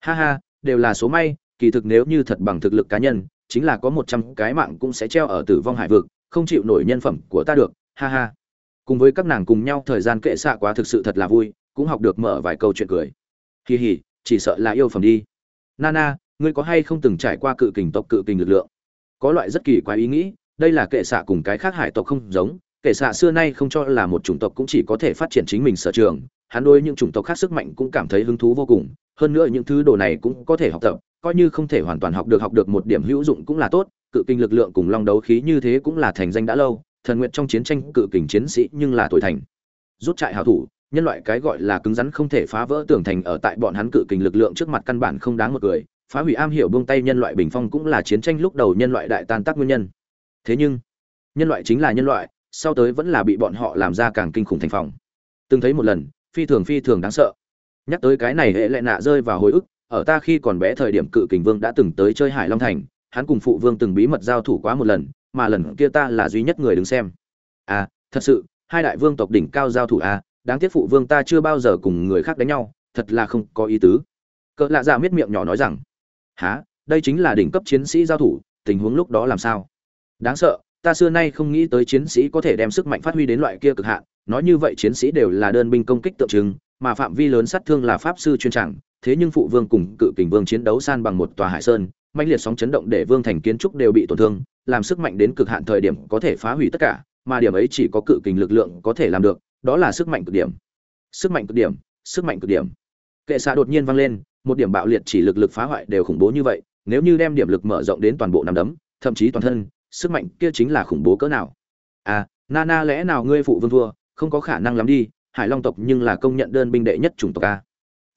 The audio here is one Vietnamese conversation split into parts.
ha ha, đều là số may, kỳ thực nếu như thật bằng thực lực cá nhân, chính là có một trăm cái mạng cũng sẽ treo ở tử vong hải vực, không chịu nổi nhân phẩm của ta được, ha ha. Cùng với các nàng cùng nhau thời gian kệ xạ quá thực sự thật là vui, cũng học được mở vài câu chuyện cười. Kỳ hỉ, chỉ sợ là yêu phẩm đi. Nana, ngươi có hay không từng trải qua cự kình tộc cự kình lực lượng? Có loại rất kỳ quái ý nghĩ, đây là kệ xạ cùng cái khác hải tộc không giống. Kệ xạ xưa nay không cho là một chủng tộc cũng chỉ có thể phát triển chính mình sở trường, hắn đối những chủng tộc khác sức mạnh cũng cảm thấy hứng thú vô cùng hơn nữa những thứ đồ này cũng có thể học tập, coi như không thể hoàn toàn học được học được một điểm hữu dụng cũng là tốt, cự kinh lực lượng cùng long đấu khí như thế cũng là thành danh đã lâu, thần nguyện trong chiến tranh cự kình chiến sĩ nhưng là tuổi thành. Rút trại hảo thủ, nhân loại cái gọi là cứng rắn không thể phá vỡ tưởng thành ở tại bọn hắn cự kình lực lượng trước mặt căn bản không đáng một người, phá hủy am hiểu buông tay nhân loại bình phong cũng là chiến tranh lúc đầu nhân loại đại tan tác nguyên nhân. Thế nhưng, nhân loại chính là nhân loại, sau tới vẫn là bị bọn họ làm ra càng kinh khủng thành phòng. Từng thấy một lần, phi thường phi thường đáng sợ nhắc tới cái này hệ lệ nạ rơi vào hồi ức, ở ta khi còn bé thời điểm cự kình vương đã từng tới chơi hải long thành, hắn cùng phụ vương từng bí mật giao thủ quá một lần, mà lần kia ta là duy nhất người đứng xem. À thật sự, hai đại vương tộc đỉnh cao giao thủ à đáng tiếc phụ vương ta chưa bao giờ cùng người khác đánh nhau, thật là không có ý tứ. Cỡ lạ dạ miết miệng nhỏ nói rằng há đây chính là đỉnh cấp chiến sĩ giao thủ, tình huống lúc đó làm sao? Đáng sợ, ta xưa nay không nghĩ tới chiến sĩ có thể đem sức mạnh phát huy đến loại kia cực hạn, nói như vậy chiến sĩ đều là đơn binh công kích tượng trưng mà phạm vi lớn sát thương là pháp sư chuyên trạng. thế nhưng phụ vương cùng cự kình vương chiến đấu san bằng một tòa hải sơn mạnh liệt sóng chấn động để vương thành kiến trúc đều bị tổn thương, làm sức mạnh đến cực hạn thời điểm có thể phá hủy tất cả, mà điểm ấy chỉ có cự kình lực lượng có thể làm được, đó là sức mạnh cực điểm sức mạnh cực điểm, sức mạnh cực điểm kệ xạ đột nhiên vang lên, một điểm bạo liệt chỉ lực lực phá hoại đều khủng bố như vậy, nếu như đem điểm lực mở rộng đến toàn bộ nằm đấm, thậm chí toàn thân, sức mạnh kia chính là khủng bố cỡ nào à nana lẽ nào ngươi phụ vương thua, không có khả năng lắm đi hải long tộc nhưng là công nhận đơn binh đệ nhất chủng tộc a.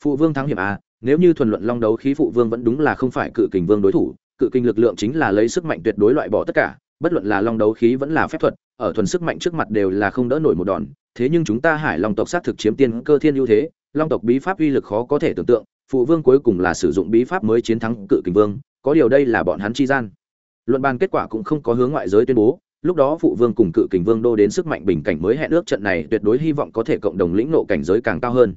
Phụ vương thắng hiệp a, nếu như thuần luận long đấu khí phụ vương vẫn đúng là không phải cự kình vương đối thủ, cự kình lực lượng chính là lấy sức mạnh tuyệt đối loại bỏ tất cả, bất luận là long đấu khí vẫn là phép thuật, ở thuần sức mạnh trước mặt đều là không đỡ nổi một đòn. Thế nhưng chúng ta hải long tộc xác thực chiếm tiên cơ thiên ưu thế, long tộc bí pháp uy lực khó có thể tưởng tượng, phụ vương cuối cùng là sử dụng bí pháp mới chiến thắng cự kình vương, có điều đây là bọn hắn chi gian. Luận bàn kết quả cũng không có hướng ngoại giới tuyên bố lúc đó phụ vương cùng cự kình vương đô đến sức mạnh bình cảnh mới hẹn ước trận này tuyệt đối hy vọng có thể cộng đồng lĩnh nộ cảnh giới càng cao hơn.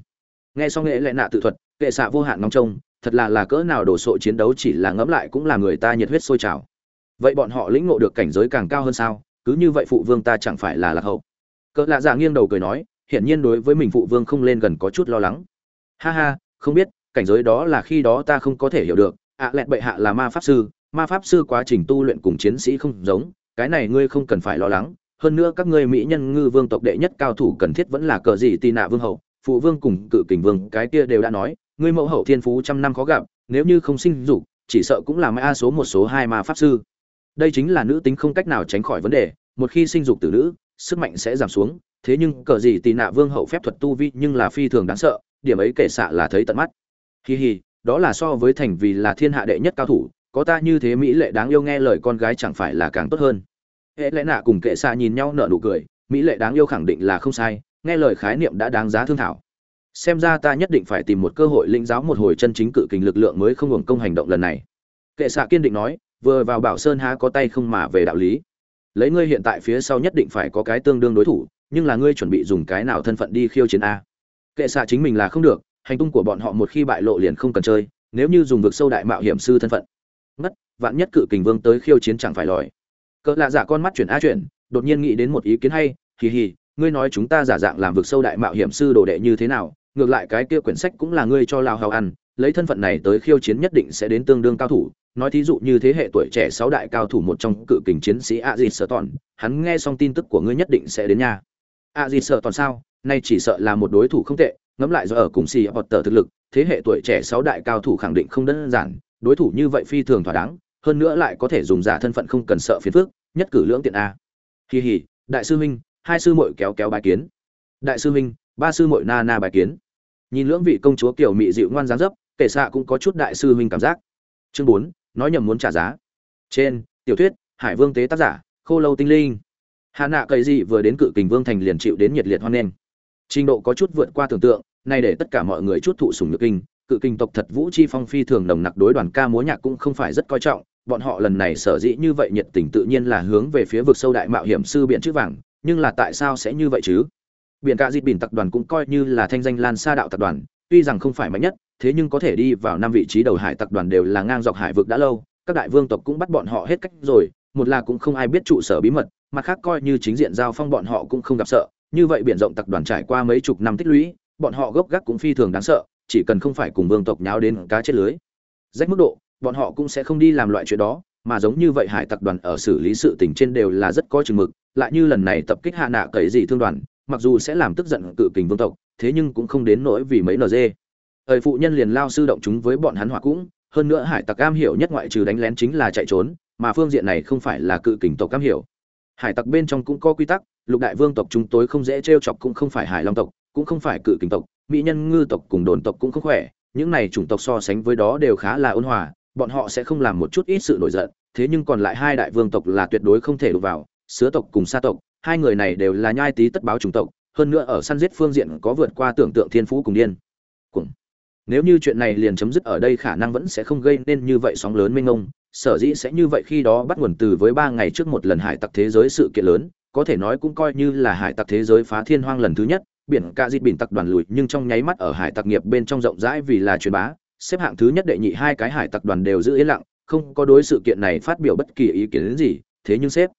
Nghe xong nghệ lệ nạ tự thuật kệ xạ vô hạn nóng trông thật là là cỡ nào đổ sộ chiến đấu chỉ là ngẫm lại cũng là người ta nhiệt huyết sôi trào. Vậy bọn họ lĩnh ngộ được cảnh giới càng cao hơn sao? Cứ như vậy phụ vương ta chẳng phải là lạc hậu. Cỡ lạ dạ nghiêng đầu cười nói hiển nhiên đối với mình phụ vương không lên gần có chút lo lắng. Ha ha không biết cảnh giới đó là khi đó ta không có thể hiểu được. Ạ à, lẹt bệ hạ là ma pháp sư ma pháp sư quá trình tu luyện cùng chiến sĩ không giống cái này ngươi không cần phải lo lắng, hơn nữa các ngươi mỹ nhân ngư vương tộc đệ nhất cao thủ cần thiết vẫn là cờ gì tì nạ vương hậu, phụ vương cùng cự kình vương, cái kia đều đã nói, ngươi mẫu hậu thiên phú trăm năm khó gặp, nếu như không sinh dục, chỉ sợ cũng là mai số một số hai ma pháp sư. Đây chính là nữ tính không cách nào tránh khỏi vấn đề, một khi sinh dục từ nữ, sức mạnh sẽ giảm xuống, thế nhưng cờ gì tì nạ vương hậu phép thuật tu vi nhưng là phi thường đáng sợ, điểm ấy kể xạ là thấy tận mắt. Hi hi, đó là so với thành vì là thiên hạ đệ nhất cao thủ có ta như thế mỹ lệ đáng yêu nghe lời con gái chẳng phải là càng tốt hơn. Hệ lẽ nạ cùng kệ xạ nhìn nhau nở nụ cười, mỹ lệ đáng yêu khẳng định là không sai, nghe lời khái niệm đã đáng giá thương thảo. Xem ra ta nhất định phải tìm một cơ hội lĩnh giáo một hồi chân chính cự kình lực lượng mới không hưởng công hành động lần này. Kệ xạ kiên định nói, vừa vào bảo sơn há có tay không mà về đạo lý. Lấy ngươi hiện tại phía sau nhất định phải có cái tương đương đối thủ, nhưng là ngươi chuẩn bị dùng cái nào thân phận đi khiêu chiến a. Kệ xạ chính mình là không được, hành tung của bọn họ một khi bại lộ liền không cần chơi, nếu như dùng vực sâu đại mạo hiểm sư thân phận vạn nhất cự kình vương tới khiêu chiến chẳng phải lòi. Cỡ lạ dạ con mắt chuyển a chuyển, đột nhiên nghĩ đến một ý kiến hay, hì hì, ngươi nói chúng ta giả dạng làm vực sâu đại mạo hiểm sư đồ đệ như thế nào, ngược lại cái kia quyển sách cũng là ngươi cho lao hào ăn, lấy thân phận này tới khiêu chiến nhất định sẽ đến tương đương cao thủ. Nói thí dụ như thế hệ tuổi trẻ sáu đại cao thủ một trong cự kình chiến sĩ a dịt sợ tòn, hắn nghe xong tin tức của ngươi nhất định sẽ đến nhà a dịt sợ tòn sao? Nay chỉ sợ là một đối thủ không tệ, ngẫm lại do ở cùng xì hoặc tờ thực lực, thế hệ tuổi trẻ sáu đại cao thủ khẳng định không đơn giản, đối thủ như vậy phi thường thỏa đáng hơn nữa lại có thể dùng giả thân phận không cần sợ phiền phức, nhất cử lưỡng tiện a. Kỳ hỉ đại sư huynh, hai sư muội kéo kéo bài kiến. Đại sư huynh, ba sư muội na na bài kiến. Nhìn lưỡng vị công chúa kiểu mị dịu ngoan dáng dấp, kể xạ cũng có chút đại sư huynh cảm giác. Chương bốn, nói nhầm muốn trả giá. Trên, tiểu thuyết, hải vương tế tác giả, khô lâu tinh linh. Hà nạ cậy gì vừa đến cự kình vương thành liền chịu đến nhiệt liệt hoan nghênh. Trình độ có chút vượt qua tưởng tượng, nay để tất cả mọi người chút thụ sủng nhược kinh, cự kinh tộc thật vũ chi phong phi thường nồng nặc đối đoàn ca múa nhạc cũng không phải rất coi trọng bọn họ lần này sở dĩ như vậy nhiệt tình tự nhiên là hướng về phía vực sâu đại mạo hiểm sư biện chữ vàng, nhưng là tại sao sẽ như vậy chứ? Biển cả dịp biển tập đoàn cũng coi như là thanh danh lan xa đạo tập đoàn, tuy rằng không phải mạnh nhất, thế nhưng có thể đi vào năm vị trí đầu hải tập đoàn đều là ngang dọc hải vực đã lâu, các đại vương tộc cũng bắt bọn họ hết cách rồi, một là cũng không ai biết trụ sở bí mật, mặt khác coi như chính diện giao phong bọn họ cũng không gặp sợ, như vậy biển rộng tập đoàn trải qua mấy chục năm tích lũy, bọn họ gốc gác cũng phi thường đáng sợ, chỉ cần không phải cùng vương tộc nháo đến cá chết lưới. Rách mức độ bọn họ cũng sẽ không đi làm loại chuyện đó, mà giống như vậy hải tặc đoàn ở xử lý sự tình trên đều là rất có chừng mực, lại như lần này tập kích hạ nạ cậy gì thương đoàn, mặc dù sẽ làm tức giận cự kình vương tộc, thế nhưng cũng không đến nỗi vì mấy nd thời phụ nhân liền lao sư động chúng với bọn hắn hỏa cũng, hơn nữa hải tặc cam hiểu nhất ngoại trừ đánh lén chính là chạy trốn, mà phương diện này không phải là cự kình tộc cam hiểu. Hải tặc bên trong cũng có quy tắc, lục đại vương tộc chúng tối không dễ t chọc cũng không phải hải long tộc, cũng không phải cự kình tộc, mỹ nhân ngư tộc cùng đồn tộc cũng không khỏe, những này chủng tộc so sánh với đó đều khá là ôn hòa bọn họ sẽ không làm một chút ít sự nổi giận, thế nhưng còn lại hai đại vương tộc là tuyệt đối không thể đụng vào, sứa tộc cùng sa tộc, hai người này đều là nhai tí tất báo chủng tộc, hơn nữa ở săn giết phương diện có vượt qua tưởng tượng thiên phú cùng điên. Cùng. Nếu như chuyện này liền chấm dứt ở đây khả năng vẫn sẽ không gây nên như vậy sóng lớn mênh mông, sở dĩ sẽ như vậy khi đó bắt nguồn từ với ba ngày trước một lần hải tặc thế giới sự kiện lớn, có thể nói cũng coi như là hải tặc thế giới phá thiên hoang lần thứ nhất, biển ca dịt biển tặc đoàn lùi nhưng trong nháy mắt ở hải tặc nghiệp bên trong rộng rãi vì là truyền bá xếp hạng thứ nhất đệ nhị hai cái hải tặc đoàn đều giữ yên lặng, không có đối sự kiện này phát biểu bất kỳ ý kiến gì, thế nhưng xếp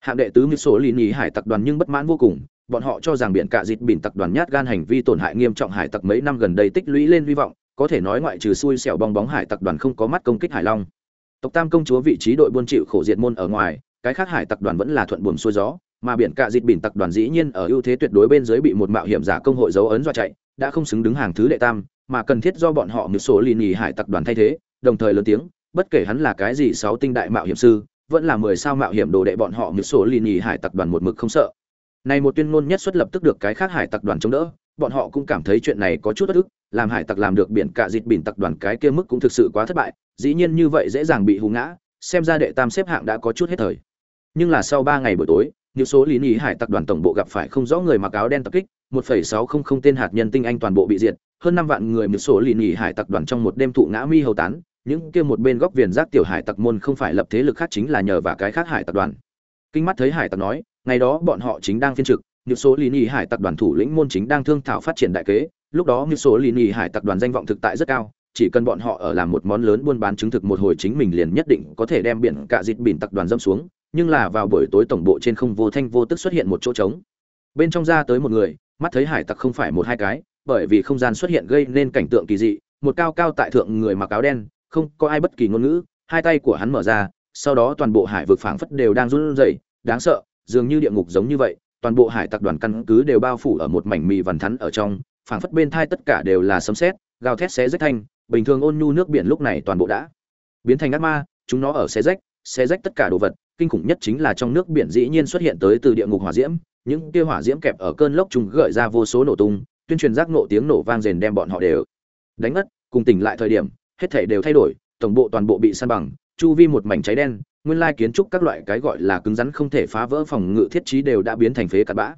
hạng đệ tứ như số lì nhì hải tặc đoàn nhưng bất mãn vô cùng, bọn họ cho rằng biển cạ dịt bỉn tặc đoàn nhát gan hành vi tổn hại nghiêm trọng hải tặc mấy năm gần đây tích lũy lên hy vọng, có thể nói ngoại trừ xui xẻo bong bóng hải tặc đoàn không có mắt công kích hải long. Tộc tam công chúa vị trí đội buôn chịu khổ diệt môn ở ngoài, cái khác hải tặc đoàn vẫn là thuận buồm xuôi gió, mà biển cạ dịt bỉn tặc đoàn dĩ nhiên ở ưu thế tuyệt đối bên dưới bị một mạo hiểm giả công hội dấu ấn do chạy, đã không xứng đứng hàng thứ đệ tam mà cần thiết do bọn họ một số lì nhì hải tặc đoàn thay thế, đồng thời lớn tiếng, bất kể hắn là cái gì sáu tinh đại mạo hiểm sư, vẫn là mười sao mạo hiểm đồ đệ bọn họ một số lì nhì hải tặc đoàn một mực không sợ. Này một tuyên ngôn nhất xuất lập tức được cái khác hải tặc đoàn chống đỡ, bọn họ cũng cảm thấy chuyện này có chút bất ức, làm hải tặc làm được biển cả dịt biển tặc đoàn cái kia mức cũng thực sự quá thất bại, dĩ nhiên như vậy dễ dàng bị hú ngã, xem ra đệ tam xếp hạng đã có chút hết thời. Nhưng là sau ba ngày buổi tối nhiều số lý nhì hải tặc đoàn tổng bộ gặp phải không rõ người mặc áo đen tập kích 1.600 tên hạt nhân tinh anh toàn bộ bị diệt hơn năm vạn người một số lì nhì hải tặc đoàn trong một đêm thụ ngã mi hầu tán, những kia một bên góc viền giác tiểu hải tặc môn không phải lập thế lực khác chính là nhờ vào cái khác hải tặc đoàn. Kinh mắt thấy hải tặc nói, ngày đó bọn họ chính đang phiên trực những số lì nhì hải tặc đoàn thủ lĩnh môn chính đang thương thảo phát triển đại kế, lúc đó những số lì nhì hải tặc đoàn danh vọng thực tại rất cao, chỉ cần bọn họ ở làm một món lớn buôn bán chứng thực một hồi chính mình liền nhất định có thể đem biển cả dịt biển tặc đoàn dâm xuống, nhưng là vào buổi tối tổng bộ trên không vô thanh vô tức xuất hiện một chỗ trống. Bên trong ra tới một người, mắt thấy hải tặc không phải một hai cái bởi vì không gian xuất hiện gây nên cảnh tượng kỳ dị, một cao cao tại thượng người mặc áo đen, không có ai bất kỳ ngôn ngữ, hai tay của hắn mở ra, sau đó toàn bộ hải vực phảng phất đều đang run rẩy, đáng sợ, dường như địa ngục giống như vậy, toàn bộ hải tặc đoàn căn cứ đều bao phủ ở một mảnh mì vằn thắn ở trong, phảng phất bên thai tất cả đều là sấm sét, gào thét xé rách thanh, bình thường ôn nhu nước biển lúc này toàn bộ đã biến thành ác ma, chúng nó ở xé rách xé rách tất cả đồ vật, kinh khủng nhất chính là trong nước biển dĩ nhiên xuất hiện tới từ địa ngục hỏa diễm, những kia hỏa diễm kẹp ở cơn lốc trùng gợi ra vô số nổ tung tuyên truyền giác nộ tiếng nổ vang rền đem bọn họ đều đánh ngất, cùng tỉnh lại thời điểm, hết thảy đều thay đổi, tổng bộ toàn bộ bị san bằng, chu vi một mảnh cháy đen, nguyên lai kiến trúc các loại cái gọi là cứng rắn không thể phá vỡ phòng ngự thiết trí đều đã biến thành phế cặn bã.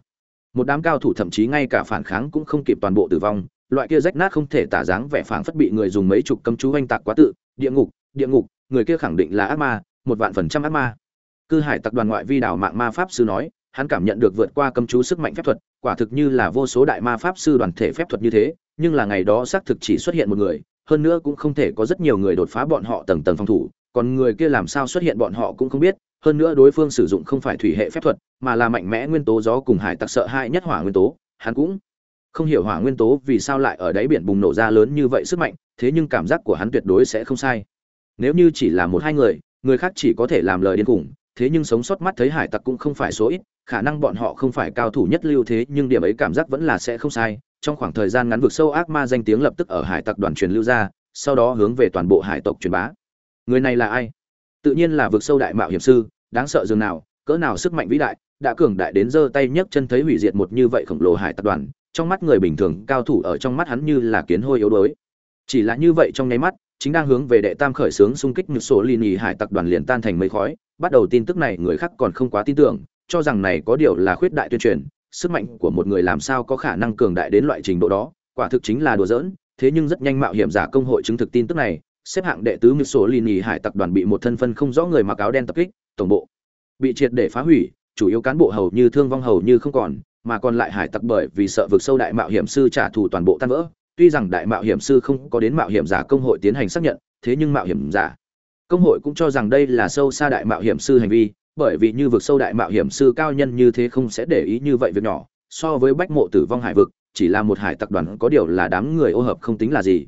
Một đám cao thủ thậm chí ngay cả phản kháng cũng không kịp toàn bộ tử vong, loại kia rách nát không thể tả dáng vẻ phảng phất bị người dùng mấy chục cấm chú hoành tạc quá tự, địa ngục địa ngục, người kia khẳng định là ác ma, một vạn phần trăm ác ma. Cư hải tập đoàn ngoại vi đảo mạng ma pháp sư nói, hắn cảm nhận được vượt qua cấm chú sức mạnh phép thuật quả thực như là vô số đại ma pháp sư đoàn thể phép thuật như thế, nhưng là ngày đó xác thực chỉ xuất hiện một người, hơn nữa cũng không thể có rất nhiều người đột phá bọn họ tầng tầng phòng thủ, còn người kia làm sao xuất hiện bọn họ cũng không biết, hơn nữa đối phương sử dụng không phải thủy hệ phép thuật, mà là mạnh mẽ nguyên tố gió cùng hải tặc sợ hại nhất hỏa nguyên tố, hắn cũng không hiểu hỏa nguyên tố vì sao lại ở đáy biển bùng nổ ra lớn như vậy sức mạnh, thế nhưng cảm giác của hắn tuyệt đối sẽ không sai nếu như chỉ là một hai người người khác chỉ có thể làm lời điên cuồng. thế nhưng sống sót mắt thấy hải tặc cũng không phải số ít khả năng bọn họ không phải cao thủ nhất lưu thế, nhưng điểm ấy cảm giác vẫn là sẽ không sai. Trong khoảng thời gian ngắn vực sâu ác ma danh tiếng lập tức ở hải tặc đoàn truyền lưu ra, sau đó hướng về toàn bộ hải tộc truyền bá. Người này là ai? Tự nhiên là vực sâu đại mạo hiểm sư, đáng sợ dường nào, cỡ nào sức mạnh vĩ đại, đã cường đại đến giơ tay nhấc chân thấy hủy diệt một như vậy khổng lồ hải tặc đoàn, trong mắt người bình thường, cao thủ ở trong mắt hắn như là kiến hôi yếu đuối. Chỉ là như vậy trong nháy mắt, chính đang hướng về đệ tam khởi sướng xung kích một số lì nhì hải tặc đoàn liền tan thành mây khói. Bắt đầu tin tức này người khác còn không quá tin tưởng cho rằng này có điều là khuyết đại tuyên truyền, sức mạnh của một người làm sao có khả năng cường đại đến loại trình độ đó, quả thực chính là đùa giỡn, thế nhưng rất nhanh mạo hiểm giả công hội chứng thực tin tức này, xếp hạng đệ tứ một số hải tặc đoàn bị một thân phân không rõ người mặc áo đen tập kích, tổng bộ bị triệt để phá hủy, chủ yếu cán bộ hầu như thương vong hầu như không còn, mà còn lại hải tặc bởi vì sợ vực sâu đại mạo hiểm sư trả thù toàn bộ tan vỡ. Tuy rằng đại mạo hiểm sư không có đến mạo hiểm giả công hội tiến hành xác nhận, thế nhưng mạo hiểm giả công hội cũng cho rằng đây là sâu xa đại mạo hiểm sư hành vi bởi vì như vực sâu đại mạo hiểm sư cao nhân như thế không sẽ để ý như vậy việc nhỏ, so với bách mộ tử vong hải vực, chỉ là một hải tặc đoàn có điều là đám người ô hợp không tính là gì.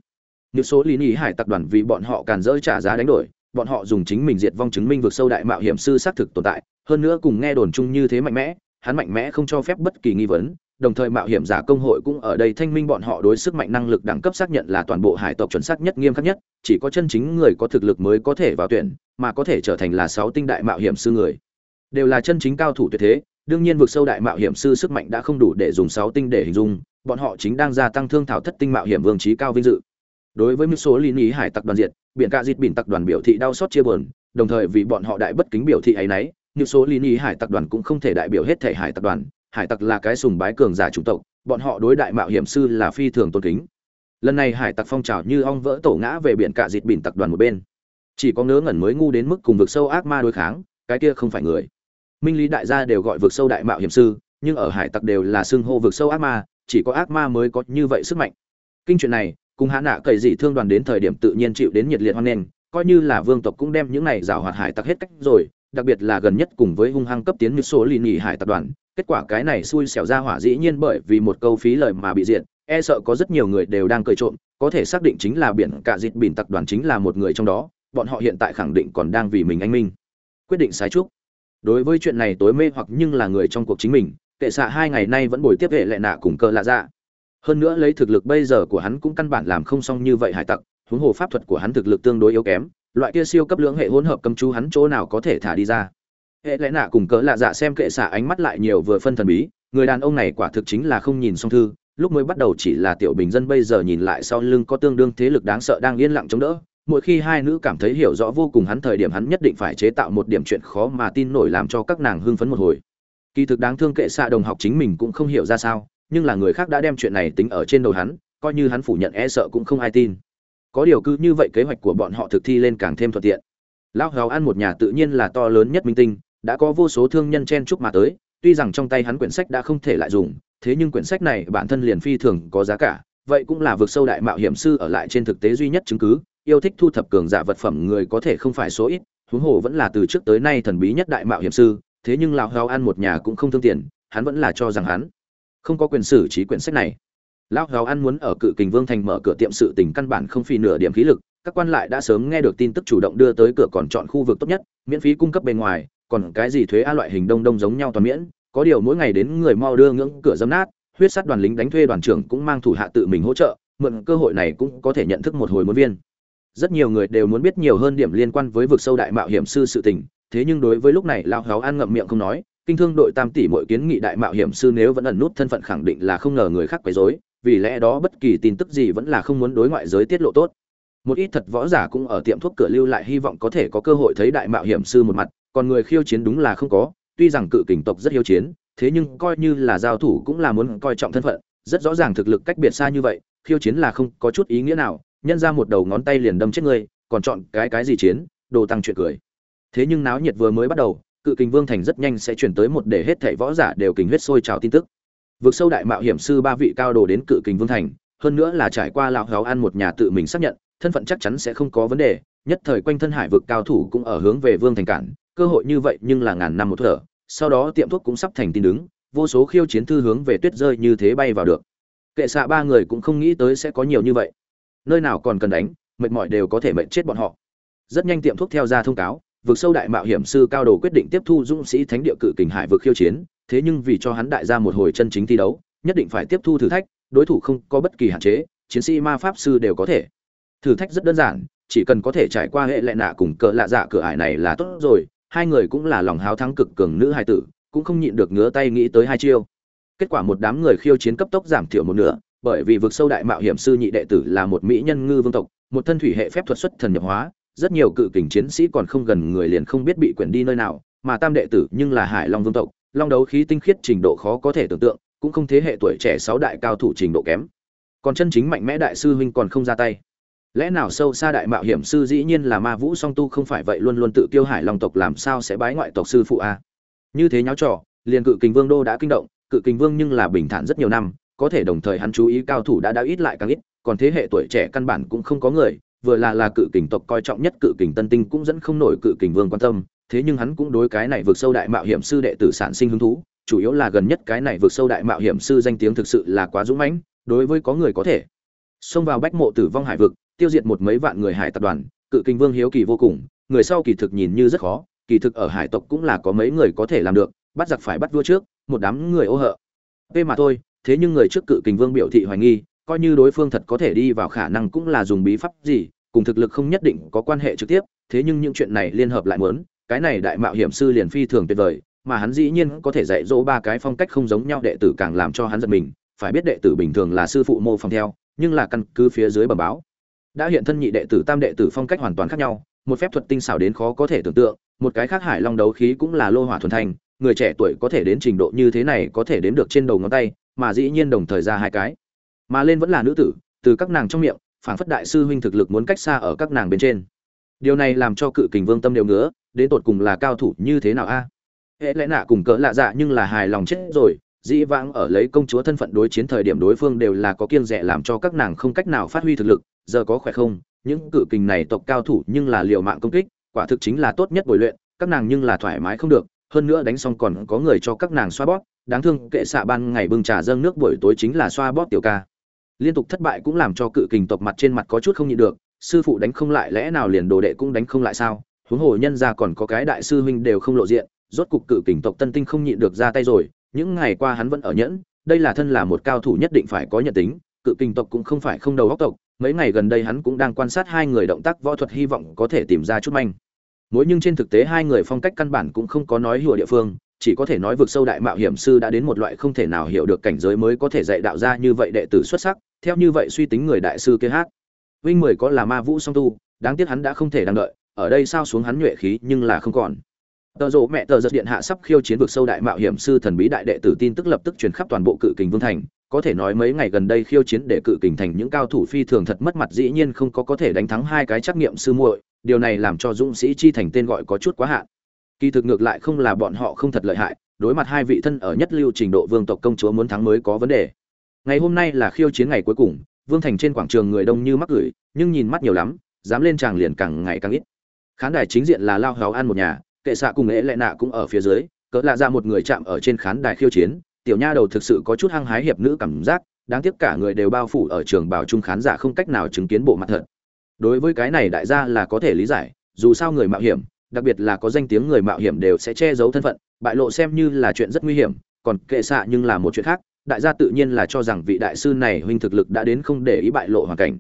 Những số lý nhị hải tặc đoàn vì bọn họ càn dỡ trả giá đánh đổi, bọn họ dùng chính mình diệt vong chứng minh vực sâu đại mạo hiểm sư xác thực tồn tại, hơn nữa cùng nghe đồn chung như thế mạnh mẽ, hắn mạnh mẽ không cho phép bất kỳ nghi vấn đồng thời mạo hiểm giả công hội cũng ở đây thanh minh bọn họ đối sức mạnh năng lực đẳng cấp xác nhận là toàn bộ hải tộc chuẩn xác nhất, nghiêm khắc nhất, chỉ có chân chính người có thực lực mới có thể vào tuyển, mà có thể trở thành là sáu tinh đại mạo hiểm sư người. Đều là chân chính cao thủ tuyệt thế, đương nhiên vực sâu đại mạo hiểm sư sức mạnh đã không đủ để dùng sáu tinh để hình dung, bọn họ chính đang gia tăng thương thảo thất tinh mạo hiểm vương trí cao vinh dự. Đối với một số lý ý hải tặc đoàn diệt, biển cả dịt biển tặc đoàn biểu thị đau xót chia buồn, đồng thời vì bọn họ đại bất kính biểu thị ấy nấy như số lý ý hải tặc đoàn cũng không thể đại biểu hết thể hải tặc đoàn hải tặc là cái sùng bái cường giả chủng tộc, bọn họ đối đại mạo hiểm sư là phi thường tôn kính. Lần này hải tặc phong trào như ong vỡ tổ ngã về biển cả dịt bỉn tặc đoàn một bên. Chỉ có ngớ ngẩn mới ngu đến mức cùng vực sâu ác ma đối kháng, cái kia không phải người. Minh lý đại gia đều gọi vực sâu đại mạo hiểm sư, nhưng ở hải tặc đều là xưng hô vực sâu ác ma, chỉ có ác ma mới có như vậy sức mạnh. Kinh chuyện này, cùng hạ nạ cậy dị thương đoàn đến thời điểm tự nhiên chịu đến nhiệt liệt hoan nghênh, coi như là vương tộc cũng đem những này rào hoạt hải tặc hết cách rồi, đặc biệt là gần nhất cùng với hung hăng cấp tiến như số lì nhì hải tập đoàn kết quả cái này xui xẻo ra hỏa dĩ nhiên bởi vì một câu phí lời mà bị diệt e sợ có rất nhiều người đều đang cười trộm, có thể xác định chính là biển cả dịt biển tập đoàn chính là một người trong đó, bọn họ hiện tại khẳng định còn đang vì mình anh minh. Quyết định sái trúc. Đối với chuyện này tối mê hoặc nhưng là người trong cuộc chính mình, kệ xạ hai ngày nay vẫn bồi tiếp hệ lệ nạ cùng cơ lạ dạ. Hơn nữa lấy thực lực bây giờ của hắn cũng căn bản làm không xong như vậy hải tặc, huống hồ pháp thuật của hắn thực lực tương đối yếu kém, loại kia siêu cấp lưỡng hệ hỗn hợp cầm chú hắn chỗ nào có thể thả đi ra hệ lẽ nạ cùng cỡ lạ dạ xem kệ xạ ánh mắt lại nhiều vừa phân thần bí, người đàn ông này quả thực chính là không nhìn song thư, lúc mới bắt đầu chỉ là tiểu bình dân bây giờ nhìn lại sau lưng có tương đương thế lực đáng sợ đang yên lặng chống đỡ, mỗi khi hai nữ cảm thấy hiểu rõ vô cùng hắn thời điểm hắn nhất định phải chế tạo một điểm chuyện khó mà tin nổi làm cho các nàng hưng phấn một hồi. Kỳ thực đáng thương kệ xạ đồng học chính mình cũng không hiểu ra sao, nhưng là người khác đã đem chuyện này tính ở trên đầu hắn, coi như hắn phủ nhận e sợ cũng không ai tin. Có điều cứ như vậy kế hoạch của bọn họ thực thi lên càng thêm thuận tiện. Lão hào ăn một nhà tự nhiên là to lớn nhất minh tinh đã có vô số thương nhân chen chúc mà tới, tuy rằng trong tay hắn quyển sách đã không thể lại dùng, thế nhưng quyển sách này bản thân liền phi thường có giá cả, vậy cũng là vực sâu đại mạo hiểm sư ở lại trên thực tế duy nhất chứng cứ, yêu thích thu thập cường giả vật phẩm người có thể không phải số ít, huống hồ vẫn là từ trước tới nay thần bí nhất đại mạo hiểm sư, thế nhưng lão hào ăn một nhà cũng không thương tiền, hắn vẫn là cho rằng hắn không có quyền xử trí quyển sách này. Lão hào ăn muốn ở cự kình vương thành mở cửa tiệm sự tình căn bản không phi nửa điểm khí lực, các quan lại đã sớm nghe được tin tức chủ động đưa tới cửa còn chọn khu vực tốt nhất, miễn phí cung cấp bên ngoài còn cái gì thuế a loại hình đông đông giống nhau toàn miễn, có điều mỗi ngày đến người mau đưa ngưỡng cửa dâm nát, huyết sát đoàn lính đánh thuê đoàn trưởng cũng mang thủ hạ tự mình hỗ trợ, mượn cơ hội này cũng có thể nhận thức một hồi muốn viên. Rất nhiều người đều muốn biết nhiều hơn điểm liên quan với vực sâu đại mạo hiểm sư sự tình, thế nhưng đối với lúc này lao héo ăn ngậm miệng không nói, kinh thương đội tam tỷ mọi kiến nghị đại mạo hiểm sư nếu vẫn ẩn nút thân phận khẳng định là không ngờ người khác quấy rối, vì lẽ đó bất kỳ tin tức gì vẫn là không muốn đối ngoại giới tiết lộ tốt. Một ít thật võ giả cũng ở tiệm thuốc cửa lưu lại hy vọng có thể có cơ hội thấy đại mạo hiểm sư một mặt còn người khiêu chiến đúng là không có, tuy rằng cự kình tộc rất hiếu chiến, thế nhưng coi như là giao thủ cũng là muốn coi trọng thân phận, rất rõ ràng thực lực cách biệt xa như vậy, khiêu chiến là không có chút ý nghĩa nào, nhân ra một đầu ngón tay liền đâm chết người, còn chọn cái cái gì chiến, đồ tăng chuyện cười. Thế nhưng náo nhiệt vừa mới bắt đầu, cự kình vương thành rất nhanh sẽ chuyển tới một để hết thảy võ giả đều kình huyết sôi trào tin tức. Vượt sâu đại mạo hiểm sư ba vị cao đồ đến cự kình vương thành, hơn nữa là trải qua lão héo ăn một nhà tự mình xác nhận, thân phận chắc chắn sẽ không có vấn đề nhất thời quanh thân hải vực cao thủ cũng ở hướng về vương thành cản, cơ hội như vậy nhưng là ngàn năm một thở, sau đó tiệm thuốc cũng sắp thành tin đứng, vô số khiêu chiến thư hướng về tuyết rơi như thế bay vào được. Kệ xạ ba người cũng không nghĩ tới sẽ có nhiều như vậy. Nơi nào còn cần đánh, mệt mỏi đều có thể mệt chết bọn họ. Rất nhanh tiệm thuốc theo ra thông cáo, vực sâu đại mạo hiểm sư cao đồ quyết định tiếp thu dũng sĩ thánh địa cự kình hải vực khiêu chiến, thế nhưng vì cho hắn đại ra một hồi chân chính thi đấu, nhất định phải tiếp thu thử thách, đối thủ không có bất kỳ hạn chế, chiến sĩ ma pháp sư đều có thể. Thử thách rất đơn giản chỉ cần có thể trải qua hệ lệ nạ cùng cỡ lạ dạ cửa ải này là tốt rồi, hai người cũng là lòng háo thắng cực cường nữ hai tử, cũng không nhịn được ngứa tay nghĩ tới hai chiêu. Kết quả một đám người khiêu chiến cấp tốc giảm thiểu một nửa, bởi vì vực sâu đại mạo hiểm sư nhị đệ tử là một mỹ nhân ngư vương tộc, một thân thủy hệ phép thuật xuất thần nhập hóa, rất nhiều cự kình chiến sĩ còn không gần người liền không biết bị quyển đi nơi nào, mà tam đệ tử nhưng là hải long vương tộc, long đấu khí tinh khiết trình độ khó có thể tưởng tượng, cũng không thế hệ tuổi trẻ sáu đại cao thủ trình độ kém. Còn chân chính mạnh mẽ đại sư huynh còn không ra tay lẽ nào sâu xa đại mạo hiểm sư dĩ nhiên là ma vũ song tu không phải vậy luôn luôn tự kiêu hải long tộc làm sao sẽ bái ngoại tộc sư phụ a? Như thế nháo trò, liền cự kình vương đô đã kinh động, cự kình vương nhưng là bình thản rất nhiều năm, có thể đồng thời hắn chú ý cao thủ đã đã ít lại càng ít, còn thế hệ tuổi trẻ căn bản cũng không có người, vừa là là cự kình tộc coi trọng nhất cự kình tân tinh cũng dẫn không nổi cự kình vương quan tâm, thế nhưng hắn cũng đối cái này vượt sâu đại mạo hiểm sư đệ tử sản sinh hứng thú, chủ yếu là gần nhất cái này vượt sâu đại mạo hiểm sư danh tiếng thực sự là quá dũng mãnh, đối với có người có thể. Xông vào bách mộ tử vong hải vực tiêu diệt một mấy vạn người hải tập đoàn, cự kinh vương hiếu kỳ vô cùng, người sau kỳ thực nhìn như rất khó, kỳ thực ở hải tộc cũng là có mấy người có thể làm được, bắt giặc phải bắt vua trước, một đám người ô hợ. P mà thôi, thế nhưng người trước cự kinh vương biểu thị hoài nghi, coi như đối phương thật có thể đi vào khả năng cũng là dùng bí pháp gì, cùng thực lực không nhất định có quan hệ trực tiếp, thế nhưng những chuyện này liên hợp lại muốn, cái này đại mạo hiểm sư liền phi thường tuyệt vời, mà hắn dĩ nhiên có thể dạy dỗ ba cái phong cách không giống nhau đệ tử càng làm cho hắn giật mình, phải biết đệ tử bình thường là sư phụ mô phong theo, nhưng là căn cứ phía dưới bờ báo đã hiện thân nhị đệ tử tam đệ tử phong cách hoàn toàn khác nhau, một phép thuật tinh xảo đến khó có thể tưởng tượng, một cái khác hải long đấu khí cũng là lô hỏa thuần thành, người trẻ tuổi có thể đến trình độ như thế này có thể đến được trên đầu ngón tay, mà dĩ nhiên đồng thời ra hai cái. Mà lên vẫn là nữ tử, từ các nàng trong miệng phản phất đại sư huynh thực lực muốn cách xa ở các nàng bên trên. Điều này làm cho cự kình vương tâm đều ngứa, đến tột cùng là cao thủ như thế nào a? Hệ lẽ nạ cùng cỡ lạ dạ nhưng là hài lòng chết rồi, dĩ vãng ở lấy công chúa thân phận đối chiến thời điểm đối phương đều là có kiêng rẻ làm cho các nàng không cách nào phát huy thực lực giờ có khỏe không? Những cự kình này tộc cao thủ nhưng là liều mạng công kích, quả thực chính là tốt nhất bồi luyện, các nàng nhưng là thoải mái không được. Hơn nữa đánh xong còn có người cho các nàng xoa bóp, đáng thương kệ xạ ban ngày bưng trà dâng nước buổi tối chính là xoa bóp tiểu ca. Liên tục thất bại cũng làm cho cự kình tộc mặt trên mặt có chút không nhịn được, sư phụ đánh không lại lẽ nào liền đồ đệ cũng đánh không lại sao? Huống hồ nhân ra còn có cái đại sư huynh đều không lộ diện, rốt cục cự kình tộc tân tinh không nhịn được ra tay rồi, những ngày qua hắn vẫn ở nhẫn, đây là thân là một cao thủ nhất định phải có nhận tính, cự kình tộc cũng không phải không đầu góc tộc mấy ngày gần đây hắn cũng đang quan sát hai người động tác võ thuật, hy vọng có thể tìm ra chút manh. Mối nhưng trên thực tế hai người phong cách căn bản cũng không có nói hùa địa phương, chỉ có thể nói vực sâu đại mạo hiểm sư đã đến một loại không thể nào hiểu được cảnh giới mới có thể dạy đạo ra như vậy đệ tử xuất sắc, theo như vậy suy tính người đại sư kia hát. Vinh mười có là ma vũ song tu, đáng tiếc hắn đã không thể đang đợi, ở đây sao xuống hắn nhuệ khí nhưng là không còn. Tờ rộ mẹ tờ giật điện hạ sắp khiêu chiến vực sâu đại mạo hiểm sư thần bí đại đệ tử tin tức lập tức truyền khắp toàn bộ cự kình vương thành có thể nói mấy ngày gần đây khiêu chiến để cự kình thành những cao thủ phi thường thật mất mặt dĩ nhiên không có có thể đánh thắng hai cái trắc nghiệm sư muội, điều này làm cho dũng sĩ chi thành tên gọi có chút quá hạn. Kỳ thực ngược lại không là bọn họ không thật lợi hại, đối mặt hai vị thân ở nhất lưu trình độ vương tộc công chúa muốn thắng mới có vấn đề. Ngày hôm nay là khiêu chiến ngày cuối cùng, vương thành trên quảng trường người đông như mắc gửi, nhưng nhìn mắt nhiều lắm, dám lên tràng liền càng ngày càng ít. Khán đài chính diện là lao hào ăn một nhà, kệ xạ cùng ế lệ nạ cũng ở phía dưới, cỡ lạ ra một người chạm ở trên khán đài khiêu chiến tiểu nha đầu thực sự có chút hăng hái hiệp nữ cảm giác, đáng tiếc cả người đều bao phủ ở trường bảo trung khán giả không cách nào chứng kiến bộ mặt thật. Đối với cái này đại gia là có thể lý giải, dù sao người mạo hiểm, đặc biệt là có danh tiếng người mạo hiểm đều sẽ che giấu thân phận, bại lộ xem như là chuyện rất nguy hiểm, còn kệ xạ nhưng là một chuyện khác, đại gia tự nhiên là cho rằng vị đại sư này huynh thực lực đã đến không để ý bại lộ hoàn cảnh.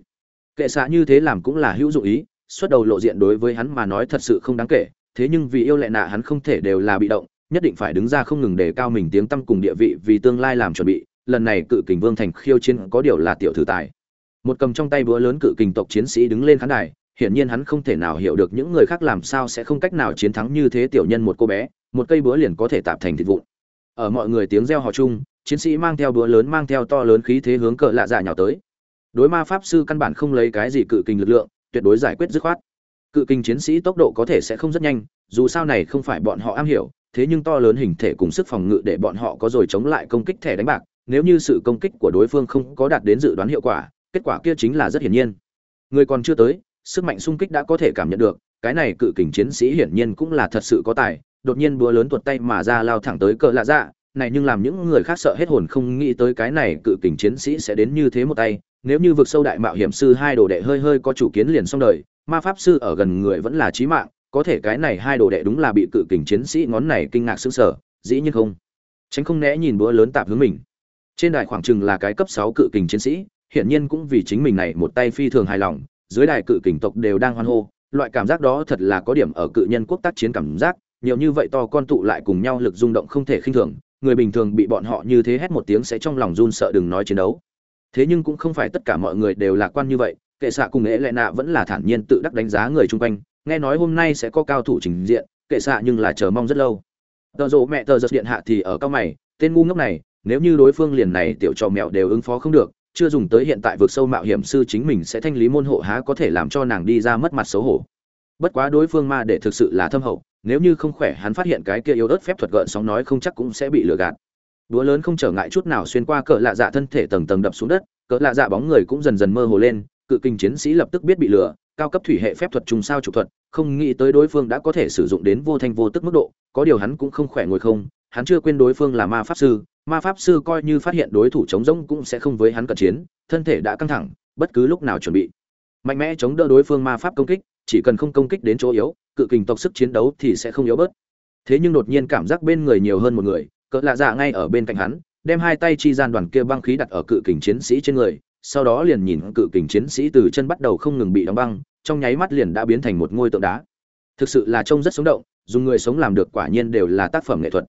Kệ xạ như thế làm cũng là hữu dụng ý, xuất đầu lộ diện đối với hắn mà nói thật sự không đáng kể, thế nhưng vì yêu lệ nạ hắn không thể đều là bị động nhất định phải đứng ra không ngừng để cao mình tiếng tăm cùng địa vị vì tương lai làm chuẩn bị. Lần này cự kình vương thành khiêu chiến có điều là tiểu thử tài. Một cầm trong tay búa lớn cự kình tộc chiến sĩ đứng lên khán đài, hiển nhiên hắn không thể nào hiểu được những người khác làm sao sẽ không cách nào chiến thắng như thế tiểu nhân một cô bé, một cây búa liền có thể tạp thành thịt vụn. Ở mọi người tiếng reo hò chung, chiến sĩ mang theo búa lớn mang theo to lớn khí thế hướng cỡ lạ dạ nhào tới. Đối ma pháp sư căn bản không lấy cái gì cự kình lực lượng, tuyệt đối giải quyết dứt khoát. Cự kình chiến sĩ tốc độ có thể sẽ không rất nhanh, dù sao này không phải bọn họ am hiểu thế nhưng to lớn hình thể cùng sức phòng ngự để bọn họ có rồi chống lại công kích thẻ đánh bạc, nếu như sự công kích của đối phương không có đạt đến dự đoán hiệu quả, kết quả kia chính là rất hiển nhiên. Người còn chưa tới, sức mạnh xung kích đã có thể cảm nhận được, cái này cự kình chiến sĩ hiển nhiên cũng là thật sự có tài, đột nhiên búa lớn tuột tay mà ra lao thẳng tới cỡ lạ dạ này nhưng làm những người khác sợ hết hồn không nghĩ tới cái này cự kình chiến sĩ sẽ đến như thế một tay, nếu như vực sâu đại mạo hiểm sư hai đồ đệ hơi hơi có chủ kiến liền xong đời, ma pháp sư ở gần người vẫn là chí mạng có thể cái này hai đồ đệ đúng là bị cự kình chiến sĩ ngón này kinh ngạc sững sờ, dĩ nhiên không. Tránh không né nhìn bữa lớn tạp hướng mình. Trên đài khoảng chừng là cái cấp sáu cự kình chiến sĩ, hiển nhiên cũng vì chính mình này một tay phi thường hài lòng, dưới đài cự kình tộc đều đang hoan hô, loại cảm giác đó thật là có điểm ở cự nhân quốc tác chiến cảm giác, nhiều như vậy to con tụ lại cùng nhau lực rung động không thể khinh thường, người bình thường bị bọn họ như thế hét một tiếng sẽ trong lòng run sợ đừng nói chiến đấu. Thế nhưng cũng không phải tất cả mọi người đều lạc quan như vậy, kệ xạ cùng ế lệ nạ vẫn là thản nhiên tự đắc đánh giá người chung quanh nghe nói hôm nay sẽ có cao thủ trình diện, kệ xạ nhưng là chờ mong rất lâu. Tờ rộ mẹ tờ giật điện hạ thì ở cao mày, tên ngu ngốc này, nếu như đối phương liền này tiểu trò mẹo đều ứng phó không được, chưa dùng tới hiện tại vượt sâu mạo hiểm sư chính mình sẽ thanh lý môn hộ há có thể làm cho nàng đi ra mất mặt xấu hổ. Bất quá đối phương ma để thực sự là thâm hậu, nếu như không khỏe hắn phát hiện cái kia yếu ớt phép thuật gợn sóng nói không chắc cũng sẽ bị lừa gạt. Đũa lớn không trở ngại chút nào xuyên qua cỡ lạ dạ thân thể tầng tầng đập xuống đất, cỡ lạ dạ bóng người cũng dần dần mơ hồ lên, cự kinh chiến sĩ lập tức biết bị lừa, cao cấp thủy hệ phép thuật trùng sao trục thuật không nghĩ tới đối phương đã có thể sử dụng đến vô thanh vô tức mức độ, có điều hắn cũng không khỏe ngồi không, hắn chưa quên đối phương là ma pháp sư, ma pháp sư coi như phát hiện đối thủ chống rỗng cũng sẽ không với hắn cận chiến, thân thể đã căng thẳng, bất cứ lúc nào chuẩn bị. Mạnh mẽ chống đỡ đối phương ma pháp công kích, chỉ cần không công kích đến chỗ yếu, cự kình tộc sức chiến đấu thì sẽ không yếu bớt. Thế nhưng đột nhiên cảm giác bên người nhiều hơn một người, cỡ lạ dạ ngay ở bên cạnh hắn, đem hai tay chi gian đoàn kia băng khí đặt ở cự kình chiến sĩ trên người, sau đó liền nhìn cự kình chiến sĩ từ chân bắt đầu không ngừng bị đóng băng trong nháy mắt liền đã biến thành một ngôi tượng đá. Thực sự là trông rất sống động, dùng người sống làm được quả nhiên đều là tác phẩm nghệ thuật.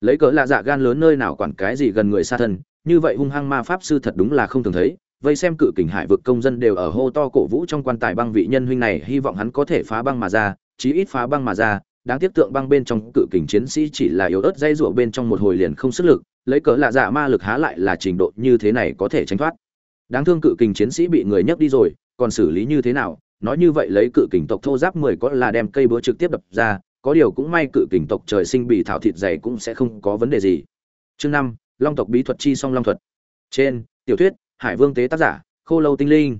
Lấy cỡ lạ dạ gan lớn nơi nào quản cái gì gần người xa thân, như vậy hung hăng ma pháp sư thật đúng là không thường thấy, vây xem cự kình hải vực công dân đều ở hô to cổ vũ trong quan tài băng vị nhân huynh này, hy vọng hắn có thể phá băng mà ra, chí ít phá băng mà ra, đáng tiếc tượng băng bên trong cự kình chiến sĩ chỉ là yếu ớt dây rủa bên trong một hồi liền không sức lực, lấy cỡ lạ dạ ma lực há lại là trình độ như thế này có thể tránh thoát. Đáng thương cự kình chiến sĩ bị người nhấc đi rồi, còn xử lý như thế nào nói như vậy lấy cự kình tộc thô giáp mười có là đem cây búa trực tiếp đập ra, có điều cũng may cự kình tộc trời sinh bị thảo thịt dày cũng sẽ không có vấn đề gì. Chương năm, long tộc bí thuật chi song long thuật. Trên, tiểu thuyết, hải vương tế tác giả, khô lâu tinh linh.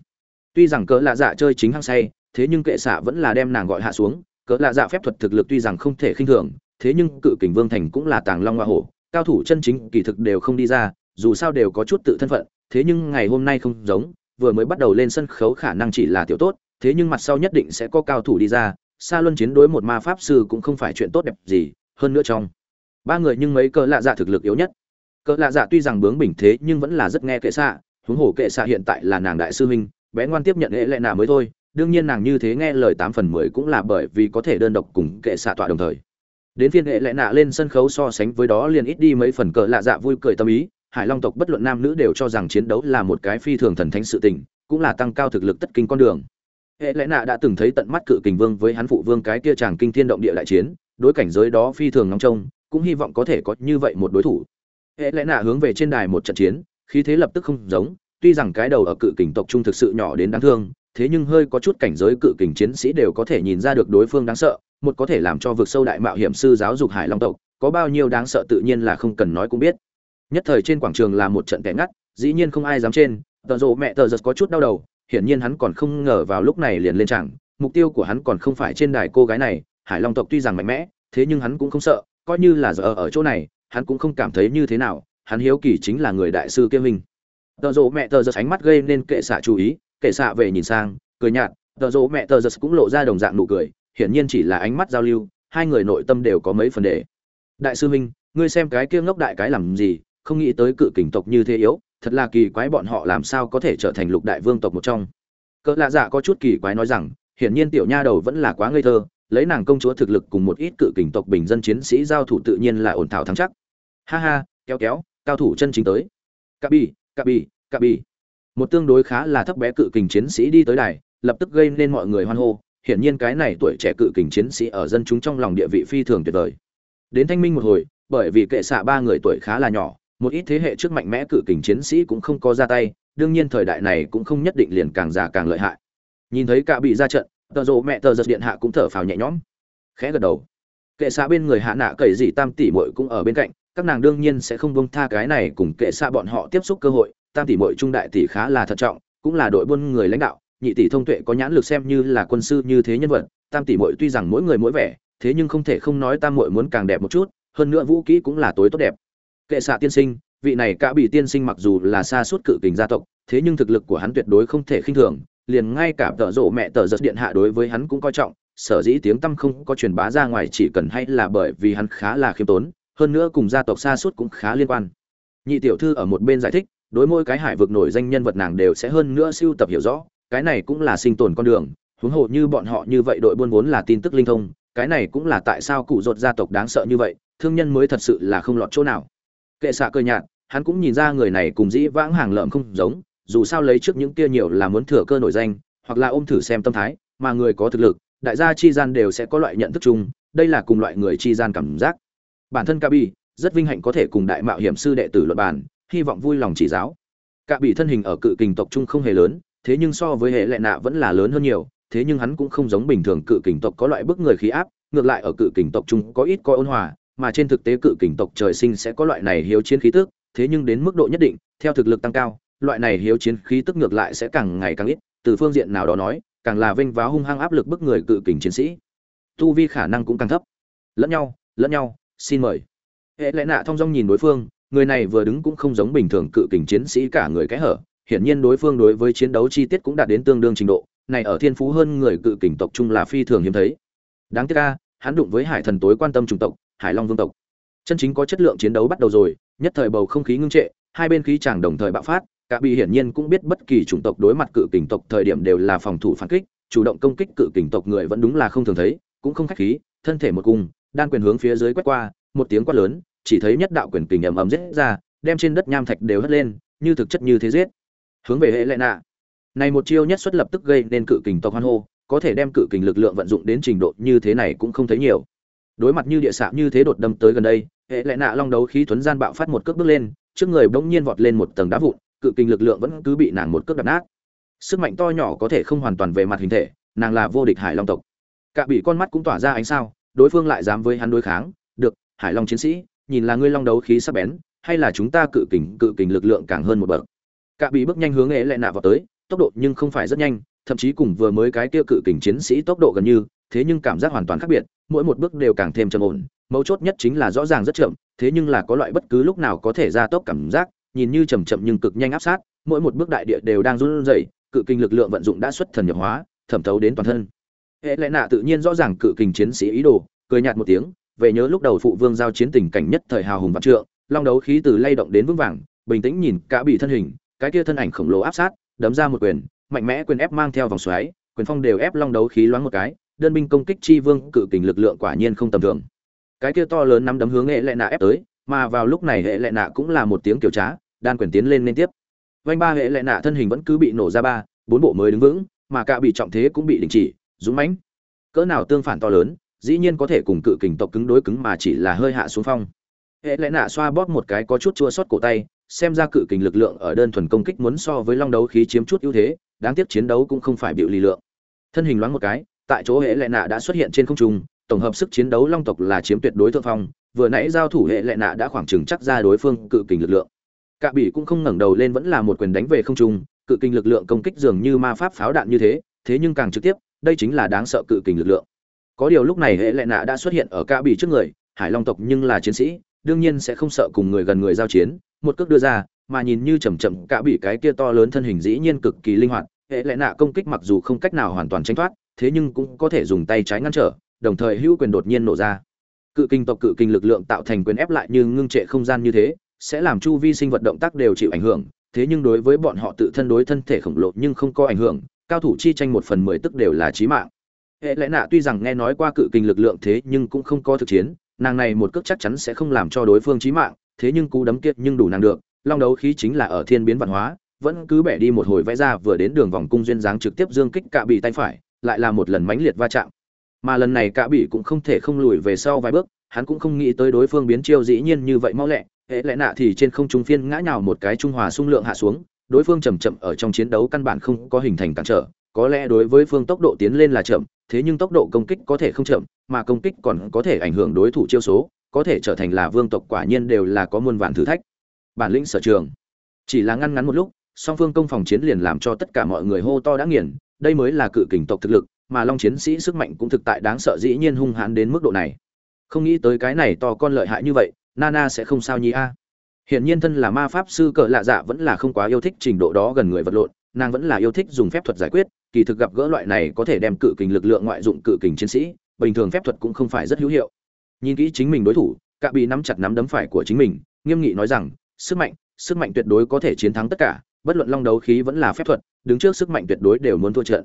Tuy rằng cỡ lạ dạ chơi chính hăng say, thế nhưng kệ xạ vẫn là đem nàng gọi hạ xuống, cỡ lạ dạ phép thuật thực lực tuy rằng không thể khinh thường, thế nhưng cự kình vương thành cũng là tàng long hoa hổ, cao thủ chân chính kỳ thực đều không đi ra, dù sao đều có chút tự thân phận, thế nhưng ngày hôm nay không giống, vừa mới bắt đầu lên sân khấu khả năng chỉ là tiểu tốt thế nhưng mặt sau nhất định sẽ có cao thủ đi ra xa luân chiến đối một ma pháp sư cũng không phải chuyện tốt đẹp gì, hơn nữa trong ba người nhưng mấy cỡ lạ dạ thực lực yếu nhất. Cỡ lạ dạ tuy rằng bướng bỉnh thế nhưng vẫn là rất nghe kệ xạ, huống hồ kệ xạ hiện tại là nàng đại sư huynh, bé ngoan tiếp nhận hệ lệ nạ mới thôi, đương nhiên nàng như thế nghe lời tám phần mười cũng là bởi vì có thể đơn độc cùng kệ xạ tọa đồng thời. Đến phiên hệ lệ nạ lên sân khấu so sánh với đó liền ít đi mấy phần cỡ lạ dạ vui cười tâm ý, hải long tộc bất luận nam nữ đều cho rằng chiến đấu là một cái phi thường thần thánh sự tình, cũng là tăng cao thực lực tất kinh con đường hệ lẽ nạ đã từng thấy tận mắt cự kình vương với hắn phụ vương cái kia chàng kinh thiên động địa đại chiến, đối cảnh giới đó phi thường ngóng trông, cũng hy vọng có thể có như vậy một đối thủ. Hệ lẽ nạ hướng về trên đài một trận chiến, khí thế lập tức không giống, tuy rằng cái đầu ở cự kình tộc trung thực sự nhỏ đến đáng thương, thế nhưng hơi có chút cảnh giới cự kình chiến sĩ đều có thể nhìn ra được đối phương đáng sợ, một có thể làm cho vực sâu đại mạo hiểm sư giáo dục hải long tộc, có bao nhiêu đáng sợ tự nhiên là không cần nói cũng biết. Nhất thời trên quảng trường là một trận kẻ ngắt, dĩ nhiên không ai dám trên, tờ rộ mẹ tờ giật có chút đau đầu hiển nhiên hắn còn không ngờ vào lúc này liền lên chẳng mục tiêu của hắn còn không phải trên đài cô gái này, hải long tộc tuy rằng mạnh mẽ, thế nhưng hắn cũng không sợ, coi như là giờ ở chỗ này, hắn cũng không cảm thấy như thế nào, hắn hiếu kỳ chính là người đại sư kiêm hình tờ Dỗ mẹ tờ giật ánh mắt gây nên kệ xạ chú ý, kệ xạ về nhìn sang, cười nhạt, tờ Dỗ mẹ tờ giật cũng lộ ra đồng dạng nụ cười, hiển nhiên chỉ là ánh mắt giao lưu, hai người nội tâm đều có mấy phần đề. Đại sư huynh, ngươi xem cái kia ngốc đại cái làm gì, không nghĩ tới cự kình tộc như thế yếu thật là kỳ quái bọn họ làm sao có thể trở thành lục đại vương tộc một trong. Cỡ lạ dạ có chút kỳ quái nói rằng, hiển nhiên tiểu nha đầu vẫn là quá ngây thơ, lấy nàng công chúa thực lực cùng một ít cự kình tộc bình dân chiến sĩ giao thủ tự nhiên là ổn thảo thắng chắc. Ha ha, kéo kéo, cao thủ chân chính tới. Cà bi cà bi cà bi một tương đối khá là thấp bé cự kình chiến sĩ đi tới đài, lập tức gây nên mọi người hoan hô, hiển nhiên cái này tuổi trẻ cự kình chiến sĩ ở dân chúng trong lòng địa vị phi thường tuyệt vời. Đến thanh minh một hồi, bởi vì kệ xạ ba người tuổi khá là nhỏ một ít thế hệ trước mạnh mẽ cự kình chiến sĩ cũng không có ra tay, đương nhiên thời đại này cũng không nhất định liền càng già càng lợi hại. Nhìn thấy cả bị ra trận, tờ rộ mẹ tờ giật điện hạ cũng thở phào nhẹ nhõm, khẽ gật đầu. Kệ xạ bên người hạ nạ cậy gì tam tỷ muội cũng ở bên cạnh, các nàng đương nhiên sẽ không bông tha cái này cùng kệ xạ bọn họ tiếp xúc cơ hội, tam tỷ muội trung đại tỷ khá là thận trọng, cũng là đội buôn người lãnh đạo, nhị tỷ thông tuệ có nhãn lực xem như là quân sư như thế nhân vật, tam tỷ muội tuy rằng mỗi người mỗi vẻ, thế nhưng không thể không nói tam muội muốn càng đẹp một chút, hơn nữa vũ kỹ cũng là tối tốt đẹp kệ xạ tiên sinh, vị này cả bị tiên sinh mặc dù là xa suốt cự kình gia tộc, thế nhưng thực lực của hắn tuyệt đối không thể khinh thường, liền ngay cả tợ rộ mẹ tợ giật điện hạ đối với hắn cũng coi trọng, sở dĩ tiếng tăm không có truyền bá ra ngoài chỉ cần hay là bởi vì hắn khá là khiêm tốn, hơn nữa cùng gia tộc xa suốt cũng khá liên quan. Nhị tiểu thư ở một bên giải thích, đối mỗi cái hải vực nổi danh nhân vật nàng đều sẽ hơn nữa siêu tập hiểu rõ, cái này cũng là sinh tồn con đường, huống hồ như bọn họ như vậy đội buôn vốn là tin tức linh thông, cái này cũng là tại sao cụ ruột gia tộc đáng sợ như vậy, thương nhân mới thật sự là không lọt chỗ nào kệ xạ cơ nhạt, hắn cũng nhìn ra người này cùng dĩ vãng hàng lợm không giống, dù sao lấy trước những kia nhiều là muốn thừa cơ nổi danh, hoặc là ôm thử xem tâm thái, mà người có thực lực, đại gia chi gian đều sẽ có loại nhận thức chung, đây là cùng loại người chi gian cảm giác. Bản thân Kabi rất vinh hạnh có thể cùng đại mạo hiểm sư đệ tử luận bàn, hy vọng vui lòng chỉ giáo. Ca bị thân hình ở cự kình tộc trung không hề lớn, thế nhưng so với hệ lệ nạ vẫn là lớn hơn nhiều, thế nhưng hắn cũng không giống bình thường cự kình tộc có loại bức người khí áp, ngược lại ở cự kình tộc trung có ít coi ôn hòa mà trên thực tế cự kình tộc trời sinh sẽ có loại này hiếu chiến khí tức thế nhưng đến mức độ nhất định theo thực lực tăng cao loại này hiếu chiến khí tức ngược lại sẽ càng ngày càng ít từ phương diện nào đó nói càng là vênh váo hung hăng áp lực bức người cự kình chiến sĩ. Tu vi khả năng cũng càng thấp. Lẫn nhau lẫn nhau xin mời. Hệ lẽ nạ thông dong nhìn đối phương người này vừa đứng cũng không giống bình thường cự kình chiến sĩ cả người cái hở hiển nhiên đối phương đối với chiến đấu chi tiết cũng đạt đến tương đương trình độ này ở thiên phú hơn người cự kình tộc trung là phi thường hiếm thấy. Đáng tiếc a, hắn đụng với hải thần tối quan tâm chủng tộc hải long vương tộc. Chân chính có chất lượng chiến đấu bắt đầu rồi, nhất thời bầu không khí ngưng trệ, hai bên khí chàng đồng thời bạo phát, cả bị hiển nhiên cũng biết bất kỳ chủng tộc đối mặt cự kình tộc thời điểm đều là phòng thủ phản kích, chủ động công kích cự kình tộc người vẫn đúng là không thường thấy, cũng không khách khí, thân thể một cung đan quyền hướng phía dưới quét qua, một tiếng quát lớn, chỉ thấy nhất đạo quyền kình ầm ầm giết ra, đem trên đất nham thạch đều hất lên, như thực chất như thế giết. Hướng về hệ lệ nạ. Này một chiêu nhất xuất lập tức gây nên cự kình tộc hoan hô, có thể đem cự kình lực lượng vận dụng đến trình độ như thế này cũng không thấy nhiều đối mặt như địa sạm như thế đột đâm tới gần đây, hệ lệ nạ long đấu khí thuấn gian bạo phát một cước bước lên, trước người bỗng nhiên vọt lên một tầng đá vụn, cự kinh lực lượng vẫn cứ bị nàng một cước đập nát. Sức mạnh to nhỏ có thể không hoàn toàn về mặt hình thể, nàng là vô địch hải long tộc. Cả bị con mắt cũng tỏa ra ánh sao, đối phương lại dám với hắn đối kháng, được, hải long chiến sĩ, nhìn là ngươi long đấu khí sắc bén, hay là chúng ta cự kình cự kình lực lượng càng hơn một bậc? Cả bị bước nhanh hướng hệ lệ nạ vào tới, tốc độ nhưng không phải rất nhanh, thậm chí cùng vừa mới cái kia cự kình chiến sĩ tốc độ gần như, thế nhưng cảm giác hoàn toàn khác biệt mỗi một bước đều càng thêm trầm ổn, mấu chốt nhất chính là rõ ràng rất chậm, thế nhưng là có loại bất cứ lúc nào có thể ra tốc cảm giác, nhìn như chậm chậm nhưng cực nhanh áp sát, mỗi một bước đại địa đều đang run rẩy, cự kinh lực lượng vận dụng đã xuất thần nhập hóa, thẩm thấu đến toàn thân. Hệ lẽ nạ tự nhiên rõ ràng cự kình chiến sĩ ý đồ, cười nhạt một tiếng, về nhớ lúc đầu phụ vương giao chiến tình cảnh nhất thời hào hùng vạn trượng, long đấu khí từ lay động đến vững vàng, bình tĩnh nhìn cả bị thân hình, cái kia thân ảnh khổng lồ áp sát, đấm ra một quyền, mạnh mẽ quyền ép mang theo vòng xoáy, quyền phong đều ép long đấu khí loáng một cái đơn binh công kích chi vương cự kình lực lượng quả nhiên không tầm thường. Cái kia to lớn nắm đấm hướng hệ lệ nạ ép tới, mà vào lúc này hệ lệ nạ cũng là một tiếng kiểu trá, đan quyền tiến lên liên tiếp. Vanh ba hệ lệ nạ thân hình vẫn cứ bị nổ ra ba, bốn bộ mới đứng vững, mà cả bị trọng thế cũng bị đình chỉ, dũng mãnh. Cỡ nào tương phản to lớn, dĩ nhiên có thể cùng cự kình tộc cứng đối cứng mà chỉ là hơi hạ xuống phong. Hệ lệ nạ xoa bóp một cái có chút chua xót cổ tay, xem ra cự kình lực lượng ở đơn thuần công kích muốn so với long đấu khí chiếm chút ưu thế, đáng tiếc chiến đấu cũng không phải biểu lì lượng. Thân hình loáng một cái tại chỗ hệ lệ nạ đã xuất hiện trên không trung, tổng hợp sức chiến đấu long tộc là chiếm tuyệt đối thượng phong, vừa nãy giao thủ hệ lệ nạ đã khoảng chừng chắc ra đối phương cự kình lực lượng. Cạ bỉ cũng không ngẩng đầu lên vẫn là một quyền đánh về không trung, cự kình lực lượng công kích dường như ma pháp pháo đạn như thế thế nhưng càng trực tiếp, đây chính là đáng sợ cự kình lực lượng. Có điều lúc này hệ lệ nạ đã xuất hiện ở cạ bỉ trước người, hải long tộc nhưng là chiến sĩ, đương nhiên sẽ không sợ cùng người gần người giao chiến, một cước đưa ra, mà nhìn như chầm chậm, cạ bỉ cái kia to lớn thân hình dĩ nhiên cực kỳ linh hoạt, hệ lệ nạ công kích mặc dù không cách nào hoàn toàn tránh thoát thế nhưng cũng có thể dùng tay trái ngăn trở, đồng thời hữu quyền đột nhiên nổ ra. Cự kinh tộc cự kinh lực lượng tạo thành quyền ép lại như ngưng trệ không gian như thế, sẽ làm chu vi sinh vật động tác đều chịu ảnh hưởng, thế nhưng đối với bọn họ tự thân đối thân thể khổng lồ nhưng không có ảnh hưởng, cao thủ chi tranh một phần mười tức đều là chí mạng. Hệ lẽ nạ tuy rằng nghe nói qua cự kinh lực lượng thế nhưng cũng không có thực chiến, nàng này một cước chắc chắn sẽ không làm cho đối phương chí mạng, thế nhưng cú đấm kiệt nhưng đủ nàng được, long đấu khí chính là ở thiên biến văn hóa, vẫn cứ bẻ đi một hồi vẽ ra vừa đến đường vòng cung duyên dáng trực tiếp dương kích cạ bị tay phải lại là một lần mãnh liệt va chạm. Mà lần này cạ bị cũng không thể không lùi về sau vài bước, hắn cũng không nghĩ tới đối phương biến chiêu dĩ nhiên như vậy mau lẹ. Hệ lẽ nạ thì trên không trung phiên ngã nhào một cái trung hòa xung lượng hạ xuống, đối phương chậm chậm ở trong chiến đấu căn bản không có hình thành cản trở, có lẽ đối với phương tốc độ tiến lên là chậm, thế nhưng tốc độ công kích có thể không chậm, mà công kích còn có thể ảnh hưởng đối thủ chiêu số, có thể trở thành là vương tộc quả nhiên đều là có muôn vàn thử thách. Bản lĩnh sở trường. Chỉ là ngăn ngắn một lúc, song phương công phòng chiến liền làm cho tất cả mọi người hô to đã nghiền đây mới là cự kình tộc thực lực, mà long chiến sĩ sức mạnh cũng thực tại đáng sợ dĩ nhiên hung hãn đến mức độ này không nghĩ tới cái này to con lợi hại như vậy, nana sẽ không sao nhỉ a à. hiển nhiên thân là ma pháp sư cỡ lạ dạ vẫn là không quá yêu thích trình độ đó gần người vật lộn, nàng vẫn là yêu thích dùng phép thuật giải quyết, kỳ thực gặp gỡ loại này có thể đem cự kình lực lượng ngoại dụng cự kình chiến sĩ, bình thường phép thuật cũng không phải rất hữu hiệu nhìn kỹ chính mình đối thủ, cạ bị nắm chặt nắm đấm phải của chính mình, nghiêm nghị nói rằng, sức mạnh sức mạnh tuyệt đối có thể chiến thắng tất cả bất luận long đấu khí vẫn là phép thuật, đứng trước sức mạnh tuyệt đối đều muốn thua trận.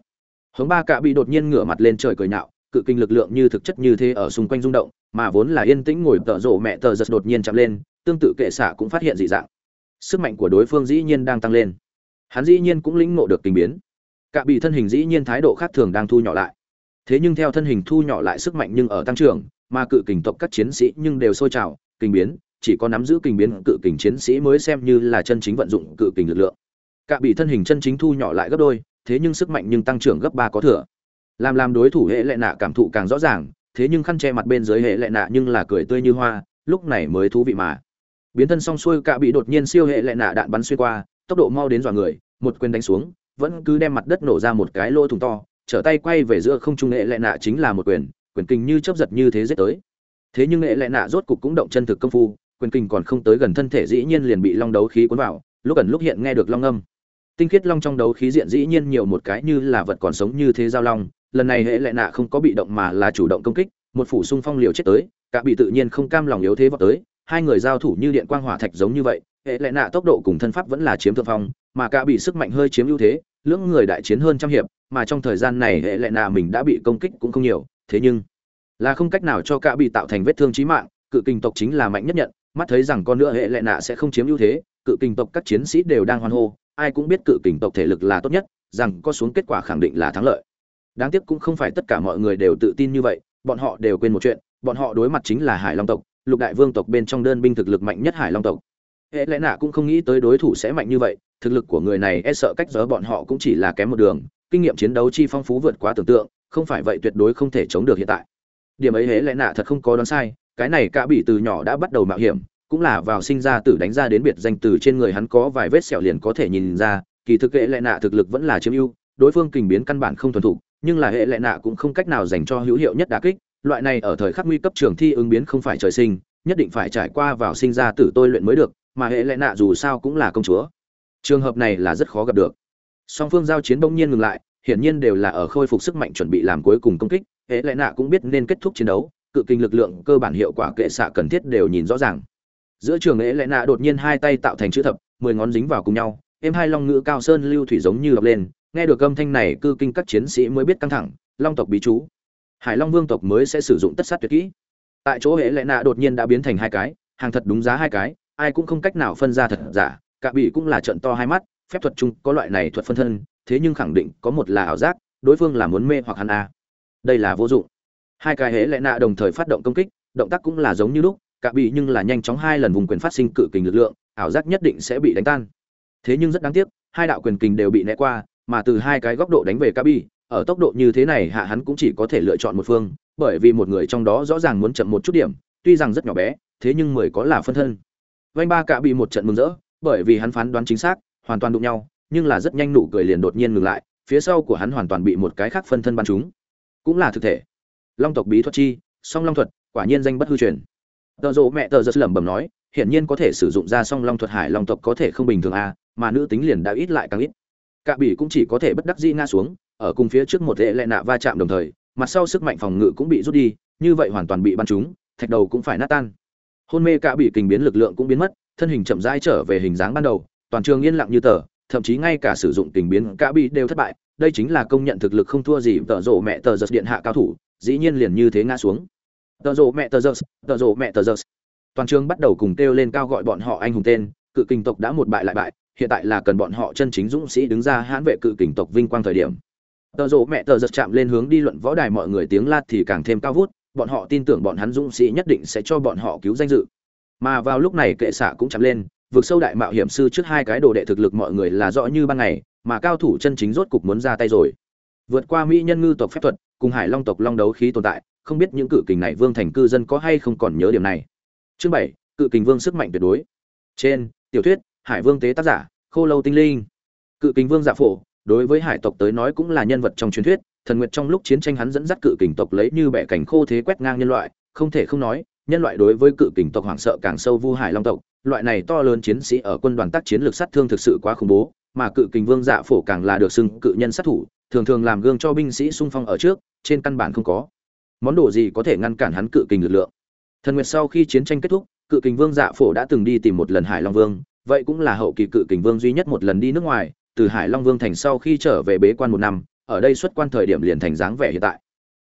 Hướng ba cạ bị đột nhiên ngửa mặt lên trời cười nhạo, cự kinh lực lượng như thực chất như thế ở xung quanh rung động, mà vốn là yên tĩnh ngồi tợ rộ mẹ tờ giật đột nhiên chạm lên, tương tự kệ xạ cũng phát hiện dị dạng. Sức mạnh của đối phương dĩ nhiên đang tăng lên. Hắn dĩ nhiên cũng lĩnh ngộ được kinh biến. Cạ bị thân hình dĩ nhiên thái độ khác thường đang thu nhỏ lại. Thế nhưng theo thân hình thu nhỏ lại sức mạnh nhưng ở tăng trưởng, mà cự kình tộc các chiến sĩ nhưng đều sôi trào, kinh biến, chỉ có nắm giữ kinh biến cự kình chiến sĩ mới xem như là chân chính vận dụng cự kình lực lượng. Cả bị thân hình chân chính thu nhỏ lại gấp đôi, thế nhưng sức mạnh nhưng tăng trưởng gấp ba có thừa. Làm làm đối thủ hệ lệ nạ cảm thụ càng rõ ràng, thế nhưng khăn che mặt bên dưới hệ lệ nạ nhưng là cười tươi như hoa, lúc này mới thú vị mà. Biến thân xong xuôi, cả bị đột nhiên siêu hệ lệ nạ đạn bắn xuyên qua, tốc độ mau đến dọa người, một quyền đánh xuống, vẫn cứ đem mặt đất nổ ra một cái lỗ thủng to, trở tay quay về giữa không trung hệ lệ nạ chính là một quyền quyền kinh như chớp giật như thế giết tới. Thế nhưng hệ lệ nạ rốt cục cũng động chân thực công phu, quyền kinh còn không tới gần thân thể dĩ nhiên liền bị long đấu khí cuốn vào, lúc ẩn lúc hiện nghe được long âm tinh khiết long trong đấu khí diện dĩ nhiên nhiều một cái như là vật còn sống như thế giao long, lần này hệ lệ nạ không có bị động mà là chủ động công kích, một phủ sung phong liều chết tới, cả bị tự nhiên không cam lòng yếu thế vào tới, hai người giao thủ như điện quang hỏa thạch giống như vậy, hệ lệ nạ tốc độ cùng thân pháp vẫn là chiếm thượng phong, mà cả bị sức mạnh hơi chiếm ưu thế, lưỡng người đại chiến hơn trăm hiệp, mà trong thời gian này hệ lệ nạ mình đã bị công kích cũng không nhiều, thế nhưng là không cách nào cho cả bị tạo thành vết thương chí mạng, cự kinh tộc chính là mạnh nhất nhận, mắt thấy rằng con nữa hệ lệ nạ sẽ không chiếm ưu thế, cự kinh tộc các chiến sĩ đều đang hoan hô ai cũng biết cự kình tộc thể lực là tốt nhất, rằng có xuống kết quả khẳng định là thắng lợi. Đáng tiếc cũng không phải tất cả mọi người đều tự tin như vậy, bọn họ đều quên một chuyện, bọn họ đối mặt chính là hải long tộc, lục đại vương tộc bên trong đơn binh thực lực mạnh nhất hải long tộc. Hệ lẽ nạ cũng không nghĩ tới đối thủ sẽ mạnh như vậy, thực lực của người này e sợ cách giớ bọn họ cũng chỉ là kém một đường, kinh nghiệm chiến đấu chi phong phú vượt quá tưởng tượng, không phải vậy tuyệt đối không thể chống được hiện tại. Điểm ấy hễ lẽ nạ thật không có đoán sai, cái này cả bị từ nhỏ đã bắt đầu mạo hiểm cũng là vào sinh ra tử đánh ra đến biệt danh từ trên người hắn có vài vết sẹo liền có thể nhìn ra, kỳ thực hệ lệ nạ thực lực vẫn là chiếm ưu, đối phương kình biến căn bản không thuần thục, nhưng là hệ lệ nạ cũng không cách nào dành cho hữu hiệu nhất đà kích, loại này ở thời khắc nguy cấp trường thi ứng biến không phải trời sinh, nhất định phải trải qua vào sinh ra tử tôi luyện mới được, mà hệ lệ nạ dù sao cũng là công chúa. Trường hợp này là rất khó gặp được. Song phương giao chiến bỗng nhiên ngừng lại, hiển nhiên đều là ở khôi phục sức mạnh chuẩn bị làm cuối cùng công kích, hệ lệ nạ cũng biết nên kết thúc chiến đấu, cự kinh lực lượng cơ bản hiệu quả kệ xạ cần thiết đều nhìn rõ ràng giữa trường hệ lẽ nạ đột nhiên hai tay tạo thành chữ thập, mười ngón dính vào cùng nhau em hai long ngữ cao sơn lưu thủy giống như đọc lên, nghe được âm thanh này, cư kinh các chiến sĩ mới biết căng thẳng, long tộc bí chú. Hải long vương tộc mới sẽ sử dụng tất sát tuyệt kỹ. Tại chỗ hệ lẽ nạ đột nhiên đã biến thành hai cái, hàng thật đúng giá hai cái, ai cũng không cách nào phân ra thật giả, cả bị cũng là trận to hai mắt, phép thuật chung có loại này thuật phân thân, thế nhưng khẳng định có một là ảo giác, đối phương là muốn mê hoặc hắn a. Đây là vô dụng. Hai cái hễ lẽ nạ đồng thời phát động công kích, động tác cũng là giống như lúc cả bị nhưng là nhanh chóng hai lần vùng quyền phát sinh cự kình lực lượng, ảo giác nhất định sẽ bị đánh tan. Thế nhưng rất đáng tiếc, hai đạo quyền kình đều bị né qua, mà từ hai cái góc độ đánh về cả bị ở tốc độ như thế này hạ hắn cũng chỉ có thể lựa chọn một phương, bởi vì một người trong đó rõ ràng muốn chậm một chút điểm, tuy rằng rất nhỏ bé, thế nhưng mười có là phân thân. Vanh ba cả bị một trận mừng rỡ, bởi vì hắn phán đoán chính xác, hoàn toàn đụng nhau, nhưng là rất nhanh nụ cười liền đột nhiên ngừng lại, phía sau của hắn hoàn toàn bị một cái khác phân thân bắn trúng. Cũng là thực thể. Long tộc bí thuật chi, song long thuật, quả nhiên danh bất hư truyền tờ rộ mẹ tờ giật lẩm bẩm nói hiển nhiên có thể sử dụng ra song long thuật hải long tộc có thể không bình thường à, mà nữ tính liền đã ít lại càng ít. Cả bỉ cũng chỉ có thể bất đắc dĩ ngã xuống ở cùng phía trước một hệ lệ nạ va chạm đồng thời mặt sau sức mạnh phòng ngự cũng bị rút đi như vậy hoàn toàn bị bắn trúng thạch đầu cũng phải nát tan. Hôn mê cả bỉ kình biến lực lượng cũng biến mất thân hình chậm rãi trở về hình dáng ban đầu toàn trường yên lặng như tờ thậm chí ngay cả sử dụng kình biến cả bỉ đều thất bại đây chính là công nhận thực lực không thua gì tờ rộ mẹ tờ giật điện hạ cao thủ dĩ nhiên liền như thế ngã xuống tờ rộ mẹ tờ giật tờ rộ mẹ tờ giật toàn trường bắt đầu cùng kêu lên cao gọi bọn họ anh hùng tên, cự kình tộc đã một bại lại bại, hiện tại là cần bọn họ chân chính dũng sĩ đứng ra hãn vệ cự kình tộc vinh quang thời điểm. Tờ rộ mẹ tờ giật chạm lên hướng đi luận võ đài mọi người tiếng lát thì càng thêm cao vút, bọn họ tin tưởng bọn hắn dũng sĩ nhất định sẽ cho bọn họ cứu danh dự. Mà vào lúc này kệ xạ cũng chạm lên, vượt sâu đại mạo hiểm sư trước hai cái đồ đệ thực lực mọi người là rõ như ban ngày, mà cao thủ chân chính rốt cục muốn ra tay rồi. Vượt qua mỹ nhân ngư tộc phép thuật, cùng hải long tộc long đấu khí tồn tại không biết những cự kình này vương thành cư dân có hay không còn nhớ điểm này. Chương bảy, cự kình vương sức mạnh tuyệt đối. Trên, tiểu thuyết, hải vương tế tác giả, khô lâu tinh linh. Cự kình vương giả phổ, đối với hải tộc tới nói cũng là nhân vật trong truyền thuyết, thần nguyệt trong lúc chiến tranh hắn dẫn dắt cự kình tộc lấy như bẻ cảnh khô thế quét ngang nhân loại, không thể không nói, nhân loại đối với cự kình tộc hoảng sợ càng sâu vu hải long tộc, loại này to lớn chiến sĩ ở quân đoàn tác chiến lược sát thương thực sự quá khủng bố, mà cự kình vương dạ phổ càng là được xưng cự nhân sát thủ, thường thường làm gương cho binh sĩ xung phong ở trước, trên căn bản không có món đồ gì có thể ngăn cản hắn cự kình lực lượng? Thần nguyệt sau khi chiến tranh kết thúc, cự kình vương dạ phổ đã từng đi tìm một lần hải long vương, vậy cũng là hậu kỳ cự kình vương duy nhất một lần đi nước ngoài, từ hải long vương thành sau khi trở về bế quan một năm, ở đây xuất quan thời điểm liền thành dáng vẻ hiện tại.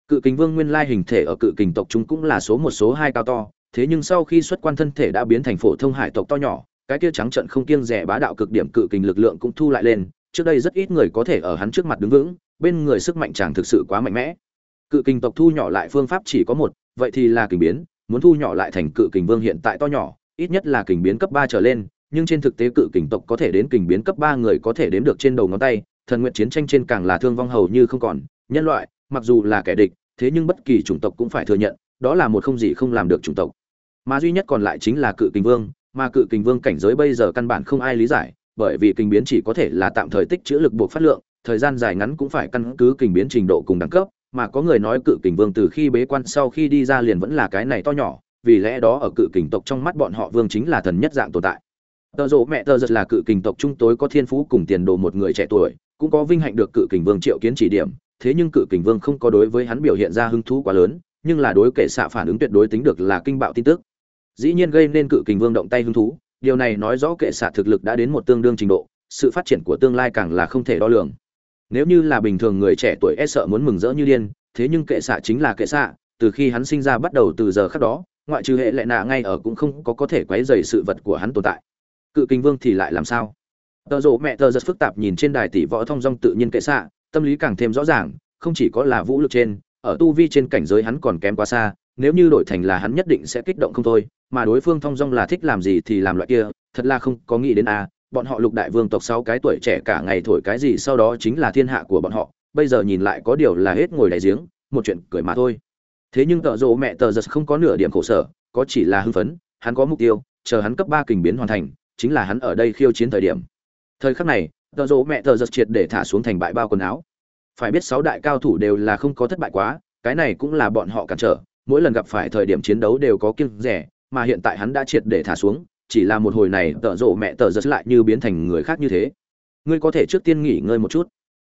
Cự kình vương nguyên lai hình thể ở cự kình tộc chúng cũng là số một, số hai cao to, thế nhưng sau khi xuất quan thân thể đã biến thành phổ thông hải tộc to nhỏ, cái kia trắng trận không kiêng rẻ bá đạo cực điểm cự kình lực lượng cũng thu lại lên, trước đây rất ít người có thể ở hắn trước mặt đứng vững, bên người sức mạnh chàng thực sự quá mạnh mẽ cự kình tộc thu nhỏ lại phương pháp chỉ có một, vậy thì là kình biến, muốn thu nhỏ lại thành cự kình vương hiện tại to nhỏ, ít nhất là kình biến cấp ba trở lên, nhưng trên thực tế cự kình tộc có thể đến kình biến cấp ba người có thể đếm được trên đầu ngón tay, thần nguyện chiến tranh trên càng là thương vong hầu như không còn, nhân loại, mặc dù là kẻ địch, thế nhưng bất kỳ chủng tộc cũng phải thừa nhận, đó là một không gì không làm được chủng tộc. Mà duy nhất còn lại chính là cự kình vương, mà cự kình vương cảnh giới bây giờ căn bản không ai lý giải, bởi vì kình biến chỉ có thể là tạm thời tích trữ lực buộc phát lượng, thời gian dài ngắn cũng phải căn cứ kình biến trình độ cùng đẳng cấp mà có người nói cự kình vương từ khi bế quan sau khi đi ra liền vẫn là cái này to nhỏ, vì lẽ đó ở cự kình tộc trong mắt bọn họ vương chính là thần nhất dạng tồn tại. Tờ rộ mẹ tờ giật là cự kình tộc trung tối có thiên phú cùng tiền đồ một người trẻ tuổi, cũng có vinh hạnh được cự kình vương triệu kiến chỉ điểm, thế nhưng cự kình vương không có đối với hắn biểu hiện ra hứng thú quá lớn, nhưng là đối kệ xạ phản ứng tuyệt đối tính được là kinh bạo tin tức. Dĩ nhiên gây nên cự kình vương động tay hứng thú, điều này nói rõ kệ xạ thực lực đã đến một tương đương trình độ, sự phát triển của tương lai càng là không thể đo lường nếu như là bình thường người trẻ tuổi e sợ muốn mừng rỡ như điên, thế nhưng kệ xạ chính là kệ xạ, từ khi hắn sinh ra bắt đầu từ giờ khác đó, ngoại trừ hệ lệ nạ ngay ở cũng không có có thể quấy dày sự vật của hắn tồn tại. Cự kinh vương thì lại làm sao? Tợ rộ mẹ tờ rất phức tạp nhìn trên đài tỷ võ thông dong tự nhiên kệ xạ, tâm lý càng thêm rõ ràng, không chỉ có là vũ lực trên, ở tu vi trên cảnh giới hắn còn kém quá xa, nếu như đổi thành là hắn nhất định sẽ kích động không thôi, mà đối phương thông dong là thích làm gì thì làm loại kia, thật là không có nghĩ đến a bọn họ lục đại vương tộc sáu cái tuổi trẻ cả ngày thổi cái gì sau đó chính là thiên hạ của bọn họ, bây giờ nhìn lại có điều là hết ngồi đại giếng, một chuyện cười mà thôi. Thế nhưng tợ rộ mẹ tờ giật không có nửa điểm khổ sở, có chỉ là hưng phấn, hắn có mục tiêu, chờ hắn cấp ba kình biến hoàn thành, chính là hắn ở đây khiêu chiến thời điểm. Thời khắc này, tợ rộ mẹ tờ giật triệt để thả xuống thành bại bao quần áo. Phải biết sáu đại cao thủ đều là không có thất bại quá, cái này cũng là bọn họ cản trở, mỗi lần gặp phải thời điểm chiến đấu đều có kiêng rẻ, mà hiện tại hắn đã triệt để thả xuống chỉ là một hồi này tợ rộ mẹ tờ giật lại như biến thành người khác như thế. Ngươi có thể trước tiên nghỉ ngơi một chút.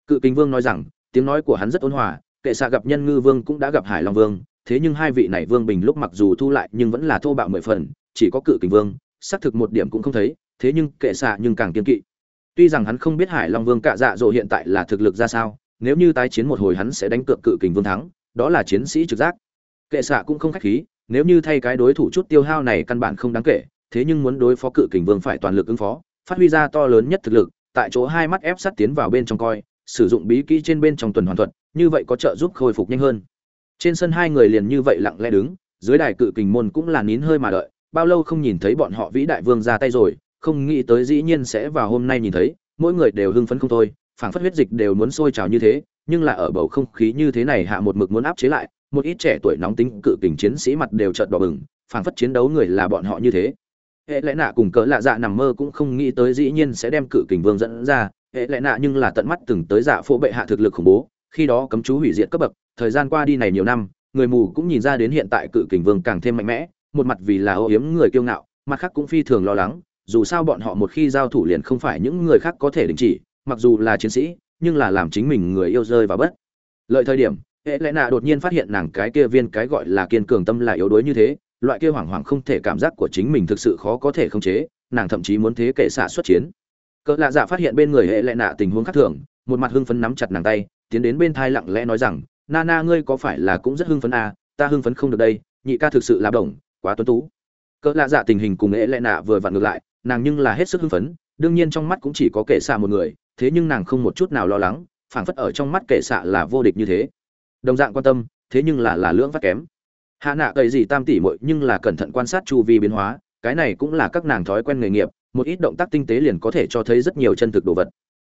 Cự kính vương nói rằng, tiếng nói của hắn rất ôn hòa, kệ xạ gặp nhân ngư vương cũng đã gặp hải long vương, thế nhưng hai vị này vương bình lúc mặc dù thu lại nhưng vẫn là thô bạo mười phần, chỉ có cự kính vương, xác thực một điểm cũng không thấy, thế nhưng kệ xạ nhưng càng kiên kỵ. Tuy rằng hắn không biết hải long vương cạ dạ dỗ hiện tại là thực lực ra sao, nếu như tái chiến một hồi hắn sẽ đánh cược cự kình vương thắng, đó là chiến sĩ trực giác. Kệ xạ cũng không khách khí, nếu như thay cái đối thủ chút tiêu hao này căn bản không đáng kể thế nhưng muốn đối phó cự kình vương phải toàn lực ứng phó, phát huy ra to lớn nhất thực lực, tại chỗ hai mắt ép sát tiến vào bên trong coi, sử dụng bí kỹ trên bên trong tuần hoàn thuật, như vậy có trợ giúp khôi phục nhanh hơn. Trên sân hai người liền như vậy lặng lẽ đứng, dưới đài cự kình môn cũng là nín hơi mà đợi, bao lâu không nhìn thấy bọn họ vĩ đại vương ra tay rồi, không nghĩ tới dĩ nhiên sẽ vào hôm nay nhìn thấy, mỗi người đều hưng phấn không thôi, phảng phất huyết dịch đều muốn sôi trào như thế, nhưng là ở bầu không khí như thế này hạ một mực muốn áp chế lại, một ít trẻ tuổi nóng tính cự kình chiến sĩ mặt đều chợt đỏ bừng, phảng phất chiến đấu người là bọn họ như thế hệ lẽ nạ cùng cỡ lạ dạ nằm mơ cũng không nghĩ tới dĩ nhiên sẽ đem cự kình vương dẫn ra. Hệ lẽ nạ nhưng là tận mắt từng tới dạ phố bệ hạ thực lực khủng bố, khi đó cấm chú hủy diệt cấp bậc, thời gian qua đi này nhiều năm, người mù cũng nhìn ra đến hiện tại cự kình vương càng thêm mạnh mẽ, một mặt vì là ô hiếm người kiêu ngạo, mặt khác cũng phi thường lo lắng, dù sao bọn họ một khi giao thủ liền không phải những người khác có thể đình chỉ, mặc dù là chiến sĩ, nhưng là làm chính mình người yêu rơi vào bất. Lợi thời điểm, hệ lẽ nạ đột nhiên phát hiện nàng cái kia viên cái gọi là kiên cường tâm là yếu đuối như thế loại kia hoảng hoảng không thể cảm giác của chính mình thực sự khó có thể khống chế nàng thậm chí muốn thế kệ xạ xuất chiến. Cỡ lạ dạ phát hiện bên người hệ lệ nạ tình huống khác thường một mặt hưng phấn nắm chặt nàng tay tiến đến bên thai lặng lẽ nói rằng na na ngươi có phải là cũng rất hưng phấn à, ta hưng phấn không được đây nhị ca thực sự là đồng quá tuấn tú. Cỡ lạ dạ tình hình cùng hệ lệ nạ vừa vặn ngược lại nàng nhưng là hết sức hưng phấn đương nhiên trong mắt cũng chỉ có kệ xạ một người thế nhưng nàng không một chút nào lo lắng phảng phất ở trong mắt kệ xạ là vô địch như thế. Đồng dạng quan tâm thế nhưng là là lưỡng phát kém hạ nạ cậy gì tam tỷ muội nhưng là cẩn thận quan sát chu vi biến hóa, cái này cũng là các nàng thói quen nghề nghiệp, một ít động tác tinh tế liền có thể cho thấy rất nhiều chân thực đồ vật.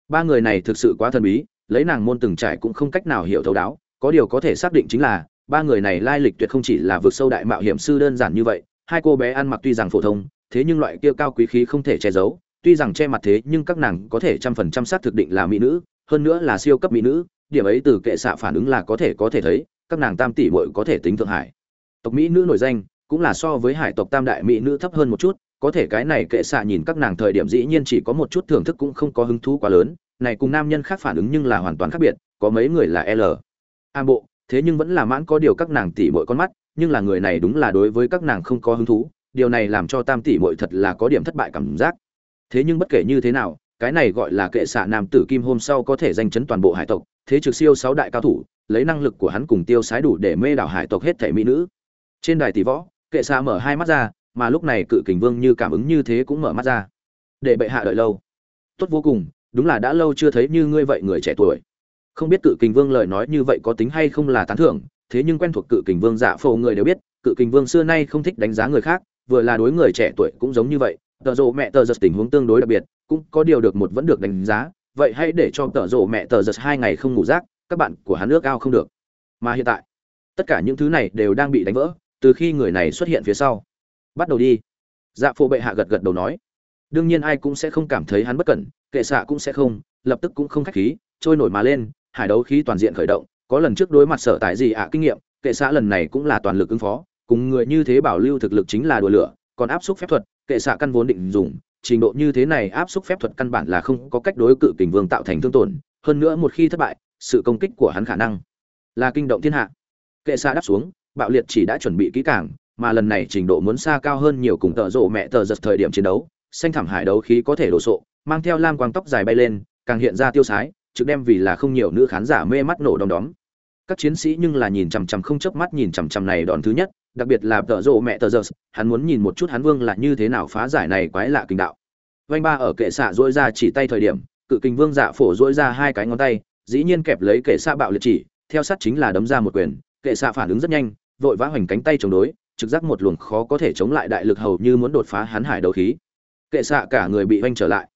Ba người này thực sự quá thần bí, lấy nàng môn từng trải cũng không cách nào hiểu thấu đáo, có điều có thể xác định chính là, ba người này lai lịch tuyệt không chỉ là vượt sâu đại mạo hiểm sư đơn giản như vậy, hai cô bé ăn mặc tuy rằng phổ thông, thế nhưng loại kia cao quý khí không thể che giấu, tuy rằng che mặt thế nhưng các nàng có thể trăm phần trăm xác thực định là mỹ nữ, hơn nữa là siêu cấp mỹ nữ, điểm ấy từ kệ xạ phản ứng là có thể có thể thấy, các nàng tam tỷ muội có thể tính thượng hải tộc mỹ nữ nổi danh, cũng là so với hải tộc tam đại mỹ nữ thấp hơn một chút, có thể cái này kệ xạ nhìn các nàng thời điểm dĩ nhiên chỉ có một chút thưởng thức cũng không có hứng thú quá lớn, này cùng nam nhân khác phản ứng nhưng là hoàn toàn khác biệt, có mấy người là l. A bộ, thế nhưng vẫn là mãn có điều các nàng tỷ mỗi con mắt, nhưng là người này đúng là đối với các nàng không có hứng thú, điều này làm cho tam tỷ muội thật là có điểm thất bại cảm giác. Thế nhưng bất kể như thế nào, cái này gọi là kệ xạ nam tử kim hôm sau có thể danh chấn toàn bộ hải tộc, thế trực siêu sáu đại cao thủ, lấy năng lực của hắn cùng tiêu sái đủ để mê đảo hải tộc hết thể mỹ nữ trên đài tỷ võ, kệ xạ mở hai mắt ra, mà lúc này cự kình vương như cảm ứng như thế cũng mở mắt ra. Để bệ hạ đợi lâu. Tốt vô cùng, đúng là đã lâu chưa thấy như ngươi vậy người trẻ tuổi. Không biết cự kình vương lời nói như vậy có tính hay không là tán thưởng, thế nhưng quen thuộc cự kình vương dạ phổ người đều biết, cự kình vương xưa nay không thích đánh giá người khác, vừa là đối người trẻ tuổi cũng giống như vậy. Tờ rộ mẹ tờ giật tình huống tương đối đặc biệt, cũng có điều được một vẫn được đánh giá, vậy hãy để cho tờ rộ mẹ tờ giật hai ngày không ngủ rác, các bạn của hắn nước ao không được. Mà hiện tại, tất cả những thứ này đều đang bị đánh vỡ từ khi người này xuất hiện phía sau. Bắt đầu đi. Dạ phụ bệ hạ gật gật đầu nói. Đương nhiên ai cũng sẽ không cảm thấy hắn bất cẩn, kệ xạ cũng sẽ không, lập tức cũng không khách khí, trôi nổi mà lên, hải đấu khí toàn diện khởi động, có lần trước đối mặt sở tại gì ạ à kinh nghiệm, kệ xạ lần này cũng là toàn lực ứng phó, cùng người như thế bảo lưu thực lực chính là đùa lửa, còn áp xúc phép thuật, kệ xạ căn vốn định dùng, trình độ như thế này áp xúc phép thuật căn bản là không có cách đối cự kình vương tạo thành thương tổn, hơn nữa một khi thất bại, sự công kích của hắn khả năng là kinh động thiên hạ. Kệ xạ đáp xuống bạo liệt chỉ đã chuẩn bị kỹ càng, mà lần này trình độ muốn xa cao hơn nhiều cùng tợ rộ mẹ tờ giật thời điểm chiến đấu, xanh thảm hải đấu khí có thể đổ sộ, mang theo lam quang tóc dài bay lên, càng hiện ra tiêu sái, trực đem vì là không nhiều nữ khán giả mê mắt nổ đom đóm. Các chiến sĩ nhưng là nhìn chằm chằm không chớp mắt nhìn chằm chằm này đòn thứ nhất, đặc biệt là tợ rộ mẹ tờ giật, hắn muốn nhìn một chút hắn vương là như thế nào phá giải này quái lạ kinh đạo. Vanh ba ở kệ xạ dỗi ra chỉ tay thời điểm, cự kình vương dạ phổ dỗi ra hai cái ngón tay, dĩ nhiên kẹp lấy kệ xạ bạo liệt chỉ, theo sát chính là đấm ra một quyền, kệ xạ phản ứng rất nhanh vội vã hoành cánh tay chống đối, trực giác một luồng khó có thể chống lại đại lực hầu như muốn đột phá hắn hải đấu khí. Kệ xạ cả người bị oanh trở lại.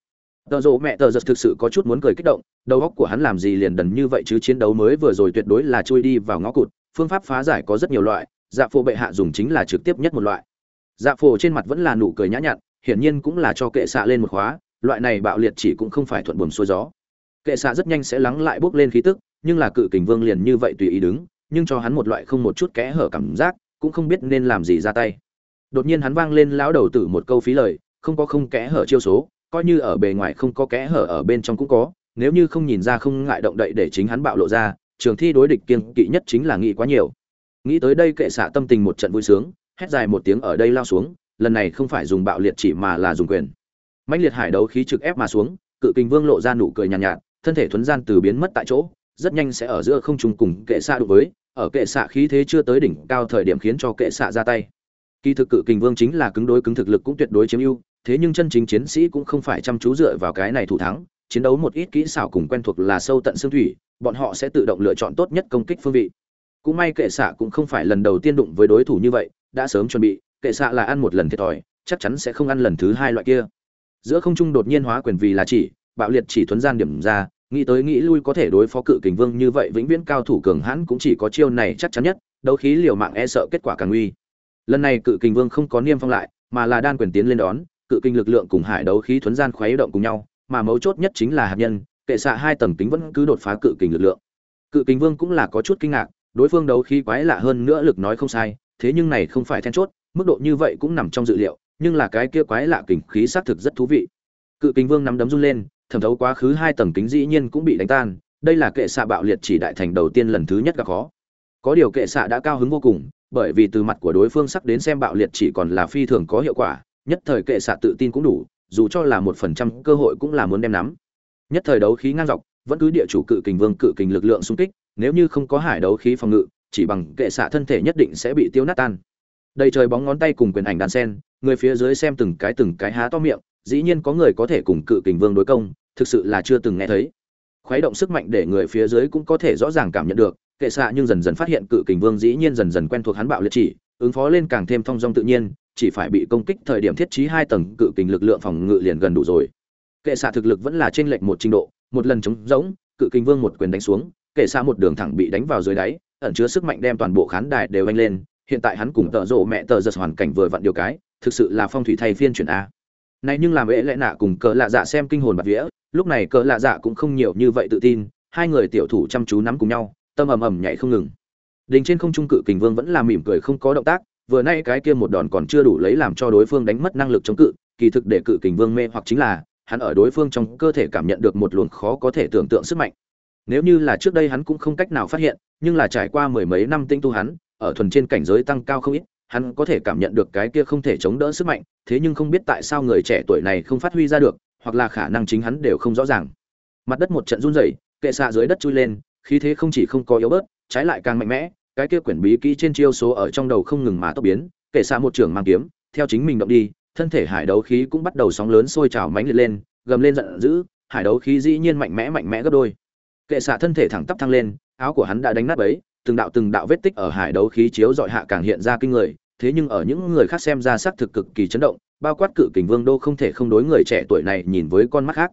Tờ rộ mẹ tờ giật thực sự có chút muốn cười kích động, đầu óc của hắn làm gì liền đần như vậy chứ chiến đấu mới vừa rồi tuyệt đối là chui đi vào ngõ cụt, phương pháp phá giải có rất nhiều loại dạ phổ bệ hạ dùng chính là trực tiếp nhất một loại. Dạ phổ trên mặt vẫn là nụ cười nhã nhặn, hiển nhiên cũng là cho kệ xạ lên một khóa, loại này bạo liệt chỉ cũng không phải thuận buồm xuôi gió. Kệ xạ rất nhanh sẽ lắng lại bước lên khí tức, nhưng là cự kình vương liền như vậy tùy ý đứng nhưng cho hắn một loại không một chút kẽ hở cảm giác cũng không biết nên làm gì ra tay. Đột nhiên hắn vang lên lão đầu tử một câu phí lời không có không kẽ hở chiêu số coi như ở bề ngoài không có kẽ hở ở bên trong cũng có nếu như không nhìn ra không ngại động đậy để chính hắn bạo lộ ra trường thi đối địch kiên kỵ nhất chính là nghĩ quá nhiều. Nghĩ tới đây kệ xạ tâm tình một trận vui sướng hét dài một tiếng ở đây lao xuống lần này không phải dùng bạo liệt chỉ mà là dùng quyền. Mạnh liệt hải đấu khí trực ép mà xuống cự kình vương lộ ra nụ cười nhàn nhạt, nhạt thân thể thuấn gian từ biến mất tại chỗ rất nhanh sẽ ở giữa không trùng cùng kệ xạ đối với ở kệ xạ khí thế chưa tới đỉnh cao thời điểm khiến cho kệ xạ ra tay. Kỳ thực cự kình vương chính là cứng đối cứng thực lực cũng tuyệt đối chiếm ưu, thế nhưng chân chính chiến sĩ cũng không phải chăm chú dựa vào cái này thủ thắng, chiến đấu một ít kỹ xảo cùng quen thuộc là sâu tận xương thủy, bọn họ sẽ tự động lựa chọn tốt nhất công kích phương vị. Cũng may kệ xạ cũng không phải lần đầu tiên đụng với đối thủ như vậy, đã sớm chuẩn bị, kệ xạ là ăn một lần thiệt thòi, chắc chắn sẽ không ăn lần thứ hai loại kia. Giữa không trung đột nhiên hóa quyền vì là chỉ, bạo liệt chỉ thuấn gian điểm ra nghĩ tới nghĩ lui có thể đối phó cự kình vương như vậy, vĩnh viễn cao thủ cường hãn cũng chỉ có chiêu này chắc chắn nhất, đấu khí liều mạng e sợ kết quả càng nguy. Lần này cự kình vương không có niêm phong lại, mà là đan quyền tiến lên đón, cự kình lực lượng cùng hải đấu khí thuấn gian khuấy động cùng nhau, mà mấu chốt nhất chính là hạt nhân, kệ xạ hai tầng tính vẫn cứ đột phá cự kình lực lượng. Cự kình vương cũng là có chút kinh ngạc, đối phương đấu khí quái lạ hơn nữa lực nói không sai, thế nhưng này không phải then chốt, mức độ như vậy cũng nằm trong dự liệu, nhưng là cái kia quái lạ kình khí xác thực rất thú vị. Cự kình vương nắm đấm run lên thẩm thấu quá khứ hai tầng kính dĩ nhiên cũng bị đánh tan, đây là kệ xạ bạo liệt chỉ đại thành đầu tiên lần thứ nhất gặp khó. Có điều kệ xạ đã cao hứng vô cùng, bởi vì từ mặt của đối phương sắc đến xem bạo liệt chỉ còn là phi thường có hiệu quả, nhất thời kệ xạ tự tin cũng đủ, dù cho là một phần trăm cơ hội cũng là muốn đem nắm. Nhất thời đấu khí ngang dọc, vẫn cứ địa chủ cự kình vương cự kình lực lượng xung kích, nếu như không có hải đấu khí phòng ngự, chỉ bằng kệ xạ thân thể nhất định sẽ bị tiêu nát tan. Đầy trời bóng ngón tay cùng quyền ảnh đàn sen, người phía dưới xem từng cái từng cái há to miệng dĩ nhiên có người có thể cùng cự kình vương đối công, thực sự là chưa từng nghe thấy. Khuấy động sức mạnh để người phía dưới cũng có thể rõ ràng cảm nhận được, kệ xạ nhưng dần dần phát hiện cự kình vương dĩ nhiên dần dần quen thuộc hắn bạo liệt chỉ, ứng phó lên càng thêm thong dong tự nhiên, chỉ phải bị công kích thời điểm thiết trí hai tầng cự kình lực lượng phòng ngự liền gần đủ rồi. Kệ xạ thực lực vẫn là trên lệch một trình độ, một lần chống rỗng cự kình vương một quyền đánh xuống, kệ xạ một đường thẳng bị đánh vào dưới đáy, ẩn chứa sức mạnh đem toàn bộ khán đài đều anh lên, hiện tại hắn cùng tợ rộ mẹ tợ giật hoàn cảnh vừa vặn điều cái, thực sự là phong thủy thay phiên chuyển a này nhưng làm ế lẽ nạ cùng cờ lạ dạ xem kinh hồn bạt vía, lúc này cờ lạ dạ cũng không nhiều như vậy tự tin, hai người tiểu thủ chăm chú nắm cùng nhau, tâm ầm ầm nhảy không ngừng. Đình trên không trung cự kình vương vẫn là mỉm cười không có động tác, vừa nay cái kia một đòn còn chưa đủ lấy làm cho đối phương đánh mất năng lực chống cự, kỳ thực để cự kình vương mê hoặc chính là, hắn ở đối phương trong cơ thể cảm nhận được một luồng khó có thể tưởng tượng sức mạnh. Nếu như là trước đây hắn cũng không cách nào phát hiện, nhưng là trải qua mười mấy năm tinh tu hắn, ở thuần trên cảnh giới tăng cao không ít hắn có thể cảm nhận được cái kia không thể chống đỡ sức mạnh, thế nhưng không biết tại sao người trẻ tuổi này không phát huy ra được, hoặc là khả năng chính hắn đều không rõ ràng. Mặt đất một trận run rẩy, kệ xạ dưới đất chui lên, khí thế không chỉ không có yếu bớt, trái lại càng mạnh mẽ, cái kia quyển bí kỹ trên chiêu số ở trong đầu không ngừng mà tốc biến, kệ xạ một trường mang kiếm, theo chính mình động đi, thân thể hải đấu khí cũng bắt đầu sóng lớn sôi trào mãnh liệt lên, gầm lên giận dữ, hải đấu khí dĩ nhiên mạnh mẽ mạnh mẽ gấp đôi. Kệ xạ thân thể thẳng tắp thăng lên, áo của hắn đã đánh nát ấy từng đạo từng đạo vết tích ở hải đấu khí chiếu dọi hạ càng hiện ra kinh người, thế nhưng ở những người khác xem ra xác thực cực kỳ chấn động, bao quát cự kình vương đô không thể không đối người trẻ tuổi này nhìn với con mắt khác.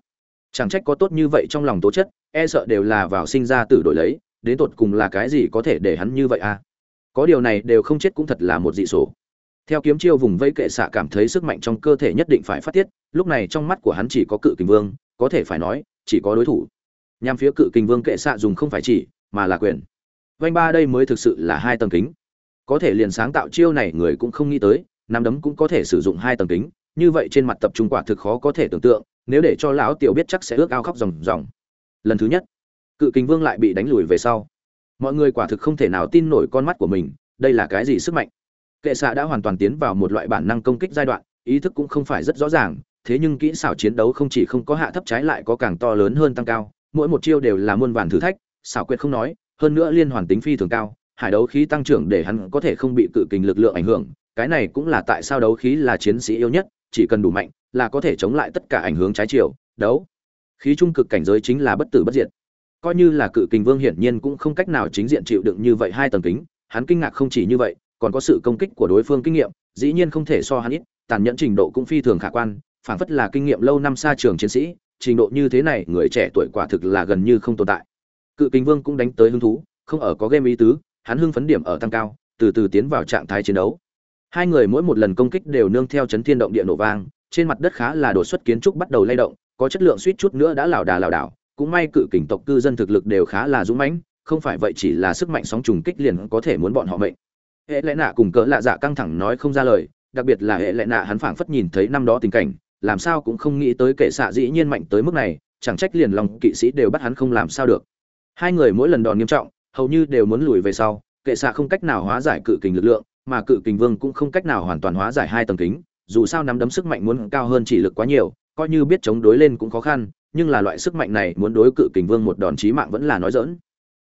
Chẳng trách có tốt như vậy trong lòng tố chất e sợ đều là vào sinh ra tử đổi lấy, đến tột cùng là cái gì có thể để hắn như vậy à? Có điều này đều không chết cũng thật là một dị sổ theo kiếm chiêu vùng vây kệ xạ cảm thấy sức mạnh trong cơ thể nhất định phải phát tiết, lúc này trong mắt của hắn chỉ có cự kình vương, có thể phải nói, chỉ có đối thủ. Nhằm phía cự kình vương kệ xạ dùng không phải chỉ, mà là quyền vanh ba đây mới thực sự là hai tầng kính. Có thể liền sáng tạo chiêu này người cũng không nghĩ tới, nắm đấm cũng có thể sử dụng hai tầng kính. Như vậy trên mặt tập trung quả thực khó có thể tưởng tượng, nếu để cho lão tiểu biết chắc sẽ ước ao khóc ròng ròng. Lần thứ nhất, cự kình vương lại bị đánh lùi về sau. Mọi người quả thực không thể nào tin nổi con mắt của mình, đây là cái gì sức mạnh? Kệ xạ đã hoàn toàn tiến vào một loại bản năng công kích giai đoạn, ý thức cũng không phải rất rõ ràng, thế nhưng kỹ xảo chiến đấu không chỉ không có hạ thấp trái lại có càng to lớn hơn tăng cao, mỗi một chiêu đều là muôn vàn thử thách, xảo quyệt không nói hơn nữa liên hoàn tính phi thường cao, hải đấu khí tăng trưởng để hắn có thể không bị cự kình lực lượng ảnh hưởng, cái này cũng là tại sao đấu khí là chiến sĩ yêu nhất, chỉ cần đủ mạnh là có thể chống lại tất cả ảnh hưởng trái chiều, đấu. Khí trung cực cảnh giới chính là bất tử bất diệt. Coi như là cự kình vương hiển nhiên cũng không cách nào chính diện chịu đựng như vậy hai tầng kính, hắn kinh ngạc không chỉ như vậy, còn có sự công kích của đối phương kinh nghiệm, dĩ nhiên không thể so hắn ít, tàn nhẫn trình độ cũng phi thường khả quan, phảng phất là kinh nghiệm lâu năm xa trường chiến sĩ, trình độ như thế này người trẻ tuổi quả thực là gần như không tồn tại cự kình vương cũng đánh tới hứng thú, không ở có game ý tứ, hắn hưng phấn điểm ở tăng cao, từ từ tiến vào trạng thái chiến đấu. Hai người mỗi một lần công kích đều nương theo chấn thiên động địa nổ vang, trên mặt đất khá là đột xuất kiến trúc bắt đầu lay động, có chất lượng suýt chút nữa đã lảo đà lảo đảo, cũng may cự kình tộc cư dân thực lực đều khá là dũng mãnh, không phải vậy chỉ là sức mạnh sóng trùng kích liền có thể muốn bọn họ mệnh. Hệ lẽ nạ cùng cỡ lạ dạ căng thẳng nói không ra lời, đặc biệt là hệ lẽ nạ hắn phảng phất nhìn thấy năm đó tình cảnh, làm sao cũng không nghĩ tới kệ xạ dĩ nhiên mạnh tới mức này, chẳng trách liền lòng kỵ sĩ đều bắt hắn không làm sao được hai người mỗi lần đòn nghiêm trọng, hầu như đều muốn lùi về sau, kệ xạ không cách nào hóa giải cự kình lực lượng, mà cự kình vương cũng không cách nào hoàn toàn hóa giải hai tầng kính, dù sao nắm đấm sức mạnh muốn cao hơn chỉ lực quá nhiều, coi như biết chống đối lên cũng khó khăn, nhưng là loại sức mạnh này muốn đối cự kình vương một đòn chí mạng vẫn là nói dỡn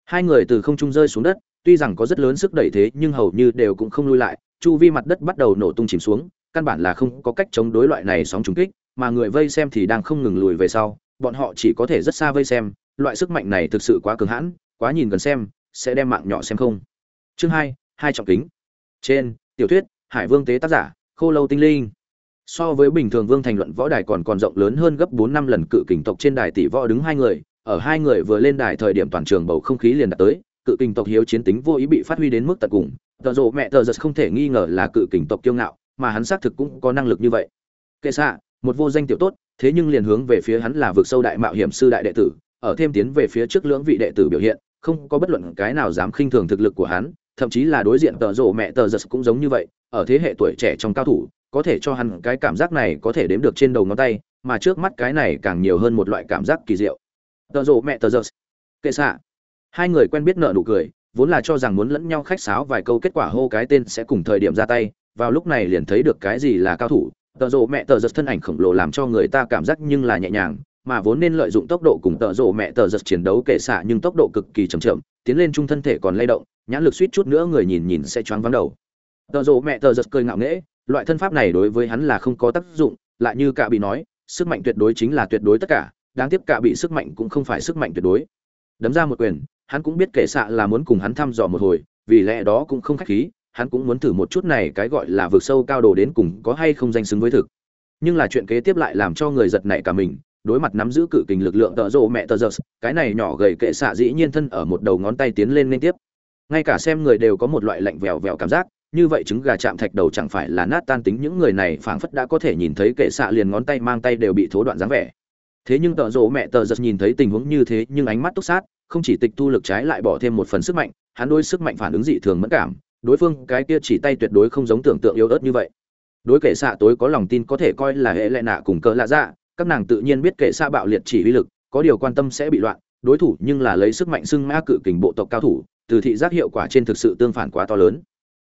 hai người từ không trung rơi xuống đất, tuy rằng có rất lớn sức đẩy thế nhưng hầu như đều cũng không lui lại, chu vi mặt đất bắt đầu nổ tung chìm xuống, căn bản là không có cách chống đối loại này sóng trùng kích, mà người vây xem thì đang không ngừng lùi về sau, bọn họ chỉ có thể rất xa vây xem loại sức mạnh này thực sự quá cường hãn, quá nhìn gần xem, sẽ đem mạng nhỏ xem không. Chương hai hai trọng kính. Trên, tiểu thuyết, hải vương tế tác giả, khô lâu tinh linh. So với bình thường vương thành luận võ đài còn còn rộng lớn hơn gấp bốn năm lần cự kình tộc trên đài tỷ võ đứng hai người, ở hai người vừa lên đài thời điểm toàn trường bầu không khí liền đạt tới, cự kình tộc hiếu chiến tính vô ý bị phát huy đến mức tận cùng. Tờ rộ mẹ tờ giật không thể nghi ngờ là cự kình tộc kiêu ngạo, mà hắn xác thực cũng có năng lực như vậy. Kệ xạ, một vô danh tiểu tốt, thế nhưng liền hướng về phía hắn là vực sâu đại mạo hiểm sư đại đệ tử ở thêm tiến về phía trước lưỡng vị đệ tử biểu hiện, không có bất luận cái nào dám khinh thường thực lực của hắn, thậm chí là đối diện tờ rồ mẹ tờ giật cũng giống như vậy, ở thế hệ tuổi trẻ trong cao thủ, có thể cho hắn cái cảm giác này có thể đếm được trên đầu ngón tay, mà trước mắt cái này càng nhiều hơn một loại cảm giác kỳ diệu. Tờ rồ mẹ tờ giật. Kệ xạ. Hai người quen biết nợ nụ cười, vốn là cho rằng muốn lẫn nhau khách sáo vài câu kết quả hô cái tên sẽ cùng thời điểm ra tay, vào lúc này liền thấy được cái gì là cao thủ tờ rồ mẹ tờ giật thân ảnh khổng lồ làm cho người ta cảm giác nhưng là nhẹ nhàng mà vốn nên lợi dụng tốc độ cùng tợ rộ mẹ tờ giật chiến đấu kệ xạ nhưng tốc độ cực kỳ chậm chậm, tiến lên trung thân thể còn lay động, nhãn lực suýt chút nữa người nhìn nhìn sẽ choáng vắng đầu. Tợ rộ mẹ tờ giật cười ngạo nghễ, loại thân pháp này đối với hắn là không có tác dụng, lại như cả bị nói, sức mạnh tuyệt đối chính là tuyệt đối tất cả, đáng tiếc cả bị sức mạnh cũng không phải sức mạnh tuyệt đối. Đấm ra một quyền, hắn cũng biết kệ xạ là muốn cùng hắn thăm dò một hồi, vì lẽ đó cũng không khách khí, hắn cũng muốn thử một chút này cái gọi là vượt sâu cao đồ đến cùng có hay không danh xứng với thực. Nhưng là chuyện kế tiếp lại làm cho người giật nảy cả mình đối mặt nắm giữ cự kình lực lượng tợ rộ mẹ tờ giơ cái này nhỏ gầy kệ xạ dĩ nhiên thân ở một đầu ngón tay tiến lên liên tiếp. Ngay cả xem người đều có một loại lạnh vèo vèo cảm giác, như vậy trứng gà chạm thạch đầu chẳng phải là nát tan tính, những người này phảng phất đã có thể nhìn thấy kệ xạ liền ngón tay mang tay đều bị thố đoạn dáng vẻ. Thế nhưng tợ rộ mẹ tờ giật nhìn thấy tình huống như thế, nhưng ánh mắt túc sát, không chỉ tịch thu lực trái lại bỏ thêm một phần sức mạnh, hắn đôi sức mạnh phản ứng dị thường mất cảm, đối phương cái kia chỉ tay tuyệt đối không giống tưởng tượng yếu ớt như vậy. Đối kệ xạ tối có lòng tin có thể coi là hệ lệ nạ cùng cỡ lạ dạ các nàng tự nhiên biết kệ xạ bạo liệt chỉ uy lực, có điều quan tâm sẽ bị loạn, đối thủ nhưng là lấy sức mạnh xưng mã cự kình bộ tộc cao thủ, từ thị giác hiệu quả trên thực sự tương phản quá to lớn.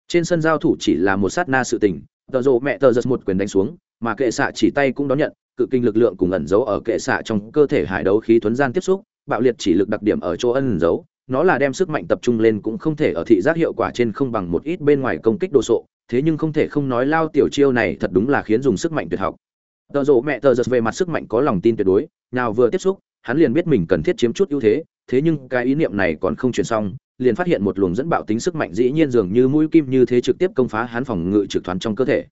Trên sân giao thủ chỉ là một sát na sự tình, tờ rộ mẹ tờ giật một quyền đánh xuống, mà kệ xạ chỉ tay cũng đón nhận, cự kinh lực lượng cùng ẩn giấu ở kệ xạ trong cơ thể hải đấu khí thuấn gian tiếp xúc, bạo liệt chỉ lực đặc điểm ở chỗ ẩn giấu nó là đem sức mạnh tập trung lên cũng không thể ở thị giác hiệu quả trên không bằng một ít bên ngoài công kích đồ sộ, thế nhưng không thể không nói lao tiểu chiêu này thật đúng là khiến dùng sức mạnh tuyệt học tờ rộ mẹ tờ giật về mặt sức mạnh có lòng tin tuyệt đối, nào vừa tiếp xúc, hắn liền biết mình cần thiết chiếm chút ưu thế thế nhưng cái ý niệm này còn không chuyển xong, liền phát hiện một luồng dẫn bạo tính sức mạnh dĩ nhiên dường như mũi kim như thế trực tiếp công phá hắn phòng ngự trực thoáng trong cơ thể.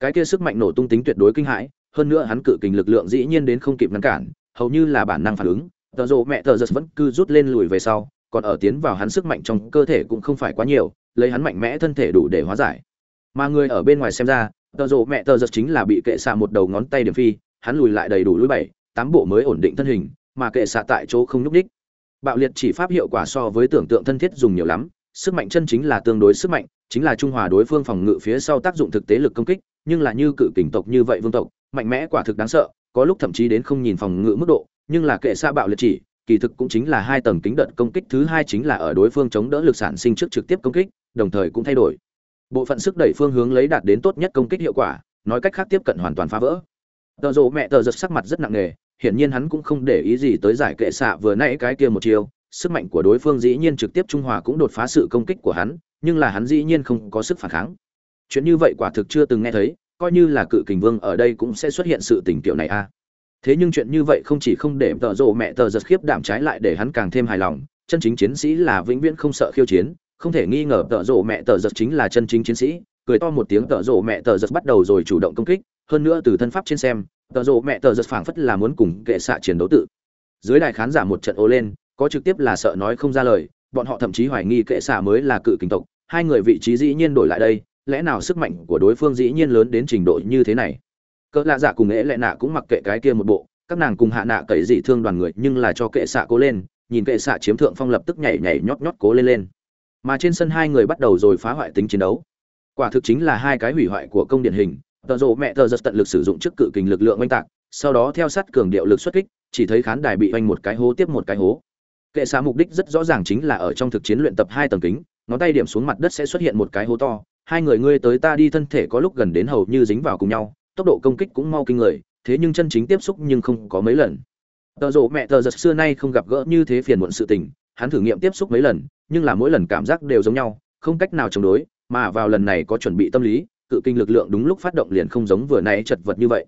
Cái kia sức mạnh nổ tung tính tuyệt đối kinh hãi, hơn nữa hắn cự kình lực lượng dĩ nhiên đến không kịp ngăn cản, hầu như là bản năng phản ứng, tờ rộ mẹ tờ giật vẫn cứ rút lên lùi về sau, còn ở tiến vào hắn sức mạnh trong cơ thể cũng không phải quá nhiều, lấy hắn mạnh mẽ thân thể đủ để hóa giải. Mà người ở bên ngoài xem ra tờ rộ mẹ tờ giật chính là bị kệ xạ một đầu ngón tay điểm phi, hắn lùi lại đầy đủ lưỡi bảy, tám bộ mới ổn định thân hình, mà kệ xạ tại chỗ không nhúc đích bạo liệt chỉ pháp hiệu quả so với tưởng tượng thân thiết dùng nhiều lắm, sức mạnh chân chính là tương đối sức mạnh, chính là trung hòa đối phương phòng ngự phía sau tác dụng thực tế lực công kích, nhưng là như cự kình tộc như vậy vương tộc, mạnh mẽ quả thực đáng sợ, có lúc thậm chí đến không nhìn phòng ngự mức độ, nhưng là kệ xạ bạo liệt chỉ, kỳ thực cũng chính là hai tầng kính đợt công kích, thứ hai chính là ở đối phương chống đỡ lực sản sinh trước trực tiếp công kích, đồng thời cũng thay đổi bộ phận sức đẩy phương hướng lấy đạt đến tốt nhất công kích hiệu quả, nói cách khác tiếp cận hoàn toàn phá vỡ. Tờ rộ mẹ tờ giật sắc mặt rất nặng nề, hiển nhiên hắn cũng không để ý gì tới giải kệ xạ vừa nãy cái kia một chiều sức mạnh của đối phương dĩ nhiên trực tiếp trung hòa cũng đột phá sự công kích của hắn, nhưng là hắn dĩ nhiên không có sức phản kháng. Chuyện như vậy quả thực chưa từng nghe thấy, coi như là cự kình vương ở đây cũng sẽ xuất hiện sự tình kiểu này a. Thế nhưng chuyện như vậy không chỉ không để tợ rộ mẹ tờ giật khiếp đảm trái lại để hắn càng thêm hài lòng, chân chính chiến sĩ là vĩnh viễn không sợ khiêu chiến không thể nghi ngờ tợ rộ mẹ tờ giật chính là chân chính chiến sĩ. Cười to một tiếng, tợ rộ mẹ tờ giật bắt đầu rồi chủ động công kích. Hơn nữa từ thân pháp trên xem, tợ rộ mẹ tờ giật phảng phất là muốn cùng kệ xạ chiến đấu tự. Dưới đài khán giả một trận ô lên, có trực tiếp là sợ nói không ra lời. Bọn họ thậm chí hoài nghi kệ xạ mới là cự kình tộc. Hai người vị trí dĩ nhiên đổi lại đây, lẽ nào sức mạnh của đối phương dĩ nhiên lớn đến trình độ như thế này? Cỡ lạ giả cùng ế lẽ nạ cũng mặc kệ cái kia một bộ, các nàng cùng hạ nạ cậy dị thương đoàn người nhưng là cho kệ xạ cố lên, nhìn kệ xạ chiếm thượng phong lập tức nhảy nhảy nhót nhót cố lên lên mà trên sân hai người bắt đầu rồi phá hoại tính chiến đấu. Quả thực chính là hai cái hủy hoại của công điển hình tờ rộ mẹ tờ giật tận lực sử dụng trước cự kình lực lượng oanh tạc, sau đó theo sát cường điệu lực xuất kích, chỉ thấy khán đài bị oanh một cái hố tiếp một cái hố. Kệ xạ mục đích rất rõ ràng chính là ở trong thực chiến luyện tập hai tầng kính, ngón tay điểm xuống mặt đất sẽ xuất hiện một cái hố to, hai người ngươi tới ta đi thân thể có lúc gần đến hầu như dính vào cùng nhau, tốc độ công kích cũng mau kinh người, thế nhưng chân chính tiếp xúc nhưng không có mấy lần. Tờ rộ mẹ tờ giật xưa nay không gặp gỡ như thế phiền muộn sự tình, hắn thử nghiệm tiếp xúc mấy lần nhưng là mỗi lần cảm giác đều giống nhau, không cách nào chống đối, mà vào lần này có chuẩn bị tâm lý, cự kinh lực lượng đúng lúc phát động liền không giống vừa nãy chật vật như vậy.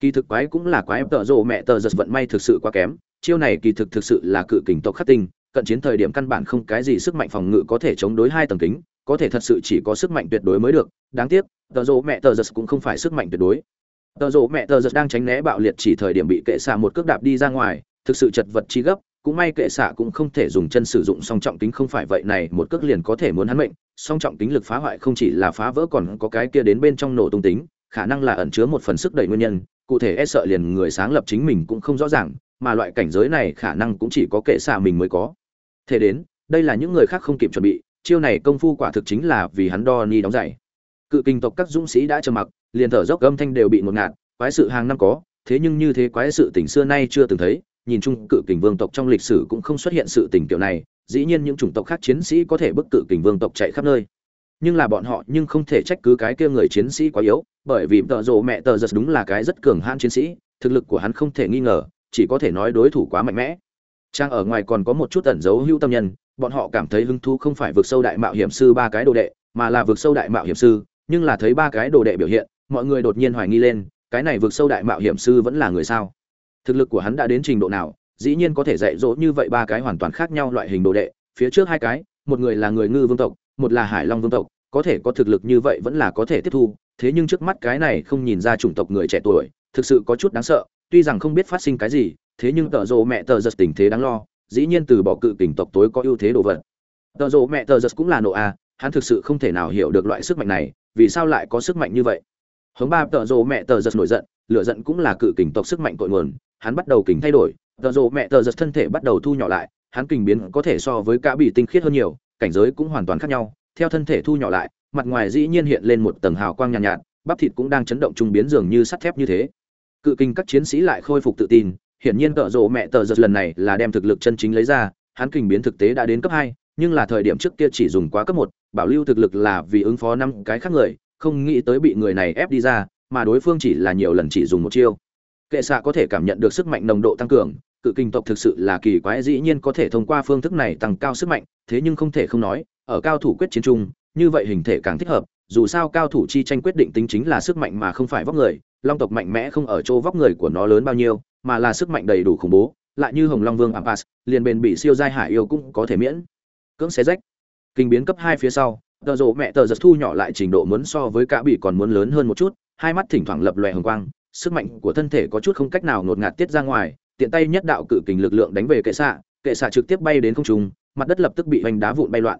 Kỳ thực quái cũng là quái, tợ rộ mẹ tờ giật vận may thực sự quá kém, chiêu này kỳ thực thực sự là cự kình tộc khắc tinh, cận chiến thời điểm căn bản không cái gì sức mạnh phòng ngự có thể chống đối hai tầng kính, có thể thật sự chỉ có sức mạnh tuyệt đối mới được, đáng tiếc tờ rộ mẹ tờ giật cũng không phải sức mạnh tuyệt đối. Tờ rộ mẹ tờ giật đang tránh né bạo liệt chỉ thời điểm bị kệ xạ một cước đạp đi ra ngoài, thực sự chật vật chi gấp cũng may kệ xạ cũng không thể dùng chân sử dụng song trọng kính, không phải vậy này, một cước liền có thể muốn hắn mệnh. Song trọng kính lực phá hoại không chỉ là phá vỡ còn có cái kia đến bên trong nổ tung tính, khả năng là ẩn chứa một phần sức đẩy nguyên nhân. Cụ thể e sợ liền người sáng lập chính mình cũng không rõ ràng, mà loại cảnh giới này khả năng cũng chỉ có kệ xạ mình mới có. Thế đến, đây là những người khác không kịp chuẩn bị, chiêu này công phu quả thực chính là vì hắn đo ni đóng giày. Cự kinh tộc các dũng sĩ đã trầm mặc, liền thở dốc âm thanh đều bị ngột ngạt, quái sự hàng năm có, thế nhưng như thế quái sự tình xưa nay chưa từng thấy nhìn chung cự kình vương tộc trong lịch sử cũng không xuất hiện sự tình kiểu này, dĩ nhiên những chủng tộc khác chiến sĩ có thể bức cự kình vương tộc chạy khắp nơi. Nhưng là bọn họ nhưng không thể trách cứ cái kia người chiến sĩ quá yếu, bởi vì tợ rộ mẹ tờ giật đúng là cái rất cường hãn chiến sĩ, thực lực của hắn không thể nghi ngờ, chỉ có thể nói đối thủ quá mạnh mẽ. Trang ở ngoài còn có một chút ẩn dấu hữu tâm nhân, bọn họ cảm thấy hứng thú không phải vượt sâu đại mạo hiểm sư ba cái đồ đệ, mà là vượt sâu đại mạo hiểm sư, nhưng là thấy ba cái đồ đệ biểu hiện, mọi người đột nhiên hoài nghi lên, cái này vượt sâu đại mạo hiểm sư vẫn là người sao? Thực lực của hắn đã đến trình độ nào, dĩ nhiên có thể dạy dỗ như vậy ba cái hoàn toàn khác nhau loại hình đồ đệ, phía trước hai cái, một người là người ngư vương tộc, một là hải long vương tộc, có thể có thực lực như vậy vẫn là có thể tiếp thu, thế nhưng trước mắt cái này không nhìn ra chủng tộc người trẻ tuổi, thực sự có chút đáng sợ, tuy rằng không biết phát sinh cái gì, thế nhưng tợ rộ mẹ tờ giật tình thế đáng lo, dĩ nhiên từ bỏ cự kình tộc tối có ưu thế đồ vật. Tợ rộ mẹ tờ giật cũng là nộ a, hắn thực sự không thể nào hiểu được loại sức mạnh này, vì sao lại có sức mạnh như vậy? Hống ba, tợ rộ mẹ tờ giật nổi giận, lửa giận cũng là cự kình tộc sức mạnh cội nguồn hắn bắt đầu kình thay đổi tờ rộ mẹ tờ giật thân thể bắt đầu thu nhỏ lại hắn kình biến có thể so với cả bị tinh khiết hơn nhiều cảnh giới cũng hoàn toàn khác nhau. Theo thân thể thu nhỏ lại mặt ngoài dĩ nhiên hiện lên một tầng hào quang nhàn nhạt, nhạt bắp thịt cũng đang chấn động trung biến dường như sắt thép như thế. Cự kinh các chiến sĩ lại khôi phục tự tin hiển nhiên tợ rộ mẹ tờ giật lần này là đem thực lực chân chính lấy ra hắn kình biến thực tế đã đến cấp hai nhưng là thời điểm trước kia chỉ dùng quá cấp một bảo lưu thực lực là vì ứng phó năm cái khác người không nghĩ tới bị người này ép đi ra mà đối phương chỉ là nhiều lần chỉ dùng một chiêu kệ xạ có thể cảm nhận được sức mạnh nồng độ tăng cường, cự kinh tộc thực sự là kỳ quái, dĩ nhiên có thể thông qua phương thức này tăng cao sức mạnh, thế nhưng không thể không nói, ở cao thủ quyết chiến chung, như vậy hình thể càng thích hợp, dù sao cao thủ chi tranh quyết định tính chính là sức mạnh mà không phải vóc người, long tộc mạnh mẽ không ở chỗ vóc người của nó lớn bao nhiêu, mà là sức mạnh đầy đủ khủng bố, lại như hồng long vương ampas liền bền bị siêu giai hải yêu cũng có thể miễn. Cưỡng xé rách. Kinh biến cấp hai phía sau, tờ rộ mẹ tờ giật thu nhỏ lại trình độ muốn so với cả bị còn muốn lớn hơn một chút, hai mắt thỉnh thoảng lập lòe hồng quang sức mạnh của thân thể có chút không cách nào ngột ngạt tiết ra ngoài, tiện tay nhất đạo cự kình lực lượng đánh về kệ xạ kệ xạ trực tiếp bay đến không trung, mặt đất lập tức bị hoành đá vụn bay loạn.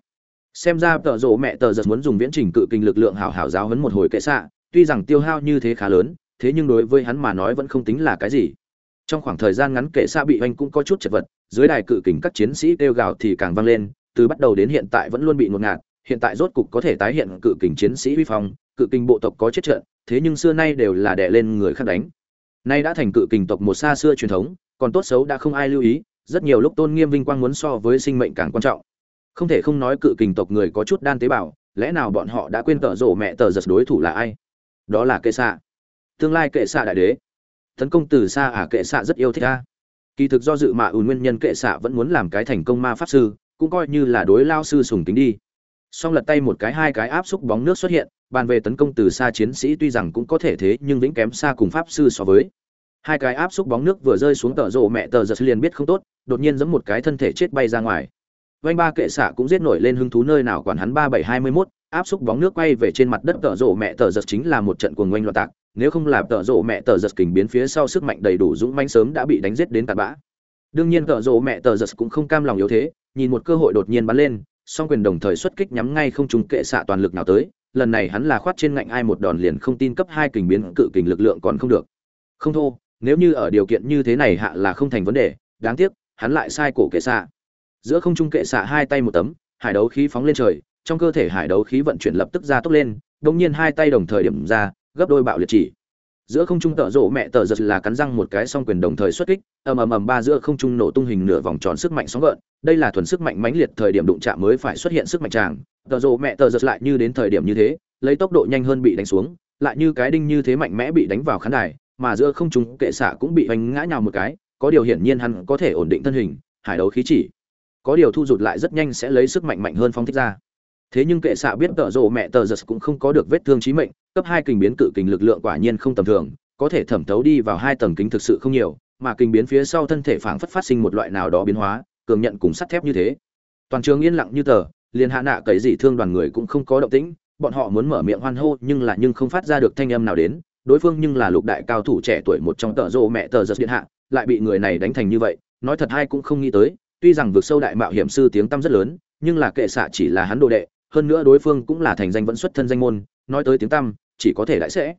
Xem ra tờ rộ mẹ tờ giật muốn dùng viễn trình cự kình lực lượng hảo hảo giáo hấn một hồi kệ xạ, tuy rằng tiêu hao như thế khá lớn, thế nhưng đối với hắn mà nói vẫn không tính là cái gì. Trong khoảng thời gian ngắn kệ xạ bị oanh cũng có chút chật vật, dưới đài cự kình các chiến sĩ kêu gào thì càng vang lên, từ bắt đầu đến hiện tại vẫn luôn bị ngột ngạt, hiện tại rốt cục có thể tái hiện cự kình chiến sĩ uy phong cự kình bộ tộc có chết trận, thế nhưng xưa nay đều là đè lên người khác đánh. Nay đã thành cự kình tộc một xa xưa truyền thống, còn tốt xấu đã không ai lưu ý, rất nhiều lúc tôn nghiêm vinh quang muốn so với sinh mệnh càng quan trọng. Không thể không nói cự kình tộc người có chút đan tế bào, lẽ nào bọn họ đã quên tợ rổ mẹ tờ giật đối thủ là ai? Đó là kệ xạ. Tương lai kệ xạ đại đế. Tấn công từ xa à kệ xạ rất yêu thích ta. Kỳ thực do dự mà ùn nguyên nhân kệ xạ vẫn muốn làm cái thành công ma pháp sư, cũng coi như là đối lao sư sùng tính đi. Song lật tay một cái hai cái áp xúc bóng nước xuất hiện bàn về tấn công từ xa chiến sĩ tuy rằng cũng có thể thế, nhưng vĩnh kém xa cùng pháp sư so với. Hai cái áp xúc bóng nước vừa rơi xuống tờ rộ mẹ tờ giật liền biết không tốt, đột nhiên giống một cái thân thể chết bay ra ngoài. Vanh ba kệ xạ cũng giết nổi lên hứng thú nơi nào quản hắn ba bảy hai mươi mốt, áp xúc bóng nước quay về trên mặt đất tờ rộ mẹ tờ giật chính là một trận cuồng oanh loạt tạc, nếu không làm tờ rộ mẹ tờ giật kình biến phía sau sức mạnh đầy đủ dũng manh sớm đã bị đánh giết đến tạt bã. Đương nhiên tờ rộ mẹ tờ giật cũng không cam lòng yếu thế, nhìn một cơ hội đột nhiên bắn lên, song quyền đồng thời xuất kích nhắm ngay không trúng kệ xạ toàn lực nào tới lần này hắn là khoát trên ngạnh ai một đòn liền không tin cấp hai kình biến cự kình lực lượng còn không được. Không thô, nếu như ở điều kiện như thế này hạ là không thành vấn đề, đáng tiếc, hắn lại sai cổ kệ xạ. Giữa không trung kệ xạ hai tay một tấm, hải đấu khí phóng lên trời, trong cơ thể hải đấu khí vận chuyển lập tức ra tốc lên, đột nhiên hai tay đồng thời điểm ra, gấp đôi bạo liệt chỉ giữa không trung tợ rộ mẹ tờ giật là cắn răng một cái song quyền đồng thời xuất kích, ầm ầm ầm ba giữa không trung nổ tung hình nửa vòng tròn sức mạnh sóng gợn, đây là thuần sức mạnh mãnh liệt thời điểm đụng chạm mới phải xuất hiện sức mạnh tràng, tợ rộ mẹ tờ giật lại như đến thời điểm như thế, lấy tốc độ nhanh hơn bị đánh xuống, lại như cái đinh như thế mạnh mẽ bị đánh vào khán đài, mà giữa không trung kệ xạ cũng bị hoành ngã nhào một cái, có điều hiển nhiên hắn có thể ổn định thân hình, hải đấu khí chỉ, có điều thu rụt lại rất nhanh sẽ lấy sức mạnh mạnh hơn phong thích ra thế nhưng kệ xạ biết tợ rộ mẹ tờ giật cũng không có được vết thương chí mệnh, cấp hai kình biến cự kình lực lượng quả nhiên không tầm thường, có thể thẩm thấu đi vào hai tầng kính thực sự không nhiều, mà kình biến phía sau thân thể phảng phất phát sinh một loại nào đó biến hóa, cường nhận cùng sắt thép như thế. Toàn trường yên lặng như tờ, liền hạ nạ cấy dị thương đoàn người cũng không có động tĩnh, bọn họ muốn mở miệng hoan hô nhưng là nhưng không phát ra được thanh âm nào đến, đối phương nhưng là lục đại cao thủ trẻ tuổi một trong tợ rộ mẹ tờ giật điện hạ, lại bị người này đánh thành như vậy, nói thật hay cũng không nghĩ tới, tuy rằng vượt sâu đại mạo hiểm sư tiếng tăm rất lớn, nhưng là kệ xạ chỉ là hắn đồ đệ hơn nữa đối phương cũng là thành danh vẫn xuất thân danh môn, nói tới tiếng tăm, chỉ có thể đại sẽ.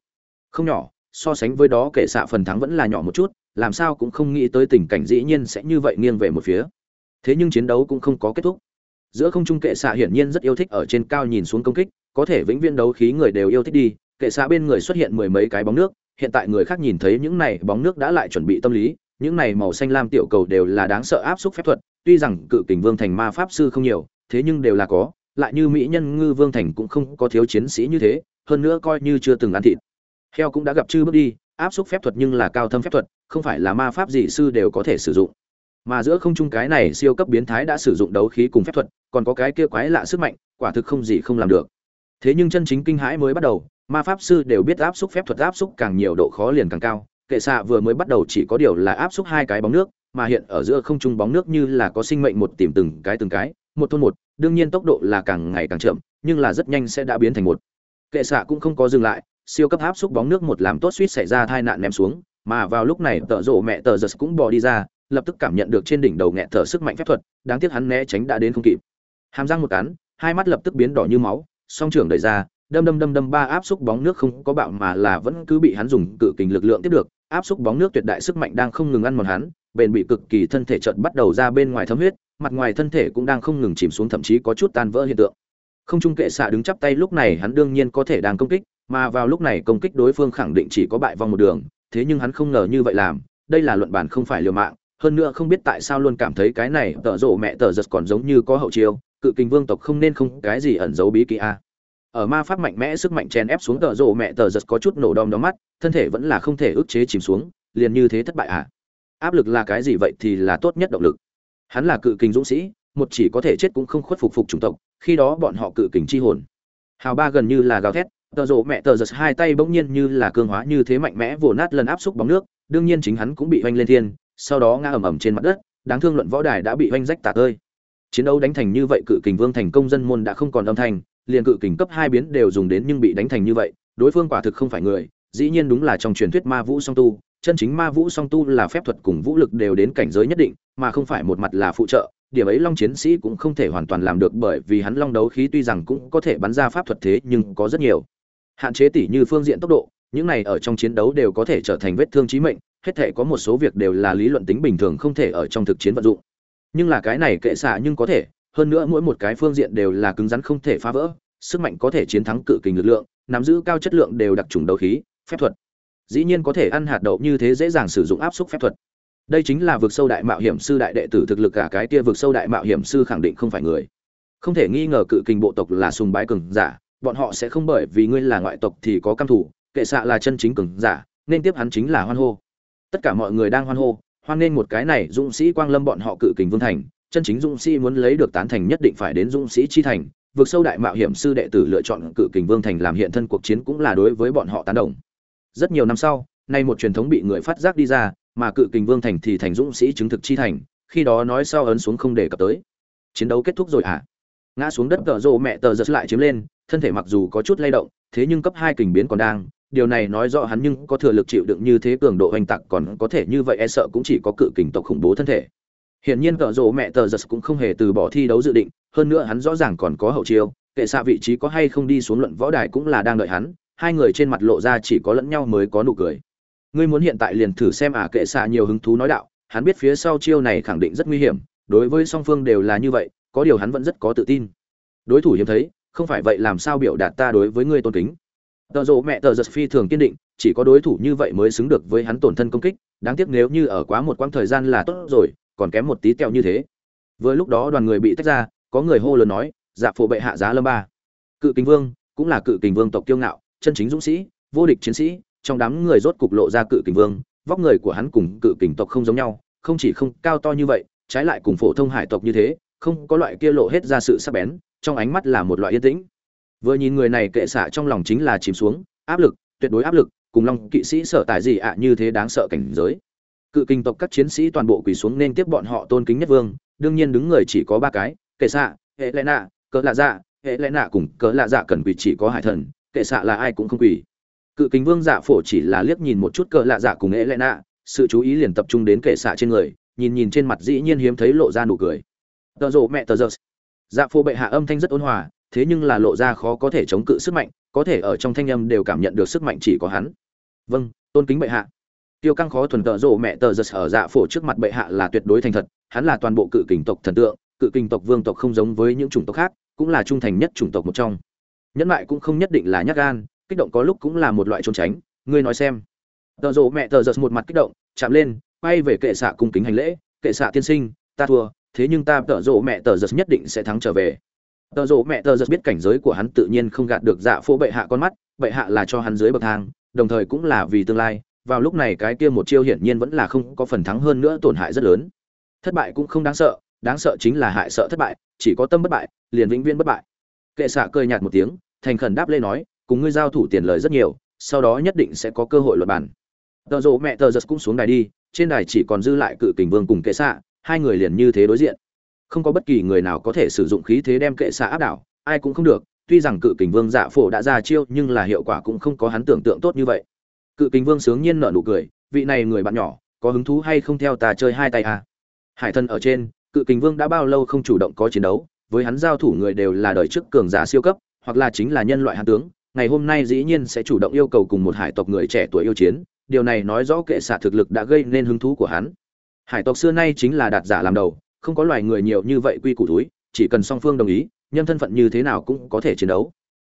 Không nhỏ, so sánh với đó kệ xạ phần thắng vẫn là nhỏ một chút, làm sao cũng không nghĩ tới tình cảnh dĩ nhiên sẽ như vậy nghiêng về một phía. Thế nhưng chiến đấu cũng không có kết thúc. Giữa không trung kệ xạ hiển nhiên rất yêu thích ở trên cao nhìn xuống công kích, có thể vĩnh viễn đấu khí người đều yêu thích đi, kệ xạ bên người xuất hiện mười mấy cái bóng nước, hiện tại người khác nhìn thấy những này bóng nước đã lại chuẩn bị tâm lý, những này màu xanh lam tiểu cầu đều là đáng sợ áp xúc phép thuật, tuy rằng cự kình vương thành ma pháp sư không nhiều, thế nhưng đều là có lại như mỹ nhân ngư vương thành cũng không có thiếu chiến sĩ như thế, hơn nữa coi như chưa từng ăn thịt. Heo cũng đã gặp chư bước đi, áp xúc phép thuật nhưng là cao thâm phép thuật, không phải là ma pháp gì sư đều có thể sử dụng. Mà giữa không trung cái này siêu cấp biến thái đã sử dụng đấu khí cùng phép thuật, còn có cái kia quái lạ sức mạnh, quả thực không gì không làm được. Thế nhưng chân chính kinh hãi mới bắt đầu, ma pháp sư đều biết áp xúc phép thuật áp xúc càng nhiều độ khó liền càng cao, kệ xạ vừa mới bắt đầu chỉ có điều là áp xúc hai cái bóng nước, mà hiện ở giữa không trung bóng nước như là có sinh mệnh một tìm từng cái từng cái một thôn một, đương nhiên tốc độ là càng ngày càng chậm, nhưng là rất nhanh sẽ đã biến thành một. Kệ xạ cũng không có dừng lại, siêu cấp áp xúc bóng nước một làm tốt suýt xảy ra tai nạn ném xuống, mà vào lúc này tợ rộ mẹ tờ giật cũng bỏ đi ra, lập tức cảm nhận được trên đỉnh đầu nghẹt thở sức mạnh phép thuật, đáng tiếc hắn né tránh đã đến không kịp. Hàm răng một cắn, hai mắt lập tức biến đỏ như máu, song trưởng đẩy ra, đâm đâm đâm đâm ba áp xúc bóng nước không có bạo mà là vẫn cứ bị hắn dùng cự kình lực lượng tiếp được áp xúc bóng nước tuyệt đại sức mạnh đang không ngừng ăn mòn hắn, bền bị cực kỳ thân thể chợt bắt đầu ra bên ngoài thấm huyết, mặt ngoài thân thể cũng đang không ngừng chìm xuống thậm chí có chút tan vỡ hiện tượng. Không trung kệ xạ đứng chắp tay lúc này hắn đương nhiên có thể đang công kích, mà vào lúc này công kích đối phương khẳng định chỉ có bại vong một đường, thế nhưng hắn không ngờ như vậy làm, đây là luận bản không phải liều mạng, hơn nữa không biết tại sao luôn cảm thấy cái này tở rộ mẹ tở giật còn giống như có hậu chiêu, cự kình vương tộc không nên không cái gì ẩn giấu bí kỳ a ở ma pháp mạnh mẽ sức mạnh chèn ép xuống tờ rộ mẹ tờ giật có chút nổ đom đóm mắt, thân thể vẫn là không thể ức chế chìm xuống, liền như thế thất bại à? Áp lực là cái gì vậy thì là tốt nhất động lực. Hắn là cự kình dũng sĩ, một chỉ có thể chết cũng không khuất phục phục chủng tộc, khi đó bọn họ cự kình chi hồn. Hào ba gần như là gào thét, tờ rộ mẹ tờ giật hai tay bỗng nhiên như là cương hóa như thế mạnh mẽ vồ nát lần áp xúc bóng nước, đương nhiên chính hắn cũng bị oanh lên thiên, sau đó ngã ầm ầm trên mặt đất, đáng thương luận võ đài đã bị oanh rách tạc ơi chiến đấu đánh thành như vậy cự kình vương thành công dân môn đã không còn âm thanh liền cự kình cấp hai biến đều dùng đến nhưng bị đánh thành như vậy, đối phương quả thực không phải người, dĩ nhiên đúng là trong truyền thuyết ma vũ song tu, chân chính ma vũ song tu là phép thuật cùng vũ lực đều đến cảnh giới nhất định, mà không phải một mặt là phụ trợ, điểm ấy long chiến sĩ cũng không thể hoàn toàn làm được bởi vì hắn long đấu khí tuy rằng cũng có thể bắn ra pháp thuật thế nhưng có rất nhiều. Hạn chế tỉ như phương diện tốc độ, những này ở trong chiến đấu đều có thể trở thành vết thương chí mệnh, hết thể có một số việc đều là lý luận tính bình thường không thể ở trong thực chiến vận dụng. Nhưng là cái này kệ xạ nhưng có thể hơn nữa mỗi một cái phương diện đều là cứng rắn không thể phá vỡ, sức mạnh có thể chiến thắng cự kình lực lượng, nắm giữ cao chất lượng đều đặc trùng đấu khí, phép thuật. Dĩ nhiên có thể ăn hạt đậu như thế dễ dàng sử dụng áp suất phép thuật. Đây chính là vực sâu đại mạo hiểm sư đại đệ tử thực lực cả cái kia vực sâu đại mạo hiểm sư khẳng định không phải người. Không thể nghi ngờ cự kình bộ tộc là sùng bái cường giả, bọn họ sẽ không bởi vì ngươi là ngoại tộc thì có căm thủ kệ xạ là chân chính cường giả, nên tiếp hắn chính là hoan hô. Tất cả mọi người đang hoan hô, hoan nên một cái này dũng sĩ quang lâm bọn họ cự kình vương thành chân chính dũng sĩ muốn lấy được tán thành nhất định phải đến dũng sĩ chi thành, vượt sâu đại mạo hiểm sư đệ tử lựa chọn cự kình vương thành làm hiện thân cuộc chiến cũng là đối với bọn họ tán đồng. Rất nhiều năm sau, nay một truyền thống bị người phát giác đi ra, mà cự kình vương thành thì thành dũng sĩ chứng thực chi thành, khi đó nói sau ấn xuống không để cập tới. Chiến đấu kết thúc rồi ạ à? ngã xuống đất cờ rộ mẹ tờ giật lại chiếm lên, thân thể mặc dù có chút lay động, thế nhưng cấp hai kình biến còn đang, điều này nói rõ hắn nhưng có thừa lực chịu đựng như thế cường độ oanh tạc còn có thể như vậy e sợ cũng chỉ có cự kình tộc khủng bố thân thể hiển nhiên Tờ rộ mẹ tờ giật cũng không hề từ bỏ thi đấu dự định, hơn nữa hắn rõ ràng còn có hậu chiêu, kệ xạ vị trí có hay không đi xuống luận võ đài cũng là đang đợi hắn, hai người trên mặt lộ ra chỉ có lẫn nhau mới có nụ cười. Ngươi muốn hiện tại liền thử xem à kệ xạ nhiều hứng thú nói đạo, hắn biết phía sau chiêu này khẳng định rất nguy hiểm, đối với song phương đều là như vậy, có điều hắn vẫn rất có tự tin. Đối thủ hiếm thấy, không phải vậy làm sao biểu đạt ta đối với ngươi tôn kính. Tờ rộ mẹ tờ giật phi thường kiên định, chỉ có đối thủ như vậy mới xứng được với hắn tổn thân công kích, đáng tiếc nếu như ở quá một quãng thời gian là tốt rồi còn kém một tí kẹo như thế. Vừa lúc đó đoàn người bị tách ra, có người hô lớn nói dạ phụ bệ hạ giá lâm ba. Cự kình vương, cũng là cự kình vương tộc kiêu ngạo, chân chính dũng sĩ, vô địch chiến sĩ, trong đám người rốt cục lộ ra cự kình vương, vóc người của hắn cùng cự kình tộc không giống nhau, không chỉ không cao to như vậy, trái lại cùng phổ thông hải tộc như thế, không có loại kia lộ hết ra sự sắc bén, trong ánh mắt là một loại yên tĩnh. Vừa nhìn người này kệ xạ trong lòng chính là chìm xuống, áp lực, tuyệt đối áp lực, cùng long kỵ sĩ sợ tài gì ạ như thế đáng sợ cảnh giới cự kinh tộc các chiến sĩ toàn bộ quỳ xuống nên tiếp bọn họ tôn kính nhất vương, đương nhiên đứng người chỉ có ba cái, kệ xạ, hệ lẽ nạ cỡ lạ dạ hệ lẽ nạ cùng cỡ lạ dạ cần quỳ chỉ có hải thần, kệ xạ là ai cũng không quỳ. Cự kính vương dạ phổ chỉ là liếc nhìn một chút cỡ lạ dạ cùng hệ lẽ nạ, sự chú ý liền tập trung đến kệ xạ trên người, nhìn nhìn trên mặt dĩ nhiên hiếm thấy lộ ra nụ cười. Tờ rộ mẹ tờ giơ dạ phổ bệ hạ âm thanh rất ôn hòa, thế nhưng là lộ ra khó có thể chống cự sức mạnh, có thể ở trong thanh âm đều cảm nhận được sức mạnh chỉ có hắn. Vâng tôn kính bệ hạ tiêu căng khó thuần tợ rộ mẹ tờ giật ở dạ phổ trước mặt bệ hạ là tuyệt đối thành thật, hắn là toàn bộ cự kình tộc thần tượng, cự kình tộc vương tộc không giống với những chủng tộc khác, cũng là trung thành nhất chủng tộc một trong. Nhẫn lại cũng không nhất định là nhát gan, kích động có lúc cũng là một loại trốn tránh, ngươi nói xem. Tợ rộ mẹ tờ giật một mặt kích động, chạm lên, quay về kệ xạ cung kính hành lễ, kệ xạ tiên sinh, ta thua, thế nhưng ta tợ rộ mẹ tờ giật nhất định sẽ thắng trở về. Tợ rộ mẹ tờ giật biết cảnh giới của hắn tự nhiên không gạt được dạ phô bệ hạ con mắt, bệ hạ là cho hắn dưới bậc thang, đồng thời cũng là vì tương lai vào lúc này cái kia một chiêu hiển nhiên vẫn là không có phần thắng hơn nữa tổn hại rất lớn. Thất bại cũng không đáng sợ đáng sợ chính là hại sợ thất bại, chỉ có tâm bất bại, liền vĩnh viễn bất bại. Kệ xạ cười nhạt một tiếng, thành khẩn đáp lên nói, cùng ngươi giao thủ tiền lời rất nhiều, sau đó nhất định sẽ có cơ hội luật bản tợ rộ mẹ tờ giật cũng xuống đài đi, trên đài chỉ còn dư lại cự kình vương cùng kệ xạ hai người liền như thế đối diện. Không có bất kỳ người nào có thể sử dụng khí thế đem kệ xạ áp đảo, ai cũng không được, tuy rằng cự kình vương dạ phổ đã ra chiêu nhưng là hiệu quả cũng không có hắn tưởng tượng tốt như vậy cự kình vương sướng nhiên nở nụ cười, vị này người bạn nhỏ, có hứng thú hay không theo ta chơi hai tay à? hải thân ở trên, cự kình vương đã bao lâu không chủ động có chiến đấu, với hắn giao thủ người đều là đời trước cường giả siêu cấp, hoặc là chính là nhân loại hán tướng, ngày hôm nay dĩ nhiên sẽ chủ động yêu cầu cùng một hải tộc người trẻ tuổi yêu chiến, điều này nói rõ kệ xạ thực lực đã gây nên hứng thú của hắn hải tộc xưa nay chính là đạt giả làm đầu, không có loài người nhiều như vậy quy củ túi, chỉ cần song phương đồng ý, nhân thân phận như thế nào cũng có thể chiến đấu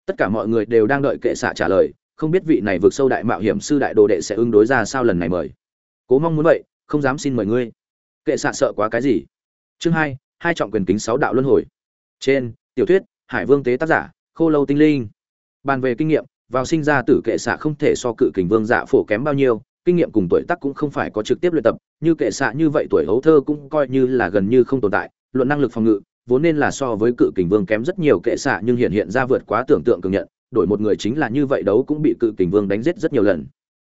tất cả mọi người đều đang đợi kệ xạ trả lời không biết vị này vượt sâu đại mạo hiểm sư đại đồ đệ sẽ ứng đối ra sao lần này mời. Cố mong muốn vậy, không dám xin mời ngươi. Kệ xạ sợ quá cái gì? Chương hai hai trọng quyền kính sáu đạo luân hồi. Trên, tiểu thuyết, hải vương tế tác giả, khô lâu tinh linh. Bàn về kinh nghiệm, vào sinh ra tử kệ xạ không thể so cự kình vương dạ phổ kém bao nhiêu, kinh nghiệm cùng tuổi tác cũng không phải có trực tiếp luyện tập, như kệ xạ như vậy tuổi hấu thơ cũng coi như là gần như không tồn tại, luận năng lực phòng ngự, vốn nên là so với cự kình vương kém rất nhiều kệ xạ nhưng hiện hiện ra vượt quá tưởng tượng cường nhận đổi một người chính là như vậy đấu cũng bị cự kình vương đánh giết rất nhiều lần.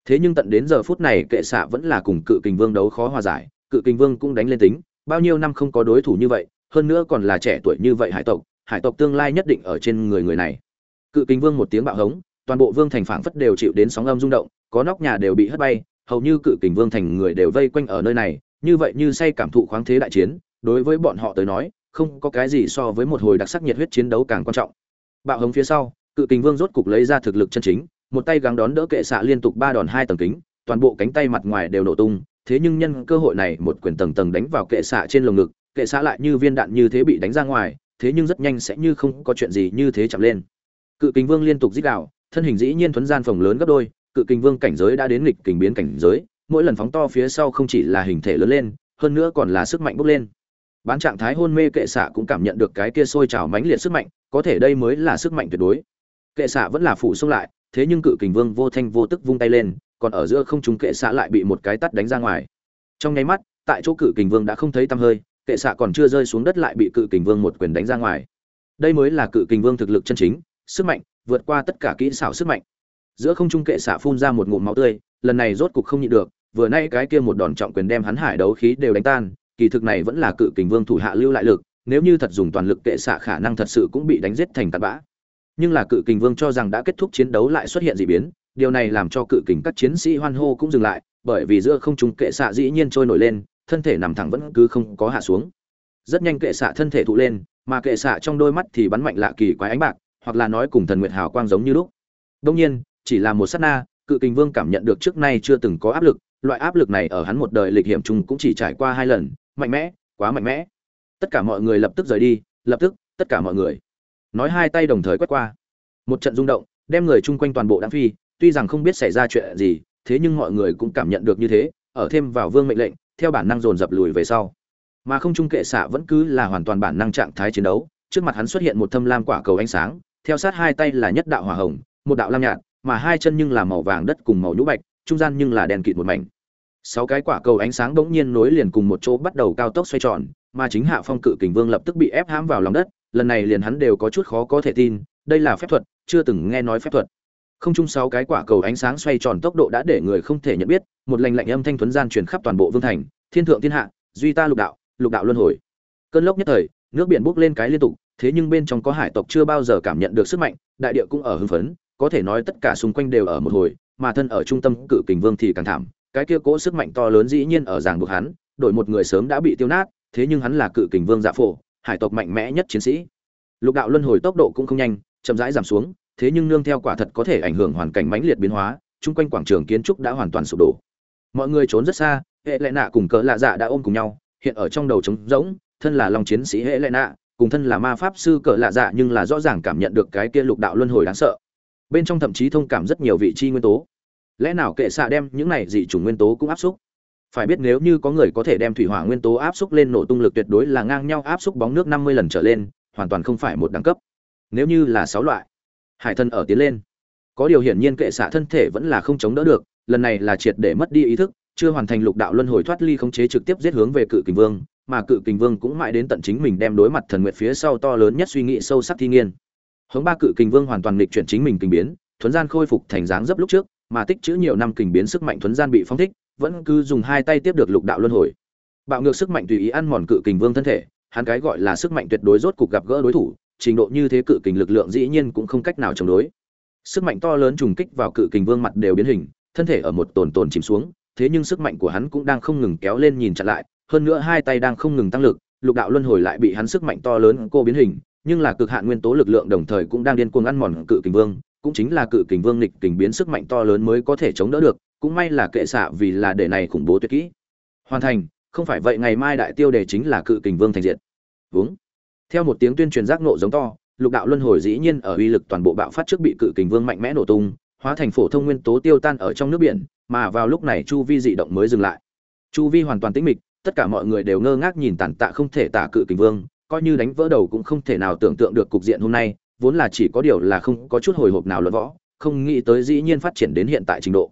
Thế nhưng tận đến giờ phút này kệ xạ vẫn là cùng cự kình vương đấu khó hòa giải, cự kình vương cũng đánh lên tính, bao nhiêu năm không có đối thủ như vậy, hơn nữa còn là trẻ tuổi như vậy hải tộc hải tộc tương lai nhất định ở trên người người này. Cự kình vương một tiếng bạo hống, toàn bộ vương thành phảng phất đều chịu đến sóng âm rung động, có nóc nhà đều bị hất bay, hầu như cự kình vương thành người đều vây quanh ở nơi này, như vậy như say cảm thụ khoáng thế đại chiến, đối với bọn họ tới nói, không có cái gì so với một hồi đặc sắc nhiệt huyết chiến đấu càng quan trọng. Bạo hống phía sau cự kình vương rốt cục lấy ra thực lực chân chính, một tay gắng đón đỡ kệ xạ liên tục ba đòn hai tầng kính, toàn bộ cánh tay mặt ngoài đều nổ tung, thế nhưng nhân cơ hội này một quyền tầng tầng đánh vào kệ xạ trên lồng ngực, kệ xạ lại như viên đạn như thế bị đánh ra ngoài, thế nhưng rất nhanh sẽ như không có chuyện gì như thế chậm lên. Cự kình vương liên tục dích đạo thân hình dĩ nhiên thuấn gian phòng lớn gấp đôi, cự kình vương cảnh giới đã đến nghịch kình biến cảnh giới, mỗi lần phóng to phía sau không chỉ là hình thể lớn lên, hơn nữa còn là sức mạnh bốc lên. Bán trạng thái hôn mê kệ xạ cũng cảm nhận được cái kia sôi trào mãnh liệt sức mạnh, có thể đây mới là sức mạnh tuyệt đối kệ xạ vẫn là phủ xông lại, thế nhưng cự kình vương vô thanh vô tức vung tay lên, còn ở giữa không trung kệ xạ lại bị một cái tắt đánh ra ngoài. Trong nháy mắt, tại chỗ cự kình vương đã không thấy tăm hơi, kệ xạ còn chưa rơi xuống đất lại bị cự kình vương một quyền đánh ra ngoài. Đây mới là cự kình vương thực lực chân chính, sức mạnh, vượt qua tất cả kỹ xảo sức mạnh. Giữa không trung kệ xạ phun ra một ngụm máu tươi, lần này rốt cục không nhịn được, vừa nay cái kia một đòn trọng quyền đem hắn hải đấu khí đều đánh tan, kỳ thực này vẫn là cự kình vương thủ hạ lưu lại lực, nếu như thật dùng toàn lực kệ xạ khả năng thật sự cũng bị đánh giết thành tạt bã nhưng là cự kình vương cho rằng đã kết thúc chiến đấu lại xuất hiện dị biến, điều này làm cho cự kình các chiến sĩ hoan hô cũng dừng lại, bởi vì giữa không trung kệ xạ dĩ nhiên trôi nổi lên, thân thể nằm thẳng vẫn cứ không có hạ xuống. Rất nhanh kệ xạ thân thể thụ lên, mà kệ xạ trong đôi mắt thì bắn mạnh lạ kỳ quái ánh bạc, hoặc là nói cùng thần nguyệt hào quang giống như lúc. Đông nhiên, chỉ là một sát na, cự kình vương cảm nhận được trước nay chưa từng có áp lực, loại áp lực này ở hắn một đời lịch hiểm chung cũng chỉ trải qua hai lần, mạnh mẽ, quá mạnh mẽ. Tất cả mọi người lập tức rời đi, lập tức, tất cả mọi người nói hai tay đồng thời quét qua. Một trận rung động, đem người chung quanh toàn bộ đáng phi, tuy rằng không biết xảy ra chuyện gì, thế nhưng mọi người cũng cảm nhận được như thế, ở thêm vào vương mệnh lệnh, theo bản năng dồn dập lùi về sau. Mà không trung kệ xạ vẫn cứ là hoàn toàn bản năng trạng thái chiến đấu, trước mặt hắn xuất hiện một thâm lam quả cầu ánh sáng, theo sát hai tay là nhất đạo hỏa hồng, một đạo lam nhạt, mà hai chân nhưng là màu vàng đất cùng màu nhũ bạch, trung gian nhưng là đèn kịt một mảnh. Sáu cái quả cầu ánh sáng đống nhiên nối liền cùng một chỗ bắt đầu cao tốc xoay tròn, mà chính hạ phong cự kình vương lập tức bị ép hãm vào lòng đất lần này liền hắn đều có chút khó có thể tin, đây là phép thuật, chưa từng nghe nói phép thuật. Không chung sáu cái quả cầu ánh sáng xoay tròn tốc độ đã để người không thể nhận biết, một lành lạnh âm thanh thuấn gian truyền khắp toàn bộ vương thành, thiên thượng thiên hạ, duy ta lục đạo lục đạo luân hồi. Cơn lốc nhất thời, nước biển bốc lên cái liên tục, thế nhưng bên trong có hải tộc chưa bao giờ cảm nhận được sức mạnh, đại địa cũng ở hưng phấn, có thể nói tất cả xung quanh đều ở một hồi, mà thân ở trung tâm cự kình vương thì càng thảm, cái kia cỗ sức mạnh to lớn dĩ nhiên ở ràng buộc hắn, đổi một người sớm đã bị tiêu nát, thế nhưng hắn là cự kình vương dạ phổ hải tộc mạnh mẽ nhất chiến sĩ. Lục đạo luân hồi tốc độ cũng không nhanh, chậm rãi giảm xuống, thế nhưng nương theo quả thật có thể ảnh hưởng hoàn cảnh mãnh liệt biến hóa, chung quanh quảng trường kiến trúc đã hoàn toàn sụp đổ. Mọi người trốn rất xa, hệ lệ nạ cùng cỡ lạ dạ đã ôm cùng nhau, hiện ở trong đầu trống rỗng, thân là lòng chiến sĩ hệ lệ nạ, cùng thân là ma pháp sư cỡ lạ dạ nhưng là rõ ràng cảm nhận được cái kia lục đạo luân hồi đáng sợ. Bên trong thậm chí thông cảm rất nhiều vị chi nguyên tố. Lẽ nào kệ xạ đem những này dị chủng nguyên tố cũng áp xúc? Phải biết nếu như có người có thể đem thủy hỏa nguyên tố áp xúc lên nổ tung lực tuyệt đối là ngang nhau áp xúc bóng nước năm mươi lần trở lên, hoàn toàn không phải một đẳng cấp. Nếu như là sáu loại, hải thân ở tiến lên. Có điều hiển nhiên kệ xạ thân thể vẫn là không chống đỡ được, lần này là triệt để mất đi ý thức, chưa hoàn thành lục đạo luân hồi thoát ly khống chế trực tiếp giết hướng về cự kình vương, mà cự kình vương cũng mãi đến tận chính mình đem đối mặt thần nguyệt phía sau to lớn nhất suy nghĩ sâu sắc thi nghiên. Hướng ba cự kình vương hoàn toàn nghịch chuyển chính mình kình biến thuần gian khôi phục thành dáng dấp lúc trước, mà tích trữ nhiều năm kình biến sức mạnh thuần gian bị phóng thích vẫn cứ dùng hai tay tiếp được lục đạo luân hồi. Bạo ngược sức mạnh tùy ý ăn mòn cự kình vương thân thể, hắn cái gọi là sức mạnh tuyệt đối rốt cục gặp gỡ đối thủ, trình độ như thế cự kình lực lượng dĩ nhiên cũng không cách nào chống đối. Sức mạnh to lớn trùng kích vào cự kình vương mặt đều biến hình, thân thể ở một tồn tồn chìm xuống, thế nhưng sức mạnh của hắn cũng đang không ngừng kéo lên nhìn chặn lại, hơn nữa hai tay đang không ngừng tăng lực, lục đạo luân hồi lại bị hắn sức mạnh to lớn cô biến hình, nhưng là cực hạn nguyên tố lực lượng đồng thời cũng đang điên cuồng ăn mòn cự kình vương, cũng chính là cự kình vương nghịch kình biến sức mạnh to lớn mới có thể chống đỡ được cũng may là kệ xạ vì là để này khủng bố tuyệt kỹ. Hoàn thành, không phải vậy ngày mai đại tiêu đề chính là cự kình vương thành diện vướng theo một tiếng tuyên truyền giác nộ giống to, lục đạo luân hồi dĩ nhiên ở uy lực toàn bộ bạo phát trước bị cự kình vương mạnh mẽ nổ tung, hóa thành phổ thông nguyên tố tiêu tan ở trong nước biển, mà vào lúc này chu vi dị động mới dừng lại. Chu vi hoàn toàn tĩnh mịch, tất cả mọi người đều ngơ ngác nhìn tàn tạ không thể tả cự kình vương, coi như đánh vỡ đầu cũng không thể nào tưởng tượng được cục diện hôm nay, vốn là chỉ có điều là không có chút hồi hộp nào luận võ, không nghĩ tới dĩ nhiên phát triển đến hiện tại trình độ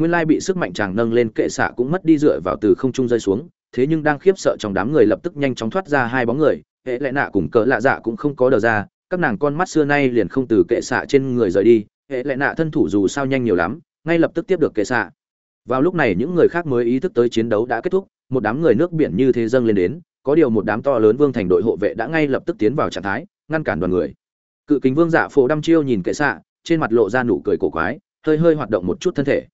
nguyên lai bị sức mạnh chàng nâng lên kệ xạ cũng mất đi dựa vào từ không trung rơi xuống, thế nhưng đang khiếp sợ trong đám người lập tức nhanh chóng thoát ra hai bóng người, hệ lẽ nạ cùng cỡ lạ dạ cũng không có đờ ra, các nàng con mắt xưa nay liền không từ kệ xạ trên người rời đi, hệ lẽ nạ thân thủ dù sao nhanh nhiều lắm, ngay lập tức tiếp được kệ xạ. Vào lúc này những người khác mới ý thức tới chiến đấu đã kết thúc, một đám người nước biển như thế dâng lên đến, có điều một đám to lớn vương thành đội hộ vệ đã ngay lập tức tiến vào trạng thái, ngăn cản đoàn người. Cự kính vương dạ phổ đăm chiêu nhìn kệ xạ, trên mặt lộ ra nụ cười cổ quái, hơi hơi hoạt động một chút thân thể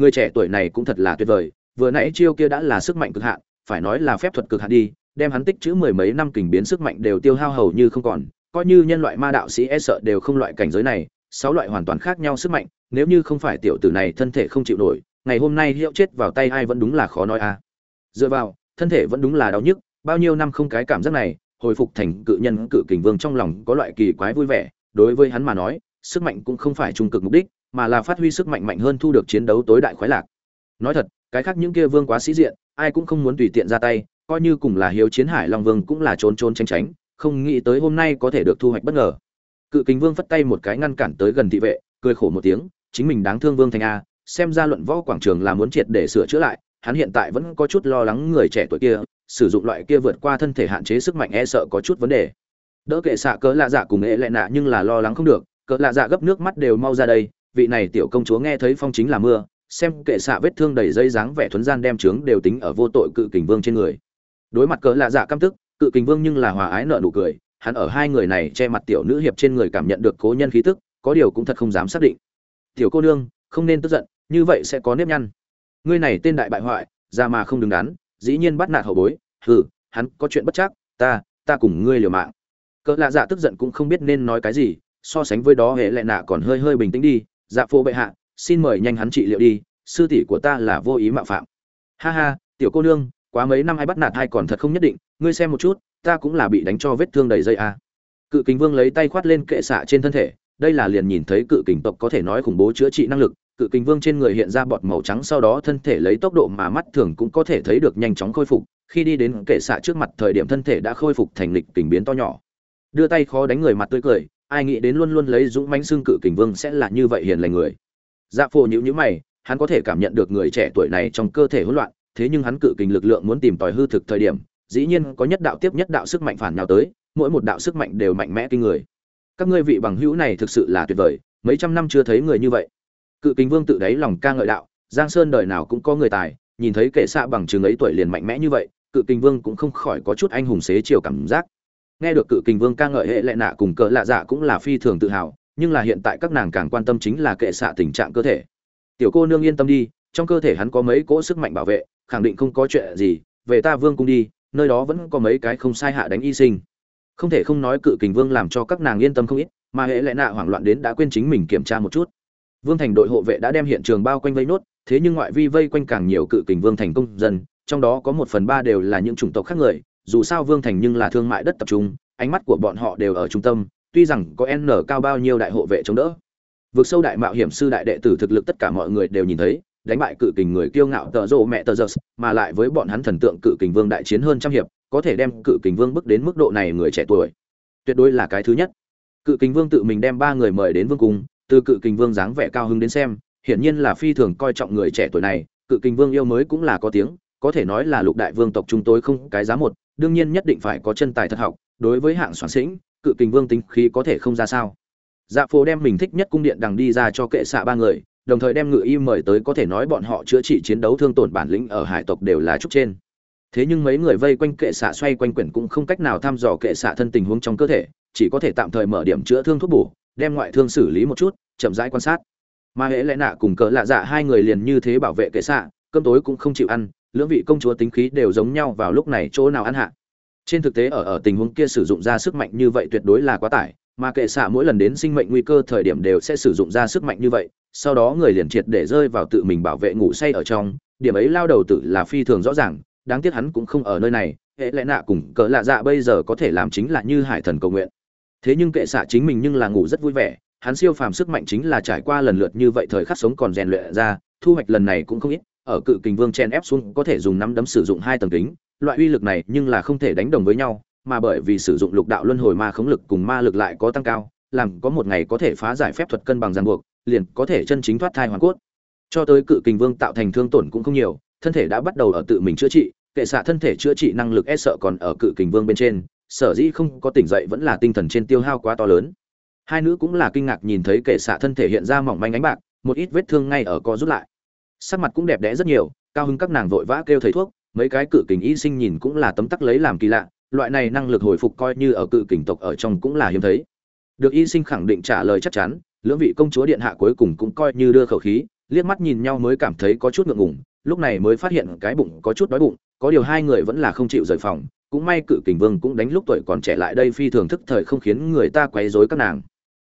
người trẻ tuổi này cũng thật là tuyệt vời, vừa nãy chiêu kia đã là sức mạnh cực hạn, phải nói là phép thuật cực hạn đi, đem hắn tích chữ mười mấy năm kình biến sức mạnh đều tiêu hao hầu như không còn, coi như nhân loại ma đạo sĩ e sợ đều không loại cảnh giới này, sáu loại hoàn toàn khác nhau sức mạnh, nếu như không phải tiểu tử này thân thể không chịu nổi, ngày hôm nay hiệu chết vào tay ai vẫn đúng là khó nói a. Dựa vào, thân thể vẫn đúng là đau nhức, bao nhiêu năm không cái cảm giác này, hồi phục thành cự nhân cự kình vương trong lòng có loại kỳ quái vui vẻ, đối với hắn mà nói, sức mạnh cũng không phải trung cực mục đích mà là phát huy sức mạnh mạnh hơn thu được chiến đấu tối đại khoái lạc. Nói thật, cái khác những kia vương quá sĩ diện, ai cũng không muốn tùy tiện ra tay, coi như cùng là hiếu chiến hải long vương cũng là trốn trốn tránh tránh, không nghĩ tới hôm nay có thể được thu hoạch bất ngờ. Cự kính vương phất tay một cái ngăn cản tới gần thị vệ, cười khổ một tiếng, chính mình đáng thương vương thành a, xem ra luận võ quảng trường là muốn triệt để sửa chữa lại, hắn hiện tại vẫn có chút lo lắng người trẻ tuổi kia, sử dụng loại kia vượt qua thân thể hạn chế sức mạnh e sợ có chút vấn đề. Đỡ kệ xạ cỡ lạ dạ cùng ệ lệ nạ nhưng là lo lắng không được, cỡ lạ dạ gấp nước mắt đều mau ra đây vị này tiểu công chúa nghe thấy phong chính là mưa, xem kệ xạ vết thương đầy dây dáng vẻ thuấn gian đem trướng đều tính ở vô tội cự kình vương trên người. Đối mặt cỡ lạ dạ căm tức, cự kình vương nhưng là hòa ái nợ nụ cười, hắn ở hai người này che mặt tiểu nữ hiệp trên người cảm nhận được cố nhân khí tức, có điều cũng thật không dám xác định. Tiểu cô nương, không nên tức giận, như vậy sẽ có nếp nhăn. Ngươi này tên đại bại hoại ra mà không đứng đắn, dĩ nhiên bắt nạt hậu bối. Hừ, hắn có chuyện bất chắc, ta ta cùng ngươi liều mạng. Cỡ lạ dạ tức giận cũng không biết nên nói cái gì, so sánh với đó hệ lệ nạ còn hơi hơi bình tĩnh đi dạ phô bệ hạ, xin mời nhanh hắn trị liệu đi, sư tỷ của ta là vô ý mạo phạm ha ha, tiểu cô nương, quá mấy năm hay bắt nạt hay còn thật không nhất định, ngươi xem một chút, ta cũng là bị đánh cho vết thương đầy dây à? cự kính vương lấy tay khoát lên kệ xạ trên thân thể, đây là liền nhìn thấy cự kình tộc có thể nói khủng bố chữa trị năng lực, cự kình vương trên người hiện ra bọt màu trắng sau đó thân thể lấy tốc độ mà mắt thường cũng có thể thấy được nhanh chóng khôi phục, khi đi đến kệ xạ trước mặt thời điểm thân thể đã khôi phục thành lịch kình biến to nhỏ đưa tay khó đánh người mặt tươi cười ai nghĩ đến luôn luôn lấy dũng mãnh xương cự kình vương sẽ là như vậy hiền lành người. Dạ phổ nhữ nhữ mày, hắn có thể cảm nhận được người trẻ tuổi này trong cơ thể hỗn loạn, thế nhưng hắn cự kình lực lượng muốn tìm tòi hư thực thời điểm, dĩ nhiên có nhất đạo tiếp nhất đạo sức mạnh phản nhau tới, mỗi một đạo sức mạnh đều mạnh mẽ kinh người. Các ngươi vị bằng hữu này thực sự là tuyệt vời, mấy trăm năm chưa thấy người như vậy. Cự kính vương tự đáy lòng ca ngợi đạo, giang sơn đời nào cũng có người tài, nhìn thấy kẻ xạ bằng chừng ấy tuổi liền mạnh mẽ như vậy, cự kính vương cũng không khỏi có chút anh hùng xế chiều cảm giác nghe được cự kình vương ca ngợi hệ lệ nạ cùng cỡ lạ dạ cũng là phi thường tự hào, nhưng là hiện tại các nàng càng quan tâm chính là kệ xạ tình trạng cơ thể. Tiểu cô nương yên tâm đi, trong cơ thể hắn có mấy cỗ sức mạnh bảo vệ, khẳng định không có chuyện gì, về ta vương cung đi, nơi đó vẫn có mấy cái không sai hạ đánh y sinh. Không thể không nói cự kình vương làm cho các nàng yên tâm không ít, mà hệ lệ nạ hoảng loạn đến đã quên chính mình kiểm tra một chút. Vương thành đội hộ vệ đã đem hiện trường bao quanh vây nốt, thế nhưng ngoại vi vây quanh càng nhiều cự kình vương thành công dân, trong đó có một phần ba đều là những chủng tộc khác người dù sao vương thành nhưng là thương mại đất tập trung ánh mắt của bọn họ đều ở trung tâm tuy rằng có n cao bao nhiêu đại hộ vệ chống đỡ. Vượt sâu đại mạo hiểm sư đại đệ tử thực lực tất cả mọi người đều nhìn thấy đánh bại cự kình người kiêu ngạo tợ rộ mẹ tờ giật, mà lại với bọn hắn thần tượng cự kình vương đại chiến hơn trăm hiệp có thể đem cự kình vương bước đến mức độ này người trẻ tuổi. Tuyệt đối là cái thứ nhất. Cự kình vương tự mình đem ba người mời đến vương cung từ cự kình vương dáng vẻ cao hứng đến xem hiển nhiên là phi thường coi trọng người trẻ tuổi này cự kình vương yêu mới cũng là có tiếng có thể nói là lục đại vương tộc chúng tôi không cái giá một đương nhiên nhất định phải có chân tài thật học, đối với hạng soạn sĩnh, cự kình vương tính khí có thể không ra sao. Dạ phố đem mình thích nhất cung điện đằng đi ra cho kệ xạ ba người, đồng thời đem ngự y mời tới có thể nói bọn họ chữa trị chiến đấu thương tổn bản lĩnh ở hải tộc đều là trúc trên. Thế nhưng mấy người vây quanh kệ xạ xoay quanh quyển cũng không cách nào thăm dò kệ xạ thân tình huống trong cơ thể, chỉ có thể tạm thời mở điểm chữa thương thuốc bổ, đem ngoại thương xử lý một chút, chậm rãi quan sát. Mà hễ lẽ nạ cùng cỡ lạ dạ hai người liền như thế bảo vệ kệ xạ, cơm tối cũng không chịu ăn lưỡng vị công chúa tính khí đều giống nhau vào lúc này chỗ nào ăn hạ. Trên thực tế ở ở tình huống kia sử dụng ra sức mạnh như vậy tuyệt đối là quá tải, mà kệ xạ mỗi lần đến sinh mệnh nguy cơ thời điểm đều sẽ sử dụng ra sức mạnh như vậy, sau đó người liền triệt để rơi vào tự mình bảo vệ ngủ say ở trong, điểm ấy lao đầu tử là phi thường rõ ràng, đáng tiếc hắn cũng không ở nơi này, hệ lẽ nạ cùng cỡ lạ dạ bây giờ có thể làm chính là như hải thần cầu nguyện. Thế nhưng kệ xạ chính mình nhưng là ngủ rất vui vẻ, hắn siêu phàm sức mạnh chính là trải qua lần lượt như vậy thời khắc sống còn rèn luyện ra thu hoạch lần này cũng không ít, ở cự kình vương chen ép xuống có thể dùng nắm đấm sử dụng hai tầng kính, loại uy lực này nhưng là không thể đánh đồng với nhau, mà bởi vì sử dụng lục đạo luân hồi ma khống lực cùng ma lực lại có tăng cao, làm có một ngày có thể phá giải phép thuật cân bằng ràng buộc, liền có thể chân chính thoát thai hoàn cốt. Cho tới cự kình vương tạo thành thương tổn cũng không nhiều, thân thể đã bắt đầu ở tự mình chữa trị, kệ xạ thân thể chữa trị năng lực e sợ còn ở cự kình vương bên trên, sở dĩ không có tỉnh dậy vẫn là tinh thần trên tiêu hao quá to lớn. Hai nữ cũng là kinh ngạc nhìn thấy kệ xạ thân thể hiện ra mỏng manh ánh bạc một ít vết thương ngay ở co rút lại. Sắc mặt cũng đẹp đẽ rất nhiều, cao hứng các nàng vội vã kêu thầy thuốc, mấy cái cự kình y sinh nhìn cũng là tấm tắc lấy làm kỳ lạ, loại này năng lực hồi phục coi như ở cự kình tộc ở trong cũng là hiếm thấy. Được y sinh khẳng định trả lời chắc chắn, lưỡng vị công chúa điện hạ cuối cùng cũng coi như đưa khẩu khí, liếc mắt nhìn nhau mới cảm thấy có chút ngượng ngùng, lúc này mới phát hiện cái bụng có chút đói bụng, có điều hai người vẫn là không chịu rời phòng, cũng may cự kình vương cũng đánh lúc tuổi còn trẻ lại đây phi thường thức thời không khiến người ta quấy rối các nàng.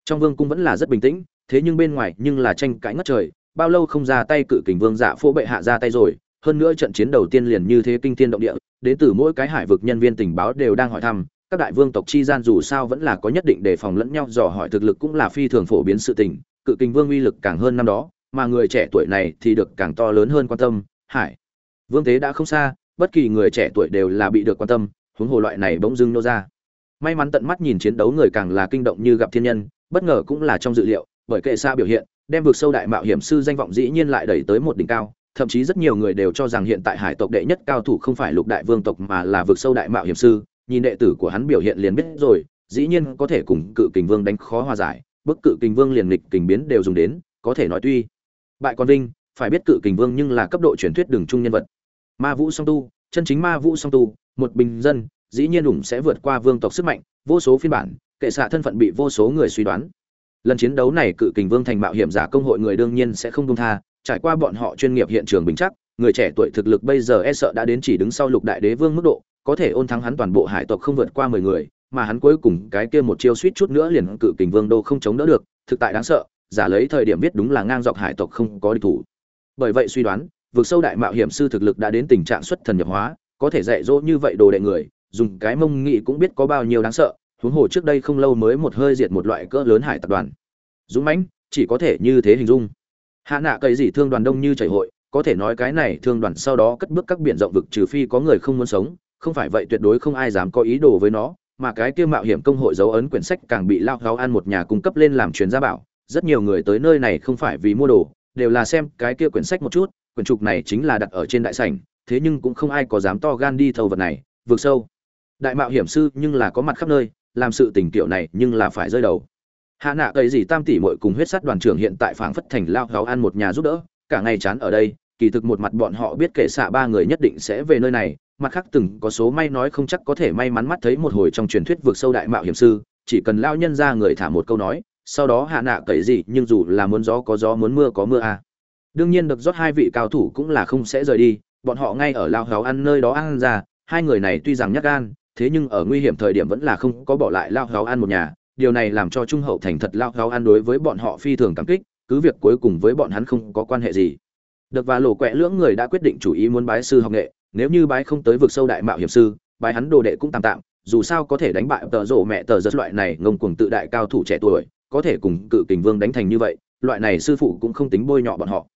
Trong vương cung vẫn là rất bình tĩnh thế nhưng bên ngoài nhưng là tranh cãi ngất trời, bao lâu không ra tay cự kình vương dạ phô bệ hạ ra tay rồi, hơn nữa trận chiến đầu tiên liền như thế kinh thiên động địa, đến từ mỗi cái hải vực nhân viên tình báo đều đang hỏi thăm, các đại vương tộc chi gian dù sao vẫn là có nhất định đề phòng lẫn nhau, dò hỏi thực lực cũng là phi thường phổ biến sự tình, cự kình vương uy lực càng hơn năm đó, mà người trẻ tuổi này thì được càng to lớn hơn quan tâm, hải vương thế đã không xa, bất kỳ người trẻ tuổi đều là bị được quan tâm, huống hồ loại này bỗng dưng nô ra. May mắn tận mắt nhìn chiến đấu người càng là kinh động như gặp thiên nhân, bất ngờ cũng là trong dự liệu bởi kệ xa biểu hiện, đem vượt sâu đại mạo hiểm sư danh vọng dĩ nhiên lại đẩy tới một đỉnh cao, thậm chí rất nhiều người đều cho rằng hiện tại hải tộc đệ nhất cao thủ không phải lục đại vương tộc mà là vượt sâu đại mạo hiểm sư, nhìn đệ tử của hắn biểu hiện liền biết rồi, dĩ nhiên có thể cùng cự kình vương đánh khó hòa giải, bức cự kình vương liền nghịch kình biến đều dùng đến, có thể nói tuy bại con vinh, phải biết cự kình vương nhưng là cấp độ truyền thuyết đường trung nhân vật. Ma vũ song tu, chân chính ma vũ song tu, một bình dân, dĩ nhiên ủng sẽ vượt qua vương tộc sức mạnh, vô số phiên bản, kệ xạ thân phận bị vô số người suy đoán lần chiến đấu này cự kình vương thành mạo hiểm giả công hội người đương nhiên sẽ không công tha, trải qua bọn họ chuyên nghiệp hiện trường bình chắc, người trẻ tuổi thực lực bây giờ e sợ đã đến chỉ đứng sau lục đại đế vương mức độ, có thể ôn thắng hắn toàn bộ hải tộc không vượt qua mười người, mà hắn cuối cùng cái kia một chiêu suýt chút nữa liền cự kình vương đô không chống đỡ được, thực tại đáng sợ, giả lấy thời điểm biết đúng là ngang dọc hải tộc không có địch thủ. Bởi vậy suy đoán vượt sâu đại mạo hiểm sư thực lực đã đến tình trạng xuất thần nhập hóa, có thể dạy dỗ như vậy đồ đệ người, dùng cái mông nghị cũng biết có bao nhiêu đáng sợ huống hồ trước đây không lâu mới một hơi diệt một loại cỡ lớn hải tập đoàn. Dũng mãnh, chỉ có thể như thế hình dung. Hạ nạ cậy gì thương đoàn đông như chảy hội, có thể nói cái này thương đoàn sau đó cất bước các biển rộng vực trừ phi có người không muốn sống, không phải vậy tuyệt đối không ai dám có ý đồ với nó, mà cái kia mạo hiểm công hội dấu ấn quyển sách càng bị lao gáo ăn một nhà cung cấp lên làm truyền gia bảo, rất nhiều người tới nơi này không phải vì mua đồ, đều là xem cái kia quyển sách một chút, quyển trục này chính là đặt ở trên đại sảnh, thế nhưng cũng không ai có dám to gan đi thâu vật này vượt sâu. Đại mạo hiểm sư nhưng là có mặt khắp nơi làm sự tình kiểu này nhưng là phải rơi đầu hạ nạ cây gì tam tỷ muội cùng huyết sát đoàn trưởng hiện tại phảng phất thành lao gáo ăn một nhà giúp đỡ, cả ngày chán ở đây, kỳ thực một mặt bọn họ biết kể xạ ba người nhất định sẽ về nơi này, mặt khác từng có số may nói không chắc có thể may mắn mắt thấy một hồi trong truyền thuyết vượt sâu đại mạo hiểm sư, chỉ cần lao nhân ra người thả một câu nói, sau đó hạ nạ cậy gì nhưng dù là muốn gió có gió muốn mưa có mưa à. đương nhiên được rót hai vị cao thủ cũng là không sẽ rời đi, bọn họ ngay ở lao gáo ăn nơi đó ăn ra, hai người này tuy rằng nhắc gan thế nhưng ở nguy hiểm thời điểm vẫn là không có bỏ lại lao háo ăn một nhà. Điều này làm cho trung hậu thành thật lao háo ăn đối với bọn họ phi thường cảm kích, cứ việc cuối cùng với bọn hắn không có quan hệ gì. Được và lỗ quẹ lưỡng người đã quyết định chủ ý muốn bái sư học nghệ, nếu như bái không tới vực sâu đại mạo hiểm sư, bái hắn đồ đệ cũng tạm tạm, dù sao có thể đánh bại tờ rổ mẹ tờ giật loại này ngông cuồng tự đại cao thủ trẻ tuổi, có thể cùng cự kình vương đánh thành như vậy, loại này sư phụ cũng không tính bôi nhọ bọn họ.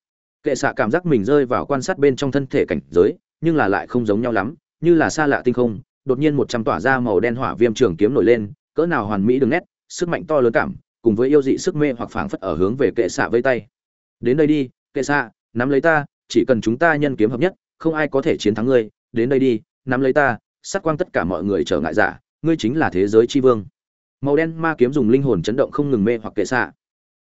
Kệ xạ cảm giác mình rơi vào quan sát bên trong thân thể cảnh giới, nhưng là lại không giống nhau lắm, như là xa lạ tinh không đột nhiên một trăm tỏa ra màu đen hỏa viêm trường kiếm nổi lên, cỡ nào hoàn mỹ đường nét, sức mạnh to lớn cảm, cùng với yêu dị sức mê hoặc phảng phất ở hướng về kệ xạ vây tay. Đến đây đi, kệ xạ, nắm lấy ta, chỉ cần chúng ta nhân kiếm hợp nhất, không ai có thể chiến thắng ngươi. Đến đây đi, nắm lấy ta, sát quang tất cả mọi người trở ngại giả, ngươi chính là thế giới tri vương. Màu đen ma kiếm dùng linh hồn chấn động không ngừng mê hoặc kệ xạ.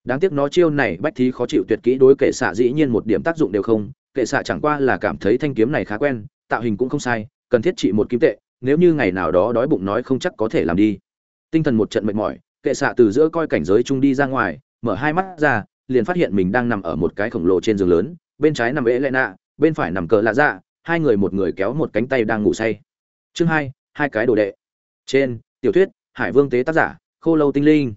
Đáng tiếc nó chiêu này, bách thí khó chịu tuyệt kỹ đối kệ xạ dĩ nhiên một điểm tác dụng đều không. Kệ xạ chẳng qua là cảm thấy thanh kiếm này khá quen, tạo hình cũng không sai, cần thiết trị một kim tệ nếu như ngày nào đó đói bụng nói không chắc có thể làm đi. Tinh thần một trận mệt mỏi, kệ xạ từ giữa coi cảnh giới chung đi ra ngoài, mở hai mắt ra, liền phát hiện mình đang nằm ở một cái khổng lồ trên giường lớn, bên trái nằm ế lệ nạ, bên phải nằm cờ lạ dạ hai người một người kéo một cánh tay đang ngủ say. Chương hai hai cái đồ đệ. Trên, tiểu thuyết, hải vương tế tác giả, khô lâu tinh linh.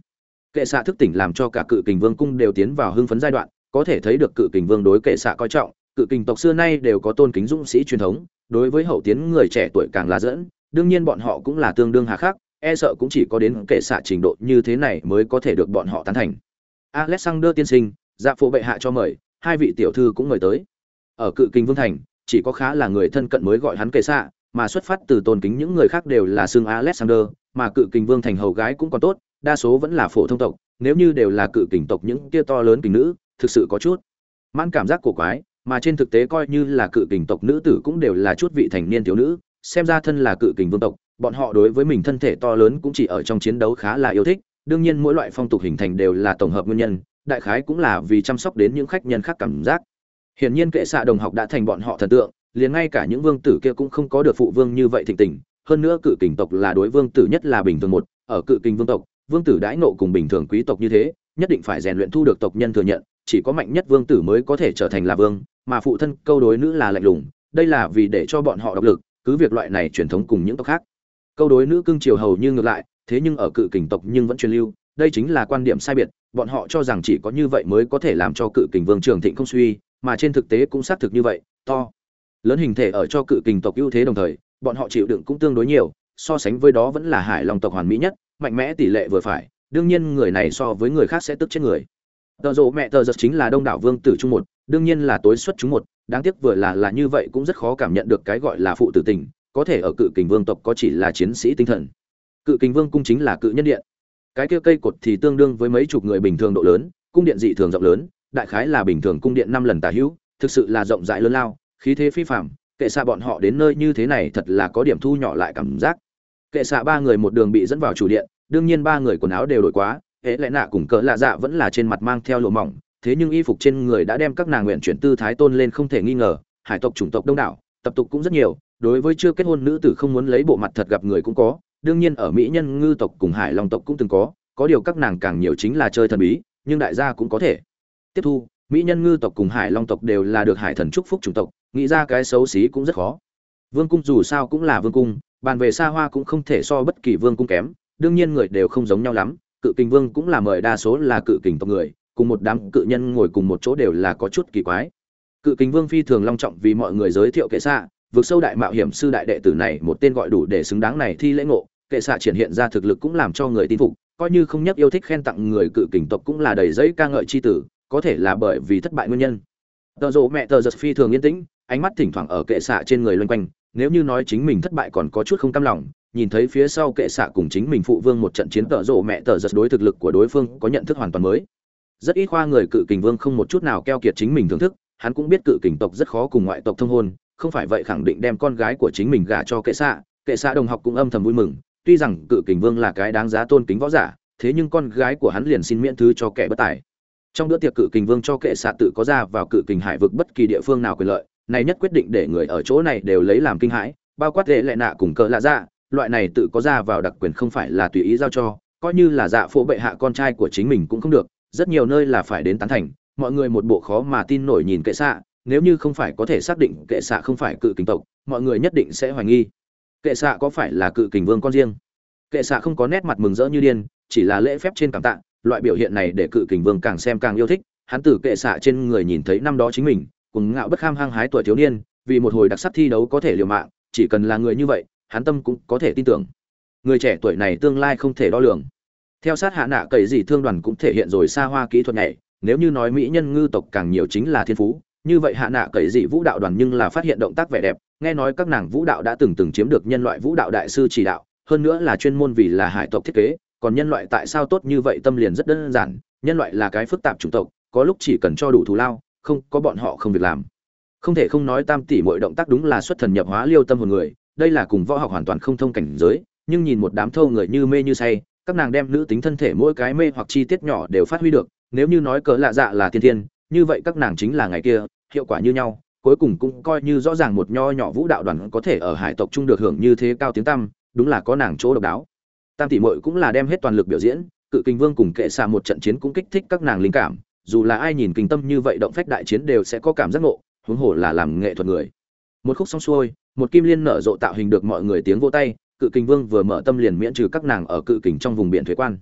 Kệ xạ thức tỉnh làm cho cả cự kình vương cung đều tiến vào hưng phấn giai đoạn, có thể thấy được cự kình vương đối kệ xạ coi trọng, cự kình tộc xưa nay đều có tôn kính dũng sĩ truyền thống, đối với hậu tiến người trẻ tuổi càng là dẫn đương nhiên bọn họ cũng là tương đương hà khắc e sợ cũng chỉ có đến kệ xạ trình độ như thế này mới có thể được bọn họ tán thành. Alexander tiên sinh dạ phụ bệ hạ cho mời, hai vị tiểu thư cũng mời tới. Ở cự kinh vương thành, chỉ có khá là người thân cận mới gọi hắn kệ xạ, mà xuất phát từ tôn kính những người khác đều là xương alexander, mà cự kinh vương thành hầu gái cũng còn tốt, đa số vẫn là phổ thông tộc, nếu như đều là cự kình tộc những kia to lớn kình nữ, thực sự có chút mãn cảm giác cổ quái, mà trên thực tế coi như là cự kình tộc nữ tử cũng đều là chút vị thành niên thiếu nữ xem ra thân là cự kình vương tộc, bọn họ đối với mình thân thể to lớn cũng chỉ ở trong chiến đấu khá là yêu thích, đương nhiên mỗi loại phong tục hình thành đều là tổng hợp nguyên nhân, đại khái cũng là vì chăm sóc đến những khách nhân khác cảm giác. Hiển nhiên kệ xạ đồng học đã thành bọn họ thần tượng, liền ngay cả những vương tử kia cũng không có được phụ vương như vậy thịnh tình, hơn nữa cự kình tộc là đối vương tử nhất là bình thường một, ở cự kình vương tộc, vương tử đãi nộ cùng bình thường quý tộc như thế, nhất định phải rèn luyện thu được tộc nhân thừa nhận, chỉ có mạnh nhất vương tử mới có thể trở thành là vương, mà phụ thân câu đối nữ là lạnh lùng, đây là vì để cho bọn họ độc lực cứ việc loại này truyền thống cùng những tộc khác. Câu đối nữ cưng triều hầu như ngược lại, thế nhưng ở cự kình tộc nhưng vẫn truyền lưu, đây chính là quan điểm sai biệt, bọn họ cho rằng chỉ có như vậy mới có thể làm cho cự kình vương trường thịnh không suy, mà trên thực tế cũng xác thực như vậy, to. Lớn hình thể ở cho cự kình tộc ưu thế đồng thời, bọn họ chịu đựng cũng tương đối nhiều, so sánh với đó vẫn là hải long tộc hoàn mỹ nhất, mạnh mẽ tỷ lệ vừa phải, đương nhiên người này so với người khác sẽ tức chết người tờ rộ mẹ tờ giật chính là đông đảo vương tử trung một, đương nhiên là tối xuất chúng một. Đáng tiếc vừa là là như vậy cũng rất khó cảm nhận được cái gọi là phụ tử tình. Có thể ở cự kình vương tộc có chỉ là chiến sĩ tinh thần. Cự kình vương cung chính là cự nhân điện. Cái kia cây cột thì tương đương với mấy chục người bình thường độ lớn, cung điện dị thường rộng lớn, đại khái là bình thường cung điện năm lần tà hữu, thực sự là rộng rãi lớn lao, khí thế phi phạm kệ xạ bọn họ đến nơi như thế này thật là có điểm thu nhỏ lại cảm giác. Kệ xạ ba người một đường bị dẫn vào chủ điện, đương nhiên ba người quần áo đều đổi quá hễ lẽ nạ cùng cỡ lạ dạ vẫn là trên mặt mang theo lụa mỏng, thế nhưng y phục trên người đã đem các nàng nguyện chuyển tư thái tôn lên không thể nghi ngờ, hải tộc chủng tộc đông đảo, tập tục cũng rất nhiều, đối với chưa kết hôn nữ tử không muốn lấy bộ mặt thật gặp người cũng có, đương nhiên ở mỹ nhân ngư tộc cùng hải long tộc cũng từng có có điều các nàng càng nhiều chính là chơi thần bí, nhưng đại gia cũng có thể. Tiếp thu, mỹ nhân ngư tộc cùng hải long tộc đều là được hải thần chúc phúc chủng tộc, nghĩ ra cái xấu xí cũng rất khó. Vương cung dù sao cũng là vương cung, bàn về xa hoa cũng không thể so bất kỳ vương cung kém, đương nhiên người đều không giống nhau lắm cự kình vương cũng là mời đa số là cự kình tộc người, cùng một đám cự nhân ngồi cùng một chỗ đều là có chút kỳ quái. Cự kình vương phi thường long trọng vì mọi người giới thiệu kệ xạ, vượt sâu đại mạo hiểm sư đại đệ tử này một tên gọi đủ để xứng đáng này thi lễ ngộ, kệ xạ triển hiện ra thực lực cũng làm cho người tin phục, coi như không nhất yêu thích khen tặng người cự kình tộc cũng là đầy giấy ca ngợi chi tử, có thể là bởi vì thất bại nguyên nhân. Tờ rộ mẹ tờ giật phi thường yên tĩnh, ánh mắt thỉnh thoảng ở kệ xạ trên người loanh quanh, nếu như nói chính mình thất bại còn có chút không cam lòng nhìn thấy phía sau kệ xạ cùng chính mình phụ vương một trận chiến tợ rộ mẹ tợ giật đối thực lực của đối phương có nhận thức hoàn toàn mới. Rất ít khoa người cự kình vương không một chút nào keo kiệt chính mình thưởng thức, hắn cũng biết cự kình tộc rất khó cùng ngoại tộc thông hôn, không phải vậy khẳng định đem con gái của chính mình gả cho kệ xạ kệ xạ đồng học cũng âm thầm vui mừng, tuy rằng cự kình vương là cái đáng giá tôn kính võ giả, thế nhưng con gái của hắn liền xin miễn thứ cho kẻ bất tài. Trong bữa tiệc cự kình vương cho kệ xạ tự có ra vào cự kình hải vực bất kỳ địa phương nào quyền lợi, này nhất quyết định để người ở chỗ này đều lấy làm kinh hãi, bao quát lệ lệ nạ cùng cỡ lạ dạ loại này tự có ra vào đặc quyền không phải là tùy ý giao cho, coi như là dạ phổ bệ hạ con trai của chính mình cũng không được, rất nhiều nơi là phải đến tán thành, mọi người một bộ khó mà tin nổi nhìn kệ xạ, nếu như không phải có thể xác định kệ xạ không phải cự kình tộc, mọi người nhất định sẽ hoài nghi. Kệ xạ có phải là cự kình vương con riêng? Kệ xạ không có nét mặt mừng rỡ như điên, chỉ là lễ phép trên cảm tạ, loại biểu hiện này để cự kình vương càng xem càng yêu thích, hắn từ kệ xạ trên người nhìn thấy năm đó chính mình cùng ngạo bất kham hăng hái tuổi thiếu niên, vì một hồi đặc sắc thi đấu có thể liều mạng, chỉ cần là người như vậy hắn tâm cũng có thể tin tưởng. Người trẻ tuổi này tương lai không thể đo lường. Theo sát hạ nạ cậy gì thương đoàn cũng thể hiện rồi xa hoa kỹ thuật nhảy, nếu như nói mỹ nhân ngư tộc càng nhiều chính là thiên phú, như vậy hạ nạ cậy dị vũ đạo đoàn nhưng là phát hiện động tác vẻ đẹp, nghe nói các nàng vũ đạo đã từng từng chiếm được nhân loại vũ đạo đại sư chỉ đạo, hơn nữa là chuyên môn vì là hải tộc thiết kế, còn nhân loại tại sao tốt như vậy tâm liền rất đơn giản, nhân loại là cái phức tạp chủng tộc, có lúc chỉ cần cho đủ thù lao, không có bọn họ không việc làm. Không thể không nói tam tỷ mọi động tác đúng là xuất thần nhập hóa liêu tâm hồn người đây là cùng võ học hoàn toàn không thông cảnh giới, nhưng nhìn một đám thâu người như mê như say, các nàng đem nữ tính thân thể mỗi cái mê hoặc chi tiết nhỏ đều phát huy được, nếu như nói cỡ lạ dạ là tiên thiên, như vậy các nàng chính là ngày kia, hiệu quả như nhau, cuối cùng cũng coi như rõ ràng một nho nhỏ vũ đạo đoàn có thể ở hải tộc trung được hưởng như thế cao tiếng tăm, đúng là có nàng chỗ độc đáo. Tam tỷ muội cũng là đem hết toàn lực biểu diễn, cự kinh vương cùng kệ xa một trận chiến cũng kích thích các nàng linh cảm, dù là ai nhìn kinh tâm như vậy động phách đại chiến đều sẽ có cảm giác ngộ, huống hồ là làm nghệ thuật người. Một khúc xong xuôi một kim liên nở rộ tạo hình được mọi người tiếng vỗ tay, cự kình vương vừa mở tâm liền miễn trừ các nàng ở cự kình trong vùng biển thuế quan.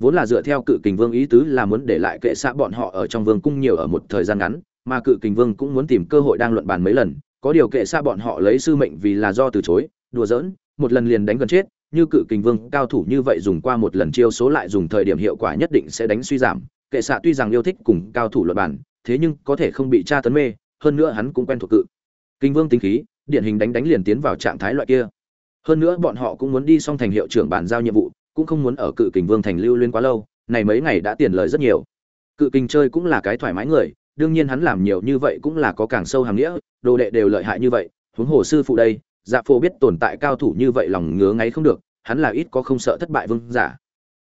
Vốn là dựa theo cự kình vương ý tứ là muốn để lại kệ xã bọn họ ở trong vương cung nhiều ở một thời gian ngắn, mà cự kình vương cũng muốn tìm cơ hội đang luận bàn mấy lần, có điều kệ xã bọn họ lấy sư mệnh vì là do từ chối, đùa giỡn, một lần liền đánh gần chết, như cự kình vương cao thủ như vậy dùng qua một lần chiêu số lại dùng thời điểm hiệu quả nhất định sẽ đánh suy giảm, kệ xạ tuy rằng yêu thích cùng cao thủ luận bàn, thế nhưng có thể không bị tra tấn mê, hơn nữa hắn cũng quen thuộc cự kinh vương tính khí điển hình đánh đánh liền tiến vào trạng thái loại kia. Hơn nữa bọn họ cũng muốn đi xong thành hiệu trưởng bàn giao nhiệm vụ, cũng không muốn ở cự kình vương thành lưu liên quá lâu, này mấy ngày đã tiền lời rất nhiều. Cự kình chơi cũng là cái thoải mái người, đương nhiên hắn làm nhiều như vậy cũng là có càng sâu hàm nghĩa, đồ đệ đều lợi hại như vậy, huống hồ sư phụ đây dạ phổ biết tồn tại cao thủ như vậy lòng ngứa ngáy không được, hắn là ít có không sợ thất bại vương giả.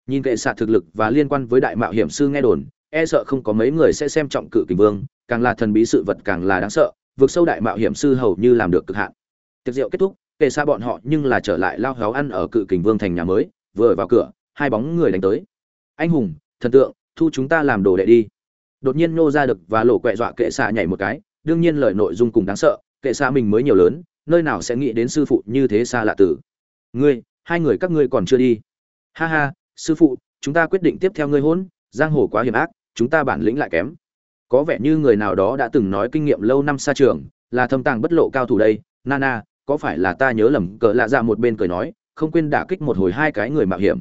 Nhìn kệ xạ thực lực và liên quan với đại mạo hiểm sư nghe đồn e sợ không có mấy người sẽ xem trọng cự kình vương, càng là thần bí sự vật càng là đáng sợ vượt sâu đại mạo hiểm sư hầu như làm được cực hạn. Tiệc rượu kết thúc, kệ xa bọn họ nhưng là trở lại lao héo ăn ở cự kình vương thành nhà mới, vừa vào cửa, hai bóng người đánh tới. Anh hùng, thần tượng, thu chúng ta làm đồ đệ đi. Đột nhiên nô ra được và lộ quẹ dọa kệ xạ nhảy một cái, đương nhiên lời nội dung cùng đáng sợ, kệ xạ mình mới nhiều lớn, nơi nào sẽ nghĩ đến sư phụ như thế xa lạ tử. Ngươi, hai người các ngươi còn chưa đi. Ha ha, sư phụ, chúng ta quyết định tiếp theo ngươi hôn, giang hồ quá hiểm ác, chúng ta bản lĩnh lại kém có vẻ như người nào đó đã từng nói kinh nghiệm lâu năm xa trường, là thâm tàng bất lộ cao thủ đây. Nana, có phải là ta nhớ lầm cỡ lạ ra một bên cười nói, không quên đả kích một hồi hai cái người mạo hiểm.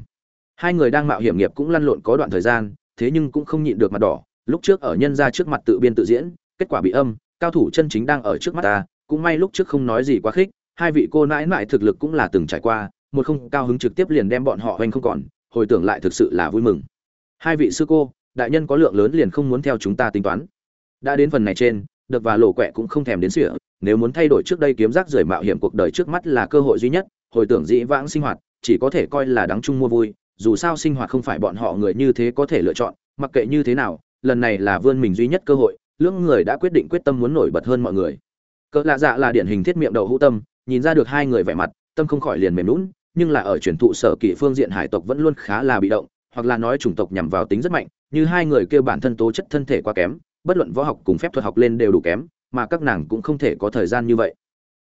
Hai người đang mạo hiểm nghiệp cũng lăn lộn có đoạn thời gian, thế nhưng cũng không nhịn được mặt đỏ. Lúc trước ở nhân ra trước mặt tự biên tự diễn, kết quả bị âm, cao thủ chân chính đang ở trước mắt ta, cũng may lúc trước không nói gì quá khích, hai vị cô nãi nãi thực lực cũng là từng trải qua, một không cao hứng trực tiếp liền đem bọn họ hoành không còn, hồi tưởng lại thực sự là vui mừng. Hai vị sư cô đại nhân có lượng lớn liền không muốn theo chúng ta tính toán. Đã đến phần này trên được và lộ quẹ cũng không thèm đến sỉa nếu muốn thay đổi trước đây kiếm rác rưởi mạo hiểm cuộc đời trước mắt là cơ hội duy nhất, hồi tưởng dĩ vãng sinh hoạt, chỉ có thể coi là đáng chung mua vui, dù sao sinh hoạt không phải bọn họ người như thế có thể lựa chọn, mặc kệ như thế nào, lần này là vươn mình duy nhất cơ hội, lưỡng người đã quyết định quyết tâm muốn nổi bật hơn mọi người. Cỡ lạ dạ là điển hình thiết miệng đầu hữu tâm, nhìn ra được hai người vẻ mặt, tâm không khỏi liền mềm lún nhưng là ở truyền thụ sở kỷ phương diện hải tộc vẫn luôn khá là bị động hoặc là nói chủng tộc nhằm vào tính rất mạnh, như hai người kêu bản thân tố chất thân thể quá kém, bất luận võ học cùng phép thuật học lên đều đủ kém, mà các nàng cũng không thể có thời gian như vậy.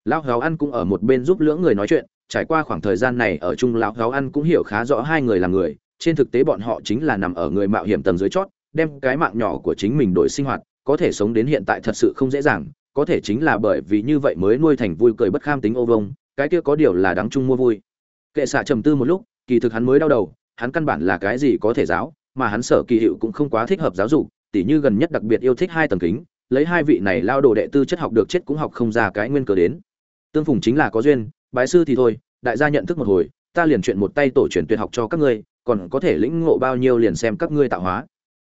Lão gáo ăn cũng ở một bên giúp lưỡng người nói chuyện, trải qua khoảng thời gian này ở chung, lão gáo ăn cũng hiểu khá rõ hai người là người, trên thực tế bọn họ chính là nằm ở người mạo hiểm tầng dưới chót, đem cái mạng nhỏ của chính mình đổi sinh hoạt, có thể sống đến hiện tại thật sự không dễ dàng, có thể chính là bởi vì như vậy mới nuôi thành vui cười bất kham tính ô vông cái kia có điều là đáng chung mua vui. Kệ xạ trầm tư một lúc, kỳ thực hắn mới đau đầu hắn căn bản là cái gì có thể giáo, mà hắn sở kỳ hiệu cũng không quá thích hợp giáo dục, tỉ như gần nhất đặc biệt yêu thích hai tầng kính, lấy hai vị này lao đồ đệ tư chất học được chết cũng học không ra cái nguyên cớ đến. Tương phùng chính là có duyên, bái sư thì thôi, đại gia nhận thức một hồi, ta liền chuyện một tay tổ truyền tuyệt học cho các ngươi, còn có thể lĩnh ngộ bao nhiêu liền xem các ngươi tạo hóa.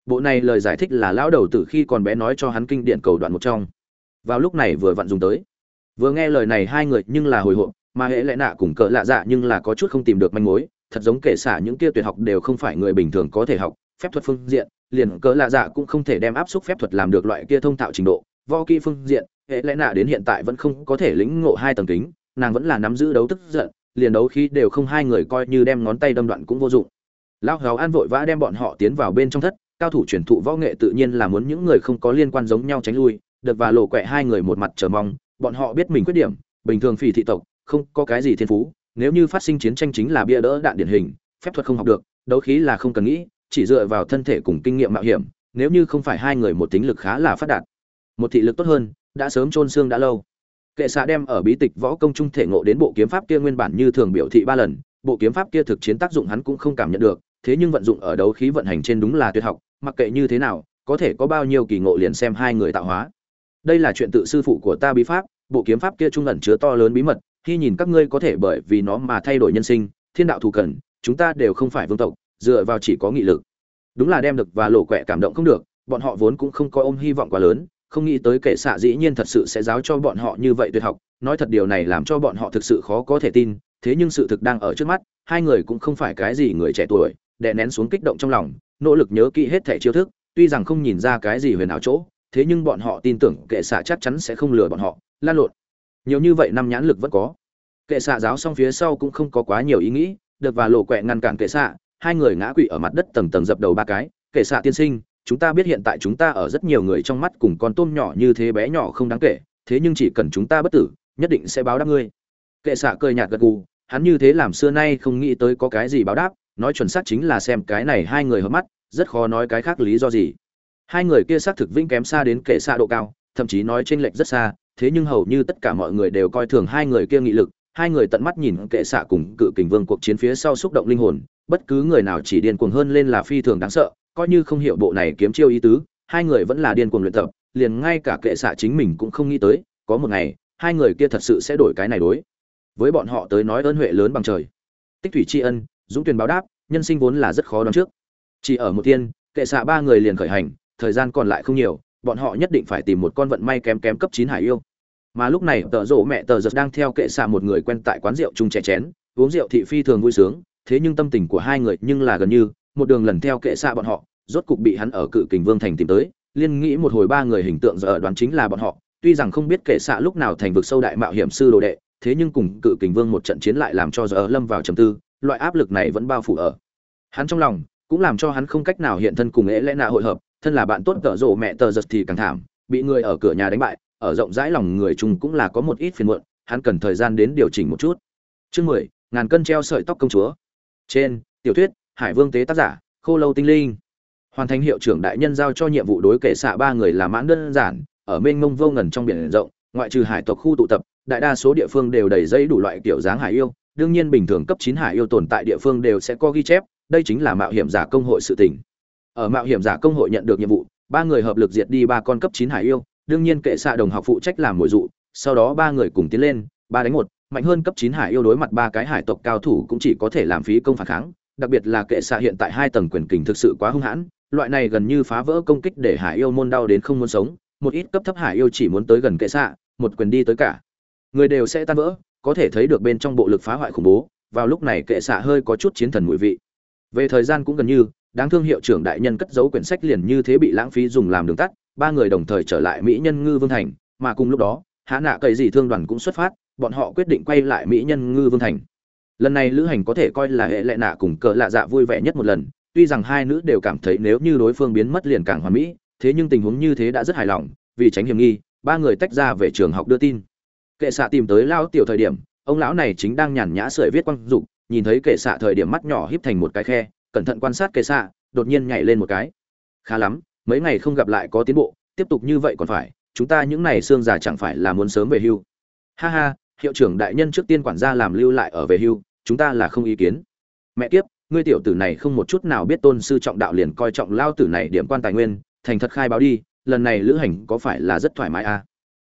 Bộ này lời giải thích là lão đầu tử khi còn bé nói cho hắn kinh điển cầu đoạn một trong. Vào lúc này vừa vặn dùng tới. Vừa nghe lời này hai người nhưng là hồi hộp, mà hệ lẽ nạ cùng cỡ lạ dạ nhưng là có chút không tìm được manh mối thật giống kể xả những kia tuyệt học đều không phải người bình thường có thể học, phép thuật phương diện, liền cỡ lạ dạ cũng không thể đem áp suất phép thuật làm được loại kia thông thạo trình độ, võ kỹ phương diện, hệ lẽ nạ đến hiện tại vẫn không có thể lĩnh ngộ hai tầng kính, nàng vẫn là nắm giữ đấu tức giận, liền đấu khí đều không hai người coi như đem ngón tay đâm đoạn cũng vô dụng. Lao hào an vội vã đem bọn họ tiến vào bên trong thất, cao thủ truyền thụ võ nghệ tự nhiên là muốn những người không có liên quan giống nhau tránh lui đợt và lộ quẹ hai người một mặt chờ mong, bọn họ biết mình khuyết điểm, bình thường phỉ thị tộc, không có cái gì thiên phú nếu như phát sinh chiến tranh chính là bia đỡ đạn điển hình, phép thuật không học được, đấu khí là không cần nghĩ, chỉ dựa vào thân thể cùng kinh nghiệm mạo hiểm, nếu như không phải hai người một tính lực khá là phát đạt, một thị lực tốt hơn, đã sớm chôn xương đã lâu. Kệ xạ đem ở bí tịch võ công trung thể ngộ đến bộ kiếm pháp kia nguyên bản như thường biểu thị ba lần, bộ kiếm pháp kia thực chiến tác dụng hắn cũng không cảm nhận được, thế nhưng vận dụng ở đấu khí vận hành trên đúng là tuyệt học, mặc kệ như thế nào, có thể có bao nhiêu kỳ ngộ liền xem hai người tạo hóa. Đây là chuyện tự sư phụ của ta bí pháp, bộ kiếm pháp kia trung ẩn chứa to lớn bí mật khi nhìn các ngươi có thể bởi vì nó mà thay đổi nhân sinh, thiên đạo thù cần, chúng ta đều không phải vương tộc, dựa vào chỉ có nghị lực. Đúng là đem được và lộ quẹ cảm động không được, bọn họ vốn cũng không có ôm hy vọng quá lớn, không nghĩ tới kệ xạ dĩ nhiên thật sự sẽ giáo cho bọn họ như vậy tuyệt học, nói thật điều này làm cho bọn họ thực sự khó có thể tin, thế nhưng sự thực đang ở trước mắt, hai người cũng không phải cái gì người trẻ tuổi, đè nén xuống kích động trong lòng, nỗ lực nhớ kỹ hết thẻ chiêu thức, tuy rằng không nhìn ra cái gì huyền ảo chỗ, thế nhưng bọn họ tin tưởng kệ xạ chắc chắn sẽ không lừa bọn họ, lan lộn. Nhiều như vậy năm nhãn lực vẫn có kệ xạ giáo xong phía sau cũng không có quá nhiều ý nghĩ, được và lộ quẹ ngăn cản kệ xạ, hai người ngã quỵ ở mặt đất tầng tầng dập đầu ba cái. Kệ xạ tiên sinh, chúng ta biết hiện tại chúng ta ở rất nhiều người trong mắt cùng con tôm nhỏ như thế bé nhỏ không đáng kể, thế nhưng chỉ cần chúng ta bất tử, nhất định sẽ báo đáp ngươi. Kệ xạ cười nhạt gật gù, hắn như thế làm xưa nay không nghĩ tới có cái gì báo đáp, nói chuẩn xác chính là xem cái này hai người hợp mắt, rất khó nói cái khác lý do gì. Hai người kia xác thực vĩnh kém xa đến kệ xạ độ cao, thậm chí nói trên lệch rất xa, thế nhưng hầu như tất cả mọi người đều coi thường hai người kia nghị lực hai người tận mắt nhìn kệ xạ cùng cự kình vương cuộc chiến phía sau xúc động linh hồn bất cứ người nào chỉ điên cuồng hơn lên là phi thường đáng sợ coi như không hiểu bộ này kiếm chiêu ý tứ hai người vẫn là điên cuồng luyện tập liền ngay cả kệ xạ chính mình cũng không nghĩ tới có một ngày hai người kia thật sự sẽ đổi cái này đối. Với bọn họ tới nói ơn huệ lớn bằng trời. Tích thủy tri ân dũng tuyền báo đáp nhân sinh vốn là rất khó đoán trước. Chỉ ở một tiên, kệ xạ ba người liền khởi hành thời gian còn lại không nhiều bọn họ nhất định phải tìm một con vận may kém kém cấp chín hải yêu mà lúc này tợ rộ mẹ tờ giật đang theo kệ xạ một người quen tại quán rượu chung chè chén, uống rượu thị phi thường vui sướng, thế nhưng tâm tình của hai người nhưng là gần như, một đường lần theo kệ xạ bọn họ, rốt cục bị hắn ở cự kình vương thành tìm tới, liên nghĩ một hồi ba người hình tượng giờ đoán chính là bọn họ, tuy rằng không biết kệ xạ lúc nào thành vực sâu đại mạo hiểm sư đồ đệ, thế nhưng cùng cự kình vương một trận chiến lại làm cho giờ lâm vào trầm tư, loại áp lực này vẫn bao phủ ở hắn trong lòng, cũng làm cho hắn không cách nào hiện thân cùng ế lẽ nạ hội hợp, thân là bạn tốt tợ rộ mẹ tờ giật thì càng thảm, bị người ở cửa nhà đánh bại ở rộng rãi lòng người chung cũng là có một ít phiền muộn, hắn cần thời gian đến điều chỉnh một chút. Chương mười, ngàn cân treo sợi tóc công chúa. Trên, tiểu thuyết, hải vương tế tác giả, khô lâu tinh linh. Hoàn thành hiệu trưởng đại nhân giao cho nhiệm vụ đối kể xạ ba người là mãn đơn giản, ở mênh mông vô ngần trong biển rộng, ngoại trừ hải tộc khu tụ tập, đại đa số địa phương đều đầy dây đủ loại kiểu dáng hải yêu. Đương nhiên bình thường cấp chín hải yêu tồn tại địa phương đều sẽ có ghi chép, đây chính là mạo hiểm giả công hội sự tình. Ở mạo hiểm giả công hội nhận được nhiệm vụ, ba người hợp lực diệt đi ba con cấp chín hải yêu đương nhiên kệ xạ đồng học phụ trách làm mồi dụ, sau đó ba người cùng tiến lên, ba đánh một, mạnh hơn cấp chín hải yêu đối mặt ba cái hải tộc cao thủ cũng chỉ có thể làm phí công phản kháng, đặc biệt là kệ xạ hiện tại hai tầng quyền kình thực sự quá hung hãn, loại này gần như phá vỡ công kích để hải yêu môn đau đến không muốn sống, một ít cấp thấp hải yêu chỉ muốn tới gần kệ xạ, một quyền đi tới cả. Người đều sẽ tan vỡ, có thể thấy được bên trong bộ lực phá hoại khủng bố, vào lúc này kệ xạ hơi có chút chiến thần mùi vị. Về thời gian cũng gần như, đáng thương hiệu trưởng đại nhân cất giấu quyển sách liền như thế bị lãng phí dùng làm đường tắt ba người đồng thời trở lại mỹ nhân ngư vương thành, mà cùng lúc đó, hạ nạ cậy gì thương đoàn cũng xuất phát, bọn họ quyết định quay lại mỹ nhân ngư vương thành. Lần này lữ hành có thể coi là hệ lệ nạ cùng cờ lạ dạ vui vẻ nhất một lần, tuy rằng hai nữ đều cảm thấy nếu như đối phương biến mất liền càng hoàn mỹ, thế nhưng tình huống như thế đã rất hài lòng, vì tránh hiểm nghi, ba người tách ra về trường học đưa tin. Kệ xạ tìm tới lao tiểu thời điểm, ông lão này chính đang nhàn nhã sưởi viết quang dục, nhìn thấy kệ xạ thời điểm mắt nhỏ híp thành một cái khe, cẩn thận quan sát kệ xạ đột nhiên nhảy lên một cái. Khá lắm mấy ngày không gặp lại có tiến bộ, tiếp tục như vậy còn phải, chúng ta những này xương già chẳng phải là muốn sớm về hưu. Ha ha, hiệu trưởng đại nhân trước tiên quản gia làm lưu lại ở về hưu, chúng ta là không ý kiến. Mẹ kiếp, ngươi tiểu tử này không một chút nào biết tôn sư trọng đạo liền coi trọng lao tử này điểm quan tài nguyên, thành thật khai báo đi, lần này lữ hành có phải là rất thoải mái à?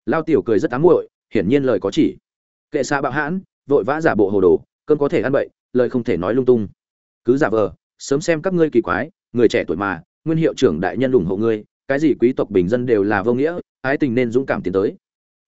lao tiểu cười rất ám muội, hiển nhiên lời có chỉ. Kệ xa bạo hãn, vội vã giả bộ hồ đồ cơn có thể ăn bậy, lời không thể nói lung tung. Cứ giả vờ, sớm xem các ngươi kỳ quái, người trẻ tuổi mà nguyên hiệu trưởng đại nhân ủng hộ ngươi, cái gì quý tộc bình dân đều là vô nghĩa, ái tình nên dũng cảm tiến tới.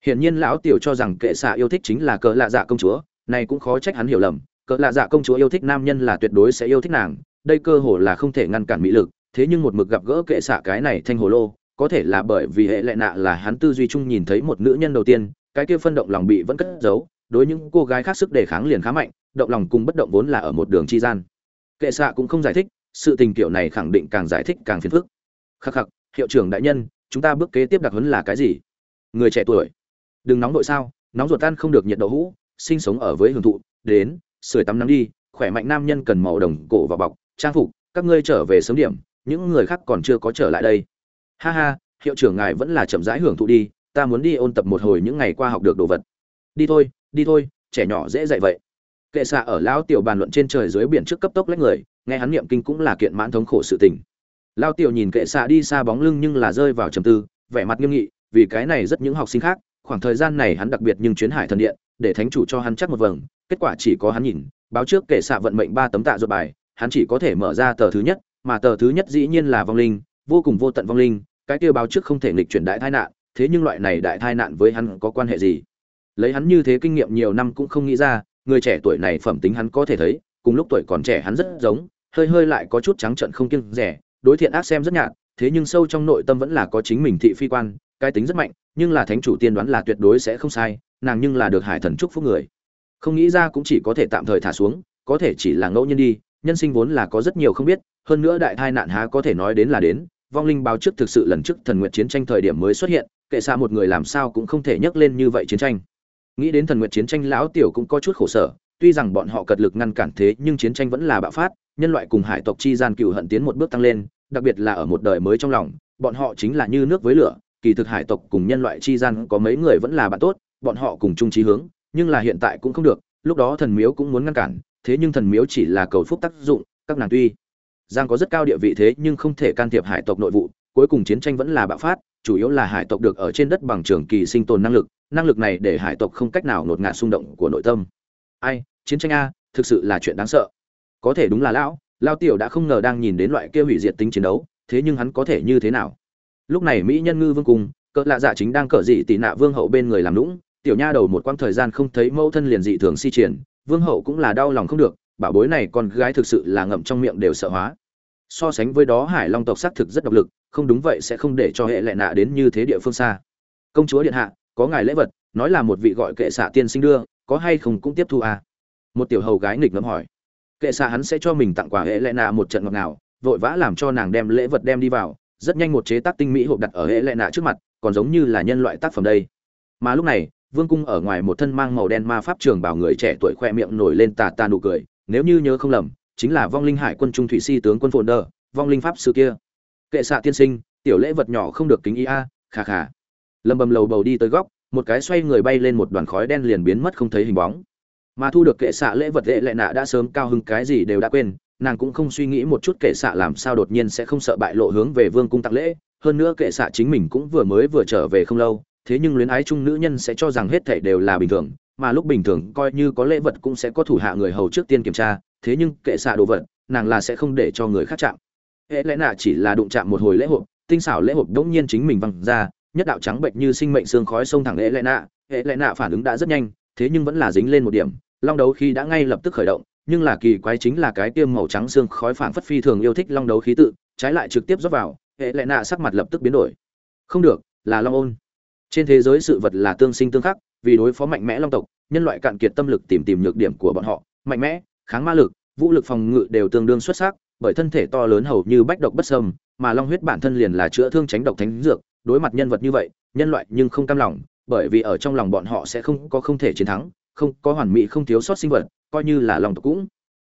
Hiển nhiên lão tiểu cho rằng kệ xạ yêu thích chính là cỡ lạ dạ công chúa, này cũng khó trách hắn hiểu lầm, cỡ lạ dạ công chúa yêu thích nam nhân là tuyệt đối sẽ yêu thích nàng, đây cơ hồ là không thể ngăn cản mỹ lực, thế nhưng một mực gặp gỡ kệ xạ cái này thanh hồ lô, có thể là bởi vì hệ lệ nạ là hắn tư duy chung nhìn thấy một nữ nhân đầu tiên, cái kia phân động lòng bị vẫn cất giấu, đối những cô gái khác sức đề kháng liền khá mạnh, động lòng cùng bất động vốn là ở một đường chi gian. Kệ xạ cũng không giải thích sự tình kiểu này khẳng định càng giải thích càng phiền phức. Khắc khắc, hiệu trưởng đại nhân, chúng ta bước kế tiếp đặc huấn là cái gì? Người trẻ tuổi. Đừng nóng đội sao, nóng ruột tan không được nhiệt độ hũ, sinh sống ở với hưởng thụ, đến, sưởi tắm nắng đi, khỏe mạnh nam nhân cần màu đồng cổ và bọc, trang phục, các ngươi trở về sớm điểm, những người khác còn chưa có trở lại đây. Ha ha, hiệu trưởng ngài vẫn là chậm rãi hưởng thụ đi, ta muốn đi ôn tập một hồi những ngày qua học được đồ vật. Đi thôi đi thôi, trẻ nhỏ dễ dạy vậy. Kệ xạ ở lão tiểu bàn luận trên trời dưới biển trước cấp tốc lách người nghe hắn niệm kinh cũng là kiện mãn thống khổ sự tình. Lao tiểu nhìn kệ xạ đi xa bóng lưng nhưng là rơi vào trầm tư, vẻ mặt nghiêm nghị, vì cái này rất những học sinh khác, khoảng thời gian này hắn đặc biệt nhưng chuyến hải thần điện, để thánh chủ cho hắn chắc một vầng, kết quả chỉ có hắn nhìn, báo trước kệ xạ vận mệnh ba tấm tạ ruột bài, hắn chỉ có thể mở ra tờ thứ nhất, mà tờ thứ nhất dĩ nhiên là vong linh, vô cùng vô tận vong linh, cái kia báo trước không thể nghịch chuyển đại tai nạn, thế nhưng loại này đại tai nạn với hắn có quan hệ gì? Lấy hắn như thế kinh nghiệm nhiều năm cũng không nghĩ ra, người trẻ tuổi này phẩm tính hắn có thể thấy cùng lúc tuổi còn trẻ hắn rất giống, hơi hơi lại có chút trắng trợn không kiêng rẻ, đối thiện ác xem rất nhạt, thế nhưng sâu trong nội tâm vẫn là có chính mình thị phi quan, cái tính rất mạnh, nhưng là thánh chủ tiên đoán là tuyệt đối sẽ không sai, nàng nhưng là được hải thần chúc phúc người. Không nghĩ ra cũng chỉ có thể tạm thời thả xuống, có thể chỉ là ngẫu nhiên đi, nhân sinh vốn là có rất nhiều không biết, hơn nữa đại tai nạn há có thể nói đến là đến, vong linh báo trước thực sự lần trước thần nguyện chiến tranh thời điểm mới xuất hiện, kệ xa một người làm sao cũng không thể nhắc lên như vậy chiến tranh. Nghĩ đến thần nguyện chiến tranh lão tiểu cũng có chút khổ sở tuy rằng bọn họ cật lực ngăn cản thế, nhưng chiến tranh vẫn là bạo phát, nhân loại cùng hải tộc chi gian cựu hận tiến một bước tăng lên, đặc biệt là ở một đời mới trong lòng, bọn họ chính là như nước với lửa, kỳ thực hải tộc cùng nhân loại chi gian có mấy người vẫn là bạn tốt, bọn họ cùng chung chí hướng, nhưng là hiện tại cũng không được, lúc đó thần miếu cũng muốn ngăn cản, thế nhưng thần miếu chỉ là cầu phúc tác dụng, các nàng tuy giang có rất cao địa vị thế, nhưng không thể can thiệp hải tộc nội vụ, cuối cùng chiến tranh vẫn là bạo phát, chủ yếu là hải tộc được ở trên đất bằng trường kỳ sinh tồn năng lực năng lực này để hải tộc không cách nào nột ngạt xung động của nội tâm ai, chiến tranh a, thực sự là chuyện đáng sợ. Có thể đúng là lão lao tiểu đã không ngờ đang nhìn đến loại kia hủy diệt tính chiến đấu, thế nhưng hắn có thể như thế nào? Lúc này mỹ nhân ngư vương cung cỡ lạ dạ chính đang cỡ dị tị nạ vương hậu bên người làm lũng tiểu nha đầu một quãng thời gian không thấy mẫu thân liền dị thường si triển, vương hậu cũng là đau lòng không được bảo bối này con gái thực sự là ngậm trong miệng đều sợ hóa. So sánh với đó, hải long tộc xác thực rất độc lực, không đúng vậy sẽ không để cho hệ lệ nạ đến như thế địa phương xa. Công chúa điện hạ, có ngài lễ vật, nói là một vị gọi kệ xạ tiên sinh đưa có hay không cũng tiếp thu à? một tiểu hầu gái nghịch ngẫm hỏi. Kệ xạ hắn sẽ cho mình tặng quà hệ lệ nạ một trận ngọt ngào vội vã làm cho nàng đem lễ vật đem đi vào rất nhanh một chế tác tinh mỹ hộp đặt ở hệ lệ nạ trước mặt còn giống như là nhân loại tác phẩm đây. Mà lúc này vương cung ở ngoài một thân mang màu đen ma pháp trường bảo người trẻ tuổi khoe miệng nổi lên tà tà nụ cười nếu như nhớ không lầm chính là vong linh hải quân trung thủy si tướng quân phồn đờ, vong linh pháp sư kia. Kệ xạ tiên sinh tiểu lễ vật nhỏ không được kính ý a khà khà lâm bầm lầu bầu đi tới góc một cái xoay người bay lên một đoàn khói đen liền biến mất không thấy hình bóng. Mà thu được kệ xạ lễ vật lệ lệ nạ đã sớm cao hứng cái gì đều đã quên nàng cũng không suy nghĩ một chút kệ xạ làm sao đột nhiên sẽ không sợ bại lộ hướng về vương cung tặng lễ hơn nữa kệ xạ chính mình cũng vừa mới vừa trở về không lâu thế nhưng luyến ái chung nữ nhân sẽ cho rằng hết thảy đều là bình thường mà lúc bình thường coi như có lễ vật cũng sẽ có thủ hạ người hầu trước tiên kiểm tra thế nhưng kệ xạ đồ vật nàng là sẽ không để cho người khác chạm. Hệ lẽ nạ chỉ là đụng chạm một hồi lễ hộp, tinh xảo lễ hội đống nhiên chính mình văng ra nhất đạo trắng bệnh như sinh mệnh xương khói sông thẳng hệ lẽ nạ. Hệ lẽ nạ phản ứng đã rất nhanh, thế nhưng vẫn là dính lên một điểm. Long đấu khi đã ngay lập tức khởi động, nhưng là kỳ quái chính là cái tiêm màu trắng xương khói phản phất phi thường yêu thích long đấu khí tự, trái lại trực tiếp rót vào hệ lẽ nạ sắc mặt lập tức biến đổi. Không được, là long ôn. Trên thế giới sự vật là tương sinh tương khắc, vì đối phó mạnh mẽ long tộc, nhân loại cạn kiệt tâm lực tìm tìm nhược điểm của bọn họ. Mạnh mẽ, kháng ma lực, vũ lực phòng ngự đều tương đương xuất sắc, bởi thân thể to lớn hầu như bách độc bất sâm mà long huyết bản thân liền là chữa thương tránh độc thánh dược đối mặt nhân vật như vậy, nhân loại nhưng không cam lòng, bởi vì ở trong lòng bọn họ sẽ không có không thể chiến thắng, không có hoàn mỹ không thiếu sót sinh vật, coi như là lòng tộc cũng.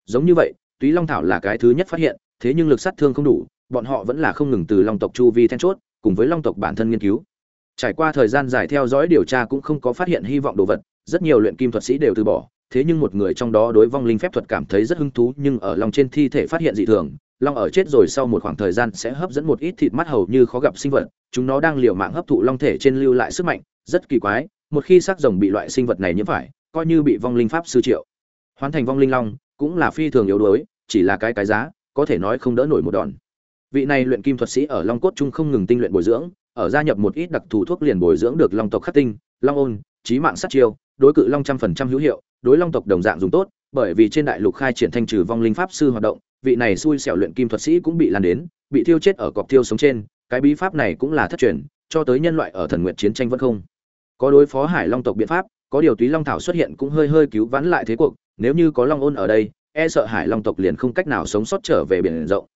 Giống như vậy, túy long thảo là cái thứ nhất phát hiện, thế nhưng lực sát thương không đủ, bọn họ vẫn là không ngừng từ long tộc chu vi then chốt, cùng với long tộc bản thân nghiên cứu. Trải qua thời gian dài theo dõi điều tra cũng không có phát hiện hy vọng đồ vật, rất nhiều luyện kim thuật sĩ đều từ bỏ, thế nhưng một người trong đó đối vong linh phép thuật cảm thấy rất hứng thú, nhưng ở lòng trên thi thể phát hiện dị thường long ở chết rồi sau một khoảng thời gian sẽ hấp dẫn một ít thịt mắt hầu như khó gặp sinh vật, chúng nó đang liều mạng hấp thụ long thể trên lưu lại sức mạnh, rất kỳ quái, một khi xác rồng bị loại sinh vật này nhiễm phải, coi như bị vong linh pháp sư triệu. Hoàn thành vong linh long cũng là phi thường yếu đuối, chỉ là cái cái giá, có thể nói không đỡ nổi một đòn. Vị này luyện kim thuật sĩ ở long cốt trung không ngừng tinh luyện bồi dưỡng, ở gia nhập một ít đặc thù thuốc liền bồi dưỡng được long tộc khắc tinh, long ôn trí mạng sát chiêu, đối cự long trăm phần trăm hữu hiệu, đối long tộc đồng dạng dùng tốt, bởi vì trên đại lục khai triển thanh trừ vong linh pháp sư hoạt động vị này xui xẻo luyện kim thuật sĩ cũng bị lan đến, bị thiêu chết ở cọc thiêu sống trên, cái bí pháp này cũng là thất truyền, cho tới nhân loại ở thần nguyện chiến tranh vẫn không. Có đối phó hải long tộc biện pháp, có điều túy long thảo xuất hiện cũng hơi hơi cứu vãn lại thế cuộc, nếu như có long ôn ở đây e sợ hải long tộc liền không cách nào sống sót trở về biển rộng.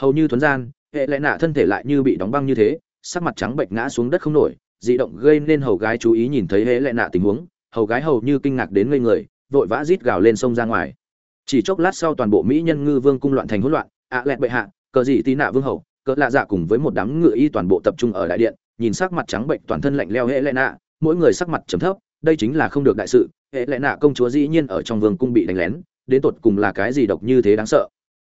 Hầu như thuấn gian, hệ lẽ nạ thân thể lại như bị đóng băng như thế, sắc mặt trắng bệnh ngã xuống đất không nổi, dị động gây nên hầu gái chú ý nhìn thấy hệ lẽ nạ tình huống, hầu gái hầu như kinh ngạc đến ngây người, vội vã rít gào lên sông ra ngoài chỉ chốc lát sau toàn bộ mỹ nhân ngư vương cung loạn thành hỗn loạn, ạ à lẹt bệ hạ, cờ dị tí nạ vương hầu cỡ lạ dạ cùng với một đám ngựa y toàn bộ tập trung ở đại điện, nhìn sắc mặt trắng bệnh toàn thân lạnh leo hệ lẽ nạ, mỗi người sắc mặt trầm thấp, đây chính là không được đại sự, hệ lẽ nạ công chúa dĩ nhiên ở trong vương cung bị đánh lén, đến tột cùng là cái gì độc như thế đáng sợ.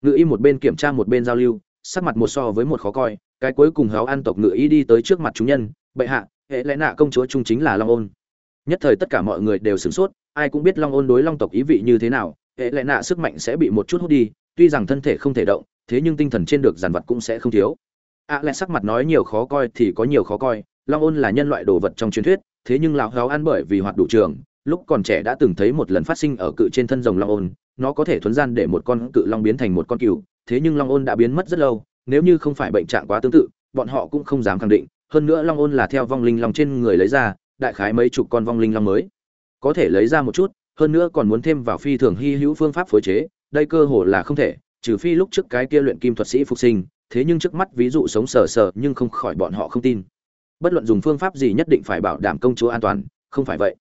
Ngựa y một bên kiểm tra một bên giao lưu, sắc mặt một so với một khó coi, cái cuối cùng héo ăn tộc ngựa y đi tới trước mặt chúng nhân, bệ hạ, hệ lẽ nạ công chúa trung chính là long ôn. Nhất thời tất cả mọi người đều sửng sốt, ai cũng biết long ôn đối long tộc ý vị như thế nào hệ lệ nạ sức mạnh sẽ bị một chút hút đi, tuy rằng thân thể không thể động, thế nhưng tinh thần trên được giàn vật cũng sẽ không thiếu. Ạ à lẽ sắc mặt nói nhiều khó coi thì có nhiều khó coi, long ôn là nhân loại đồ vật trong truyền thuyết, thế nhưng lão héo ăn bởi vì hoạt đủ trường, lúc còn trẻ đã từng thấy một lần phát sinh ở cự trên thân rồng long ôn, nó có thể thuấn gian để một con cự long biến thành một con cừu, thế nhưng long ôn đã biến mất rất lâu, nếu như không phải bệnh trạng quá tương tự, bọn họ cũng không dám khẳng định, hơn nữa long ôn là theo vong linh long trên người lấy ra, đại khái mấy chục con vong linh long mới, có thể lấy ra một chút hơn nữa còn muốn thêm vào phi thường hy hữu phương pháp phối chế, đây cơ hồ là không thể, trừ phi lúc trước cái kia luyện kim thuật sĩ phục sinh, thế nhưng trước mắt ví dụ sống sờ sờ nhưng không khỏi bọn họ không tin. Bất luận dùng phương pháp gì nhất định phải bảo đảm công chúa an toàn, không phải vậy.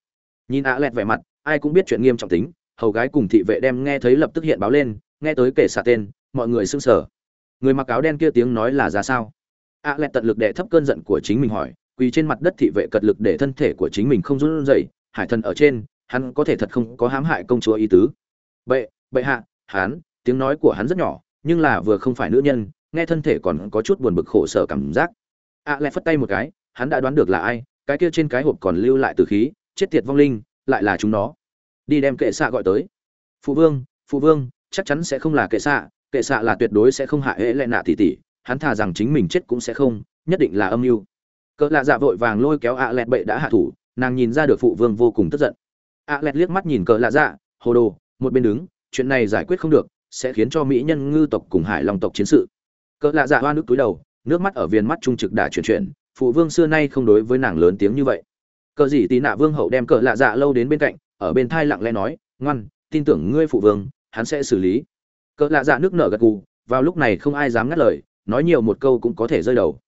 Nhìn ạ lẹt vẻ mặt, ai cũng biết chuyện nghiêm trọng tính, hầu gái cùng thị vệ đem nghe thấy lập tức hiện báo lên, nghe tới kể xả tên, mọi người sững sờ. Người mặc áo đen kia tiếng nói là ra sao? ạ lẹt tận lực để thấp cơn giận của chính mình hỏi, quỳ trên mặt đất thị vệ cật lực để thân thể của chính mình không run rẩy, hải thần ở trên hắn có thể thật không có hãm hại công chúa ý tứ. Bệ bệ hạ, hắn, tiếng nói của hắn rất nhỏ, nhưng là vừa không phải nữ nhân, nghe thân thể còn có chút buồn bực khổ sở cảm giác. Ạ lẹ phất tay một cái, hắn đã đoán được là ai, cái kia trên cái hộp còn lưu lại từ khí, chết tiệt vong linh, lại là chúng nó. Đi đem kệ xạ gọi tới. Phụ vương phụ vương, chắc chắn sẽ không là kệ xạ kệ xạ là tuyệt đối sẽ không hạ hễ lệ nạ tỷ tỷ hắn thà rằng chính mình chết cũng sẽ không, nhất định là âm mưu. Cỡ lạ dạ vội vàng lôi kéo ạ lẹt bậy đã hạ thủ, nàng nhìn ra được phụ vương vô cùng tức giận ạ lẹt liếc mắt nhìn Cờ lạ dạ hồ đồ, một bên đứng, chuyện này giải quyết không được, sẽ khiến cho mỹ nhân ngư tộc cùng hải long tộc chiến sự. Cỡ lạ dạ hoa nước túi đầu, nước mắt ở viên mắt trung trực đã chuyển chuyển, phụ vương xưa nay không đối với nàng lớn tiếng như vậy. Cờ gì tí nạ vương hậu đem Cờ lạ dạ lâu đến bên cạnh, ở bên thai lặng lẽ nói, ngoan, tin tưởng ngươi phụ vương, hắn sẽ xử lý. Cỡ lạ dạ nước nở gật gù, vào lúc này không ai dám ngắt lời, nói nhiều một câu cũng có thể rơi đầu.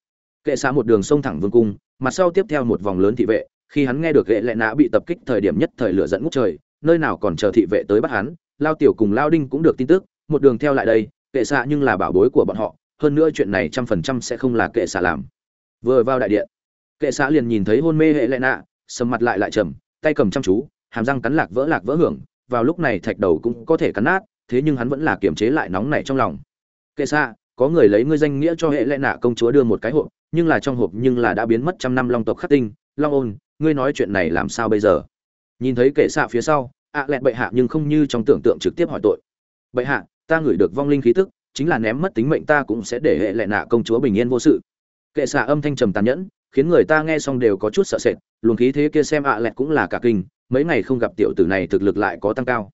Kệ xa một đường sông thẳng vương cung, mặt sau tiếp theo một vòng lớn thị vệ khi hắn nghe được gệ lệ nã bị tập kích thời điểm nhất thời lửa dẫn ngút trời, nơi nào còn chờ thị vệ tới bắt hắn, lao tiểu cùng lao đinh cũng được tin tức, một đường theo lại đây, kệ xạ nhưng là bảo bối của bọn họ, hơn nữa chuyện này trăm phần trăm sẽ không là kệ xạ làm. Vừa vào đại điện, kệ xạ liền nhìn thấy hôn mê hệ lệ nạ, sầm mặt lại lại trầm, tay cầm chăm chú, hàm răng cắn lạc vỡ lạc vỡ hưởng, vào lúc này thạch đầu cũng có thể cắn nát, thế nhưng hắn vẫn là kiềm chế lại nóng nảy trong lòng. Kệ xạ, có người lấy ngươi danh nghĩa cho hệ lệ nạ công chúa đưa một cái hộp, nhưng là trong hộp nhưng là đã biến mất trăm năm long tộc khắc tinh, long ôn ngươi nói chuyện này làm sao bây giờ? Nhìn thấy kệ xạ phía sau, ạ à lẹt bệ hạ nhưng không như trong tưởng tượng trực tiếp hỏi tội. Bệ hạ, ta ngửi được vong linh khí tức, chính là ném mất tính mệnh ta cũng sẽ để hệ lệ nạ công chúa bình yên vô sự. Kệ xạ âm thanh trầm tàn nhẫn, khiến người ta nghe xong đều có chút sợ sệt, luồng khí thế kia xem ạ à lẹt cũng là cả kinh, mấy ngày không gặp tiểu tử này thực lực lại có tăng cao.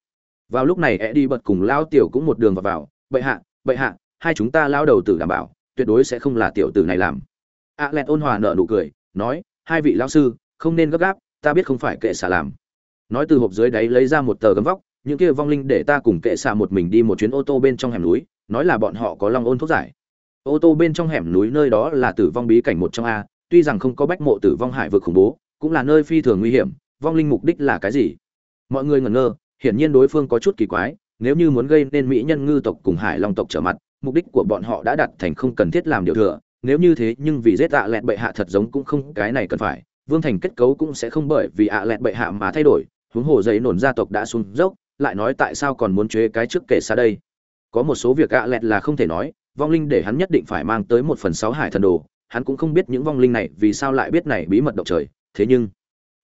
Vào lúc này e đi bật cùng lao tiểu cũng một đường vào vào, bệ hạ bệ hạ, hai chúng ta lao đầu tử đảm bảo, tuyệt đối sẽ không là tiểu tử này làm. ạ à lẹt ôn hòa nở nụ cười, nói, hai vị lao sư không nên gấp gáp, ta biết không phải kệ xạ làm. Nói từ hộp dưới đáy lấy ra một tờ gấm vóc, những kia vong linh để ta cùng kệ xạ một mình đi một chuyến ô tô bên trong hẻm núi, nói là bọn họ có long ôn thuốc giải. Ô tô bên trong hẻm núi nơi đó là tử vong bí cảnh một trong a, tuy rằng không có bách mộ tử vong hải vực khủng bố, cũng là nơi phi thường nguy hiểm, vong linh mục đích là cái gì? Mọi người ngẩn ngơ, hiển nhiên đối phương có chút kỳ quái, nếu như muốn gây nên mỹ nhân ngư tộc cùng hải long tộc trở mặt, mục đích của bọn họ đã đặt thành không cần thiết làm điều thừa, nếu như thế nhưng vì giết tạ lẹn bệ hạ thật giống cũng không cái này cần phải vương thành kết cấu cũng sẽ không bởi vì ạ lẹt bệ hạ mà thay đổi, huống hồ giấy nổn gia tộc đã xuống dốc, lại nói tại sao còn muốn chế cái trước kể xa đây. Có một số việc ạ lẹt là không thể nói, vong linh để hắn nhất định phải mang tới một phần sáu hải thần đồ, hắn cũng không biết những vong linh này vì sao lại biết này bí mật động trời, thế nhưng,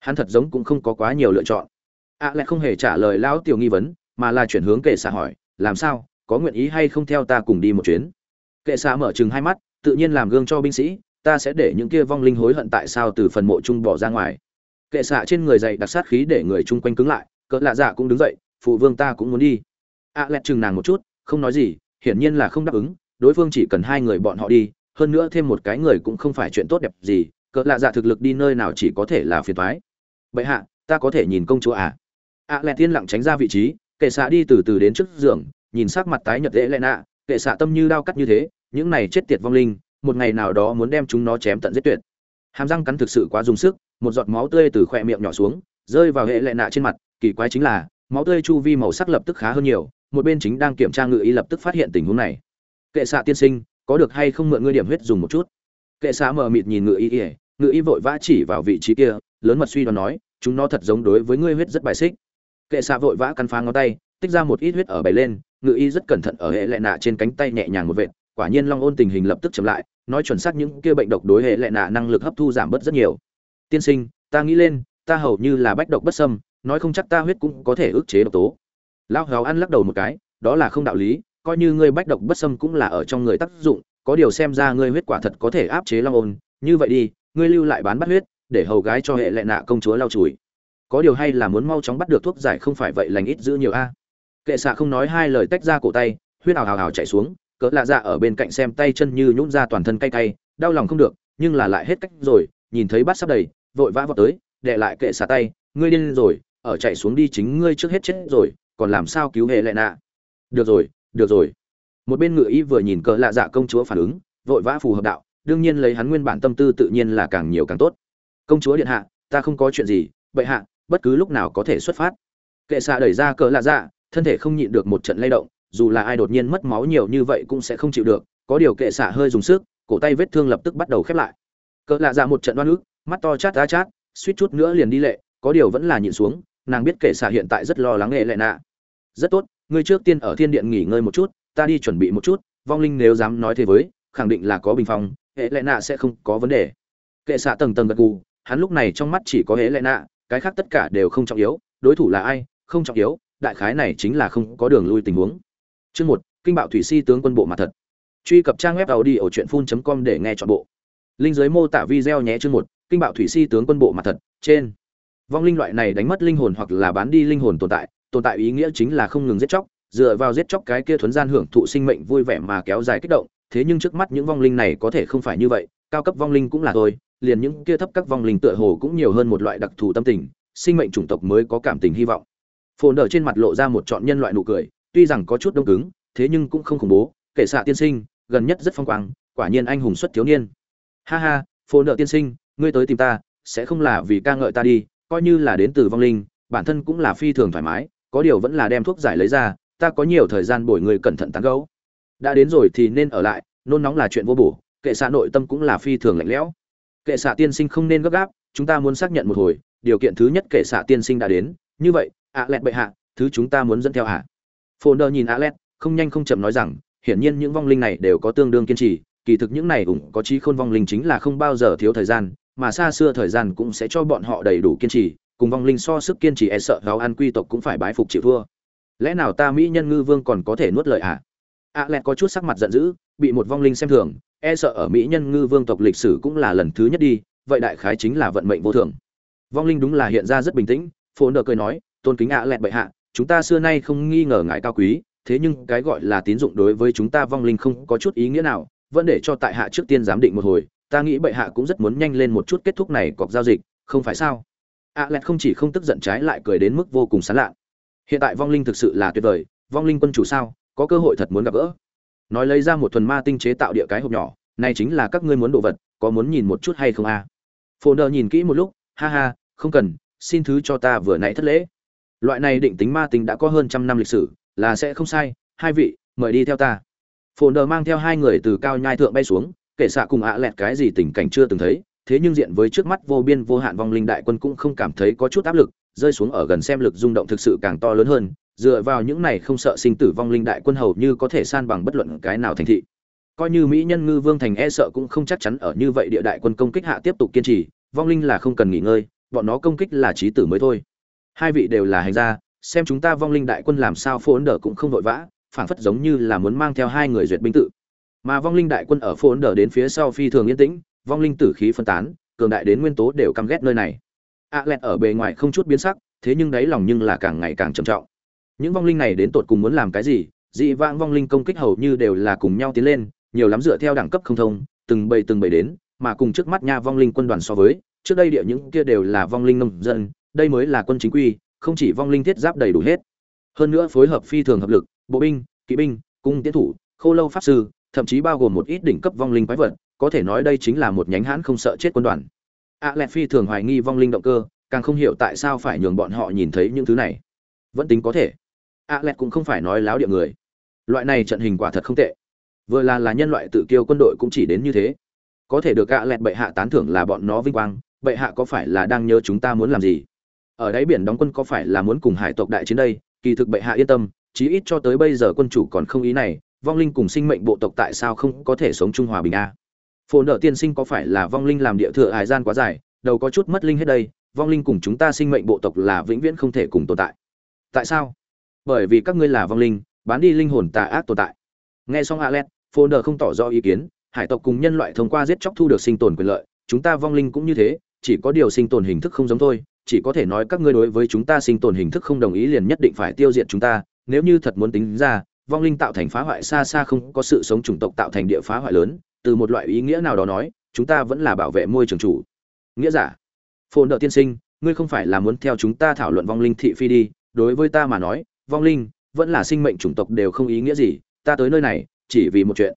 hắn thật giống cũng không có quá nhiều lựa chọn. Ạ lẹt không hề trả lời lão tiểu nghi vấn, mà là chuyển hướng kệ xạ hỏi, làm sao, có nguyện ý hay không theo ta cùng đi một chuyến? Kệ xạ mở chừng hai mắt, tự nhiên làm gương cho binh sĩ ta sẽ để những kia vong linh hối hận tại sao từ phần mộ chung bỏ ra ngoài. Kệ xạ trên người dày đặc sát khí để người chung quanh cứng lại, cỡ lạ dạ cũng đứng dậy, phụ vương ta cũng muốn đi. A lẹt chừng nàng một chút, không nói gì, hiển nhiên là không đáp ứng, đối phương chỉ cần hai người bọn họ đi, hơn nữa thêm một cái người cũng không phải chuyện tốt đẹp gì, cỡ lạ dạ thực lực đi nơi nào chỉ có thể là phiền thoái bệ hạ, ta có thể nhìn công chúa à? A lẹt tiên lặng tránh ra vị trí, kệ xạ đi từ từ đến trước giường, nhìn sắc mặt tái nhợt dễ lẽ nạ kệ xạ tâm như đao cắt như thế, những này chết tiệt vong linh một ngày nào đó muốn đem chúng nó chém tận giết tuyệt. Hàm răng cắn thực sự quá dùng sức, một giọt máu tươi từ khỏe miệng nhỏ xuống, rơi vào hệ lệ nạ trên mặt, kỳ quái chính là, máu tươi chu vi màu sắc lập tức khá hơn nhiều, một bên chính đang kiểm tra ngự y lập tức phát hiện tình huống này. Kệ xạ tiên sinh, có được hay không mượn ngươi điểm huyết dùng một chút? Kệ xạ mờ mịt nhìn ngự y ỉa ngự y vội vã chỉ vào vị trí kia, lớn mật suy đoán nói, chúng nó thật giống đối với ngươi huyết rất bài xích. Kệ xạ vội vã cắn phá ngón tay, tích ra một ít huyết ở bày lên, ngự y rất cẩn thận ở hệ lệ nạ trên cánh tay nhẹ nhàng một vệt quả nhiên long ôn tình hình lập tức chậm lại, nói chuẩn xác những kia bệnh độc đối hệ lệ nạ năng lực hấp thu giảm bớt rất nhiều. Tiên sinh, ta nghĩ lên, ta hầu như là bách độc bất sâm nói không chắc ta huyết cũng có thể ức chế độc tố. Lao hào ăn lắc đầu một cái, đó là không đạo lý, coi như ngươi bách độc bất sâm cũng là ở trong người tác dụng, có điều xem ra ngươi huyết quả thật có thể áp chế long ôn, như vậy đi, ngươi lưu lại bán bắt huyết, để hầu gái cho hệ lệ nạ công chúa lao chùi. Có điều hay là muốn mau chóng bắt được thuốc giải không phải vậy lành ít giữ nhiều a. Kệ xạ không nói hai lời tách ra cổ tay, huyết ào ào ào chạy xuống cỡ lạ dạ ở bên cạnh xem tay chân như nhũn ra toàn thân cay cay, đau lòng không được, nhưng là lại hết cách rồi, nhìn thấy bát sắp đầy, vội vã vào tới đệ lại kệ xả tay, ngươi điên rồi, ở chạy xuống đi chính ngươi trước hết chết rồi, còn làm sao cứu hệ lệ nạ? Được rồi được rồi. Một bên ngự y vừa nhìn cỡ lạ dạ công chúa phản ứng, vội vã phù hợp đạo, đương nhiên lấy hắn nguyên bản tâm tư tự nhiên là càng nhiều càng tốt. Công chúa điện hạ, ta không có chuyện gì, bệ hạ, bất cứ lúc nào có thể xuất phát. Kệ xạ đẩy ra cỡ lạ dạ thân thể không nhịn được một trận lay động dù là ai đột nhiên mất máu nhiều như vậy cũng sẽ không chịu được, có điều kệ xạ hơi dùng sức, cổ tay vết thương lập tức bắt đầu khép lại. Cỡ lạ ra một trận đoan ức, mắt to chát ra chát, suýt chút nữa liền đi lệ, có điều vẫn là nhìn xuống, nàng biết kệ xạ hiện tại rất lo lắng nghệ lệ nạ. Rất tốt, ngươi trước tiên ở thiên điện nghỉ ngơi một chút, ta đi chuẩn bị một chút, vong linh nếu dám nói thế với, khẳng định là có bình phong, hệ lệ nạ sẽ không có vấn đề. Kệ xạ tầng tầng gật gù, hắn lúc này trong mắt chỉ có hệ lệ nạ, cái khác tất cả đều không trọng yếu, đối thủ là ai, không trọng yếu, đại khái này chính là không có đường lui tình huống chương một, kinh bạo thủy si tướng quân bộ mặt thật. Truy cập trang web audiochuyenphun.com để nghe trọn bộ. Linh dưới mô tả video nhé chương một, kinh bạo thủy si tướng quân bộ mặt thật, trên. Vong linh loại này đánh mất linh hồn hoặc là bán đi linh hồn tồn tại tồn tại ý nghĩa chính là không ngừng giết chóc, dựa vào giết chóc cái kia thuần gian hưởng thụ sinh mệnh vui vẻ mà kéo dài kích động, thế nhưng trước mắt những vong linh này có thể không phải như vậy, cao cấp vong linh cũng là thôi, liền những kia thấp các vong linh tựa hồ cũng nhiều hơn một loại đặc thù tâm tình, sinh mệnh chủng tộc mới có cảm tình hy vọng. Phồn ở trên mặt lộ ra một trọn nhân loại nụ cười tuy rằng có chút đông cứng, thế nhưng cũng không khủng bố, kể xạ tiên sinh, gần nhất rất phong quang, quả nhiên anh hùng xuất thiếu niên. Ha ha phồn nợ tiên sinh, ngươi tới tìm ta, sẽ không là vì ca ngợi ta đi, coi như là đến từ vong linh, bản thân cũng là phi thường thoải mái, có điều vẫn là đem thuốc giải lấy ra, ta có nhiều thời gian bồi người cẩn thận tán gấu đã đến rồi thì nên ở lại, nôn nóng là chuyện vô bổ, kệ xạ nội tâm cũng là phi thường lạnh lẽo. Kệ xạ tiên sinh không nên gấp gáp, chúng ta muốn xác nhận một hồi, điều kiện thứ nhất kệ xạ tiên sinh đã đến, như vậy, ạ lẹt bệ hạ, thứ chúng ta muốn dẫn theo hạ phô đờ nhìn ạ lẹt không nhanh không chậm nói rằng, hiển nhiên những vong linh này đều có tương đương kiên trì, kỳ thực những này ủng có trí khôn vong linh chính là không bao giờ thiếu thời gian, mà xa xưa thời gian cũng sẽ cho bọn họ đầy đủ kiên trì, cùng vong linh so sức kiên trì e sợ gáo ăn quy tộc cũng phải bái phục chịu thua lẽ nào ta mỹ nhân ngư vương còn có thể nuốt lời ạ à? ạ lẹt có chút sắc mặt giận dữ, bị một vong linh xem thường e sợ ở mỹ nhân ngư vương tộc lịch sử cũng là lần thứ nhất đi, vậy đại khái chính là vận mệnh vô thường vong linh đúng là hiện ra rất bình tĩnh phố nợ cười nói, tôn kính ạ lẹt bệ hạ chúng ta xưa nay không nghi ngờ ngài cao quý, thế nhưng cái gọi là tín dụng đối với chúng ta vong linh không có chút ý nghĩa nào, vẫn để cho tại hạ trước tiên giám định một hồi, ta nghĩ bệ hạ cũng rất muốn nhanh lên một chút kết thúc này cọc giao dịch, không phải sao? Ạ lẹt không chỉ không tức giận trái lại cười đến mức vô cùng sán lạ hiện tại vong linh thực sự là tuyệt vời, vong linh quân chủ sao, có cơ hội thật muốn gặp gỡ. Nói lấy ra một thuần ma tinh chế tạo địa cái hộp nhỏ, này chính là các ngươi muốn đồ vật, có muốn nhìn một chút hay không a? À? phổ nợ nhìn kỹ một lúc, ha ha, không cần, xin thứ cho ta vừa nãy thất lễ loại này định tính ma tính đã có hơn trăm năm lịch sử, là sẽ không sai. Hai vị, mời đi theo ta. Phồn đờ mang theo hai người từ cao nhai thượng bay xuống, kể xạ cùng ạ lẹt cái gì tình cảnh chưa từng thấy, thế nhưng diện với trước mắt vô biên vô hạn vong linh đại quân cũng không cảm thấy có chút áp lực, rơi xuống ở gần xem lực rung động thực sự càng to lớn hơn, dựa vào những này không sợ sinh tử vong linh đại quân hầu như có thể san bằng bất luận cái nào thành thị. Coi như mỹ nhân ngư vương thành e sợ cũng không chắc chắn ở như vậy địa đại quân công kích hạ tiếp tục kiên trì, vong linh là không cần nghỉ ngơi, bọn nó công kích là trí tử mới thôi hai vị đều là hành gia, xem chúng ta vong linh đại quân làm sao phố ấn đờ cũng không vội vã, phảng phất giống như là muốn mang theo hai người duyệt binh tự. Mà vong linh đại quân ở phố ấn đờ đến phía sau phi thường yên tĩnh, vong linh tử khí phân tán, cường đại đến nguyên tố đều căm ghét nơi này. A lẹt ở bề ngoài không chút biến sắc, thế nhưng đáy lòng nhưng là càng ngày càng trầm trọng. Những vong linh này đến tột cùng muốn làm cái gì? Dị vãng vong linh công kích hầu như đều là cùng nhau tiến lên, nhiều lắm dựa theo đẳng cấp không thông, từng bầy từng bầy đến, mà cùng trước mắt nha vong linh quân đoàn so với, trước đây địa những kia đều là vong linh nông dân đây mới là quân chính quy, không chỉ vong linh thiết giáp đầy đủ hết. Hơn nữa phối hợp phi thường hợp lực, bộ binh, kỵ binh, cung tiến thủ, khô lâu pháp sư, thậm chí bao gồm một ít đỉnh cấp vong linh quái vật, có thể nói đây chính là một nhánh hãn không sợ chết quân đoàn. A lẹt phi thường hoài nghi vong linh động cơ, càng không hiểu tại sao phải nhường bọn họ nhìn thấy những thứ này. Vẫn tính có thể. A lẹt cũng không phải nói láo địa người. Loại này trận hình quả thật không tệ. Vừa là là nhân loại tự kiêu quân đội cũng chỉ đến như thế. Có thể được a lẹt bệ hạ tán thưởng là bọn nó vinh quang, bệ hạ có phải là đang nhớ chúng ta muốn làm gì? Ở đáy biển đóng quân có phải là muốn cùng hải tộc đại chiến đây? Kỳ thực bệ hạ yên tâm, chí ít cho tới bây giờ quân chủ còn không ý này, vong linh cùng sinh mệnh bộ tộc tại sao không có thể sống trung hòa bình a? Phổ nợ tiên sinh có phải là vong linh làm địa thừa hải gian quá dài, đầu có chút mất linh hết đây, vong linh cùng chúng ta sinh mệnh bộ tộc là vĩnh viễn không thể cùng tồn tại. Tại sao? Bởi vì các ngươi là vong linh, bán đi linh hồn tà ác tồn tại. Nghe xong alet, phồn nợ không tỏ rõ ý kiến, hải tộc cùng nhân loại thông qua giết chóc thu được sinh tồn quyền lợi, chúng ta vong linh cũng như thế, chỉ có điều sinh tồn hình thức không giống thôi chỉ có thể nói các ngươi đối với chúng ta sinh tồn hình thức không đồng ý liền nhất định phải tiêu diệt chúng ta, nếu như thật muốn tính ra, vong linh tạo thành phá hoại xa xa không có sự sống chủng tộc tạo thành địa phá hoại lớn, từ một loại ý nghĩa nào đó nói, chúng ta vẫn là bảo vệ môi trường chủ. Nghĩa giả, phồn nợ tiên sinh, ngươi không phải là muốn theo chúng ta thảo luận vong linh thị phi đi, đối với ta mà nói, vong linh vẫn là sinh mệnh chủng tộc đều không ý nghĩa gì, ta tới nơi này chỉ vì một chuyện.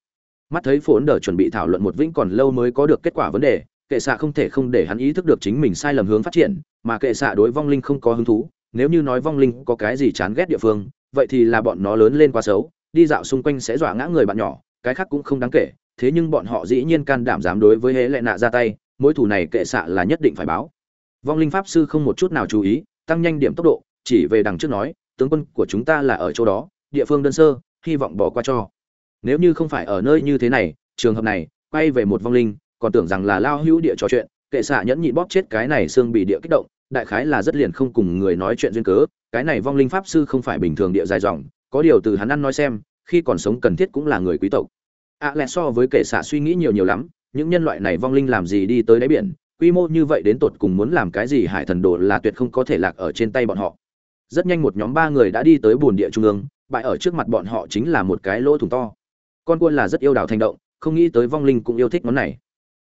Mắt thấy phồn nợ chuẩn bị thảo luận một vĩnh còn lâu mới có được kết quả vấn đề, kệ xạ không thể không để hắn ý thức được chính mình sai lầm hướng phát triển mà kệ xạ đối vong linh không có hứng thú, nếu như nói vong linh có cái gì chán ghét địa phương, vậy thì là bọn nó lớn lên quá xấu, đi dạo xung quanh sẽ dọa ngã người bạn nhỏ, cái khác cũng không đáng kể, thế nhưng bọn họ dĩ nhiên can đảm dám đối với hễ lệ nạ ra tay Mỗi thủ này kệ xạ là nhất định phải báo. Vong linh pháp sư không một chút nào chú ý, tăng nhanh điểm tốc độ, chỉ về đằng trước nói, tướng quân của chúng ta là ở chỗ đó, địa phương đơn sơ, hy vọng bỏ qua cho. Nếu như không phải ở nơi như thế này, trường hợp này, quay về một vong linh, còn tưởng rằng là lao hữu địa trò chuyện kệ xạ nhẫn nhịn bóp chết cái này xương bị địa kích động, đại khái là rất liền không cùng người nói chuyện duyên cớ, cái này vong linh pháp sư không phải bình thường địa dài dòng, có điều từ hắn ăn nói xem, khi còn sống cần thiết cũng là người quý tộc. Ạ à lẽ so với kệ xạ suy nghĩ nhiều nhiều lắm, những nhân loại này vong linh làm gì đi tới đáy biển, quy mô như vậy đến tột cùng muốn làm cái gì hải thần đồ là tuyệt không có thể lạc ở trên tay bọn họ. Rất nhanh một nhóm ba người đã đi tới bồn địa trung ương, bại ở trước mặt bọn họ chính là một cái lỗ thủng to. Con quân là rất yêu đảo thành động, không nghĩ tới vong linh cũng yêu thích món này.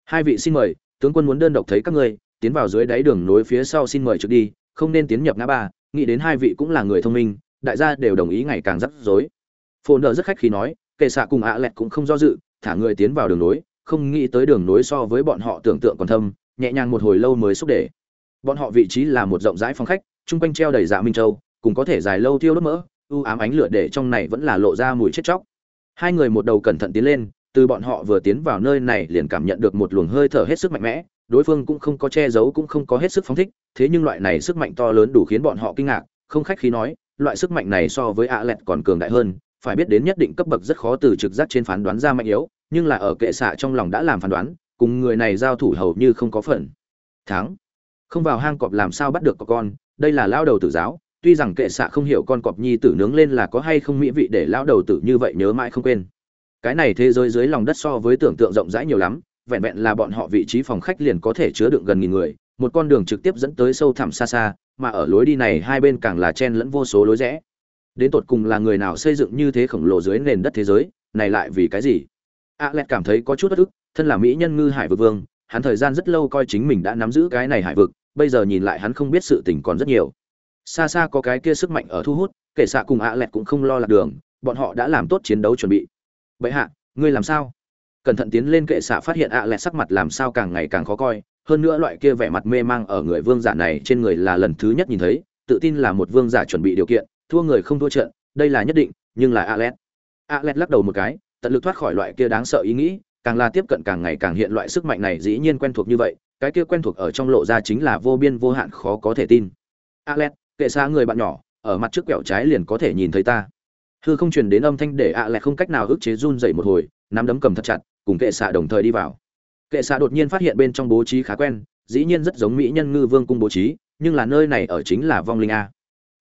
Hai vị xin mời tướng quân muốn đơn độc thấy các ngươi, tiến vào dưới đáy đường nối phía sau xin mời trước đi, không nên tiến nhập ngã ba, nghĩ đến hai vị cũng là người thông minh, đại gia đều đồng ý ngày càng rắc rối. Phồn nợ rất khách khí nói, kệ xạ cùng ạ lẹt cũng không do dự, thả người tiến vào đường nối, không nghĩ tới đường nối so với bọn họ tưởng tượng còn thâm, nhẹ nhàng một hồi lâu mới xúc để. Bọn họ vị trí là một rộng rãi phòng khách, chung quanh treo đầy dạ minh châu, cùng có thể dài lâu thiêu đốt mỡ ưu ám ánh lửa để trong này vẫn là lộ ra mùi chết chóc. Hai người một đầu cẩn thận tiến lên từ bọn họ vừa tiến vào nơi này liền cảm nhận được một luồng hơi thở hết sức mạnh mẽ, đối phương cũng không có che giấu cũng không có hết sức phóng thích, thế nhưng loại này sức mạnh to lớn đủ khiến bọn họ kinh ngạc, không khách khí nói, loại sức mạnh này so với ạ lẹt còn cường đại hơn, phải biết đến nhất định cấp bậc rất khó từ trực giác trên phán đoán ra mạnh yếu, nhưng là ở kệ xạ trong lòng đã làm phán đoán, cùng người này giao thủ hầu như không có phần. Thắng. Không vào hang cọp làm sao bắt được có con, đây là lao đầu tử giáo, tuy rằng kệ xạ không hiểu con cọp nhi tử nướng lên là có hay không mỹ vị để lao đầu tử như vậy nhớ mãi không quên cái này thế giới dưới lòng đất so với tưởng tượng rộng rãi nhiều lắm, vẹn vẹn là bọn họ vị trí phòng khách liền có thể chứa đựng gần nghìn người, một con đường trực tiếp dẫn tới sâu thẳm xa xa, mà ở lối đi này hai bên càng là chen lẫn vô số lối rẽ. Đến tột cùng là người nào xây dựng như thế khổng lồ dưới nền đất thế giới, này lại vì cái gì? A lẹt cảm thấy có chút bất ức, thân là mỹ nhân ngư hải vực vương, hắn thời gian rất lâu coi chính mình đã nắm giữ cái này hải vực, bây giờ nhìn lại hắn không biết sự tình còn rất nhiều. Xa xa có cái kia sức mạnh ở thu hút, kể xạ cùng a lẹt cũng không lo lạc đường, bọn họ đã làm tốt chiến đấu chuẩn bị vậy hạ, ngươi làm sao? Cẩn thận tiến lên kệ xạ phát hiện a lẹ sắc mặt làm sao càng ngày càng khó coi. Hơn nữa loại kia vẻ mặt mê mang ở người vương giả này trên người là lần thứ nhất nhìn thấy, tự tin là một vương giả chuẩn bị điều kiện, thua người không thua trận, đây là nhất định, nhưng là a lẹt. A lẹt lắc đầu một cái, tận lực thoát khỏi loại kia đáng sợ ý nghĩ, càng là tiếp cận càng ngày càng hiện loại sức mạnh này dĩ nhiên quen thuộc như vậy, cái kia quen thuộc ở trong lộ ra chính là vô biên vô hạn khó có thể tin. A Lệ kệ xa người bạn nhỏ, ở mặt trước quẹo trái liền có thể nhìn thấy ta hư không truyền đến âm thanh để ạ lại không cách nào ức chế run dậy một hồi, nắm đấm cầm thật chặt, cùng kệ xạ đồng thời đi vào. Kệ xạ đột nhiên phát hiện bên trong bố trí khá quen, dĩ nhiên rất giống mỹ nhân ngư vương cung bố trí, nhưng là nơi này ở chính là vong linh a.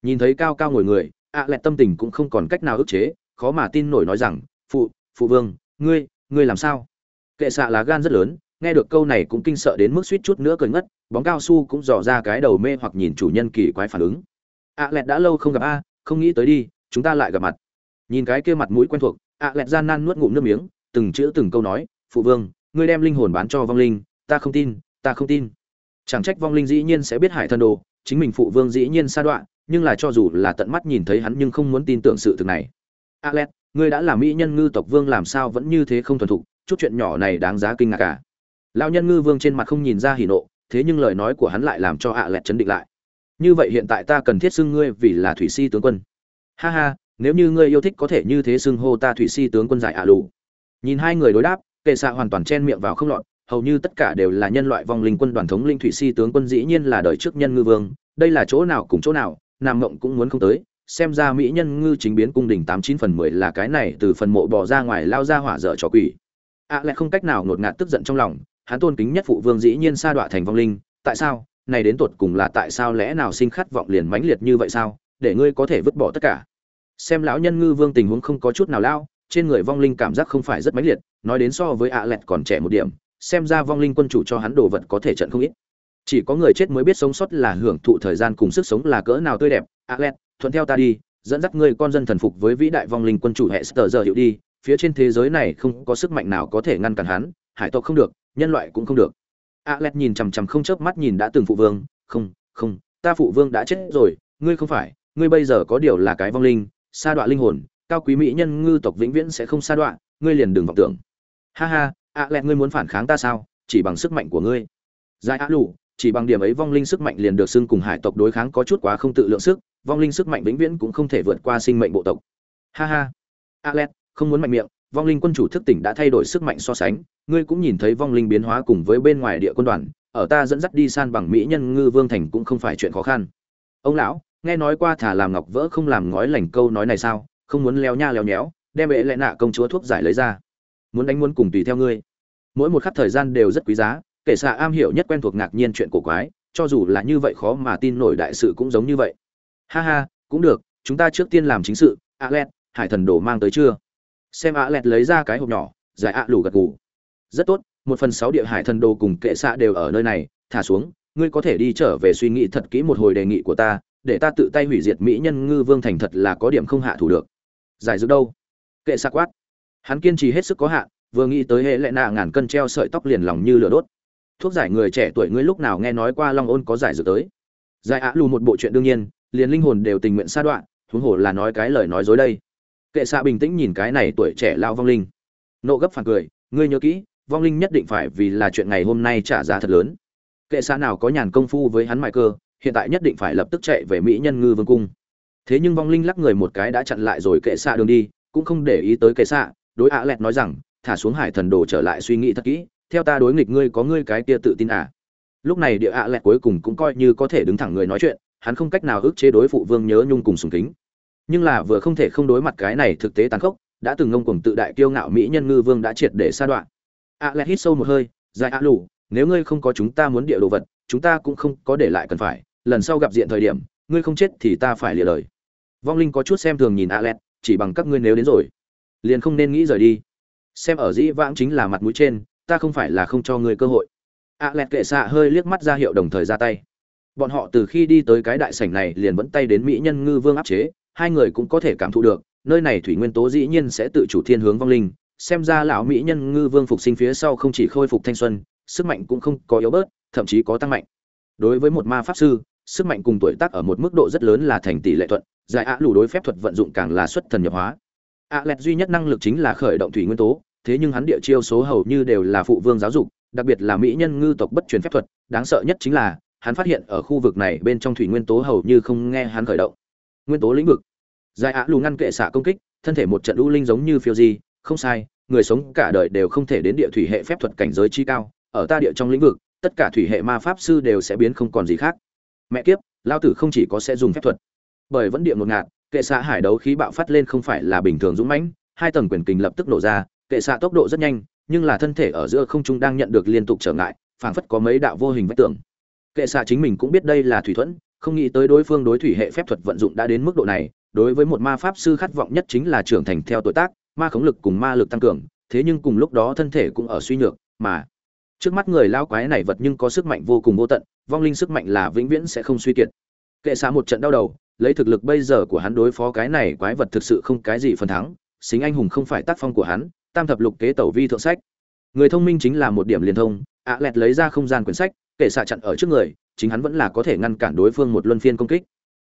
Nhìn thấy cao cao ngồi người, ạ lại tâm tình cũng không còn cách nào ức chế, khó mà tin nổi nói rằng, phụ phụ vương, ngươi ngươi làm sao? Kệ xạ lá gan rất lớn, nghe được câu này cũng kinh sợ đến mức suýt chút nữa cười ngất, bóng cao su cũng dò ra cái đầu mê hoặc nhìn chủ nhân kỳ quái phản ứng. Ạ lẹt đã lâu không gặp a, không nghĩ tới đi, chúng ta lại gặp mặt nhìn cái kia mặt mũi quen thuộc ạ lẹt gian nan nuốt ngụm nước miếng từng chữ từng câu nói phụ vương ngươi đem linh hồn bán cho vong linh ta không tin ta không tin chẳng trách vong linh dĩ nhiên sẽ biết hải thân đồ chính mình phụ vương dĩ nhiên sa đoạn nhưng là cho dù là tận mắt nhìn thấy hắn nhưng không muốn tin tưởng sự thực này Alex, ngươi đã là mỹ nhân ngư tộc vương làm sao vẫn như thế không thuần thục, chút chuyện nhỏ này đáng giá kinh ngạc cả. Lão nhân ngư vương trên mặt không nhìn ra hỉ nộ, thế nhưng lời nói của hắn lại làm cho ạ lẹt chấn định lại. Như vậy hiện tại ta cần thiết xưng ngươi vì là thủy si tướng quân. Ha ha, nếu như ngươi yêu thích có thể như thế xưng hô ta Thụy si tướng quân giải ạ lù. Nhìn hai người đối đáp, kệ xạ hoàn toàn chen miệng vào không lọt, hầu như tất cả đều là nhân loại vong linh quân đoàn thống linh Thụy si tướng quân dĩ nhiên là đời trước nhân ngư vương, đây là chỗ nào cùng chỗ nào, nam mộng cũng muốn không tới, xem ra mỹ nhân ngư chính biến cung đình tám chín phần mười là cái này từ phần mộ bỏ ra ngoài lao ra hỏa dở trò quỷ ạ à, lại không cách nào ngột ngạt tức giận trong lòng hắn tôn kính nhất phụ vương dĩ nhiên sa đọa thành vong linh tại sao này đến tột cùng là tại sao lẽ nào sinh khát vọng liền mãnh liệt như vậy sao để ngươi có thể vứt bỏ tất cả xem lão nhân ngư vương tình huống không có chút nào lao, trên người vong linh cảm giác không phải rất mãnh liệt, nói đến so với ạ à lẹt còn trẻ một điểm, xem ra vong linh quân chủ cho hắn đồ vật có thể trận không ít. Chỉ có người chết mới biết sống sót là hưởng thụ thời gian cùng sức sống là cỡ nào tươi đẹp. Ạ à lẹt thuận theo ta đi, dẫn dắt ngươi con dân thần phục với vĩ đại vong linh quân chủ hệ sờ giờ hiệu đi, phía trên thế giới này không có sức mạnh nào có thể ngăn cản hắn, hải tộc không được, nhân loại cũng không được. A l nhìn chằm chằm không chớp mắt nhìn đã từng phụ vương, không không, ta phụ vương đã chết rồi, ngươi không phải, ngươi bây giờ có điều là cái vong linh sa đọa linh hồn, cao quý mỹ nhân ngư tộc vĩnh viễn sẽ không sa đọa, ngươi liền đừng vọng tưởng. Ha ha, a l ngươi muốn phản kháng ta sao? Chỉ bằng sức mạnh của ngươi. Giải á lụ chỉ bằng điểm ấy vong linh sức mạnh liền được xưng cùng hải tộc đối kháng có chút quá không tự lượng sức, vong linh sức mạnh vĩnh viễn cũng không thể vượt qua sinh mệnh bộ tộc. Ha ha. Alex không muốn mạnh miệng, vong linh quân chủ thức tỉnh đã thay đổi sức mạnh so sánh, ngươi cũng nhìn thấy vong linh biến hóa cùng với bên ngoài địa quân đoàn, ở ta dẫn dắt đi san bằng mỹ nhân ngư vương thành cũng không phải chuyện khó khăn. Ông lão nghe nói qua thả làm ngọc vỡ không làm ngói lành câu nói này sao? Không muốn leo nha leo nhéo, đem bệ lệ nạ công chúa thuốc giải lấy ra. Muốn đánh muốn cùng tùy theo ngươi. Mỗi một khắc thời gian đều rất quý giá, kể xạ am hiểu nhất quen thuộc ngạc nhiên chuyện cổ quái, cho dù là như vậy khó mà tin nổi đại sự cũng giống như vậy. Ha ha, cũng được, chúng ta trước tiên làm chính sự, a l hải thần đồ mang tới chưa? Xem a l lấy ra cái hộp nhỏ, giải a lù gật gù. Rất tốt, một phần sáu địa hải thần đồ cùng kệ xạ đều ở nơi này, thả xuống, ngươi có thể đi trở về suy nghĩ thật kỹ một hồi đề nghị của ta để ta tự tay hủy diệt mỹ nhân ngư vương thành thật là có điểm không hạ thủ được. Giải dược đâu? Kệ xa quát. Hắn kiên trì hết sức có hạn, vừa nghĩ tới hệ lệ nạ ngàn cân treo sợi tóc liền lòng như lửa đốt. Thuốc giải người trẻ tuổi ngươi lúc nào nghe nói qua long ôn có giải dược tới? Giải ạ lù một bộ chuyện đương nhiên, liền linh hồn đều tình nguyện sa đoạn, huống hồ là nói cái lời nói dối đây. Kệ xạ bình tĩnh nhìn cái này tuổi trẻ lao vong linh. Nộ gấp phản cười, ngươi nhớ kỹ, vong linh nhất định phải vì là chuyện ngày hôm nay trả giá thật lớn. Kệ xạ nào có nhàn công phu với hắn mại cơ hiện tại nhất định phải lập tức chạy về mỹ nhân ngư vương cung. Thế nhưng vong linh lắc người một cái đã chặn lại rồi kệ xạ đường đi, cũng không để ý tới kệ xạ, đối ạ lẹt nói rằng, thả xuống hải thần đồ trở lại suy nghĩ thật kỹ, theo ta đối nghịch ngươi có ngươi cái kia tự tin à? Lúc này địa ạ à lẹt cuối cùng cũng coi như có thể đứng thẳng người nói chuyện, hắn không cách nào ức chế đối phụ vương nhớ nhung cùng sùng kính. Nhưng là vừa không thể không đối mặt cái này thực tế tàn khốc, đã từng ngông cuồng tự đại kiêu ngạo mỹ nhân ngư vương đã triệt để sa đoạn. ạ à lẹt hít sâu một hơi, dài ạ lù, nếu ngươi không có chúng ta muốn địa đồ vật, chúng ta cũng không có để lại cần phải lần sau gặp diện thời điểm, ngươi không chết thì ta phải lìa lời. Vong linh có chút xem thường nhìn a lẹt chỉ bằng các ngươi nếu đến rồi. Liền không nên nghĩ rời đi. Xem ở dĩ vãng chính là mặt mũi trên, ta không phải là không cho ngươi cơ hội. A lẹt kệ xạ hơi liếc mắt ra hiệu đồng thời ra tay. Bọn họ từ khi đi tới cái đại sảnh này liền vẫn tay đến mỹ nhân ngư vương áp chế, hai người cũng có thể cảm thụ được, nơi này thủy nguyên tố dĩ nhiên sẽ tự chủ thiên hướng vong linh. Xem ra lão mỹ nhân ngư vương phục sinh phía sau không chỉ khôi phục thanh xuân, sức mạnh cũng không có yếu bớt, thậm chí có tăng mạnh. Đối với một ma pháp sư sức mạnh cùng tuổi tác ở một mức độ rất lớn là thành tỷ lệ thuận, giải ạ lù đối phép thuật vận dụng càng là xuất thần nhập hóa. Ạ lẹt duy nhất năng lực chính là khởi động thủy nguyên tố, thế nhưng hắn địa chiêu số hầu như đều là phụ vương giáo dục, đặc biệt là mỹ nhân ngư tộc bất truyền phép thuật, đáng sợ nhất chính là, hắn phát hiện ở khu vực này bên trong thủy nguyên tố hầu như không nghe hắn khởi động. Nguyên tố lĩnh vực. Giải ạ lù ngăn kệ xạ công kích, thân thể một trận u linh giống như phiêu di, không sai, người sống cả đời đều không thể đến địa thủy hệ phép thuật cảnh giới chi cao, ở ta địa trong lĩnh vực, tất cả thủy hệ ma pháp sư đều sẽ biến không còn gì khác mẹ kiếp, lao tử không chỉ có sẽ dùng phép thuật, bởi vẫn địa ngột ngạt, kệ xạ hải đấu khí bạo phát lên không phải là bình thường dũng mãnh, hai tầng quyền kình lập tức nổ ra, kệ xạ tốc độ rất nhanh, nhưng là thân thể ở giữa không trung đang nhận được liên tục trở ngại, phảng phất có mấy đạo vô hình vách tường. Kệ xạ chính mình cũng biết đây là thủy thuẫn, không nghĩ tới đối phương đối thủy hệ phép thuật vận dụng đã đến mức độ này, đối với một ma pháp sư khát vọng nhất chính là trưởng thành theo tuổi tác, ma khống lực cùng ma lực tăng cường, thế nhưng cùng lúc đó thân thể cũng ở suy nhược, mà trước mắt người lao quái này vật nhưng có sức mạnh vô cùng vô tận vong linh sức mạnh là vĩnh viễn sẽ không suy kiệt. Kệ xạ một trận đau đầu, lấy thực lực bây giờ của hắn đối phó cái này quái vật thực sự không cái gì phần thắng, xính anh hùng không phải tác phong của hắn, tam thập lục kế tẩu vi thượng sách. Người thông minh chính là một điểm liên thông, ạ lẹt lấy ra không gian quyển sách, kệ xạ chặn ở trước người, chính hắn vẫn là có thể ngăn cản đối phương một luân phiên công kích.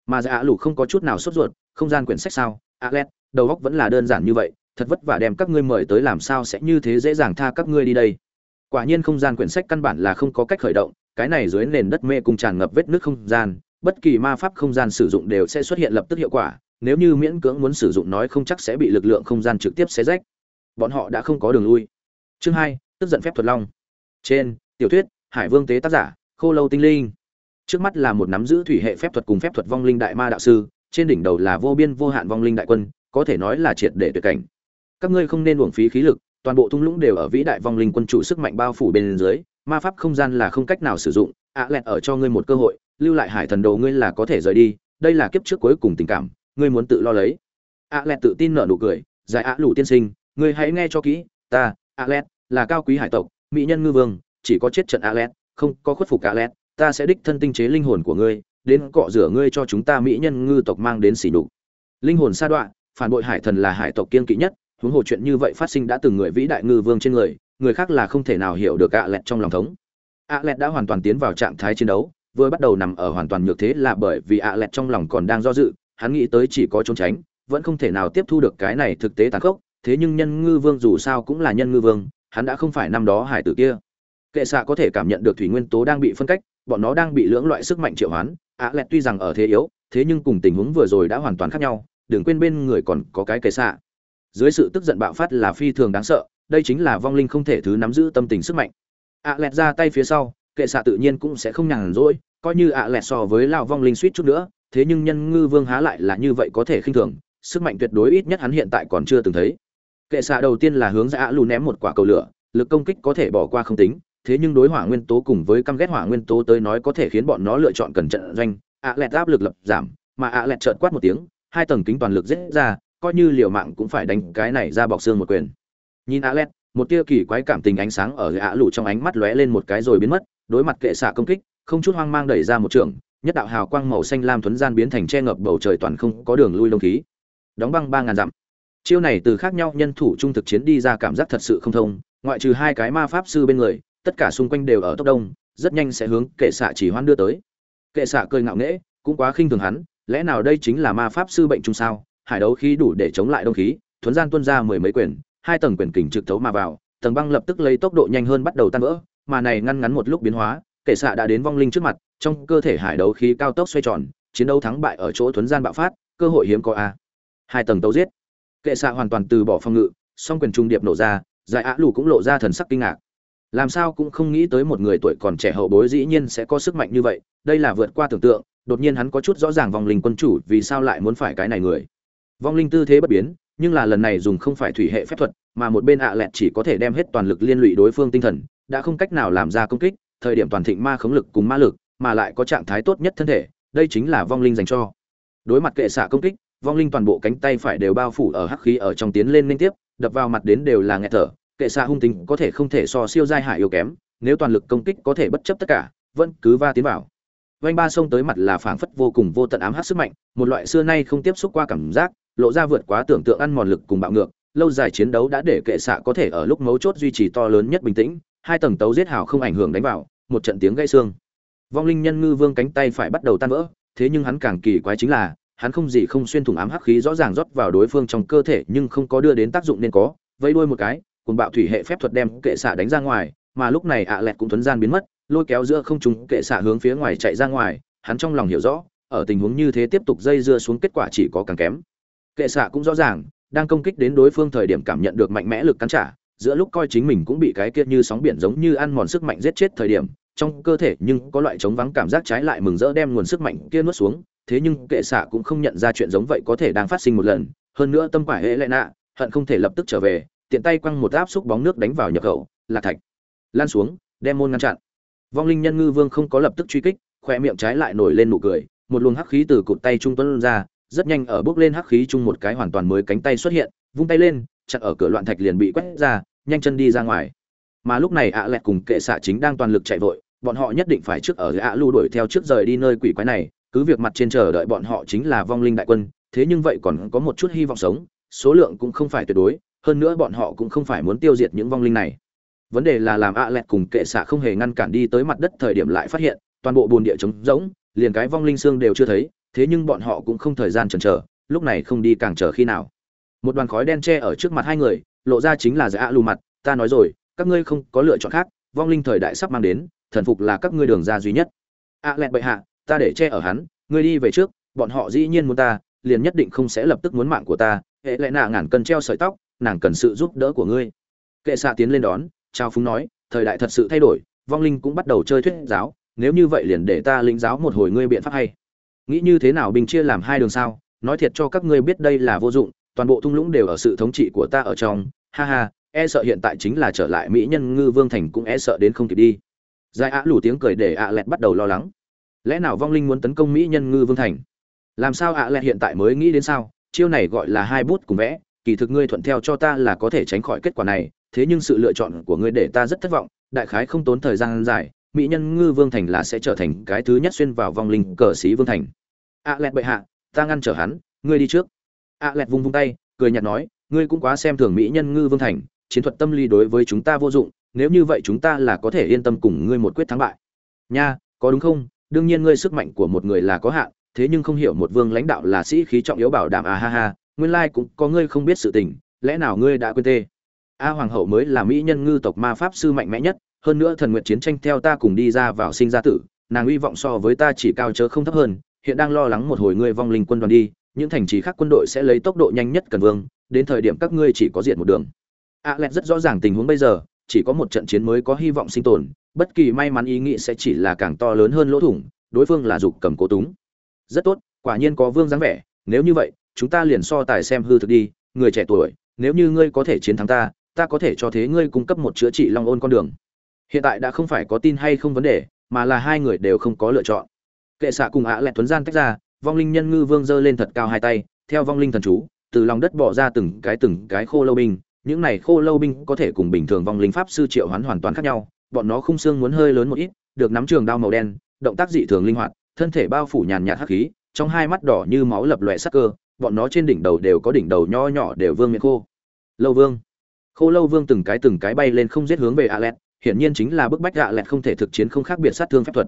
Mà dạ ạ lục không có chút nào sốt ruột, không gian quyển sách sao? ạ lẹt, đầu góc vẫn là đơn giản như vậy, thật vất vả đem các ngươi mời tới làm sao sẽ như thế dễ dàng tha các ngươi đi đây? Quả nhiên không gian quyển sách căn bản là không có cách khởi động cái này dưới nền đất mê cung tràn ngập vết nước không gian, bất kỳ ma pháp không gian sử dụng đều sẽ xuất hiện lập tức hiệu quả, nếu như miễn cưỡng muốn sử dụng nói không chắc sẽ bị lực lượng không gian trực tiếp xé rách. Bọn họ đã không có đường lui. Chương hai, tức giận phép thuật long. Trên, tiểu thuyết, hải vương tế tác giả, khô lâu tinh linh. Trước mắt là một nắm giữ thủy hệ phép thuật cùng phép thuật vong linh đại ma đạo sư, trên đỉnh đầu là vô biên vô hạn vong linh đại quân, có thể nói là triệt để tuyệt cảnh. Các ngươi không nên uổng phí khí lực, toàn bộ thung lũng đều ở vĩ đại vong linh quân chủ sức mạnh bao phủ bên dưới ma pháp không gian là không cách nào sử dụng, ạ lẹt ở cho ngươi một cơ hội, lưu lại hải thần đồ ngươi là có thể rời đi, đây là kiếp trước cuối cùng tình cảm, ngươi muốn tự lo lấy. ạ lẹt tự tin nở nụ cười, giải ạ lủ tiên sinh, ngươi hãy nghe cho kỹ, ta, ạ lẹt, là cao quý hải tộc, mỹ nhân ngư vương, chỉ có chết trận ạ lẹt, không có khuất phục ạ lẹt, ta sẽ đích thân tinh chế linh hồn của ngươi, đến cọ rửa ngươi cho chúng ta mỹ nhân ngư tộc mang đến xỉ nhục. Linh hồn sa đoạn phản bội hải thần là hải tộc kiên kỵ nhất, huống hồ chuyện như vậy phát sinh đã từng người vĩ đại ngư vương trên người người khác là không thể nào hiểu được ạ lẹt trong lòng thống. ạ lẹt đã hoàn toàn tiến vào trạng thái chiến đấu, vừa bắt đầu nằm ở hoàn toàn nhược thế là bởi vì ạ lẹt trong lòng còn đang do dự, hắn nghĩ tới chỉ có trốn tránh, vẫn không thể nào tiếp thu được cái này thực tế tàn khốc, thế nhưng nhân ngư vương dù sao cũng là nhân ngư vương, hắn đã không phải năm đó hải tử kia. Kệ xạ có thể cảm nhận được thủy nguyên tố đang bị phân cách, bọn nó đang bị lưỡng loại sức mạnh triệu hoán, ạ lẹt tuy rằng ở thế yếu, thế nhưng cùng tình huống vừa rồi đã hoàn toàn khác nhau, đừng quên bên người còn có cái kệ xạ. Dưới sự tức giận bạo phát là phi thường đáng sợ đây chính là vong linh không thể thứ nắm giữ tâm tình sức mạnh. Ạ lẹt ra tay phía sau, kệ xạ tự nhiên cũng sẽ không nhàn rỗi, coi như ạ lẹt so với lão vong linh suýt chút nữa, thế nhưng nhân ngư vương há lại là như vậy có thể khinh thường, sức mạnh tuyệt đối ít nhất hắn hiện tại còn chưa từng thấy. Kệ xạ đầu tiên là hướng ra ạ lù ném một quả cầu lửa, lực công kích có thể bỏ qua không tính, thế nhưng đối hỏa nguyên tố cùng với căm ghét hỏa nguyên tố tới nói có thể khiến bọn nó lựa chọn cẩn trận doanh. Ạ lẹt áp lực lập giảm, mà ạ lẹt trợn quát một tiếng, hai tầng kính toàn lực giết ra, coi như liều mạng cũng phải đánh cái này ra bọc xương một quyền nhìn Alet, một tia kỳ quái cảm tình ánh sáng ở ạ lũ trong ánh mắt lóe lên một cái rồi biến mất đối mặt kệ xạ công kích không chút hoang mang đẩy ra một trường nhất đạo hào quang màu xanh lam thuấn gian biến thành che ngập bầu trời toàn không có đường lui đông khí. Đóng băng ba ngàn dặm. Chiêu này từ khác nhau nhân thủ trung thực chiến đi ra cảm giác thật sự không thông ngoại trừ hai cái ma pháp sư bên người tất cả xung quanh đều ở tốc đông rất nhanh sẽ hướng kệ xạ chỉ hoan đưa tới. Kệ xạ cười ngạo nghễ cũng quá khinh thường hắn lẽ nào đây chính là ma pháp sư bệnh chung sao? Hải đấu khí đủ để chống lại đông khí thuấn gian tuân ra mười mấy quyền hai tầng quyền kình trực thấu mà vào, tầng băng lập tức lấy tốc độ nhanh hơn bắt đầu tan vỡ, mà này ngăn ngắn một lúc biến hóa kệ xạ đã đến vong linh trước mặt, trong cơ thể hải đấu khí cao tốc xoay tròn, chiến đấu thắng bại ở chỗ thuấn gian bạo phát, cơ hội hiếm có a. Hai tầng tấu giết. Kệ xạ hoàn toàn từ bỏ phòng ngự, song quyền trung điệp nổ ra, giải ạ lù cũng lộ ra thần sắc kinh ngạc. Làm sao cũng không nghĩ tới một người tuổi còn trẻ hậu bối dĩ nhiên sẽ có sức mạnh như vậy, đây là vượt qua tưởng tượng, đột nhiên hắn có chút rõ ràng vong linh quân chủ vì sao lại muốn phải cái này người. Vong linh tư thế bất biến nhưng là lần này dùng không phải thủy hệ phép thuật, mà một bên ạ à lẹt chỉ có thể đem hết toàn lực liên lụy đối phương tinh thần, đã không cách nào làm ra công kích, thời điểm toàn thịnh ma khống lực cùng ma lực, mà lại có trạng thái tốt nhất thân thể, đây chính là vong linh dành cho. Đối mặt kệ xạ công kích, vong linh toàn bộ cánh tay phải đều bao phủ ở hắc khí ở trong tiến lên liên tiếp, đập vào mặt đến đều là nghẹt thở, kệ xạ hung tính có thể không thể so siêu giai hải yếu kém, nếu toàn lực công kích có thể bất chấp tất cả, vẫn cứ va tiến vào. Vanh ba sông tới mặt là phảng phất vô cùng vô tận ám hát sức mạnh, một loại xưa nay không tiếp xúc qua cảm giác lộ ra vượt quá tưởng tượng ăn mòn lực cùng bạo ngược, lâu dài chiến đấu đã để kệ xạ có thể ở lúc mấu chốt duy trì to lớn nhất bình tĩnh, hai tầng tấu giết hào không ảnh hưởng đánh vào, một trận tiếng gãy xương. Vong linh nhân ngư vương cánh tay phải bắt đầu tan vỡ, thế nhưng hắn càng kỳ quái chính là, hắn không gì không xuyên thủng ám hắc khí rõ ràng rót vào đối phương trong cơ thể nhưng không có đưa đến tác dụng nên có vây đuôi một cái cùng bạo thủy hệ phép thuật đem kệ xạ đánh ra ngoài, mà lúc này ạ lẹt cũng thuấn gian biến mất, lôi kéo giữa không trung kệ xạ hướng phía ngoài chạy ra ngoài, hắn trong lòng hiểu rõ, ở tình huống như thế tiếp tục dây dưa xuống kết quả chỉ có càng kém kệ xạ cũng rõ ràng, đang công kích đến đối phương thời điểm cảm nhận được mạnh mẽ lực cắn trả, giữa lúc coi chính mình cũng bị cái kia như sóng biển giống như ăn mòn sức mạnh giết chết thời điểm, trong cơ thể nhưng có loại chống vắng cảm giác trái lại mừng rỡ đem nguồn sức mạnh kia nuốt xuống, thế nhưng kệ xạ cũng không nhận ra chuyện giống vậy có thể đang phát sinh một lần, hơn nữa tâm quả hệ lệ nạ, hận không thể lập tức trở về, tiện tay quăng một áp xúc bóng nước đánh vào nhập khẩu, là thạch. Lan xuống, đem môn ngăn chặn. Vong linh nhân ngư vương không có lập tức truy kích khoe miệng trái lại nổi lên nụ cười, một luồng hắc khí từ cụt tay trung tuấn ra rất nhanh ở bước lên hắc khí chung một cái hoàn toàn mới cánh tay xuất hiện, vung tay lên, chặn ở cửa loạn thạch liền bị quét ra, nhanh chân đi ra ngoài. Mà lúc này ạ lẹt cùng kệ xạ chính đang toàn lực chạy vội, bọn họ nhất định phải trước ở ạ lưu đuổi theo trước rời đi nơi quỷ quái này, cứ việc mặt trên chờ đợi bọn họ chính là vong linh đại quân, thế nhưng vậy còn có một chút hy vọng sống, số lượng cũng không phải tuyệt đối, hơn nữa bọn họ cũng không phải muốn tiêu diệt những vong linh này. Vấn đề là làm ạ lẹt cùng kệ xạ không hề ngăn cản đi tới mặt đất thời điểm lại phát hiện, toàn bộ bồn địa trống rỗng, liền cái vong linh xương đều chưa thấy thế nhưng bọn họ cũng không thời gian chần chờ, lúc này không đi càng chờ khi nào. Một đoàn khói đen che ở trước mặt hai người, lộ ra chính là dạ lù mặt, ta nói rồi, các ngươi không có lựa chọn khác, vong linh thời đại sắp mang đến, thần phục là các ngươi đường ra duy nhất. Ạ à lẹt bệ hạ, ta để che ở hắn, ngươi đi về trước, bọn họ dĩ nhiên muốn ta, liền nhất định không sẽ lập tức muốn mạng của ta, hệ lẽ nạ ngàn cần treo sợi tóc, nàng cần sự giúp đỡ của ngươi. Kệ xạ tiến lên đón trao phúng nói, thời đại thật sự thay đổi, vong linh cũng bắt đầu chơi thuyết giáo, nếu như vậy liền để ta lĩnh giáo một hồi ngươi biện pháp hay nghĩ như thế nào bình chia làm hai đường sao? Nói thiệt cho các ngươi biết đây là vô dụng, toàn bộ thung lũng đều ở sự thống trị của ta ở trong. Ha ha e sợ hiện tại chính là trở lại mỹ nhân ngư vương thành cũng e sợ đến không kịp đi. Giải ạ lủ tiếng cười để ạ lẹt bắt đầu lo lắng. Lẽ nào vong linh muốn tấn công mỹ nhân ngư vương thành? Làm sao ạ lẹt hiện tại mới nghĩ đến sao? Chiêu này gọi là hai bút cùng vẽ, kỳ thực ngươi thuận theo cho ta là có thể tránh khỏi kết quả này, thế nhưng sự lựa chọn của ngươi để ta rất thất vọng. Đại khái không tốn thời gian dài mỹ nhân ngư vương thành là sẽ trở thành cái thứ nhất xuyên vào vong linh cờ sĩ vương thành. Ạ lẹt bệ hạ, ta ngăn trở hắn, ngươi đi trước. Ạ lẹt vung vung tay, cười nhạt nói, ngươi cũng quá xem thường mỹ nhân ngư vương thành, chiến thuật tâm lý đối với chúng ta vô dụng, nếu như vậy chúng ta là có thể yên tâm cùng ngươi một quyết thắng bại. Nha, có đúng không? Đương nhiên ngươi sức mạnh của một người là có hạn, thế nhưng không hiểu một vương lãnh đạo là sĩ khí trọng yếu bảo đảm à ha ha, nguyên lai cũng có ngươi không biết sự tình, lẽ nào ngươi đã quên tê? A hoàng hậu mới là mỹ nhân ngư tộc ma pháp sư mạnh mẽ nhất hơn nữa thần nguyện chiến tranh theo ta cùng đi ra vào sinh ra tử, nàng uy vọng so với ta chỉ cao chớ không thấp hơn, hiện đang lo lắng một hồi ngươi vong linh quân đoàn đi, những thành trì khác quân đội sẽ lấy tốc độ nhanh nhất cần vương, đến thời điểm các ngươi chỉ có diện một đường. A lẹt rất rõ ràng tình huống bây giờ, chỉ có một trận chiến mới có hy vọng sinh tồn, bất kỳ may mắn ý nghĩ sẽ chỉ là càng to lớn hơn lỗ thủng, đối phương là dục cầm cố túng. Rất tốt, quả nhiên có vương dáng vẻ, nếu như vậy, chúng ta liền so tài xem hư thực đi, người trẻ tuổi, nếu như ngươi có thể chiến thắng ta ta có thể cho thế ngươi cung cấp một chữa trị long ôn con đường hiện tại đã không phải có tin hay không vấn đề, mà là hai người đều không có lựa chọn. Kệ xạ cùng ạ lẹt tuấn gian tách ra, vong linh nhân ngư vương giơ lên thật cao hai tay, theo vong linh thần chú, từ lòng đất bỏ ra từng cái từng cái khô lâu binh, những này khô lâu binh có thể cùng bình thường vong linh pháp sư triệu hoán hoàn toàn khác nhau, bọn nó khung xương muốn hơi lớn một ít, được nắm trường đao màu đen, động tác dị thường linh hoạt, thân thể bao phủ nhàn nhạt hắc khí, trong hai mắt đỏ như máu lập lòe sắc cơ, bọn nó trên đỉnh đầu đều có đỉnh đầu nho nhỏ đều vương miệng khô. Lâu vương. Khô lâu vương từng cái từng cái bay lên không giết hướng về a lẹt hiển nhiên chính là bức bách dạ lẹt không thể thực chiến không khác biệt sát thương phép thuật.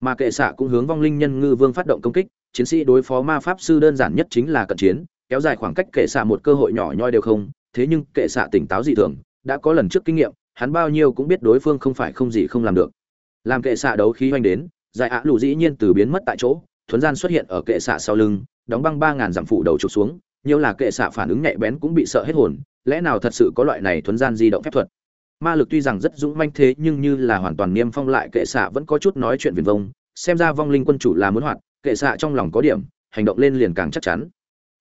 Mà kệ xạ cũng hướng vong linh nhân ngư vương phát động công kích, chiến sĩ đối phó ma pháp sư đơn giản nhất chính là cận chiến, kéo dài khoảng cách kệ xạ một cơ hội nhỏ nhoi đều không, thế nhưng kệ xạ tỉnh táo dị thường, đã có lần trước kinh nghiệm, hắn bao nhiêu cũng biết đối phương không phải không gì không làm được. Làm kệ xạ đấu khí hoành đến, giải ạ lụ dĩ nhiên từ biến mất tại chỗ, thuấn gian xuất hiện ở kệ xạ sau lưng, đóng băng ba ngàn dặm phủ đầu trục xuống, nhiều là kệ xạ phản ứng nhạy bén cũng bị sợ hết hồn, lẽ nào thật sự có loại này thuấn gian di động phép thuật? Ma lực tuy rằng rất dũng manh thế nhưng như là hoàn toàn niêm phong lại, kệ xạ vẫn có chút nói chuyện viền vông. Xem ra vong linh quân chủ là muốn hoạt, kệ xạ trong lòng có điểm, hành động lên liền càng chắc chắn.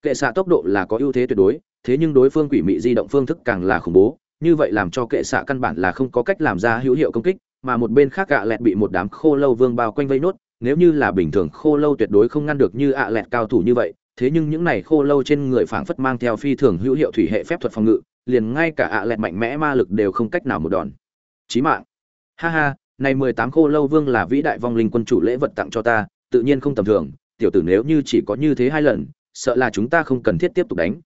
Kệ xạ tốc độ là có ưu thế tuyệt đối, thế nhưng đối phương quỷ mị di động phương thức càng là khủng bố, như vậy làm cho kệ xạ căn bản là không có cách làm ra hữu hiệu công kích, mà một bên khác gạ lẹt bị một đám khô lâu vương bao quanh vây nốt, nếu như là bình thường khô lâu tuyệt đối không ngăn được như ạ lẹt cao thủ như vậy, thế nhưng những này khô lâu trên người phảng phất mang theo phi thường hữu hiệu thủy hệ phép thuật phòng ngự liền ngay cả ạ lẹt mạnh mẽ ma lực đều không cách nào một đòn. Chí mạng. Ha ha, này mười tám khô lâu vương là vĩ đại vong linh quân chủ lễ vật tặng cho ta, tự nhiên không tầm thường, tiểu tử nếu như chỉ có như thế hai lần, sợ là chúng ta không cần thiết tiếp tục đánh.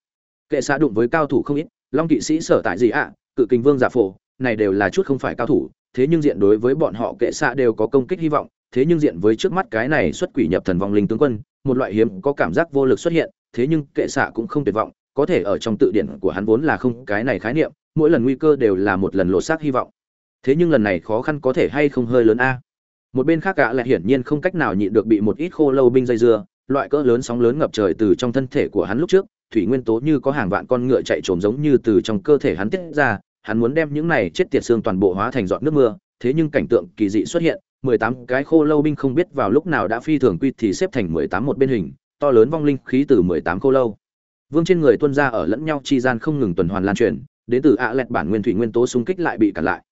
Kệ xã đụng với cao thủ không ít, long kỵ sĩ sở tại gì ạ, cự kình vương giả phổ, này đều là chút không phải cao thủ, thế nhưng diện đối với bọn họ kệ xã đều có công kích hy vọng, thế nhưng diện với trước mắt cái này xuất quỷ nhập thần vong linh tướng quân, một loại hiếm có cảm giác vô lực xuất hiện, thế nhưng kệ xạ cũng không tuyệt vọng có thể ở trong tự điển của hắn vốn là không cái này khái niệm, mỗi lần nguy cơ đều là một lần lột xác hy vọng. Thế nhưng lần này khó khăn có thể hay không hơi lớn a? Một bên khác cả lại hiển nhiên không cách nào nhịn được bị một ít khô lâu binh dây dưa, loại cỡ lớn sóng lớn ngập trời từ trong thân thể của hắn lúc trước, thủy nguyên tố như có hàng vạn con ngựa chạy trồm giống như từ trong cơ thể hắn tiết ra, hắn muốn đem những này chết tiệt xương toàn bộ hóa thành giọt nước mưa, thế nhưng cảnh tượng kỳ dị xuất hiện, mười tám cái khô lâu binh không biết vào lúc nào đã phi thường quy thì xếp thành mười tám một bên hình, to lớn vong linh khí từ mười tám khô lâu vương trên người tuân ra ở lẫn nhau chi gian không ngừng tuần hoàn lan truyền, đến từ ạ lẹt bản nguyên thủy nguyên tố xung kích lại bị cản lại.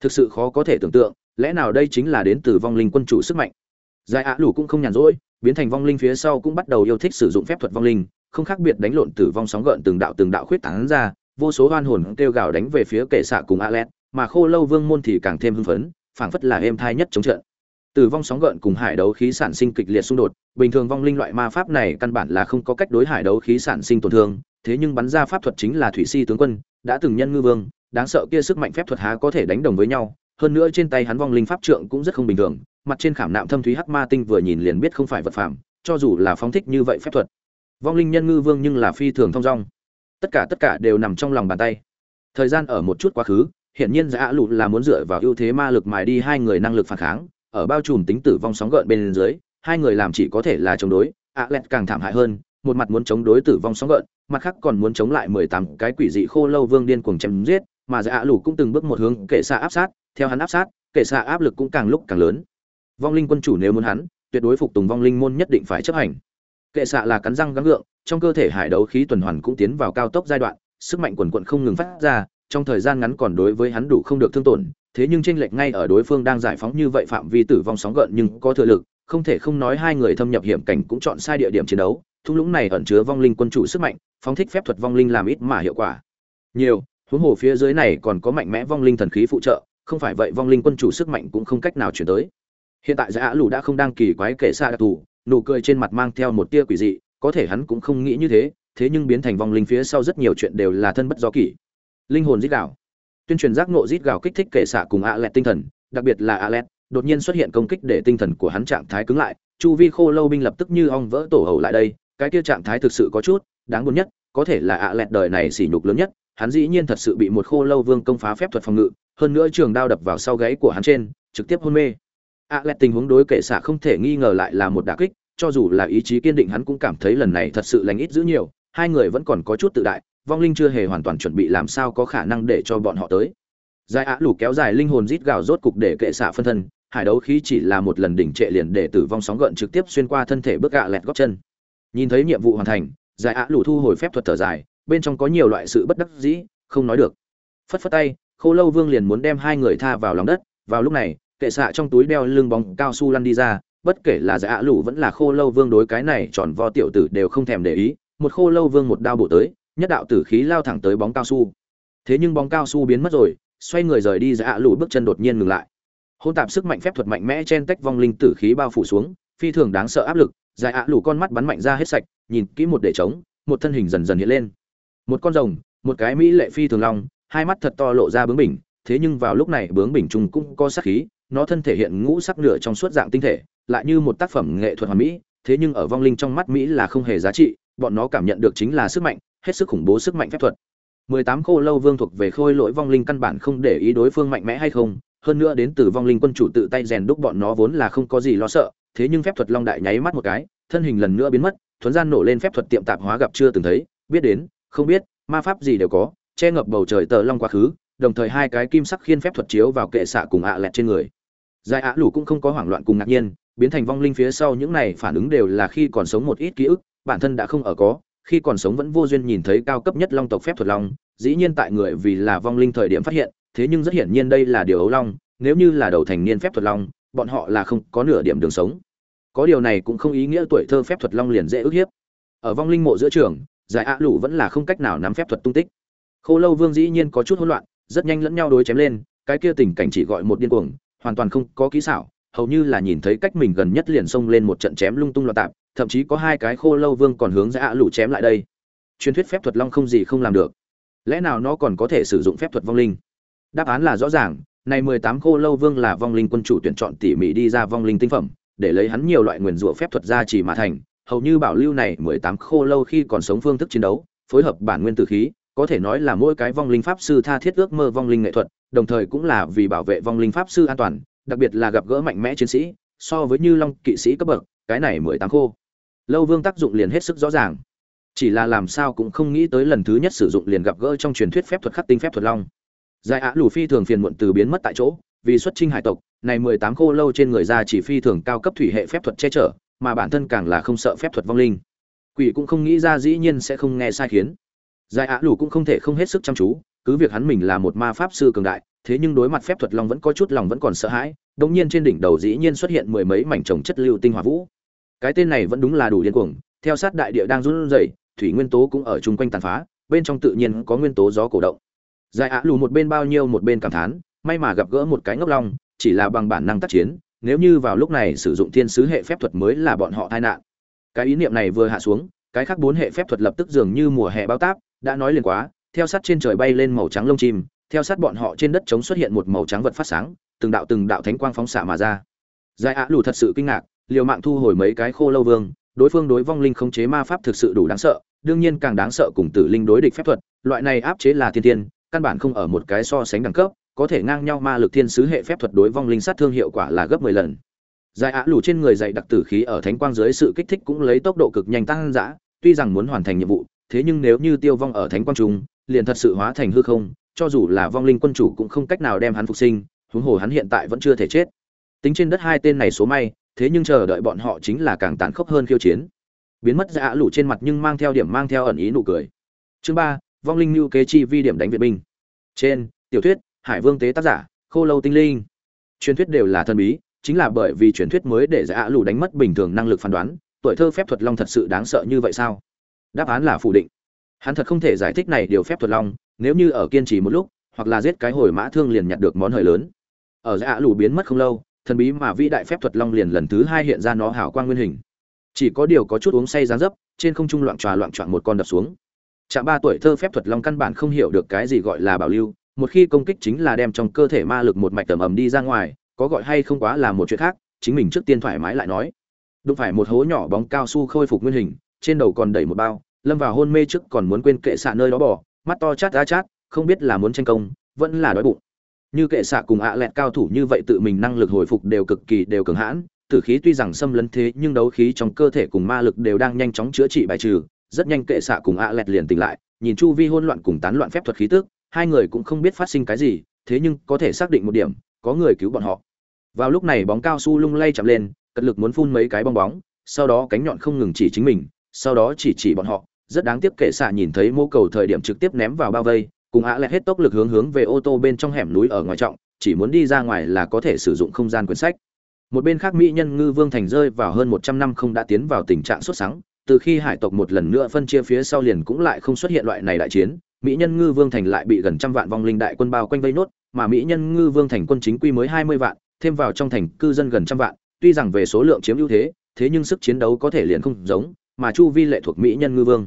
Thực sự khó có thể tưởng tượng, lẽ nào đây chính là đến từ vong linh quân chủ sức mạnh? Giải ạ lủ cũng không nhàn rỗi, biến thành vong linh phía sau cũng bắt đầu yêu thích sử dụng phép thuật vong linh, không khác biệt đánh lộn tử vong sóng gợn từng đạo từng đạo khuyết tán ra, vô số oan hồn kêu gào đánh về phía kệ xạ cùng ạ lẹt, mà khô lâu vương môn thì càng thêm hưng phấn, phảng phất là êm thai nhất chống trận tử vong sóng gợn cùng hải đấu khí sản sinh kịch liệt xung đột, bình thường vong linh loại ma pháp này căn bản là không có cách đối hải đấu khí sản sinh tổn thương, thế nhưng bắn ra pháp thuật chính là thủy si tướng quân, đã từng nhân ngư vương, đáng sợ kia sức mạnh phép thuật há có thể đánh đồng với nhau, hơn nữa trên tay hắn vong linh pháp trượng cũng rất không bình thường, mặt trên khảm nạm thâm thúy hắc ma tinh vừa nhìn liền biết không phải vật phẩm cho dù là phóng thích như vậy phép thuật. Vong linh nhân ngư vương nhưng là phi thường thông dong. Tất cả tất cả đều nằm trong lòng bàn tay. Thời gian ở một chút quá khứ hiện nhiên dạ giả lụt là muốn dựa vào ưu thế ma lực mài đi hai người năng lực phản kháng ở bao trùm tính tử vong sóng gợn bên dưới, hai người làm chỉ có thể là chống đối. Ạ lẹt càng thảm hại hơn, một mặt muốn chống đối tử vong sóng gợn, mặt khác còn muốn chống lại mười tám cái quỷ dị khô lâu vương điên cuồng chém giết, mà dạ lù cũng từng bước một hướng kệ xa áp sát, theo hắn áp sát, kệ xa áp lực cũng càng lúc càng lớn. Vong linh quân chủ nếu muốn hắn, tuyệt đối phục tùng vong linh môn nhất định phải chấp hành. Kệ xạ là cắn răng gắng gượng, trong cơ thể hải đấu khí tuần hoàn cũng tiến vào cao tốc giai đoạn, sức mạnh quần quật không ngừng phát ra, trong thời gian ngắn còn đối với hắn đủ không được thương tổn thế nhưng chênh lệch ngay ở đối phương đang giải phóng như vậy phạm vi tử vong sóng gợn nhưng có thừa lực, không thể không nói hai người thâm nhập hiểm cảnh cũng chọn sai địa điểm chiến đấu, thung lũng này ẩn chứa vong linh quân chủ sức mạnh, phóng thích phép thuật vong linh làm ít mà hiệu quả. Nhiều, huống hồ phía dưới này còn có mạnh mẽ vong linh thần khí phụ trợ, không phải vậy vong linh quân chủ sức mạnh cũng không cách nào chuyển tới. Hiện tại giá Lũ đã không đang kỳ quái kể xa đặc thù, nụ cười trên mặt mang theo một tia quỷ dị, có thể hắn cũng không nghĩ như thế thế nhưng biến thành vong linh phía sau rất nhiều chuyện đều là thân bất do kỷ. Linh hồn rít đảo tuyên truyền giác ngộ rít gào kích thích kệ xạ cùng a lẹt tinh thần, đặc biệt là a lẹt đột nhiên xuất hiện công kích để tinh thần của hắn trạng thái cứng lại. Chu vi khô lâu binh lập tức như ong vỡ tổ hầu lại đây, cái kia trạng thái thực sự có chút đáng buồn nhất, có thể là a lẹt đời này sỉ nhục lớn nhất, hắn dĩ nhiên thật sự bị một khô lâu vương công phá phép thuật phòng ngự, hơn nữa trường đao đập vào sau gáy của hắn trên, trực tiếp hôn mê. A lẹt tình huống đối kệ xạ không thể nghi ngờ lại là một đả kích, cho dù là ý chí kiên định hắn cũng cảm thấy lần này thật sự lành ít giữ nhiều, hai người vẫn còn có chút tự đại vong linh chưa hề hoàn toàn chuẩn bị làm sao có khả năng để cho bọn họ tới. Giải á lủ kéo dài linh hồn rít gào rốt cục để kệ xạ phân thân, hải đấu khí chỉ là một lần đỉnh trệ liền để tử vong sóng gợn trực tiếp xuyên qua thân thể bước gạ lẹt góc chân. Nhìn thấy nhiệm vụ hoàn thành, giải á lủ thu hồi phép thuật thở dài, bên trong có nhiều loại sự bất đắc dĩ, không nói được. Phất phất tay, khô lâu vương liền muốn đem hai người tha vào lòng đất. Vào lúc này, kệ xạ trong túi đeo lưng bóng cao su lăn đi ra, bất kể là giải ạ lũ vẫn là khô lâu vương đối cái này tròn vo tiểu tử đều không thèm để ý. Một khô lâu vương một đao bổ tới nhất đạo tử khí lao thẳng tới bóng cao su. Thế nhưng bóng cao su biến mất rồi xoay người rời đi dạ ạ lũ bước chân đột nhiên ngừng lại. Hôn tạp sức mạnh phép thuật mạnh mẽ chen tách vong linh tử khí bao phủ xuống phi thường đáng sợ áp lực dạ ạ lũ con mắt bắn mạnh ra hết sạch nhìn kỹ một để trống một thân hình dần dần hiện lên. Một con rồng một cái mỹ lệ phi thường long hai mắt thật to lộ ra bướng bình, thế nhưng vào lúc này bướng bình trung cũng có sắc khí nó thân thể hiện ngũ sắc nửa trong suốt dạng tinh thể lại như một tác phẩm nghệ thuật hoàn mỹ thế nhưng ở vong linh trong mắt mỹ là không hề giá trị bọn nó cảm nhận được chính là sức mạnh hết sức khủng bố sức mạnh phép thuật. 18 khô lâu vương thuộc về khôi lỗi vong linh căn bản không để ý đối phương mạnh mẽ hay không, hơn nữa đến từ vong linh quân chủ tự tay rèn đúc bọn nó vốn là không có gì lo sợ, thế nhưng phép thuật long đại nháy mắt một cái, thân hình lần nữa biến mất thuần gian nổ lên phép thuật tiệm tạp hóa gặp chưa từng thấy, biết đến, không biết, ma pháp gì đều có, che ngập bầu trời tờ long quá khứ, đồng thời hai cái kim sắc khiên phép thuật chiếu vào kệ xạ cùng ạ lẹt trên người. Giải ạ lũ cũng không có hoảng loạn cùng ngạc nhiên, biến thành vong linh phía sau những này phản ứng đều là khi còn sống một ít ký ức, bản thân đã không ở có khi còn sống vẫn vô duyên nhìn thấy cao cấp nhất long tộc phép thuật long, dĩ nhiên tại người vì là vong linh thời điểm phát hiện, thế nhưng rất hiển nhiên đây là điều ấu long, nếu như là đầu thành niên phép thuật long, bọn họ là không có nửa điểm đường sống. Có điều này cũng không ý nghĩa tuổi thơ phép thuật long liền dễ ức hiếp. Ở vong linh mộ giữa trường, giải ạ lũ vẫn là không cách nào nắm phép thuật tung tích. Khô lâu vương dĩ nhiên có chút hỗn loạn, rất nhanh lẫn nhau đối chém lên, cái kia tình cảnh chỉ gọi một điên cuồng, hoàn toàn không có kỹ xảo, hầu như là nhìn thấy cách mình gần nhất liền xông lên một trận chém lung tung loạn tạp thậm chí có hai cái khô lâu vương còn hướng ra ạ lũ chém lại đây. Truyền thuyết phép thuật long không gì không làm được. Lẽ nào nó còn có thể sử dụng phép thuật vong linh? Đáp án là rõ ràng, này mười tám khô lâu vương là vong linh quân chủ tuyển chọn tỉ mỉ đi ra vong linh tinh phẩm, để lấy hắn nhiều loại nguyền rủa phép thuật ra chỉ mà thành. Hầu như bảo lưu này mười tám khô lâu khi còn sống phương thức chiến đấu, phối hợp bản nguyên tử khí, có thể nói là mỗi cái vong linh pháp sư tha thiết ước mơ vong linh nghệ thuật, đồng thời cũng là vì bảo vệ vong linh pháp sư an toàn, đặc biệt là gặp gỡ mạnh mẽ chiến sĩ, so với như long kỵ sĩ cấp bậc, cái này mười tám khô lâu vương tác dụng liền hết sức rõ ràng. Chỉ là làm sao cũng không nghĩ tới lần thứ nhất sử dụng liền gặp gỡ trong truyền thuyết phép thuật khắc tinh phép thuật long. Giải ạ lù phi thường phiền muộn từ biến mất tại chỗ, vì xuất trinh hải tộc, này mười tám khô lâu trên người ra chỉ phi thường cao cấp thủy hệ phép thuật che chở, mà bản thân càng là không sợ phép thuật vong linh. Quỷ cũng không nghĩ ra dĩ nhiên sẽ không nghe sai khiến. Giải ạ lù cũng không thể không hết sức chăm chú, cứ việc hắn mình là một ma pháp sư cường đại, thế nhưng đối mặt phép thuật long vẫn có chút lòng vẫn còn sợ hãi đống nhiên trên đỉnh đầu dĩ nhiên xuất hiện mười mấy mảnh trồng chất lưu tinh hỏa vũ cái tên này vẫn đúng là đủ điên cuồng, theo sát đại địa đang run rẩy, thủy nguyên tố cũng ở chung quanh tàn phá, bên trong tự nhiên có nguyên tố gió cổ động. Dài ạ lù một bên bao nhiêu một bên cảm thán, may mà gặp gỡ một cái ngốc long, chỉ là bằng bản năng tác chiến, nếu như vào lúc này sử dụng thiên sứ hệ phép thuật mới là bọn họ tai nạn. Cái ý niệm này vừa hạ xuống, cái khác bốn hệ phép thuật lập tức dường như mùa hè bao táp, đã nói liền quá, theo sát trên trời bay lên màu trắng lông chim, theo sát bọn họ trên đất trống xuất hiện một màu trắng vật phát sáng, từng đạo từng đạo thánh quang phóng xạ mà ra giải ạ lù thật sự kinh ngạc, liều mạng thu hồi mấy cái khô lâu vương, đối phương đối vong linh khống chế ma pháp thực sự đủ đáng sợ, đương nhiên càng đáng sợ cùng tử linh đối địch phép thuật, loại này áp chế là thiên tiên căn bản không ở một cái so sánh đẳng cấp, có thể ngang nhau ma lực thiên sứ hệ phép thuật đối vong linh sát thương hiệu quả là gấp 10 lần. Giải ạ lù trên người dạy đặc tử khí ở thánh quang dưới sự kích thích cũng lấy tốc độ cực nhanh tăng dã, tuy rằng muốn hoàn thành nhiệm vụ, thế nhưng nếu như tiêu vong ở thánh quang trung, liền thật sự hóa thành hư không, cho dù là vong linh quân chủ cũng không cách nào đem hắn phục sinh, huống hồ hắn hiện tại vẫn chưa thể chết tính trên đất hai tên này số may, thế nhưng chờ đợi bọn họ chính là càng tàn khốc hơn khiêu chiến. Biến mất dạ lũ trên mặt nhưng mang theo điểm mang theo ẩn ý nụ cười. Chương ba, vong linh lưu kế chi vi điểm đánh viện binh. Trên, tiểu thuyết, hải vương tế tác giả, khô lâu tinh linh. Truyền thuyết đều là thần bí, chính là bởi vì truyền thuyết mới để dạ lũ đánh mất bình thường năng lực phán đoán, tuổi thơ phép thuật long thật sự đáng sợ như vậy sao? Đáp án là phủ định. Hắn thật không thể giải thích này điều phép thuật long, nếu như ở kiên trì một lúc, hoặc là giết cái hồi mã thương liền nhặt được món hời lớn. Ở dạ lũ biến mất không lâu thần bí mà vĩ đại phép thuật long liền lần thứ hai hiện ra nó hảo quang nguyên hình. Chỉ có điều có chút uống say dáng dấp, trên không trung loạn tròa loạn trọn một con đập xuống. Trạm ba tuổi thơ phép thuật long căn bản không hiểu được cái gì gọi là bảo lưu, một khi công kích chính là đem trong cơ thể ma lực một mạch tầm ầm đi ra ngoài, có gọi hay không quá là một chuyện khác, chính mình trước tiên thoải mái lại nói. Đụng phải một hố nhỏ bóng cao su khôi phục nguyên hình, trên đầu còn đẩy một bao, lâm vào hôn mê trước còn muốn quên kệ xạ nơi đó bỏ, mắt to chát ra chát, không biết là muốn tranh công, vẫn là đói bụng như kệ xạ cùng ạ lẹt cao thủ như vậy tự mình năng lực hồi phục đều cực kỳ đều cường hãn, tử khí tuy rằng xâm lấn thế nhưng đấu khí trong cơ thể cùng ma lực đều đang nhanh chóng chữa trị bài trừ, rất nhanh kệ xạ cùng ạ lẹt liền tỉnh lại, nhìn chu vi hỗn loạn cùng tán loạn phép thuật khí tức, hai người cũng không biết phát sinh cái gì, thế nhưng có thể xác định một điểm, có người cứu bọn họ. Vào lúc này bóng cao su lung lay chậm lên, cật lực muốn phun mấy cái bong bóng, sau đó cánh nhọn không ngừng chỉ chính mình, sau đó chỉ chỉ bọn họ, rất đáng tiếc kệ xạ nhìn thấy mô cầu thời điểm trực tiếp ném vào bao vây cùng ạ lẹt hết tốc lực hướng hướng về ô tô bên trong hẻm núi ở ngoài trọng, chỉ muốn đi ra ngoài là có thể sử dụng không gian quyển sách. Một bên khác mỹ nhân ngư vương thành rơi vào hơn một trăm năm không đã tiến vào tình trạng sốt sắng, từ khi hải tộc một lần nữa phân chia phía sau liền cũng lại không xuất hiện loại này đại chiến, mỹ nhân ngư vương thành lại bị gần trăm vạn vong linh đại quân bao quanh vây nốt, mà mỹ nhân ngư vương thành quân chính quy mới hai mươi vạn, thêm vào trong thành cư dân gần trăm vạn, tuy rằng về số lượng chiếm ưu thế thế nhưng sức chiến đấu có thể liền không giống, mà chu vi lệ thuộc mỹ nhân ngư vương.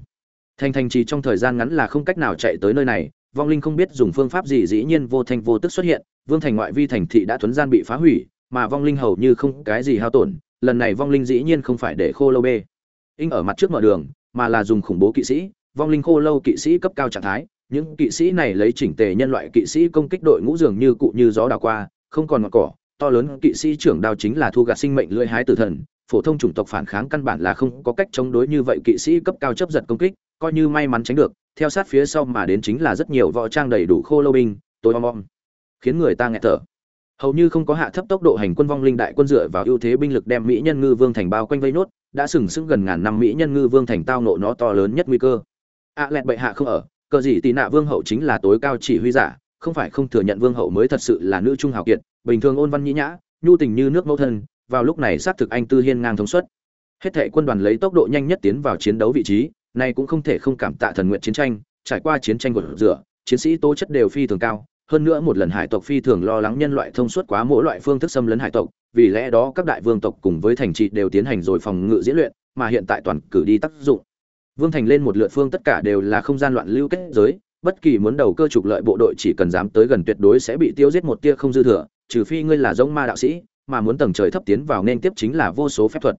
Thành thành trì trong thời gian ngắn là không cách nào chạy tới nơi này vong linh không biết dùng phương pháp gì dĩ nhiên vô thanh vô tức xuất hiện, vương thành ngoại vi thành thị đã thuấn gian bị phá hủy, mà vong linh hầu như không cái gì hao tổn, lần này vong linh dĩ nhiên không phải để khô lâu bê. In ở mặt trước mở đường, mà là dùng khủng bố kỵ sĩ, vong linh khô lâu kỵ sĩ cấp cao trạng thái, những kỵ sĩ này lấy chỉnh tề nhân loại kỵ sĩ công kích đội ngũ dường như cụ như gió đào qua, không còn ngọn cỏ, to lớn kỵ sĩ trưởng đao chính là thu gạt sinh mệnh lưỡi hái tử thần, phổ thông chủng tộc phản kháng căn bản là không có cách chống đối như vậy kỵ sĩ cấp cao chấp giật công kích, coi như may mắn tránh được theo sát phía sau mà đến chính là rất nhiều võ trang đầy đủ khô lâu binh tối om om. Khiến người ta nghẹt thở. Hầu như không có hạ thấp tốc độ hành quân vong linh đại quân dựa vào ưu thế binh lực đem mỹ nhân ngư vương thành bao quanh vây nốt đã sừng sững gần ngàn năm mỹ nhân ngư vương thành tao nộ nó to lớn nhất nguy cơ. Ạ à, lẹt bệ hạ không ở cờ gì tì nạ vương hậu chính là tối cao chỉ huy giả không phải không thừa nhận vương hậu mới thật sự là nữ trung hào kiệt bình thường ôn văn nhĩ nhã nhu tình như nước mẫu thân vào lúc này xác thực anh tư hiên ngang thống suất. Hết thệ quân đoàn lấy tốc độ nhanh nhất tiến vào chiến đấu vị trí này cũng không thể không cảm tạ thần nguyện chiến tranh, trải qua chiến tranh gột rửa, chiến sĩ tố chất đều phi thường cao. Hơn nữa một lần hải tộc phi thường lo lắng nhân loại thông suốt quá mỗi loại phương thức xâm lấn hải tộc, vì lẽ đó các đại vương tộc cùng với thành trị đều tiến hành rồi phòng ngự diễn luyện, mà hiện tại toàn cử đi tác dụng. Vương thành lên một lượt phương tất cả đều là không gian loạn lưu kết giới, bất kỳ muốn đầu cơ trục lợi bộ đội chỉ cần dám tới gần tuyệt đối sẽ bị tiêu giết một tia không dư thừa, trừ phi ngươi là giống ma đạo sĩ, mà muốn tầng trời thấp tiến vào nên tiếp chính là vô số phép thuật.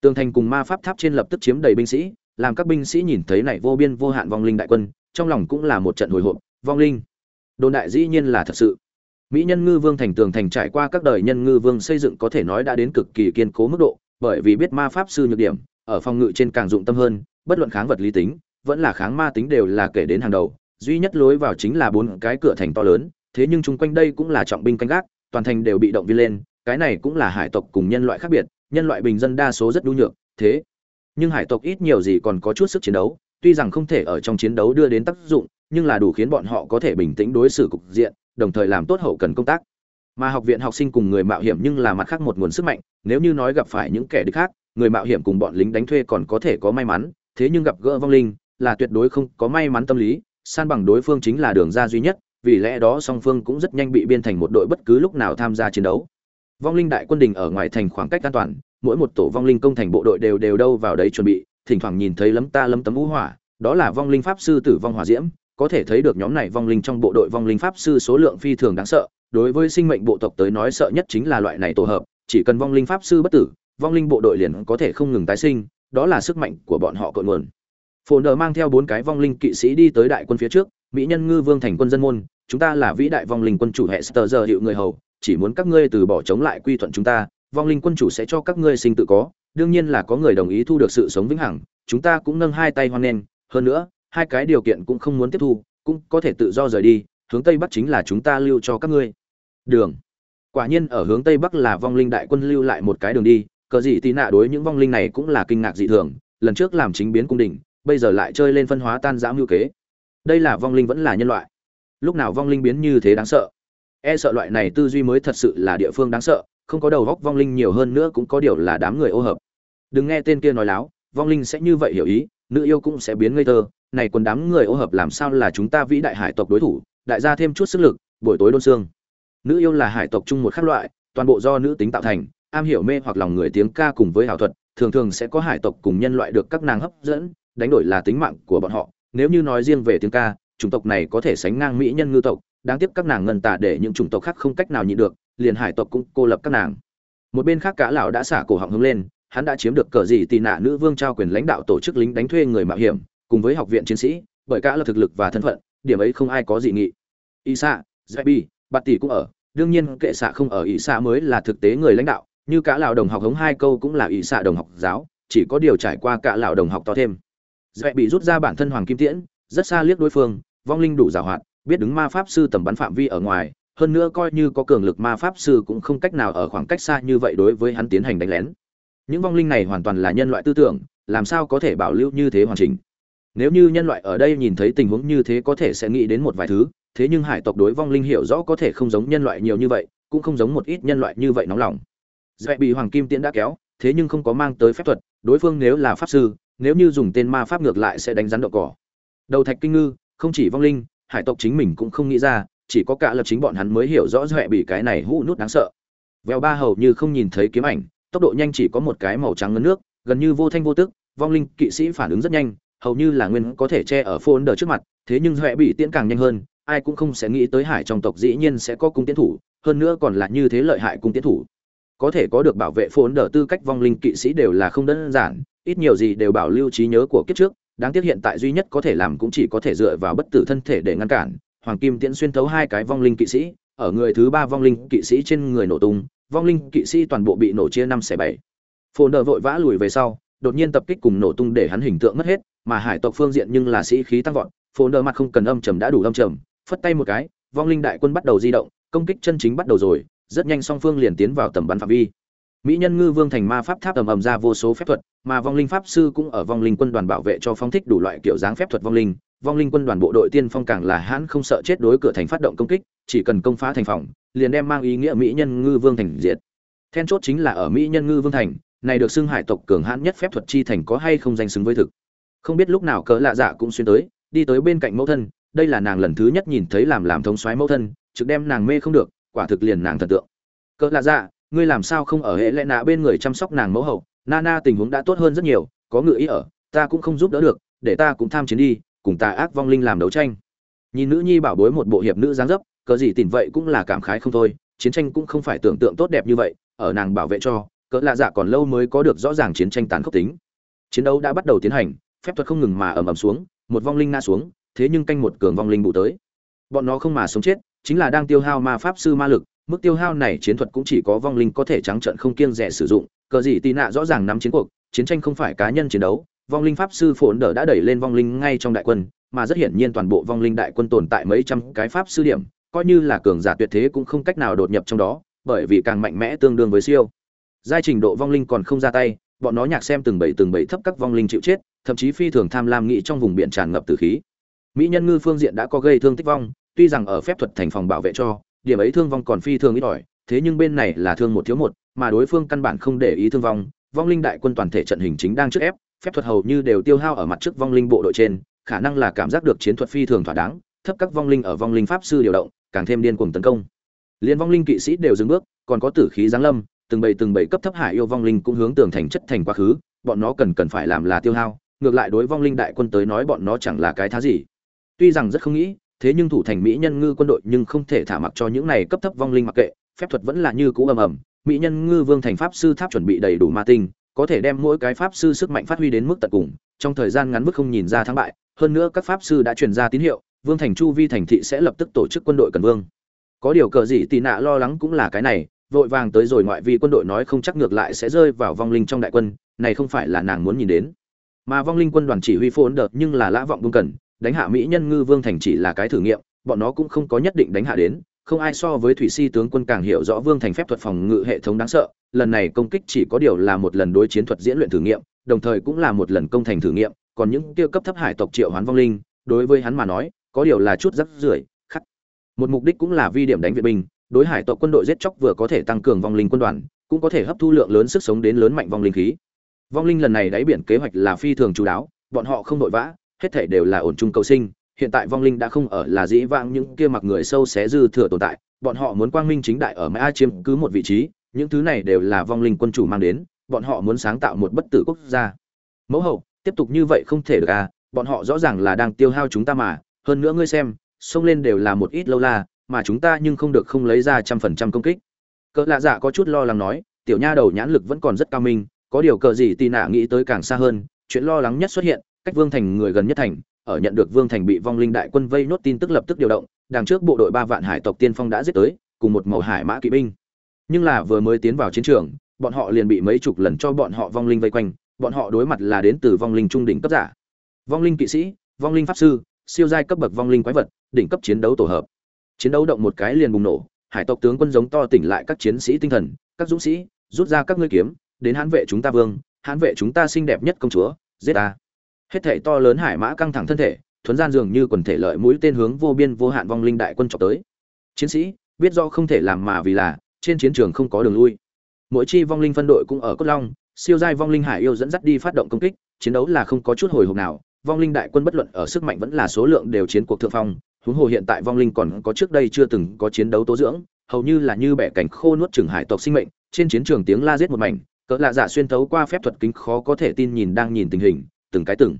Tường thành cùng ma pháp tháp trên lập tức chiếm đầy binh sĩ làm các binh sĩ nhìn thấy này vô biên vô hạn vong linh đại quân, trong lòng cũng là một trận hồi hộp, vong linh. Đồn đại dĩ nhiên là thật sự. Mỹ nhân ngư vương thành tường thành trải qua các đời nhân ngư vương xây dựng có thể nói đã đến cực kỳ kiên cố mức độ, bởi vì biết ma pháp sư nhược điểm, ở phòng ngự trên càng dụng tâm hơn, bất luận kháng vật lý tính, vẫn là kháng ma tính đều là kể đến hàng đầu, duy nhất lối vào chính là bốn cái cửa thành to lớn, thế nhưng chung quanh đây cũng là trọng binh canh gác, toàn thành đều bị động viên lên, cái này cũng là hải tộc cùng nhân loại khác biệt, nhân loại bình dân đa số rất nhu nhược, thế nhưng hải tộc ít nhiều gì còn có chút sức chiến đấu, tuy rằng không thể ở trong chiến đấu đưa đến tác dụng, nhưng là đủ khiến bọn họ có thể bình tĩnh đối xử cục diện, đồng thời làm tốt hậu cần công tác. Mà học viện học sinh cùng người mạo hiểm nhưng là mặt khác một nguồn sức mạnh, nếu như nói gặp phải những kẻ địch khác, người mạo hiểm cùng bọn lính đánh thuê còn có thể có may mắn, thế nhưng gặp gỡ vong linh, là tuyệt đối không có may mắn tâm lý, san bằng đối phương chính là đường ra duy nhất, vì lẽ đó song phương cũng rất nhanh bị biên thành một đội bất cứ lúc nào tham gia chiến đấu. Vong linh đại quân đình ở ngoài thành khoảng cách an toàn mỗi một tổ vong linh công thành bộ đội đều đều đâu vào đấy chuẩn bị, thỉnh thoảng nhìn thấy lấm ta lấm tấm vũ hỏa, đó là vong linh pháp sư tử vong hỏa diễm, có thể thấy được nhóm này vong linh trong bộ đội vong linh pháp sư số lượng phi thường đáng sợ, đối với sinh mệnh bộ tộc tới nói sợ nhất chính là loại này tổ hợp, chỉ cần vong linh pháp sư bất tử, vong linh bộ đội liền có thể không ngừng tái sinh, đó là sức mạnh của bọn họ cội nguồn. Phồn đờ mang theo bốn cái vong linh kỵ sĩ đi tới đại quân phía trước, mỹ nhân ngư vương thành quân dân môn, chúng ta là vĩ đại vong linh quân chủ hệ sờ giờ hiệu người hầu, chỉ muốn các ngươi từ bỏ chống lại quy thuận chúng ta vong linh quân chủ sẽ cho các ngươi sinh tự có, đương nhiên là có người đồng ý thu được sự sống vĩnh hằng, chúng ta cũng nâng hai tay hoan nghênh. Hơn nữa, hai cái điều kiện cũng không muốn tiếp thu, cũng có thể tự do rời đi, hướng tây bắc chính là chúng ta lưu cho các ngươi. Đường. Quả nhiên ở hướng tây bắc là vong linh đại quân lưu lại một cái đường đi, cờ gì tì nạ đối những vong linh này cũng là kinh ngạc dị thường, lần trước làm chính biến cung đình, bây giờ lại chơi lên phân hóa tan giã mưu kế. Đây là vong linh vẫn là nhân loại. Lúc nào vong linh biến như thế đáng sợ? E sợ loại này tư duy mới thật sự là địa phương đáng sợ không có đầu góc vong linh nhiều hơn nữa cũng có điều là đám người ô hợp. Đừng nghe tên kia nói láo, vong linh sẽ như vậy hiểu ý, nữ yêu cũng sẽ biến ngây thơ, này còn đám người ô hợp làm sao là chúng ta vĩ đại hải tộc đối thủ, đại gia thêm chút sức lực, buổi tối đôn xương. Nữ yêu là hải tộc chung một khác loại, toàn bộ do nữ tính tạo thành, am hiểu mê hoặc lòng người tiếng ca cùng với hảo thuật, thường thường sẽ có hải tộc cùng nhân loại được các nàng hấp dẫn, đánh đổi là tính mạng của bọn họ. Nếu như nói riêng về tiếng ca, chủng tộc này có thể sánh ngang mỹ nhân ngư tộc, đáng tiếc các nàng ngân tả để những chủng tộc khác không cách nào nhịn được liền hải tộc cũng cô lập các nàng. Một bên khác cả lão đã xả cổ họng hướng lên, hắn đã chiếm được cờ gì tì nạ nữ vương trao quyền lãnh đạo tổ chức lính đánh thuê người mạo hiểm, cùng với học viện chiến sĩ, bởi cả là thực lực và thân phận, điểm ấy không ai có dị nghị. Isa, zebi, bạt tỷ cũng ở, đương nhiên kệ xạ không ở isa mới là thực tế người lãnh đạo, như cả lão đồng học hống hai câu cũng là isa đồng học giáo, chỉ có điều trải qua cả lão đồng học to thêm. Zebi rút ra bản thân hoàng kim tiễn, rất xa liếc đối phương, vong linh đủ giả hoạt, biết đứng ma pháp sư tầm bắn phạm vi ở ngoài hơn nữa coi như có cường lực ma pháp sư cũng không cách nào ở khoảng cách xa như vậy đối với hắn tiến hành đánh lén. Những vong linh này hoàn toàn là nhân loại tư tưởng, làm sao có thể bảo lưu như thế hoàn chỉnh? Nếu như nhân loại ở đây nhìn thấy tình huống như thế có thể sẽ nghĩ đến một vài thứ, thế nhưng hải tộc đối vong linh hiểu rõ có thể không giống nhân loại nhiều như vậy, cũng không giống một ít nhân loại như vậy nóng lòng. Dễ bị hoàng kim tiễn đã kéo, thế nhưng không có mang tới phép thuật, đối phương nếu là pháp sư, nếu như dùng tên ma pháp ngược lại sẽ đánh rắn đậu cỏ. Đầu thạch kinh ngư, không chỉ vong linh, hải tộc chính mình cũng không nghĩ ra chỉ có cả lập chính bọn hắn mới hiểu rõ dọa bị cái này hũ nút đáng sợ. Vèo ba hầu như không nhìn thấy kiếm ảnh, tốc độ nhanh chỉ có một cái màu trắng ngấn nước, gần như vô thanh vô tức, vong linh kỵ sĩ phản ứng rất nhanh, hầu như là nguyên có thể che ở phôn đờ trước mặt, thế nhưng dọa bị tiễn càng nhanh hơn, ai cũng không sẽ nghĩ tới hải trong tộc dĩ nhiên sẽ có cung tiến thủ, hơn nữa còn là như thế lợi hại cung tiến thủ. Có thể có được bảo vệ phôn đờ tư cách vong linh kỵ sĩ đều là không đơn giản, ít nhiều gì đều bảo lưu trí nhớ của kiếp trước, đáng tiếc hiện tại duy nhất có thể làm cũng chỉ có thể dựa vào bất tử thân thể để ngăn cản hoàng kim tiễn xuyên thấu hai cái vong linh kỵ sĩ, ở người thứ ba vong linh kỵ sĩ trên người nổ tung, vong linh kỵ sĩ toàn bộ bị nổ chia năm xẻ bảy. Phồn đờ vội vã lùi về sau, đột nhiên tập kích cùng nổ tung để hắn hình tượng mất hết, mà hải tộc phương diện nhưng là sĩ khí tăng vọt, phồn đờ mặt không cần âm trầm đã đủ âm trầm, phất tay một cái, vong linh đại quân bắt đầu di động, công kích chân chính bắt đầu rồi, rất nhanh song phương liền tiến vào tầm bắn phạm vi. Mỹ nhân ngư vương thành ma pháp tháp ầm ầm ra vô số phép thuật, mà vong linh pháp sư cũng ở vong linh quân đoàn bảo vệ cho phong thích đủ loại kiểu dáng phép thuật vong linh vong linh quân đoàn bộ đội tiên phong càng là hãn không sợ chết đối cửa thành phát động công kích, chỉ cần công phá thành phòng, liền đem mang ý nghĩa mỹ nhân ngư vương thành diệt. Then chốt chính là ở mỹ nhân ngư vương thành, này được xưng hải tộc cường hãn nhất phép thuật chi thành có hay không danh xứng với thực. Không biết lúc nào cỡ lạ dạ cũng xuyên tới, đi tới bên cạnh mẫu thân, đây là nàng lần thứ nhất nhìn thấy làm làm thống soái mẫu thân, trực đem nàng mê không được, quả thực liền nàng thần tượng. Cỡ lạ dạ ngươi làm sao không ở hệ lẽ nạ bên người chăm sóc nàng mẫu hậu? Nana tình huống đã tốt hơn rất nhiều, có ngự ý ở, ta cũng không giúp đỡ được, để ta cũng tham chiến đi cùng tà ác vong linh làm đấu tranh. Nhìn nữ nhi bảo bối một bộ hiệp nữ dáng dấp cỡ gì tìm vậy cũng là cảm khái không thôi, chiến tranh cũng không phải tưởng tượng tốt đẹp như vậy, ở nàng bảo vệ cho, cỡ lạ dạ còn lâu mới có được rõ ràng chiến tranh tàn khốc tính. Chiến đấu đã bắt đầu tiến hành, phép thuật không ngừng mà ầm ầm xuống, một vong linh na xuống, thế nhưng canh một cường vong linh bụ tới. Bọn nó không mà sống chết, chính là đang tiêu hao ma pháp sư ma lực, mức tiêu hao này chiến thuật cũng chỉ có vong linh có thể trắng trợn không kiêng rẻ sử dụng, cờ gì tì nạ rõ ràng nắm chiến cuộc, chiến tranh không phải cá nhân chiến đấu vong linh pháp sư phồn đỡ đã đẩy lên vong linh ngay trong đại quân, mà rất hiển nhiên toàn bộ vong linh đại quân tồn tại mấy trăm cái pháp sư điểm, coi như là cường giả tuyệt thế cũng không cách nào đột nhập trong đó, bởi vì càng mạnh mẽ tương đương với siêu. Giai trình độ vong linh còn không ra tay, bọn nó nhạc xem từng bảy từng bảy thấp các vong linh chịu chết, thậm chí phi thường tham lam nghị trong vùng biển tràn ngập từ khí. Mỹ nhân ngư phương diện đã có gây thương tích vong, tuy rằng ở phép thuật thành phòng bảo vệ cho, điểm ấy thương vong còn phi thường ít ỏi, thế nhưng bên này là thương một thiếu một, mà đối phương căn bản không để ý thương vong vong linh đại quân toàn thể trận hình chính đang trước ép phép thuật hầu như đều tiêu hao ở mặt trước vong linh bộ đội trên, khả năng là cảm giác được chiến thuật phi thường thỏa đáng, thấp các vong linh ở vong linh pháp sư điều động, càng thêm điên cuồng tấn công. Liên vong linh kỵ sĩ đều dừng bước, còn có tử khí giáng lâm, từng bầy từng bầy cấp thấp hải yêu vong linh cũng hướng tường thành chất thành quá khứ, bọn nó cần cần phải làm là tiêu hao, ngược lại đối vong linh đại quân tới nói bọn nó chẳng là cái thá gì. Tuy rằng rất không nghĩ, thế nhưng thủ thành mỹ nhân ngư quân đội nhưng không thể thả mặc cho những này cấp thấp vong linh mặc kệ, phép thuật vẫn là như cũ ầm ầm, mỹ nhân ngư vương thành pháp sư tháp chuẩn bị đầy đủ ma tinh có thể đem mỗi cái pháp sư sức mạnh phát huy đến mức tận cùng, trong thời gian ngắn mức không nhìn ra thắng bại, hơn nữa các pháp sư đã truyền ra tín hiệu, vương thành chu vi thành thị sẽ lập tức tổ chức quân đội cần vương. Có điều cờ gì tì nạ lo lắng cũng là cái này, vội vàng tới rồi ngoại vi quân đội nói không chắc ngược lại sẽ rơi vào vong linh trong đại quân, này không phải là nàng muốn nhìn đến. Mà vong linh quân đoàn chỉ huy phồn đợt nhưng là lã vọng buông cần, đánh hạ mỹ nhân ngư vương thành chỉ là cái thử nghiệm, bọn nó cũng không có nhất định đánh hạ đến, không ai so với thủy si tướng quân càng hiểu rõ vương thành phép thuật phòng ngự hệ thống đáng sợ lần này công kích chỉ có điều là một lần đối chiến thuật diễn luyện thử nghiệm, đồng thời cũng là một lần công thành thử nghiệm, còn những tiêu cấp thấp hải tộc triệu hoán vong linh, đối với hắn mà nói, có điều là chút rắc rưởi, khắc. Một mục đích cũng là vi điểm đánh viện binh, đối hải tộc quân đội giết chóc vừa có thể tăng cường vong linh quân đoàn, cũng có thể hấp thu lượng lớn sức sống đến lớn mạnh vong linh khí. Vong linh lần này đáy biển kế hoạch là phi thường chú đáo, bọn họ không đội vã, hết thảy đều là ổn trung cầu sinh, hiện tại vong linh đã không ở là dĩ vãng những kia mặc người sâu xé dư thừa tồn tại, bọn họ muốn quang minh chính đại ở mãi chiếm cứ một vị trí những thứ này đều là vong linh quân chủ mang đến, bọn họ muốn sáng tạo một bất tử quốc gia. Mẫu hậu, tiếp tục như vậy không thể được à bọn họ rõ ràng là đang tiêu hao chúng ta mà, hơn nữa ngươi xem, xông lên đều là một ít lâu la, mà chúng ta nhưng không được không lấy ra trăm phần trăm công kích. Cỡ lạ dạ có chút lo lắng nói, tiểu nha đầu nhãn lực vẫn còn rất cao minh, có điều cờ gì tì nạ nghĩ tới càng xa hơn, chuyện lo lắng nhất xuất hiện, cách vương thành người gần nhất thành, ở nhận được vương thành bị vong linh đại quân vây nốt tin tức lập tức điều động, đằng trước bộ đội ba vạn hải tộc tiên phong đã giết tới, cùng một màu hải mã kỵ binh nhưng là vừa mới tiến vào chiến trường, bọn họ liền bị mấy chục lần cho bọn họ vong linh vây quanh, bọn họ đối mặt là đến từ vong linh trung đỉnh cấp giả. Vong linh kỵ sĩ, vong linh pháp sư, siêu giai cấp bậc vong linh quái vật, đỉnh cấp chiến đấu tổ hợp. Chiến đấu động một cái liền bùng nổ, hải tộc tướng quân giống to tỉnh lại các chiến sĩ tinh thần, các dũng sĩ, rút ra các ngươi kiếm, đến hãn vệ chúng ta vương, hãn vệ chúng ta xinh đẹp nhất công chúa, giết ta. Hết thể to lớn hải mã căng thẳng thân thể, thuấn gian dường như quần thể lợi mũi tên hướng vô biên vô hạn vong linh đại quân trọc tới. Chiến sĩ, biết do không thể làm mà vì là trên chiến trường không có đường lui. Mỗi chi vong linh phân đội cũng ở cốt long, siêu giai vong linh hải yêu dẫn dắt đi phát động công kích, chiến đấu là không có chút hồi hộp nào. Vong linh đại quân bất luận ở sức mạnh vẫn là số lượng đều chiến cuộc thượng phong, huống hồ hiện tại vong linh còn có trước đây chưa từng có chiến đấu tố dưỡng, hầu như là như bẻ cảnh khô nuốt chừng hải tộc sinh mệnh, trên chiến trường tiếng la giết một mảnh, cỡ lạ giả xuyên thấu qua phép thuật kính khó có thể tin nhìn đang nhìn tình hình, từng cái từng.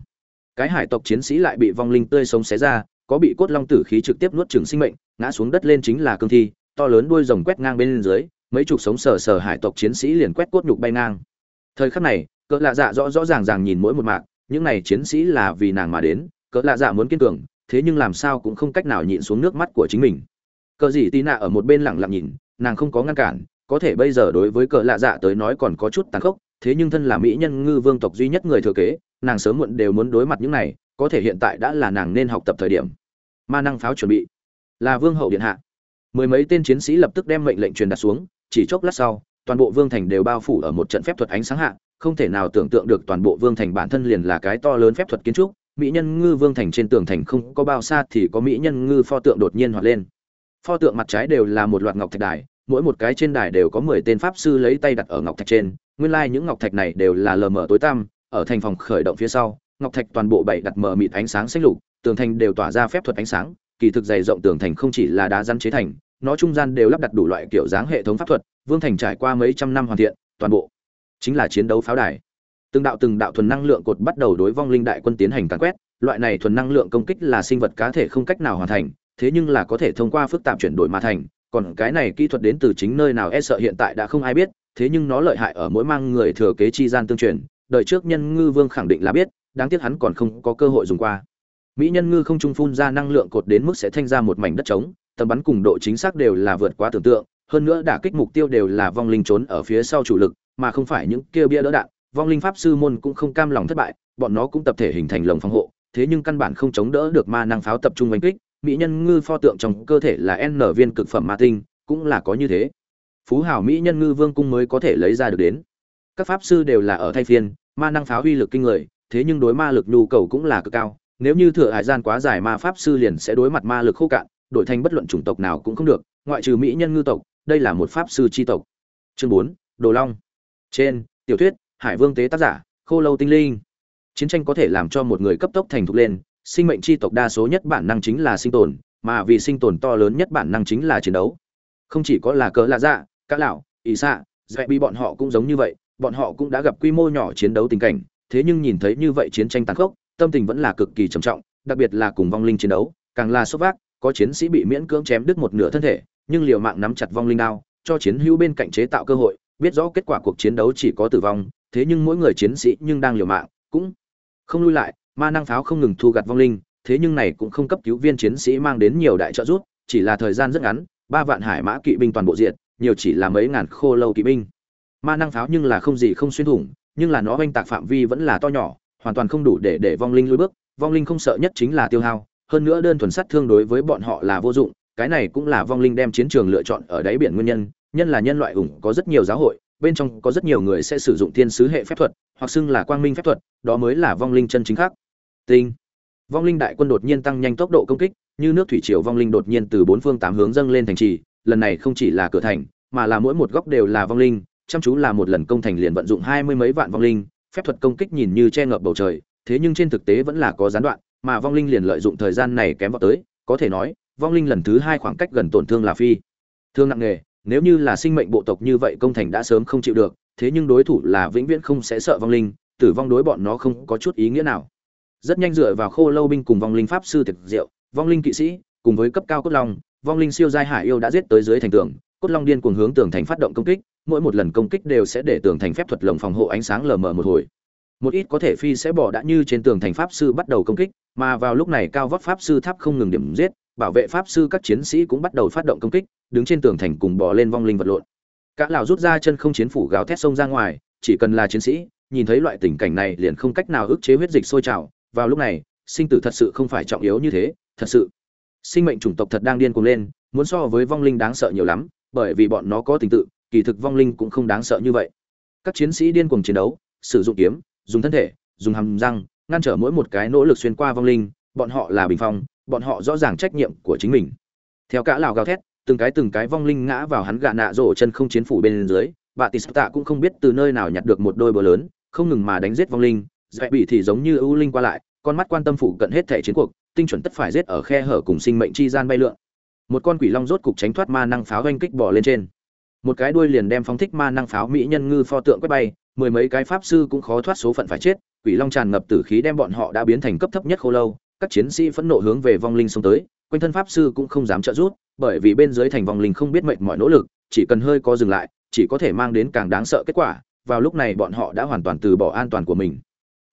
Cái hải tộc chiến sĩ lại bị vong linh tươi sống xé ra, có bị cốt long tử khí trực tiếp nuốt chừng sinh mệnh, ngã xuống đất lên chính là cương thi to lớn đuôi rồng quét ngang bên dưới, mấy chục sống sờ sờ hải tộc chiến sĩ liền quét cốt nhục bay ngang. Thời khắc này, cỡ lạ dạ rõ rõ ràng ràng nhìn mỗi một mạc, những này chiến sĩ là vì nàng mà đến, cỡ lạ dạ muốn kiên cường, thế nhưng làm sao cũng không cách nào nhịn xuống nước mắt của chính mình. Cờ gì tí nạ ở một bên lặng lặng nhìn, nàng không có ngăn cản, có thể bây giờ đối với cỡ lạ dạ tới nói còn có chút tàn khốc, thế nhưng thân là mỹ nhân ngư vương tộc duy nhất người thừa kế, nàng sớm muộn đều muốn đối mặt những này, có thể hiện tại đã là nàng nên học tập thời điểm. Ma năng pháo chuẩn bị. Là vương hậu điện hạ mười mấy tên chiến sĩ lập tức đem mệnh lệnh truyền đạt xuống, chỉ chốc lát sau, toàn bộ vương thành đều bao phủ ở một trận phép thuật ánh sáng hạ, không thể nào tưởng tượng được toàn bộ vương thành bản thân liền là cái to lớn phép thuật kiến trúc, mỹ nhân ngư vương thành trên tường thành không có bao xa thì có mỹ nhân ngư pho tượng đột nhiên hoạt lên. Pho tượng mặt trái đều là một loạt ngọc thạch đài, mỗi một cái trên đài đều có mười tên pháp sư lấy tay đặt ở ngọc thạch trên, nguyên lai những ngọc thạch này đều là lờ mờ tối tăm, ở thành phòng khởi động phía sau, ngọc thạch toàn bộ bảy đặt mờ mịt ánh sáng xanh lục, tường thành đều tỏa ra phép thuật ánh sáng, kỳ thực dày rộng tường thành không chỉ là đá răn chế thành nó trung gian đều lắp đặt đủ loại kiểu dáng hệ thống pháp thuật, vương thành trải qua mấy trăm năm hoàn thiện, toàn bộ chính là chiến đấu pháo đài. Từng đạo từng đạo thuần năng lượng cột bắt đầu đối vong linh đại quân tiến hành càn quét, loại này thuần năng lượng công kích là sinh vật cá thể không cách nào hoàn thành, thế nhưng là có thể thông qua phức tạp chuyển đổi mà thành, còn cái này kỹ thuật đến từ chính nơi nào e sợ hiện tại đã không ai biết, thế nhưng nó lợi hại ở mỗi mang người thừa kế chi gian tương truyền, đời trước nhân ngư vương khẳng định là biết, đáng tiếc hắn còn không có cơ hội dùng qua. Mỹ nhân ngư không trung phun ra năng lượng cột đến mức sẽ thanh ra một mảnh đất trống tầm bắn cùng độ chính xác đều là vượt quá tưởng tượng, hơn nữa đả kích mục tiêu đều là vong linh trốn ở phía sau chủ lực, mà không phải những kia bia đỡ đạn. Vong linh pháp sư môn cũng không cam lòng thất bại, bọn nó cũng tập thể hình thành lồng phòng hộ, thế nhưng căn bản không chống đỡ được ma năng pháo tập trung đánh kích. Mỹ nhân ngư pho tượng trong cơ thể là n viên cực phẩm ma tinh, cũng là có như thế. Phú hảo mỹ nhân ngư vương cung mới có thể lấy ra được đến. Các pháp sư đều là ở thay phiên, ma năng pháo uy lực kinh người, thế nhưng đối ma lực nhu cầu cũng là cực cao. Nếu như thừa hải gian quá dài, ma pháp sư liền sẽ đối mặt ma lực khô cạn đổi thành bất luận chủng tộc nào cũng không được, ngoại trừ mỹ nhân ngư tộc, đây là một pháp sư chi tộc. Chương bốn, đồ long. Trên, tiểu thuyết, hải vương tế tác giả, khô lâu tinh linh. Chiến tranh có thể làm cho một người cấp tốc thành thục lên, sinh mệnh chi tộc đa số nhất bản năng chính là sinh tồn, mà vì sinh tồn to lớn nhất bản năng chính là chiến đấu. Không chỉ có là cỡ lạ dạ cá lão, ỷ xạ dạy bị bọn họ cũng giống như vậy, bọn họ cũng đã gặp quy mô nhỏ chiến đấu tình cảnh, thế nhưng nhìn thấy như vậy chiến tranh tàn khốc, tâm tình vẫn là cực kỳ trầm trọng, đặc biệt là cùng vong linh chiến đấu, càng là sốc vác có chiến sĩ bị miễn cưỡng chém đứt một nửa thân thể, nhưng liều mạng nắm chặt vong linh đao, cho chiến hữu bên cạnh chế tạo cơ hội, biết rõ kết quả cuộc chiến đấu chỉ có tử vong, thế nhưng mỗi người chiến sĩ nhưng đang liều mạng, cũng không lui lại, ma năng pháo không ngừng thu gặt vong linh, thế nhưng này cũng không cấp cứu viên chiến sĩ mang đến nhiều đại trợ giúp, chỉ là thời gian rất ngắn, ba vạn hải mã kỵ binh toàn bộ diện nhiều chỉ là mấy ngàn khô lâu kỵ binh. Ma năng pháo nhưng là không gì không xuyên thủng, nhưng là nó oanh tạc phạm vi vẫn là to nhỏ, hoàn toàn không đủ để để vong linh lùi bước, vong linh không sợ nhất chính là tiêu hao hơn nữa đơn thuần sát thương đối với bọn họ là vô dụng, cái này cũng là vong linh đem chiến trường lựa chọn ở đáy biển nguyên nhân nhân là nhân loại ủng có rất nhiều giáo hội, bên trong có rất nhiều người sẽ sử dụng thiên sứ hệ phép thuật, hoặc xưng là quang minh phép thuật, đó mới là vong linh chân chính khác. Tinh. Vong linh đại quân đột nhiên tăng nhanh tốc độ công kích, như nước thủy triều vong linh đột nhiên từ bốn phương tám hướng dâng lên thành trì, lần này không chỉ là cửa thành, mà là mỗi một góc đều là vong linh, chăm chú là một lần công thành liền vận dụng hai mươi mấy vạn vong linh, phép thuật công kích nhìn như che ngập bầu trời, thế nhưng trên thực tế vẫn là có gián đoạn mà vong linh liền lợi dụng thời gian này kém vào tới, có thể nói, vong linh lần thứ hai khoảng cách gần tổn thương là phi thương nặng nề, nếu như là sinh mệnh bộ tộc như vậy công thành đã sớm không chịu được, thế nhưng đối thủ là vĩnh viễn không sẽ sợ vong linh, tử vong đối bọn nó không có chút ý nghĩa nào. Rất nhanh dựa vào khô lâu binh cùng vong linh pháp sư thực diệu vong linh kỵ sĩ, cùng với cấp cao cốt long, vong linh siêu giai hải yêu đã giết tới dưới thành tường, cốt long điên cuồng hướng tường thành phát động công kích, mỗi một lần công kích đều sẽ để tường thành phép thuật lồng phòng hộ ánh sáng lờ mờ một hồi một ít có thể phi sẽ bỏ đã như trên tường thành pháp sư bắt đầu công kích, mà vào lúc này cao vóc pháp sư tháp không ngừng điểm giết, bảo vệ pháp sư các chiến sĩ cũng bắt đầu phát động công kích, đứng trên tường thành cùng bỏ lên vong linh vật lộn. Cả lão rút ra chân không chiến phủ gào thét sông ra ngoài, chỉ cần là chiến sĩ, nhìn thấy loại tình cảnh này liền không cách nào ức chế huyết dịch sôi trào. Vào lúc này, sinh tử thật sự không phải trọng yếu như thế, thật sự. Sinh mệnh chủng tộc thật đang điên cuồng lên, muốn so với vong linh đáng sợ nhiều lắm, bởi vì bọn nó có tình tự, kỳ thực vong linh cũng không đáng sợ như vậy. Các chiến sĩ điên cuồng chiến đấu, sử dụng kiếm dùng thân thể, dùng hàm răng, ngăn trở mỗi một cái nỗ lực xuyên qua vong linh, bọn họ là bình phong, bọn họ rõ ràng trách nhiệm của chính mình. Theo cả lào gào thét, từng cái từng cái vong linh ngã vào hắn gạ nạ rổ chân không chiến phủ bên dưới, bà tis tạ cũng không biết từ nơi nào nhặt được một đôi bờ lớn, không ngừng mà đánh giết vong linh. Dạy bị thì giống như ưu linh qua lại, con mắt quan tâm phụ cận hết thể chiến cuộc, tinh chuẩn tất phải giết ở khe hở cùng sinh mệnh chi gian bay lượn. Một con quỷ long rốt cục tránh thoát ma năng pháo oanh kích bỏ lên trên. Một cái đuôi liền đem phóng thích ma năng pháo mỹ nhân ngư pho tượng quét bay mười mấy cái pháp sư cũng khó thoát số phận phải chết, quỷ long tràn ngập tử khí đem bọn họ đã biến thành cấp thấp nhất khô lâu, các chiến sĩ phẫn nộ hướng về vong linh xông tới, quanh thân pháp sư cũng không dám trợ giúp, bởi vì bên dưới thành vong linh không biết mệnh mọi nỗ lực, chỉ cần hơi có dừng lại, chỉ có thể mang đến càng đáng sợ kết quả, vào lúc này bọn họ đã hoàn toàn từ bỏ an toàn của mình.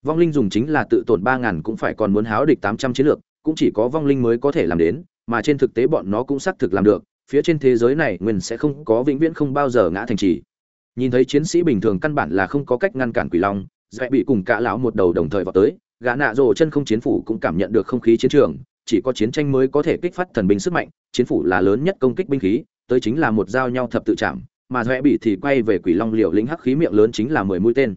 Vong linh dùng chính là tự tổn ba ngàn cũng phải còn muốn háo địch tám trăm chiến lược, cũng chỉ có vong linh mới có thể làm đến, mà trên thực tế bọn nó cũng xác thực làm được, phía trên thế giới này nguyên sẽ không có vĩnh viễn không bao giờ ngã thành trì nhìn thấy chiến sĩ bình thường căn bản là không có cách ngăn cản quỷ long dễ bị cùng cả lão một đầu đồng thời vào tới, gã nạ rồ chân không chiến phủ cũng cảm nhận được không khí chiến trường, chỉ có chiến tranh mới có thể kích phát thần binh sức mạnh, chiến phủ là lớn nhất công kích binh khí, tới chính là một dao nhau thập tự chạm mà dễ bị thì quay về quỷ long liều lĩnh hắc khí miệng lớn chính là mười mũi tên.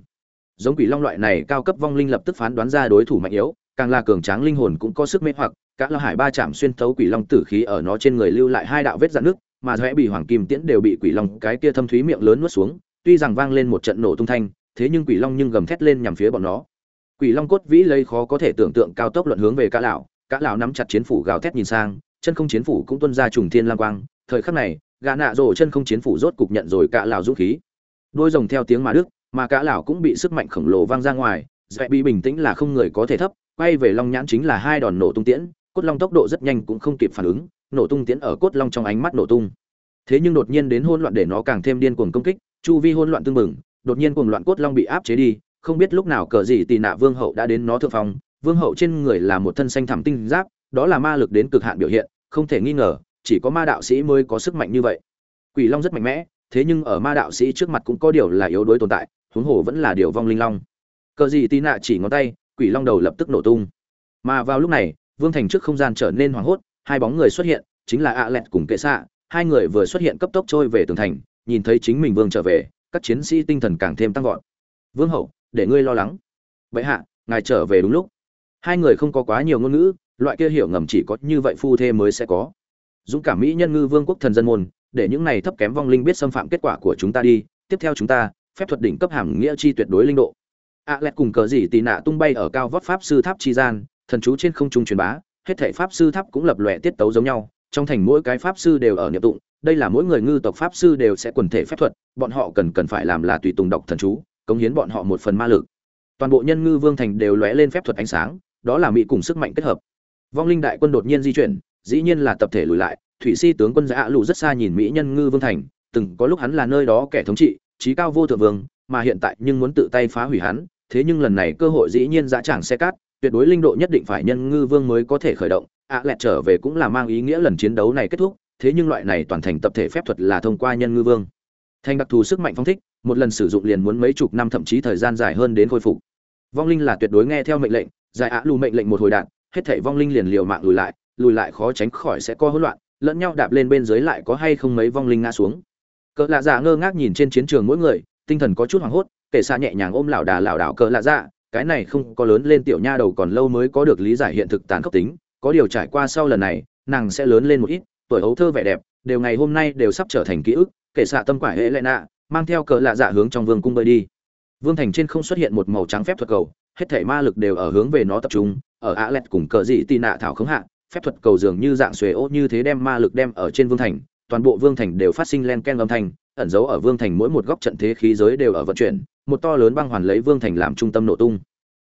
Giống quỷ long loại này cao cấp vong linh lập tức phán đoán ra đối thủ mạnh yếu, càng là cường tráng linh hồn cũng có sức mê hoặc, cả lão hải ba chạm xuyên thấu quỷ long tử khí ở nó trên người lưu lại hai đạo vết dạn nước mà dễ bị, hoàng kim tiễn đều bị quỷ long cái kia thâm thúy miệng lớn nuốt xuống tuy rằng vang lên một trận nổ tung thanh, thế nhưng quỷ long nhưng gầm thét lên nhằm phía bọn nó. Quỷ long cốt vĩ lấy khó có thể tưởng tượng cao tốc luận hướng về cá lão. Cá lão nắm chặt chiến phủ gào thét nhìn sang, chân không chiến phủ cũng tuôn ra trùng thiên lam quang. Thời khắc này, gã nạ rồ chân không chiến phủ rốt cục nhận rồi cá lão dũng khí. Đôi rồng theo tiếng mà đức mà cá lão cũng bị sức mạnh khổng lồ vang ra ngoài. Dễ bị bình tĩnh là không người có thể thấp, quay về long nhãn chính là hai đòn nổ tung tiễn. Cốt long tốc độ rất nhanh cũng không kịp phản ứng, nổ tung tiễn ở cốt long trong ánh mắt nổ tung. Thế nhưng đột nhiên đến hỗn loạn để nó càng thêm điên cuồng công kích chu vi hỗn loạn tương mừng đột nhiên cuồng loạn cốt long bị áp chế đi, không biết lúc nào cờ gì tì nạ vương hậu đã đến nó thượng phong vương hậu trên người là một thân xanh thẳm tinh giáp, đó là ma lực đến cực hạn biểu hiện, không thể nghi ngờ, chỉ có ma đạo sĩ mới có sức mạnh như vậy. Quỷ long rất mạnh mẽ, thế nhưng ở ma đạo sĩ trước mặt cũng có điều là yếu đuối tồn tại, huống hồ vẫn là điều vong linh long. Cờ gì tì nạ chỉ ngón tay, quỷ long đầu lập tức nổ tung. Mà vào lúc này, vương thành trước không gian trở nên hoảng hốt, hai bóng người xuất hiện, chính là ạ lẹt cùng kệ xạ hai người vừa xuất hiện cấp tốc trôi về tường thành nhìn thấy chính mình vương trở về, các chiến sĩ tinh thần càng thêm tăng vọt. Vương hậu, để ngươi lo lắng. Vậy hạ, ngài trở về đúng lúc. Hai người không có quá nhiều ngôn ngữ, loại kia hiểu ngầm chỉ có như vậy phu thê mới sẽ có. Dũng cảm mỹ nhân ngư vương quốc thần dân môn, để những này thấp kém vong linh biết xâm phạm kết quả của chúng ta đi. Tiếp theo chúng ta, phép thuật đỉnh cấp hàm nghĩa chi tuyệt đối linh độ. A lẹt cùng cờ gì tì nạ tung bay ở cao vót pháp sư tháp chi gian, thần chú trên không trung truyền bá, hết thảy pháp sư tháp cũng lập lòe tiết tấu giống nhau, trong thành mỗi cái pháp sư đều ở niệm tụng đây là mỗi người ngư tộc pháp sư đều sẽ quần thể phép thuật, bọn họ cần cần phải làm là tùy tùng đọc thần chú, cống hiến bọn họ một phần ma lực. Toàn bộ nhân ngư vương thành đều lóe lên phép thuật ánh sáng, đó là mỹ cùng sức mạnh kết hợp. Vong linh đại quân đột nhiên di chuyển, dĩ nhiên là tập thể lùi lại, thủy si tướng quân giã lù rất xa nhìn mỹ nhân ngư vương thành, từng có lúc hắn là nơi đó kẻ thống trị, trí cao vô thượng vương, mà hiện tại nhưng muốn tự tay phá hủy hắn, thế nhưng lần này cơ hội dĩ nhiên dã tràng xe cát, tuyệt đối linh độ nhất định phải nhân ngư vương mới có thể khởi động, ạ lẹt trở về cũng là mang ý nghĩa lần chiến đấu này kết thúc thế nhưng loại này toàn thành tập thể phép thuật là thông qua nhân ngư vương. Thành đặc thù sức mạnh phong thích, một lần sử dụng liền muốn mấy chục năm thậm chí thời gian dài hơn đến khôi phục. Vong linh là tuyệt đối nghe theo mệnh lệnh, giải ạ lù mệnh lệnh một hồi đạn, hết thảy vong linh liền liều mạng lùi lại lùi lại khó tránh khỏi sẽ có hỗn loạn, lẫn nhau đạp lên bên dưới lại có hay không mấy vong linh ngã xuống. Cỡ lạ dạ ngơ ngác nhìn trên chiến trường mỗi người, tinh thần có chút hoảng hốt, kể xa nhẹ nhàng ôm lảo đà lảo đảo cỡ lạ dạ cái này không có lớn lên tiểu nha đầu còn lâu mới có được lý giải hiện thực tàn khốc tính, có điều trải qua sau lần này, nàng sẽ lớn lên một ít tuổi ấu thơ vẻ đẹp, đều ngày hôm nay đều sắp trở thành ký ức, kể xạ tâm quả hệ lệ nạ, mang theo cờ lạ dạ hướng trong vương cung bơi đi. Vương thành trên không xuất hiện một màu trắng phép thuật cầu, hết thể ma lực đều ở hướng về nó tập trung, ở ạ lẹt cùng cờ dị tị nạ thảo khống hạ, phép thuật cầu dường như dạng xuề ô như thế đem ma lực đem ở trên vương thành, toàn bộ vương thành đều phát sinh len ken âm thanh, ẩn giấu ở vương thành mỗi một góc trận thế khí giới đều ở vận chuyển, một to lớn băng hoàn lấy vương thành làm trung tâm nổ tung.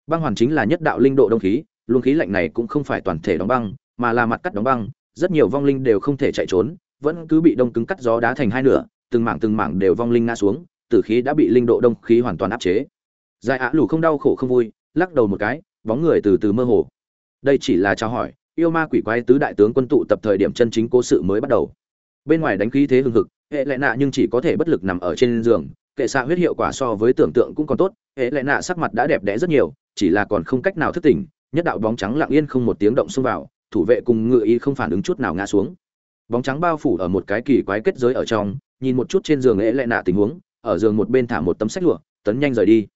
Băng hoàn chính là nhất đạo linh độ đông khí, luồng khí lạnh này cũng không phải toàn thể đóng băng, mà là mặt cắt đóng băng rất nhiều vong linh đều không thể chạy trốn, vẫn cứ bị đông cứng cắt gió đá thành hai nửa, từng mảng từng mảng đều vong linh ngã xuống, tử khí đã bị linh độ đông khí hoàn toàn áp chế. Dài ạ lù không đau khổ không vui, lắc đầu một cái, bóng người từ từ mơ hồ. Đây chỉ là trao hỏi, yêu ma quỷ quái tứ đại tướng quân tụ tập thời điểm chân chính cố sự mới bắt đầu. Bên ngoài đánh khí thế hưng hực, hệ lệ nạ nhưng chỉ có thể bất lực nằm ở trên giường, kệ xạ huyết hiệu quả so với tưởng tượng cũng còn tốt, hệ lệ nạ sắc mặt đã đẹp đẽ rất nhiều, chỉ là còn không cách nào thức tỉnh, nhất đạo bóng trắng lặng yên không một tiếng động xông vào thủ vệ cùng ngựa y không phản ứng chút nào ngã xuống. Bóng trắng bao phủ ở một cái kỳ quái kết giới ở trong, nhìn một chút trên giường lễ lệ nạ tình huống, ở giường một bên thả một tấm sách lụa, tấn nhanh rời đi.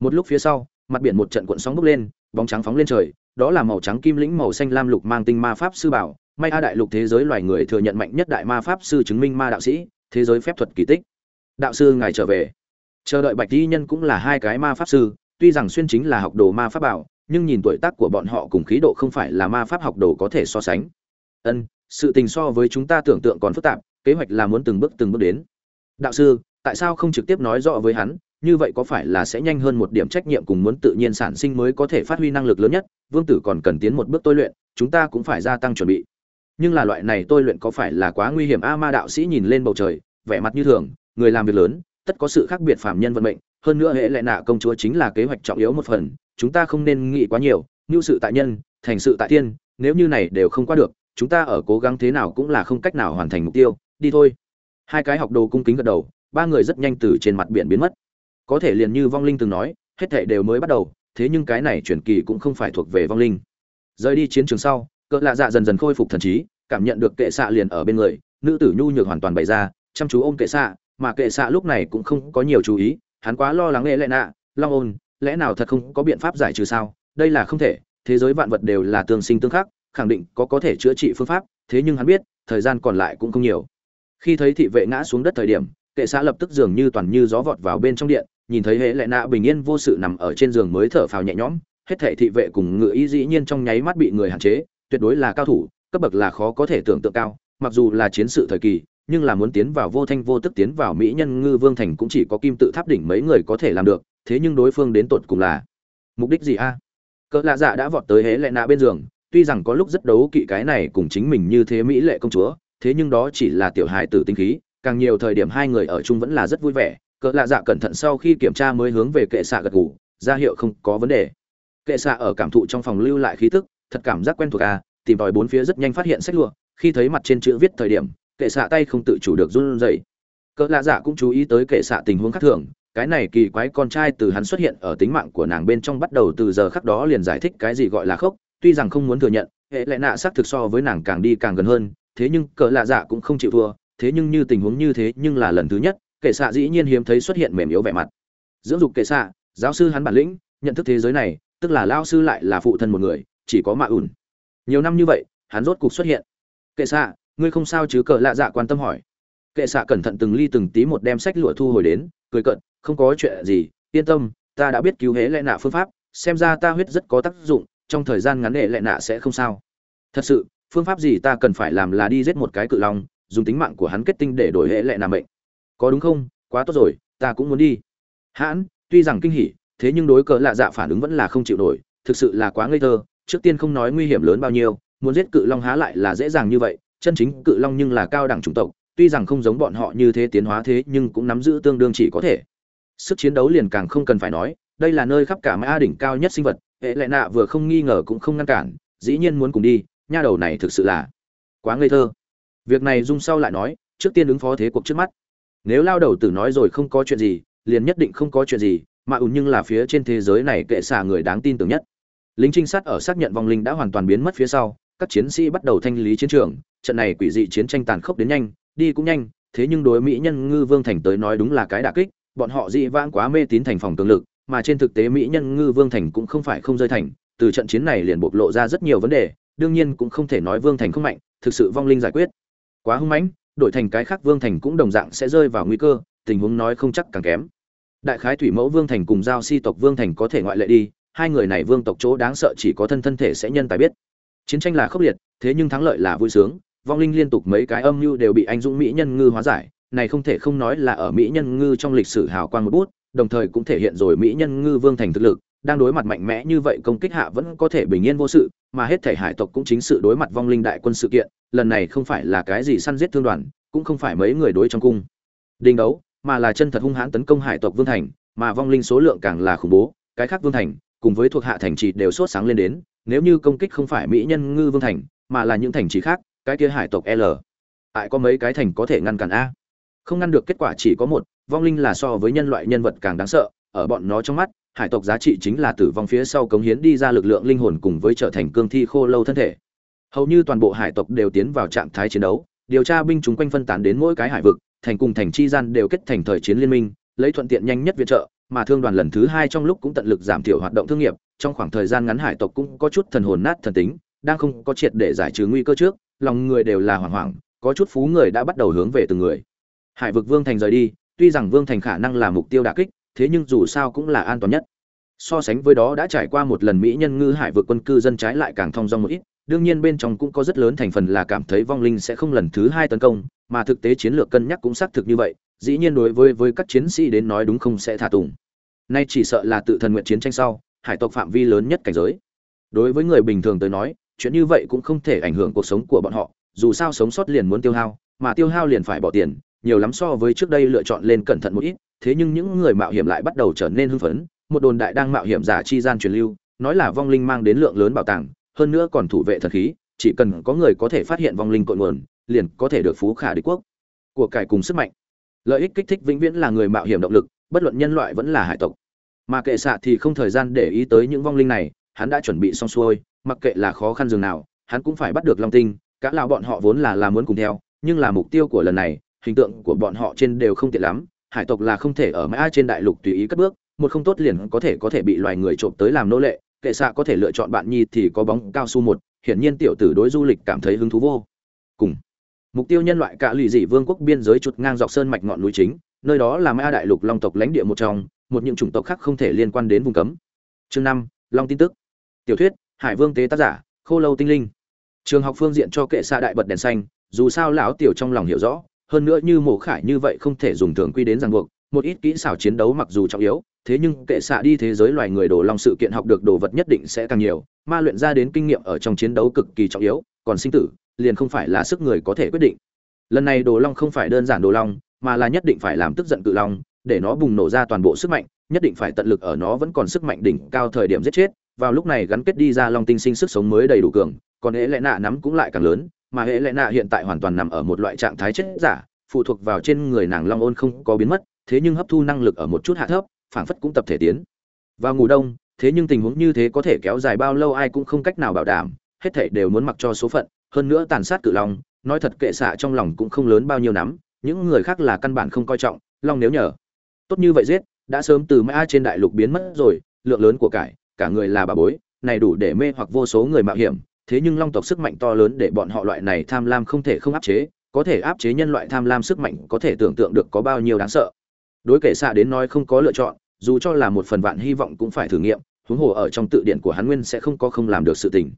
Một lúc phía sau, mặt biển một trận cuộn sóng bốc lên, bóng trắng phóng lên trời, đó là màu trắng kim lĩnh màu xanh lam lục mang tinh ma pháp sư bảo, may a đại lục thế giới loài người thừa nhận mạnh nhất đại ma pháp sư chứng minh ma đạo sĩ, thế giới phép thuật kỳ tích. Đạo sư ngài trở về. Chờ đợi bạch di nhân cũng là hai cái ma pháp sư, tuy rằng xuyên chính là học đồ ma pháp bảo nhưng nhìn tuổi tác của bọn họ cùng khí độ không phải là ma pháp học đồ có thể so sánh. Ân, sự tình so với chúng ta tưởng tượng còn phức tạp, kế hoạch là muốn từng bước từng bước đến. Đạo sư, tại sao không trực tiếp nói rõ với hắn, như vậy có phải là sẽ nhanh hơn một điểm trách nhiệm cùng muốn tự nhiên sản sinh mới có thể phát huy năng lực lớn nhất? Vương tử còn cần tiến một bước tôi luyện, chúng ta cũng phải gia tăng chuẩn bị. Nhưng là loại này tôi luyện có phải là quá nguy hiểm? A ma đạo sĩ nhìn lên bầu trời, vẻ mặt như thường, người làm việc lớn, tất có sự khác biệt phạm nhân vận mệnh. Hơn nữa hệ lệ nạ công chúa chính là kế hoạch trọng yếu một phần chúng ta không nên nghĩ quá nhiều, như sự tại nhân, thành sự tại thiên, nếu như này đều không qua được, chúng ta ở cố gắng thế nào cũng là không cách nào hoàn thành mục tiêu, đi thôi. Hai cái học đồ cung kính gật đầu, ba người rất nhanh từ trên mặt biển biến mất. Có thể liền như vong linh từng nói, hết thảy đều mới bắt đầu, thế nhưng cái này chuyển kỳ cũng không phải thuộc về vong linh. Rời đi chiến trường sau, cỡ lạ dạ dần dần khôi phục thần trí, cảm nhận được kệ xạ liền ở bên người, nữ tử nhu nhược hoàn toàn bày ra, chăm chú ôm kệ xạ, mà kệ xạ lúc này cũng không có nhiều chú ý, hắn quá lo lắng lệ lệ nạ, long ôn lẽ nào thật không có biện pháp giải trừ sao? Đây là không thể, thế giới vạn vật đều là tương sinh tương khắc, khẳng định có có thể chữa trị phương pháp, thế nhưng hắn biết, thời gian còn lại cũng không nhiều. Khi thấy thị vệ ngã xuống đất thời điểm, kệ xã lập tức dường như toàn như gió vọt vào bên trong điện, nhìn thấy hệ lệ nạ bình yên vô sự nằm ở trên giường mới thở phào nhẹ nhõm, hết thảy thị vệ cùng ngựa y dĩ nhiên trong nháy mắt bị người hạn chế, tuyệt đối là cao thủ, cấp bậc là khó có thể tưởng tượng cao, mặc dù là chiến sự thời kỳ, nhưng là muốn tiến vào vô thanh vô tức tiến vào mỹ nhân ngư vương thành cũng chỉ có kim tự tháp đỉnh mấy người có thể làm được thế nhưng đối phương đến tột cùng là mục đích gì a? Cỡ lạ dạ đã vọt tới hễ lệ nạ bên giường, tuy rằng có lúc rất đấu kỵ cái này cùng chính mình như thế mỹ lệ công chúa, thế nhưng đó chỉ là tiểu hài tử tinh khí, càng nhiều thời điểm hai người ở chung vẫn là rất vui vẻ. Cỡ lạ dạ cẩn thận sau khi kiểm tra mới hướng về kệ xạ gật ngủ ra hiệu không có vấn đề. Kệ xạ ở cảm thụ trong phòng lưu lại khí tức, thật cảm giác quen thuộc a tìm tòi bốn phía rất nhanh phát hiện sách lụa, khi thấy mặt trên chữ viết thời điểm, kệ xạ tay không tự chủ được run rẩy. Cỡ lạ dạ cũng chú ý tới kệ xạ tình huống khác thường cái này kỳ quái con trai từ hắn xuất hiện ở tính mạng của nàng bên trong bắt đầu từ giờ khắc đó liền giải thích cái gì gọi là khốc, tuy rằng không muốn thừa nhận, hệ lệ nạ xác thực so với nàng càng đi càng gần hơn, thế nhưng cỡ lạ dạ cũng không chịu thua, thế nhưng như tình huống như thế nhưng là lần thứ nhất, kệ xạ dĩ nhiên hiếm thấy xuất hiện mềm yếu vẻ mặt. Dưỡng dục kệ xạ, giáo sư hắn bản lĩnh, nhận thức thế giới này, tức là lao sư lại là phụ thân một người, chỉ có mạ ủn nhiều năm như vậy, hắn rốt cục xuất hiện. Kệ xạ, ngươi không sao chứ? Cỡ lạ dạ quan tâm hỏi. Kệ xạ cẩn thận từng ly từng tí một đem sách lụa thu hồi đến, cười cận không có chuyện gì, yên tâm, ta đã biết cứu hễ lệ nạ phương pháp, xem ra ta huyết rất có tác dụng, trong thời gian ngắn hệ lệ nạ sẽ không sao. Thật sự, phương pháp gì ta cần phải làm là đi giết một cái cự long, dùng tính mạng của hắn kết tinh để đổi hệ lệ nạ mệnh. Có đúng không? Quá tốt rồi, ta cũng muốn đi. Hãn, tuy rằng kinh hỉ, thế nhưng đối cỡ lạ dạ phản ứng vẫn là không chịu nổi, thực sự là quá ngây thơ, trước tiên không nói nguy hiểm lớn bao nhiêu, muốn giết cự long há lại là dễ dàng như vậy, chân chính cự long nhưng là cao đẳng chủng tộc, tuy rằng không giống bọn họ như thế tiến hóa thế nhưng cũng nắm giữ tương đương chỉ có thể sức chiến đấu liền càng không cần phải nói, đây là nơi khắp cả mã đỉnh cao nhất sinh vật, hệ lệ nạ vừa không nghi ngờ cũng không ngăn cản, dĩ nhiên muốn cùng đi, nha đầu này thực sự là quá ngây thơ. Việc này dung sau lại nói, trước tiên ứng phó thế cuộc trước mắt. Nếu lao đầu tử nói rồi không có chuyện gì, liền nhất định không có chuyện gì, mà ùn nhưng là phía trên thế giới này kệ xả người đáng tin tưởng nhất. Lính trinh sát ở xác nhận vong linh đã hoàn toàn biến mất phía sau, các chiến sĩ bắt đầu thanh lý chiến trường, trận này quỷ dị chiến tranh tàn khốc đến nhanh, đi cũng nhanh, thế nhưng đối mỹ nhân ngư vương thành tới nói đúng là cái đả kích bọn họ dị vãng quá mê tín thành phòng tương lực, mà trên thực tế mỹ nhân ngư vương thành cũng không phải không rơi thành, từ trận chiến này liền bộc lộ ra rất nhiều vấn đề, đương nhiên cũng không thể nói vương thành không mạnh, thực sự vong linh giải quyết. Quá hung mãnh, đổi thành cái khác vương thành cũng đồng dạng sẽ rơi vào nguy cơ, tình huống nói không chắc càng kém. Đại khái thủy mẫu vương thành cùng giao si tộc vương thành có thể ngoại lệ đi, hai người này vương tộc chỗ đáng sợ chỉ có thân thân thể sẽ nhân tài biết. Chiến tranh là khốc liệt, thế nhưng thắng lợi là vui sướng, vong linh liên tục mấy cái âm mưu đều bị anh dũng mỹ nhân ngư hóa giải này không thể không nói là ở mỹ nhân ngư trong lịch sử hào quang một bút, đồng thời cũng thể hiện rồi mỹ nhân ngư vương thành thực lực, đang đối mặt mạnh mẽ như vậy công kích hạ vẫn có thể bình yên vô sự, mà hết thể hải tộc cũng chính sự đối mặt vong linh đại quân sự kiện, lần này không phải là cái gì săn giết thương đoàn, cũng không phải mấy người đối trong cung. Đình đấu, mà là chân thật hung hãn tấn công hải tộc vương thành, mà vong linh số lượng càng là khủng bố, cái khác vương thành, cùng với thuộc hạ thành trì đều sốt sáng lên đến, nếu như công kích không phải mỹ nhân ngư vương thành, mà là những thành trì khác, cái kia hải tộc l. Lại có mấy cái thành có thể ngăn cản a? Không ngăn được kết quả chỉ có một, vong linh là so với nhân loại nhân vật càng đáng sợ, ở bọn nó trong mắt, hải tộc giá trị chính là tử vong phía sau cống hiến đi ra lực lượng linh hồn cùng với trở thành cương thi khô lâu thân thể. Hầu như toàn bộ hải tộc đều tiến vào trạng thái chiến đấu, điều tra binh chúng quanh phân tán đến mỗi cái hải vực, thành cùng thành chi gian đều kết thành thời chiến liên minh, lấy thuận tiện nhanh nhất viện trợ, mà thương đoàn lần thứ hai trong lúc cũng tận lực giảm thiểu hoạt động thương nghiệp, trong khoảng thời gian ngắn hải tộc cũng có chút thần hồn nát thần tính, đang không có triệt để giải trừ nguy cơ trước, lòng người đều là hoảng hoảng, có chút phú người đã bắt đầu hướng về từng người hải vực vương thành rời đi, tuy rằng vương thành khả năng là mục tiêu đà kích, thế nhưng dù sao cũng là an toàn nhất. So sánh với đó đã trải qua một lần mỹ nhân ngư hải vực quân cư dân trái lại càng thong dong một ít, đương nhiên bên trong cũng có rất lớn thành phần là cảm thấy vong linh sẽ không lần thứ hai tấn công, mà thực tế chiến lược cân nhắc cũng xác thực như vậy, dĩ nhiên đối với với các chiến sĩ đến nói đúng không sẽ thả tùng. Nay chỉ sợ là tự thần nguyện chiến tranh sau, hải tộc phạm vi lớn nhất cảnh giới. Đối với người bình thường tới nói, chuyện như vậy cũng không thể ảnh hưởng cuộc sống của bọn họ, dù sao sống sót liền muốn tiêu hao, mà tiêu hao liền phải bỏ tiền nhiều lắm so với trước đây lựa chọn lên cẩn thận một ít, thế nhưng những người mạo hiểm lại bắt đầu trở nên hưng phấn, một đồn đại đang mạo hiểm giả chi gian truyền lưu, nói là vong linh mang đến lượng lớn bảo tàng, hơn nữa còn thủ vệ thần khí, chỉ cần có người có thể phát hiện vong linh cội nguồn, liền có thể được phú khả đế quốc. Của cải cùng sức mạnh. Lợi ích kích thích vĩnh viễn là người mạo hiểm động lực, bất luận nhân loại vẫn là hải tộc. Mà kệ xạ thì không thời gian để ý tới những vong linh này, hắn đã chuẩn bị xong xuôi, mặc kệ là khó khăn dường nào, hắn cũng phải bắt được long tinh các lão bọn họ vốn là là muốn cùng theo, nhưng là mục tiêu của lần này hình tượng của bọn họ trên đều không tiện lắm, hải tộc là không thể ở mãi trên đại lục tùy ý cất bước, một không tốt liền có thể có thể bị loài người trộm tới làm nô lệ, kệ xạ có thể lựa chọn bạn nhi thì có bóng cao su một, hiển nhiên tiểu tử đối du lịch cảm thấy hứng thú vô cùng. Mục tiêu nhân loại cả lụy dị vương quốc biên giới chuột ngang dọc sơn mạch ngọn núi chính, nơi đó là mã đại lục long tộc lãnh địa một trong, một những chủng tộc khác không thể liên quan đến vùng cấm. Chương năm, long tin tức. Tiểu thuyết, hải vương tế tác giả, khô lâu tinh linh. Trường học phương diện cho kệ xạ đại bật đèn xanh, dù sao lão tiểu trong lòng hiểu rõ hơn nữa như mộ khải như vậy không thể dùng thường quy đến ràng buộc, một ít kỹ xảo chiến đấu mặc dù trọng yếu, thế nhưng kệ xạ đi thế giới loài người đổ long sự kiện học được đồ vật nhất định sẽ càng nhiều, ma luyện ra đến kinh nghiệm ở trong chiến đấu cực kỳ trọng yếu, còn sinh tử, liền không phải là sức người có thể quyết định. Lần này đồ long không phải đơn giản đồ long, mà là nhất định phải làm tức giận cự long, để nó bùng nổ ra toàn bộ sức mạnh, nhất định phải tận lực ở nó vẫn còn sức mạnh đỉnh cao thời điểm giết chết, vào lúc này gắn kết đi ra long tinh sinh sức sống mới đầy đủ cường, còn hễ lẽ nạ nắm cũng lại càng lớn mà hệ lệ nạ hiện tại hoàn toàn nằm ở một loại trạng thái chết giả, phụ thuộc vào trên người nàng long ôn không có biến mất, thế nhưng hấp thu năng lực ở một chút hạ thấp, phảng phất cũng tập thể tiến. Vào ngủ đông, thế nhưng tình huống như thế có thể kéo dài bao lâu ai cũng không cách nào bảo đảm, hết thảy đều muốn mặc cho số phận, hơn nữa tàn sát cự long, nói thật kệ xạ trong lòng cũng không lớn bao nhiêu lắm những người khác là căn bản không coi trọng, long nếu nhờ. Tốt như vậy giết, đã sớm từ mã trên đại lục biến mất rồi, lượng lớn của cải, cả người là bà bối, này đủ để mê hoặc vô số người mạo hiểm thế nhưng long tộc sức mạnh to lớn để bọn họ loại này tham lam không thể không áp chế, có thể áp chế nhân loại tham lam sức mạnh có thể tưởng tượng được có bao nhiêu đáng sợ. Đối kể xạ đến nói không có lựa chọn, dù cho là một phần vạn hy vọng cũng phải thử nghiệm, huống hồ ở trong tự điển của hắn nguyên sẽ không có không làm được sự tình.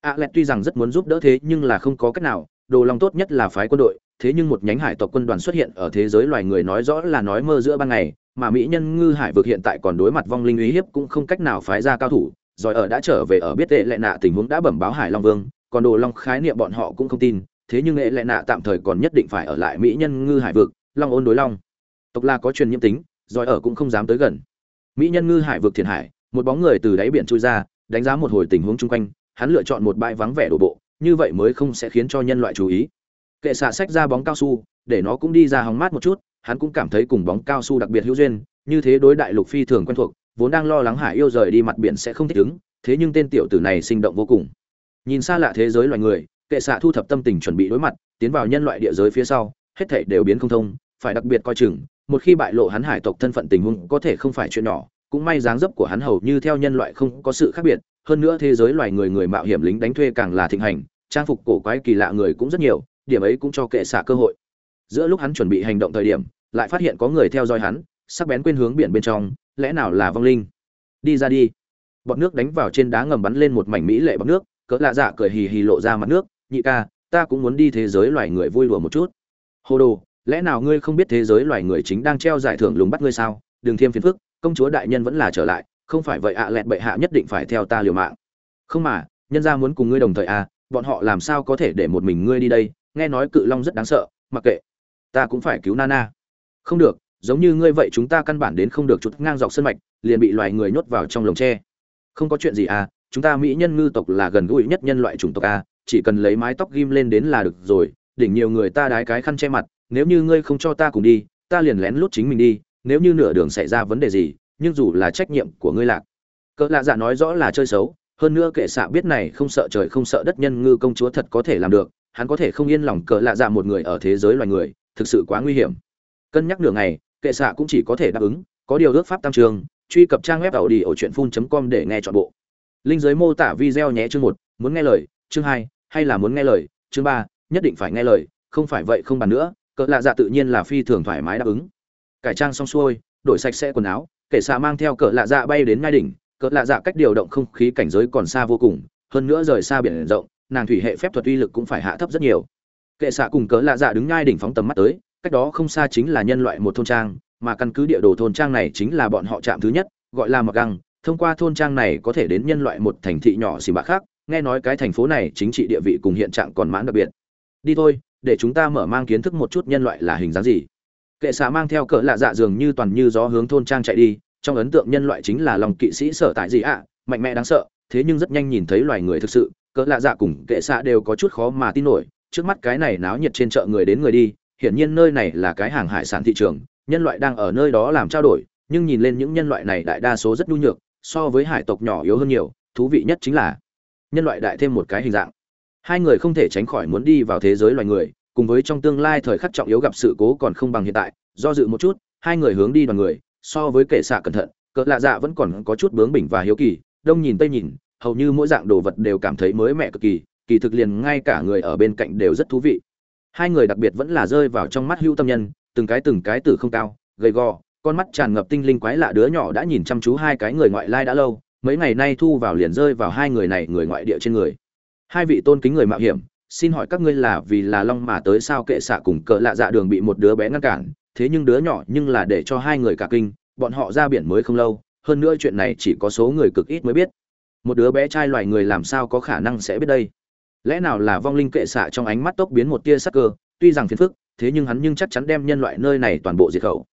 A lẹt tuy rằng rất muốn giúp đỡ thế nhưng là không có cách nào, đồ lòng tốt nhất là phái quân đội, thế nhưng một nhánh hải tộc quân đoàn xuất hiện ở thế giới loài người nói rõ là nói mơ giữa ban ngày, mà mỹ nhân ngư hải vực hiện tại còn đối mặt vong linh uy hiếp cũng không cách nào phái ra cao thủ giỏi ở đã trở về ở biết tệ lệ nạ tình huống đã bẩm báo hải long vương, còn đồ long khái niệm bọn họ cũng không tin, thế nhưng nghệ lệ nạ tạm thời còn nhất định phải ở lại mỹ nhân ngư hải vực, long ôn đối long. Tộc la có truyền nhiễm tính giỏi ở cũng không dám tới gần. Mỹ nhân ngư hải vực thiền hải, một bóng người từ đáy biển trôi ra, đánh giá một hồi tình huống chung quanh, hắn lựa chọn một bãi vắng vẻ đổ bộ, như vậy mới không sẽ khiến cho nhân loại chú ý. Kệ xạ sách ra bóng cao su, để nó cũng đi ra hóng mát một chút, hắn cũng cảm thấy cùng bóng cao su đặc biệt hữu duyên, như thế đối đại lục phi thường quen thuộc vốn đang lo lắng hải yêu rời đi mặt biển sẽ không thích ứng, thế nhưng tên tiểu tử này sinh động vô cùng. Nhìn xa lạ thế giới loài người, kệ xạ thu thập tâm tình chuẩn bị đối mặt, tiến vào nhân loại địa giới phía sau, hết thảy đều biến không thông, phải đặc biệt coi chừng, một khi bại lộ hắn hải tộc thân phận tình huống có thể không phải chuyện nhỏ, cũng may dáng dấp của hắn hầu như theo nhân loại không có sự khác biệt, hơn nữa thế giới loài người người mạo hiểm lính đánh thuê càng là thịnh hành, trang phục cổ quái kỳ lạ người cũng rất nhiều, điểm ấy cũng cho kệ xạ cơ hội. Giữa lúc hắn chuẩn bị hành động thời điểm, lại phát hiện có người theo dõi hắn, sắc bén quên hướng biển bên trong lẽ nào là vong linh? Đi ra đi. Bọt nước đánh vào trên đá ngầm bắn lên một mảnh mỹ lệ bọt nước, cỡ lạ dạ cười hì hì lộ ra mặt nước, nhị ca, ta cũng muốn đi thế giới loài người vui đùa một chút. Hồ đồ, lẽ nào ngươi không biết thế giới loài người chính đang treo giải thưởng lùng bắt ngươi sao? Đừng thêm phiền phức, công chúa đại nhân vẫn là trở lại, không phải vậy ạ à lẹt bệ hạ nhất định phải theo ta liều mạng. Không mà, nhân ra muốn cùng ngươi đồng thời à bọn họ làm sao có thể để một mình ngươi đi đây? Nghe nói cự long rất đáng sợ, mặc kệ, ta cũng phải cứu nana. Không được giống như ngươi vậy chúng ta căn bản đến không được chút ngang dọc sân mạch, liền bị loài người nhốt vào trong lồng tre. Không có chuyện gì à chúng ta mỹ nhân ngư tộc là gần gũi nhất nhân loại chủng tộc à chỉ cần lấy mái tóc ghim lên đến là được rồi, đỉnh nhiều người ta đái cái khăn che mặt, nếu như ngươi không cho ta cùng đi, ta liền lén lút chính mình đi, nếu như nửa đường xảy ra vấn đề gì, nhưng dù là trách nhiệm của ngươi lạc. Cỡ lạ dạ nói rõ là chơi xấu, hơn nữa kệ xạ biết này không sợ trời không sợ đất nhân ngư công chúa thật có thể làm được, hắn có thể không yên lòng cỡ lạ dạ một người ở thế giới loài người, thực sự quá nguy hiểm. Cân nhắc nửa ngày kệ xạ cũng chỉ có thể đáp ứng, có điều ước pháp tam trường, truy cập trang web tàu đi ở truyện phun com để nghe chọn bộ. Linh giới mô tả video nhé chương một, muốn nghe lời, chương hai, hay là muốn nghe lời, chương ba, nhất định phải nghe lời, không phải vậy không bàn nữa, cỡ lạ dạ tự nhiên là phi thường thoải mái đáp ứng. Cải trang xong xuôi, đổi sạch sẽ quần áo, kệ xạ mang theo cỡ lạ dạ bay đến ngai đỉnh, cỡ lạ dạ cách điều động không khí cảnh giới còn xa vô cùng, hơn nữa rời xa biển rộng, nàng thủy hệ phép thuật uy lực cũng phải hạ thấp rất nhiều. Kệ xạ cùng cỡ lạ dạ đứng ngai đỉnh phóng tầm mắt tới cách đó không xa chính là nhân loại một thôn trang, mà căn cứ địa đồ thôn trang này chính là bọn họ chạm thứ nhất, gọi là mặc găng. Thông qua thôn trang này có thể đến nhân loại một thành thị nhỏ xì bạc khác, nghe nói cái thành phố này chính trị địa vị cùng hiện trạng còn mãn đặc biệt. Đi thôi, để chúng ta mở mang kiến thức một chút nhân loại là hình dáng gì. Kệ xạ mang theo cỡ lạ dạ dường như toàn như gió hướng thôn trang chạy đi, trong ấn tượng nhân loại chính là lòng kỵ sĩ sở tại gì ạ, mạnh mẽ đáng sợ, thế nhưng rất nhanh nhìn thấy loài người thực sự, cỡ lạ dạ cùng kệ xạ đều có chút khó mà tin nổi, trước mắt cái này náo nhiệt trên chợ người đến người đi hiển nhiên nơi này là cái hàng hải sản thị trường, nhân loại đang ở nơi đó làm trao đổi, nhưng nhìn lên những nhân loại này đại đa số rất nhu nhược, so với hải tộc nhỏ yếu hơn nhiều, thú vị nhất chính là nhân loại đại thêm một cái hình dạng. Hai người không thể tránh khỏi muốn đi vào thế giới loài người, cùng với trong tương lai thời khắc trọng yếu gặp sự cố còn không bằng hiện tại, do dự một chút, hai người hướng đi đoàn người, so với kệ xạ cẩn thận, cỡ lạ dạ vẫn còn có chút bướng bỉnh và hiếu kỳ, đông nhìn tây nhìn, hầu như mỗi dạng đồ vật đều cảm thấy mới mẻ cực kỳ kỳ thực liền ngay cả người ở bên cạnh đều rất thú vị hai người đặc biệt vẫn là rơi vào trong mắt hưu tâm nhân, từng cái từng cái tử không cao, gầy gò, con mắt tràn ngập tinh linh quái lạ đứa nhỏ đã nhìn chăm chú hai cái người ngoại lai đã lâu, mấy ngày nay thu vào liền rơi vào hai người này người ngoại địa trên người. Hai vị tôn kính người mạo hiểm, xin hỏi các ngươi là vì là long mà tới sao kệ xạ cùng cỡ lạ dạ đường bị một đứa bé ngăn cản, thế nhưng đứa nhỏ nhưng là để cho hai người cả kinh, bọn họ ra biển mới không lâu, hơn nữa chuyện này chỉ có số người cực ít mới biết. Một đứa bé trai loài người làm sao có khả năng sẽ biết đây? Lẽ nào là vong linh kệ xạ trong ánh mắt tốc biến một tia sắc cơ? Tuy rằng phiền phức, thế nhưng hắn nhưng chắc chắn đem nhân loại nơi này toàn bộ diệt khẩu.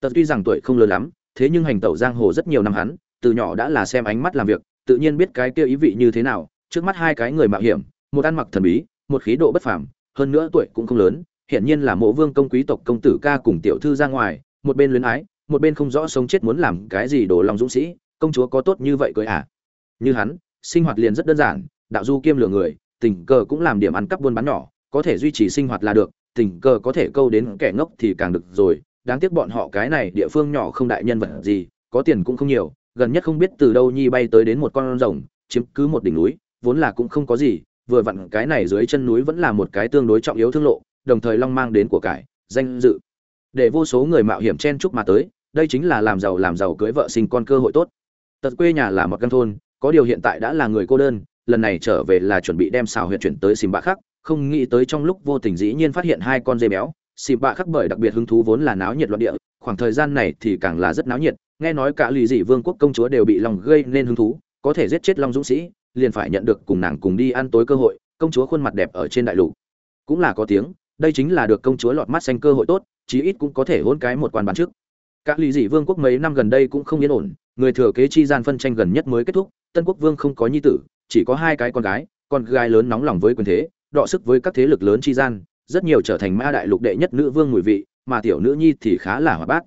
Tật tuy rằng tuổi không lớn lắm, thế nhưng hành tẩu giang hồ rất nhiều năm hắn, từ nhỏ đã là xem ánh mắt làm việc, tự nhiên biết cái kia ý vị như thế nào, trước mắt hai cái người mạo hiểm, một ăn mặc thần bí, một khí độ bất phàm, hơn nữa tuổi cũng không lớn, hiển nhiên là mộ vương công quý tộc công tử ca cùng tiểu thư ra ngoài, một bên luyến ái, một bên không rõ sống chết muốn làm cái gì đồ lòng dũng sĩ, công chúa có tốt như vậy cưới à? Như hắn, sinh hoạt liền rất đơn giản, đạo du kiêm lửa người tình cờ cũng làm điểm ăn cắp buôn bán nhỏ, có thể duy trì sinh hoạt là được, tình cờ có thể câu đến kẻ ngốc thì càng được rồi. Đáng tiếc bọn họ cái này địa phương nhỏ không đại nhân vật gì, có tiền cũng không nhiều, gần nhất không biết từ đâu nhi bay tới đến một con rồng, chiếm cứ một đỉnh núi, vốn là cũng không có gì, vừa vặn cái này dưới chân núi vẫn là một cái tương đối trọng yếu thương lộ, đồng thời long mang đến của cải, danh dự. Để vô số người mạo hiểm chen chúc mà tới, đây chính là làm giàu làm giàu cưới vợ sinh con cơ hội tốt. Tật quê nhà là một căn thôn, có điều hiện tại đã là người cô đơn lần này trở về là chuẩn bị đem xào huyện chuyển tới xìm bạ khắc, không nghĩ tới trong lúc vô tình dĩ nhiên phát hiện hai con dê béo, xìm bạ khắc bởi đặc biệt hứng thú vốn là náo nhiệt loạn địa, khoảng thời gian này thì càng là rất náo nhiệt, nghe nói cả lì dị vương quốc công chúa đều bị lòng gây nên hứng thú, có thể giết chết long dũng sĩ, liền phải nhận được cùng nàng cùng đi ăn tối cơ hội, công chúa khuôn mặt đẹp ở trên đại lục. Cũng là có tiếng, đây chính là được công chúa lọt mắt xanh cơ hội tốt, chí ít cũng có thể hôn cái một quan bán trước. Các lý dị vương quốc mấy năm gần đây cũng không yên ổn, người thừa kế chi gian phân tranh gần nhất mới kết thúc, tân quốc vương không có nhi tử chỉ có hai cái con gái con gái lớn nóng lòng với quyền thế, đọ sức với các thế lực lớn chi gian, rất nhiều trở thành ma đại lục đệ nhất nữ vương mùi vị, mà tiểu nữ nhi thì khá là hoạt bát.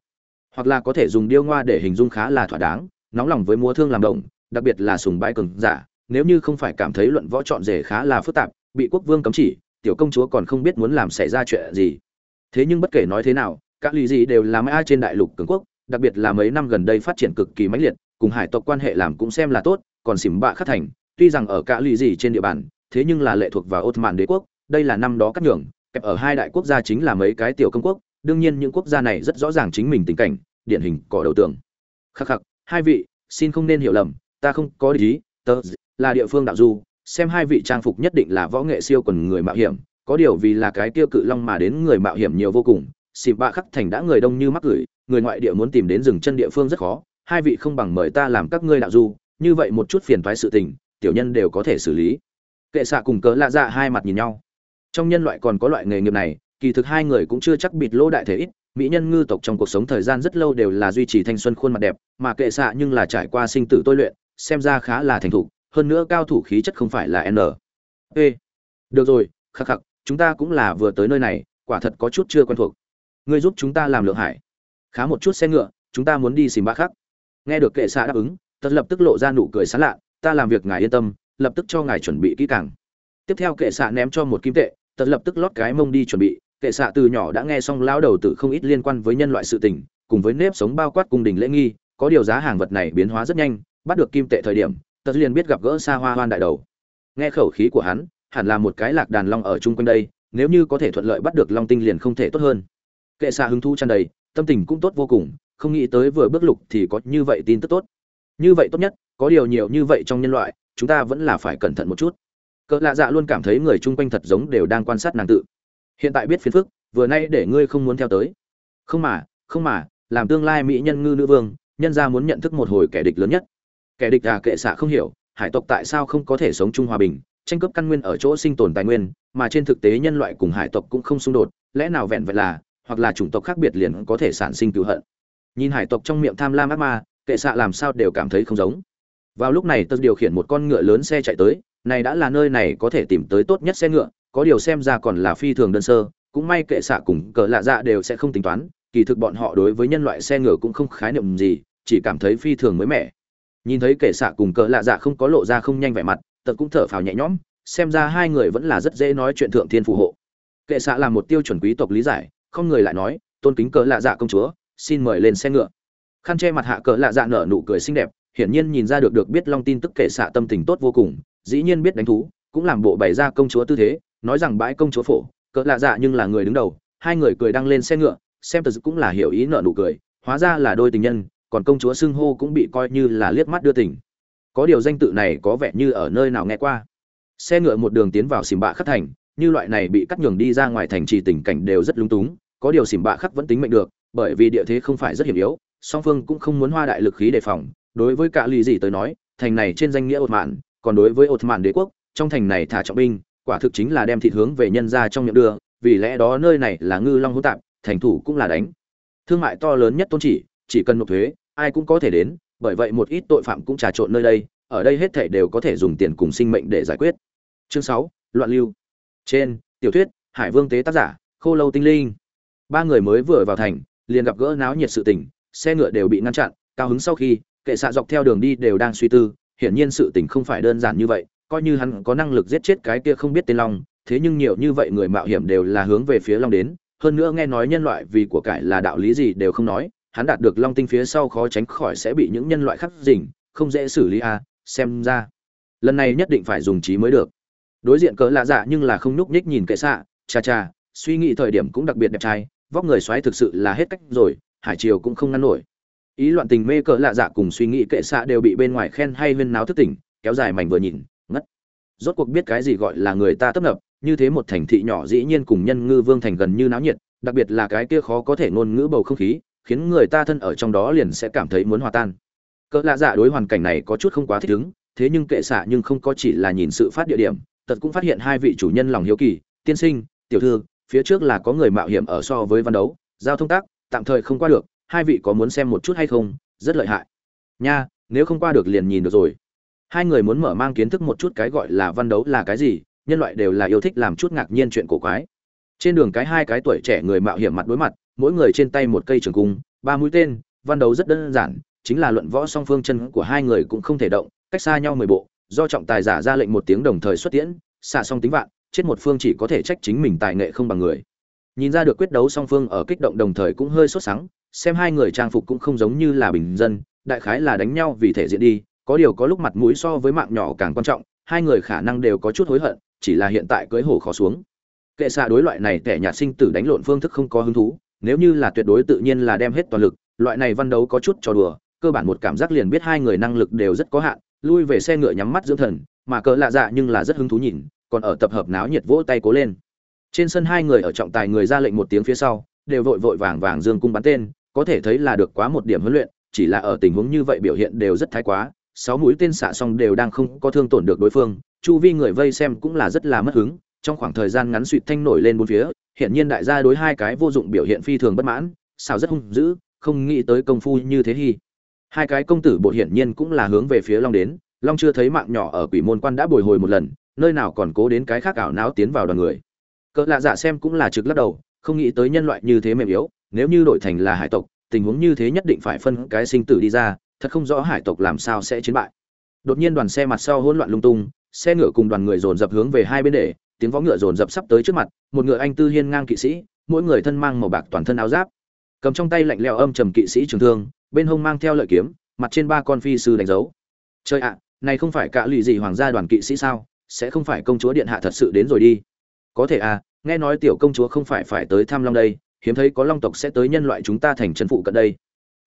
Hoặc là có thể dùng điêu ngoa để hình dung khá là thỏa đáng, nóng lòng với múa thương làm động, đặc biệt là sùng bái cường giả, nếu như không phải cảm thấy luận võ chọn rể khá là phức tạp, bị quốc vương cấm chỉ, tiểu công chúa còn không biết muốn làm xảy ra chuyện gì. Thế nhưng bất kể nói thế nào, các lý gì đều là ai trên đại lục cường quốc, đặc biệt là mấy năm gần đây phát triển cực kỳ mãnh liệt, cùng hải tộc quan hệ làm cũng xem là tốt, còn xỉm bạ khắc thành tuy rằng ở cả lì gì trên địa bàn, thế nhưng là lệ thuộc vào Ottoman đế quốc, đây là năm đó cắt nhường, kẹp ở hai đại quốc gia chính là mấy cái tiểu công quốc, đương nhiên những quốc gia này rất rõ ràng chính mình tình cảnh, điển hình cỏ đầu tường. Khắc khắc, hai vị, xin không nên hiểu lầm, ta không có ý, tớ là địa phương đạo du, xem hai vị trang phục nhất định là võ nghệ siêu quần người mạo hiểm, có điều vì là cái tiêu cự long mà đến người mạo hiểm nhiều vô cùng xịp bạ khắc thành đã người đông như mắc gửi, người ngoại địa muốn tìm đến rừng chân địa phương rất khó, hai vị không bằng mời ta làm các ngươi đạo du, như vậy một chút phiền toái sự tình tiểu nhân đều có thể xử lý. Kệ xạ cùng cớ lạ dạ hai mặt nhìn nhau. Trong nhân loại còn có loại nghề nghiệp này, kỳ thực hai người cũng chưa chắc bịt lỗ đại thể ít, mỹ nhân ngư tộc trong cuộc sống thời gian rất lâu đều là duy trì thanh xuân khuôn mặt đẹp, mà kệ xạ nhưng là trải qua sinh tử tôi luyện, xem ra khá là thành thục, hơn nữa cao thủ khí chất không phải là n. P. Được rồi, khắc khắc, chúng ta cũng là vừa tới nơi này, quả thật có chút chưa quen thuộc. Ngươi giúp chúng ta làm lượng hải. Khá một chút xe ngựa, chúng ta muốn đi xìm ba khắc nghe được kệ xạ đáp ứng tật lập tức lộ ra nụ cười sán lạ ta làm việc ngài yên tâm, lập tức cho ngài chuẩn bị kỹ càng. Tiếp theo kệ xạ ném cho một kim tệ tật lập tức lót cái mông đi chuẩn bị. Kệ xạ từ nhỏ đã nghe xong lão đầu tử không ít liên quan với nhân loại sự tình, cùng với nếp sống bao quát cung đình lễ nghi, có điều giá hàng vật này biến hóa rất nhanh, bắt được kim tệ thời điểm tật liền biết gặp gỡ xa hoa hoan đại đầu. Nghe khẩu khí của hắn, hẳn là một cái lạc đàn long ở chung quanh đây, nếu như có thể thuận lợi bắt được long tinh liền không thể tốt hơn. Kệ xạ hứng thu tràn đầy, tâm tình cũng tốt vô cùng, không nghĩ tới vừa bước lục thì có như vậy tin tức tốt. Như vậy tốt nhất có điều nhiều như vậy trong nhân loại, chúng ta vẫn là phải cẩn thận một chút. Cỡ lạ dạ luôn cảm thấy người chung quanh thật giống đều đang quan sát nàng tự. Hiện tại biết phiền phức, vừa nay để ngươi không muốn theo tới. Không mà không mà, làm tương lai mỹ nhân ngư nữ vương, nhân gia muốn nhận thức một hồi kẻ địch lớn nhất. Kẻ địch à kệ xạ không hiểu, hải tộc tại sao không có thể sống chung hòa bình, tranh cướp căn nguyên ở chỗ sinh tồn tài nguyên, mà trên thực tế nhân loại cùng hải tộc cũng không xung đột, lẽ nào vẹn vẹn là, hoặc là chủng tộc khác biệt liền có thể sản sinh cựu hận. Nhìn hải tộc trong miệng tham lam ác ma, kệ xạ làm sao đều cảm thấy không giống vào lúc này tớ điều khiển một con ngựa lớn xe chạy tới, này đã là nơi này có thể tìm tới tốt nhất xe ngựa, có điều xem ra còn là phi thường đơn sơ, cũng may kệ xạ cùng cờ lạ dạ đều sẽ không tính toán, kỳ thực bọn họ đối với nhân loại xe ngựa cũng không khái niệm gì, chỉ cảm thấy phi thường mới mẻ. Nhìn thấy kệ xạ cùng cỡ lạ dạ không có lộ ra không nhanh vẻ mặt tật cũng thở phào nhẹ nhõm, xem ra hai người vẫn là rất dễ nói chuyện thượng thiên phù hộ. Kệ xạ là một tiêu chuẩn quý tộc lý giải, không người lại nói, tôn kính cỡ lạ dạ công chúa, xin mời lên xe ngựa. Khăn che mặt hạ cỡ lạ dạ nở nụ cười xinh đẹp hiển nhiên nhìn ra được được biết long tin tức kệ xạ tâm tình tốt vô cùng, dĩ nhiên biết đánh thú, cũng làm bộ bày ra công chúa tư thế, nói rằng bãi công chúa phổ, cỡ lạ dạ nhưng là người đứng đầu, hai người cười đăng lên xe ngựa, xem tờ cũng là hiểu ý nợ nụ cười, hóa ra là đôi tình nhân, còn công chúa xưng hô cũng bị coi như là liếc mắt đưa tình. Có điều danh tự này có vẻ như ở nơi nào nghe qua. Xe ngựa một đường tiến vào xìm bạ khắc thành, như loại này bị cắt nhường đi ra ngoài thành trì tình cảnh đều rất lung túng, có điều xìm bạ khắc vẫn tính mệnh được, bởi vì địa thế không phải rất hiểm yếu, song phương cũng không muốn hoa đại lực khí đề phòng đối với cả lì gì tới nói, thành này trên danh nghĩa ột mạn còn đối với ột mạn đế quốc, trong thành này thả trọng binh, quả thực chính là đem thịt hướng về nhân ra trong miệng đưa, vì lẽ đó nơi này là ngư long hỗn tạp, thành thủ cũng là đánh. Thương mại to lớn nhất tôn chỉ chỉ cần nộp thuế, ai cũng có thể đến, bởi vậy một ít tội phạm cũng trà trộn nơi đây, ở đây hết thảy đều có thể dùng tiền cùng sinh mệnh để giải quyết. Chương sáu, loạn lưu. Trên, tiểu thuyết, hải vương tế tác giả, khô lâu tinh linh. Ba người mới vừa vào thành, liền gặp gỡ náo nhiệt sự tình, xe ngựa đều bị ngăn chặn, cao hứng sau khi kệ xạ dọc theo đường đi đều đang suy tư, hiển nhiên sự tình không phải đơn giản như vậy, coi như hắn có năng lực giết chết cái kia không biết tên long, thế nhưng nhiều như vậy người mạo hiểm đều là hướng về phía long đến, hơn nữa nghe nói nhân loại vì của cải là đạo lý gì đều không nói, hắn đạt được long tinh phía sau khó tránh khỏi sẽ bị những nhân loại khắc dình không dễ xử lý à xem ra. Lần này nhất định phải dùng trí mới được. Đối diện cỡ lạ dạ nhưng là không nhúc nhích nhìn kệ xạ, cha cha, suy nghĩ thời điểm cũng đặc biệt đẹp trai, vóc người xoáy thực sự là hết cách rồi, hải triều cũng không ngăn nổi ý loạn tình mê cỡ lạ dạ cùng suy nghĩ kệ xạ đều bị bên ngoài khen hay huyên náo thức tỉnh kéo dài mảnh vừa nhìn, ngất. Rốt cuộc biết cái gì gọi là người ta tấp nập, như thế một thành thị nhỏ dĩ nhiên cùng nhân ngư vương thành gần như náo nhiệt, đặc biệt là cái kia khó có thể ngôn ngữ bầu không khí, khiến người ta thân ở trong đó liền sẽ cảm thấy muốn hòa tan. Cỡ lạ dạ đối hoàn cảnh này có chút không quá thích ứng, thế nhưng kệ xạ nhưng không có chỉ là nhìn sự phát địa điểm, tật cũng phát hiện hai vị chủ nhân lòng hiếu kỳ, tiên sinh, tiểu thư, phía trước là có người mạo hiểm ở so với văn đấu, giao thông tác, tạm thời không qua được hai vị có muốn xem một chút hay không? Rất lợi hại. Nha, nếu không qua được liền nhìn được rồi. Hai người muốn mở mang kiến thức một chút cái gọi là văn đấu là cái gì, nhân loại đều là yêu thích làm chút ngạc nhiên chuyện cổ quái. Trên đường cái hai cái tuổi trẻ người mạo hiểm mặt đối mặt, mỗi người trên tay một cây trường cung, ba mũi tên, văn đấu rất đơn giản, chính là luận võ song phương chân của hai người cũng không thể động, cách xa nhau mười bộ, do trọng tài giả ra lệnh một tiếng đồng thời xuất tiễn xạ song tính vạn, chết một phương chỉ có thể trách chính mình tài nghệ không bằng người. Nhìn ra được quyết đấu song phương ở kích động đồng thời cũng hơi sốt sắng xem hai người trang phục cũng không giống như là bình dân, đại khái là đánh nhau vì thể diện đi, có điều có lúc mặt mũi so với mạng nhỏ càng quan trọng, hai người khả năng đều có chút hối hận, chỉ là hiện tại cưới hổ khó xuống. Kệ xạ đối loại này tẻ nhạt sinh tử đánh lộn phương thức không có hứng thú, nếu như là tuyệt đối tự nhiên là đem hết toàn lực, loại này văn đấu có chút trò đùa, cơ bản một cảm giác liền biết hai người năng lực đều rất có hạn, lui về xe ngựa nhắm mắt dưỡng thần, mà cỡ lạ dạ nhưng là rất hứng thú nhìn, còn ở tập hợp náo nhiệt vỗ tay cố lên. Trên sân hai người ở trọng tài người ra lệnh một tiếng phía sau đều vội vội vàng vàng dương cung bắn tên, có thể thấy là được quá một điểm huấn luyện, chỉ là ở tình huống như vậy biểu hiện đều rất thái quá, sáu mũi tên xạ xong đều đang không có thương tổn được đối phương, chu vi người vây xem cũng là rất là mất hứng, trong khoảng thời gian ngắn suỵt thanh nổi lên bốn phía hiện nhiên đại gia đối hai cái vô dụng biểu hiện phi thường bất mãn, xào rất hung dữ, không nghĩ tới công phu như thế hi. Hai cái công tử bộ hiển nhiên cũng là hướng về phía long đến, long chưa thấy mạng nhỏ ở quỷ môn quan đã bồi hồi một lần, nơi nào còn cố đến cái khác ảo não tiến vào đoàn người. Cỡ lạ dạ xem cũng là trực lắc đầu không nghĩ tới nhân loại như thế mềm yếu, nếu như đổi thành là hải tộc, tình huống như thế nhất định phải phân cái sinh tử đi ra, thật không rõ hải tộc làm sao sẽ chiến bại. Đột nhiên đoàn xe mặt sau hỗn loạn lung tung, xe ngựa cùng đoàn người dồn dập hướng về hai bên để, tiếng võ ngựa dồn dập sắp tới trước mặt, một ngựa anh tư hiên ngang kỵ sĩ, mỗi người thân mang màu bạc toàn thân áo giáp. Cầm trong tay lạnh lẽo âm trầm kỵ sĩ trường thương, bên hông mang theo lợi kiếm, mặt trên ba con phi sư đánh dấu. Trời ạ, này không phải cả lụy gì hoàng gia đoàn kỵ sĩ sao? Sẽ không phải công chúa điện hạ thật sự đến rồi đi. Có thể à nghe nói tiểu công chúa không phải phải tới tham long đây, hiếm thấy có long tộc sẽ tới nhân loại chúng ta thành trấn phụ cận đây.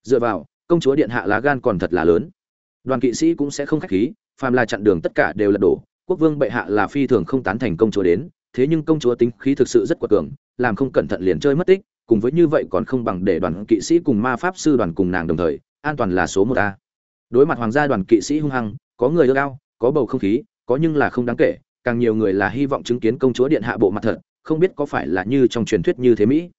Dựa vào, công chúa điện hạ lá gan còn thật là lớn. Đoàn kỵ sĩ cũng sẽ không khách khí, phàm là chặn đường tất cả đều là đổ, quốc vương bệ hạ là phi thường không tán thành công chúa đến, thế nhưng công chúa tính khí thực sự rất quật cường, làm không cẩn thận liền chơi mất tích, cùng với như vậy còn không bằng để đoàn kỵ sĩ cùng ma pháp sư đoàn cùng nàng đồng thời, an toàn là số một a. Đối mặt hoàng gia đoàn kỵ sĩ hung hăng, có người ưa cao có bầu không khí, có nhưng là không đáng kể, càng nhiều người là hy vọng chứng kiến công chúa điện hạ bộ mặt thật không biết có phải là như trong truyền thuyết như thế mỹ.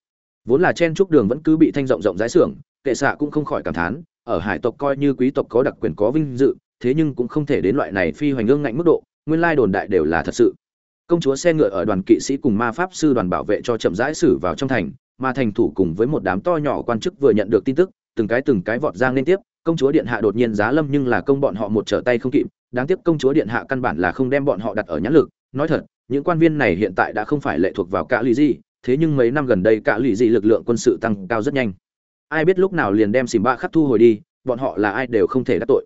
Vốn là chen trúc đường vẫn cứ bị thanh rộng rộng rãi xưởng, kệ xạ cũng không khỏi cảm thán, ở hải tộc coi như quý tộc có đặc quyền có vinh dự, thế nhưng cũng không thể đến loại này phi hoành ương ngạnh mức độ, nguyên lai đồn đại đều là thật sự. Công chúa xe ngựa ở đoàn kỵ sĩ cùng ma pháp sư đoàn bảo vệ cho chậm rãi xử vào trong thành, mà thành thủ cùng với một đám to nhỏ quan chức vừa nhận được tin tức, từng cái từng cái vọt giang liên tiếp, công chúa điện hạ đột nhiên giá lâm nhưng là công bọn họ một trở tay không kịp, đáng tiếc công chúa điện hạ căn bản là không đem bọn họ đặt ở nhãn lực, nói thật những quan viên này hiện tại đã không phải lệ thuộc vào cả lì gì thế nhưng mấy năm gần đây cả lì gì lực lượng quân sự tăng cao rất nhanh. Ai biết lúc nào liền đem xìm ba khắc thu hồi đi, bọn họ là ai đều không thể đắc tội.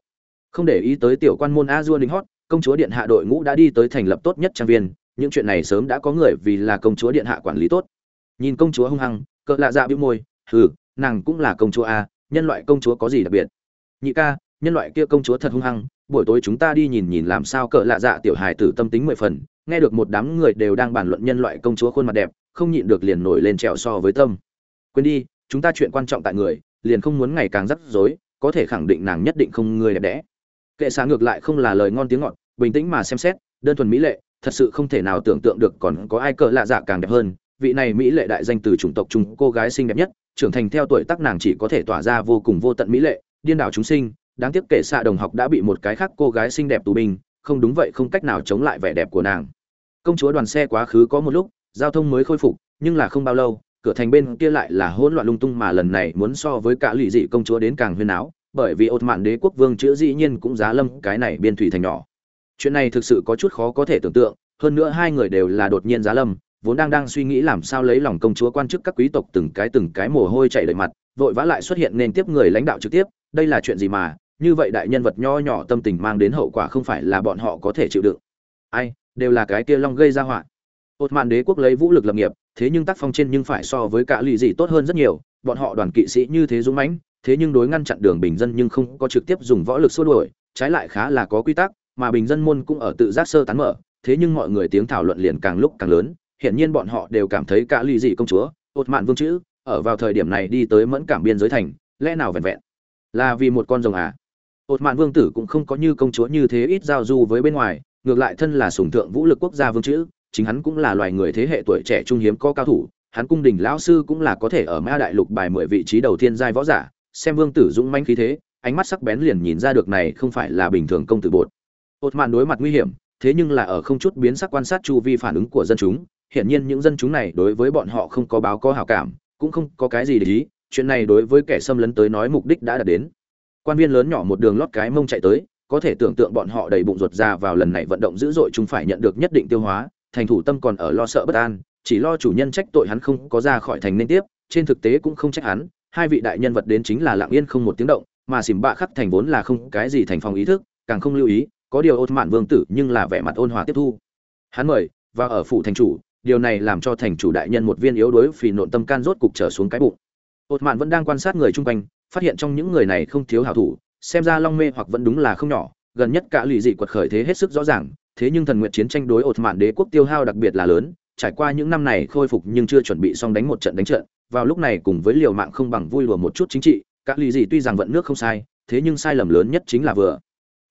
Không để ý tới tiểu quan môn a dua đính hót, công chúa điện hạ đội ngũ đã đi tới thành lập tốt nhất trang viên, những chuyện này sớm đã có người vì là công chúa điện hạ quản lý tốt. Nhìn công chúa hung hăng, cỡ lạ dạ bĩu môi, hừ, nàng cũng là công chúa a, nhân loại công chúa có gì đặc biệt? Nhị ca, nhân loại kia công chúa thật hung hăng, buổi tối chúng ta đi nhìn nhìn làm sao cỡ lạ dạ tiểu hài tử tâm tính mười phần nghe được một đám người đều đang bàn luận nhân loại công chúa khuôn mặt đẹp, không nhịn được liền nổi lên trèo so với tâm. Quên đi, chúng ta chuyện quan trọng tại người, liền không muốn ngày càng rắc rối, có thể khẳng định nàng nhất định không người đẹp đẽ. Kệ xạ ngược lại không là lời ngon tiếng ngọt, bình tĩnh mà xem xét, đơn thuần mỹ lệ, thật sự không thể nào tưởng tượng được còn có ai cỡ lạ dạ càng đẹp hơn. Vị này mỹ lệ đại danh từ chủng tộc chúng cô gái xinh đẹp nhất, trưởng thành theo tuổi tác nàng chỉ có thể tỏa ra vô cùng vô tận mỹ lệ, điên đảo chúng sinh. Đáng tiếc kệ xạ đồng học đã bị một cái khác cô gái xinh đẹp tù binh, không đúng vậy không cách nào chống lại vẻ đẹp của nàng công chúa đoàn xe quá khứ có một lúc, giao thông mới khôi phục, nhưng là không bao lâu, cửa thành bên kia lại là hỗn loạn lung tung mà lần này muốn so với cả lụy dị công chúa đến càng huyên áo bởi vì ột mạn đế quốc vương chữ dĩ nhiên cũng giá lâm cái này biên thủy thành nhỏ. Chuyện này thực sự có chút khó có thể tưởng tượng, hơn nữa hai người đều là đột nhiên giá lâm, vốn đang đang suy nghĩ làm sao lấy lòng công chúa quan chức các quý tộc từng cái từng cái mồ hôi chảy đầy mặt, vội vã lại xuất hiện nên tiếp người lãnh đạo trực tiếp, đây là chuyện gì mà, như vậy đại nhân vật nho nhỏ tâm tình mang đến hậu quả không phải là bọn họ có thể chịu đựng. Ai đều là cái kia long gây ra họa. Ột mạn đế quốc lấy vũ lực lập nghiệp, thế nhưng tác phong trên nhưng phải so với cả lụy gì tốt hơn rất nhiều, bọn họ đoàn kỵ sĩ như thế dũng mãnh, thế nhưng đối ngăn chặn đường bình dân nhưng không có trực tiếp dùng võ lực xua đuổi, trái lại khá là có quy tắc, mà bình dân môn cũng ở tự giác sơ tán mở, thế nhưng mọi người tiếng thảo luận liền càng lúc càng lớn, hiển nhiên bọn họ đều cảm thấy cả lụy dị công chúa ột mạn vương chữ, ở vào thời điểm này đi tới mẫn cảm biên giới thành, lẽ nào vẹn vẹn là vì một con rồng à? Ột mạn vương tử cũng không có như công chúa như thế ít giao du với bên ngoài ngược lại thân là sùng thượng vũ lực quốc gia vương chữ, chính hắn cũng là loài người thế hệ tuổi trẻ trung hiếm có cao thủ, hắn cung đình lão sư cũng là có thể ở ma đại lục bài mười vị trí đầu tiên giai võ giả, xem vương tử dũng manh khí thế, ánh mắt sắc bén liền nhìn ra được này không phải là bình thường công tử bột. Ột mạn đối mặt nguy hiểm, thế nhưng là ở không chút biến sắc quan sát chu vi phản ứng của dân chúng, hiển nhiên những dân chúng này đối với bọn họ không có báo có hảo cảm, cũng không có cái gì để ý, chuyện này đối với kẻ xâm lấn tới nói mục đích đã đạt đến. Quan viên lớn nhỏ một đường lót cái mông chạy tới có thể tưởng tượng bọn họ đầy bụng ruột ra vào lần này vận động dữ dội chúng phải nhận được nhất định tiêu hóa, thành thủ tâm còn ở lo sợ bất an, chỉ lo chủ nhân trách tội hắn không có ra khỏi thành nên tiếp, trên thực tế cũng không trách hắn, hai vị đại nhân vật đến chính là lặng yên không một tiếng động, mà xỉm bạ khắc thành vốn là không cái gì thành phòng ý thức, càng không lưu ý, có điều ôn mạn vương tử nhưng là vẻ mặt ôn hòa tiếp thu. Hắn mời, và ở phủ thành chủ, điều này làm cho thành chủ đại nhân một viên yếu đuối phì nộn tâm can rốt cục trở xuống cái bụng. Ột mạn vẫn đang quan sát người chung quanh, phát hiện trong những người này không thiếu hảo thủ xem ra long mê hoặc vẫn đúng là không nhỏ, gần nhất cả lụy dị quật khởi thế hết sức rõ ràng, thế nhưng thần nguyện chiến tranh đối ột mạn đế quốc tiêu hao đặc biệt là lớn, trải qua những năm này khôi phục nhưng chưa chuẩn bị xong đánh một trận đánh trận, vào lúc này cùng với liều mạng không bằng vui lùa một chút chính trị, cả lụy dị tuy rằng vận nước không sai, thế nhưng sai lầm lớn nhất chính là vừa.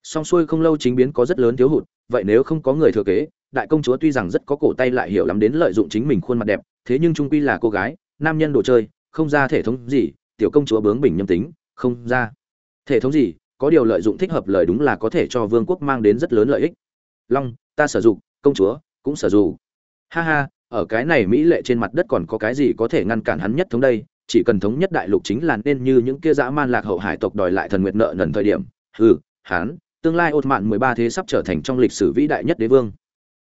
Song xuôi không lâu chính biến có rất lớn thiếu hụt, vậy nếu không có người thừa kế, đại công chúa tuy rằng rất có cổ tay lại hiểu lắm đến lợi dụng chính mình khuôn mặt đẹp, thế nhưng trung quy là cô gái, nam nhân đồ chơi, không ra thể thống gì, tiểu công chúa bướng bỉnh nhâm tính, không ra thể thống gì, có điều lợi dụng thích hợp lời đúng là có thể cho vương quốc mang đến rất lớn lợi ích. Long, ta sử dụng, công chúa, cũng sử dụng. Ha ha, ở cái này mỹ lệ trên mặt đất còn có cái gì có thể ngăn cản hắn nhất thống đây? Chỉ cần thống nhất đại lục chính là nên như những kia dã man lạc hậu hải tộc đòi lại thần nguyệt nợ nần thời điểm. Hừ, hắn, tương lai ột mạn mười ba thế sắp trở thành trong lịch sử vĩ đại nhất đế vương.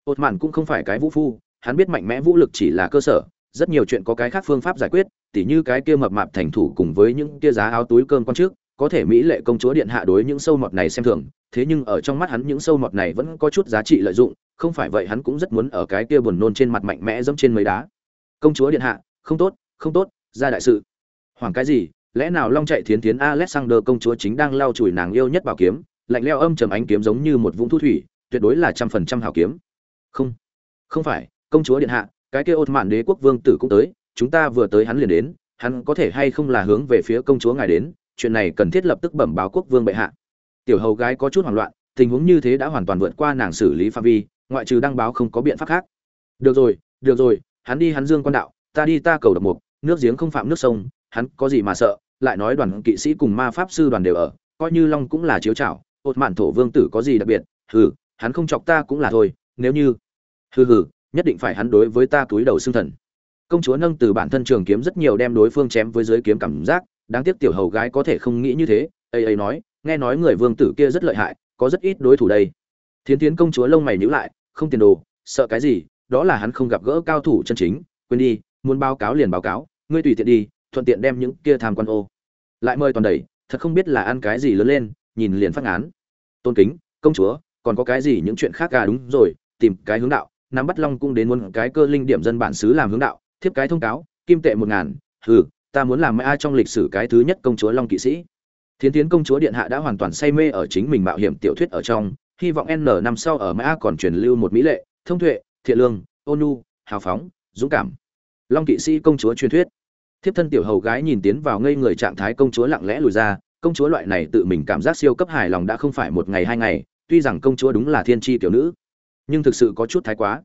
Ột mạn cũng không phải cái vũ phu, hắn biết mạnh mẽ vũ lực chỉ là cơ sở, rất nhiều chuyện có cái khác phương pháp giải quyết, tỉ như cái kia mập mạp thành thủ cùng với những kia giá áo túi cơm con trước có thể mỹ lệ công chúa điện hạ đối những sâu mọt này xem thường, thế nhưng ở trong mắt hắn những sâu mọt này vẫn có chút giá trị lợi dụng, không phải vậy hắn cũng rất muốn ở cái kia buồn nôn trên mặt mạnh mẽ dẫm trên mấy đá. Công chúa điện hạ, không tốt không tốt, ra đại sự. Hoảng cái gì, lẽ nào long chạy thiến tiến alexander công chúa chính đang lau chùi nàng yêu nhất bảo kiếm, lạnh leo âm trầm ánh kiếm giống như một vũng thu thủy, tuyệt đối là trăm phần trăm hảo kiếm. Không không phải, công chúa điện hạ, cái kia ột mạn đế quốc vương tử cũng tới, chúng ta vừa tới hắn liền đến, hắn có thể hay không là hướng về phía công chúa ngài đến? Chuyện này cần thiết lập tức bẩm báo quốc vương bệ hạ. Tiểu hầu gái có chút hoảng loạn, tình huống như thế đã hoàn toàn vượt qua nàng xử lý phạm vi, ngoại trừ đăng báo không có biện pháp khác. Được rồi được rồi, hắn đi hắn dương quan đạo, ta đi ta cầu độc mục, nước giếng không phạm nước sông, hắn có gì mà sợ, lại nói đoàn kỵ sĩ cùng ma pháp sư đoàn đều ở, coi như long cũng là chiếu chảo ột mạn thổ vương tử có gì đặc biệt, hừ, hắn không chọc ta cũng là thôi, nếu như, hừ hừ, nhất định phải hắn đối với ta túi đầu xương thần. Công chúa nâng từ bản thân trường kiếm rất nhiều đem đối phương chém với dưới kiếm cảm giác đáng tiếc tiểu hầu gái có thể không nghĩ như thế ấy ấy nói, nghe nói người vương tử kia rất lợi hại, có rất ít đối thủ đây. Thiến tiến công chúa lông mày nhíu lại, không tiền đồ, sợ cái gì, đó là hắn không gặp gỡ cao thủ chân chính, quên đi, muốn báo cáo liền báo cáo, ngươi tùy tiện đi, thuận tiện đem những kia tham quan ô. Lại mời toàn đầy, thật không biết là ăn cái gì lớn lên, nhìn liền phát án tôn kính, công chúa, còn có cái gì những chuyện khác cả đúng rồi, tìm cái hướng đạo nắm bắt long cung đến muốn cái cơ linh điểm dân bản xứ làm hướng đạo, thiếp cái thông cáo, kim tệ một ngàn, hừ ta muốn làm ai trong lịch sử cái thứ nhất công chúa long kỵ sĩ. Thiến tiến công chúa điện hạ đã hoàn toàn say mê ở chính mình mạo hiểm tiểu thuyết ở trong, hy vọng n năm sau ở mã còn truyền lưu một mỹ lệ, thông tuệ, thiện lương, ôn nhu, hào phóng, dũng cảm. Long kỵ sĩ công chúa truyền thuyết. Thiếp thân tiểu hầu gái nhìn tiến vào ngây người trạng thái công chúa lặng lẽ lùi ra, công chúa loại này tự mình cảm giác siêu cấp hài lòng đã không phải một ngày hai ngày, tuy rằng công chúa đúng là thiên tri tiểu nữ, nhưng thực sự có chút thái quá.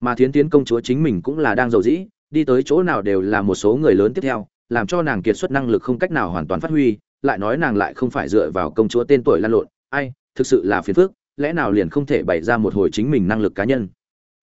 Mà thiến tiến công chúa chính mình cũng là đang giàu dĩ, đi tới chỗ nào đều là một số người lớn tiếp theo làm cho nàng kiệt xuất năng lực không cách nào hoàn toàn phát huy, lại nói nàng lại không phải dựa vào công chúa tên tuổi lan lộn. Ai, thực sự là phiền phức, lẽ nào liền không thể bày ra một hồi chính mình năng lực cá nhân?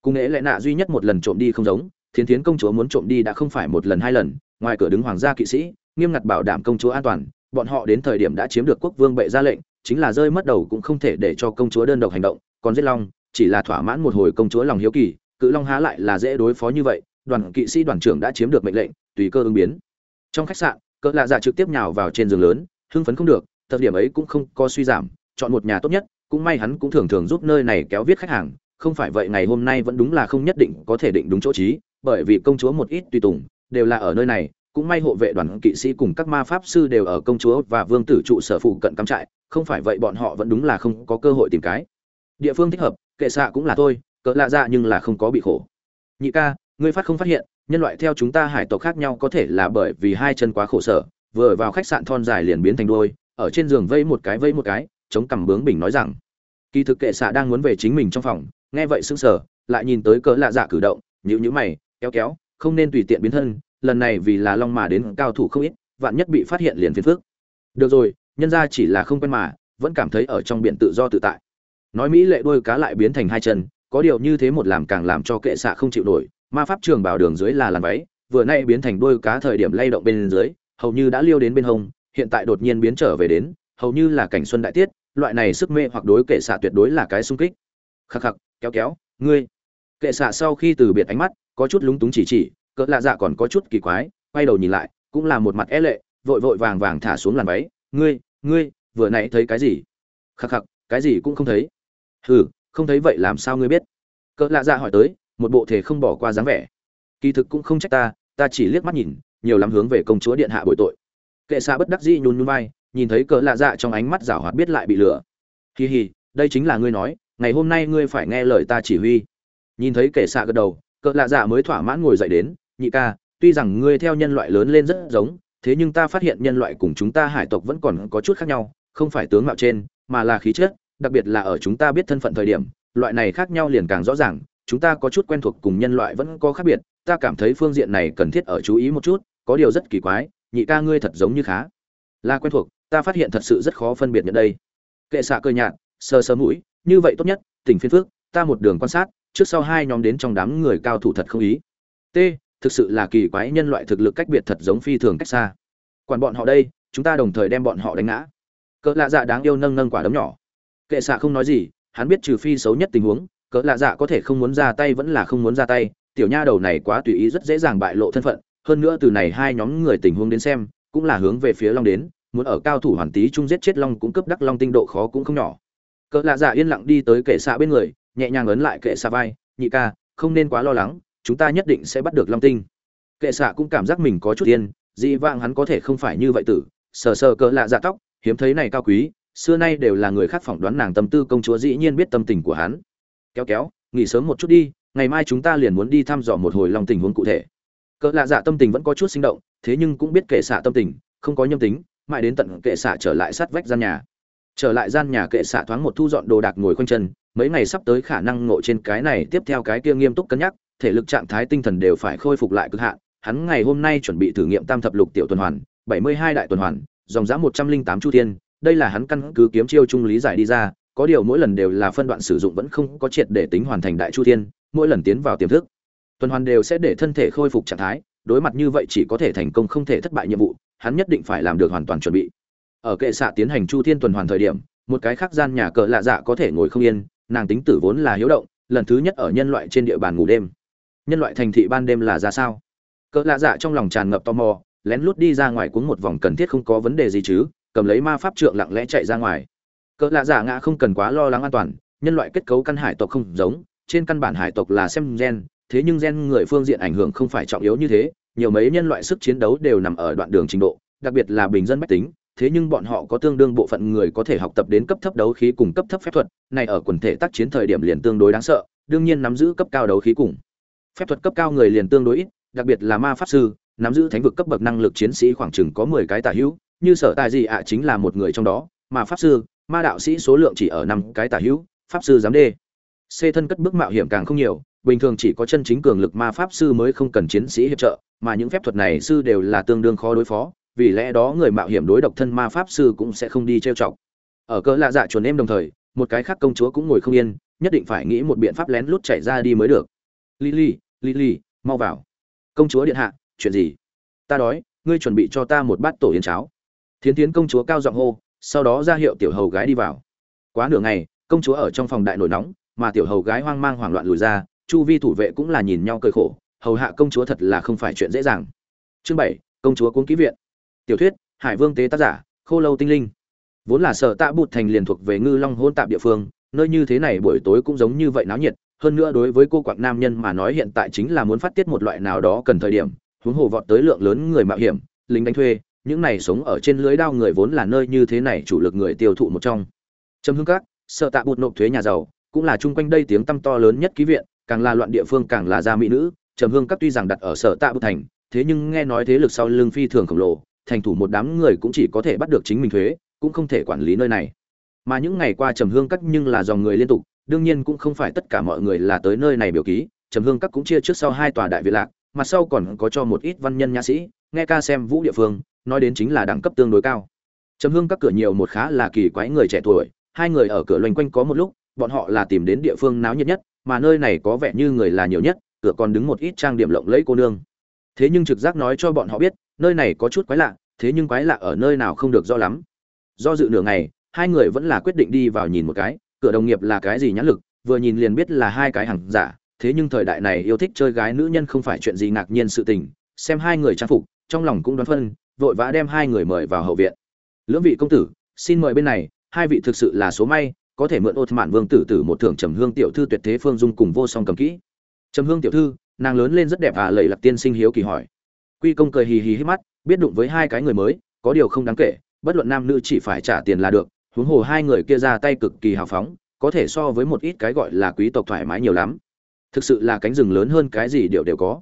Cung nghệ lẽ nạ duy nhất một lần trộm đi không giống, thiến thiến công chúa muốn trộm đi đã không phải một lần hai lần, ngoài cửa đứng hoàng gia kỵ sĩ, nghiêm ngặt bảo đảm công chúa an toàn, bọn họ đến thời điểm đã chiếm được quốc vương bệ ra lệnh, chính là rơi mất đầu cũng không thể để cho công chúa đơn độc hành động, còn giết long, chỉ là thỏa mãn một hồi công chúa lòng hiếu kỳ, cự long há lại là dễ đối phó như vậy, đoàn kỵ sĩ đoàn trưởng đã chiếm được mệnh lệnh, tùy cơ ứng biến trong khách sạn cỡ lạ dạ trực tiếp nhào vào trên giường lớn hưng phấn không được, tập điểm ấy cũng không có suy giảm chọn một nhà tốt nhất cũng may hắn cũng thường thường giúp nơi này kéo viết khách hàng không phải vậy ngày hôm nay vẫn đúng là không nhất định có thể định đúng chỗ trí bởi vì công chúa một ít tùy tùng đều là ở nơi này cũng may hộ vệ đoàn kỵ sĩ cùng các ma pháp sư đều ở công chúa và vương tử trụ sở phụ cận cắm trại không phải vậy bọn họ vẫn đúng là không có cơ hội tìm cái. Địa phương thích hợp kệ xạ cũng là tôi cỡ lạ dạ nhưng là không có bị khổ. Nhị ca ngươi phát không phát hiện nhân loại theo chúng ta hải tộc khác nhau có thể là bởi vì hai chân quá khổ sở, vừa vào khách sạn thon dài liền biến thành đôi ở trên giường vây một cái vây một cái, chống cằm bướng bình nói rằng, kỳ thực kệ xạ đang muốn về chính mình trong phòng. Nghe vậy sững sờ, lại nhìn tới cỡ lạ dạ cử động, nhíu nhíu mày, kéo kéo, không nên tùy tiện biến thân, lần này vì là long mà đến cao thủ không ít, vạn nhất bị phát hiện liền phiền phức. Được rồi, nhân ra chỉ là không quen mà, vẫn cảm thấy ở trong biển tự do tự tại. Nói mỹ lệ đôi cá lại biến thành hai chân, có điều như thế một làm càng làm cho kệ xạ không chịu nổi ma pháp trường bảo đường dưới là làn váy, vừa nay biến thành đôi cá thời điểm lay động bên dưới, hầu như đã liêu đến bên hông, hiện tại đột nhiên biến trở về đến, hầu như là cảnh xuân đại tiết, loại này sức mê hoặc đối kệ xạ tuyệt đối là cái sung kích. Khắc khắc, kéo kéo, ngươi. Kệ xạ sau khi từ biệt ánh mắt, có chút lúng túng chỉ chỉ, cỡ lạ dạ còn có chút kỳ quái, quay đầu nhìn lại, cũng là một mặt é lệ, vội vội vàng vàng thả xuống làn váy, ngươi ngươi, vừa nãy thấy cái gì? Khắc khắc, cái gì cũng không thấy. Hừ, không thấy vậy làm sao ngươi biết? Cỡ lạ dạ hỏi tới một bộ thể không bỏ qua dáng vẻ. Kỳ thực cũng không trách ta ta chỉ liếc mắt nhìn, nhiều lắm hướng về công chúa điện hạ bội tội. Kệ xạ bất đắc dĩ nhún nhún vai, nhìn thấy cỡ lạ dạ trong ánh mắt giảo hoạt biết lại bị lừa. Hi hi, đây chính là ngươi nói, ngày hôm nay ngươi phải nghe lời ta chỉ huy. Nhìn thấy kệ xạ gật đầu cỡ lạ dạ mới thỏa mãn ngồi dậy đến, nhị ca, tuy rằng ngươi theo nhân loại lớn lên rất giống, thế nhưng ta phát hiện nhân loại cùng chúng ta hải tộc vẫn còn có chút khác nhau, không phải tướng mạo trên, mà là khí chất, đặc biệt là ở chúng ta biết thân phận thời điểm, loại này khác nhau liền càng rõ ràng chúng ta có chút quen thuộc cùng nhân loại vẫn có khác biệt, ta cảm thấy phương diện này cần thiết ở chú ý một chút, có điều rất kỳ quái, nhị ca ngươi thật giống như khá là quen thuộc, ta phát hiện thật sự rất khó phân biệt nhận đây. Kệ xạ cơ nhạt sơ sơ mũi, như vậy tốt nhất, tỉnh phiên phước, ta một đường quan sát, trước sau hai nhóm đến trong đám người cao thủ thật không ý. T, thực sự là kỳ quái nhân loại thực lực cách biệt thật giống phi thường cách xa. Quản bọn họ đây, chúng ta đồng thời đem bọn họ đánh ngã. Cỡ lạ dạ đáng yêu nâng nâng quả đấm nhỏ. Kệ xạ không nói gì, hắn biết trừ phi xấu nhất tình huống cỡ lạ dạ có thể không muốn ra tay vẫn là không muốn ra tay, tiểu nha đầu này quá tùy ý rất dễ dàng bại lộ thân phận, hơn nữa từ này hai nhóm người tình huống đến xem, cũng là hướng về phía long đến, muốn ở cao thủ hoàn tý chung giết chết long cũng cấp đắc long tinh độ khó cũng không nhỏ. Cỡ lạ dạ yên lặng đi tới kệ xạ bên người, nhẹ nhàng ấn lại kệ xạ vai, nhị ca, không nên quá lo lắng, chúng ta nhất định sẽ bắt được long tinh. Kệ xạ cũng cảm giác mình có chút yên dị vang hắn có thể không phải như vậy tử, sờ sờ cỡ lạ dạ tóc, hiếm thấy này cao quý, xưa nay đều là người khác phỏng đoán nàng tâm tư công chúa dĩ nhiên biết tâm tình của hắn kéo kéo, nghỉ sớm một chút đi, ngày mai chúng ta liền muốn đi thăm dò một hồi lòng tình huống cụ thể. Cỡ lạ dạ tâm tình vẫn có chút sinh động, thế nhưng cũng biết kệ xạ tâm tình, không có nhâm tính, mãi đến tận kệ xạ trở lại sát vách gian nhà. Trở lại gian nhà kệ xạ thoáng một thu dọn đồ đạc ngồi khoanh chân, mấy ngày sắp tới khả năng ngộ trên cái này, tiếp theo cái kia nghiêm túc cân nhắc, thể lực trạng thái tinh thần đều phải khôi phục lại cực hạn. Hắn ngày hôm nay chuẩn bị thử nghiệm tam thập lục tiểu tuần hoàn, bảy mươi hai đại tuần hoàn, dòng giá một trăm linh tám chu thiên, đây là hắn căn cứ kiếm chiêu trung lý giải đi ra có điều mỗi lần đều là phân đoạn sử dụng vẫn không có triệt để tính hoàn thành đại chu thiên, mỗi lần tiến vào tiềm thức, tuần hoàn đều sẽ để thân thể khôi phục trạng thái, đối mặt như vậy chỉ có thể thành công không thể thất bại nhiệm vụ, hắn nhất định phải làm được hoàn toàn chuẩn bị. Ở kệ xạ tiến hành chu thiên tuần hoàn thời điểm, một cái khác gian nhà cờ lạ dạ có thể ngồi không yên, nàng tính tử vốn là hiếu động, lần thứ nhất ở nhân loại trên địa bàn ngủ đêm. Nhân loại thành thị ban đêm là ra sao? Cỡ lạ dạ trong lòng tràn ngập tò mò, lén lút đi ra ngoài cuốn một vòng cần thiết không có vấn đề gì chứ, cầm lấy ma pháp trượng lặng lẽ chạy ra ngoài cỡ lạ giả ngã không cần quá lo lắng an toàn, nhân loại kết cấu căn hải tộc không giống, trên căn bản hải tộc là xem gen, thế nhưng gen người phương diện ảnh hưởng không phải trọng yếu như thế, nhiều mấy nhân loại sức chiến đấu đều nằm ở đoạn đường trình độ, đặc biệt là bình dân bách tính, thế nhưng bọn họ có tương đương bộ phận người có thể học tập đến cấp thấp đấu khí cùng cấp thấp phép thuật, này ở quần thể tác chiến thời điểm liền tương đối đáng sợ, đương nhiên nắm giữ cấp cao đấu khí cùng phép thuật cấp cao người liền tương đối ít, đặc biệt là ma pháp sư, nắm giữ thánh vực cấp bậc năng lực chiến sĩ khoảng chừng có mười cái tả hữu, như sở tài gì ạ chính là một người trong đó mà pháp sư ma đạo sĩ số lượng chỉ ở năm cái tả hữu, pháp sư giám đê. C thân cất bước mạo hiểm càng không nhiều, bình thường chỉ có chân chính cường lực ma pháp sư mới không cần chiến sĩ hiệp trợ, mà những phép thuật này sư đều là tương đương khó đối phó, vì lẽ đó người mạo hiểm đối độc thân ma pháp sư cũng sẽ không đi trêu chọc. Ở cỡ lạ dạ chuồn em đồng thời, một cái khác công chúa cũng ngồi không yên, nhất định phải nghĩ một biện pháp lén lút chạy ra đi mới được. Lily lily, mau vào. Công chúa điện hạ, chuyện gì? Ta đói, ngươi chuẩn bị cho ta một bát tổ yến cháo. Thiến tiến công chúa cao giọng hô sau đó ra hiệu tiểu hầu gái đi vào. Quá nửa ngày, công chúa ở trong phòng đại nổi nóng, mà tiểu hầu gái hoang mang hoảng loạn lùi ra, chu vi thủ vệ cũng là nhìn nhau cơi khổ, hầu hạ công chúa thật là không phải chuyện dễ dàng. Chương bảy, công chúa cuốn ký viện. Tiểu thuyết, hải vương tế tác giả, khô lâu tinh linh. Vốn là sở tạ bụt thành liền thuộc về ngư long hôn tạp địa phương, nơi như thế này buổi tối cũng giống như vậy náo nhiệt, hơn nữa đối với cô quạng nam nhân mà nói hiện tại chính là muốn phát tiết một loại nào đó cần thời điểm, huống hồ vọt tới lượng lớn người mạo hiểm, lính đánh thuê những này sống ở trên lưới đao người vốn là nơi như thế này chủ lực người tiêu thụ một trong. Trầm hương các, sợ tạ bụt nộp thuế nhà giàu, cũng là chung quanh đây tiếng tăm to lớn nhất ký viện, càng là loạn địa phương càng là gia mỹ nữ. Trầm hương các tuy rằng đặt ở sở tạ bụt thành, thế nhưng nghe nói thế lực sau lưng phi thường khổng lồ, thành thủ một đám người cũng chỉ có thể bắt được chính mình thuế, cũng không thể quản lý nơi này. Mà những ngày qua trầm hương các nhưng là dòng người liên tục, đương nhiên cũng không phải tất cả mọi người là tới nơi này biểu ký. Trầm hương các cũng chia trước sau hai tòa đại việt lạc mặt sau còn có cho một ít văn nhân nhã sĩ, nghe ca xem vũ địa phương nói đến chính là đẳng cấp tương đối cao. Trầm hương các cửa nhiều một khá là kỳ quái người trẻ tuổi, hai người ở cửa loanh quanh có một lúc, bọn họ là tìm đến địa phương náo nhiệt nhất, mà nơi này có vẻ như người là nhiều nhất, cửa còn đứng một ít trang điểm lộng lẫy cô nương. Thế nhưng trực giác nói cho bọn họ biết, nơi này có chút quái lạ, thế nhưng quái lạ ở nơi nào không được rõ lắm. Do dự nửa ngày, hai người vẫn là quyết định đi vào nhìn một cái, cửa đồng nghiệp là cái gì nhãn lực, vừa nhìn liền biết là hai cái hàng giả, thế nhưng thời đại này yêu thích chơi gái nữ nhân không phải chuyện gì ngạc nhiên sự tình, xem hai người trang phục, trong lòng cũng đoán phân vội vã đem hai người mời vào hậu viện. Lưỡng vị công tử, xin mời bên này, hai vị thực sự là số may, có thể mượn ột mạn vương tử tử một thưởng trầm hương tiểu thư tuyệt thế phương dung cùng vô song cầm kỹ. Trầm hương tiểu thư, nàng lớn lên rất đẹp à lầy lạc tiên sinh hiếu kỳ hỏi. Quy công cười hì hì hít mắt, biết đụng với hai cái người mới, có điều không đáng kể, bất luận nam nữ chỉ phải trả tiền là được, huống hồ hai người kia ra tay cực kỳ hào phóng, có thể so với một ít cái gọi là quý tộc thoải mái nhiều lắm. Thực sự là cánh rừng lớn hơn cái gì đều đều có.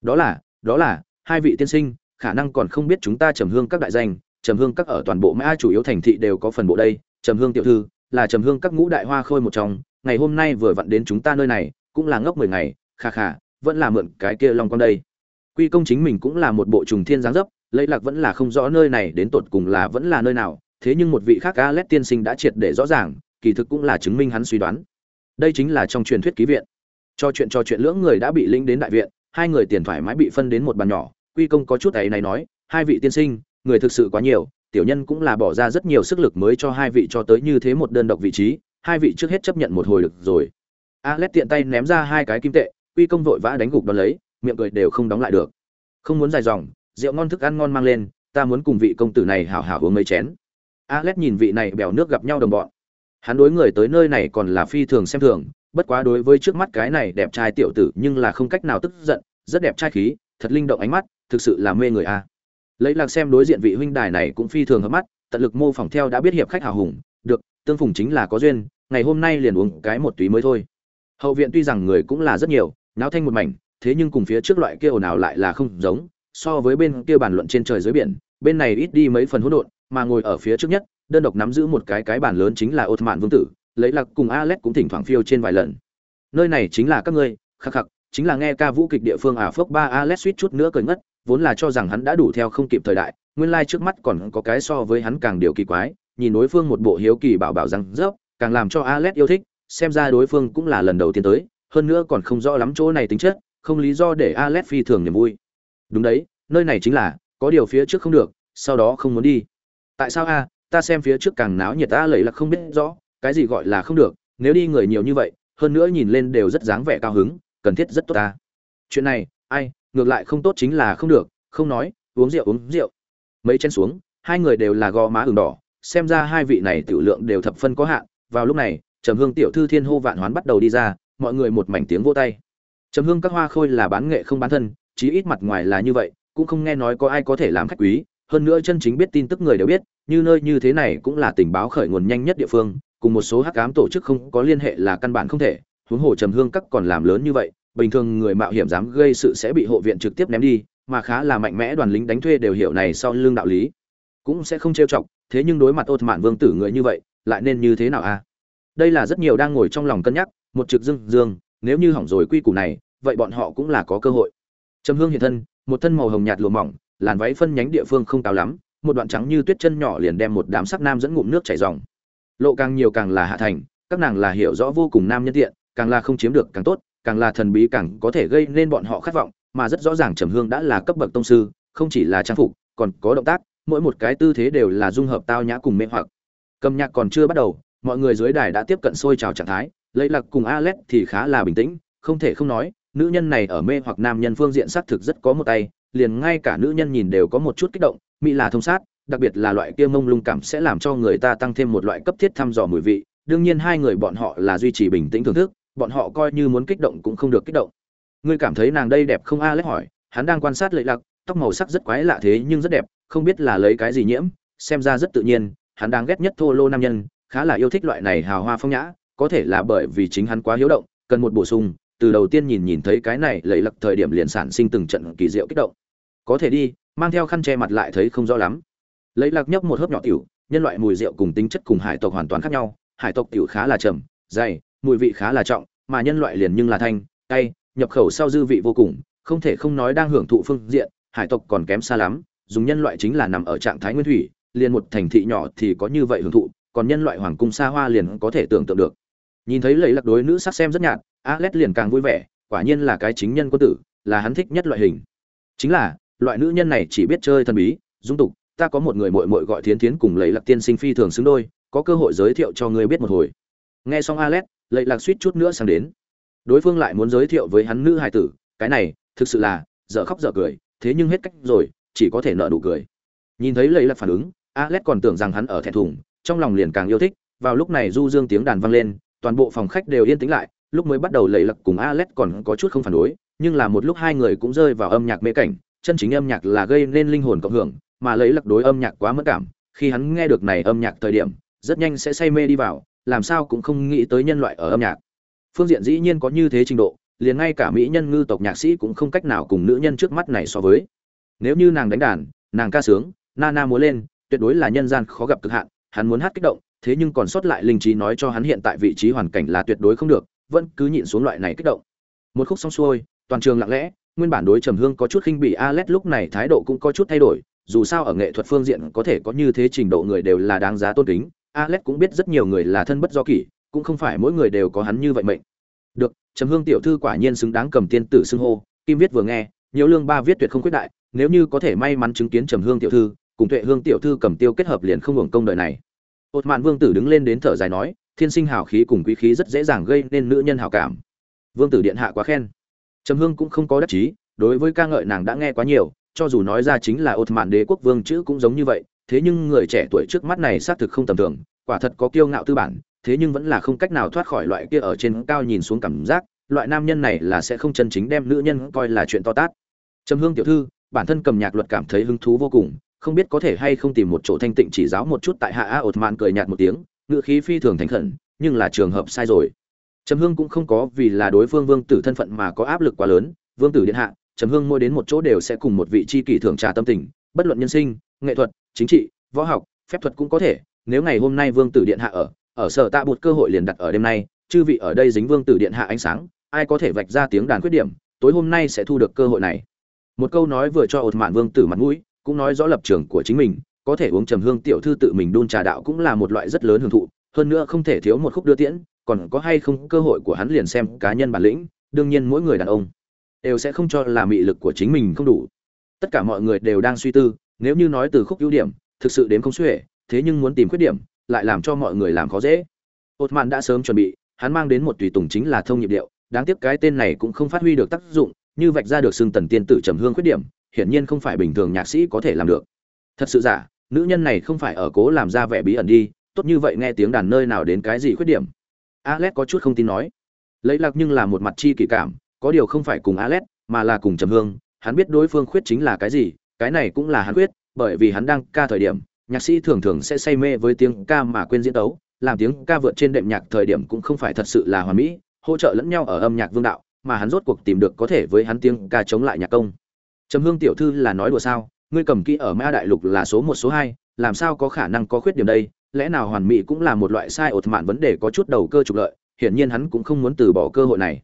Đó là đó là, hai vị tiên sinh khả năng còn không biết chúng ta trầm hương các đại danh trầm hương các ở toàn bộ mã chủ yếu thành thị đều có phần bộ đây trầm hương tiểu thư là trầm hương các ngũ đại hoa khôi một trong ngày hôm nay vừa vặn đến chúng ta nơi này cũng là ngốc mười ngày kha kha vẫn là mượn cái kia long con đây quy công chính mình cũng là một bộ trùng thiên giáng dấp lấy lạc vẫn là không rõ nơi này đến tột cùng là vẫn là nơi nào thế nhưng một vị khác Alet tiên sinh đã triệt để rõ ràng, kỳ thực cũng là chứng minh hắn suy đoán. Đây chính là trong truyền thuyết ký viện. Cho chuyện cho chuyện lưỡng người đã bị linh đến đại viện, hai người tiền thoải mái bị phân đến một bàn nhỏ, Quy công có chút ấy này nói, hai vị tiên sinh, người thực sự quá nhiều, tiểu nhân cũng là bỏ ra rất nhiều sức lực mới cho hai vị cho tới như thế một đơn độc vị trí, hai vị trước hết chấp nhận một hồi lực rồi. Alet tiện tay ném ra hai cái kim tệ, Quy công vội vã đánh gục đón lấy, miệng cười đều không đóng lại được. Không muốn dài dòng, rượu ngon thức ăn ngon mang lên, ta muốn cùng vị công tử này hảo hảo uống mấy chén. Alex nhìn vị này bèo nước gặp nhau đồng bọn. Hắn đối người tới nơi này còn là phi thường xem thường, bất quá đối với trước mắt cái này đẹp trai tiểu tử nhưng là không cách nào tức giận, rất đẹp trai khí, thật linh động ánh mắt, thực sự là mê người a. Lấy lạc xem đối diện vị huynh đài này cũng phi thường hợp mắt, tận lực mô phỏng theo đã biết hiệp khách hào hùng, được, tương phùng chính là có duyên, ngày hôm nay liền uống cái một túy mới thôi. Hậu viện tuy rằng người cũng là rất nhiều, náo thanh một mảnh, thế nhưng cùng phía trước loại kia ồn ào lại là không giống, so với bên kia bàn luận trên trời dưới biển, bên này ít đi mấy phần hỗn độn, mà ngồi ở phía trước nhất, đơn độc nắm giữ một cái cái bàn lớn chính là Ốt Mạn Vương tử, lấy lạc cùng Alex cũng thỉnh thoảng phiêu trên vài lần. Nơi này chính là các ngươi, khắc khắc, chính là nghe ca vũ kịch địa phương à phốc ba Alex suýt chút nữa cười ngất, vốn là cho rằng hắn đã đủ theo không kịp thời đại, nguyên lai trước mắt còn có cái so với hắn càng điều kỳ quái, nhìn đối phương một bộ hiếu kỳ bảo bảo rằng rớp, càng làm cho Alex yêu thích, xem ra đối phương cũng là lần đầu tiên tới, hơn nữa còn không rõ lắm chỗ này tính chất, không lý do để alex phi thường niềm vui. Đúng đấy nơi này chính là có điều phía trước không được sau đó không muốn đi. Tại sao a? Ta xem phía trước càng náo nhiệt ta lầy là không biết rõ cái gì gọi là không được nếu đi người nhiều như vậy hơn nữa nhìn lên đều rất dáng vẻ cao hứng cần thiết rất tốt ta. Chuyện này ai ngược lại không tốt chính là không được, không nói, uống rượu uống rượu. Mấy chân xuống, hai người đều là gò má ửng đỏ, xem ra hai vị này tiểu lượng đều thập phân có hạn. Vào lúc này, trầm hương tiểu thư thiên hô vạn hoán bắt đầu đi ra, mọi người một mảnh tiếng vô tay. Trầm hương các hoa khôi là bán nghệ không bán thân, chí ít mặt ngoài là như vậy, cũng không nghe nói có ai có thể làm khách quý. Hơn nữa chân chính biết tin tức người đều biết, như nơi như thế này cũng là tình báo khởi nguồn nhanh nhất địa phương, cùng một số hắc ám tổ chức không có liên hệ là căn bản không thể. Huống hồ trầm hương các còn làm lớn như vậy bình thường người mạo hiểm dám gây sự sẽ bị hộ viện trực tiếp ném đi, mà khá là mạnh mẽ đoàn lính đánh thuê đều hiểu này sau lưng đạo lý. Cũng sẽ không trêu chọc, thế nhưng đối mặt ột mạn vương tử người như vậy, lại nên như thế nào a? Đây là rất nhiều đang ngồi trong lòng cân nhắc, một trực dương dương, nếu như hỏng rồi quy củ này, vậy bọn họ cũng là có cơ hội. Trầm hương hiện thân, một thân màu hồng nhạt lùa mỏng, làn váy phân nhánh địa phương không cao lắm, một đoạn trắng như tuyết chân nhỏ liền đem một đám sắc nam dẫn ngụm nước chảy ròng. Lộ càng nhiều càng là hạ thành, các nàng là hiểu rõ vô cùng nam nhân tiện, càng là không chiếm được càng tốt càng là thần bí càng có thể gây nên bọn họ khát vọng, mà rất rõ ràng trầm hương đã là cấp bậc tông sư, không chỉ là trang phục, còn có động tác, mỗi một cái tư thế đều là dung hợp tao nhã cùng mê hoặc. Cầm nhạc còn chưa bắt đầu, mọi người dưới đài đã tiếp cận sôi trào trạng thái lấy lạc cùng alex thì khá là bình tĩnh, không thể không nói, nữ nhân này ở mê hoặc nam nhân phương diện xác thực rất có một tay, liền ngay cả nữ nhân nhìn đều có một chút kích động, mỹ là thông sát, đặc biệt là loại kia mông lung cảm sẽ làm cho người ta tăng thêm một loại cấp thiết thăm dò mùi vị, đương nhiên hai người bọn họ là duy trì bình tĩnh thưởng thức bọn họ coi như muốn kích động cũng không được kích động. Ngươi cảm thấy nàng đây đẹp không? A lét hỏi. Hắn đang quan sát lệ lạc tóc màu sắc rất quái lạ thế nhưng rất đẹp, không biết là lấy cái gì nhiễm, xem ra rất tự nhiên. Hắn đang ghét nhất thô lô nam nhân, khá là yêu thích loại này hào hoa phong nhã, có thể là bởi vì chính hắn quá hiếu động, cần một bổ sung. Từ đầu tiên nhìn nhìn thấy cái này, lệ lặc thời điểm liền sản sinh từng trận kỳ diệu kích động. Có thể đi, mang theo khăn che mặt lại thấy không rõ lắm. Lấy lạc nhấp một hớp nhỏ tiểu, nhân loại mùi rượu cùng tính chất cùng hải tộc hoàn toàn khác nhau. Hải tộc tiểu khá là trầm, dày mùi vị khá là trọng, mà nhân loại liền nhưng là thanh, cay, nhập khẩu sau dư vị vô cùng, không thể không nói đang hưởng thụ phương diện, hải tộc còn kém xa lắm, dùng nhân loại chính là nằm ở trạng thái nguyên thủy, liền một thành thị nhỏ thì có như vậy hưởng thụ, còn nhân loại hoàng cung xa hoa liền có thể tưởng tượng được. Nhìn thấy lấy lạc đối nữ sắc xem rất nhạt alex liền càng vui vẻ, quả nhiên là cái chính nhân quân tử, là hắn thích nhất loại hình. Chính là, loại nữ nhân này chỉ biết chơi thần bí, dung tục, ta có một người muội muội gọi thiến thiến cùng lấy lạc tiên sinh phi thường xứng đôi, có cơ hội giới thiệu cho ngươi biết một hồi. Nghe xong alex lệ lạc suýt chút nữa sang đến. Đối phương lại muốn giới thiệu với hắn nữ hài tử, cái này, thực sự là, dở khóc dở cười, thế nhưng hết cách rồi, chỉ có thể nợ nụ cười. Nhìn thấy lệ lạc phản ứng, alex còn tưởng rằng hắn ở thẹn thùng, trong lòng liền càng yêu thích, vào lúc này du dương tiếng đàn vang lên, toàn bộ phòng khách đều yên tĩnh lại, lúc mới bắt đầu lệ lạc cùng alex còn có chút không phản đối, nhưng là một lúc hai người cũng rơi vào âm nhạc mê cảnh, chân chính âm nhạc là gây nên linh hồn cộng hưởng, mà lấy lạc đối âm nhạc quá mất cảm, khi hắn nghe được này âm nhạc thời điểm, rất nhanh sẽ say mê đi vào làm sao cũng không nghĩ tới nhân loại ở âm nhạc. Phương diện dĩ nhiên có như thế trình độ, liền ngay cả mỹ nhân ngư tộc nhạc sĩ cũng không cách nào cùng nữ nhân trước mắt này so với. Nếu như nàng đánh đàn, nàng ca sướng na na múa lên, tuyệt đối là nhân gian khó gặp cực hạn, hắn muốn hát kích động, thế nhưng còn sót lại linh trí nói cho hắn hiện tại vị trí hoàn cảnh là tuyệt đối không được, vẫn cứ nhịn xuống loại này kích động. Một khúc xong xuôi, toàn trường lặng lẽ, nguyên bản đối trầm hương có chút khinh bị alex lúc này thái độ cũng có chút thay đổi, dù sao ở nghệ thuật phương diện có thể có như thế trình độ người đều là đáng giá tôn kính alex cũng biết rất nhiều người là thân bất do kỷ, cũng không phải mỗi người đều có hắn như vậy mệnh. Được, trầm hương tiểu thư quả nhiên xứng đáng cầm tiên tử xưng hô, kim viết vừa nghe, nhiều lương ba viết tuyệt không quyết đại, nếu như có thể may mắn chứng kiến trầm hương tiểu thư, cùng tuệ hương tiểu thư cầm tiêu kết hợp liền không hưởng công đời này. Ột mạn vương tử đứng lên đến thở dài nói, thiên sinh hào khí cùng quý khí rất dễ dàng gây nên nữ nhân hào cảm. Vương tử điện hạ quá khen. Trầm hương cũng không có đắc chí, đối với ca ngợi nàng đã nghe quá nhiều, cho dù nói ra chính là ột mạn đế quốc vương chữ cũng giống như vậy thế nhưng người trẻ tuổi trước mắt này xác thực không tầm thường, quả thật có kiêu ngạo tư bản, thế nhưng vẫn là không cách nào thoát khỏi loại kia ở trên cao nhìn xuống cảm giác, loại nam nhân này là sẽ không chân chính đem nữ nhân coi là chuyện to tát. Trầm hương tiểu thư, bản thân cầm nhạc luật cảm thấy hứng thú vô cùng, không biết có thể hay không tìm một chỗ thanh tịnh chỉ giáo một chút tại hạ a ột mạn cười nhạt một tiếng, ngữ khí phi thường thành khẩn, nhưng là trường hợp sai rồi. Trầm hương cũng không có vì là đối phương vương tử thân phận mà có áp lực quá lớn, vương tử điện hạ, trầm hương mỗi đến một chỗ đều sẽ cùng một vị tri kỷ thưởng trà tâm tình, bất luận nhân sinh, nghệ thuật chính trị, võ học, phép thuật cũng có thể, nếu ngày hôm nay vương tử điện hạ ở ở sở tạ bột cơ hội liền đặt ở đêm nay, chư vị ở đây dính vương tử điện hạ ánh sáng, ai có thể vạch ra tiếng đàn khuyết điểm, tối hôm nay sẽ thu được cơ hội này. Một câu nói vừa cho ột mạn vương tử mặt mũi, cũng nói rõ lập trường của chính mình, có thể uống trầm hương tiểu thư tự mình đun trà đạo cũng là một loại rất lớn hưởng thụ, hơn nữa không thể thiếu một khúc đưa tiễn, còn có hay không cơ hội của hắn liền xem cá nhân bản lĩnh, đương nhiên mỗi người đàn ông đều sẽ không cho là mị lực của chính mình không đủ. Tất cả mọi người đều đang suy tư nếu như nói từ khúc ưu điểm, thực sự đến không xuể, thế nhưng muốn tìm khuyết điểm, lại làm cho mọi người làm khó dễ. Ột mạn đã sớm chuẩn bị, hắn mang đến một tùy tùng chính là thông nhịp điệu. Đáng tiếc cái tên này cũng không phát huy được tác dụng, như vạch ra được xương tần tiên tử trầm hương khuyết điểm, hiển nhiên không phải bình thường nhạc sĩ có thể làm được. Thật sự giả, nữ nhân này không phải ở cố làm ra vẻ bí ẩn đi, tốt như vậy nghe tiếng đàn nơi nào đến cái gì khuyết điểm. Alex có chút không tin nói. Lấy lạc nhưng là một mặt chi kỷ cảm, có điều không phải cùng alex, mà là cùng trầm hương, hắn biết đối phương khuyết chính là cái gì cái này cũng là hắn quyết, bởi vì hắn đang ca thời điểm nhạc sĩ thường thường sẽ say mê với tiếng ca mà quên diễn tấu làm tiếng ca vượt trên đệm nhạc thời điểm cũng không phải thật sự là hoàn mỹ hỗ trợ lẫn nhau ở âm nhạc vương đạo mà hắn rốt cuộc tìm được có thể với hắn tiếng ca chống lại nhạc công. Trầm hương tiểu thư là nói đùa sao? Ngươi cầm kỹ ở ma đại lục là số một số hai làm sao có khả năng có khuyết điểm đây? Lẽ nào hoàn mỹ cũng là một loại sai ột mạn vấn đề có chút đầu cơ trục lợi hiển nhiên hắn cũng không muốn từ bỏ cơ hội này.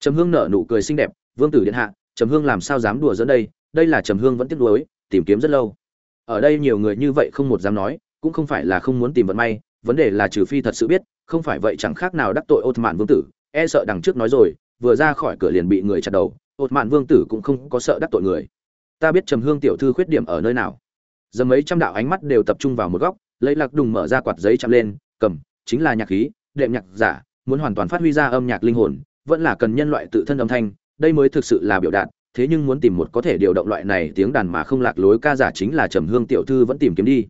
Trầm hương nở nụ cười xinh đẹp vương tử điện hạ trầm hương làm sao dám đùa dẫn đây? Đây là trầm hương vẫn tiếc nuối, tìm kiếm rất lâu. Ở đây nhiều người như vậy không một dám nói, cũng không phải là không muốn tìm vận may, vấn đề là trừ phi thật sự biết, không phải vậy chẳng khác nào đắc tội ột mạn vương tử e sợ đằng trước nói rồi, vừa ra khỏi cửa liền bị người chặt đầu ột mạn vương tử cũng không có sợ đắc tội người. Ta biết trầm hương tiểu thư khuyết điểm ở nơi nào. Giờ mấy trăm đạo ánh mắt đều tập trung vào một góc lấy lạc đùng mở ra quạt giấy chạm lên, cầm, chính là nhạc khí, đệm nhạc giả, muốn hoàn toàn phát huy ra âm nhạc linh hồn, vẫn là cần nhân loại tự thân âm thanh, đây mới thực sự là biểu đạt thế nhưng muốn tìm một có thể điều động loại này tiếng đàn mà không lạc lối ca giả chính là trầm hương tiểu thư vẫn tìm kiếm đi.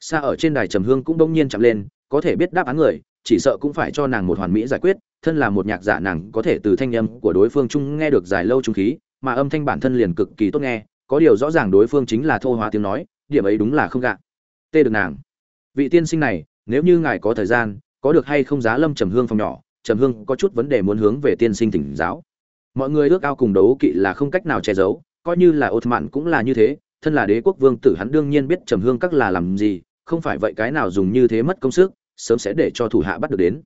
Xa ở trên đài trầm hương cũng bỗng nhiên chạm lên, có thể biết đáp án người, chỉ sợ cũng phải cho nàng một hoàn mỹ giải quyết, thân là một nhạc giả nàng có thể từ thanh âm của đối phương chung nghe được dài lâu trung khí, mà âm thanh bản thân liền cực kỳ tốt nghe, có điều rõ ràng đối phương chính là thô hóa tiếng nói, điểm ấy đúng là không gạ. Tê được nàng. Vị tiên sinh này, nếu như ngài có thời gian, có được hay không giá lâm trầm hương phòng nhỏ, trầm hương có chút vấn đề muốn hướng về tiên sinh tỉnh giáo mọi người ước ao cùng đấu kỵ là không cách nào che giấu, coi như là ột mạn cũng là như thế, thân là đế quốc vương tử hắn đương nhiên biết trầm hương các là làm gì, không phải vậy cái nào dùng như thế mất công sức, sớm sẽ để cho thủ hạ bắt được đến.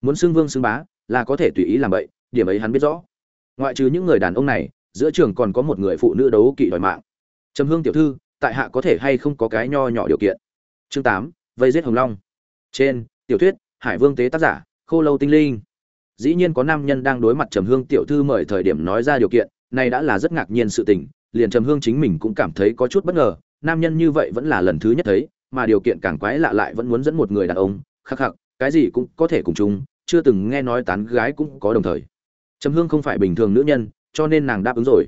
Muốn xưng vương xưng bá, là có thể tùy ý làm vậy điểm ấy hắn biết rõ. Ngoại trừ những người đàn ông này, giữa trường còn có một người phụ nữ đấu kỵ đòi mạng. Trầm hương tiểu thư, tại hạ có thể hay không có cái nho nhỏ điều kiện? Chương tám, vây giết hồng long. Trên, tiểu thuyết, hải vương tế tác giả, khô lâu tinh linh dĩ nhiên có nam nhân đang đối mặt trầm hương tiểu thư mời thời điểm nói ra điều kiện, này đã là rất ngạc nhiên sự tình, liền trầm hương chính mình cũng cảm thấy có chút bất ngờ, nam nhân như vậy vẫn là lần thứ nhất thấy, mà điều kiện càng quái lạ lại vẫn muốn dẫn một người đàn ông, khắc khắc, cái gì cũng có thể cùng chung, chưa từng nghe nói tán gái cũng có đồng thời. Trầm hương không phải bình thường nữ nhân, cho nên nàng đáp ứng rồi.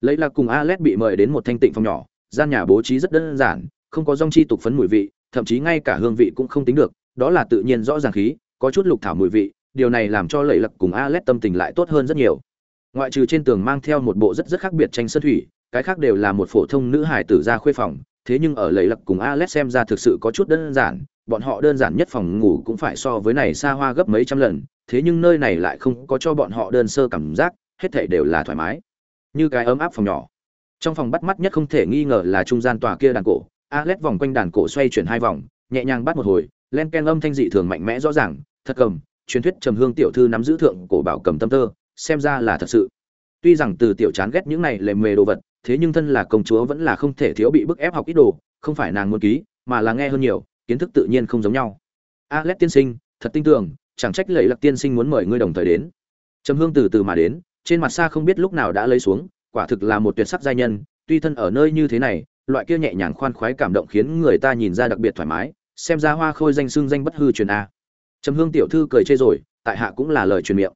Lấy là cùng alex bị mời đến một thanh tịnh phòng nhỏ, gian nhà bố trí rất đơn giản, không có rong chi tục phấn mùi vị, thậm chí ngay cả hương vị cũng không tính được, đó là tự nhiên rõ ràng khí, có chút lục thảo mùi vị điều này làm cho lầy lặc cùng Alet tâm tình lại tốt hơn rất nhiều. Ngoại trừ trên tường mang theo một bộ rất rất khác biệt tranh sơn thủy, cái khác đều là một phổ thông nữ hải tử ra khuê phòng, thế nhưng ở lầy lặc cùng Alet xem ra thực sự có chút đơn giản, bọn họ đơn giản nhất phòng ngủ cũng phải so với này xa hoa gấp mấy trăm lần, thế nhưng nơi này lại không có cho bọn họ đơn sơ cảm giác, hết thảy đều là thoải mái. Như cái ấm áp phòng nhỏ. Trong phòng bắt mắt nhất không thể nghi ngờ là trung gian tòa kia đàn cổ, Alet vòng quanh đàn cổ xoay chuyển hai vòng, nhẹ nhàng bắt một hồi, len ken âm thanh dị thường mạnh mẽ rõ ràng, thật cầm truyền thuyết trầm hương tiểu thư nắm giữ thượng cổ bảo cầm tâm tơ, xem ra là thật sự. Tuy rằng từ tiểu chán ghét những này lề mề đồ vật, thế nhưng thân là công chúa vẫn là không thể thiếu bị bức ép học ít đồ, không phải nàng muốn ký, mà là nghe hơn nhiều, kiến thức tự nhiên không giống nhau. A alex tiên sinh, thật tin tưởng, chẳng trách lẫy lạc tiên sinh muốn mời ngươi đồng thời đến. Trầm hương từ từ mà đến, trên mặt xa không biết lúc nào đã lấy xuống, quả thực là một tuyệt sắc giai nhân, tuy thân ở nơi như thế này, loại kia nhẹ nhàng khoan khoái cảm động khiến người ta nhìn ra đặc biệt thoải mái, xem ra hoa khôi danh xưng danh bất hư truyền a trầm hương tiểu thư cười chê rồi tại hạ cũng là lời truyền miệng.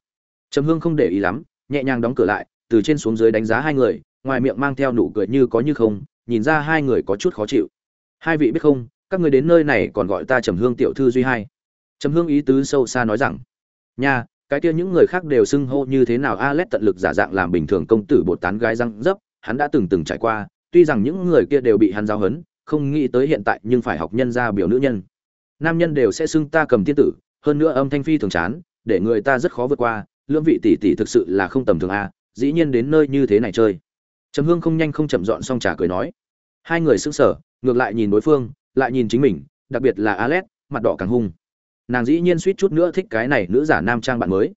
Trầm hương không để ý lắm nhẹ nhàng đóng cửa lại từ trên xuống dưới đánh giá hai người ngoài miệng mang theo nụ cười như có như không nhìn ra hai người có chút khó chịu. Hai vị biết không các người đến nơi này còn gọi ta trầm hương tiểu thư duy hai. Trầm hương ý tứ sâu xa nói rằng nha cái kia những người khác đều xưng hô như thế nào Alet tận lực giả dạng làm bình thường công tử bột tán gái răng dấp, hắn đã từng từng trải qua, tuy rằng những người kia đều bị hắn giáo huấn, không nghĩ tới hiện tại nhưng phải học nhân ra biểu nữ nhân. Nam nhân đều sẽ xưng ta cầm tiên tử, hơn nữa âm thanh phi thường chán, để người ta rất khó vượt qua, lưỡng vị tỷ tỷ thực sự là không tầm thường a, dĩ nhiên đến nơi như thế này chơi. Trầm Hương không nhanh không chậm dọn xong trà cười nói. Hai người sững sờ, ngược lại nhìn đối phương, lại nhìn chính mình, đặc biệt là Alet, mặt đỏ càng hung nàng dĩ nhiên suýt chút nữa thích cái này nữ giả nam trang bạn mới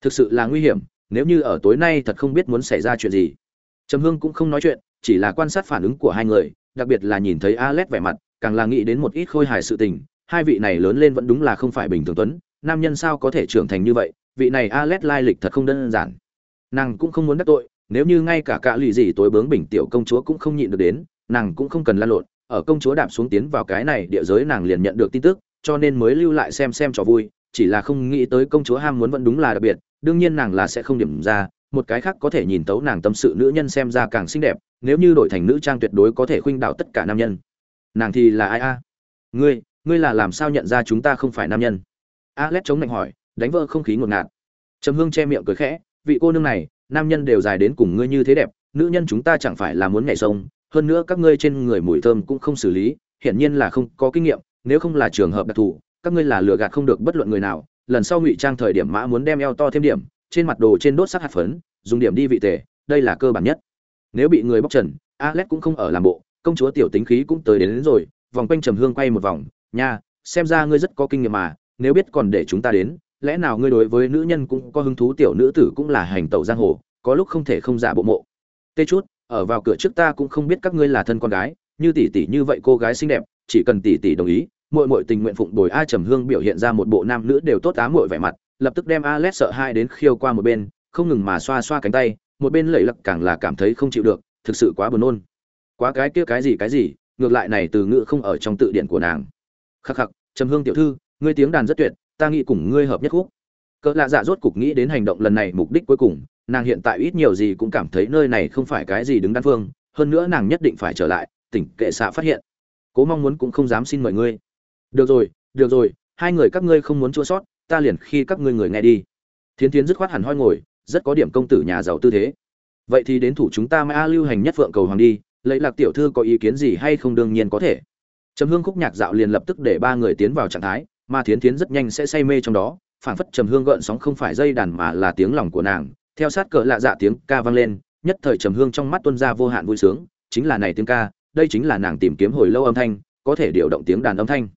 thực sự là nguy hiểm nếu như ở tối nay thật không biết muốn xảy ra chuyện gì trầm hương cũng không nói chuyện chỉ là quan sát phản ứng của hai người đặc biệt là nhìn thấy alex vẻ mặt càng là nghĩ đến một ít khôi hài sự tình hai vị này lớn lên vẫn đúng là không phải bình thường tuấn, nam nhân sao có thể trưởng thành như vậy, vị này alet lai lịch thật không đơn giản. Nàng cũng không muốn đắc tội, nếu như ngay cả cả lì gì tối bướng bình tiểu công chúa cũng không nhịn được đến, nàng cũng không cần lan lộn, ở công chúa đạp xuống tiến vào cái này địa giới nàng liền nhận được tin tức, cho nên mới lưu lại xem xem trò vui, chỉ là không nghĩ tới công chúa ham muốn vẫn đúng là đặc biệt, đương nhiên nàng là sẽ không điểm ra, một cái khác có thể nhìn tấu nàng tâm sự nữ nhân xem ra càng xinh đẹp, nếu như đổi thành nữ trang tuyệt đối có thể khuynh đảo tất cả nam nhân. Nàng thì là ai a? Ngươi ngươi là làm sao nhận ra chúng ta không phải nam nhân? Alex chống lạnh hỏi đánh vỡ không khí ngột ngạt. Trầm hương che miệng cười khẽ vị cô nương này nam nhân đều dài đến cùng ngươi như thế đẹp nữ nhân chúng ta chẳng phải là muốn nhảy sông hơn nữa các ngươi trên người mùi thơm cũng không xử lý hiển nhiên là không có kinh nghiệm nếu không là trường hợp đặc thù các ngươi là lừa gạt không được bất luận người nào. Lần sau ngụy trang thời điểm mã muốn đem eo to thêm điểm trên mặt đồ trên đốt sắc hạt phấn dùng điểm đi vị tề đây là cơ bản nhất. Nếu bị người bóc trần alex cũng không ở làm bộ công chúa tiểu tính khí cũng tới đến, đến rồi vòng quanh trầm hương quay một vòng nha, xem ra ngươi rất có kinh nghiệm mà, nếu biết còn để chúng ta đến, lẽ nào ngươi đối với nữ nhân cũng có hứng thú, tiểu nữ tử cũng là hành tẩu giang hồ, có lúc không thể không giả bộ mộ. Tê chút, ở vào cửa trước ta cũng không biết các ngươi là thân con gái, như tỷ tỷ như vậy cô gái xinh đẹp, chỉ cần tỷ tỷ đồng ý, muội muội tình nguyện phụng bồi a trầm hương biểu hiện ra một bộ nam nữ đều tốt á muội vẻ mặt, lập tức đem Alex sợ hai đến khiêu qua một bên, không ngừng mà xoa xoa cánh tay, một bên lẩy lặc càng là cảm thấy không chịu được, thực sự quá buồn nôn. Quá cái kia cái gì cái gì, ngược lại này từ ngữ không ở trong tự điển của nàng khắc khắc, trầm hương tiểu thư, ngươi tiếng đàn rất tuyệt, ta nghĩ cùng ngươi hợp nhất khúc. Cỡ lạ dạ rốt cục nghĩ đến hành động lần này mục đích cuối cùng, nàng hiện tại ít nhiều gì cũng cảm thấy nơi này không phải cái gì đứng đắn phương, hơn nữa nàng nhất định phải trở lại, tỉnh kệ xạ phát hiện. Cố mong muốn cũng không dám xin mời ngươi. Được rồi được rồi, hai người các ngươi không muốn chua sót, ta liền khi các ngươi người nghe đi. Thiến thiến dứt khoát hẳn hoi ngồi, rất có điểm công tử nhà giàu tư thế. Vậy thì đến thủ chúng ta mai a lưu hành nhất vượng cầu hoàng đi, lấy lạc tiểu thư có ý kiến gì hay không đương nhiên có thể trầm hương khúc nhạc dạo liền lập tức để ba người tiến vào trạng thái, mà thiến thiến rất nhanh sẽ say mê trong đó, phảng phất trầm hương gợn sóng không phải dây đàn mà là tiếng lòng của nàng. Theo sát cỡ lạ dạ tiếng ca vang lên, nhất thời trầm hương trong mắt tuân ra vô hạn vui sướng, chính là này tiếng ca, đây chính là nàng tìm kiếm hồi lâu âm thanh, có thể điều động tiếng đàn âm thanh.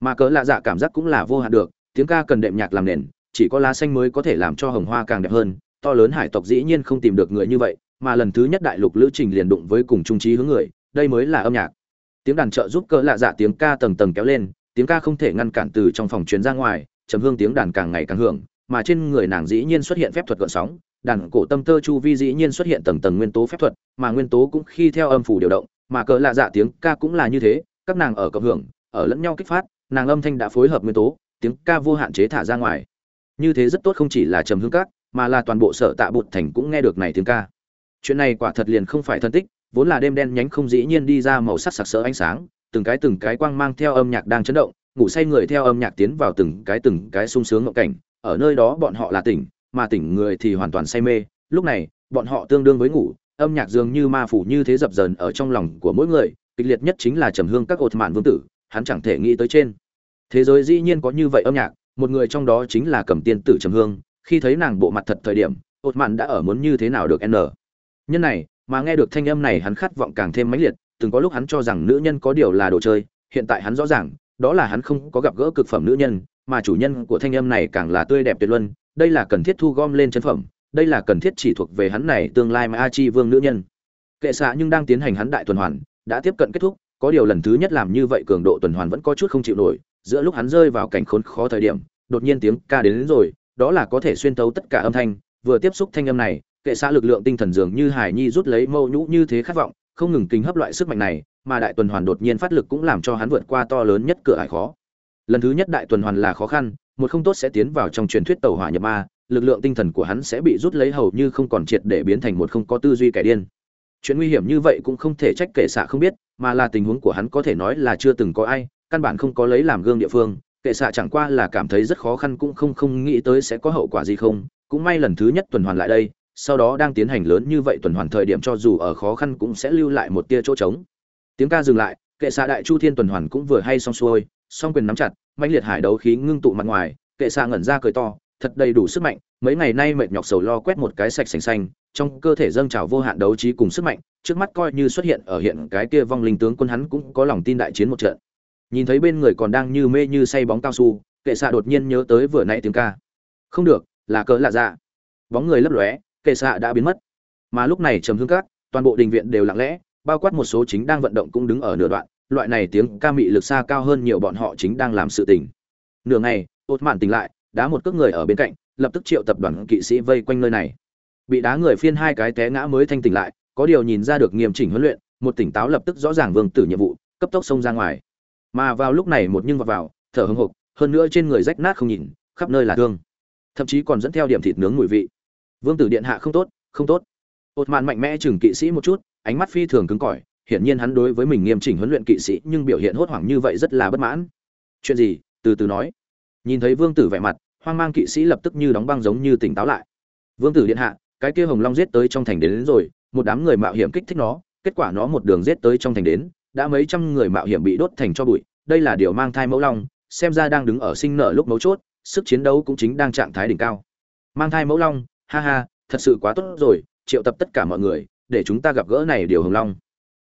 Mà cỡ lạ dạ cảm giác cũng là vô hạn được, tiếng ca cần đệm nhạc làm nền, chỉ có lá xanh mới có thể làm cho hồng hoa càng đẹp hơn. To lớn hải tộc dĩ nhiên không tìm được người như vậy, mà lần thứ nhất đại lục lữ trình liền đụng với cùng trung trí hướng người, đây mới là âm nhạc tiếng đàn trợ giúp cỡ lạ dạ tiếng ca tầng tầng kéo lên, tiếng ca không thể ngăn cản từ trong phòng truyền ra ngoài, trầm hương tiếng đàn càng ngày càng hưởng, mà trên người nàng dĩ nhiên xuất hiện phép thuật gợn sóng, đàn cổ tâm tơ chu vi dĩ nhiên xuất hiện tầng tầng nguyên tố phép thuật, mà nguyên tố cũng khi theo âm phủ điều động, mà cỡ lạ dạ tiếng ca cũng là như thế, các nàng ở cộng hưởng, ở lẫn nhau kích phát, nàng âm thanh đã phối hợp nguyên tố, tiếng ca vô hạn chế thả ra ngoài. Như thế rất tốt không chỉ là trầm hương các, mà là toàn bộ sở tạ bụt thành cũng nghe được này tiếng ca. Chuyện này quả thật liền không phải thân tích vốn là đêm đen nhánh không dĩ nhiên đi ra màu sắc sặc sỡ ánh sáng, từng cái từng cái quang mang theo âm nhạc đang chấn động, ngủ say người theo âm nhạc tiến vào từng cái từng cái sung sướng ngộng cảnh, ở nơi đó bọn họ là tỉnh, mà tỉnh người thì hoàn toàn say mê, lúc này, bọn họ tương đương với ngủ, âm nhạc dường như ma phủ như thế dập dờn ở trong lòng của mỗi người, kịch liệt nhất chính là trầm hương các ột mạn vương tử, hắn chẳng thể nghĩ tới trên. Thế giới dĩ nhiên có như vậy âm nhạc, một người trong đó chính là cầm tiên tử trầm hương, khi thấy nàng bộ mặt thật thời điểm, ột mạn đã ở muốn như thế nào được n. Nhân này mà nghe được thanh âm này hắn khát vọng càng thêm mãnh liệt từng có lúc hắn cho rằng nữ nhân có điều là đồ chơi hiện tại hắn rõ ràng đó là hắn không có gặp gỡ cực phẩm nữ nhân mà chủ nhân của thanh âm này càng là tươi đẹp tuyệt luân đây là cần thiết thu gom lên chân phẩm đây là cần thiết chỉ thuộc về hắn này tương lai mà a chi vương nữ nhân. Kệ xạ nhưng đang tiến hành hắn đại tuần hoàn đã tiếp cận kết thúc có điều lần thứ nhất làm như vậy cường độ tuần hoàn vẫn có chút không chịu nổi giữa lúc hắn rơi vào cảnh khốn khó thời điểm đột nhiên tiếng ca đến, đến rồi đó là có thể xuyên tấu tất cả âm thanh vừa tiếp xúc thanh âm này kệ xã lực lượng tinh thần dường như hải nhi rút lấy mâu nhũ như thế khát vọng, không ngừng kinh hấp loại sức mạnh này, mà đại tuần hoàn đột nhiên phát lực cũng làm cho hắn vượt qua to lớn nhất cửa hải khó. Lần thứ nhất đại tuần hoàn là khó khăn, một không tốt sẽ tiến vào trong truyền thuyết tàu hỏa nhập ma, lực lượng tinh thần của hắn sẽ bị rút lấy hầu như không còn triệt để biến thành một không có tư duy kẻ điên. Chuyện nguy hiểm như vậy cũng không thể trách kệ xạ không biết, mà là tình huống của hắn có thể nói là chưa từng có ai, căn bản không có lấy làm gương địa phương, kệ xạ chẳng qua là cảm thấy rất khó khăn cũng không không nghĩ tới sẽ có hậu quả gì không. Cũng may lần thứ nhất tuần hoàn lại đây sau đó đang tiến hành lớn như vậy tuần hoàn thời điểm cho dù ở khó khăn cũng sẽ lưu lại một tia chỗ trống. Tiếng ca dừng lại, kệ xạ đại chu thiên tuần hoàn cũng vừa hay xong xuôi, song quyền nắm chặt mạnh liệt hải đấu khí ngưng tụ mặt ngoài, kệ xạ ngẩn ra cười to, thật đầy đủ sức mạnh, mấy ngày nay mệt nhọc sầu lo quét một cái sạch sành xanh, trong cơ thể dâng trào vô hạn đấu trí cùng sức mạnh, trước mắt coi như xuất hiện ở hiện cái kia vong linh tướng quân hắn cũng có lòng tin đại chiến một trận. Nhìn thấy bên người còn đang như mê như say bóng cao su, kệ xạ đột nhiên nhớ tới vừa nãy tiếng ca. Không được, là cỡ lạ dạ. Bóng người lấp lóe kệ xạ đã biến mất. Mà lúc này trầm hương cát toàn bộ đình viện đều lặng lẽ bao quát một số chính đang vận động cũng đứng ở nửa đoạn loại này tiếng ca mị lực xa cao hơn nhiều bọn họ chính đang làm sự tình. Nửa ngày ột mạn tỉnh lại đá một cước người ở bên cạnh lập tức triệu tập đoàn kỵ sĩ vây quanh nơi này. Bị đá người phiên hai cái té ngã mới thanh tỉnh lại có điều nhìn ra được nghiêm chỉnh huấn luyện một tỉnh táo lập tức rõ ràng vương tử nhiệm vụ cấp tốc xông ra ngoài. Mà vào lúc này một nhưng vào, vào thở hưng hục hơn nữa trên người rách nát không nhìn khắp nơi là thương. Thậm chí còn dẫn theo điểm thịt nướng mùi vị vương tử điện hạ không tốt không tốt. Ột mạn mạnh mẽ chừng kỵ sĩ một chút ánh mắt phi thường cứng cỏi hiển nhiên hắn đối với mình nghiêm chỉnh huấn luyện kỵ sĩ nhưng biểu hiện hốt hoảng như vậy rất là bất mãn. Chuyện gì? Từ từ nói. Nhìn thấy vương tử vẻ mặt hoang mang kỵ sĩ lập tức như đóng băng giống như tỉnh táo lại. Vương tử điện hạ cái kia hồng long giết tới trong thành đến, đến rồi một đám người mạo hiểm kích thích nó kết quả nó một đường giết tới trong thành đến đã mấy trăm người mạo hiểm bị đốt thành cho bụi đây là điều mang thai mẫu long xem ra đang đứng ở sinh nở lúc mấu chốt sức chiến đấu cũng chính đang trạng thái đỉnh cao. Mang thai mẫu long ha ha, thật sự quá tốt rồi, triệu tập tất cả mọi người, để chúng ta gặp gỡ này điều hồng long.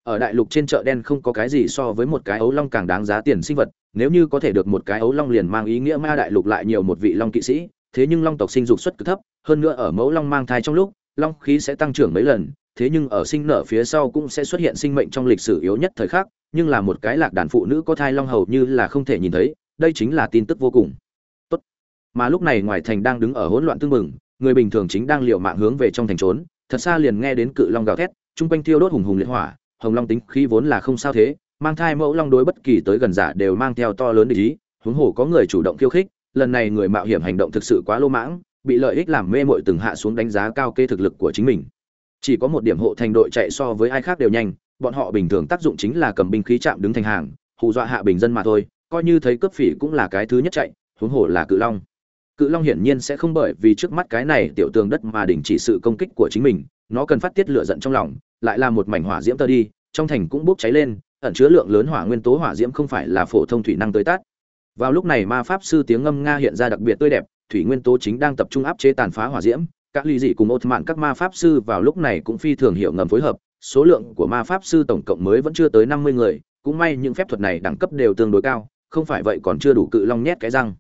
Ở đại lục trên chợ đen không có cái gì so với một cái ấu long càng đáng giá tiền sinh vật, nếu như có thể được một cái ấu long liền mang ý nghĩa ma đại lục lại nhiều một vị long kỵ sĩ, thế nhưng long tộc sinh dục suất cực thấp, hơn nữa ở mẫu long mang thai trong lúc, long khí sẽ tăng trưởng mấy lần, thế nhưng ở sinh nở phía sau cũng sẽ xuất hiện sinh mệnh trong lịch sử yếu nhất thời khắc, nhưng là một cái lạc đàn phụ nữ có thai long hầu như là không thể nhìn thấy, đây chính là tin tức vô cùng. Tốt. Mà lúc này ngoài thành đang đứng ở hỗn loạn tương mừng người bình thường chính đang liều mạng hướng về trong thành trốn, thật xa liền nghe đến cự long gào thét, chung quanh thiêu đốt hùng hùng liệt hỏa, hồng long tính khí vốn là không sao thế, mang thai mẫu long đối bất kỳ tới gần giả đều mang theo to lớn ý, huống hồ có người chủ động khiêu khích, lần này người mạo hiểm hành động thực sự quá lô mãng, bị lợi ích làm mê mội từng hạ xuống đánh giá cao kê thực lực của chính mình. Chỉ có một điểm hộ thành đội chạy so với ai khác đều nhanh, bọn họ bình thường tác dụng chính là cầm binh khí chạm đứng thành hàng, hù dọa hạ bình dân mà thôi, coi như thấy cướp phỉ cũng là cái thứ nhất chạy, huống hồ là cự long cự long hiển nhiên sẽ không bởi vì trước mắt cái này tiểu tường đất mà đình chỉ sự công kích của chính mình, nó cần phát tiết lửa giận trong lòng, lại là một mảnh hỏa diễm tơ đi, trong thành cũng bốc cháy lên, ẩn chứa lượng lớn hỏa nguyên tố hỏa diễm không phải là phổ thông thủy năng tới tát. Vào lúc này ma pháp sư tiếng ngâm nga hiện ra đặc biệt tươi đẹp, thủy nguyên tố chính đang tập trung áp chế tàn phá hỏa diễm, các ly dị cùng ột mạn các ma pháp sư vào lúc này cũng phi thường hiểu ngầm phối hợp, số lượng của ma pháp sư tổng cộng mới vẫn chưa tới năm mươi người, cũng may những phép thuật này đẳng cấp đều tương đối cao, không phải vậy còn chưa đủ cự long nhét cái răng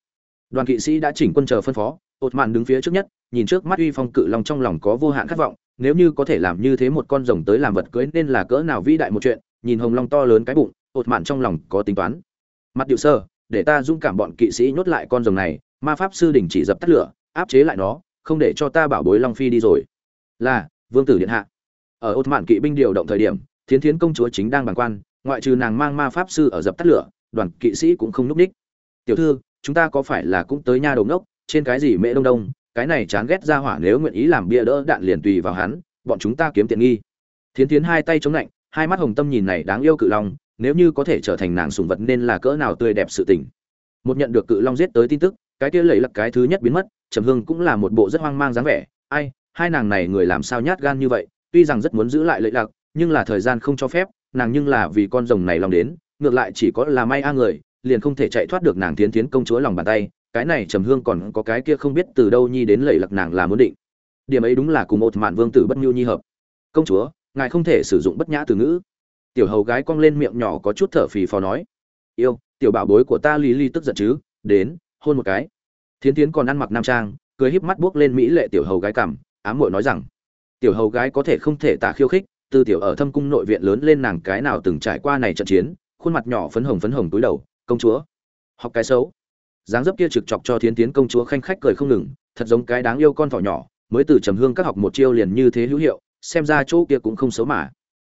đoàn kỵ sĩ đã chỉnh quân chờ phân phó ột mạn đứng phía trước nhất, nhìn trước mắt uy phong cự long trong lòng có vô hạn khát vọng, nếu như có thể làm như thế một con rồng tới làm vật cưới nên là cỡ nào vĩ đại một chuyện, nhìn hồng long to lớn cái bụng ột mạn trong lòng có tính toán. Mặt điệu sơ, để ta dung cảm bọn kỵ sĩ nhốt lại con rồng này, ma pháp sư đình chỉ dập tắt lửa, áp chế lại nó, không để cho ta bảo bối long phi đi rồi. Là, vương tử điện hạ. Ở ột mạn kỵ binh điều động thời điểm, thiến thiến công chúa chính đang bàng quan, ngoại trừ nàng mang ma pháp sư ở dập tắt lửa, đoàn kỵ sĩ cũng không núp đích tiểu thư chúng ta có phải là cũng tới nha đầu ngốc, trên cái gì mễ đông đông, cái này chán ghét ra hỏa nếu nguyện ý làm bia đỡ đạn liền tùy vào hắn, bọn chúng ta kiếm tiện nghi. Thiến thiến hai tay chống lạnh, hai mắt hồng tâm nhìn này đáng yêu cự long, nếu như có thể trở thành nàng sùng vật nên là cỡ nào tươi đẹp sự tình. Một nhận được cự long giết tới tin tức, cái kia lẩy lặc cái thứ nhất biến mất, trầm hương cũng là một bộ rất hoang mang dáng vẻ, ai, hai nàng này người làm sao nhát gan như vậy, tuy rằng rất muốn giữ lại lợi lạc nhưng là thời gian không cho phép, nàng nhưng là vì con rồng này lòng đến, ngược lại chỉ có là may a người liền không thể chạy thoát được nàng tiến tiến công chúa lòng bàn tay, cái này trầm hương còn có cái kia không biết từ đâu nhi đến lầy lặc nàng là muốn định. Điểm ấy đúng là cùng một mạn vương tử bất nhu nhi hợp. Công chúa, ngài không thể sử dụng bất nhã từ ngữ. Tiểu hầu gái cong lên miệng nhỏ có chút thở phì phò nói. Yêu, tiểu bảo bối của ta lý ly tức giận chứ? Đến, hôn một cái. Thiến tiến còn ăn mặc nam trang, cười híp mắt buốc lên mỹ lệ tiểu hầu gái cảm ám muội nói rằng. Tiểu hầu gái có thể không thể tả khiêu khích, từ tiểu ở thâm cung nội viện lớn lên nàng cái nào từng trải qua này trận chiến, khuôn mặt nhỏ phấn hồng phấn hồng túi đầu công chúa. Học cái xấu. Dáng dấp kia trực chọc cho thiến tiến công chúa khanh khách cười không ngừng, thật giống cái đáng yêu con thỏ nhỏ, mới từ trầm hương các học một chiêu liền như thế hữu hiệu, xem ra chỗ kia cũng không xấu mà.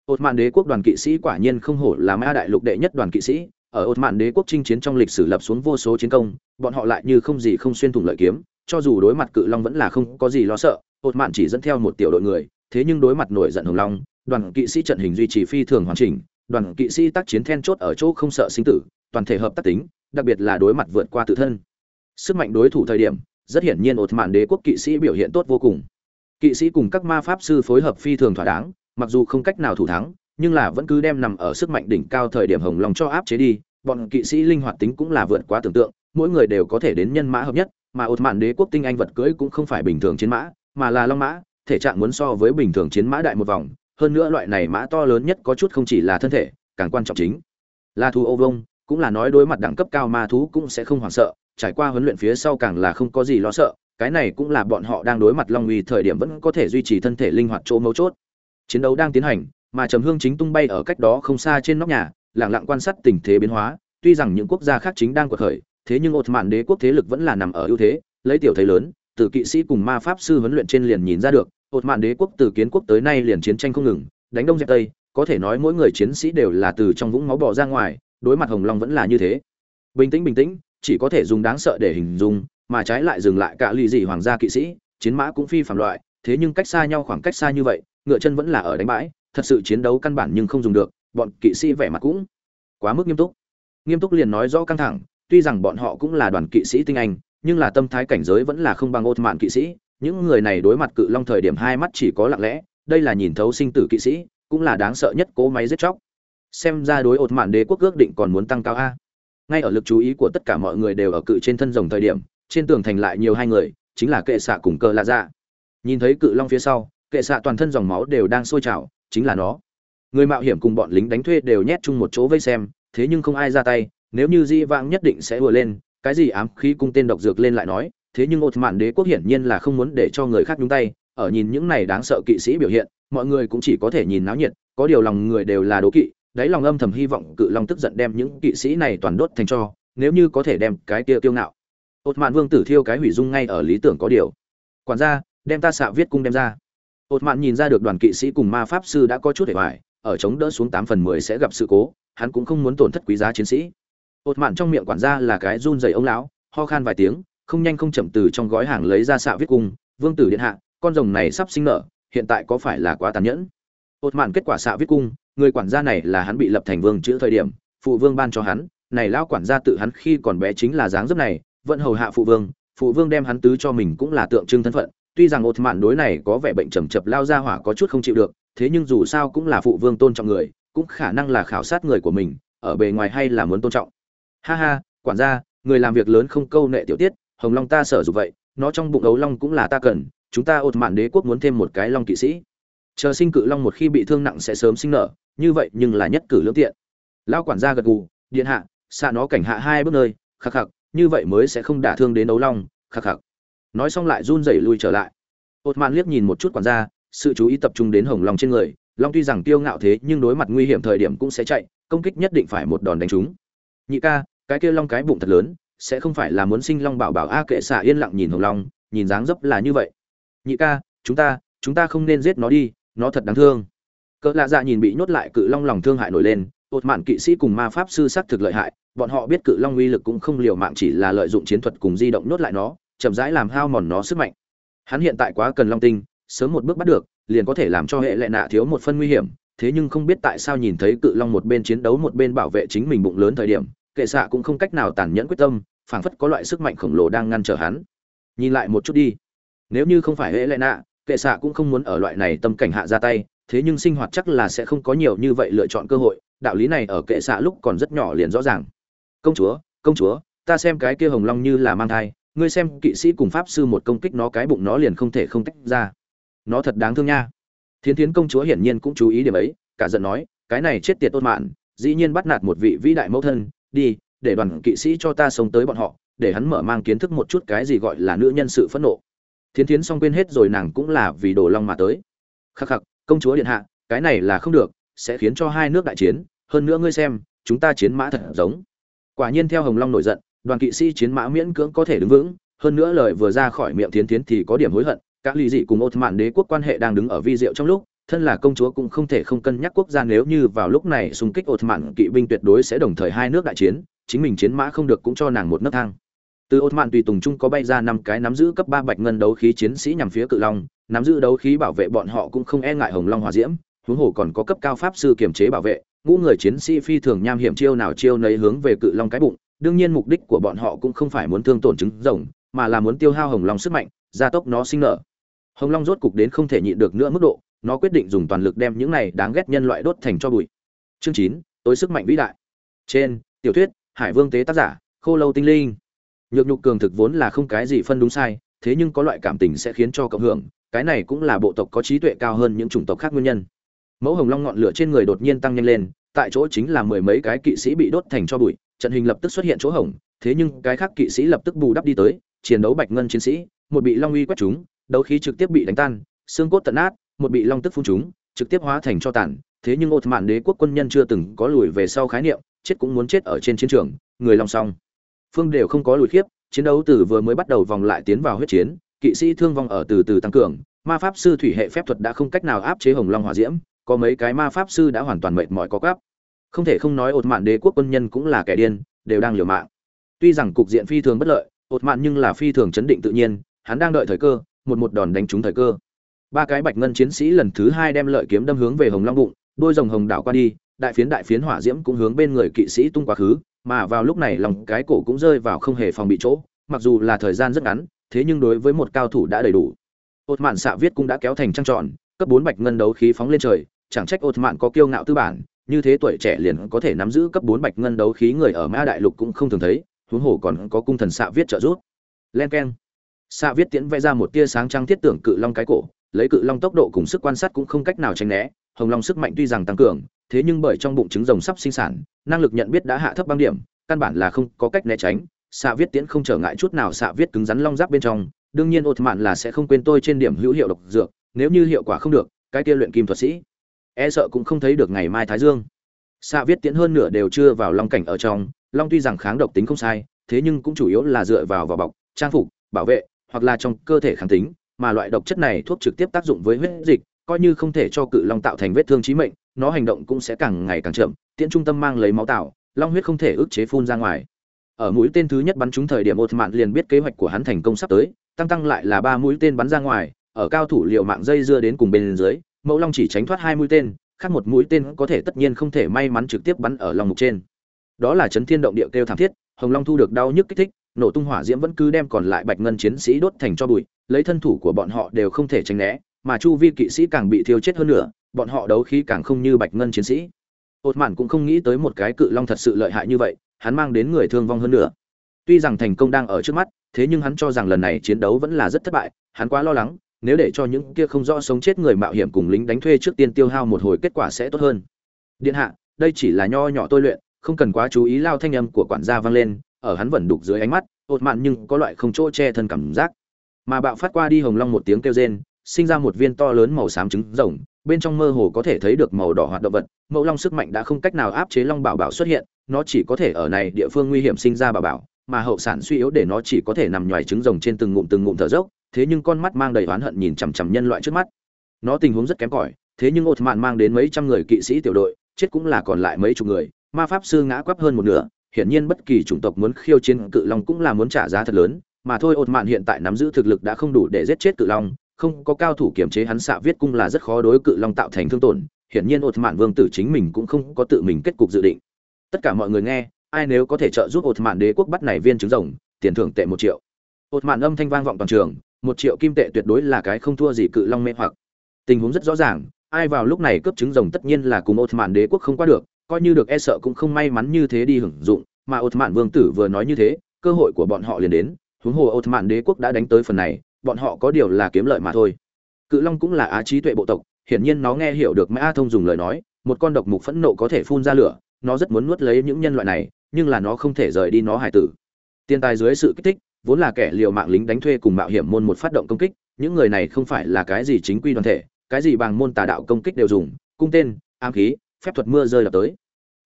Ột mạn đế quốc đoàn kỵ sĩ quả nhiên không hổ là ma đại lục đệ nhất đoàn kỵ sĩ, ở ột mạn đế quốc chinh chiến trong lịch sử lập xuống vô số chiến công, bọn họ lại như không gì không xuyên thủng lợi kiếm, cho dù đối mặt cự long vẫn là không có gì lo sợ ột mạn chỉ dẫn theo một tiểu đội người, thế nhưng đối mặt nổi giận hồng long, đoàn kỵ sĩ trận hình duy trì phi thường hoàn chỉnh, đoàn kỵ sĩ tác chiến then chốt ở chỗ không sợ sinh tử toàn thể hợp tác tính, đặc biệt là đối mặt vượt qua tự thân. Sức mạnh đối thủ thời điểm, rất hiển nhiên ột mạn đế quốc kỵ sĩ biểu hiện tốt vô cùng. Kỵ sĩ cùng các ma pháp sư phối hợp phi thường thỏa đáng, mặc dù không cách nào thủ thắng, nhưng là vẫn cứ đem nằm ở sức mạnh đỉnh cao thời điểm hồng long cho áp chế đi, bọn kỵ sĩ linh hoạt tính cũng là vượt quá tưởng tượng, mỗi người đều có thể đến nhân mã hợp nhất, mà ột mạn đế quốc tinh anh vật cưỡi cũng không phải bình thường chiến mã, mà là long mã, thể trạng muốn so với bình thường chiến mã đại một vòng, hơn nữa loại này mã to lớn nhất có chút không chỉ là thân thể, càng quan trọng chính là thu ô vông cũng là nói đối mặt đẳng cấp cao ma thú cũng sẽ không hoảng sợ, trải qua huấn luyện phía sau càng là không có gì lo sợ, cái này cũng là bọn họ đang đối mặt long uy thời điểm vẫn có thể duy trì thân thể linh hoạt chỗ mấu chốt. Chiến đấu đang tiến hành, mà trầm hương chính tung bay ở cách đó không xa trên nóc nhà, lặng lặng quan sát tình thế biến hóa, tuy rằng những quốc gia khác chính đang cuộc khởi, thế nhưng ột mạn đế quốc thế lực vẫn là nằm ở ưu thế, lấy tiểu thấy lớn, từ kỵ sĩ cùng ma pháp sư huấn luyện trên liền nhìn ra được ột mạn đế quốc từ kiến quốc tới nay liền chiến tranh không ngừng, đánh đông dẹp tây, có thể nói mỗi người chiến sĩ đều là từ trong vũng máu bỏ ra ngoài đối mặt hồng long vẫn là như thế. Bình tĩnh bình tĩnh, chỉ có thể dùng đáng sợ để hình dung, mà trái lại dừng lại cả lì dị hoàng gia kỵ sĩ, chiến mã cũng phi phạm loại, thế nhưng cách xa nhau khoảng cách xa như vậy, ngựa chân vẫn là ở đánh bãi, thật sự chiến đấu căn bản nhưng không dùng được, bọn kỵ sĩ vẻ mặt cũng quá mức nghiêm túc. Nghiêm túc liền nói rõ căng thẳng, tuy rằng bọn họ cũng là đoàn kỵ sĩ tinh anh, nhưng là tâm thái cảnh giới vẫn là không bằng ột mạn kỵ sĩ, những người này đối mặt cự long thời điểm hai mắt chỉ có lặng lẽ, đây là nhìn thấu sinh tử kỵ sĩ, cũng là đáng sợ nhất cố máy giết chóc xem ra đối ột mạn đế quốc ước định còn muốn tăng cao a. Ngay ở lực chú ý của tất cả mọi người đều ở cự trên thân rồng thời điểm, trên tường thành lại nhiều hai người, chính là kệ xạ cùng cờ lạ dạ. Nhìn thấy cự long phía sau, kệ xạ toàn thân dòng máu đều đang sôi trào, chính là nó. Người mạo hiểm cùng bọn lính đánh thuê đều nhét chung một chỗ vây xem, thế nhưng không ai ra tay, nếu như di vãng nhất định sẽ vừa lên, cái gì ám khí cung tên độc dược lên lại nói, thế nhưng ột mạn đế quốc hiển nhiên là không muốn để cho người khác nhúng tay, ở nhìn những này đáng sợ kỵ sĩ biểu hiện, mọi người cũng chỉ có thể nhìn náo nhiệt, có điều lòng người đều là đố kỵ đáy lòng âm thầm hy vọng cự long tức giận đem những kỵ sĩ này toàn đốt thành cho, nếu như có thể đem cái kia tiêu ngạo. Ột mạn vương tử thiêu cái hủy dung ngay ở lý tưởng có điều. Quản gia, đem ta xạ viết cung đem ra. Ột mạn nhìn ra được đoàn kỵ sĩ cùng ma pháp sư đã có chút hệ hoài, ở chống đỡ xuống tám phần mười sẽ gặp sự cố, hắn cũng không muốn tổn thất quý giá chiến sĩ. Ột mạn trong miệng quản gia là cái run dày ông lão, ho khan vài tiếng, không nhanh không chậm từ trong gói hàng lấy ra xạ viết cung, vương tử điện hạ, con rồng này sắp sinh nở, hiện tại có phải là quá tàn nhẫn? Ột mạn kết quả xạ viết cung người quản gia này là hắn bị lập thành vương chữ thời điểm, phụ vương ban cho hắn, này lão quản gia tự hắn khi còn bé chính là dáng dấp này, vẫn hầu hạ phụ vương phụ vương đem hắn tứ cho mình cũng là tượng trưng thân phận, tuy rằng ột mạn đối này có vẻ bệnh trầm chập lao ra hỏa có chút không chịu được, thế nhưng dù sao cũng là phụ vương tôn trọng người, cũng khả năng là khảo sát người của mình, ở bề ngoài hay là muốn tôn trọng. Ha ha, quản gia, người làm việc lớn không câu nệ tiểu tiết, hồng long ta sở dục vậy, nó trong bụng ấu long cũng là ta cần, chúng ta ột mạn đế quốc muốn thêm một cái long kỵ sĩ. Chờ sinh cự long một khi bị thương nặng sẽ sớm sinh nở như vậy nhưng là nhất cử lưỡng tiện. Lao quản gia gật gù, điện hạ, xạ nó cảnh hạ hai bước nơi, khắc khắc, như vậy mới sẽ không đả thương đến ấu long, khắc khắc. Nói xong lại run rẩy lui trở lại. Ột mạn liếc nhìn một chút quản gia, sự chú ý tập trung đến hồng long trên người, long tuy rằng tiêu ngạo thế nhưng đối mặt nguy hiểm thời điểm cũng sẽ chạy, công kích nhất định phải một đòn đánh trúng. Nhị ca, cái kia long cái bụng thật lớn, sẽ không phải là muốn sinh long bảo bảo a kệ xạ yên lặng nhìn hồng long, nhìn dáng dấp là như vậy. Nhị ca, chúng ta chúng ta không nên giết nó đi, nó thật đáng thương cỡ lạ dạ nhìn bị nhốt lại cự long lòng thương hại nổi lên ột mạn kỵ sĩ cùng ma pháp sư sắc thực lợi hại, bọn họ biết cự long uy lực cũng không liều mạng chỉ là lợi dụng chiến thuật cùng di động nhốt lại nó, chậm rãi làm hao mòn nó sức mạnh. Hắn hiện tại quá cần long tinh, sớm một bước bắt được, liền có thể làm cho hệ lệ nạ thiếu một phân nguy hiểm, thế nhưng không biết tại sao nhìn thấy cự long một bên chiến đấu một bên bảo vệ chính mình bụng lớn thời điểm, kệ xạ cũng không cách nào tàn nhẫn quyết tâm, phảng phất có loại sức mạnh khổng lồ đang ngăn trở hắn. Nhìn lại một chút đi. Nếu như không phải hệ lệ nạ, kệ xạ cũng không muốn ở loại này tâm cảnh hạ ra tay thế nhưng sinh hoạt chắc là sẽ không có nhiều như vậy lựa chọn cơ hội, đạo lý này ở kệ xạ lúc còn rất nhỏ liền rõ ràng. Công chúa công chúa, ta xem cái kia hồng long như là mang thai, ngươi xem kỵ sĩ cùng pháp sư một công kích nó cái bụng nó liền không thể không tách ra. Nó thật đáng thương nha. Thiến thiến công chúa hiển nhiên cũng chú ý điểm ấy, cả giận nói, cái này chết tiệt tốt mạn, dĩ nhiên bắt nạt một vị vĩ đại mẫu thân, đi, để đoàn kỵ sĩ cho ta sống tới bọn họ, để hắn mở mang kiến thức một chút cái gì gọi là nữ nhân sự phẫn nộ. Thiến thiến xong quên hết rồi nàng cũng là vì đồ long mà tới. Khắc khắc công chúa điện hạ, cái này là không được, sẽ khiến cho hai nước đại chiến, hơn nữa ngươi xem, chúng ta chiến mã thật giống. Quả nhiên theo hồng long nổi giận, đoàn kỵ sĩ chiến mã miễn cưỡng có thể đứng vững, hơn nữa lời vừa ra khỏi miệng thiến thiến thì có điểm hối hận, các Lý dị cùng Ottoman đế quốc quan hệ đang đứng ở vi diệu trong lúc, thân là công chúa cũng không thể không cân nhắc quốc gia nếu như vào lúc này xung kích Ottoman kỵ binh tuyệt đối sẽ đồng thời hai nước đại chiến, chính mình chiến mã không được cũng cho nàng một nấc thang từ Ottoman tùy tùng chung có bay ra năm cái nắm giữ cấp ba bạch ngân đấu khí chiến sĩ nhằm phía cự long, nắm giữ đấu khí bảo vệ bọn họ cũng không e ngại hồng long hỏa diễm, huống hồ còn có cấp cao pháp sư kiểm chế bảo vệ, ngũ người chiến sĩ phi thường nham hiểm chiêu nào chiêu nấy hướng về cự long cái bụng, đương nhiên mục đích của bọn họ cũng không phải muốn thương tổn trứng rồng, mà là muốn tiêu hao hồng long sức mạnh, gia tốc nó sinh nở. Hồng long rốt cục đến không thể nhịn được nữa mức độ, nó quyết định dùng toàn lực đem những này đáng ghét nhân loại đốt thành cho bụi. Chương chín, tối sức mạnh vĩ đại. Trên, tiểu thuyết, hải vương tế tác giả, khô lâu tinh linh nhược nhục cường thực vốn là không cái gì phân đúng sai, thế nhưng có loại cảm tình sẽ khiến cho cộng hưởng, cái này cũng là bộ tộc có trí tuệ cao hơn những chủng tộc khác nguyên nhân. Mẫu hồng long ngọn lửa trên người đột nhiên tăng nhanh lên, tại chỗ chính là mười mấy cái kỵ sĩ bị đốt thành cho bụi, trận hình lập tức xuất hiện chỗ hổng, thế nhưng cái khác kỵ sĩ lập tức bù đắp đi tới, chiến đấu bạch ngân chiến sĩ, một bị long uy quét chúng, đấu khí trực tiếp bị đánh tan, xương cốt tận nát, một bị long tức phun chúng, trực tiếp hóa thành cho tàn, thế nhưng ột mạn đế quốc quân nhân chưa từng có lùi về sau khái niệm, chết cũng muốn chết ở trên chiến trường, người long song phương đều không có lùi khiếp, chiến đấu từ vừa mới bắt đầu vòng lại tiến vào huyết chiến, kỵ sĩ thương vong ở từ từ tăng cường, ma pháp sư thủy hệ phép thuật đã không cách nào áp chế hồng long hỏa diễm, có mấy cái ma pháp sư đã hoàn toàn mệt mỏi có cắp không thể không nói ột mạn đế quốc quân nhân cũng là kẻ điên, đều đang liều mạng. Tuy rằng cục diện phi thường bất lợi ột mạn nhưng là phi thường chấn định tự nhiên, hắn đang đợi thời cơ, một một đòn đánh trúng thời cơ. Ba cái bạch ngân chiến sĩ lần thứ hai đem lợi kiếm đâm hướng về hồng long bụng, đôi rồng hồng đảo qua đi, đại phiến đại phiến hỏa diễm cũng hướng bên người kỵ sĩ tung quá khứ mà vào lúc này lòng cái cổ cũng rơi vào không hề phòng bị chỗ, mặc dù là thời gian rất ngắn, thế nhưng đối với một cao thủ đã đầy đủ. Ột mạn xạ viết cũng đã kéo thành trăng tròn, cấp bốn bạch ngân đấu khí phóng lên trời, chẳng trách ột mạn có kiêu ngạo tư bản, như thế tuổi trẻ liền có thể nắm giữ cấp bốn bạch ngân đấu khí người ở mã đại lục cũng không thường thấy, huống hồ còn có cung thần xạ viết trợ giúp. Len keng. Xạ viết tiễn vẽ ra một tia sáng trăng thiết tưởng cự long cái cổ, lấy cự long tốc độ cùng sức quan sát cũng không cách nào tránh né, hồng long sức mạnh tuy rằng tăng cường thế nhưng bởi trong bụng trứng rồng sắp sinh sản, năng lực nhận biết đã hạ thấp băng điểm, căn bản là không có cách né tránh. Xạ viết tiễn không trở ngại chút nào xạ viết cứng rắn long giáp bên trong. Đương nhiên ột mạn là sẽ không quên tôi trên điểm hữu hiệu độc dược, nếu như hiệu quả không được, cái kia luyện kim thuật sĩ. E sợ cũng không thấy được ngày mai thái dương. Xạ viết tiễn hơn nửa đều chưa vào long cảnh ở trong, long tuy rằng kháng độc tính không sai, thế nhưng cũng chủ yếu là dựa vào vỏ bọc, trang phục, bảo vệ, hoặc là trong cơ thể kháng tính, mà loại độc chất này thuốc trực tiếp tác dụng với huyết dịch, coi như không thể cho cự long tạo thành vết thương chí mệnh nó hành động cũng sẽ càng ngày càng chậm, tiễn trung tâm mang lấy máu tạo, long huyết không thể ức chế phun ra ngoài. Ở mũi tên thứ nhất bắn trúng thời điểm ột mạn liền biết kế hoạch của hắn thành công sắp tới, tăng tăng lại là ba mũi tên bắn ra ngoài, ở cao thủ liệu mạng dây dưa đến cùng bên dưới, mẫu long chỉ tránh thoát hai mũi tên, khác một mũi tên có thể tất nhiên không thể may mắn trực tiếp bắn ở lòng mục trên. Đó là chấn thiên động địa kêu thảm thiết, hồng long thu được đau nhức kích thích, nổ tung hỏa diễm vẫn cứ đem còn lại bạch ngân chiến sĩ đốt thành cho bụi, lấy thân thủ của bọn họ đều không thể tránh né, mà chu vi kỵ sĩ càng bị thiêu chết hơn nữa bọn họ đấu khí càng không như bạch ngân chiến sĩ. Ột mạn cũng không nghĩ tới một cái cự long thật sự lợi hại như vậy, hắn mang đến người thương vong hơn nữa. Tuy rằng thành công đang ở trước mắt, thế nhưng hắn cho rằng lần này chiến đấu vẫn là rất thất bại, hắn quá lo lắng, nếu để cho những kia không rõ sống chết người mạo hiểm cùng lính đánh thuê trước tiên tiêu hao một hồi kết quả sẽ tốt hơn. Điện hạ, đây chỉ là nho nhỏ tôi luyện, không cần quá chú ý lao thanh âm của quản gia vang lên, ở hắn vẫn đục dưới ánh mắt ột mạn nhưng có loại không chỗ che thân cảm giác. Mà bạo phát qua đi hồng long một tiếng kêu rên, sinh ra một viên to lớn màu xám trứng rồng bên trong mơ hồ có thể thấy được màu đỏ hoạt động vật, mẫu long sức mạnh đã không cách nào áp chế long bảo bảo xuất hiện, nó chỉ có thể ở này địa phương nguy hiểm sinh ra bảo bảo, mà hậu sản suy yếu để nó chỉ có thể nằm nhoài trứng rồng trên từng ngụm từng ngụm thở dốc, thế nhưng con mắt mang đầy oán hận nhìn chằm chằm nhân loại trước mắt. Nó tình huống rất kém cỏi, thế nhưng ột mạn mang đến mấy trăm người kỵ sĩ tiểu đội, chết cũng là còn lại mấy chục người, ma pháp sư ngã quắp hơn một nửa, hiển nhiên bất kỳ chủng tộc muốn khiêu chiến cự long cũng là muốn trả giá thật lớn, mà thôi ột mạn hiện tại nắm giữ thực lực đã không đủ để giết chết cự long không có cao thủ kiểm chế hắn xạ viết cung là rất khó đối cự long tạo thành thương tổn, hiển nhiên ột mạn vương tử chính mình cũng không có tự mình kết cục dự định. Tất cả mọi người nghe, ai nếu có thể trợ giúp ột mạn đế quốc bắt này viên trứng rồng, tiền thưởng tệ một triệu. Ột mạn âm thanh vang vọng toàn trường, một triệu kim tệ tuyệt đối là cái không thua gì cự long mê hoặc. Tình huống rất rõ ràng, ai vào lúc này cướp trứng rồng tất nhiên là cùng ột mạn đế quốc không qua được, coi như được e sợ cũng không may mắn như thế đi hưởng dụng, mà ột mạn vương tử vừa nói như thế, cơ hội của bọn họ liền đến, huống hồ ột mạn đế quốc đã đánh tới phần này bọn họ có điều là kiếm lợi mà thôi. Cự long cũng là á trí tuệ bộ tộc, hiển nhiên nó nghe hiểu được mã thông dùng lời nói, một con độc mục phẫn nộ có thể phun ra lửa, nó rất muốn nuốt lấy những nhân loại này, nhưng là nó không thể rời đi nó hải tử. Tiền tài dưới sự kích thích, vốn là kẻ liều mạng lính đánh thuê cùng mạo hiểm môn một phát động công kích, những người này không phải là cái gì chính quy đoàn thể, cái gì bằng môn tà đạo công kích đều dùng, cung tên, ám khí, phép thuật mưa rơi đập tới.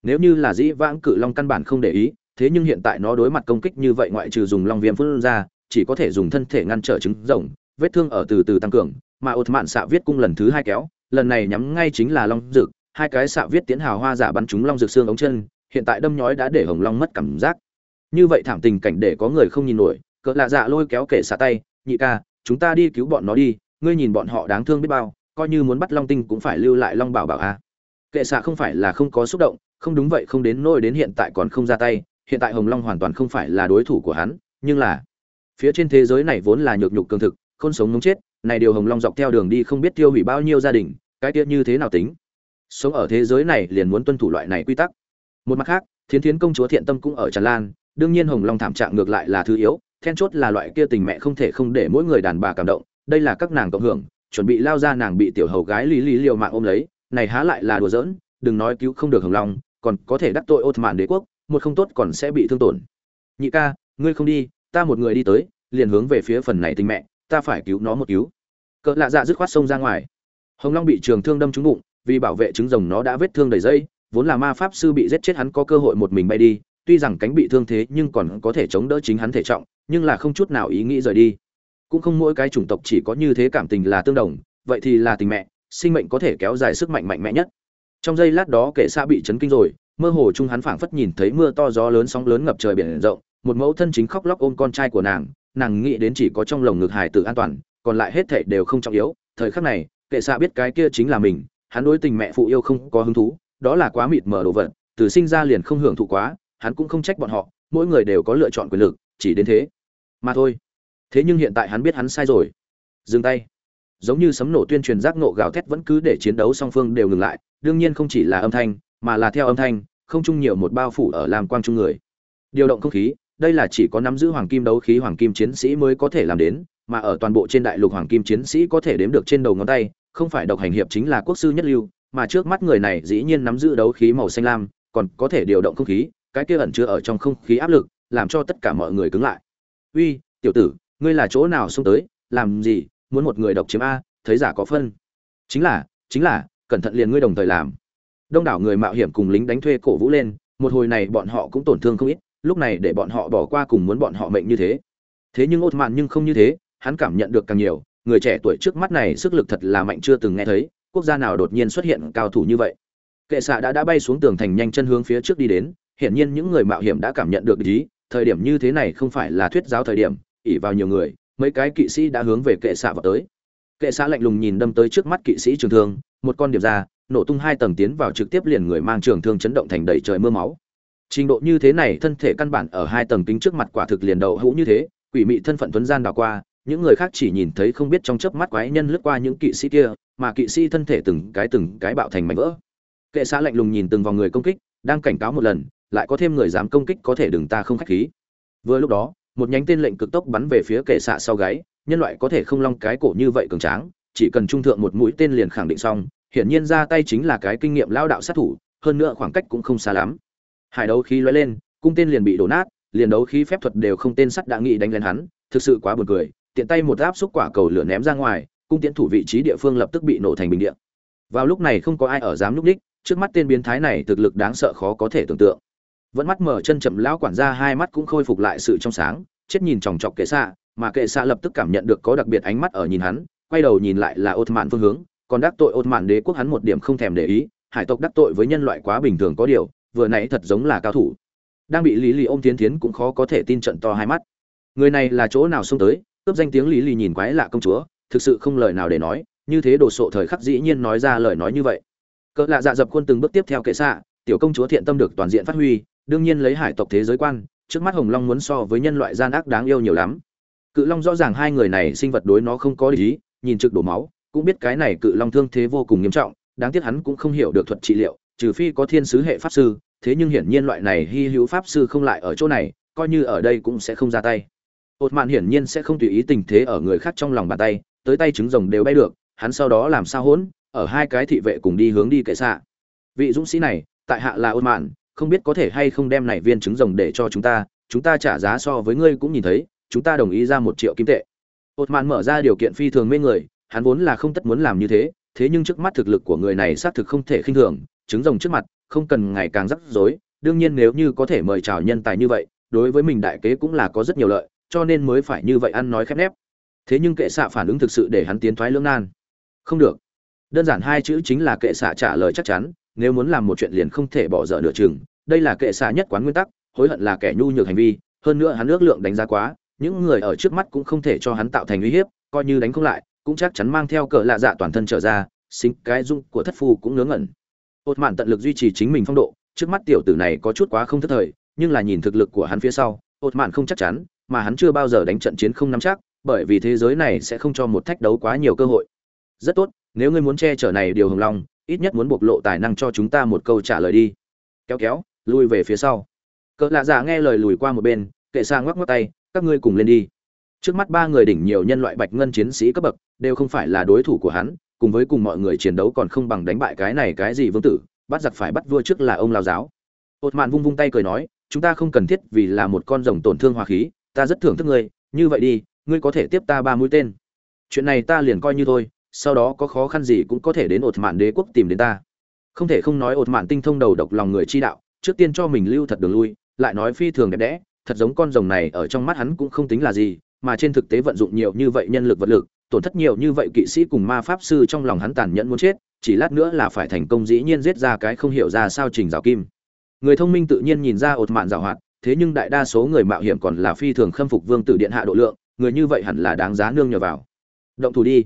Nếu như là dĩ vãng cự long căn bản không để ý, thế nhưng hiện tại nó đối mặt công kích như vậy ngoại trừ dùng long viêm phun ra chỉ có thể dùng thân thể ngăn trở trứng rồng, vết thương ở từ từ tăng cường, mà ột mạn xạ viết cung lần thứ hai kéo, lần này nhắm ngay chính là long dực hai cái xạ viết tiến hào hoa giả bắn trúng long dực xương ống chân, hiện tại đâm nhói đã để hồng long mất cảm giác. Như vậy thảm tình cảnh để có người không nhìn nổi, cỡ lạ dạ lôi kéo kể xạ tay, nhị ca, chúng ta đi cứu bọn nó đi, ngươi nhìn bọn họ đáng thương biết bao, coi như muốn bắt long tinh cũng phải lưu lại long bảo bảo a. Kệ xạ không phải là không có xúc động, không đúng vậy không đến nỗi đến hiện tại còn không ra tay, hiện tại hồng long hoàn toàn không phải là đối thủ của hắn, nhưng là phía trên thế giới này vốn là nhược nhục cường thực không sống muốn chết, này điều hồng long dọc theo đường đi không biết tiêu hủy bao nhiêu gia đình, cái tiết như thế nào tính. Sống ở thế giới này liền muốn tuân thủ loại này quy tắc. Một mặt khác, thiến thiến công chúa thiện tâm cũng ở tràn lan, đương nhiên hồng long thảm trạng ngược lại là thứ yếu, then chốt là loại kia tình mẹ không thể không để mỗi người đàn bà cảm động, đây là các nàng cộng hưởng, chuẩn bị lao ra nàng bị tiểu hầu gái lý lý liều mạng ôm lấy, này há lại là đùa giỡn, đừng nói cứu không được hồng long, còn có thể đắc tội ốt mạn đế quốc, một không tốt còn sẽ bị thương tổn. Nhị ca, ngươi không đi ta một người đi tới, liền hướng về phía phần này tình mẹ, ta phải cứu nó một cứu. Cỡ lạ dạ dứt khoát sông ra ngoài. Hồng long bị trường thương đâm trúng bụng, vì bảo vệ trứng rồng nó đã vết thương đầy dây, vốn là ma pháp sư bị giết chết hắn có cơ hội một mình bay đi, tuy rằng cánh bị thương thế nhưng còn có thể chống đỡ chính hắn thể trọng, nhưng là không chút nào ý nghĩ rời đi. Cũng không mỗi cái chủng tộc chỉ có như thế cảm tình là tương đồng, vậy thì là tình mẹ, sinh mệnh có thể kéo dài sức mạnh mạnh mẽ nhất. Trong giây lát đó kệ xa bị chấn kinh rồi, mơ hồ chung hắn phảng phất nhìn thấy mưa to gió lớn sóng lớn ngập trời biển rộng một mẫu thân chính khóc lóc ôm con trai của nàng nàng nghĩ đến chỉ có trong lồng ngực hải tử an toàn, còn lại hết thảy đều không trọng yếu, thời khắc này, kệ xa biết cái kia chính là mình, hắn đối tình mẹ phụ yêu không có hứng thú, đó là quá mịt mờ đồ vật, từ sinh ra liền không hưởng thụ quá, hắn cũng không trách bọn họ, mỗi người đều có lựa chọn quyền lực, chỉ đến thế, mà thôi. Thế nhưng hiện tại hắn biết hắn sai rồi. Dừng tay. Giống như sấm nổ tuyên truyền giác nộ gào thét vẫn cứ để chiến đấu song phương đều ngừng lại, đương nhiên không chỉ là âm thanh, mà là theo âm thanh, không chung nhiều một bao phủ ở làm quang trung người. Điều động không khí đây là chỉ có nắm giữ hoàng kim đấu khí hoàng kim chiến sĩ mới có thể làm đến, mà ở toàn bộ trên đại lục hoàng kim chiến sĩ có thể đếm được trên đầu ngón tay, không phải độc hành hiệp chính là quốc sư nhất lưu, mà trước mắt người này dĩ nhiên nắm giữ đấu khí màu xanh lam, còn có thể điều động không khí, cái kia ẩn chứa ở trong không khí áp lực, làm cho tất cả mọi người cứng lại. Uy, tiểu tử, ngươi là chỗ nào xông tới, làm gì, muốn một người độc chiếm a, thấy giả có phân. Chính là chính là, cẩn thận liền ngươi đồng thời làm. Đông đảo người mạo hiểm cùng lính đánh thuê cổ vũ lên, một hồi này bọn họ cũng tổn thương không ít lúc này để bọn họ bỏ qua cùng muốn bọn họ mệnh như thế. Thế nhưng ốt mạn nhưng không như thế, hắn cảm nhận được càng nhiều, người trẻ tuổi trước mắt này sức lực thật là mạnh chưa từng nghe thấy, quốc gia nào đột nhiên xuất hiện cao thủ như vậy. Kệ xạ đã đã bay xuống tường thành nhanh chân hướng phía trước đi đến, hiển nhiên những người mạo hiểm đã cảm nhận được ý, thời điểm như thế này không phải là thuyết giáo thời điểm ỉ vào nhiều người, mấy cái kỵ sĩ đã hướng về kệ xạ vào tới. Kệ xạ lạnh lùng nhìn đâm tới trước mắt kỵ sĩ trường thương, một con điệp ra, nổ tung hai tầng tiến vào trực tiếp liền người mang trường thương chấn động thành đầy trời mưa máu trình độ như thế này thân thể căn bản ở hai tầng kính trước mặt quả thực liền đầu hũ như thế, quỷ mị thân phận tuấn gian đào qua, những người khác chỉ nhìn thấy không biết trong chớp mắt quái nhân lướt qua những kỵ sĩ kia, mà kỵ sĩ thân thể từng cái từng cái bạo thành mảnh vỡ. Kệ xã lạnh lùng nhìn từng vòng người công kích, đang cảnh cáo một lần, lại có thêm người dám công kích có thể đừng ta không khách khí. Vừa lúc đó, một nhánh tên lệnh cực tốc bắn về phía kệ xạ sau gáy, nhân loại có thể không long cái cổ như vậy cường tráng, chỉ cần trung thượng một mũi tên liền khẳng định xong, hiển nhiên ra tay chính là cái kinh nghiệm lao đạo sát thủ, hơn nữa khoảng cách cũng không xa lắm hải đấu khí lóe lên, cung tên liền bị đổ nát, liền đấu khí phép thuật đều không tên sắt đã nghĩ đánh lên hắn, thực sự quá buồn cười, tiện tay một áp xúc quả cầu lửa ném ra ngoài, cung tiễn thủ vị trí địa phương lập tức bị nổ thành bình điện vào lúc này không có ai ở dám núp đích, trước mắt tên biến thái này thực lực đáng sợ khó có thể tưởng tượng. Vẫn mắt mở chân chậm lão quản gia hai mắt cũng khôi phục lại sự trong sáng, chết nhìn chòng chọc kệ xạ, mà kệ xạ lập tức cảm nhận được có đặc biệt ánh mắt ở nhìn hắn, quay đầu nhìn lại là ột mạn phương hướng, còn đắc tội ột mạn đế quốc hắn một điểm không thèm để ý, hải tộc đắc tội với nhân loại quá bình thường có điều vừa nãy thật giống là cao thủ. Đang bị lý lì ôm tiến tiến cũng khó có thể tin trận to hai mắt. Người này là chỗ nào xông tới? Cướp danh tiếng lý lì nhìn quái lạ công chúa, thực sự không lời nào để nói, như thế đồ sộ thời khắc dĩ nhiên nói ra lời nói như vậy. Cỡ lạ dạ dập khuôn từng bước tiếp theo kệ xạ, tiểu công chúa thiện tâm được toàn diện phát huy, đương nhiên lấy hải tộc thế giới quan, trước mắt hồng long muốn so với nhân loại gian ác đáng yêu nhiều lắm. Cự long rõ ràng hai người này sinh vật đối nó không có lý, nhìn trực đổ máu, cũng biết cái này cự long thương thế vô cùng nghiêm trọng, đáng tiếc hắn cũng không hiểu được thuật trị liệu trừ phi có thiên sứ hệ pháp sư, thế nhưng hiển nhiên loại này hy hữu pháp sư không lại ở chỗ này, coi như ở đây cũng sẽ không ra tay. Ột mạn hiển nhiên sẽ không tùy ý tình thế ở người khác trong lòng bàn tay, tới tay trứng rồng đều bay được, hắn sau đó làm sao hỗn, ở hai cái thị vệ cùng đi hướng đi kệ xạ. Vị dũng sĩ này, tại hạ là ôn mạn, không biết có thể hay không đem này viên trứng rồng để cho chúng ta chúng ta trả giá so với ngươi cũng nhìn thấy, chúng ta đồng ý ra một triệu kim tệ. Ột mạn mở ra điều kiện phi thường mê người, hắn vốn là không tất muốn làm như thế thế nhưng trước mắt thực lực của người này xác thực không thể khinh thường trứng rồng trước mặt, không cần ngày càng rắc rối. Đương nhiên nếu như có thể mời chào nhân tài như vậy, đối với mình đại kế cũng là có rất nhiều lợi, cho nên mới phải như vậy ăn nói khép nép. Thế nhưng kệ xạ phản ứng thực sự để hắn tiến thoái lưỡng nan. Không được. Đơn giản hai chữ chính là kệ xạ trả lời chắc chắn, nếu muốn làm một chuyện liền không thể bỏ dở nửa chừng. Đây là kệ xạ nhất quán nguyên tắc, hối hận là kẻ nhu nhược hành vi, hơn nữa hắn ước lượng đánh giá quá, những người ở trước mắt cũng không thể cho hắn tạo thành uy hiếp, coi như đánh không lại, cũng chắc chắn mang theo cờ lạ dạ toàn thân trở ra sinh cái dung của thất phu cũng ngớ ngẩn ột mạn tận lực duy trì chính mình phong độ, trước mắt tiểu tử này có chút quá không thất thời, nhưng là nhìn thực lực của hắn phía sau ột mạn không chắc chắn, mà hắn chưa bao giờ đánh trận chiến không nắm chắc, bởi vì thế giới này sẽ không cho một thách đấu quá nhiều cơ hội. Rất tốt, nếu ngươi muốn che chở này điều hồng long ít nhất muốn bộc lộ tài năng cho chúng ta một câu trả lời đi. Kéo kéo, lui về phía sau. Cỡ lạ dạ nghe lời lùi qua một bên, kệ sang ngoắc ngoắc tay, các ngươi cùng lên đi. Trước mắt ba người đỉnh nhiều nhân loại bạch ngân chiến sĩ cấp bậc, đều không phải là đối thủ của hắn cùng với cùng mọi người chiến đấu còn không bằng đánh bại cái này cái gì vương tử, bắt giặc phải bắt vua trước là ông lao giáo. Ột mạn vung vung tay cười nói, chúng ta không cần thiết vì là một con rồng tổn thương hòa khí, ta rất thưởng thức ngươi, như vậy đi, ngươi có thể tiếp ta ba mũi tên. Chuyện này ta liền coi như thôi, sau đó có khó khăn gì cũng có thể đến ột mạn đế quốc tìm đến ta. Không thể không nói ột mạn tinh thông đầu độc lòng người chi đạo, trước tiên cho mình lưu thật đường lui, lại nói phi thường đẹp đẽ, thật giống con rồng này ở trong mắt hắn cũng không tính là gì, mà trên thực tế vận dụng nhiều như vậy nhân lực vật lực tổn thất nhiều như vậy kỵ sĩ cùng ma pháp sư trong lòng hắn tàn nhẫn muốn chết, chỉ lát nữa là phải thành công dĩ nhiên giết ra cái không hiểu ra sao trình rào kim. Người thông minh tự nhiên nhìn ra ột mạn rào hoạt, thế nhưng đại đa số người mạo hiểm còn là phi thường khâm phục vương tử điện hạ độ lượng, người như vậy hẳn là đáng giá nương nhờ vào. Động thủ đi.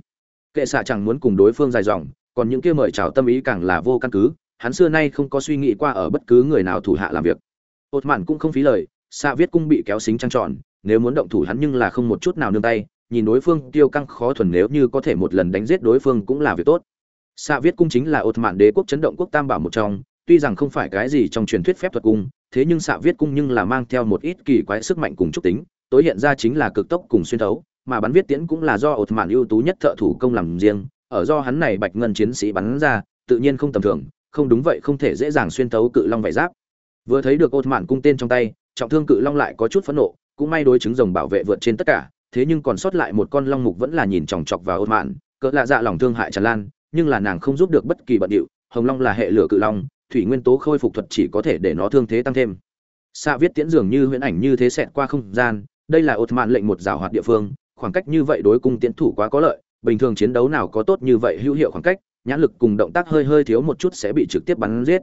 Kệ xạ chẳng muốn cùng đối phương dài dòng, còn những kia mời chào tâm ý càng là vô căn cứ, hắn xưa nay không có suy nghĩ qua ở bất cứ người nào thủ hạ làm việc. Ột mạn cũng không phí lời, xạ viết cung bị kéo xính trăng tròn, nếu muốn động thủ hắn nhưng là không một chút nào nương tay nhìn đối phương tiêu căng khó thuần nếu như có thể một lần đánh giết đối phương cũng là việc tốt. Xạ viết cung chính là ột mạn đế quốc chấn động quốc tam bảo một trong, tuy rằng không phải cái gì trong truyền thuyết phép thuật cung, thế nhưng xạ viết cung nhưng là mang theo một ít kỳ quái sức mạnh cùng trúc tính, tối hiện ra chính là cực tốc cùng xuyên thấu, mà bắn viết tiễn cũng là do ột mạn ưu tú nhất thợ thủ công làm riêng, ở do hắn này bạch ngân chiến sĩ bắn ra, tự nhiên không tầm thường, không đúng vậy không thể dễ dàng xuyên thấu cự long vải giáp. Vừa thấy được ột mạn cung tên trong tay, trọng thương cự long lại có chút phẫn nộ, cũng may đối chứng rồng bảo vệ vượt trên tất cả thế nhưng còn sót lại một con long mục vẫn là nhìn chòng chọc vào ôn mạn. Cỡ lạ dạ lòng thương hại tràn lan, nhưng là nàng không giúp được bất kỳ bận điệu. Hồng long là hệ lửa cự long, thủy nguyên tố khôi phục thuật chỉ có thể để nó thương thế tăng thêm. Xạ viết tiễn dường như huyễn ảnh như thế xẹt qua không gian, đây là ột mạn lệnh một rào hoạt địa phương, khoảng cách như vậy đối cung tiễn thủ quá có lợi, bình thường chiến đấu nào có tốt như vậy hữu hiệu khoảng cách, nhãn lực cùng động tác hơi hơi thiếu một chút sẽ bị trực tiếp bắn giết.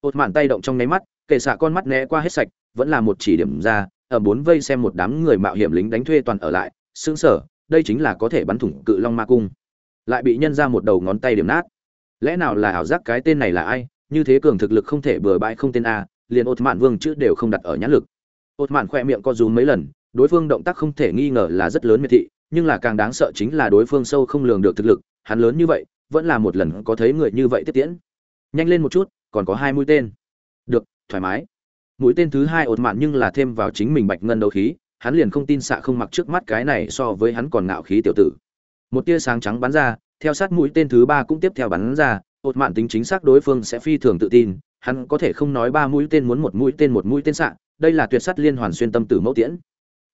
Ột mạn tay động trong nháy mắt, kể xạ con mắt né qua hết sạch, vẫn là một chỉ điểm ra ở bốn vây xem một đám người mạo hiểm lính đánh thuê toàn ở lại xương sở đây chính là có thể bắn thủng cự long ma cung. Lại bị nhân ra một đầu ngón tay điểm nát. Lẽ nào là ảo giác cái tên này là ai? Như thế cường thực lực không thể bừa bãi không tên a, liền ột mạn vương chữ đều không đặt ở nhãn lực. Ột mạn khoe miệng co rúm mấy lần, đối phương động tác không thể nghi ngờ là rất lớn miệt thị, nhưng là càng đáng sợ chính là đối phương sâu không lường được thực lực, hắn lớn như vậy, vẫn là một lần có thấy người như vậy tiếp tiễn. Nhanh lên một chút, còn có hai mũi tên. Được, thoải mái mũi tên thứ hai ột mạn nhưng là thêm vào chính mình bạch ngân đấu khí, hắn liền không tin xạ không mặc trước mắt cái này so với hắn còn ngạo khí tiểu tử. Một tia sáng trắng bắn ra, theo sát mũi tên thứ ba cũng tiếp theo bắn ra, ột mạn tính chính xác đối phương sẽ phi thường tự tin, hắn có thể không nói ba mũi tên muốn một mũi tên một mũi tên xạ, đây là tuyệt sắt liên hoàn xuyên tâm tử mẫu tiễn.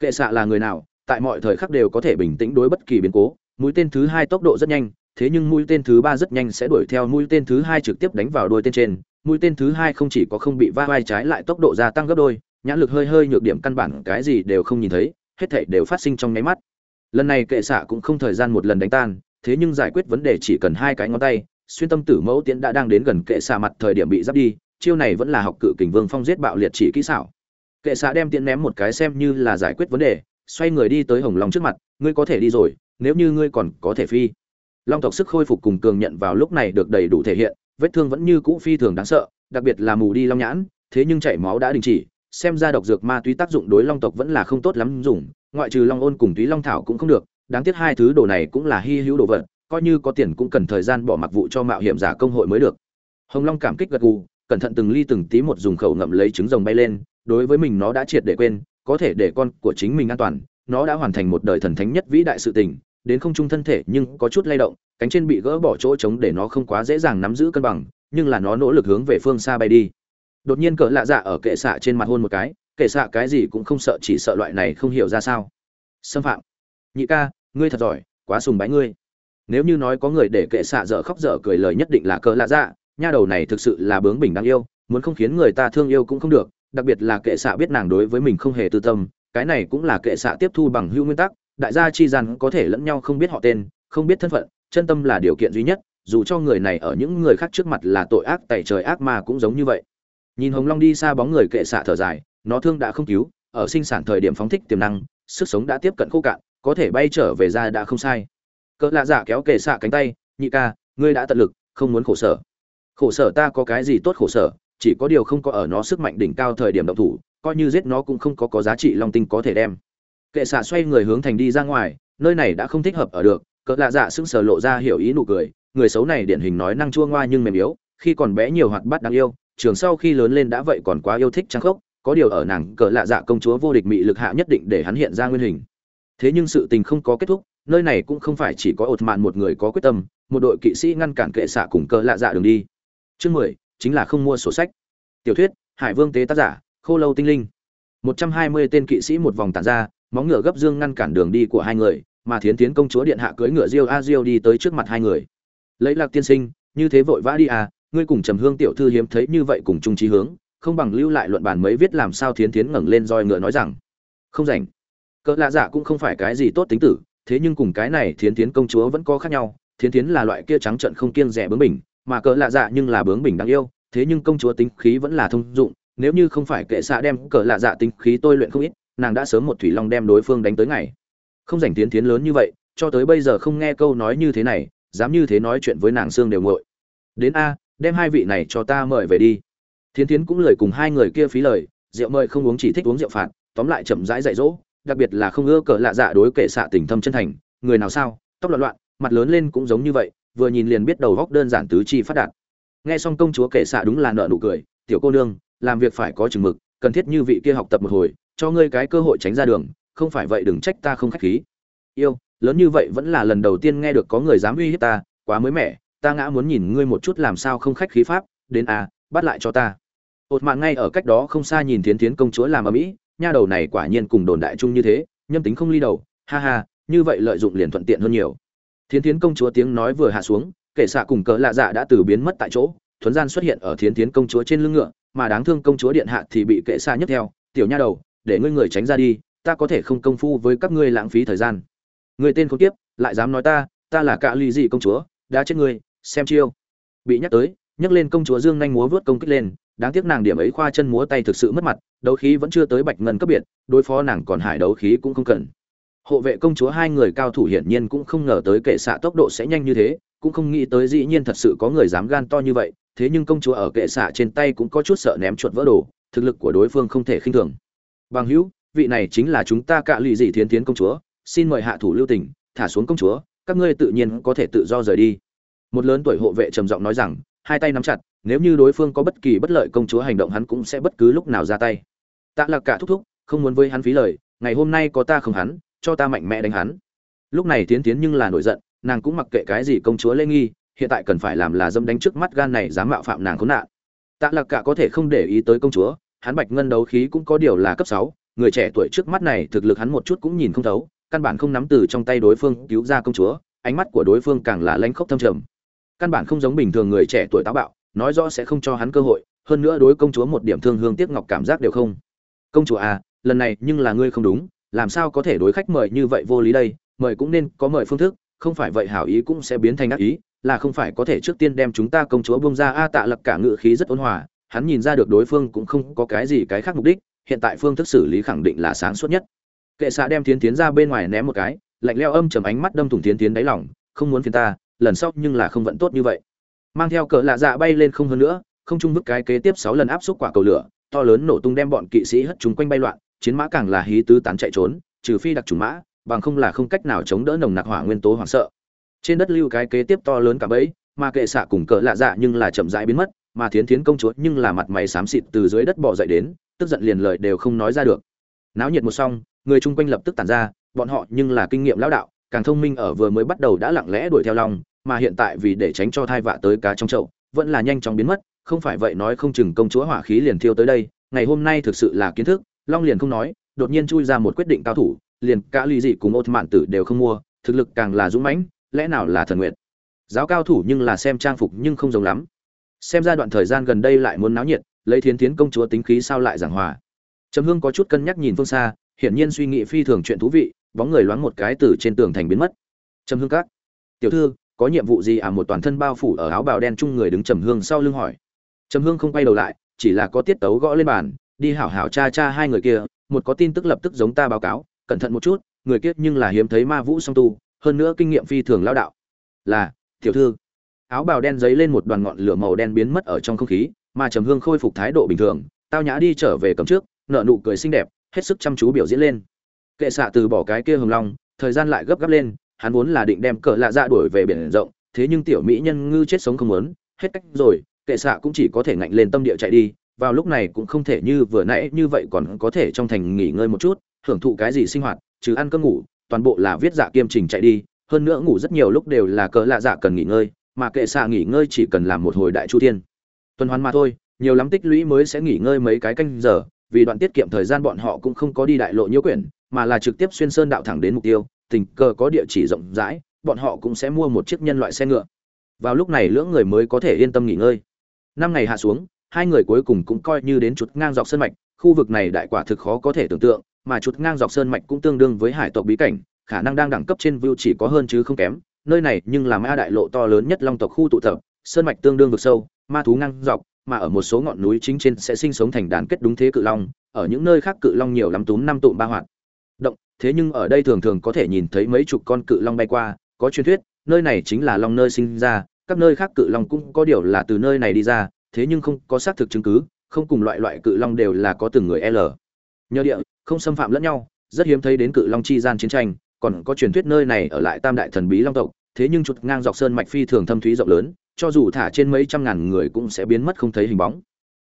Kệ xạ là người nào, tại mọi thời khắc đều có thể bình tĩnh đối bất kỳ biến cố, mũi tên thứ hai tốc độ rất nhanh, thế nhưng mũi tên thứ ba rất nhanh sẽ đuổi theo mũi tên thứ hai trực tiếp đánh vào đuôi tên trên mũi tên thứ hai không chỉ có không bị va vai trái lại tốc độ gia tăng gấp đôi, nhãn lực hơi hơi nhược điểm căn bản cái gì đều không nhìn thấy, hết thảy đều phát sinh trong nháy mắt. Lần này kệ xạ cũng không thời gian một lần đánh tan, thế nhưng giải quyết vấn đề chỉ cần hai cái ngón tay, xuyên tâm tử mẫu tiễn đã đang đến gần kệ xạ mặt thời điểm bị giáp đi, chiêu này vẫn là học cự kình vương phong giết bạo liệt chỉ kỹ xảo. Kệ xạ đem tiễn ném một cái xem như là giải quyết vấn đề, xoay người đi tới hồng long trước mặt, ngươi có thể đi rồi, nếu như ngươi còn có thể phi. Long tộc sức khôi phục cùng cường nhận vào lúc này được đầy đủ thể hiện vết thương vẫn như cũ phi thường đáng sợ, đặc biệt là mù đi long nhãn, thế nhưng chảy máu đã đình chỉ, xem ra độc dược ma túy tác dụng đối long tộc vẫn là không tốt lắm dùng, ngoại trừ long ôn cùng túy long thảo cũng không được, đáng tiếc hai thứ đồ này cũng là hy hữu đồ vật, coi như có tiền cũng cần thời gian bỏ mặc vụ cho mạo hiểm giả công hội mới được. Hồng long cảm kích gật gù, cẩn thận từng ly từng tí một dùng khẩu ngậm lấy trứng rồng bay lên, đối với mình nó đã triệt để quên, có thể để con của chính mình an toàn, nó đã hoàn thành một đời thần thánh nhất vĩ đại sự tình đến không trung thân thể nhưng có chút lay động, cánh trên bị gỡ bỏ chỗ trống để nó không quá dễ dàng nắm giữ cân bằng, nhưng là nó nỗ lực hướng về phương xa bay đi. Đột nhiên cỡ lạ dạ ở kệ xạ trên mặt hôn một cái, kệ xạ cái gì cũng không sợ, chỉ sợ loại này không hiểu ra sao. Xâm phạm. Nhị ca, ngươi thật giỏi, quá sùng bái ngươi. Nếu như nói có người để kệ xạ dở khóc dở cười lời nhất định là cỡ lạ dạ nha đầu này thực sự là bướng bỉnh đáng yêu, muốn không khiến người ta thương yêu cũng không được, đặc biệt là kệ xạ biết nàng đối với mình không hề tư tâm, cái này cũng là kệ xạ tiếp thu bằng hữu nguyên tắc đại gia chi gian có thể lẫn nhau không biết họ tên, không biết thân phận, chân tâm là điều kiện duy nhất, dù cho người này ở những người khác trước mặt là tội ác tẩy trời ác ma cũng giống như vậy. Nhìn hồng long đi xa bóng người kệ xạ thở dài, nó thương đã không cứu, ở sinh sản thời điểm phóng thích tiềm năng, sức sống đã tiếp cận khô cạn, có thể bay trở về ra đã không sai. Cỡ lạ giả kéo kệ xạ cánh tay, nhị ca, ngươi đã tận lực, không muốn khổ sở. Khổ sở ta có cái gì tốt khổ sở, chỉ có điều không có ở nó sức mạnh đỉnh cao thời điểm động thủ, coi như giết nó cũng không có có giá trị long tinh có thể đem kệ xạ xoay người hướng thành đi ra ngoài, nơi này đã không thích hợp ở được, cỡ lạ dạ sững sờ lộ ra hiểu ý nụ cười, người xấu này điển hình nói năng chua ngoa nhưng mềm yếu, khi còn bé nhiều hoạt bát đáng yêu, trường sau khi lớn lên đã vậy còn quá yêu thích trang khốc, có điều ở nàng cỡ lạ dạ công chúa vô địch mị lực hạ nhất định để hắn hiện ra nguyên hình. Thế nhưng sự tình không có kết thúc, nơi này cũng không phải chỉ có ột mạn một người có quyết tâm, một đội kỵ sĩ ngăn cản kệ xạ cùng cỡ lạ dạ đường đi. Chương mười, chính là không mua sổ sách. Tiểu thuyết, hải vương tế tác giả, khô lâu tinh linh. Một trăm hai mươi tên kỵ sĩ một vòng tản ra móng ngựa gấp dương ngăn cản đường đi của hai người, mà thiến tiến công chúa điện hạ cưỡi ngựa diêu a diêu đi tới trước mặt hai người. Lấy lạc tiên sinh, như thế vội vã đi à ngươi cùng trầm hương tiểu thư hiếm thấy như vậy cùng chung trí hướng, không bằng lưu lại luận bàn mấy viết làm sao thiến tiến ngẩng lên roi ngựa nói rằng, không rảnh. Cỡ lạ dạ cũng không phải cái gì tốt tính tử, thế nhưng cùng cái này thiến tiến công chúa vẫn có khác nhau, thiến tiến là loại kia trắng trận không kiêng rẻ bướng bỉnh, mà cỡ lạ dạ nhưng là bướng bỉnh đáng yêu, thế nhưng công chúa tính khí vẫn là thông dụng, nếu như không phải kệ xạ đem cỡ lạ dạ tính khí tôi luyện không ít nàng đã sớm một thủy long đem đối phương đánh tới ngày. Không dành tiến tiến lớn như vậy, cho tới bây giờ không nghe câu nói như thế này, dám như thế nói chuyện với nàng xương đều ngội đến a, đem hai vị này cho ta mời về đi. Thiến tiến cũng lời cùng hai người kia phí lời, rượu mời không uống chỉ thích uống rượu phạt, tóm lại chậm rãi dạy dỗ, đặc biệt là không ưa cỡ lạ dạ đối kệ xạ tình thâm chân thành, người nào sao, tóc loạn loạn, mặt lớn lên cũng giống như vậy, vừa nhìn liền biết đầu góc đơn giản tứ chi phát đạt. Nghe xong công chúa kệ xạ đúng là nợ nụ cười, tiểu cô nương, làm việc phải có chừng mực, cần thiết như vị kia học tập một hồi cho ngươi cái cơ hội tránh ra đường, không phải vậy đừng trách ta không khách khí. Yêu, lớn như vậy vẫn là lần đầu tiên nghe được có người dám uy hiếp ta, quá mới mẻ, ta ngã muốn nhìn ngươi một chút làm sao không khách khí pháp, đến à bắt lại cho ta. Ột mạng ngay ở cách đó không xa nhìn thiến thiến công chúa làm ở mỹ nha đầu này quả nhiên cùng đồn đại chung như thế, nhâm tính không ly đầu, ha ha, như vậy lợi dụng liền thuận tiện hơn nhiều. Thiến thiến công chúa tiếng nói vừa hạ xuống kể xạ cùng cỡ lạ dạ đã từ biến mất tại chỗ, thuấn gian xuất hiện ở thiến thiến công chúa trên lưng ngựa, mà đáng thương công chúa điện hạ thì bị kệ xa nhấc theo, tiểu nha đầu để ngươi người tránh ra đi, ta có thể không công phu với các ngươi lãng phí thời gian. Người tên khốn kiếp, lại dám nói ta ta là cạ ly dị công chúa, đã chết ngươi, xem chiêu. Bị nhắc tới, nhắc lên công chúa dương nhanh múa vớt công kích lên, đáng tiếc nàng điểm ấy khoa chân múa tay thực sự mất mặt, đấu khí vẫn chưa tới bạch ngân cấp biệt, đối phó nàng còn hải đấu khí cũng không cần. Hộ vệ công chúa hai người cao thủ hiển nhiên cũng không ngờ tới kệ xạ tốc độ sẽ nhanh như thế, cũng không nghĩ tới dĩ nhiên thật sự có người dám gan to như vậy, thế nhưng công chúa ở kệ xạ trên tay cũng có chút sợ ném chuột vỡ đồ, thực lực của đối phương không thể khinh thường bằng hữu, vị này chính là chúng ta cạ lụy dị thiến thiến công chúa, xin mời hạ thủ lưu tình, thả xuống công chúa, các ngươi tự nhiên có thể tự do rời đi. Một lớn tuổi hộ vệ trầm giọng nói rằng, hai tay nắm chặt, nếu như đối phương có bất kỳ bất lợi công chúa hành động hắn cũng sẽ bất cứ lúc nào ra tay. Tạ lạc cả thúc thúc, không muốn với hắn phí lời, ngày hôm nay có ta không hắn, cho ta mạnh mẽ đánh hắn. Lúc này tiến tiến nhưng là nổi giận, nàng cũng mặc kệ cái gì công chúa lê nghi, hiện tại cần phải làm là dâm đánh trước mắt gan này dám mạo phạm nàng khốn nạn. Tạ lạc cả có thể không để ý tới công chúa hắn bạch ngân đấu khí cũng có điều là cấp sáu, người trẻ tuổi trước mắt này thực lực hắn một chút cũng nhìn không thấu, căn bản không nắm từ trong tay đối phương cứu ra công chúa, ánh mắt của đối phương càng là lãnh khốc thâm trầm. Căn bản không giống bình thường người trẻ tuổi táo bạo, nói rõ sẽ không cho hắn cơ hội, hơn nữa đối công chúa một điểm thương hương tiếc ngọc cảm giác đều không. Công chúa à lần này nhưng là ngươi không đúng, làm sao có thể đối khách mời như vậy vô lý đây, mời cũng nên có mời phương thức, không phải vậy hảo ý cũng sẽ biến thành ác ý, là không phải có thể trước tiên đem chúng ta công chúa buông ra, a tạ lập cả ngự khí rất ôn hòa hắn nhìn ra được đối phương cũng không có cái gì cái khác mục đích, hiện tại phương thức xử lý khẳng định là sáng suốt nhất. Kệ xạ đem tiến tiến ra bên ngoài ném một cái, lạnh leo âm chầm ánh mắt đâm thủng tiến tiến đáy lỏng không muốn phiền ta, lần sau nhưng là không vẫn tốt như vậy. Mang theo cỡ lạ dạ bay lên không hơn nữa, không chung bức cái kế tiếp sáu lần áp xúc quả cầu lửa, to lớn nổ tung đem bọn kỵ sĩ hất chúng quanh bay loạn, chiến mã càng là hí tứ tán chạy trốn, trừ phi đặc trùng mã, bằng không là không cách nào chống đỡ nồng nặc hỏa nguyên tố hoảng sợ. Trên đất lưu cái kế tiếp to lớn cả bẫy, mà kệ xạ cùng cỡ lạ dạ nhưng là chậm rãi biến mất mà thiến thiến công chúa nhưng là mặt mày xám xịt từ dưới đất bỏ dậy đến, tức giận liền lời đều không nói ra được. Náo nhiệt một xong, người chung quanh lập tức tản ra, bọn họ nhưng là kinh nghiệm lão đạo, càng thông minh ở vừa mới bắt đầu đã lặng lẽ đuổi theo long, mà hiện tại vì để tránh cho thai vạ tới cá trong chậu, vẫn là nhanh chóng biến mất, không phải vậy nói không chừng công chúa hỏa khí liền thiêu tới đây, ngày hôm nay thực sự là kiến thức, long liền không nói, đột nhiên chui ra một quyết định cao thủ, liền cả ly dị cùng ốt mạn tử đều không mua, thực lực càng là dũng mãnh, lẽ nào là thần nguyện? Giáo cao thủ nhưng là xem trang phục nhưng không giống lắm xem ra đoạn thời gian gần đây lại muốn náo nhiệt, lấy thiến thiến công chúa tính khí sao lại giảng hòa. Trầm hương có chút cân nhắc nhìn phương xa, hiển nhiên suy nghĩ phi thường chuyện thú vị, bóng người loáng một cái từ trên tường thành biến mất. Trầm hương các, tiểu thư, có nhiệm vụ gì à? Một toàn thân bao phủ ở áo bào đen chung người đứng trầm hương sau lưng hỏi. Trầm hương không quay đầu lại, chỉ là có tiết tấu gõ lên bàn, đi hảo hảo cha cha hai người kia, một có tin tức lập tức giống ta báo cáo, cẩn thận một chút, người kia nhưng là hiếm thấy ma vũ song tu, hơn nữa kinh nghiệm phi thường lao đạo. Là, tiểu thư áo bào đen giấy lên một đoàn ngọn lửa màu đen biến mất ở trong không khí, mà trầm hương khôi phục thái độ bình thường, tao nhã đi trở về cầm trước nợ nụ cười xinh đẹp, hết sức chăm chú biểu diễn lên. Kệ xạ từ bỏ cái kia hồng long, thời gian lại gấp gáp lên, hắn vốn là định đem cờ lạ dạ đuổi về biển rộng, thế nhưng tiểu mỹ nhân ngư chết sống không muốn, hết cách rồi, kệ xạ cũng chỉ có thể ngạnh lên tâm địa chạy đi, vào lúc này cũng không thể như vừa nãy như vậy còn có thể trong thành nghỉ ngơi một chút, hưởng thụ cái gì sinh hoạt chứ ăn cơm ngủ, toàn bộ là viết dạ kiêm trình chạy đi, hơn nữa ngủ rất nhiều lúc đều là cờ lạ dạ cần nghỉ ngơi mà kệ xạ nghỉ ngơi chỉ cần làm một hồi đại chu thiên. Tuần hoàn mà thôi, nhiều lắm tích lũy mới sẽ nghỉ ngơi mấy cái canh giờ, vì đoạn tiết kiệm thời gian bọn họ cũng không có đi đại lộ nhiễu quyển, mà là trực tiếp xuyên sơn đạo thẳng đến mục tiêu, tình cờ có địa chỉ rộng rãi, bọn họ cũng sẽ mua một chiếc nhân loại xe ngựa. Vào lúc này lưỡng người mới có thể yên tâm nghỉ ngơi. Năm ngày hạ xuống, hai người cuối cùng cũng coi như đến chút ngang dọc sơn mạch, khu vực này đại quả thực khó có thể tưởng tượng, mà chút ngang dọc sơn mạch cũng tương đương với hải tộc bí cảnh, khả năng đang đẳng cấp trên view chỉ có hơn chứ không kém nơi này nhưng là ma đại lộ to lớn nhất long tộc khu tụ tập, sơn mạch tương đương vực sâu, ma thú ngang dọc, mà ở một số ngọn núi chính trên sẽ sinh sống thành đàn kết đúng thế cự long, ở những nơi khác cự long nhiều lắm túm năm tụm ba hoạt. Động, thế nhưng ở đây thường thường có thể nhìn thấy mấy chục con cự long bay qua, có truyền thuyết, nơi này chính là long nơi sinh ra, các nơi khác cự long cũng có điều là từ nơi này đi ra, thế nhưng không có xác thực chứng cứ, không cùng loại loại cự long đều là có từng người l. Nhờ địa, không xâm phạm lẫn nhau, rất hiếm thấy đến cự long chi gian chiến tranh, còn có truyền thuyết nơi này ở lại tam đại thần bí long tộc thế nhưng chuột ngang dọc sơn mạch phi thường thâm thúy rộng lớn, cho dù thả trên mấy trăm ngàn người cũng sẽ biến mất không thấy hình bóng.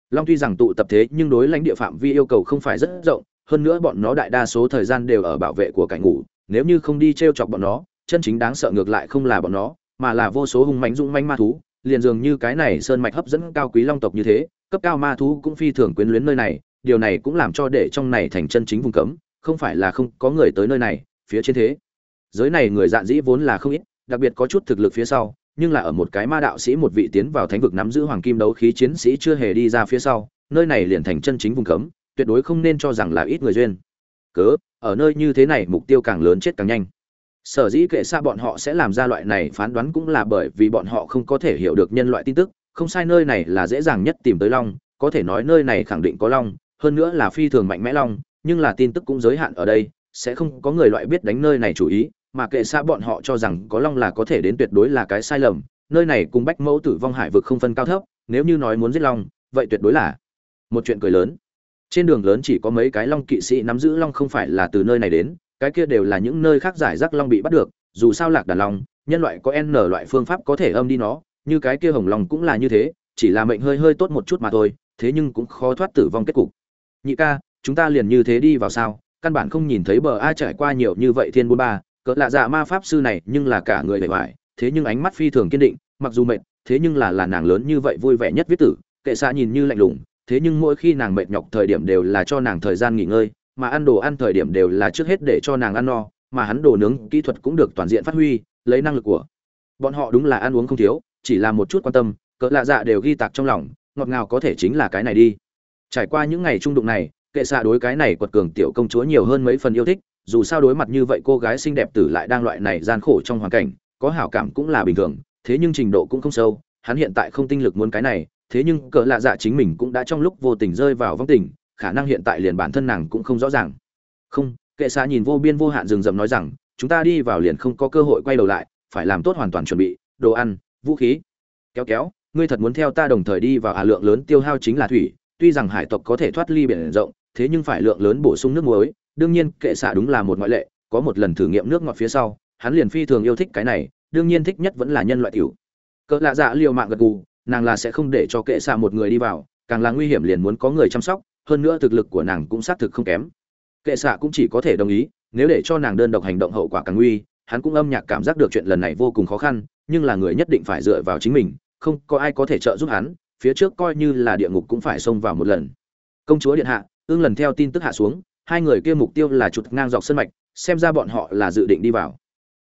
Long tuy rằng tụ tập thế, nhưng đối lãnh địa phạm vi yêu cầu không phải rất rộng, hơn nữa bọn nó đại đa số thời gian đều ở bảo vệ của cảnh ngủ, nếu như không đi t r e o chọc bọn nó, chân chính đáng sợ ngược lại không là bọn nó, mà là vô số hung mánh dũng manh ma thú, liền dường như cái này sơn mạch hấp dẫn cao quý long tộc như thế, cấp cao ma thú cũng phi thường quyến luyến nơi này, điều này cũng làm cho để trong này thành chân chính vùng cấm, không phải là không có người tới nơi này, phía trên thế. Giới này người dạn dĩ vốn là không ít đặc biệt có chút thực lực phía sau, nhưng là ở một cái ma đạo sĩ một vị tiến vào thánh vực nắm giữ hoàng kim đấu khí chiến sĩ chưa hề đi ra phía sau, nơi này liền thành chân chính vùng cấm, tuyệt đối không nên cho rằng là ít người duyên. Cớ, ở nơi như thế này mục tiêu càng lớn chết càng nhanh. Sở dĩ kệ xa bọn họ sẽ làm ra loại này phán đoán cũng là bởi vì bọn họ không có thể hiểu được nhân loại tin tức, không sai nơi này là dễ dàng nhất tìm tới long, có thể nói nơi này khẳng định có long, hơn nữa là phi thường mạnh mẽ long, nhưng là tin tức cũng giới hạn ở đây, sẽ không có người loại biết đánh nơi này chủ ý mà kệ xa bọn họ cho rằng có long là có thể đến tuyệt đối là cái sai lầm, nơi này cùng bách mẫu tử vong hải vực không phân cao thấp, nếu như nói muốn giết long, vậy tuyệt đối là một chuyện cười lớn. Trên đường lớn chỉ có mấy cái long kỵ sĩ nắm giữ long không phải là từ nơi này đến, cái kia đều là những nơi khác giải rác long bị bắt được, dù sao lạc đàn long, nhân loại có n loại phương pháp có thể âm đi nó, như cái kia hồng long cũng là như thế, chỉ là mệnh hơi hơi tốt một chút mà thôi, thế nhưng cũng khó thoát tử vong kết cục. Nhị ca, chúng ta liền như thế đi vào sao? Căn bản không nhìn thấy bờ ai trải qua nhiều như vậy thiên bôn ba cỡ lạ dạ ma pháp sư này nhưng là cả người bề ngoài thế nhưng ánh mắt phi thường kiên định, mặc dù mệt, thế nhưng là là nàng lớn như vậy vui vẻ nhất viết tử, kệ xạ nhìn như lạnh lùng, thế nhưng mỗi khi nàng mệt nhọc thời điểm đều là cho nàng thời gian nghỉ ngơi, mà ăn đồ ăn thời điểm đều là trước hết để cho nàng ăn no, mà hắn đồ nướng kỹ thuật cũng được toàn diện phát huy, lấy năng lực của bọn họ đúng là ăn uống không thiếu, chỉ là một chút quan tâm, cỡ lạ dạ đều ghi tạc trong lòng, ngọt ngào có thể chính là cái này đi. Trải qua những ngày trung đụng này, kệ xạ đối cái này quật cường tiểu công chúa nhiều hơn mấy phần yêu thích dù sao đối mặt như vậy cô gái xinh đẹp tử lại đang loại này gian khổ trong hoàn cảnh, có hảo cảm cũng là bình thường, thế nhưng trình độ cũng không sâu, hắn hiện tại không tinh lực muốn cái này, thế nhưng cỡ lạ dạ chính mình cũng đã trong lúc vô tình rơi vào vong tình, khả năng hiện tại liền bản thân nàng cũng không rõ ràng. Không, kệ xa nhìn vô biên vô hạn rừng rậm nói rằng, chúng ta đi vào liền không có cơ hội quay đầu lại, phải làm tốt hoàn toàn chuẩn bị, đồ ăn, vũ khí. Kéo kéo, ngươi thật muốn theo ta đồng thời đi vào hà lượng lớn tiêu hao chính là thủy, tuy rằng hải tộc có thể thoát ly biển rộng thế nhưng phải lượng lớn bổ sung nước muối, đương nhiên kệ xạ đúng là một ngoại lệ, có một lần thử nghiệm nước ngọt phía sau, hắn liền phi thường yêu thích cái này, đương nhiên thích nhất vẫn là nhân loại tiểu. Cỡ lạ dạ liều mạng gật gù, nàng là sẽ không để cho kệ xạ một người đi vào, càng là nguy hiểm liền muốn có người chăm sóc, hơn nữa thực lực của nàng cũng xác thực không kém. Kệ xạ cũng chỉ có thể đồng ý, nếu để cho nàng đơn độc hành động hậu quả càng nguy, hắn cũng âm nhạc cảm giác được chuyện lần này vô cùng khó khăn, nhưng là người nhất định phải dựa vào chính mình, không có ai có thể trợ giúp hắn, phía trước coi như là địa ngục cũng phải xông vào một lần. Công chúa điện hạ ương lần theo tin tức hạ xuống, hai người kia mục tiêu là chụt ngang dọc sân mạch, xem ra bọn họ là dự định đi vào.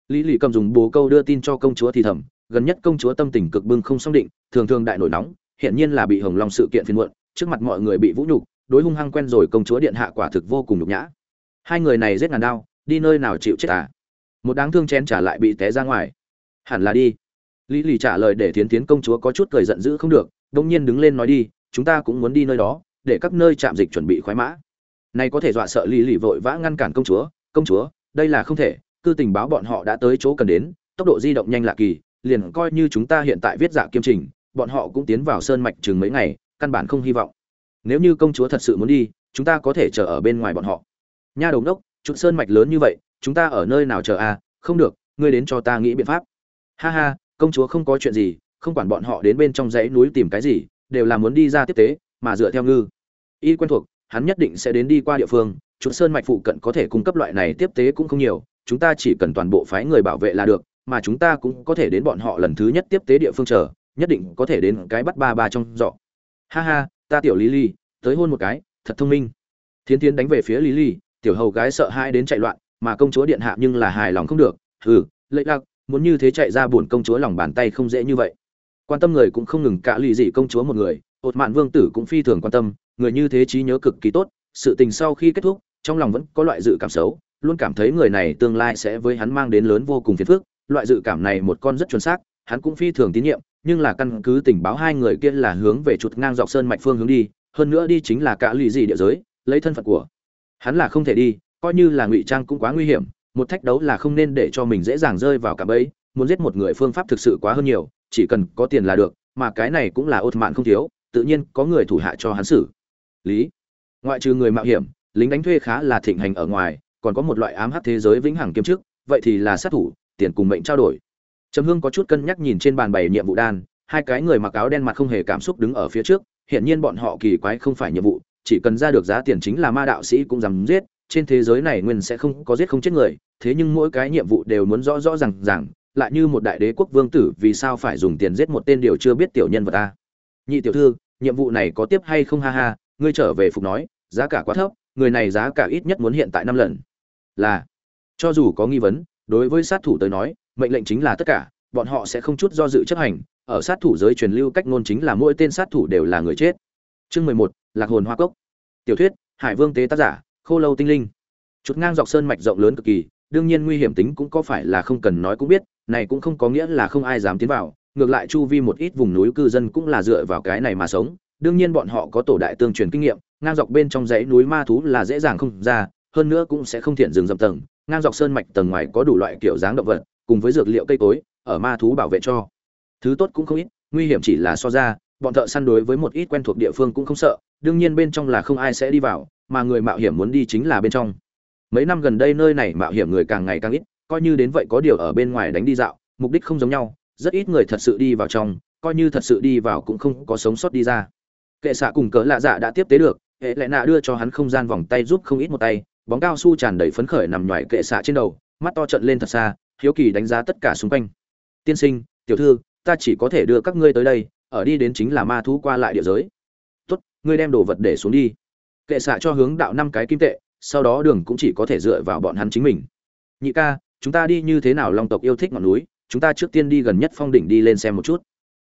Lý lì cầm dùng bố câu đưa tin cho công chúa thì thầm, gần nhất công chúa tâm tình cực bưng không xong định, thường thường đại nổi nóng hiện nhiên là bị hồng long sự kiện phiền muộn, trước mặt mọi người bị vũ nhục, đối hung hăng quen rồi công chúa điện hạ quả thực vô cùng nhục nhã. Hai người này giết ngàn đao, đi nơi nào chịu chết à? Một đáng thương chén trả lại bị té ra ngoài. Hẳn là đi. Lý lì trả lời để thiến tiến công chúa có chút cười giận dữ không được đông nhiên đứng lên nói đi, chúng ta cũng muốn đi nơi đó để các nơi trạm dịch chuẩn bị khoái mã. Này có thể dọa sợ lý lì vội vã ngăn cản công chúa công chúa, đây là không thể, cư tình báo bọn họ đã tới chỗ cần đến, tốc độ di động nhanh lạ kỳ, liền coi như chúng ta hiện tại viết dạ kiêm trình, bọn họ cũng tiến vào sơn mạch chừng mấy ngày, căn bản không hy vọng. Nếu như công chúa thật sự muốn đi, chúng ta có thể chờ ở bên ngoài bọn họ. Nha đồng đốc trục sơn mạch lớn như vậy, chúng ta ở nơi nào chờ à? Không được, ngươi đến cho ta nghĩ biện pháp. Ha ha, công chúa không có chuyện gì, không quản bọn họ đến bên trong dãy núi tìm cái gì, đều là muốn đi ra tiếp tế mà dựa theo ngư. Y quen thuộc, hắn nhất định sẽ đến đi qua địa phương chút sơn mạch phụ cận có thể cung cấp loại này tiếp tế cũng không nhiều, chúng ta chỉ cần toàn bộ phái người bảo vệ là được, mà chúng ta cũng có thể đến bọn họ lần thứ nhất tiếp tế địa phương chờ, nhất định có thể đến cái bắt ba ba trong giỏ. Ha ha, ta tiểu lý ly, tới hôn một cái, thật thông minh. Thiến thiến đánh về phía lý ly, tiểu hầu gái sợ hai đến chạy loạn, mà công chúa điện hạ nhưng là hài lòng không được, hừ lệ lạc muốn như thế chạy ra buồn công chúa lòng bàn tay không dễ như vậy. Quan tâm người cũng không ngừng cả lì dị công chúa một người ột mạn vương tử cũng phi thường quan tâm, người như thế trí nhớ cực kỳ tốt, sự tình sau khi kết thúc, trong lòng vẫn có loại dự cảm xấu, luôn cảm thấy người này tương lai sẽ với hắn mang đến lớn vô cùng phiền phức, loại dự cảm này một con rất chuẩn xác, hắn cũng phi thường tín nhiệm, nhưng là căn cứ tình báo hai người kia là hướng về chuột ngang dọc sơn mạch phương hướng đi, hơn nữa đi chính là cả lụy gì địa giới, lấy thân phận của hắn là không thể đi, coi như là ngụy trang cũng quá nguy hiểm, một thách đấu là không nên để cho mình dễ dàng rơi vào cả bẫy, muốn giết một người phương pháp thực sự quá hơn nhiều, chỉ cần có tiền là được, mà cái này cũng là ột mạn không thiếu tự nhiên có người thủ hạ cho hắn xử. Lý, ngoại trừ người mạo hiểm, lính đánh thuê khá là thịnh hành ở ngoài, còn có một loại ám hắc thế giới vĩnh hằng kiêm chức, vậy thì là sát thủ, tiền cùng mệnh trao đổi. Trầm hương có chút cân nhắc nhìn trên bàn bày nhiệm vụ đan, hai cái người mặc áo đen mặt không hề cảm xúc đứng ở phía trước hiện nhiên bọn họ kỳ quái không phải nhiệm vụ, chỉ cần ra được giá tiền chính là ma đạo sĩ cũng dám giết, trên thế giới này nguyên sẽ không có giết không chết người, thế nhưng mỗi cái nhiệm vụ đều muốn rõ rõ ràng ràng, lại như một đại đế quốc vương tử vì sao phải dùng tiền giết một tên điều chưa biết tiểu nhân vật ta nhị tiểu thư, nhiệm vụ này có tiếp hay không? Ha ha, ngươi trở về phục nói, giá cả quá thấp, người này giá cả ít nhất muốn hiện tại năm lần. Là, cho dù có nghi vấn, đối với sát thủ tới nói, mệnh lệnh chính là tất cả, bọn họ sẽ không chút do dự chấp hành, ở sát thủ giới truyền lưu cách ngôn chính là mỗi tên sát thủ đều là người chết. Chương mười một, lạc hồn hoa cốc. Tiểu thuyết, hải vương tế tác giả, khô lâu tinh linh. Chút ngang dọc sơn mạch rộng lớn cực kỳ, đương nhiên nguy hiểm tính cũng có phải là không cần nói cũng biết, này cũng không có nghĩa là không ai dám tiến vào ngược lại chu vi một ít vùng núi cư dân cũng là dựa vào cái này mà sống. Đương nhiên bọn họ có tổ đại tương truyền kinh nghiệm, ngang dọc bên trong dãy núi ma thú là dễ dàng không ra, hơn nữa cũng sẽ không thiện rừng rậm tầng. Ngang dọc sơn mạch tầng ngoài có đủ loại kiểu dáng động vật, cùng với dược liệu cây cối, ở ma thú bảo vệ cho. Thứ tốt cũng không ít, nguy hiểm chỉ là so ra, bọn thợ săn đối với một ít quen thuộc địa phương cũng không sợ, đương nhiên bên trong là không ai sẽ đi vào, mà người mạo hiểm muốn đi chính là bên trong. Mấy năm gần đây nơi này mạo hiểm người càng ngày càng ít, coi như đến vậy có điều ở bên ngoài đánh đi dạo, mục đích không giống nhau rất ít người thật sự đi vào trong, coi như thật sự đi vào cũng không có sống sót đi ra. Kệ xạ cùng cỡ lạ dạ đã tiếp tế được, hệ lệ nạ đưa cho hắn không gian vòng tay giúp không ít một tay, bóng cao su tràn đầy phấn khởi nằm ngoài kệ xạ trên đầu, mắt to trận lên thật xa, hiếu kỳ đánh giá tất cả xung quanh. Tiên sinh, tiểu thư, ta chỉ có thể đưa các ngươi tới đây, ở đi đến chính là ma thú qua lại địa giới. Tốt, ngươi đem đồ vật để xuống đi. Kệ xạ cho hướng đạo năm cái kim tệ, sau đó đường cũng chỉ có thể dựa vào bọn hắn chính mình. Nhị ca, chúng ta đi như thế nào long tộc yêu thích ngọn núi? Chúng ta trước tiên đi gần nhất phong đỉnh đi lên xem một chút.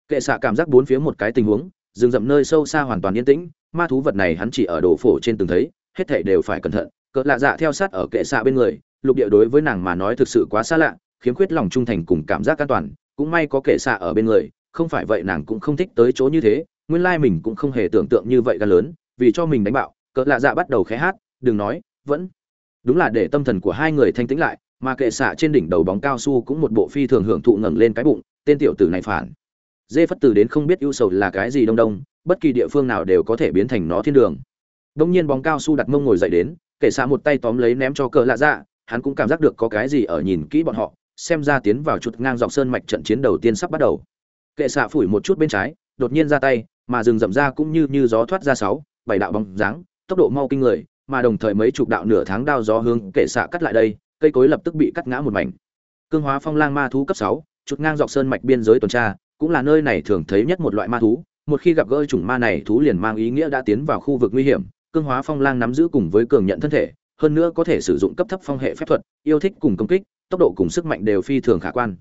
Kệ xạ cảm giác bốn phía một cái tình huống, rừng rậm nơi sâu xa hoàn toàn yên tĩnh, ma thú vật này hắn chỉ ở đồ phổ trên từng thấy, hết thảy đều phải cẩn thận. Cỡ lạ dạ theo sát ở kệ xạ bên người, lục địa đối với nàng mà nói thực sự quá xa lạ, khiếm khuyết lòng trung thành cùng cảm giác an toàn, cũng may có kệ xạ ở bên người, không phải vậy nàng cũng không thích tới chỗ như thế, nguyên lai mình cũng không hề tưởng tượng như vậy gan lớn, vì cho mình đánh bạo, cỡ lạ dạ bắt đầu khẽ hát, đừng nói, vẫn. Đúng là để tâm thần của hai người thanh tĩnh lại mà kệ xạ trên đỉnh đầu bóng cao su cũng một bộ phi thường hưởng thụ ngẩng lên cái bụng, tên tiểu tử này phản. Dê phất từ đến không biết ưu sầu là cái gì đông đông, bất kỳ địa phương nào đều có thể biến thành nó thiên đường. Đông nhiên bóng cao su đặt mông ngồi dậy đến, kệ xạ một tay tóm lấy ném cho cờ lạ dạ hắn cũng cảm giác được có cái gì ở nhìn kỹ bọn họ, xem ra tiến vào chuột ngang dọc sơn mạch trận chiến đầu tiên sắp bắt đầu. Kệ xạ phủi một chút bên trái, đột nhiên ra tay, mà rừng rậm ra cũng như như gió thoát ra sáu, bảy đạo bóng dáng, tốc độ mau kinh người, mà đồng thời mấy chục đạo nửa tháng đao gió hướng kệ xạ cắt lại đây cây cối lập tức bị cắt ngã một mảnh. Cương hóa phong lang ma thú cấp sáu chút ngang dọc sơn mạch biên giới tuần tra, cũng là nơi này thường thấy nhất một loại ma thú. Một khi gặp gỡ chủng ma này, thú liền mang ý nghĩa đã tiến vào khu vực nguy hiểm. Cương hóa phong lang nắm giữ cùng với cường nhận thân thể, hơn nữa có thể sử dụng cấp thấp phong hệ phép thuật, yêu thích cùng công kích, tốc độ cùng sức mạnh đều phi thường khả quan.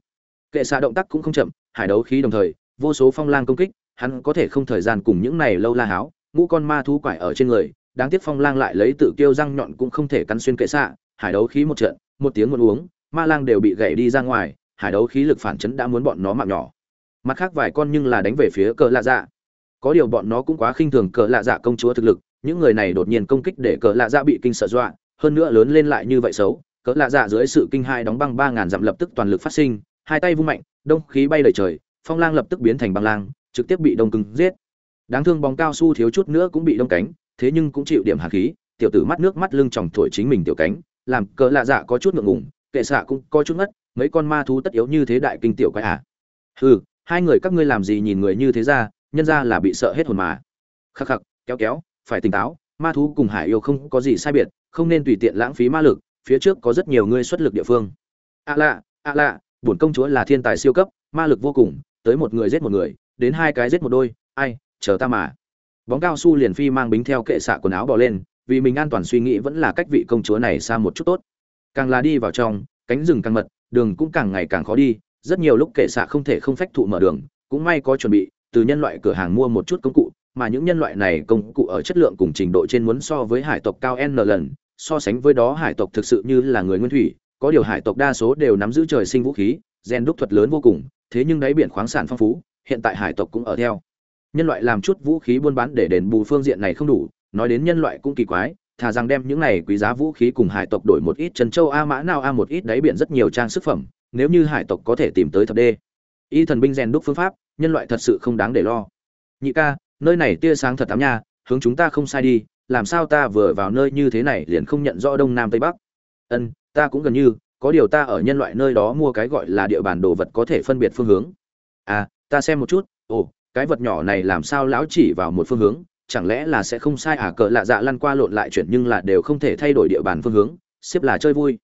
Kệ xạ động tác cũng không chậm, hải đấu khí đồng thời, vô số phong lang công kích, hắn có thể không thời gian cùng những này lâu la háo, ngũ con ma thú quải ở trên người, đáng tiếc phong lang lại lấy tự kiêu răng nhọn cũng không thể cắn xuyên kệ xạ, hải đấu khí một trận một tiếng một uống, ma lang đều bị gãy đi ra ngoài, hải đấu khí lực phản chấn đã muốn bọn nó mạng nhỏ. Mặt khác vài con nhưng là đánh về phía cờ lạ dạ. Có điều bọn nó cũng quá khinh thường cờ lạ dạ công chúa thực lực, những người này đột nhiên công kích để cờ lạ dạ bị kinh sợ dọa, hơn nữa lớn lên lại như vậy xấu. Cỡ lạ dạ dưới sự kinh hai đóng băng ba ngàn dặm lập tức toàn lực phát sinh, hai tay vung mạnh, đông khí bay lời trời, phong lang lập tức biến thành băng lang, trực tiếp bị đông cứng giết. Đáng thương bóng cao su thiếu chút nữa cũng bị đông cánh, thế nhưng cũng chịu điểm hạt khí, tiểu tử mắt nước mắt lưng tròng thổi chính mình tiểu cánh làm cỡ lạ dạ có chút ngượng ngùng, kệ xạ cũng có chút ngất, mấy con ma thú tất yếu như thế đại kinh tiểu quái à. Hừ, hai người các ngươi làm gì nhìn người như thế ra, nhân ra là bị sợ hết hồn mà. Khắc khắc, kéo kéo, phải tỉnh táo, ma thú cùng hải yêu không có gì sai biệt, không nên tùy tiện lãng phí ma lực, phía trước có rất nhiều người xuất lực địa phương. A lạ a lạ, bổn công chúa là thiên tài siêu cấp, ma lực vô cùng, tới một người giết một người, đến hai cái giết một đôi, ai, chờ ta mà. Bóng cao su liền phi mang bính theo kệ xạ quần áo bỏ lên vì mình an toàn suy nghĩ vẫn là cách vị công chúa này xa một chút tốt. Càng là đi vào trong, cánh rừng càng mật, đường cũng càng ngày càng khó đi, rất nhiều lúc kệ xạ không thể không phách thụ mở đường, cũng may có chuẩn bị, từ nhân loại cửa hàng mua một chút công cụ, mà những nhân loại này công cụ ở chất lượng cùng trình độ trên muốn so với hải tộc cao n lần, so sánh với đó hải tộc thực sự như là người nguyên thủy, có điều hải tộc đa số đều nắm giữ trời sinh vũ khí, gen đúc thuật lớn vô cùng, thế nhưng đáy biển khoáng sản phong phú, hiện tại hải tộc cũng ở theo. Nhân loại làm chút vũ khí buôn bán để đền bù phương diện này không đủ nói đến nhân loại cũng kỳ quái, thà rằng đem những này quý giá vũ khí cùng hải tộc đổi một ít chân châu a mã nào a một ít đáy biển rất nhiều trang sức phẩm, nếu như hải tộc có thể tìm tới thập đê. Y thần binh rèn đúc phương pháp, nhân loại thật sự không đáng để lo. Nhị ca, nơi này tia sáng thật tám nha, hướng chúng ta không sai đi, làm sao ta vừa vào nơi như thế này liền không nhận rõ đông nam tây bắc? Ân, ta cũng gần như, có điều ta ở nhân loại nơi đó mua cái gọi là địa bàn đồ vật có thể phân biệt phương hướng. À ta xem một chút, ồ, cái vật nhỏ này làm sao lão chỉ vào một phương hướng chẳng lẽ là sẽ không sai à cờ lạ dạ lăn qua lộn lại chuyển nhưng là đều không thể thay đổi địa bàn phương hướng, xếp là chơi vui.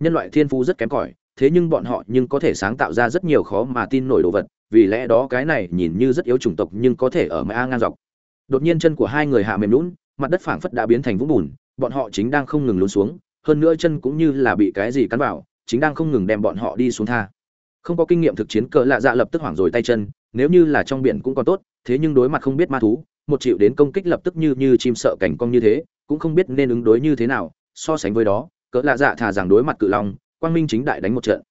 Nhân loại thiên phú rất kém cỏi, thế nhưng bọn họ nhưng có thể sáng tạo ra rất nhiều khó mà tin nổi đồ vật, vì lẽ đó cái này nhìn như rất yếu chủng tộc nhưng có thể ở mã ngang dọc. Đột nhiên chân của hai người hạ mềm lún mặt đất phảng phất đã biến thành vũng bùn, bọn họ chính đang không ngừng lún xuống, hơn nữa chân cũng như là bị cái gì cắn vào, chính đang không ngừng đem bọn họ đi xuống tha. Không có kinh nghiệm thực chiến, cờ lạ dạ lập tức hoảng rồi tay chân, nếu như là trong biển cũng còn tốt, thế nhưng đối mặt không biết ma thú một triệu đến công kích lập tức như như chim sợ cảnh cong như thế, cũng không biết nên ứng đối như thế nào, so sánh với đó, cỡ lạ dạ thà rằng đối mặt cự long, quang minh chính đại đánh một trận.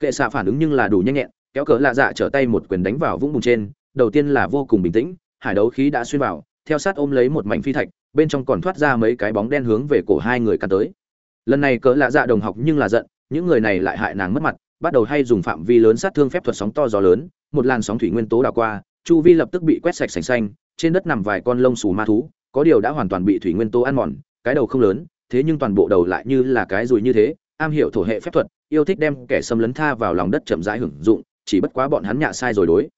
Kệ xạ phản ứng nhưng là đủ nhanh nhẹn, kéo cỡ lạ dạ trở tay một quyền đánh vào vũng bùn trên, đầu tiên là vô cùng bình tĩnh, hải đấu khí đã xuyên vào, theo sát ôm lấy một mảnh phi thạch, bên trong còn thoát ra mấy cái bóng đen hướng về cổ hai người cắn tới. Lần này cỡ lạ dạ đồng học nhưng là giận, những người này lại hại nàng mất mặt, bắt đầu hay dùng phạm vi lớn sát thương phép thuật sóng to gió lớn, một làn sóng thủy nguyên tố đào qua, chu vi lập tức bị quét sạch sành xanh trên đất nằm vài con lông xù ma thú, có điều đã hoàn toàn bị thủy nguyên tố ăn mòn, cái đầu không lớn, thế nhưng toàn bộ đầu lại như là cái rùi như thế, am hiểu thổ hệ phép thuật, yêu thích đem kẻ xâm lấn tha vào lòng đất chậm rãi hưởng dụng, chỉ bất quá bọn hắn nhạ sai rồi đối.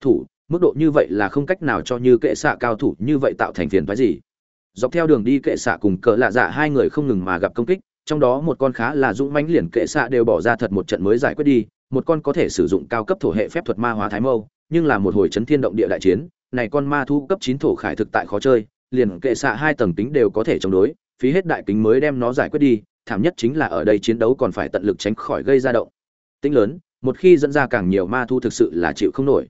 Thủ, mức độ như vậy là không cách nào cho như kệ xạ cao thủ như vậy tạo thành phiền phức gì. Dọc theo đường đi kệ xạ cùng cỡ lạ dạ hai người không ngừng mà gặp công kích, trong đó một con khá là dũng mãnh liền kệ xạ đều bỏ ra thật một trận mới giải quyết đi, một con có thể sử dụng cao cấp thổ hệ phép thuật ma hóa thái mâu, nhưng là một hồi chấn thiên động địa đại chiến này con ma thu cấp chín thổ khải thực tại khó chơi, liền kệ xạ hai tầng tính đều có thể chống đối, phí hết đại kính mới đem nó giải quyết đi, thảm nhất chính là ở đây chiến đấu còn phải tận lực tránh khỏi gây ra động. Tính lớn, một khi dẫn ra càng nhiều ma thu thực sự là chịu không nổi.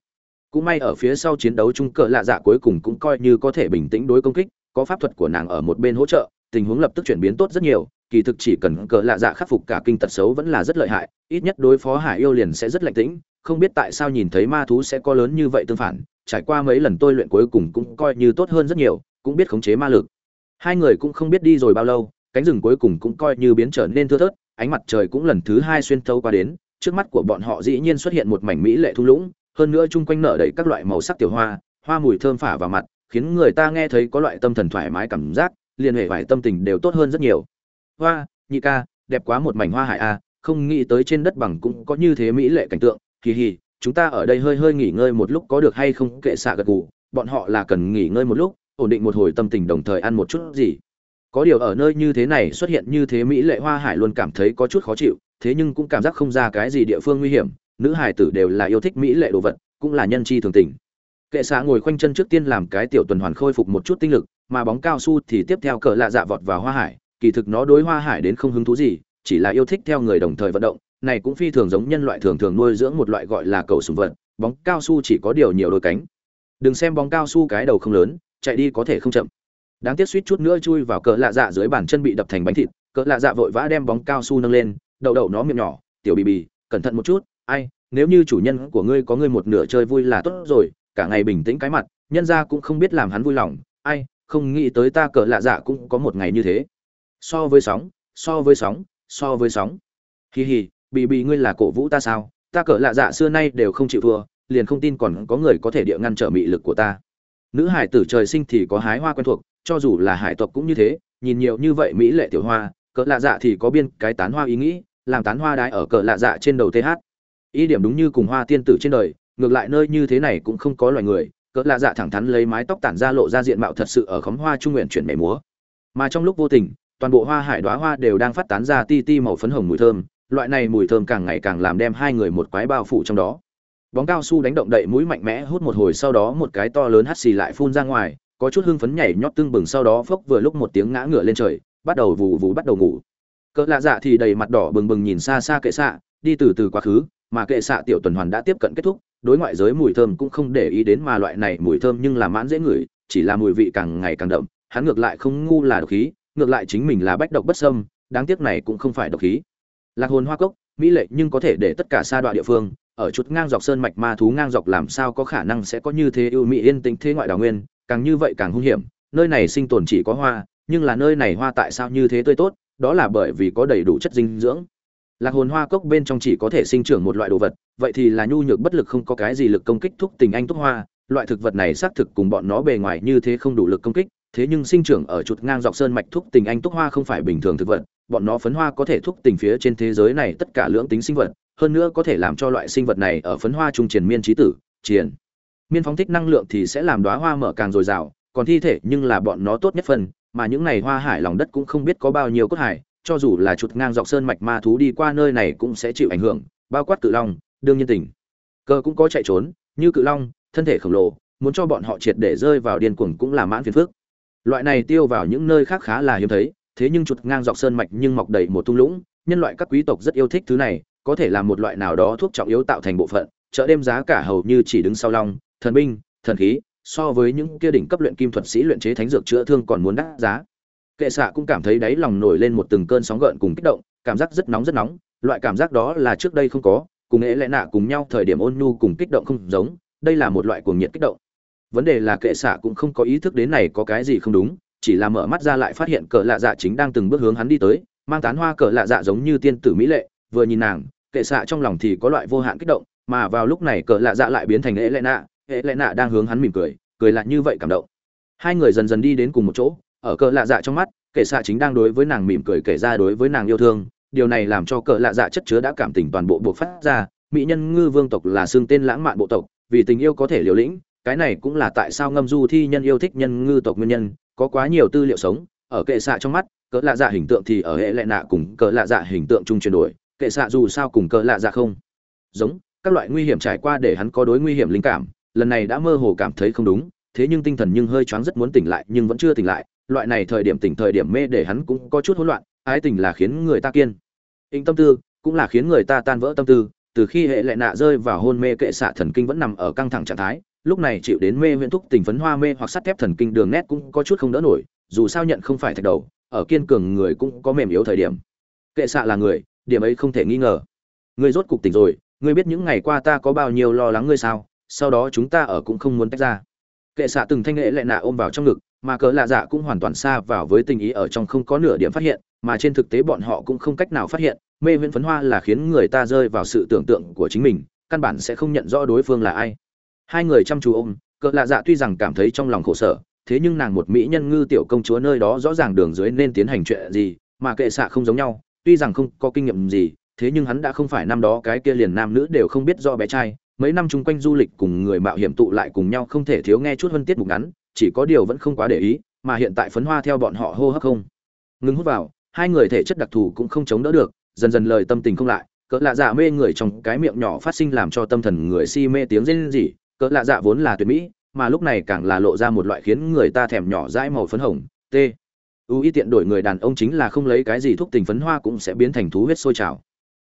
Cũng may ở phía sau chiến đấu chung cờ lạ dạ cuối cùng cũng coi như có thể bình tĩnh đối công kích, có pháp thuật của nàng ở một bên hỗ trợ, tình huống lập tức chuyển biến tốt rất nhiều, kỳ thực chỉ cần cờ lạ dạ khắc phục cả kinh tật xấu vẫn là rất lợi hại, ít nhất đối phó hải yêu liền sẽ rất lạnh tĩnh, không biết tại sao nhìn thấy ma thú sẽ có lớn như vậy tương phản trải qua mấy lần tôi luyện cuối cùng cũng coi như tốt hơn rất nhiều, cũng biết khống chế ma lực. Hai người cũng không biết đi rồi bao lâu, cánh rừng cuối cùng cũng coi như biến trở nên thưa thớt, ánh mặt trời cũng lần thứ hai xuyên thấu qua đến, trước mắt của bọn họ dĩ nhiên xuất hiện một mảnh mỹ lệ thung lũng, hơn nữa chung quanh nở đầy các loại màu sắc tiểu hoa hoa mùi thơm phả vào mặt, khiến người ta nghe thấy có loại tâm thần thoải mái cảm giác, liền hệ vải tâm tình đều tốt hơn rất nhiều. Hoa, nhị ca, đẹp quá một mảnh hoa hải a, không nghĩ tới trên đất bằng cũng có như thế mỹ lệ cảnh tượng kỳ hì chúng ta ở đây hơi hơi nghỉ ngơi một lúc có được hay không? Kệ xạ gật gù, bọn họ là cần nghỉ ngơi một lúc, ổn định một hồi tâm tình đồng thời ăn một chút gì. Có điều ở nơi như thế này xuất hiện như thế mỹ lệ hoa hải luôn cảm thấy có chút khó chịu, thế nhưng cũng cảm giác không ra cái gì địa phương nguy hiểm, nữ hải tử đều là yêu thích mỹ lệ đồ vật, cũng là nhân chi thường tình. Kệ xạ ngồi khoanh chân trước tiên làm cái tiểu tuần hoàn khôi phục một chút tinh lực, mà bóng cao su thì tiếp theo cờ lạ dạ vọt vào hoa hải, kỳ thực nó đối hoa hải đến không hứng thú gì, chỉ là yêu thích theo người đồng thời vận động này cũng phi thường giống nhân loại thường thường nuôi dưỡng một loại gọi là cầu sùng vật, bóng cao su chỉ có điều nhiều đôi cánh. Đừng xem bóng cao su cái đầu không lớn, chạy đi có thể không chậm. Đáng tiếc suýt chút nữa chui vào cỡ lạ dạ dưới bàn chân bị đập thành bánh thịt, cỡ lạ dạ vội vã đem bóng cao su nâng lên, đậu đậu nó miệng nhỏ, tiểu bì bì, cẩn thận một chút, ai, nếu như chủ nhân của ngươi có ngươi một nửa chơi vui là tốt rồi, cả ngày bình tĩnh cái mặt, nhân ra cũng không biết làm hắn vui lòng, ai, không nghĩ tới ta cỡ lạ dạ cũng có một ngày như thế. So với sóng, so với sóng, so với sóng. Hì hì bì bì ngươi là cổ vũ ta sao? Ta cỡ lạ dạ xưa nay đều không chịu thua, liền không tin còn có người có thể địa ngăn trở mị lực của ta. Nữ hải tử trời sinh thì có hái hoa quen thuộc, cho dù là hải tộc cũng như thế, nhìn nhiều như vậy mỹ lệ tiểu hoa, cỡ lạ dạ thì có biên cái tán hoa ý nghĩ, làm tán hoa đái ở cỡ lạ dạ trên đầu th ý điểm đúng như cùng hoa tiên tử trên đời, ngược lại nơi như thế này cũng không có loài người, cỡ lạ dạ thẳng thắn lấy mái tóc tản ra lộ ra diện mạo thật sự ở khóm hoa trung nguyện chuyển mẻ múa. Mà trong lúc vô tình, toàn bộ hoa hải đoá hoa đều đang phát tán ra ti ti màu phấn hồng mùi thơm loại này mùi thơm càng ngày càng làm đem hai người một quái bao phủ trong đó. Bóng cao su đánh động đậy mũi mạnh mẽ hút một hồi sau đó một cái to lớn hắt xì lại phun ra ngoài, có chút hưng phấn nhảy nhót tương bừng sau đó phốc vừa lúc một tiếng ngã ngửa lên trời, bắt đầu vù vù bắt đầu ngủ. Cỡ lạ dạ thì đầy mặt đỏ bừng bừng nhìn xa xa kệ xạ, đi từ từ quá khứ, mà kệ xạ tiểu tuần hoàn đã tiếp cận kết thúc, đối ngoại giới mùi thơm cũng không để ý đến mà loại này mùi thơm nhưng là mãn dễ ngửi, chỉ là mùi vị càng ngày càng đậm, hắn ngược lại không ngu là độc khí, ngược lại chính mình là bách độc bất sâm đáng tiếc này cũng không phải độc khí lạc hồn hoa cốc, mỹ lệ nhưng có thể để tất cả xa đoạn địa phương, ở chút ngang dọc sơn mạch ma thú ngang dọc làm sao có khả năng sẽ có như thế ưu mỹ yên tĩnh thế ngoại đào nguyên, càng như vậy càng hung hiểm. Nơi này sinh tồn chỉ có hoa, nhưng là nơi này hoa tại sao như thế tươi tốt, đó là bởi vì có đầy đủ chất dinh dưỡng. Lạc hồn hoa cốc bên trong chỉ có thể sinh trưởng một loại đồ vật, vậy thì là nhu nhược bất lực không có cái gì lực công kích thúc tình anh túc hoa, loại thực vật này xác thực cùng bọn nó bề ngoài như thế không đủ lực công kích thế nhưng sinh trưởng ở chuột ngang dọc sơn mạch thúc tình anh túc hoa không phải bình thường thực vật, bọn nó phấn hoa có thể thúc tình phía trên thế giới này tất cả lưỡng tính sinh vật, hơn nữa có thể làm cho loại sinh vật này ở phấn hoa trung truyền miên trí tử, triền. Miên phóng thích năng lượng thì sẽ làm đóa hoa mở càng dồi dào, còn thi thể nhưng là bọn nó tốt nhất phần, mà những này hoa hải lòng đất cũng không biết có bao nhiêu cốt hải, cho dù là chuột ngang dọc sơn mạch ma thú đi qua nơi này cũng sẽ chịu ảnh hưởng, bao quát cự long, đương nhiên tình. Cờ cũng có chạy trốn, như cự long, thân thể khổng lồ, muốn cho bọn họ triệt để rơi vào điên cuồng cũng là mãn phiền phước loại này tiêu vào những nơi khác khá là hiếm thấy, thế nhưng chuột ngang dọc sơn mạch nhưng mọc đầy một thung lũng, nhân loại các quý tộc rất yêu thích thứ này, có thể làm một loại nào đó thuốc trọng yếu tạo thành bộ phận, chợ đêm giá cả hầu như chỉ đứng sau long, thần binh, thần khí, so với những kia đỉnh cấp luyện kim thuật sĩ luyện chế thánh dược chữa thương còn muốn đắt giá. Kệ xạ cũng cảm thấy đáy lòng nổi lên một từng cơn sóng gợn cùng kích động, cảm giác rất nóng rất nóng, loại cảm giác đó là trước đây không có, cùng nghệ lẽ nạ cùng nhau thời điểm ôn nhu cùng kích động không giống, đây là một loại cuồng nhiệt kích động vấn đề là kệ xạ cũng không có ý thức đến này có cái gì không đúng, chỉ là mở mắt ra lại phát hiện cờ lạ dạ chính đang từng bước hướng hắn đi tới, mang tán hoa cờ lạ dạ giống như tiên tử mỹ lệ, vừa nhìn nàng, kệ xạ trong lòng thì có loại vô hạn kích động, mà vào lúc này cờ lạ dạ lại biến thành ế lệ nạ ế lệ nạ đang hướng hắn mỉm cười cười lại như vậy cảm động. Hai người dần dần đi đến cùng một chỗ, ở cờ lạ dạ trong mắt, kệ xạ chính đang đối với nàng mỉm cười kể ra đối với nàng yêu thương, điều này làm cho cờ lạ dạ chất chứa đã cảm tình toàn bộ buộc phát ra, mỹ nhân ngư vương tộc là xương tên lãng mạn bộ tộc, vì tình yêu có thể liều lĩnh cái này cũng là tại sao ngâm du thi nhân yêu thích nhân ngư tộc nguyên nhân, có quá nhiều tư liệu sống, ở kệ xạ trong mắt, cỡ lạ dạ hình tượng thì ở hệ lệ nạ cùng cỡ lạ dạ hình tượng chung chuyển đổi, kệ xạ dù sao cùng cỡ lạ dạ không giống, các loại nguy hiểm trải qua để hắn có đối nguy hiểm linh cảm, lần này đã mơ hồ cảm thấy không đúng, thế nhưng tinh thần nhưng hơi choáng rất muốn tỉnh lại nhưng vẫn chưa tỉnh lại, loại này thời điểm tỉnh thời điểm mê để hắn cũng có chút hỗn loạn, ái tình là khiến người ta kiên hình tâm tư, cũng là khiến người ta tan vỡ tâm tư, từ khi hệ lệ nạ rơi vào hôn mê kệ xạ thần kinh vẫn nằm ở căng thẳng trạng thái lúc này chịu đến mê huyễn thúc tình phấn hoa mê hoặc sắt thép thần kinh đường nét cũng có chút không đỡ nổi, dù sao nhận không phải thạch đầu, ở kiên cường người cũng có mềm yếu thời điểm. Kệ xạ là người, điểm ấy không thể nghi ngờ. Ngươi rốt cục tỉnh rồi, ngươi biết những ngày qua ta có bao nhiêu lo lắng ngươi sao? Sau đó chúng ta ở cũng không muốn tách ra. Kệ xạ từng thanh lệ lệ nạ ôm vào trong ngực, mà cỡ lạ dạ cũng hoàn toàn xa vào với tình ý ở trong không có nửa điểm phát hiện, mà trên thực tế bọn họ cũng không cách nào phát hiện, mê huyễn phấn hoa là khiến người ta rơi vào sự tưởng tượng của chính mình, căn bản sẽ không nhận rõ đối phương là ai hai người chăm chú ôm, cỡ lạ dạ tuy rằng cảm thấy trong lòng khổ sở, thế nhưng nàng một mỹ nhân ngư tiểu công chúa nơi đó rõ ràng đường dưới nên tiến hành chuyện gì, mà kệ xạ không giống nhau, tuy rằng không có kinh nghiệm gì, thế nhưng hắn đã không phải năm đó cái kia liền nam nữ đều không biết do bé trai, mấy năm chung quanh du lịch cùng người mạo hiểm tụ lại cùng nhau không thể thiếu nghe chút hơn tiết mục ngắn, chỉ có điều vẫn không quá để ý, mà hiện tại phấn hoa theo bọn họ hô hấp không ngừng hút vào, hai người thể chất đặc thù cũng không chống đỡ được, dần dần lời tâm tình không lại, cỡ lạ dạ mê người trong cái miệng nhỏ phát sinh làm cho tâm thần người si mê tiếng rên rỉ cỡ lạ dạ vốn là tuyệt mỹ, mà lúc này càng là lộ ra một loại khiến người ta thèm nhỏ dãi màu phấn hồng t ưu ý tiện đổi người đàn ông chính là không lấy cái gì thúc tình phấn hoa cũng sẽ biến thành thú huyết sôi trào.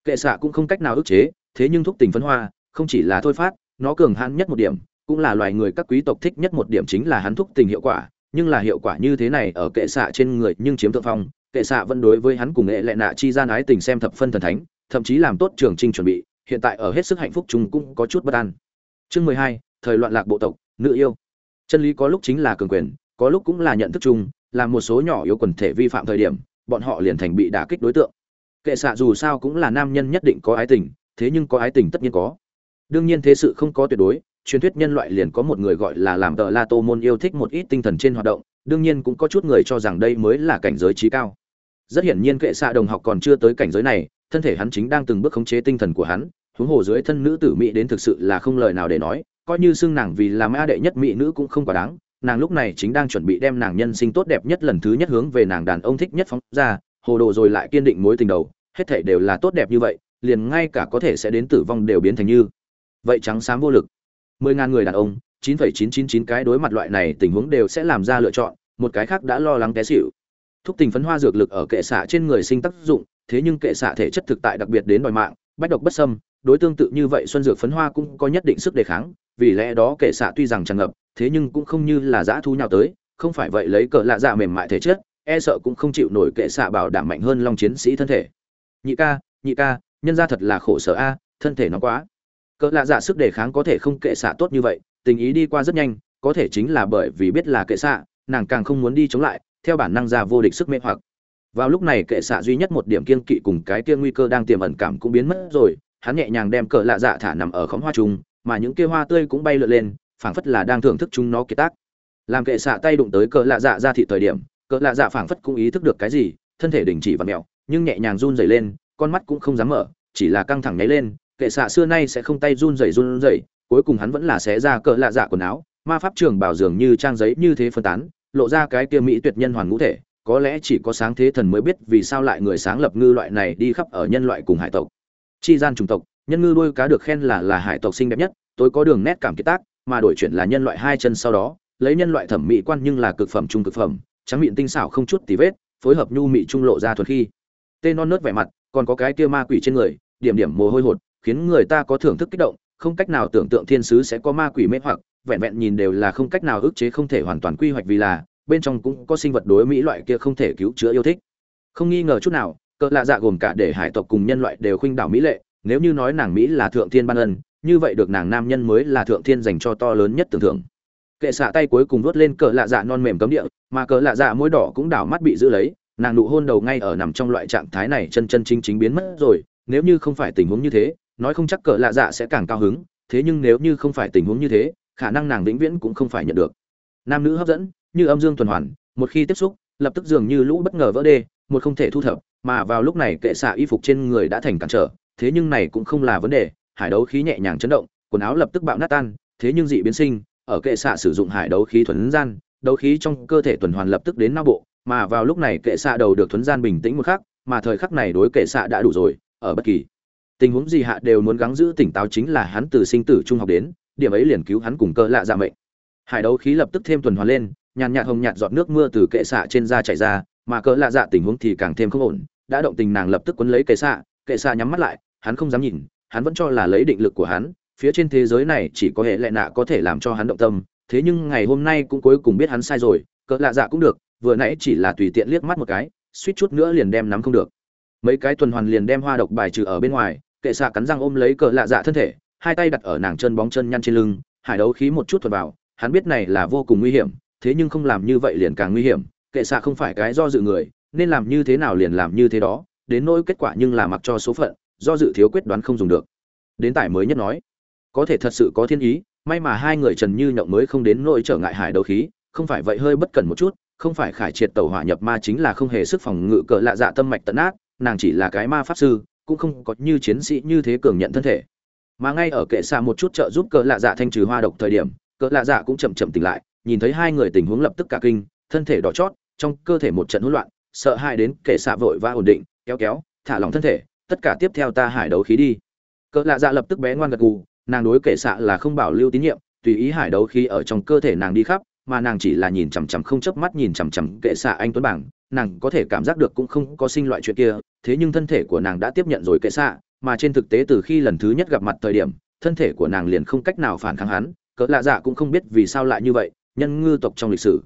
Kệ xạ cũng không cách nào ức chế, thế nhưng thúc tình phấn hoa, không chỉ là thôi phát, nó cường hãn nhất một điểm, cũng là loài người các quý tộc thích nhất một điểm chính là hắn thúc tình hiệu quả, nhưng là hiệu quả như thế này ở kệ xạ trên người nhưng chiếm thượng phong, kệ xạ vẫn đối với hắn cùng nghệ lệ nạ chi gian ái tình xem thập phân thần thánh, thậm chí làm tốt trường trinh chuẩn bị, hiện tại ở hết sức hạnh phúc chúng cũng có chút bất an chương mười hai, thời loạn lạc bộ tộc, nữ yêu. Chân lý có lúc chính là cường quyền, có lúc cũng là nhận thức chung, là một số nhỏ yếu quần thể vi phạm thời điểm, bọn họ liền thành bị đả kích đối tượng. Kệ xạ dù sao cũng là nam nhân nhất định có ái tình, thế nhưng có ái tình tất nhiên có. Đương nhiên thế sự không có tuyệt đối, truyền thuyết nhân loại liền có một người gọi là làm tờ la tô môn yêu thích một ít tinh thần trên hoạt động, đương nhiên cũng có chút người cho rằng đây mới là cảnh giới trí cao. Rất hiển nhiên kệ xạ đồng học còn chưa tới cảnh giới này, thân thể hắn chính đang từng bước khống chế tinh thần của hắn huống hồ dưới thân nữ tử mỹ đến thực sự là không lời nào để nói, coi như xưng nàng vì làm a đệ nhất mỹ nữ cũng không quá đáng, nàng lúc này chính đang chuẩn bị đem nàng nhân sinh tốt đẹp nhất lần thứ nhất hướng về nàng đàn ông thích nhất phóng ra, hồ đồ rồi lại kiên định mối tình đầu, hết thảy đều là tốt đẹp như vậy, liền ngay cả có thể sẽ đến tử vong đều biến thành như vậy trắng xám vô lực. Mười ngàn người đàn ông, chín phẩy chín chín chín cái đối mặt loại này tình huống đều sẽ làm ra lựa chọn, một cái khác đã lo lắng té xỉu. Thúc tình phấn hoa dược lực ở kệ xạ trên người sinh tác dụng, thế nhưng kệ xạ thể chất thực tại đặc biệt đến đòi mạng, bách độc bất sâm đối tương tự như vậy xuân dược phấn hoa cũng có nhất định sức đề kháng, vì lẽ đó kệ xạ tuy rằng tràn ngập, thế nhưng cũng không như là dã thu nhau tới, không phải vậy lấy cỡ lạ dạ mềm mại thể chất e sợ cũng không chịu nổi kệ xạ bảo đảm mạnh hơn long chiến sĩ thân thể. Nhị ca nhị ca, nhân ra thật là khổ sở a, thân thể nó quá. Cỡ lạ dạ sức đề kháng có thể không kệ xạ tốt như vậy, tình ý đi qua rất nhanh, có thể chính là bởi vì biết là kệ xạ, nàng càng không muốn đi chống lại, theo bản năng ra vô địch sức mê hoặc. Vào lúc này kệ xạ duy nhất một điểm kiên kỵ cùng cái kia nguy cơ đang tiềm ẩn cảm cũng biến mất rồi hắn nhẹ nhàng đem cỡ lạ dạ thả nằm ở khóm hoa trùng, mà những kia hoa tươi cũng bay lượn lên, phảng phất là đang thưởng thức chúng nó kiệt tác. Làm kệ xạ tay đụng tới cỡ lạ dạ ra thị thời điểm cỡ lạ dạ phảng phất cũng ý thức được cái gì, thân thể đình chỉ và mẹo, nhưng nhẹ nhàng run rẩy lên, con mắt cũng không dám mở, chỉ là căng thẳng nháy lên, kệ xạ xưa nay sẽ không tay run rẩy run rẩy, cuối cùng hắn vẫn là xé ra cỡ lạ dạ quần áo, ma pháp trường bảo dường như trang giấy như thế phân tán, lộ ra cái kia mỹ tuyệt nhân hoàn ngũ thể, có lẽ chỉ có sáng thế thần mới biết vì sao lại người sáng lập ngư loại này đi khắp ở nhân loại cùng hải tộc chi gian chủng tộc, nhân ngư đuôi cá được khen là là hải tộc xinh đẹp nhất, tôi có đường nét cảm kiệt tác, mà đổi chuyển là nhân loại hai chân sau đó, lấy nhân loại thẩm mỹ quan nhưng là cực phẩm trung cực phẩm, trắng miệng tinh xảo không chút tì vết, phối hợp nhu mị trung lộ ra thuật khi. Tên non nớt vẻ mặt, còn có cái kia ma quỷ trên người, điểm điểm mồ hôi hột, khiến người ta có thưởng thức kích động, không cách nào tưởng tượng thiên sứ sẽ có ma quỷ mê hoặc, vẹn vẹn nhìn đều là không cách nào ức chế không thể hoàn toàn quy hoạch vì là, bên trong cũng có sinh vật đối mỹ loại kia không thể cứu chữa yêu thích. Không nghi ngờ chút nào cỡ lạ dạ gồm cả để hải tộc cùng nhân loại đều khuynh đảo mỹ lệ, nếu như nói nàng mỹ là thượng thiên ban ân, như vậy được nàng nam nhân mới là thượng thiên dành cho to lớn nhất tưởng thưởng. Kệ xạ tay cuối cùng vuốt lên cỡ lạ dạ non mềm cấm địa, mà cỡ lạ dạ môi đỏ cũng đảo mắt bị giữ lấy, nàng nụ hôn đầu ngay ở nằm trong loại trạng thái này chân chân chính chính biến mất rồi, nếu như không phải tình huống như thế, nói không chắc cỡ lạ dạ sẽ càng cao hứng, thế nhưng nếu như không phải tình huống như thế, khả năng nàng vĩnh viễn cũng không phải nhận được. Nam nữ hấp dẫn, như âm dương tuần hoàn, một khi tiếp xúc lập tức dường như lũ bất ngờ vỡ đê, một không thể thu thập, mà vào lúc này kệ xạ y phục trên người đã thành cản trở, thế nhưng này cũng không là vấn đề, hải đấu khí nhẹ nhàng chấn động, quần áo lập tức bạo nát tan, thế nhưng dị biến sinh, ở kệ xạ sử dụng hải đấu khí thuần gian, đấu khí trong cơ thể tuần hoàn lập tức đến não bộ, mà vào lúc này kệ xạ đầu được thuần gian bình tĩnh một khắc, mà thời khắc này đối kệ xạ đã đủ rồi, ở bất kỳ tình huống gì hạ đều muốn gắng giữ tỉnh táo chính là hắn từ sinh tử trung học đến, điểm ấy liền cứu hắn cùng cơ lạ dạ mệnh. Hải đấu khí lập tức thêm tuần hoàn lên nhàn nhạt hồng nhạt giọt nước mưa từ kệ xạ trên da chảy ra, mà cỡ lạ dạ tình huống thì càng thêm không ổn. Đã động tình nàng lập tức quấn lấy kệ xạ kệ xạ nhắm mắt lại, hắn không dám nhìn, hắn vẫn cho là lấy định lực của hắn. Phía trên thế giới này chỉ có hệ lệ nạ có thể làm cho hắn động tâm, thế nhưng ngày hôm nay cũng cuối cùng biết hắn sai rồi, cỡ lạ dạ cũng được, vừa nãy chỉ là tùy tiện liếc mắt một cái, suýt chút nữa liền đem nắm không được. Mấy cái tuần hoàn liền đem hoa độc bài trừ ở bên ngoài, kệ xạ cắn răng ôm lấy cỡ lạ dạ thân thể, hai tay đặt ở nàng chân bóng chân nhăn trên lưng, hải đấu khí một chút thuật vào, hắn biết này là vô cùng nguy hiểm thế nhưng không làm như vậy liền càng nguy hiểm, kệ xạ không phải cái do dự người, nên làm như thế nào liền làm như thế đó, đến nỗi kết quả nhưng là mặc cho số phận, do dự thiếu quyết đoán không dùng được. Đến tải mới nhất nói, có thể thật sự có thiên ý, may mà hai người trần như nhộng mới không đến nỗi trở ngại hải đấu khí, không phải vậy hơi bất cẩn một chút, không phải khải triệt tẩu hỏa nhập ma chính là không hề sức phòng ngự cỡ lạ dạ tâm mạch tận ác, nàng chỉ là cái ma pháp sư, cũng không có như chiến sĩ như thế cường nhận thân thể. Mà ngay ở kệ xa một chút trợ giúp cỡ lạ dạ thanh trừ hoa độc thời điểm, cỡ lạ dạ cũng chậm chậm tỉnh lại nhìn thấy hai người tình huống lập tức cả kinh, thân thể đỏ chót, trong cơ thể một trận hỗn loạn, sợ hãi đến kệ xạ vội và ổn định, kéo kéo, thả lỏng thân thể, tất cả tiếp theo ta hải đấu khí đi. Cỡ lạ dạ lập tức bé ngoan gật gù, nàng đối kệ xạ là không bảo lưu tín nhiệm, tùy ý hải đấu khí ở trong cơ thể nàng đi khắp, mà nàng chỉ là nhìn chằm chằm không chớp mắt nhìn chằm chằm kệ xạ anh tuấn bảng, nàng có thể cảm giác được cũng không có sinh loại chuyện kia, thế nhưng thân thể của nàng đã tiếp nhận rồi kệ xạ, mà trên thực tế từ khi lần thứ nhất gặp mặt thời điểm, thân thể của nàng liền không cách nào phản kháng hắn, cỡ lạ dạ cũng không biết vì sao lại như vậy nhân ngư tộc trong lịch sử.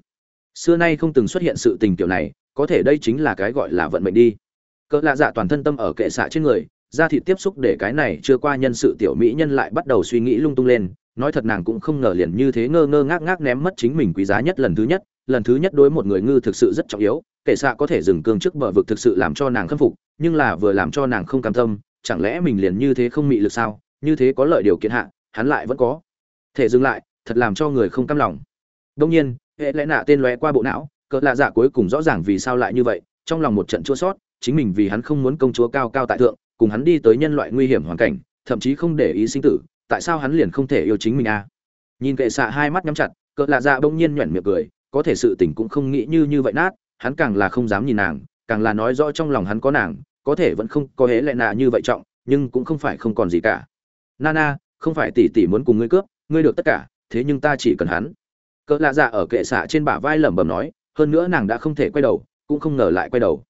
Xưa nay không từng xuất hiện sự tình kiểu này, có thể đây chính là cái gọi là vận mệnh đi. Cỡ lạ dạ toàn thân tâm ở kệ xạ trên người ra thị tiếp xúc để cái này chưa qua nhân sự tiểu mỹ nhân lại bắt đầu suy nghĩ lung tung lên, nói thật nàng cũng không ngờ liền như thế ngơ ngơ ngác ngác ném mất chính mình quý giá nhất lần thứ nhất, lần thứ nhất đối một người ngư thực sự rất trọng yếu, kệ xạ có thể dừng cương trước bờ vực thực sự làm cho nàng khâm phục, nhưng là vừa làm cho nàng không cam tâm, chẳng lẽ mình liền như thế không mị lực sao, như thế có lợi điều kiện hạ, hắn lại vẫn có. Thể dừng lại, thật làm cho người không cam lòng đông nhiên, hệ lẽ nạ tên lóe qua bộ não, cỡ lạ dạ cuối cùng rõ ràng vì sao lại như vậy, trong lòng một trận chua sót, chính mình vì hắn không muốn công chúa cao cao tại thượng, cùng hắn đi tới nhân loại nguy hiểm hoàn cảnh, thậm chí không để ý sinh tử, tại sao hắn liền không thể yêu chính mình a à? nhìn kệ xạ hai mắt nhắm chặt, cỡ lạ dạ bỗng nhiên nhoẻn miệng cười, có thể sự tình cũng không nghĩ như như vậy nát, hắn càng là không dám nhìn nàng, càng là nói rõ trong lòng hắn có nàng, có thể vẫn không có hễ lệ nạ như vậy trọng, nhưng cũng không phải không còn gì cả nana, không phải tỷ tỷ muốn cùng ngươi cướp, ngươi được tất cả, thế nhưng ta chỉ cần hắn cỡ lạ dạ ở kệ xạ trên bả vai lẩm bẩm nói, hơn nữa nàng đã không thể quay đầu, cũng không ngờ lại quay đầu.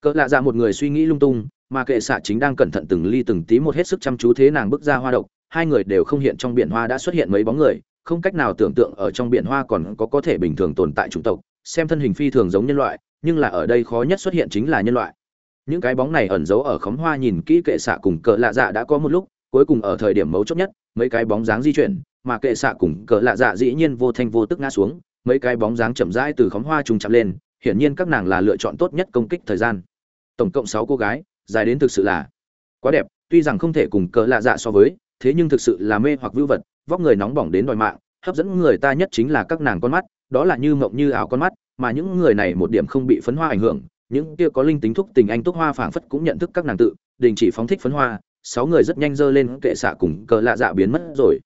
Cỡ lạ dạ một người suy nghĩ lung tung, mà kệ xạ chính đang cẩn thận từng ly từng tí một hết sức chăm chú thế nàng bước ra hoa độc, hai người đều không hiện trong biển hoa đã xuất hiện mấy bóng người, không cách nào tưởng tượng ở trong biển hoa còn có có thể bình thường tồn tại chủng tộc, xem thân hình phi thường giống nhân loại, nhưng là ở đây khó nhất xuất hiện chính là nhân loại. Những cái bóng này ẩn giấu ở khóm hoa nhìn kỹ kệ xạ cùng cỡ lạ dạ đã có một lúc, cuối cùng ở thời điểm mấu chốt nhất, mấy cái bóng dáng di chuyển mà kệ xạ cùng cờ lạ dạ dĩ nhiên vô thanh vô tức ngã xuống, mấy cái bóng dáng chậm rãi từ khóm hoa trùng chạm lên, hiển nhiên các nàng là lựa chọn tốt nhất công kích thời gian. Tổng cộng sáu cô gái, dài đến thực sự là quá đẹp, tuy rằng không thể cùng cờ lạ dạ so với, thế nhưng thực sự là mê hoặc vưu vật, vóc người nóng bỏng đến đòi mạng, hấp dẫn người ta nhất chính là các nàng con mắt, đó là như mộng như ảo con mắt, mà những người này một điểm không bị phấn hoa ảnh hưởng, những kia có linh tính thúc tình anh túc hoa phảng phất cũng nhận thức các nàng tự, đình chỉ phóng thích phấn hoa, sáu người rất nhanh dơ lên kệ xạ cùng cờ lạ dạ biến mất rồi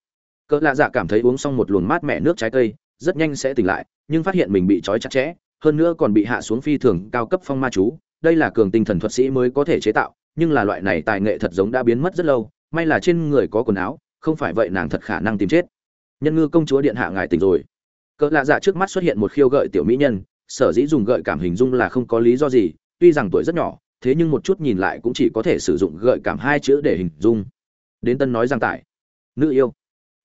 cỡ lạ dạ cảm thấy uống xong một luồng mát mẻ nước trái cây, rất nhanh sẽ tỉnh lại, nhưng phát hiện mình bị trói chặt chẽ, hơn nữa còn bị hạ xuống phi thường cao cấp phong ma chú. Đây là cường tinh thần thuật sĩ mới có thể chế tạo, nhưng là loại này tài nghệ thật giống đã biến mất rất lâu, may là trên người có quần áo, không phải vậy nàng thật khả năng tìm chết. Nhân ngư công chúa điện hạ ngài tỉnh rồi. Cỡ lạ dạ trước mắt xuất hiện một khiêu gợi tiểu mỹ nhân, sở dĩ dùng gợi cảm hình dung là không có lý do gì, tuy rằng tuổi rất nhỏ, thế nhưng một chút nhìn lại cũng chỉ có thể sử dụng gợi cảm hai chữ để hình dung. Đến tân nói giang tải. Nữ yêu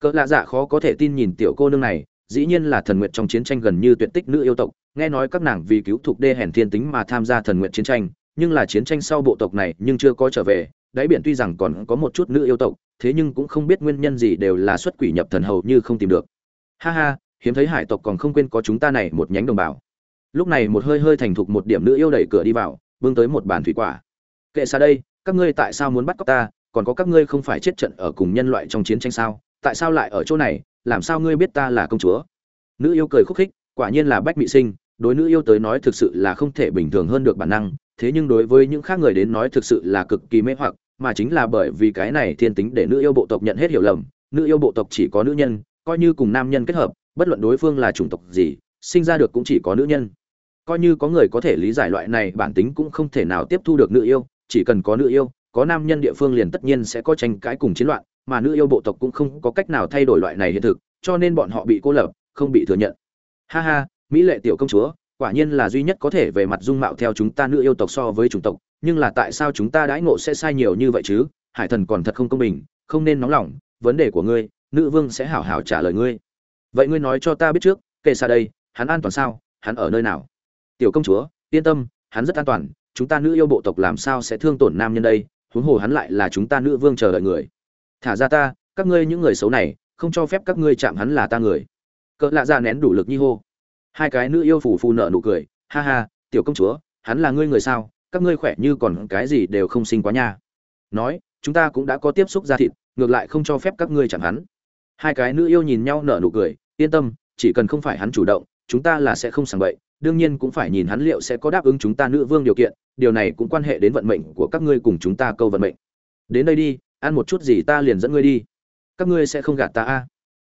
cỡ lạ dạ khó có thể tin nhìn tiểu cô nương này, dĩ nhiên là thần nguyện trong chiến tranh gần như tuyệt tích nữ yêu tộc. Nghe nói các nàng vì cứu thục đê hèn thiên tính mà tham gia thần nguyện chiến tranh, nhưng là chiến tranh sau bộ tộc này nhưng chưa có trở về, đáy biển tuy rằng còn có một chút nữ yêu tộc, thế nhưng cũng không biết nguyên nhân gì đều là xuất quỷ nhập thần hầu như không tìm được. Ha ha, hiếm thấy hải tộc còn không quên có chúng ta này một nhánh đồng bào. Lúc này một hơi hơi thành thục một điểm nữ yêu đẩy cửa đi vào, bưng tới một bàn thủy quả. Kệ xa đây, các ngươi tại sao muốn bắt cóc ta? Còn có các ngươi không phải chết trận ở cùng nhân loại trong chiến tranh sao? Tại sao lại ở chỗ này, làm sao ngươi biết ta là công chúa? Nữ yêu cười khúc khích, quả nhiên là bách mị sinh, đối nữ yêu tới nói thực sự là không thể bình thường hơn được bản năng, thế nhưng đối với những khác người đến nói thực sự là cực kỳ mê hoặc, mà chính là bởi vì cái này thiên tính để nữ yêu bộ tộc nhận hết hiểu lầm, nữ yêu bộ tộc chỉ có nữ nhân, coi như cùng nam nhân kết hợp, bất luận đối phương là chủng tộc gì, sinh ra được cũng chỉ có nữ nhân. Coi như có người có thể lý giải loại này, bản tính cũng không thể nào tiếp thu được nữ yêu, chỉ cần có nữ yêu, có nam nhân địa phương liền tất nhiên sẽ có tranh cãi cùng chiến loạn mà nữ yêu bộ tộc cũng không có cách nào thay đổi loại này hiện thực, cho nên bọn họ bị cô lập, không bị thừa nhận. Ha ha, mỹ lệ tiểu công chúa, quả nhiên là duy nhất có thể về mặt dung mạo theo chúng ta nữ yêu tộc so với chủng tộc, nhưng là tại sao chúng ta đãi ngộ sẽ sai nhiều như vậy chứ? Hải thần còn thật không công bình, không nên nóng lòng, vấn đề của ngươi, nữ vương sẽ hảo hảo trả lời ngươi. Vậy ngươi nói cho ta biết trước, kệ xa đây, hắn an toàn sao, hắn ở nơi nào? Tiểu công chúa, yên tâm, hắn rất an toàn, chúng ta nữ yêu bộ tộc làm sao sẽ thương tổn nam nhân đây? Huống hồ hắn lại là chúng ta nữ vương chờ đợi người thả ra ta, các ngươi những người xấu này, không cho phép các ngươi chạm hắn là ta người. Cỡ lạ ra nén đủ lực nhi hô. Hai cái nữ yêu phủ phù nợ nụ cười. Ha ha, tiểu công chúa, hắn là ngươi người sao? Các ngươi khỏe như còn cái gì đều không sinh quá nha. Nói, chúng ta cũng đã có tiếp xúc ra thịt, ngược lại không cho phép các ngươi chạm hắn. Hai cái nữ yêu nhìn nhau nở nụ cười. Yên tâm, chỉ cần không phải hắn chủ động, chúng ta là sẽ không sàng bậy. Đương nhiên cũng phải nhìn hắn liệu sẽ có đáp ứng chúng ta nữ vương điều kiện. Điều này cũng quan hệ đến vận mệnh của các ngươi cùng chúng ta câu vận mệnh. Đến đây đi ăn một chút gì ta liền dẫn ngươi đi. Các ngươi sẽ không gạt ta a.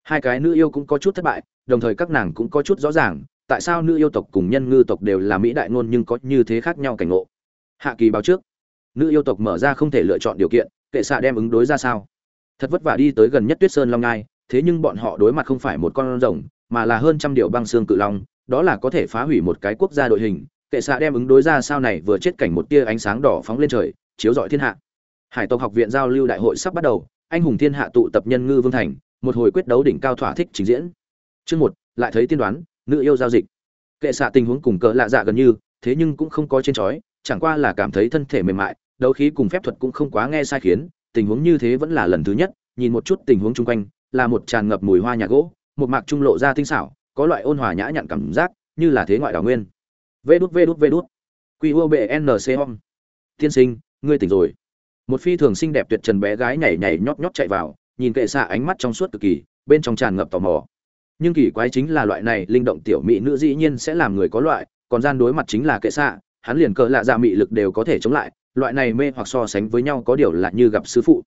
Hai cái nữ yêu cũng có chút thất bại, đồng thời các nàng cũng có chút rõ ràng, tại sao nữ yêu tộc cùng nhân ngư tộc đều là mỹ đại ngôn nhưng có như thế khác nhau cảnh ngộ. Hạ kỳ báo trước. Nữ yêu tộc mở ra không thể lựa chọn điều kiện, kệ xạ đem ứng đối ra sao? Thật vất vả đi tới gần nhất tuyết sơn long ngai, thế nhưng bọn họ đối mặt không phải một con rồng, mà là hơn trăm điều băng xương cự long, đó là có thể phá hủy một cái quốc gia đội hình. Kệ xạ đem ứng đối ra sao này vừa chết cảnh một tia ánh sáng đỏ phóng lên trời, chiếu rọi thiên hạ hải tộc học viện giao lưu đại hội sắp bắt đầu, anh hùng thiên hạ tụ tập nhân ngư vương thành, một hồi quyết đấu đỉnh cao thỏa thích trình diễn. Chương một, lại thấy tiên đoán, nữ yêu giao dịch. Kệ xạ tình huống cùng cỡ lạ dạ gần như, thế nhưng cũng không có trên chói, chẳng qua là cảm thấy thân thể mềm mại, đấu khí cùng phép thuật cũng không quá nghe sai khiến, tình huống như thế vẫn là lần thứ nhất, nhìn một chút tình huống chung quanh, là một tràn ngập mùi hoa nhà gỗ, một mạc trung lộ ra tinh xảo, có loại ôn hòa nhã nhặn cảm giác, như là thế ngoại đảo nguyên. Vê đút vê đút vê đút. Quy u N nc hom tiên sinh, ngươi tỉnh rồi một phi thường xinh đẹp tuyệt trần bé gái nhảy nhảy nhót nhót chạy vào, nhìn kệ xạ ánh mắt trong suốt cực kỳ, bên trong tràn ngập tò mò. Nhưng kỳ quái chính là loại này linh động tiểu mỹ nữ dĩ nhiên sẽ làm người có loại, còn gian đối mặt chính là kệ xạ, hắn liền cỡ lạ dạ mị lực đều có thể chống lại, loại này mê hoặc so sánh với nhau có điều là như gặp sư phụ.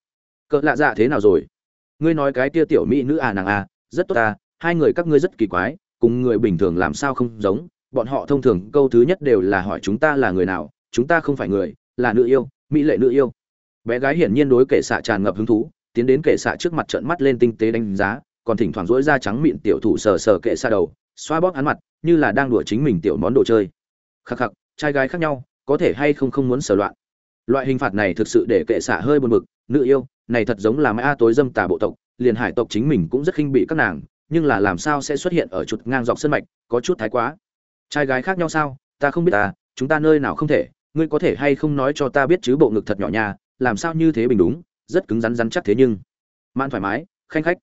Cỡ lạ dạ thế nào rồi? Ngươi nói cái tia tiểu mỹ nữ à nàng à rất tốt à hai người các ngươi rất kỳ quái, cùng người bình thường làm sao không giống, bọn họ thông thường câu thứ nhất đều là hỏi chúng ta là người nào, chúng ta không phải người, là nữ yêu, mỹ lệ nữ yêu bé gái hiển nhiên đối kệ xạ tràn ngập hứng thú, tiến đến kệ xạ trước mặt trợn mắt lên tinh tế đánh giá, còn thỉnh thoảng rỗi da trắng miệng tiểu thủ sờ sờ kệ xạ đầu, xoa bóp hắn mặt, như là đang đùa chính mình tiểu món đồ chơi. Khắc khắc, trai gái khác nhau, có thể hay không không muốn sờ loạn. Loại hình phạt này thực sự để kệ xạ hơi buồn bực, nữ yêu, này thật giống là mã tối dâm tà bộ tộc, liền hải tộc chính mình cũng rất khinh bị các nàng, nhưng là làm sao sẽ xuất hiện ở chuột ngang dọc sân mạch, có chút thái quá. Trai gái khác nhau sao? Ta không biết ta chúng ta nơi nào không thể, ngươi có thể hay không nói cho ta biết chứ, bộ ngực thật nhỏ nha làm sao như thế bình đúng, rất cứng rắn rắn chắc thế nhưng. Man thoải mái, khanh khách.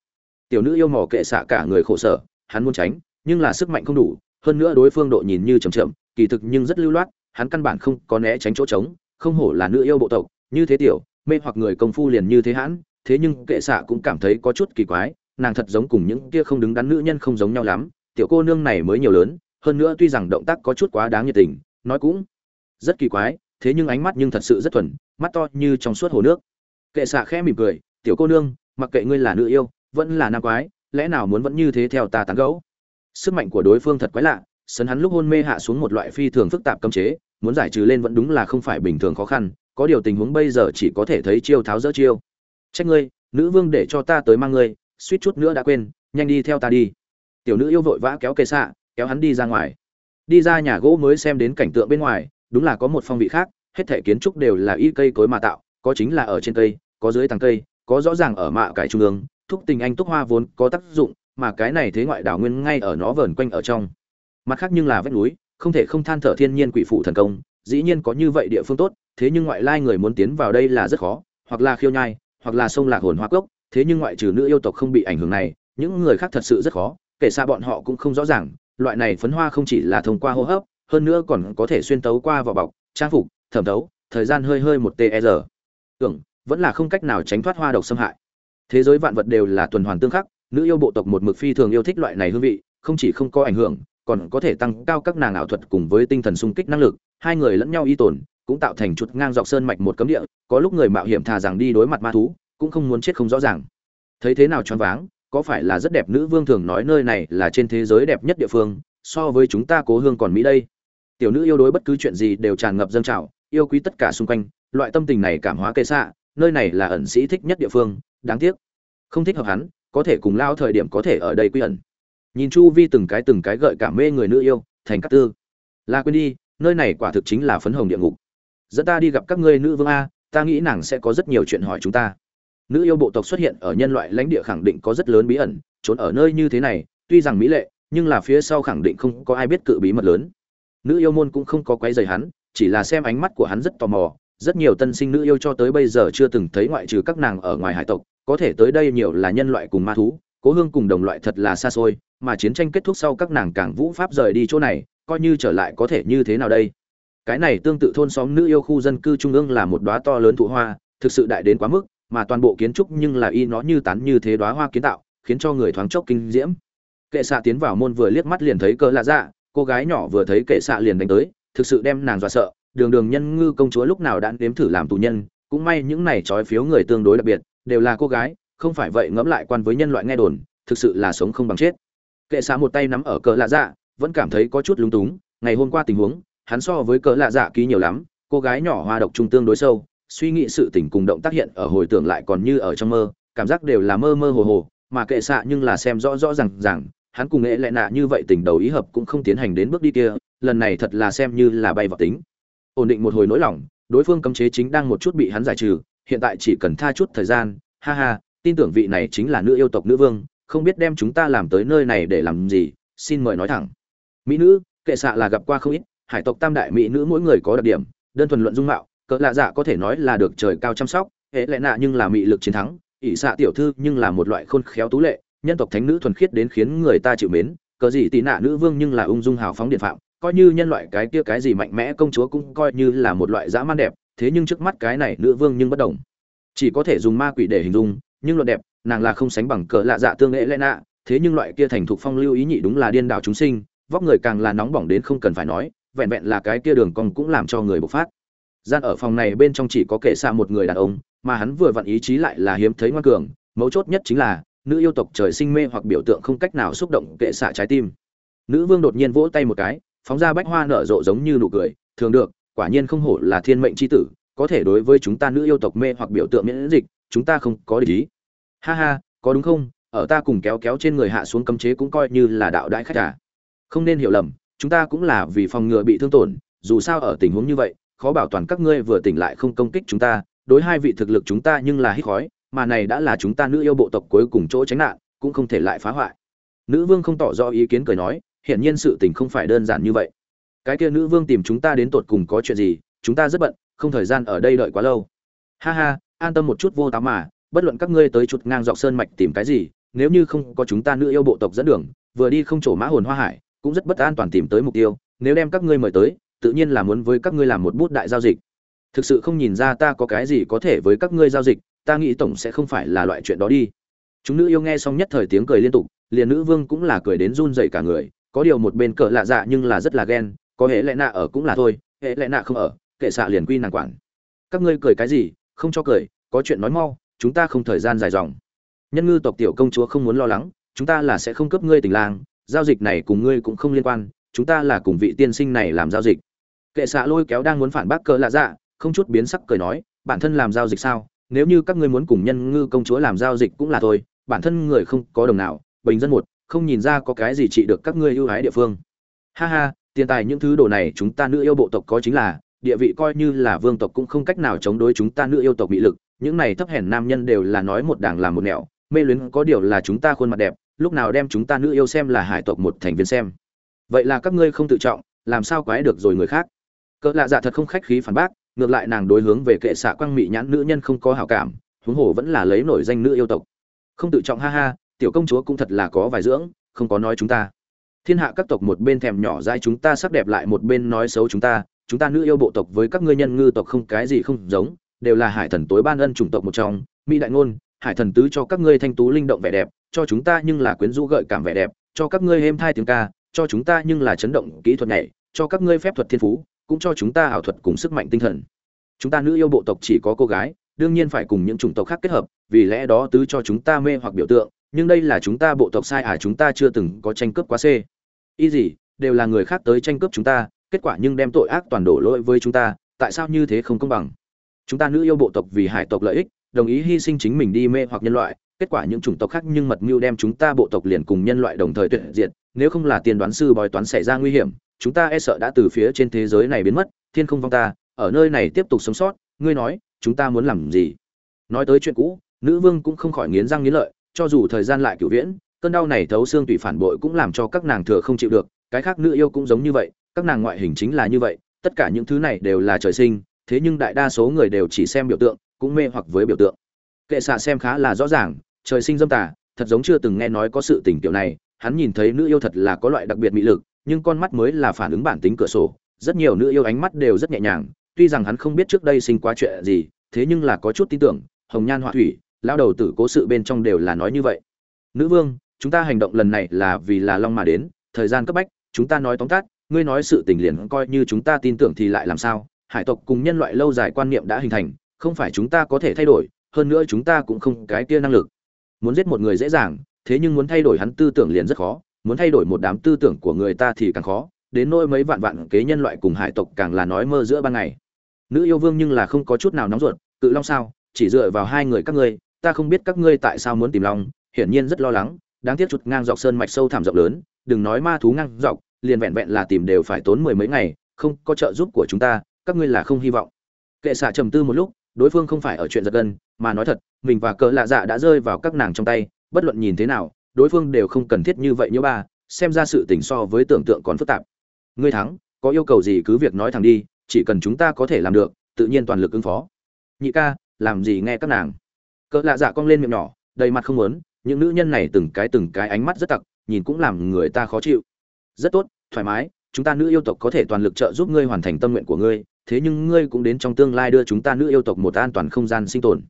Tiểu nữ yêu mỏ kệ xạ cả người khổ sở, hắn muốn tránh, nhưng là sức mạnh không đủ, hơn nữa đối phương độ nhìn như chậm chậm, kỳ thực nhưng rất lưu loát, hắn căn bản không có né tránh chỗ trống, không hổ là nữ yêu bộ tộc, như thế tiểu, mê hoặc người công phu liền như thế hãn, thế nhưng kệ xạ cũng cảm thấy có chút kỳ quái, nàng thật giống cùng những kia không đứng đắn nữ nhân không giống nhau lắm, tiểu cô nương này mới nhiều lớn, hơn nữa tuy rằng động tác có chút quá đáng nhiệt tình, nói cũng rất kỳ quái, thế nhưng ánh mắt nhưng thật sự rất thuần mắt to như trong suốt hồ nước. Kệ xạ khẽ mỉm cười, tiểu cô nương, mặc kệ ngươi là nữ yêu, vẫn là nam quái, lẽ nào muốn vẫn như thế theo ta tán gẫu? Sức mạnh của đối phương thật quái lạ, sấn hắn lúc hôn mê hạ xuống một loại phi thường phức tạp cấm chế, muốn giải trừ lên vẫn đúng là không phải bình thường khó khăn, có điều tình huống bây giờ chỉ có thể thấy chiêu tháo dỡ chiêu. Trách ngươi, nữ vương để cho ta tới mang ngươi, suýt chút nữa đã quên, nhanh đi theo ta đi. Tiểu nữ yêu vội vã kéo kệ xạ, kéo hắn đi ra ngoài. Đi ra nhà gỗ mới xem đến cảnh tượng bên ngoài, đúng là có một phong vị khác hết thể kiến trúc đều là y cây cối mà tạo, có chính là ở trên cây, có dưới tàng cây, có rõ ràng ở mạ cải trung ương. Thúc tình anh túc hoa vốn có tác dụng, mà cái này thế ngoại đảo nguyên ngay ở nó vờn quanh ở trong. Mặt khác nhưng là vách núi, không thể không than thở thiên nhiên quỷ phụ thần công, dĩ nhiên có như vậy địa phương tốt, thế nhưng ngoại lai người muốn tiến vào đây là rất khó, hoặc là khiêu nhai, hoặc là sông lạc hồn hoa cốc, thế nhưng ngoại trừ nữ yêu tộc không bị ảnh hưởng này, những người khác thật sự rất khó, kể xa bọn họ cũng không rõ ràng, loại này phấn hoa không chỉ là thông qua hô hấp, hơn nữa còn có thể xuyên tấu qua vỏ bọc, trang phục thẩm tấu thời gian hơi hơi một tr tưởng, vẫn là không cách nào tránh thoát hoa độc xâm hại. Thế giới vạn vật đều là tuần hoàn tương khắc, nữ yêu bộ tộc một mực phi thường yêu thích loại này hương vị, không chỉ không có ảnh hưởng, còn có thể tăng cao các nàng ảo thuật cùng với tinh thần sung kích năng lực. Hai người lẫn nhau y tồn, cũng tạo thành chút ngang dọc sơn mạch một cấm địa, có lúc người mạo hiểm thà rằng đi đối mặt ma thú, cũng không muốn chết không rõ ràng. Thấy thế nào choáng váng, có phải là rất đẹp nữ vương thường nói nơi này là trên thế giới đẹp nhất địa phương, so với chúng ta cố hương còn mỹ đây. Tiểu nữ yêu đối bất cứ chuyện gì đều tràn ngập dâng trào yêu quý tất cả xung quanh, loại tâm tình này cảm hóa kệ xạ, nơi này là ẩn sĩ thích nhất địa phương, đáng tiếc. Không thích hợp hắn, có thể cùng lao thời điểm có thể ở đây quy ẩn. Nhìn chu vi từng cái từng cái gợi cảm mê người nữ yêu, thành các tư. La quên đi, nơi này quả thực chính là phấn hồng địa ngục. Dẫn ta đi gặp các ngươi nữ vương a, ta nghĩ nàng sẽ có rất nhiều chuyện hỏi chúng ta. Nữ yêu bộ tộc xuất hiện ở nhân loại lãnh địa khẳng định có rất lớn bí ẩn, trốn ở nơi như thế này, tuy rằng mỹ lệ, nhưng là phía sau khẳng định không có ai biết cự bí mật lớn. Nữ yêu môn cũng không có quấy dày hắn chỉ là xem ánh mắt của hắn rất tò mò, rất nhiều tân sinh nữ yêu cho tới bây giờ chưa từng thấy ngoại trừ các nàng ở ngoài hải tộc, có thể tới đây nhiều là nhân loại cùng ma thú, cố hương cùng đồng loại thật là xa xôi, mà chiến tranh kết thúc sau các nàng càng vũ pháp rời đi chỗ này, coi như trở lại có thể như thế nào đây? Cái này tương tự thôn xóm nữ yêu khu dân cư trung ương là một đóa to lớn thụ hoa, thực sự đại đến quá mức, mà toàn bộ kiến trúc nhưng là y nó như tán như thế đóa hoa kiến tạo, khiến cho người thoáng chốc kinh diễm. Kệ xạ tiến vào môn vừa liếc mắt liền thấy cỡ lạ dạ cô gái nhỏ vừa thấy kệ xạ liền đánh tới thực sự đem nàng dọa sợ, đường đường nhân ngư công chúa lúc nào đã nếm thử làm tù nhân, cũng may những này trói phiếu người tương đối đặc biệt, đều là cô gái, không phải vậy ngẫm lại quan với nhân loại nghe đồn, thực sự là sống không bằng chết. Kệ xạ một tay nắm ở cỡ lạ dạ vẫn cảm thấy có chút lúng túng, ngày hôm qua tình huống, hắn so với cỡ lạ dạ ký nhiều lắm, cô gái nhỏ hoa độc trung tương đối sâu, suy nghĩ sự tình cùng động tác hiện ở hồi tưởng lại còn như ở trong mơ, cảm giác đều là mơ mơ hồ hồ, mà kệ xạ nhưng là xem rõ rõ rằng rằng hắn cùng nghệ lại nạ như vậy tình đầu ý hợp cũng không tiến hành đến bước đi kia lần này thật là xem như là bay vào tính. Ổn định một hồi nỗi lòng, đối phương cấm chế chính đang một chút bị hắn giải trừ, hiện tại chỉ cần tha chút thời gian, ha ha, tin tưởng vị này chính là nữ yêu tộc nữ vương, không biết đem chúng ta làm tới nơi này để làm gì, xin mời nói thẳng. Mỹ nữ, kệ xạ là gặp qua không ít, hải tộc tam đại mỹ nữ mỗi người có đặc điểm, đơn thuần luận dung mạo, cỡ lạ dạ có thể nói là được trời cao chăm sóc, hệ lệ nạ nhưng là mị lực chiến thắng, ỷ xạ tiểu thư nhưng là một loại khôn khéo tú lệ, nhân tộc thánh nữ thuần khiết đến khiến người ta chịu mến, cờ gì tị nạ nữ vương nhưng là ung dung hào phóng điện phạm coi như nhân loại cái kia cái gì mạnh mẽ công chúa cũng coi như là một loại dã man đẹp, thế nhưng trước mắt cái này nữ vương nhưng bất đồng. Chỉ có thể dùng ma quỷ để hình dung, nhưng luận đẹp, nàng là không sánh bằng cỡ lạ dạ tương lễ lẽ nạ, thế nhưng loại kia thành thục phong lưu ý nhị đúng là điên đảo chúng sinh, vóc người càng là nóng bỏng đến không cần phải nói, vẹn vẹn là cái kia đường cong cũng làm cho người bộc phát. Gian ở phòng này bên trong chỉ có kệ xa một người đàn ông, mà hắn vừa vặn ý chí lại là hiếm thấy ngoan cường, mấu chốt nhất chính là, nữ yêu tộc trời sinh mê hoặc biểu tượng không cách nào xúc động kệ xạ trái tim. Nữ vương đột nhiên vỗ tay một cái phóng ra bách hoa nở rộ giống như nụ cười, thường được, quả nhiên không hổ là thiên mệnh c h i tử, có thể đối với chúng ta nữ yêu tộc mê hoặc biểu tượng miễn dịch, chúng ta không có lý ha ha, có đúng không? Ở ta cùng kéo kéo trên người hạ xuống cấm chế cũng coi như là đạo đại khách cả không nên hiểu lầm, chúng ta cũng là vì phòng ngừa bị thương tổn, dù sao ở tình huống như vậy, khó bảo toàn các ngươi vừa tỉnh lại không công kích chúng ta, đối hai vị thực lực chúng ta nhưng là hít khói, mà này đã là chúng ta nữ yêu bộ tộc cuối cùng chỗ tránh nạn, cũng không thể lại phá hoại. Nữ vương không tỏ rõ ý kiến cười nói hiển nhiên sự tình không phải đơn giản như vậy. Cái kia nữ vương tìm chúng ta đến tột cùng có chuyện gì, chúng ta rất bận, không thời gian ở đây đợi quá lâu. Ha ha, an tâm một chút vô táo mà, bất luận các ngươi tới chuột ngang dọc sơn mạch tìm cái gì, nếu như không có chúng ta nữ yêu bộ tộc dẫn đường, vừa đi không trổ mã hồn hoa hải, cũng rất bất an toàn tìm tới mục tiêu, nếu đem các ngươi mời tới, tự nhiên là muốn với các ngươi làm một bút đại giao dịch. Thực sự không nhìn ra ta có cái gì có thể với các ngươi giao dịch, ta nghĩ tổng sẽ không phải là loại chuyện đó đi. Chúng nữ yêu nghe xong nhất thời tiếng cười liên tục, liền nữ vương cũng là cười đến run rẩy cả người có điều một bên cỡ lạ dạ nhưng là rất là ghen có hệ lẽ nạ ở cũng là thôi hệ lẽ nạ không ở kệ xạ liền quy nàng quản. Các ngươi cười cái gì không cho cười có chuyện nói mau chúng ta không thời gian dài dòng. Nhân ngư tộc tiểu công chúa không muốn lo lắng chúng ta là sẽ không cấp ngươi tình làng, giao dịch này cùng ngươi cũng không liên quan chúng ta là cùng vị tiên sinh này làm giao dịch. Kệ xạ lôi kéo đang muốn phản bác cỡ lạ dạ không chút biến sắc cười nói bản thân làm giao dịch sao? Nếu như các ngươi muốn cùng nhân ngư công chúa làm giao dịch cũng là thôi bản thân người không có đồng nào bình dân một không nhìn ra có cái gì trị được các ngươi ưu ái địa phương. Ha ha, tiền tài những thứ đồ này chúng ta nữ yêu bộ tộc có chính là, địa vị coi như là vương tộc cũng không cách nào chống đối chúng ta nữ yêu tộc bị lực, những này thấp hèn nam nhân đều là nói một đảng làm một nẻo, mê luyến có điều là chúng ta khuôn mặt đẹp, lúc nào đem chúng ta nữ yêu xem là hải tộc một thành viên xem. Vậy là các ngươi không tự trọng, làm sao quái được rồi người khác? Cỡ lạ dạ thật không khách khí phản bác, ngược lại nàng đối hướng về kệ xạ quang mị nhãn nữ nhân không có hảo cảm, huống hồ vẫn là lấy nổi danh nữ yêu tộc. Không tự trọng ha ha tiểu công chúa cũng thật là có vài dưỡng, không có nói chúng ta. Thiên hạ các tộc một bên thèm nhỏ dai chúng ta sắc đẹp lại một bên nói xấu chúng ta chúng ta nữ yêu bộ tộc với các ngươi nhân ngư tộc không cái gì không giống, đều là hải thần tối ban ân chủng tộc một trong, mỹ đại ngôn, hải thần tứ cho các ngươi thanh tú linh động vẻ đẹp, cho chúng ta nhưng là quyến rũ gợi cảm vẻ đẹp, cho các ngươi êm thai tiếng ca, cho chúng ta nhưng là chấn động kỹ thuật nhảy, cho các ngươi phép thuật thiên phú, cũng cho chúng ta ảo thuật cùng sức mạnh tinh thần. Chúng ta nữ yêu bộ tộc chỉ có cô gái, đương nhiên phải cùng những chủng tộc khác kết hợp, vì lẽ đó tứ cho chúng ta mê hoặc biểu tượng nhưng đây là chúng ta bộ tộc sai à chúng ta chưa từng có tranh cướp quá c. Y gì, đều là người khác tới tranh cướp chúng ta, kết quả nhưng đem tội ác toàn đổ lỗi với chúng ta, tại sao như thế không công bằng? Chúng ta nữ yêu bộ tộc vì hải tộc lợi ích, đồng ý hy sinh chính mình đi mê hoặc nhân loại, kết quả những chủng tộc khác nhưng mật mưu đem chúng ta bộ tộc liền cùng nhân loại đồng thời tuyệt diệt, nếu không là tiền đoán sư bói toán xảy ra nguy hiểm, chúng ta e sợ đã từ phía trên thế giới này biến mất, thiên không vong ta, ở nơi này tiếp tục sống sót, ngươi nói, chúng ta muốn làm gì? Nói tới chuyện cũ, nữ vương cũng không khỏi nghiến răng nghiến lợi cho dù thời gian lại cửu viễn, cơn đau này thấu xương tùy phản bội cũng làm cho các nàng thừa không chịu được, cái khác nữ yêu cũng giống như vậy, các nàng ngoại hình chính là như vậy, tất cả những thứ này đều là trời sinh, thế nhưng đại đa số người đều chỉ xem biểu tượng, cũng mê hoặc với biểu tượng. Kệ xạ xem khá là rõ ràng, trời sinh dâm tà, thật giống chưa từng nghe nói có sự tình kiểu này, hắn nhìn thấy nữ yêu thật là có loại đặc biệt mị lực, nhưng con mắt mới là phản ứng bản tính cửa sổ, rất nhiều nữ yêu ánh mắt đều rất nhẹ nhàng, tuy rằng hắn không biết trước đây sinh quá chuyện gì, thế nhưng là có chút tin tưởng, hồng nhan họa thủy lao đầu tử cố sự bên trong đều là nói như vậy. Nữ vương, chúng ta hành động lần này là vì là long mà đến, thời gian cấp bách, chúng ta nói tóm tắt, ngươi nói sự tình liền coi như chúng ta tin tưởng thì lại làm sao? Hải tộc cùng nhân loại lâu dài quan niệm đã hình thành, không phải chúng ta có thể thay đổi, hơn nữa chúng ta cũng không cái kia năng lực. Muốn giết một người dễ dàng, thế nhưng muốn thay đổi hắn tư tưởng liền rất khó, muốn thay đổi một đám tư tưởng của người ta thì càng khó, đến nỗi mấy vạn vạn kế nhân loại cùng hải tộc càng là nói mơ giữa ban ngày. Nữ yêu vương nhưng là không có chút nào nóng ruột, cự long sao, chỉ dựa vào hai người các ngươi ta không biết các ngươi tại sao muốn tìm long, hiển nhiên rất lo lắng, đáng tiếc chuột ngang dọc sơn mạch sâu thẳm rộng lớn, đừng nói ma thú ngang dọc, liền vẹn vẹn là tìm đều phải tốn mười mấy ngày, không có trợ giúp của chúng ta, các ngươi là không hy vọng. Kệ xạ trầm tư một lúc, đối phương không phải ở chuyện giật gân, mà nói thật, mình và cỡ lạ dạ đã rơi vào các nàng trong tay, bất luận nhìn thế nào, đối phương đều không cần thiết như vậy như ba, xem ra sự tình so với tưởng tượng còn phức tạp. Ngươi thắng, có yêu cầu gì cứ việc nói thẳng đi, chỉ cần chúng ta có thể làm được, tự nhiên toàn lực ứng phó. Nhị ca, làm gì nghe các nàng? Cỡ lạ dạ cong lên miệng nhỏ, đầy mặt không muốn, những nữ nhân này từng cái từng cái ánh mắt rất tặc, nhìn cũng làm người ta khó chịu. Rất tốt, thoải mái, chúng ta nữ yêu tộc có thể toàn lực trợ giúp ngươi hoàn thành tâm nguyện của ngươi, thế nhưng ngươi cũng đến trong tương lai đưa chúng ta nữ yêu tộc một an toàn không gian sinh tồn.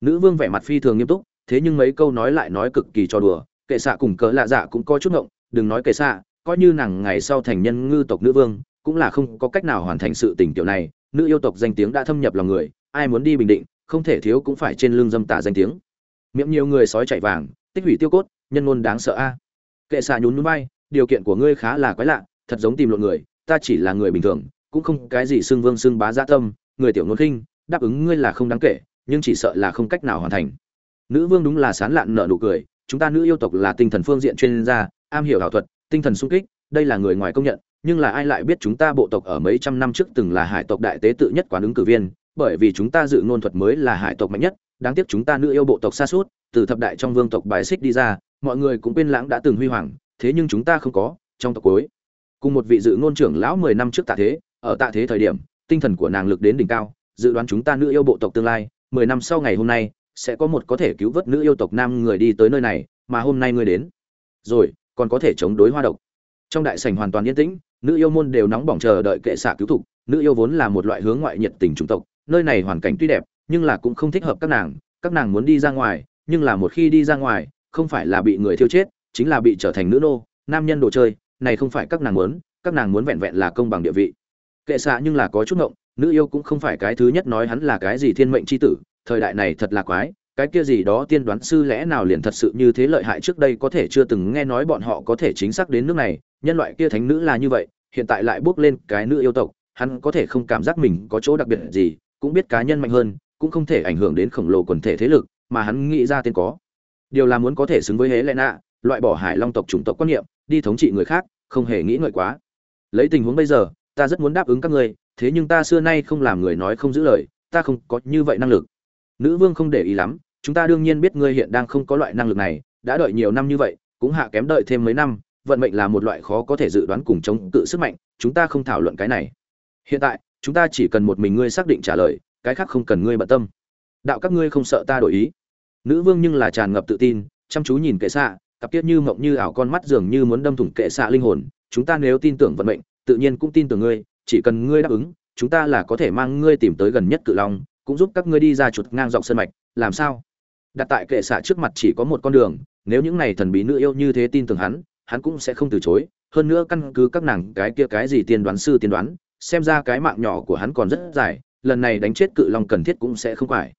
Nữ vương vẻ mặt phi thường nghiêm túc, thế nhưng mấy câu nói lại nói cực kỳ cho đùa, kệ xạ cùng cỡ lạ dạ cũng có chút ngộng, đừng nói kệ xạ, coi như nàng ngày sau thành nhân ngư tộc nữ vương, cũng là không có cách nào hoàn thành sự tình kiểu này, nữ yêu tộc danh tiếng đã thâm nhập lòng người, ai muốn đi bình định không thể thiếu cũng phải trên lưng dâm tả danh tiếng. Miệng nhiều người sói chạy vàng, tích hủy tiêu cốt, nhân ngôn đáng sợ a. Kệ xạ nhún núi bay điều kiện của ngươi khá là quái lạ, thật giống tìm lộn người, ta chỉ là người bình thường, cũng không cái gì xưng vương xưng bá gia tâm, người tiểu ngôn khinh, đáp ứng ngươi là không đáng kể, nhưng chỉ sợ là không cách nào hoàn thành. Nữ vương đúng là sán lạn nợ nụ cười, chúng ta nữ yêu tộc là tinh thần phương diện chuyên gia, am hiểu ảo thuật, tinh thần sung kích, đây là người ngoài công nhận, nhưng là ai lại biết chúng ta bộ tộc ở mấy trăm năm trước từng là hải tộc đại tế tự nhất quán ứng cử viên bởi vì chúng ta dự ngôn thuật mới là hải tộc mạnh nhất, đáng tiếc chúng ta nữ yêu bộ tộc xa suốt, từ thập đại trong vương tộc bài xích đi ra, mọi người cũng quên lãng đã từng huy hoàng, thế nhưng chúng ta không có, trong tộc cuối. Cùng một vị dự ngôn trưởng lão mười năm trước tạ thế, ở tạ thế thời điểm, tinh thần của nàng lực đến đỉnh cao, dự đoán chúng ta nữ yêu bộ tộc tương lai, mười năm sau ngày hôm nay, sẽ có một có thể cứu vớt nữ yêu tộc nam người đi tới nơi này, mà hôm nay ngươi đến. Rồi, còn có thể chống đối hoa độc. Trong đại sảnh hoàn toàn yên tĩnh, nữ yêu môn đều nóng bỏng chờ đợi kệ xạ cứu thục, nữ yêu vốn là một loại hướng ngoại nhiệt tình chủng tộc nơi này hoàn cảnh tuy đẹp, nhưng là cũng không thích hợp các nàng các nàng muốn đi ra ngoài, nhưng là một khi đi ra ngoài, không phải là bị người thiêu chết, chính là bị trở thành nữ nô, nam nhân đồ chơi, này không phải các nàng muốn, các nàng muốn vẹn vẹn là công bằng địa vị. Kệ xạ nhưng là có chút ngộng, nữ yêu cũng không phải cái thứ nhất nói hắn là cái gì thiên mệnh c h i tử, thời đại này thật là quái, cái kia gì đó tiên đoán sư lẽ nào liền thật sự như thế lợi hại trước đây có thể chưa từng nghe nói bọn họ có thể chính xác đến nước này, nhân loại kia thánh nữ là như vậy, hiện tại lại bước lên cái nữ yêu tộc, hắn có thể không cảm giác mình có chỗ đặc biệt gì cũng biết cá nhân mạnh hơn, cũng không thể ảnh hưởng đến khổng lồ quần thể thế lực, mà hắn nghĩ ra tên có. Điều là muốn có thể xứng với hế lẽ nạ loại bỏ hải long tộc chủng tộc quan niệm, đi thống trị người khác, không hề nghĩ ngợi quá. Lấy tình huống bây giờ, ta rất muốn đáp ứng các ngươi, thế nhưng ta xưa nay không làm người nói không giữ lời, ta không có như vậy năng lực. Nữ vương không để ý lắm, chúng ta đương nhiên biết ngươi hiện đang không có loại năng lực này, đã đợi nhiều năm như vậy, cũng hạ kém đợi thêm mấy năm, vận mệnh là một loại khó có thể dự đoán cùng chống cự sức mạnh, chúng ta không thảo luận cái này. Hiện tại chúng ta chỉ cần một mình ngươi xác định trả lời, cái khác không cần ngươi bận tâm. Đạo các ngươi không sợ ta đổi ý. Nữ vương nhưng là tràn ngập tự tin, chăm chú nhìn kệ xạ, cặp kiết như mộng như ảo con mắt dường như muốn đâm thủng kệ xạ linh hồn. Chúng ta nếu tin tưởng vận mệnh, tự nhiên cũng tin tưởng ngươi, chỉ cần ngươi đáp ứng, chúng ta là có thể mang ngươi tìm tới gần nhất cự long, cũng giúp các ngươi đi ra chuột ngang dọc sân mạch, làm sao? Đặt tại kệ xạ trước mặt chỉ có một con đường, nếu những này thần bí nữ yêu như thế tin tưởng hắn hắn cũng sẽ không từ chối. Hơn nữa căn cứ các nàng cái kia cái gì tiên đoán sư tiên đoán xem ra cái mạng nhỏ của hắn còn rất dài, lần này đánh chết cự long cần thiết cũng sẽ không phải.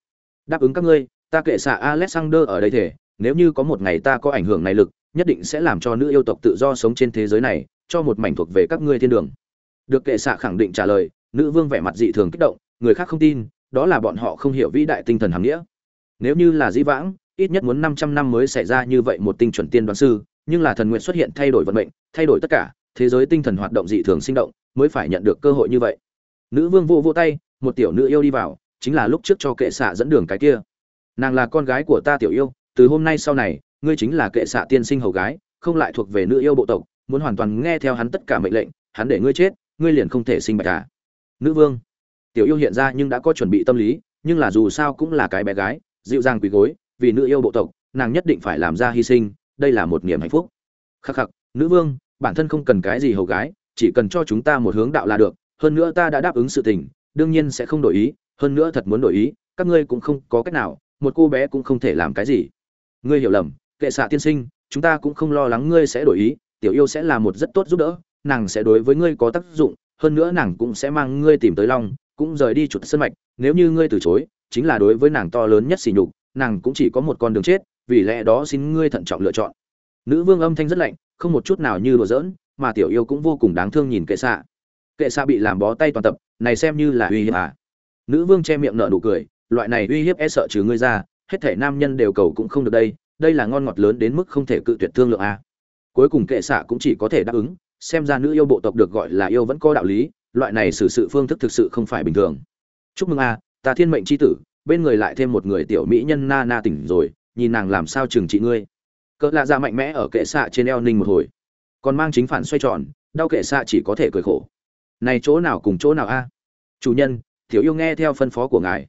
Đáp ứng các ngươi, ta kệ xạ alexander ở đây thể, nếu như có một ngày ta có ảnh hưởng này lực, nhất định sẽ làm cho nữ yêu tộc tự do sống trên thế giới này, cho một mảnh thuộc về các ngươi thiên đường. Được kệ xạ khẳng định trả lời, nữ vương vẻ mặt dị thường kích động, người khác không tin, đó là bọn họ không hiểu vĩ đại tinh thần hàm nghĩa. Nếu như là di vãng, ít nhất muốn 500 năm mới xảy ra như vậy một tinh chuẩn tiên đoán sư, nhưng là thần nguyện xuất hiện thay đổi vận mệnh, thay đổi tất cả, thế giới tinh thần hoạt động dị thường sinh động mới phải nhận được cơ hội như vậy. Nữ vương vô vô tay, một tiểu nữ yêu đi vào, chính là lúc trước cho kệ xạ dẫn đường cái kia. Nàng là con gái của ta tiểu yêu, từ hôm nay sau này, ngươi chính là kệ xạ tiên sinh hầu gái, không lại thuộc về nữ yêu bộ tộc, muốn hoàn toàn nghe theo hắn tất cả mệnh lệnh, hắn để ngươi chết, ngươi liền không thể sinh bạch cả. Nữ vương, tiểu yêu hiện ra nhưng đã có chuẩn bị tâm lý, nhưng là dù sao cũng là cái bé gái, dịu dàng quỳ gối, vì nữ yêu bộ tộc, nàng nhất định phải làm ra hy sinh, đây là một niềm hạnh phúc. Khắc khắc, nữ vương, bản thân không cần cái gì hầu gái chỉ cần cho chúng ta một hướng đạo là được, hơn nữa ta đã đáp ứng sự tình, đương nhiên sẽ không đổi ý, hơn nữa thật muốn đổi ý, các ngươi cũng không có cách nào, một cô bé cũng không thể làm cái gì. Ngươi hiểu lầm, kệ xạ tiên sinh, chúng ta cũng không lo lắng ngươi sẽ đổi ý, tiểu yêu sẽ là một rất tốt giúp đỡ, nàng sẽ đối với ngươi có tác dụng, hơn nữa nàng cũng sẽ mang ngươi tìm tới long, cũng rời đi chuột sân mạch, nếu như ngươi từ chối, chính là đối với nàng to lớn nhất sỉ nhục, nàng cũng chỉ có một con đường chết, vì lẽ đó xin ngươi thận trọng lựa chọn. Nữ vương âm thanh rất lạnh, không một chút nào như đùa giỡn mà tiểu yêu cũng vô cùng đáng thương nhìn kệ xạ. Kệ xạ bị làm bó tay toàn tập, này xem như là uy hiếp à. Nữ vương che miệng nở nụ cười, loại này uy hiếp e sợ trừ ngươi ra, hết thể nam nhân đều cầu cũng không được đây đây là ngon ngọt lớn đến mức không thể cự tuyệt thương lượng a cuối cùng kệ xạ cũng chỉ có thể đáp ứng, xem ra nữ yêu bộ tộc được gọi là yêu vẫn có đạo lý, loại này xử sự phương thức thực sự không phải bình thường. Chúc mừng a ta thiên mệnh c h i tử, bên người lại thêm một người tiểu mỹ nhân na na tỉnh rồi, nhìn nàng làm sao trừng trị ngươi. Cỡ lạ ra mạnh mẽ ở kệ xạ trên eo ninh một hồi còn mang chính phản xoay tròn, đau kệ xạ chỉ có thể cười khổ. Này chỗ nào cùng chỗ nào a? Chủ nhân, tiểu yêu nghe theo phân phó của ngài.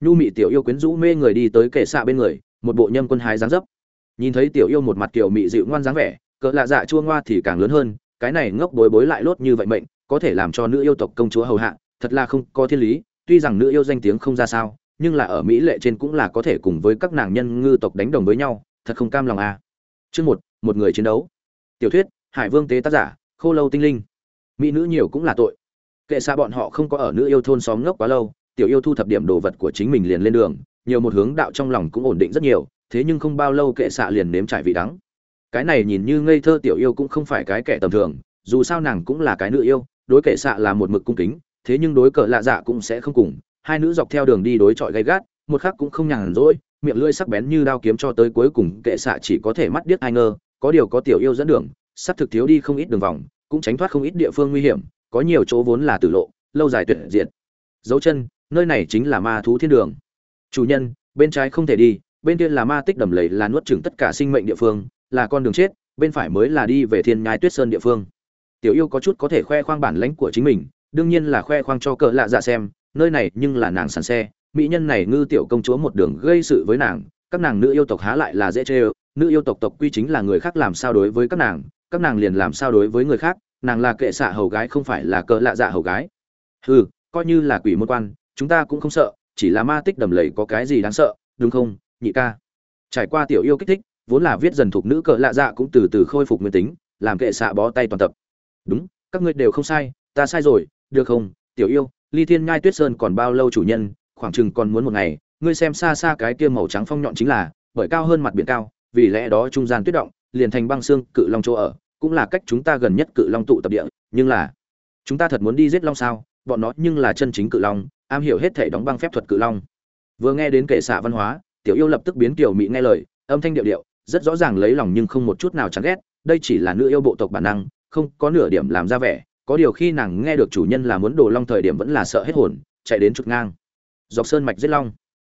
Nhu mị tiểu yêu quyến rũ mê người đi tới kệ xạ bên người, một bộ nhâm quân hái dáng dấp. Nhìn thấy tiểu yêu một mặt kiểu mị dịu ngoan dáng vẻ, cỡ lạ dạ chua ngoa thì càng lớn hơn, cái này ngốc bối bối lại lốt như vậy mệnh, có thể làm cho nữ yêu tộc công chúa hầu hạ, thật là không có thiên lý, tuy rằng nữ yêu danh tiếng không ra sao, nhưng là ở mỹ lệ trên cũng là có thể cùng với các nàng nhân ngư tộc đánh đồng với nhau, thật không cam lòng à. chương một một người chiến đấu. Tiểu thuyết hải vương tế tác giả, khô lâu tinh linh. Mỹ nữ nhiều cũng là tội. Kệ xa bọn họ không có ở nữ yêu thôn xóm ngốc quá lâu, tiểu yêu thu thập điểm đồ vật của chính mình liền lên đường, nhiều một hướng đạo trong lòng cũng ổn định rất nhiều, thế nhưng không bao lâu kệ xạ liền nếm trải vị đắng. Cái này nhìn như ngây thơ tiểu yêu cũng không phải cái kẻ tầm thường, dù sao nàng cũng là cái nữ yêu, đối kệ xạ là một mực cung kính, thế nhưng đối cờ lạ dạ cũng sẽ không cùng. Hai nữ dọc theo đường đi đối chọi gay gắt, một khắc cũng không nhàn rỗi, miệng lưỡi sắc bén như đao kiếm cho tới cuối cùng kệ xạ chỉ có thể mắt điếc ai ngơ, có điều có tiểu yêu dẫn đường sắp thực thiếu đi không ít đường vòng cũng tránh thoát không ít địa phương nguy hiểm có nhiều chỗ vốn là tử lộ lâu dài tuyệt diệt. Dấu chân nơi này chính là ma thú thiên đường. Chủ nhân bên trái không thể đi bên kia là ma tích đầm lầy là nuốt chửng tất cả sinh mệnh địa phương là con đường chết bên phải mới là đi về thiên nhai tuyết sơn địa phương. Tiểu yêu có chút có thể khoe khoang bản lãnh của chính mình đương nhiên là khoe khoang cho cỡ lạ dạ xem nơi này nhưng là nàng sàn xe mỹ nhân này ngư tiểu công chúa một đường gây sự với nàng các nàng nữ yêu tộc há lại là dễ chơi, nữ yêu tộc tộc quy chính là người khác làm sao đối với các nàng các nàng liền làm sao đối với người khác, nàng là kệ xạ hầu gái không phải là cỡ lạ dạ hầu gái. Hừ, coi như là quỷ môn quan, chúng ta cũng không sợ, chỉ là ma tích đầm lầy có cái gì đáng sợ, đúng không, nhị ca? Trải qua tiểu yêu kích thích, vốn là viết dần thuộc nữ cỡ lạ dạ cũng từ từ khôi phục nguyên tính, làm kệ xạ bó tay toàn tập. Đúng, các ngươi đều không sai, ta sai rồi, được không, tiểu yêu, ly thiên nhai tuyết sơn còn bao lâu chủ nhân, khoảng chừng còn muốn một ngày, ngươi xem xa xa cái kia màu trắng phong nhọn chính là, bởi cao hơn mặt biển cao, vì lẽ đó trung gian tuyết động, liền thành băng xương cự long chỗ ở cũng là cách chúng ta gần nhất cự long tụ tập địa, nhưng là chúng ta thật muốn đi giết long sao? Bọn nó nhưng là chân chính cự long, am hiểu hết thể đóng băng phép thuật cự long. Vừa nghe đến kệ xạ văn hóa, tiểu yêu lập tức biến tiểu mị nghe lời, âm thanh điệu điệu, rất rõ ràng lấy lòng nhưng không một chút nào chán ghét, đây chỉ là nữ yêu bộ tộc bản năng, không có nửa điểm làm ra vẻ, có điều khi nàng nghe được chủ nhân là muốn đồ long thời điểm vẫn là sợ hết hồn, chạy đến trục ngang. Dọc sơn mạch giết long,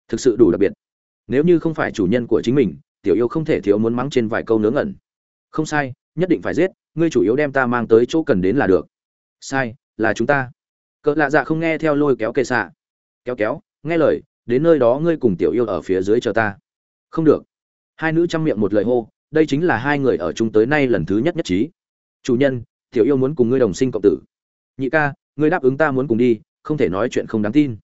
thực sự đủ đặc biệt. Nếu như không phải chủ nhân của chính mình, tiểu yêu không thể thiếu muốn mắng trên vài câu nướng ẩn không sai nhất định phải giết, ngươi chủ yếu đem ta mang tới chỗ cần đến là được. Sai, là chúng ta. Cỡ lạ dạ không nghe theo lôi kéo kệ xạ. Kéo kéo, nghe lời, đến nơi đó ngươi cùng tiểu yêu ở phía dưới chờ ta. Không được. Hai nữ chăm miệng một lời hô, đây chính là hai người ở chung tới nay lần thứ nhất nhất trí. Chủ nhân, tiểu yêu muốn cùng ngươi đồng sinh cộng tử. Nhị ca, ngươi đáp ứng ta muốn cùng đi, không thể nói chuyện không đáng tin.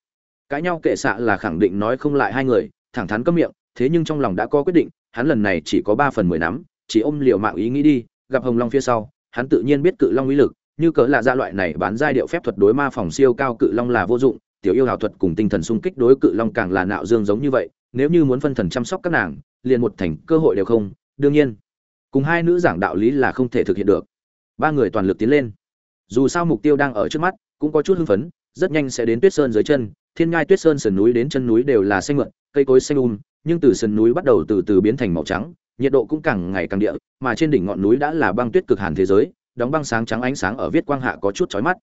Cãi nhau kệ xạ là khẳng định nói không lại hai người, thẳng thắn cấm miệng, thế nhưng trong lòng đã có quyết định, hắn lần này chỉ có ba phần mười nắm, chỉ ôm liều mạng ý nghĩ đi gặp hồng long phía sau, hắn tự nhiên biết cự long uy lực, như cỡ là gia loại này bán giai điệu phép thuật đối ma phòng siêu cao cự long là vô dụng, tiểu yêu hào thuật cùng tinh thần sung kích đối cự long càng là nạo dương giống như vậy, nếu như muốn phân thần chăm sóc các nàng, liền một thành cơ hội đều không, đương nhiên, cùng hai nữ giảng đạo lý là không thể thực hiện được. Ba người toàn lực tiến lên. Dù sao mục tiêu đang ở trước mắt, cũng có chút hưng phấn, rất nhanh sẽ đến tuyết sơn dưới chân, thiên ngai tuyết sơn sườn núi đến chân núi đều là xanh mượn, cây cối xanh um nhưng từ sườn núi bắt đầu từ từ biến thành màu trắng nhiệt độ cũng càng ngày càng địa, mà trên đỉnh ngọn núi đã là băng tuyết cực hàn thế giới, đóng băng sáng trắng ánh sáng ở viết quang hạ có chút chói mắt.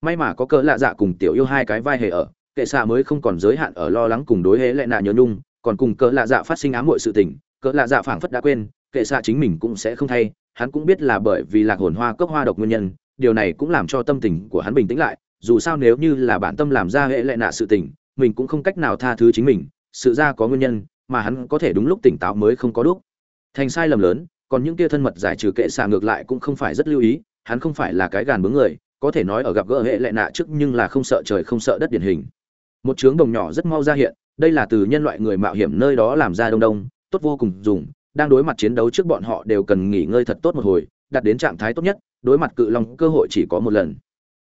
May mà có cỡ lạ dạ cùng tiểu yêu hai cái vai hề ở, kệ xạ mới không còn giới hạn ở lo lắng cùng đối hế lệ nạ nhớ nhung, còn cùng cỡ lạ dạ phát sinh ám muội sự tình cỡ lạ dạ phảng phất đã quên, kệ xạ chính mình cũng sẽ không thay, hắn cũng biết là bởi vì lạc hồn hoa cốc hoa độc nguyên nhân, điều này cũng làm cho tâm tình của hắn bình tĩnh lại, dù sao nếu như là bản tâm làm ra hệ lệ nạ sự tình, mình cũng không cách nào tha thứ chính mình, sự ra có nguyên nhân, mà hắn có thể đúng lúc tỉnh táo mới không có đúc thành sai lầm lớn, còn những kia thân mật giải trừ kệ xạ ngược lại cũng không phải rất lưu ý, hắn không phải là cái gàn bướng người, có thể nói ở gặp gỡ hệ lệ nạ trước nhưng là không sợ trời không sợ đất điển hình. Một trướng đồng nhỏ rất mau ra hiện, đây là từ nhân loại người mạo hiểm nơi đó làm ra đông đông, tốt vô cùng dùng, đang đối mặt chiến đấu trước bọn họ đều cần nghỉ ngơi thật tốt một hồi, đạt đến trạng thái tốt nhất, đối mặt cự long cơ hội chỉ có một lần.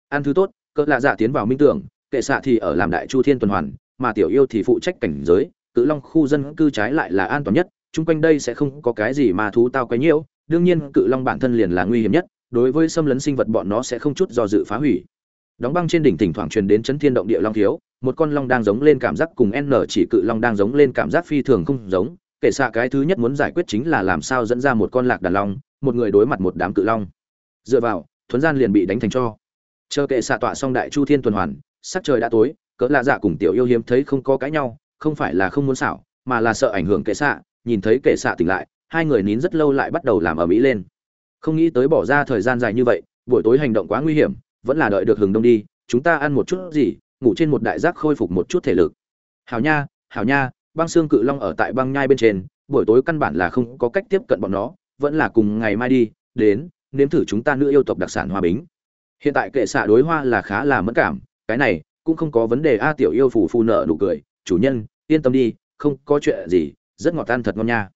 Ăn thứ tốt, cỡ lạ dạ tiến vào minh tưởng, kệ xạ thì ở làm đại chu thiên tuần hoàn, mà tiểu yêu thì phụ trách cảnh giới, cự long khu dân cư trái lại là an toàn nhất chung quanh đây sẽ không có cái gì mà thú tao quấy nhiễu, đương nhiên cự long bản thân liền là nguy hiểm nhất, đối với xâm lấn sinh vật bọn nó sẽ không chút do dự phá hủy. Đóng băng trên đỉnh thỉnh thoảng truyền đến chấn thiên động địa long thiếu, một con long đang giống lên cảm giác cùng n chỉ cự long đang giống lên cảm giác phi thường không giống, kể xa cái thứ nhất muốn giải quyết chính là làm sao dẫn ra một con lạc đàn long, một người đối mặt một đám cự long. Dựa vào thuần gian liền bị đánh thành cho. Chờ kệ xạ tọa xong đại chu thiên tuần hoàn, sắc trời đã tối, cỡ lạ dạ cùng tiểu yêu hiếm thấy không có cãi nhau, không phải là không muốn xảo, mà là sợ ảnh hưởng kệ xạ nhìn thấy kệ xạ tỉnh lại, hai người nín rất lâu lại bắt đầu làm ở mỹ lên. Không nghĩ tới bỏ ra thời gian dài như vậy, buổi tối hành động quá nguy hiểm, vẫn là đợi được hừng đông đi, chúng ta ăn một chút gì, ngủ trên một đại giác khôi phục một chút thể lực. Hảo nha hảo nha, băng xương cự long ở tại băng nhai bên trên, buổi tối căn bản là không có cách tiếp cận bọn nó, vẫn là cùng ngày mai đi, đến, nếm thử chúng ta nữ yêu tộc đặc sản hoa bính. Hiện tại kệ xạ đối hoa là khá là mất cảm, cái này cũng không có vấn đề, a, tiểu yêu phủ phù nợ nụ cười, chủ nhân, yên tâm đi, không có chuyện gì rất ngọt ăn thật ngon nha.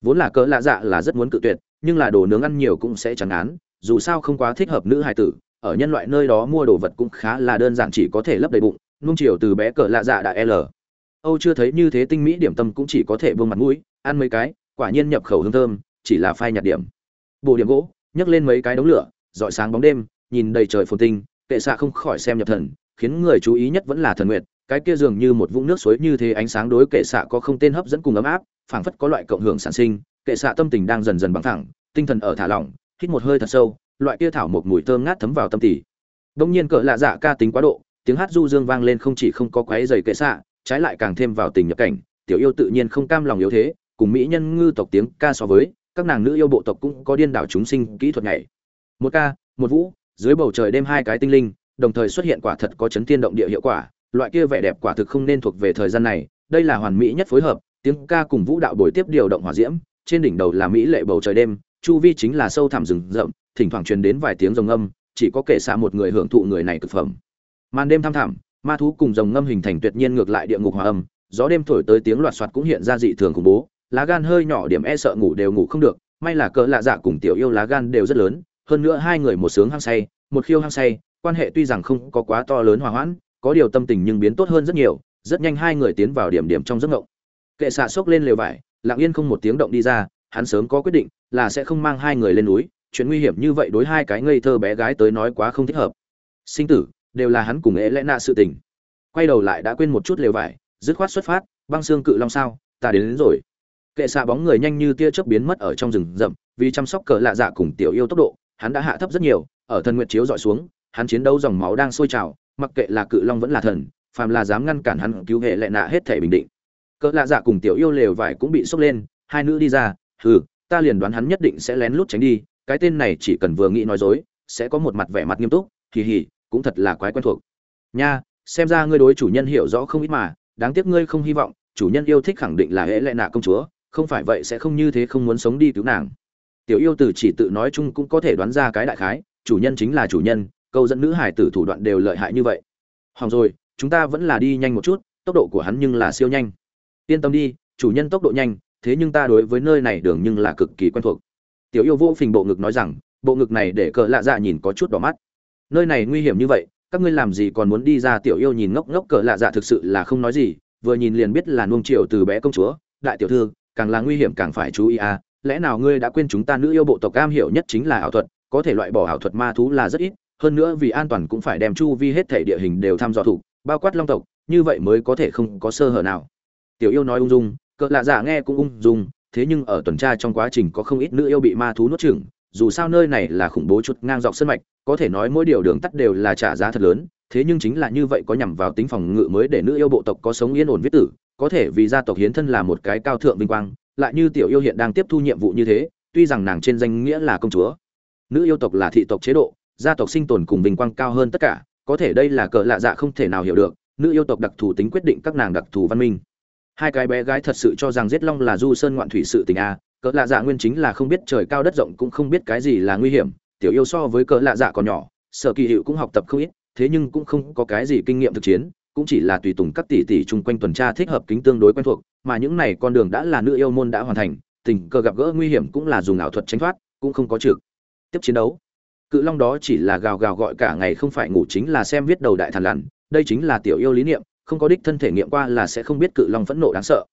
Vốn là cỡ lạ dạ là rất muốn cự tuyệt, nhưng là đồ nướng ăn nhiều cũng sẽ chẳng án dù sao không quá thích hợp nữ hài tử, ở nhân loại nơi đó mua đồ vật cũng khá là đơn giản chỉ có thể lấp đầy bụng nung chiều từ bé cỡ lạ dạ đã l. Âu chưa thấy như thế tinh mỹ điểm tâm cũng chỉ có thể vương mặt mũi, ăn mấy cái, quả nhiên nhập khẩu hương thơm, chỉ là phai nhạt điểm. Bộ điểm gỗ, nhấc lên mấy cái đống lửa dọi sáng bóng đêm, nhìn đầy trời phồn tinh, kệ xạ không khỏi xem nhập thần, khiến người chú ý nhất vẫn là thần nguyệt cái kia dường như một vũng nước suối như thế ánh sáng đối kệ xạ có không tên hấp dẫn cùng ấm áp, phảng phất có loại cộng hưởng sản sinh, kệ xạ tâm tình đang dần dần bằng thẳng, tinh thần ở thả lỏng, hít một hơi thật sâu, loại kia thảo một mùi thơm ngát thấm vào tâm tỉ đông nhiên cỡ lạ dạ ca tính quá độ, tiếng hát du dương vang lên không chỉ không có quái dày kệ xạ, trái lại càng thêm vào tình nhập cảnh, tiểu yêu tự nhiên không cam lòng yếu thế, cùng mỹ nhân ngư tộc tiếng ca so với, các nàng nữ yêu bộ tộc cũng có điên đảo chúng sinh kỹ thuật nhảy. Một ca, một vũ, dưới bầu trời đêm hai cái tinh linh, đồng thời xuất hiện quả thật có chấn thiên động địa hiệu quả loại kia vẻ đẹp quả thực không nên thuộc về thời gian này, đây là hoàn mỹ nhất phối hợp, tiếng ca cùng vũ đạo buổi tiếp điều động hỏa diễm, trên đỉnh đầu là mỹ lệ bầu trời đêm, chu vi chính là sâu thẳm rừng rậm, thỉnh thoảng truyền đến vài tiếng rồng âm, chỉ có kể xa một người hưởng thụ người này cực phẩm. Màn đêm thăm thẳm, ma thú cùng rồng ngâm hình thành tuyệt nhiên ngược lại địa ngục hòa âm, gió đêm thổi tới tiếng loạt soạt cũng hiện ra dị thường khủng bố, lá gan hơi nhỏ điểm e sợ ngủ đều ngủ không được, may là cỡ lạ dạ cùng tiểu yêu lá gan đều rất lớn, hơn nữa hai người một sướng hăng say, một khiêu hăng say, quan hệ tuy rằng không có quá to lớn hòa hoãn có điều tâm tình nhưng biến tốt hơn rất nhiều rất nhanh hai người tiến vào điểm điểm trong giấc ngộng. Kệ xạ xốc lên lều vải lặng yên không một tiếng động đi ra hắn sớm có quyết định là sẽ không mang hai người lên núi chuyện nguy hiểm như vậy đối hai cái ngây thơ bé gái tới nói quá không thích hợp. Sinh tử đều là hắn cùng ế lẽ nạ sự tình. Quay đầu lại đã quên một chút lều vải dứt khoát xuất phát băng xương cự long sao ta đến, đến rồi. Kệ xạ bóng người nhanh như tia chớp biến mất ở trong rừng rậm vì chăm sóc cờ lạ dạ cùng tiểu yêu tốc độ hắn đã hạ thấp rất nhiều ở thần nguyện chiếu dọi xuống hắn chiến đấu dòng máu đang sôi trào mặc kệ là cự long vẫn là thần, phàm là dám ngăn cản hắn cứu hệ lệ nạ hết thể bình định. Cỡ lạ dạ cùng tiểu yêu lều vải cũng bị sốc lên, hai nữ đi ra, hừ, ta liền đoán hắn nhất định sẽ lén lút tránh đi, cái tên này chỉ cần vừa nghĩ nói dối, sẽ có một mặt vẻ mặt nghiêm túc, kỳ hỉ, cũng thật là quái quen thuộc. Nha, xem ra ngươi đối chủ nhân hiểu rõ không ít mà, đáng tiếc ngươi không hy vọng, chủ nhân yêu thích khẳng định là hễ lệ nạ công chúa, không phải vậy sẽ không như thế không muốn sống đi cứu nàng. Tiểu yêu từ chỉ tự nói chung cũng có thể đoán ra cái đại khái, chủ nhân chính là chủ nhân câu dẫn nữ hải tử thủ đoạn đều lợi hại như vậy. Hỏng rồi, chúng ta vẫn là đi nhanh một chút, tốc độ của hắn nhưng là siêu nhanh. Yên tâm đi, chủ nhân tốc độ nhanh, thế nhưng ta đối với nơi này đường nhưng là cực kỳ quen thuộc. Tiểu yêu vô phình bộ ngực nói rằng, bộ ngực này để cờ lạ dạ nhìn có chút đỏ mắt. Nơi này nguy hiểm như vậy, các ngươi làm gì còn muốn đi ra tiểu yêu nhìn ngốc ngốc cờ lạ dạ thực sự là không nói gì, vừa nhìn liền biết là nuông chiều từ bé công chúa, đại tiểu thư, càng là nguy hiểm càng phải chú ý à lẽ nào ngươi đã quên chúng ta nữ yêu bộ tộc cam hiểu nhất chính là ảo thuật, có thể loại bỏ ảo thuật ma thú là rất ít hơn nữa vì an toàn cũng phải đem chu vi hết thể địa hình đều thăm dò thủ bao quát long tộc, như vậy mới có thể không có sơ hở nào. Tiểu yêu nói ung dung, cỡ lạ giả nghe cũng ung dung, thế nhưng ở tuần tra trong quá trình có không ít nữ yêu bị ma thú nuốt chửng, dù sao nơi này là khủng bố chút ngang dọc sân mạch, có thể nói mỗi điều đường tắt đều là trả giá thật lớn, thế nhưng chính là như vậy có nhằm vào tính phòng ngự mới để nữ yêu bộ tộc có sống yên ổn viết tử, có thể vì gia tộc hiến thân là một cái cao thượng vinh quang, lại như tiểu yêu hiện đang tiếp thu nhiệm vụ như thế, tuy rằng nàng trên danh nghĩa là công chúa, nữ yêu tộc là thị tộc chế độ gia tộc sinh tồn cùng vinh quang cao hơn tất cả, có thể đây là cỡ lạ dạ không thể nào hiểu được, nữ yêu tộc đặc thù tính quyết định các nàng đặc thù văn minh. Hai cái bé gái thật sự cho rằng giết long là du sơn ngoạn thủy sự tình a cỡ lạ dạ nguyên chính là không biết trời cao đất rộng cũng không biết cái gì là nguy hiểm, tiểu yêu so với cỡ lạ dạ còn nhỏ, sở kỳ hiệu cũng học tập không ít, thế nhưng cũng không có cái gì kinh nghiệm thực chiến, cũng chỉ là tùy tùng các tỷ tỷ chung quanh tuần tra thích hợp kính tương đối quen thuộc, mà những này con đường đã là nữ yêu môn đã hoàn thành, tình cờ gặp gỡ nguy hiểm cũng là dùng ảo thuật tránh thoát, cũng không có trực tiếp chiến đấu cự long đó chỉ là gào gào gọi cả ngày không phải ngủ chính là xem viết đầu đại thần lằn, đây chính là tiểu yêu lý niệm, không có đích thân thể nghiệm qua là sẽ không biết cự long phẫn nộ đáng sợ.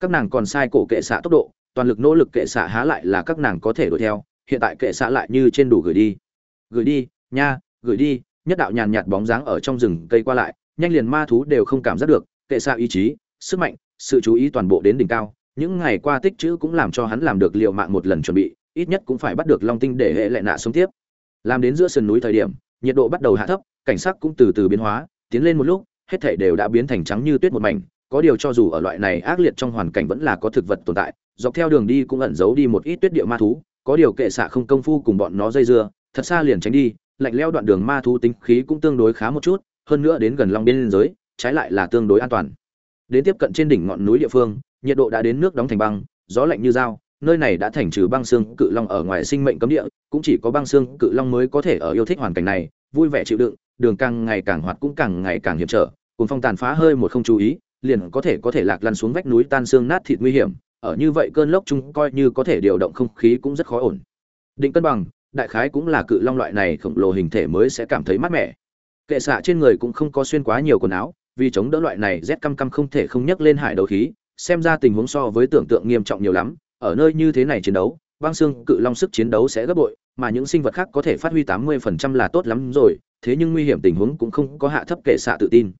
Các nàng còn sai cổ kệ xạ tốc độ, toàn lực nỗ lực kệ xạ há lại là các nàng có thể đuổi theo, hiện tại kệ xạ lại như trên đủ gửi đi. Gửi đi, nha, gửi đi, nhất đạo nhàn nhạt bóng dáng ở trong rừng cây qua lại, nhanh liền ma thú đều không cảm giác được, kệ xạ ý chí, sức mạnh, sự chú ý toàn bộ đến đỉnh cao, những ngày qua tích chữ cũng làm cho hắn làm được liệu mạng một lần chuẩn bị, ít nhất cũng phải bắt được long tinh để hệ lệ nạ sống tiếp làm đến giữa sườn núi thời điểm, nhiệt độ bắt đầu hạ thấp, cảnh sắc cũng từ từ biến hóa, tiến lên một lúc, hết thảy đều đã biến thành trắng như tuyết một mảnh, có điều cho dù ở loại này ác liệt trong hoàn cảnh vẫn là có thực vật tồn tại, dọc theo đường đi cũng ẩn giấu đi một ít tuyết địa ma thú, có điều kệ xạ không công phu cùng bọn nó dây dưa, thật xa liền tránh đi, lạnh leo đoạn đường ma thú tính khí cũng tương đối khá một chút, hơn nữa đến gần long biên giới, trái lại là tương đối an toàn. Đến tiếp cận trên đỉnh ngọn núi địa phương, nhiệt độ đã đến nước đóng thành băng, gió lạnh như dao nơi này đã thành trừ băng xương cự long ở ngoài sinh mệnh cấm địa, cũng chỉ có băng xương cự long mới có thể ở yêu thích hoàn cảnh này, vui vẻ chịu đựng, đường càng ngày càng hoạt cũng càng ngày càng hiểm trở cùng phong tàn phá hơi một không chú ý, liền có thể có thể lạc lăn xuống vách núi tan xương nát thịt nguy hiểm, ở như vậy cơn lốc chung coi như có thể điều động không khí cũng rất khó ổn. Định cân bằng, đại khái cũng là cự long loại này khổng lồ hình thể mới sẽ cảm thấy mát mẻ. Kệ xạ trên người cũng không có xuyên quá nhiều quần áo, vì chống đỡ loại này rét căm căm không thể không nhấc lên hải đấu khí, xem ra tình huống so với tưởng tượng nghiêm trọng nhiều lắm ở nơi như thế này chiến đấu, băng xương cự long sức chiến đấu sẽ gấp bội, mà những sinh vật khác có thể phát huy tám mươi phần trăm là tốt lắm rồi, thế nhưng nguy hiểm tình huống cũng không có hạ thấp kệ xạ tự tin.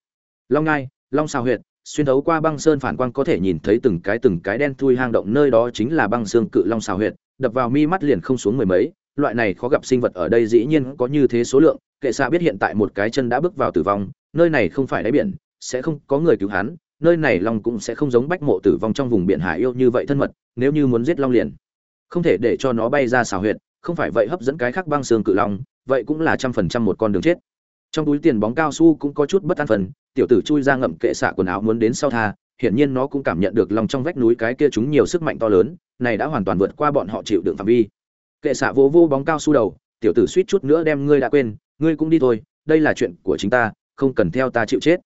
Long ngai, long sao huyệt, xuyên thấu qua băng sơn phản quang có thể nhìn thấy từng cái từng cái đen thui hang động, nơi đó chính là băng xương cự long xào huyệt, đập vào mi mắt liền không xuống mười mấy, loại này khó gặp sinh vật ở đây dĩ nhiên có như thế số lượng, kệ xạ biết hiện tại một cái chân đã bước vào tử vong, nơi này không phải đáy biển, sẽ không có người cứu hắn nơi này long cũng sẽ không giống bách mộ tử vong trong vùng biển hải yêu như vậy thân mật, nếu như muốn giết long liền. Không thể để cho nó bay ra xào huyệt, không phải vậy hấp dẫn cái khác băng xương cự long, vậy cũng là trăm phần trăm một con đường chết. Trong túi tiền bóng cao su cũng có chút bất an phần, tiểu tử chui ra ngậm kệ xạ quần áo muốn đến sau tha, hiển nhiên nó cũng cảm nhận được lòng trong vách núi cái kia chúng nhiều sức mạnh to lớn, này đã hoàn toàn vượt qua bọn họ chịu đựng phạm vi. Kệ xạ vô vô bóng cao su đầu, tiểu tử suýt chút nữa đem ngươi đã quên, ngươi cũng đi thôi, đây là chuyện của chính ta, không cần theo ta chịu chết.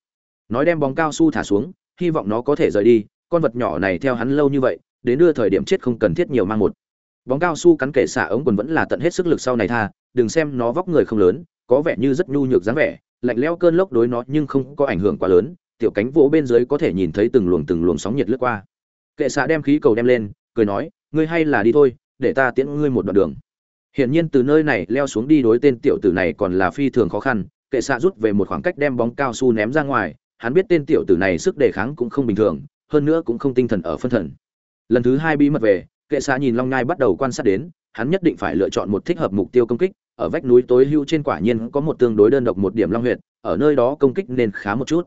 Nói đem bóng cao su thả xuống hy vọng nó có thể rời đi, con vật nhỏ này theo hắn lâu như vậy, đến đưa thời điểm chết không cần thiết nhiều mang một. Bóng cao su cắn kể xạ ống quần vẫn là tận hết sức lực sau này tha, đừng xem nó vóc người không lớn, có vẻ như rất nhu nhược dáng vẻ, lạnh lẽo cơn lốc đối nó nhưng không có ảnh hưởng quá lớn, tiểu cánh vỗ bên dưới có thể nhìn thấy từng luồng từng luồng sóng nhiệt lướt qua. Kệ xạ đem khí cầu đem lên, cười nói, ngươi hay là đi thôi, để ta tiễn ngươi một đoạn đường. Hiển nhiên từ nơi này leo xuống đi đối tên tiểu tử này còn là phi thường khó khăn, kệ xạ rút về một khoảng cách đem bóng cao su ném ra ngoài hắn biết tên tiểu tử này sức đề kháng cũng không bình thường, hơn nữa cũng không tinh thần ở phân thần. Lần thứ hai bí mật về, kệ xạ nhìn long nhai bắt đầu quan sát đến, hắn nhất định phải lựa chọn một thích hợp mục tiêu công kích, ở vách núi tối hưu trên quả nhiên có một tương đối đơn độc một điểm long huyệt, ở nơi đó công kích nên khá một chút.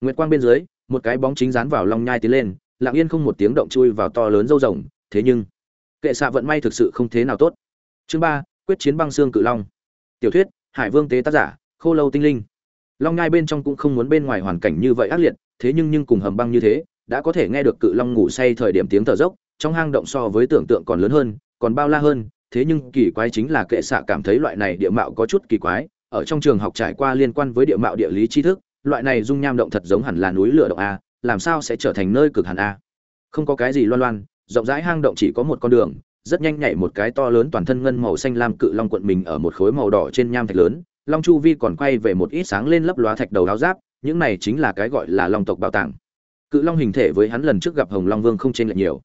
Nguyệt quang bên dưới, một cái bóng chính dán vào long nhai tiến lên, lặng yên không một tiếng động chui vào to lớn dâu rồng, thế nhưng, kệ xạ vận may thực sự không thế nào tốt. Chương ba, quyết chiến băng xương cự long. Tiểu thuyết, hải vương tế tác giả, khô lâu tinh linh long ngai bên trong cũng không muốn bên ngoài hoàn cảnh như vậy ác liệt, thế nhưng nhưng cùng hầm băng như thế, đã có thể nghe được cự long ngủ say thời điểm tiếng thở dốc, trong hang động so với tưởng tượng còn lớn hơn, còn bao la hơn, thế nhưng kỳ quái chính là kệ xạ cảm thấy loại này địa mạo có chút kỳ quái, ở trong trường học trải qua liên quan với địa mạo địa lý tri thức, loại này dung nham động thật giống hẳn là núi lửa động a, làm sao sẽ trở thành nơi cực hẳn a? Không có cái gì loan loan, rộng rãi hang động chỉ có một con đường, rất nhanh nhảy một cái to lớn toàn thân ngân màu xanh lam cự long quận mình ở một khối màu đỏ trên nham thạch lớn long chu vi còn quay về một ít sáng lên lấp lóa thạch đầu áo giáp những này chính là cái gọi là long tộc bảo tàng. Cự long hình thể với hắn lần trước gặp hồng long vương không chênh lệch nhiều.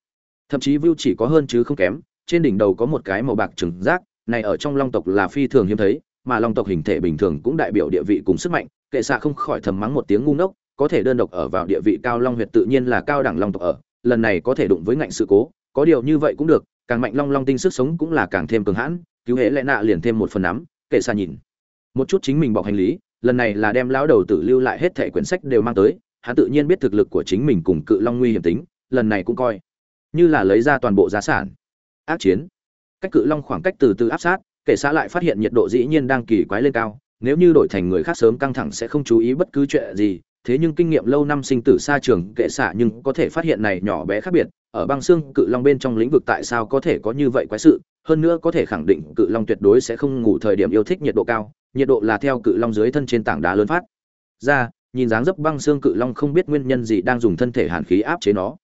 Thậm chí view chỉ có hơn chứ không kém trên đỉnh đầu có một cái màu bạc trừng giác, này ở trong long tộc là phi thường hiếm thấy mà long tộc hình thể bình thường cũng đại biểu địa vị cùng sức mạnh kệ xạ không khỏi thầm mắng một tiếng ngu ngốc có thể đơn độc ở vào địa vị cao long huyệt tự nhiên là cao đẳng long tộc ở lần này có thể đụng với ngạnh sự cố có điều như vậy cũng được càng mạnh long long tinh sức sống cũng là càng thêm cường hãn cứu hệ lẽ nạ liền thêm một phần nắm kệ xạ nhìn một chút chính mình bọc hành lý, lần này là đem lão đầu tử lưu lại hết thẻ quyển sách đều mang tới, hắn tự nhiên biết thực lực của chính mình cùng cự long nguy hiểm tính, lần này cũng coi như là lấy ra toàn bộ giá sản. Ác chiến. Cách cự long khoảng cách từ từ áp sát kệ xã lại phát hiện nhiệt độ dĩ nhiên đang kỳ quái lên cao, nếu như đổi thành người khác sớm căng thẳng sẽ không chú ý bất cứ chuyện gì, thế nhưng kinh nghiệm lâu năm sinh tử xa trường kệ xạ nhưng có thể phát hiện này nhỏ bé khác biệt, ở băng xương cự long bên trong lĩnh vực tại sao có thể có như vậy quái sự, hơn nữa có thể khẳng định cự long tuyệt đối sẽ không ngủ thời điểm yêu thích nhiệt độ cao nhiệt độ là theo cự long dưới thân trên tảng đá lớn phát ra nhìn dáng dấp băng xương cự long không biết nguyên nhân gì đang dùng thân thể hàn khí áp chế nó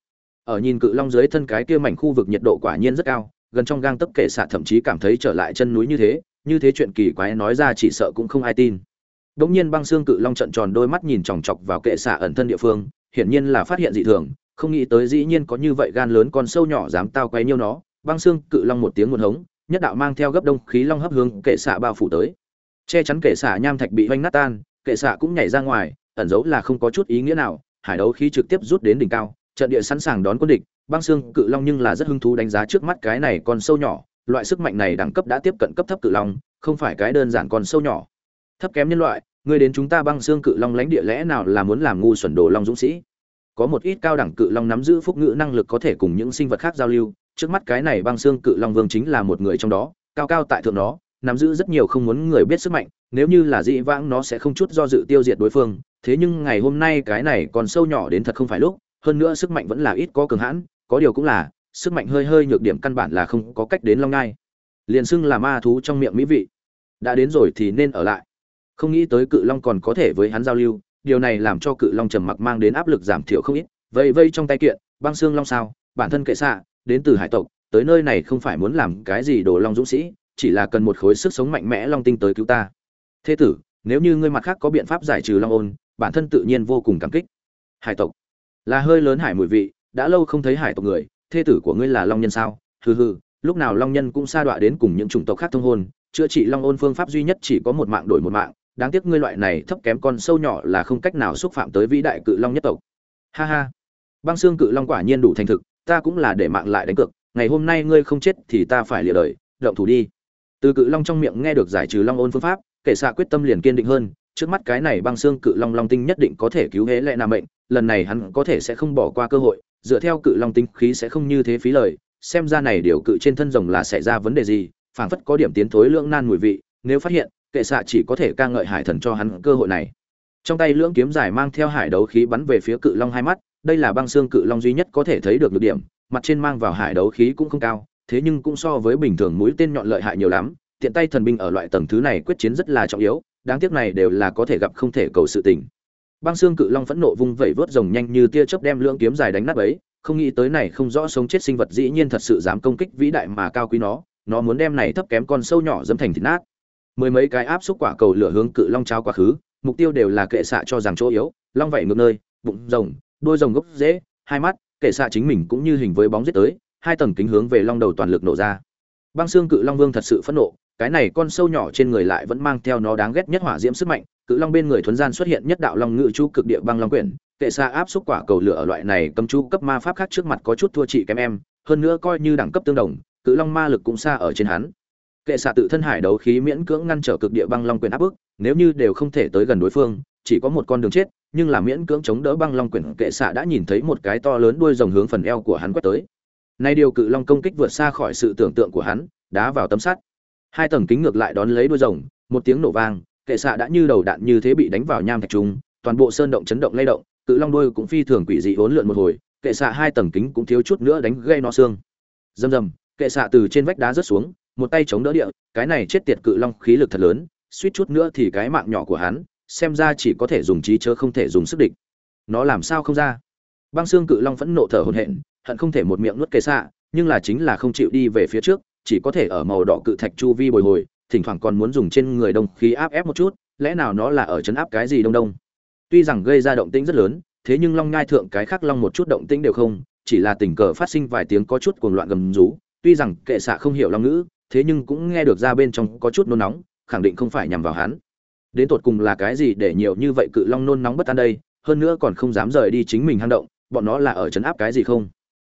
ở nhìn cự long dưới thân cái kia mảnh khu vực nhiệt độ quả nhiên rất cao gần trong gang tấp kệ xạ thậm chí cảm thấy trở lại chân núi như thế như thế chuyện kỳ quái nói ra chỉ sợ cũng không ai tin Đống nhiên băng xương cự long trận tròn đôi mắt nhìn chòng chọc vào kệ xạ ẩn thân địa phương, hiển nhiên là phát hiện dị thường, không nghĩ tới dĩ nhiên có như vậy gan lớn con sâu nhỏ dám tao quay nhiêu nó. Băng xương cự long một tiếng nguồn hống, nhất đạo mang theo gấp đông khí long hấp hướng kệ xạ bao phủ tới. Che chắn kệ xạ nham thạch bị hoanh nát tan, kệ xạ cũng nhảy ra ngoài, ẩn dấu là không có chút ý nghĩa nào, hải đấu khí trực tiếp rút đến đỉnh cao, trận địa sẵn sàng đón quân địch, băng xương cự long nhưng là rất hứng thú đánh giá trước mắt cái này còn sâu nhỏ, loại sức mạnh này đẳng cấp đã tiếp cận cấp thấp cự long, không phải cái đơn giản còn sâu nhỏ. Thấp kém nhân loại, Người đến chúng ta băng xương cự long lãnh địa lẽ nào là muốn làm ngu xuẩn đồ long dũng sĩ có một ít cao đẳng cự long nắm giữ phúc ngữ năng lực có thể cùng những sinh vật khác giao lưu trước mắt cái này băng xương cự long vương chính là một người trong đó cao cao tại thượng nó nắm giữ rất nhiều không muốn người biết sức mạnh, nếu như là dĩ vãng nó sẽ không chút do dự tiêu diệt đối phương. Thế nhưng ngày hôm nay cái này còn sâu nhỏ đến thật không phải lúc, hơn nữa sức mạnh vẫn là ít có cường hãn, có điều cũng là, sức mạnh hơi hơi nhược điểm căn bản là không có cách đến long ngai. Liền xưng là ma thú trong miệng mỹ vị. Đã đến rồi thì nên ở lại. Không nghĩ tới cự long còn có thể với hắn giao lưu, điều này làm cho cự long trầm mặc mang đến áp lực giảm thiểu không ít. Vây vây trong tay kiện, băng xương long sao, bản thân kệ xạ, đến từ hải tộc, tới nơi này không phải muốn làm cái gì đồ long dũng sĩ chỉ là cần một khối sức sống mạnh mẽ long tinh tới cứu ta. Thế tử, nếu như ngươi mặt khác có biện pháp giải trừ long ôn, bản thân tự nhiên vô cùng cảm kích. Hải tộc là hơi lớn hải mùi vị, đã lâu không thấy hải tộc người thê tử của ngươi là long nhân sao? Hừ hừ, lúc nào long nhân cũng sa đọa đến cùng những chủng tộc khác thông hôn, chữa trị long ôn phương pháp duy nhất chỉ có một mạng đổi một mạng, đáng tiếc ngươi loại này thấp kém con sâu nhỏ là không cách nào xúc phạm tới vĩ đại cự long nhất tộc. Ha ha. Băng xương cự long quả nhiên đủ thành thực, ta cũng là để mạng lại đánh cược, ngày hôm nay ngươi không chết thì ta phải lìa đời, động thủ đi từ cự long trong miệng nghe được giải trừ long ôn phương pháp kệ xạ quyết tâm liền kiên định hơn, trước mắt cái này băng xương cự long long tinh nhất định có thể cứu hễ lệ nam mệnh, lần này hắn có thể sẽ không bỏ qua cơ hội, dựa theo cự long tinh khí sẽ không như thế phí lời, xem ra này điều cự trên thân rồng là xảy ra vấn đề gì, phảng phất có điểm tiến thối lưỡng nan mùi vị, nếu phát hiện, kệ xạ chỉ có thể ca ngợi hải thần cho hắn cơ hội này. Trong tay lưỡng kiếm dài mang theo hải đấu khí bắn về phía cự long hai mắt, đây là băng xương cự long duy nhất có thể thấy được được điểm, mặt trên mang vào hải đấu khí cũng không cao thế nhưng cũng so với bình thường mũi tên nhọn lợi hại nhiều lắm, tiện tay thần binh ở loại tầng thứ này quyết chiến rất là trọng yếu, đáng tiếc này đều là có thể gặp không thể cầu sự tình. Băng xương cự long phẫn nộ vung vẩy vớt rồng nhanh như tia chớp đem lưỡng kiếm dài đánh nát ấy, không nghĩ tới này không rõ sống chết sinh vật dĩ nhiên thật sự dám công kích vĩ đại mà cao quý nó nó muốn đem này thấp kém con sâu nhỏ dẫm thành thịt nát. Mười mấy cái áp xúc quả cầu lửa hướng cự long trao quá khứ, mục tiêu đều là kệ xạ cho rằng chỗ yếu, long vảy ngược nơi, bụng rồng, đuôi rồng gốc dễ, hai mắt, kệ xạ chính mình cũng như hình với bóng giết tới hai tầng kính hướng về long đầu toàn lực nổ ra. Băng xương cự long vương thật sự phẫn nộ, cái này con sâu nhỏ trên người lại vẫn mang theo nó đáng ghét nhất hỏa diễm sức mạnh, cự long bên người thuấn gian xuất hiện nhất đạo long ngự chu cực địa băng long quyển, kệ xa áp xúc quả cầu lửa ở loại này cầm chu cấp ma pháp khác trước mặt có chút thua trị kém em, hơn nữa coi như đẳng cấp tương đồng, cự long ma lực cũng xa ở trên hắn. Kệ xạ tự thân hải đấu khí miễn cưỡng ngăn trở cực địa băng long quyền áp bức, nếu như đều không thể tới gần đối phương, chỉ có một con đường chết, nhưng là miễn cưỡng chống đỡ băng long quyền kệ xạ đã nhìn thấy một cái to lớn đuôi rồng hướng phần eo của hắn quét tới nay điều cự long công kích vượt xa khỏi sự tưởng tượng của hắn, đá vào tấm sắt. Hai tầng kính ngược lại đón lấy đuôi rồng, một tiếng nổ vang, kệ xạ đã như đầu đạn như thế bị đánh vào nham thạch trung, toàn bộ sơn động chấn động lay động, cự long đuôi cũng phi thường quỷ dị hỗn lượn một hồi, kệ xạ hai tầng kính cũng thiếu chút nữa đánh gây nó xương. Rầm rầm, kệ xạ từ trên vách đá rớt xuống, một tay chống đỡ địa, cái này chết tiệt cự long khí lực thật lớn, suýt chút nữa thì cái mạng nhỏ của hắn, xem ra chỉ có thể dùng trí chớ không thể dùng sức địch. Nó làm sao không ra? Băng xương cự long phẫn nộ thở hổn hển hận không thể một miệng nuốt kệ xạ nhưng là chính là không chịu đi về phía trước, chỉ có thể ở màu đỏ cự thạch chu vi bồi hồi, thỉnh thoảng còn muốn dùng trên người đông khí áp ép một chút, lẽ nào nó là ở chấn áp cái gì đông đông? Tuy rằng gây ra động tĩnh rất lớn, thế nhưng long nhai thượng cái khác long một chút động tĩnh đều không, chỉ là tình cờ phát sinh vài tiếng có chút cuồng loạn gầm rú, tuy rằng kệ xạ không hiểu long ngữ, thế nhưng cũng nghe được ra bên trong có chút nôn nóng, khẳng định không phải nhằm vào hắn. Đến tột cùng là cái gì để nhiều như vậy cự long nôn nóng bất an đây, hơn nữa còn không dám rời đi chính mình hang động, bọn nó là ở chấn áp cái gì không?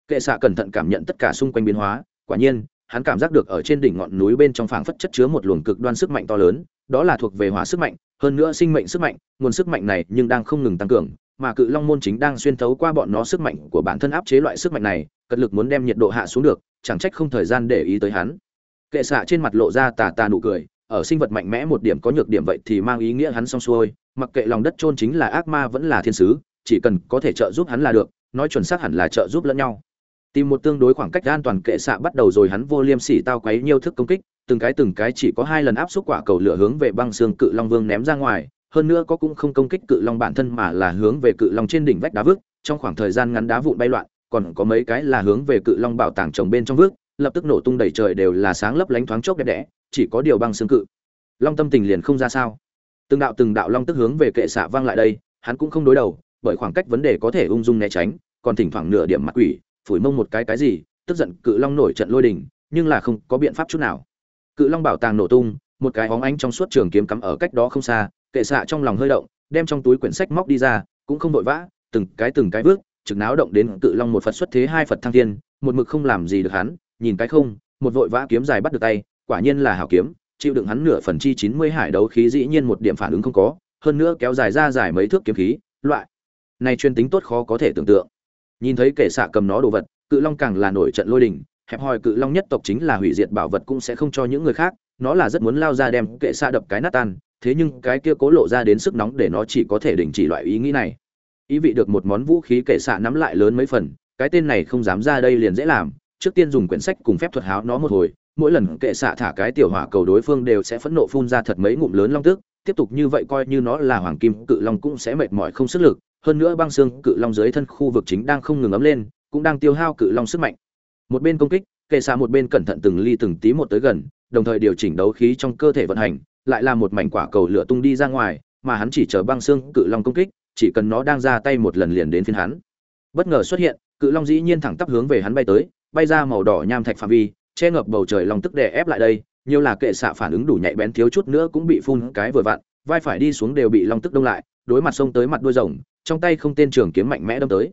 Kệ xạ cẩn thận cảm nhận tất cả xung quanh biến hóa, quả nhiên, hắn cảm giác được ở trên đỉnh ngọn núi bên trong phảng phất chất chứa một luồng cực đoan sức mạnh to lớn, đó là thuộc về hỏa sức mạnh, hơn nữa sinh mệnh sức mạnh, nguồn sức mạnh này nhưng đang không ngừng tăng cường, mà cự long môn chính đang xuyên thấu qua bọn nó sức mạnh của bản thân áp chế loại sức mạnh này, cật lực muốn đem nhiệt độ hạ xuống được, chẳng trách không thời gian để ý tới hắn. Kệ xạ trên mặt lộ ra tà tà nụ cười, ở sinh vật mạnh mẽ một điểm có nhược điểm vậy thì mang ý nghĩa hắn xong xuôi, mặc kệ lòng đất trôn chính là ác ma vẫn là thiên sứ, chỉ cần có thể trợ giúp hắn là được, nói chuẩn xác hẳn là trợ giúp lẫn nhau tìm một tương đối khoảng cách an toàn kệ xạ bắt đầu rồi hắn vô liêm sỉ tao quấy nhiêu thức công kích, từng cái từng cái chỉ có hai lần áp xúc quả cầu lửa hướng về băng xương cự long vương ném ra ngoài, hơn nữa có cũng không công kích cự long bản thân mà là hướng về cự long trên đỉnh vách đá vước trong khoảng thời gian ngắn đá vụn bay loạn, còn có mấy cái là hướng về cự long bảo tàng trồng bên trong vước lập tức nổ tung đầy trời đều là sáng lấp lánh thoáng chốc đẹp đẽ, chỉ có điều băng xương cự. Long tâm tình liền không ra sao. Từng đạo từng đạo long tức hướng về kệ xạ vang lại đây, hắn cũng không đối đầu, bởi khoảng cách vấn đề có thể ung dung né tránh, còn thỉnh thoảng nửa điểm mặt quỷ phủi mông một cái cái gì, tức giận cự long nổi trận lôi đình, nhưng là không có biện pháp chút nào. Cự long bảo tàng nổ tung, một cái óng ánh trong suốt trường kiếm cắm ở cách đó không xa, kệ xạ trong lòng hơi động, đem trong túi quyển sách móc đi ra, cũng không vội vã, từng cái từng cái bước, trực náo động đến cự long một phật xuất thế hai phật thăng thiên, một mực không làm gì được hắn, nhìn cái không, một vội vã kiếm dài bắt được tay, quả nhiên là hảo kiếm, chịu đựng hắn nửa phần chi chín mươi hải đấu khí dĩ nhiên một điểm phản ứng không có, hơn nữa kéo dài ra dài mấy thước kiếm khí, loại này chuyên tính tốt khó có thể tưởng tượng nhìn thấy kẻ xạ cầm nó đồ vật, cự long càng là nổi trận lôi đình, hẹp hòi cự long nhất tộc chính là hủy diệt bảo vật cũng sẽ không cho những người khác, nó là rất muốn lao ra đem kệ xạ đập cái nát tan, thế nhưng cái kia cố lộ ra đến sức nóng để nó chỉ có thể đình chỉ loại ý nghĩ này. Ý vị được một món vũ khí kệ xạ nắm lại lớn mấy phần, cái tên này không dám ra đây liền dễ làm, trước tiên dùng quyển sách cùng phép thuật háo nó một hồi, mỗi lần kệ xạ thả cái tiểu hỏa cầu đối phương đều sẽ phẫn nộ phun ra thật mấy ngụm lớn long tức tiếp tục như vậy coi như nó là hoàng kim, cự long cũng sẽ mệt mỏi không sức lực hơn nữa băng xương cự long dưới thân khu vực chính đang không ngừng ấm lên, cũng đang tiêu hao cự long sức mạnh. Một bên công kích, kệ xạ một bên cẩn thận từng ly từng tí một tới gần, đồng thời điều chỉnh đấu khí trong cơ thể vận hành, lại là một mảnh quả cầu lửa tung đi ra ngoài, mà hắn chỉ chờ băng xương cự long công kích, chỉ cần nó đang ra tay một lần liền đến phiên hắn. Bất ngờ xuất hiện, cự long dĩ nhiên thẳng tắp hướng về hắn bay tới, bay ra màu đỏ nham thạch phạm vi, che ngập bầu trời long tức đè ép lại đây, nhiều là kệ xạ phản ứng đủ nhạy bén thiếu chút nữa cũng bị phun cái vừa vặn, vai phải đi xuống đều bị long tức đông lại, đối mặt xông tới mặt đuôi rồng trong tay không tên trường kiếm mạnh mẽ đâm tới.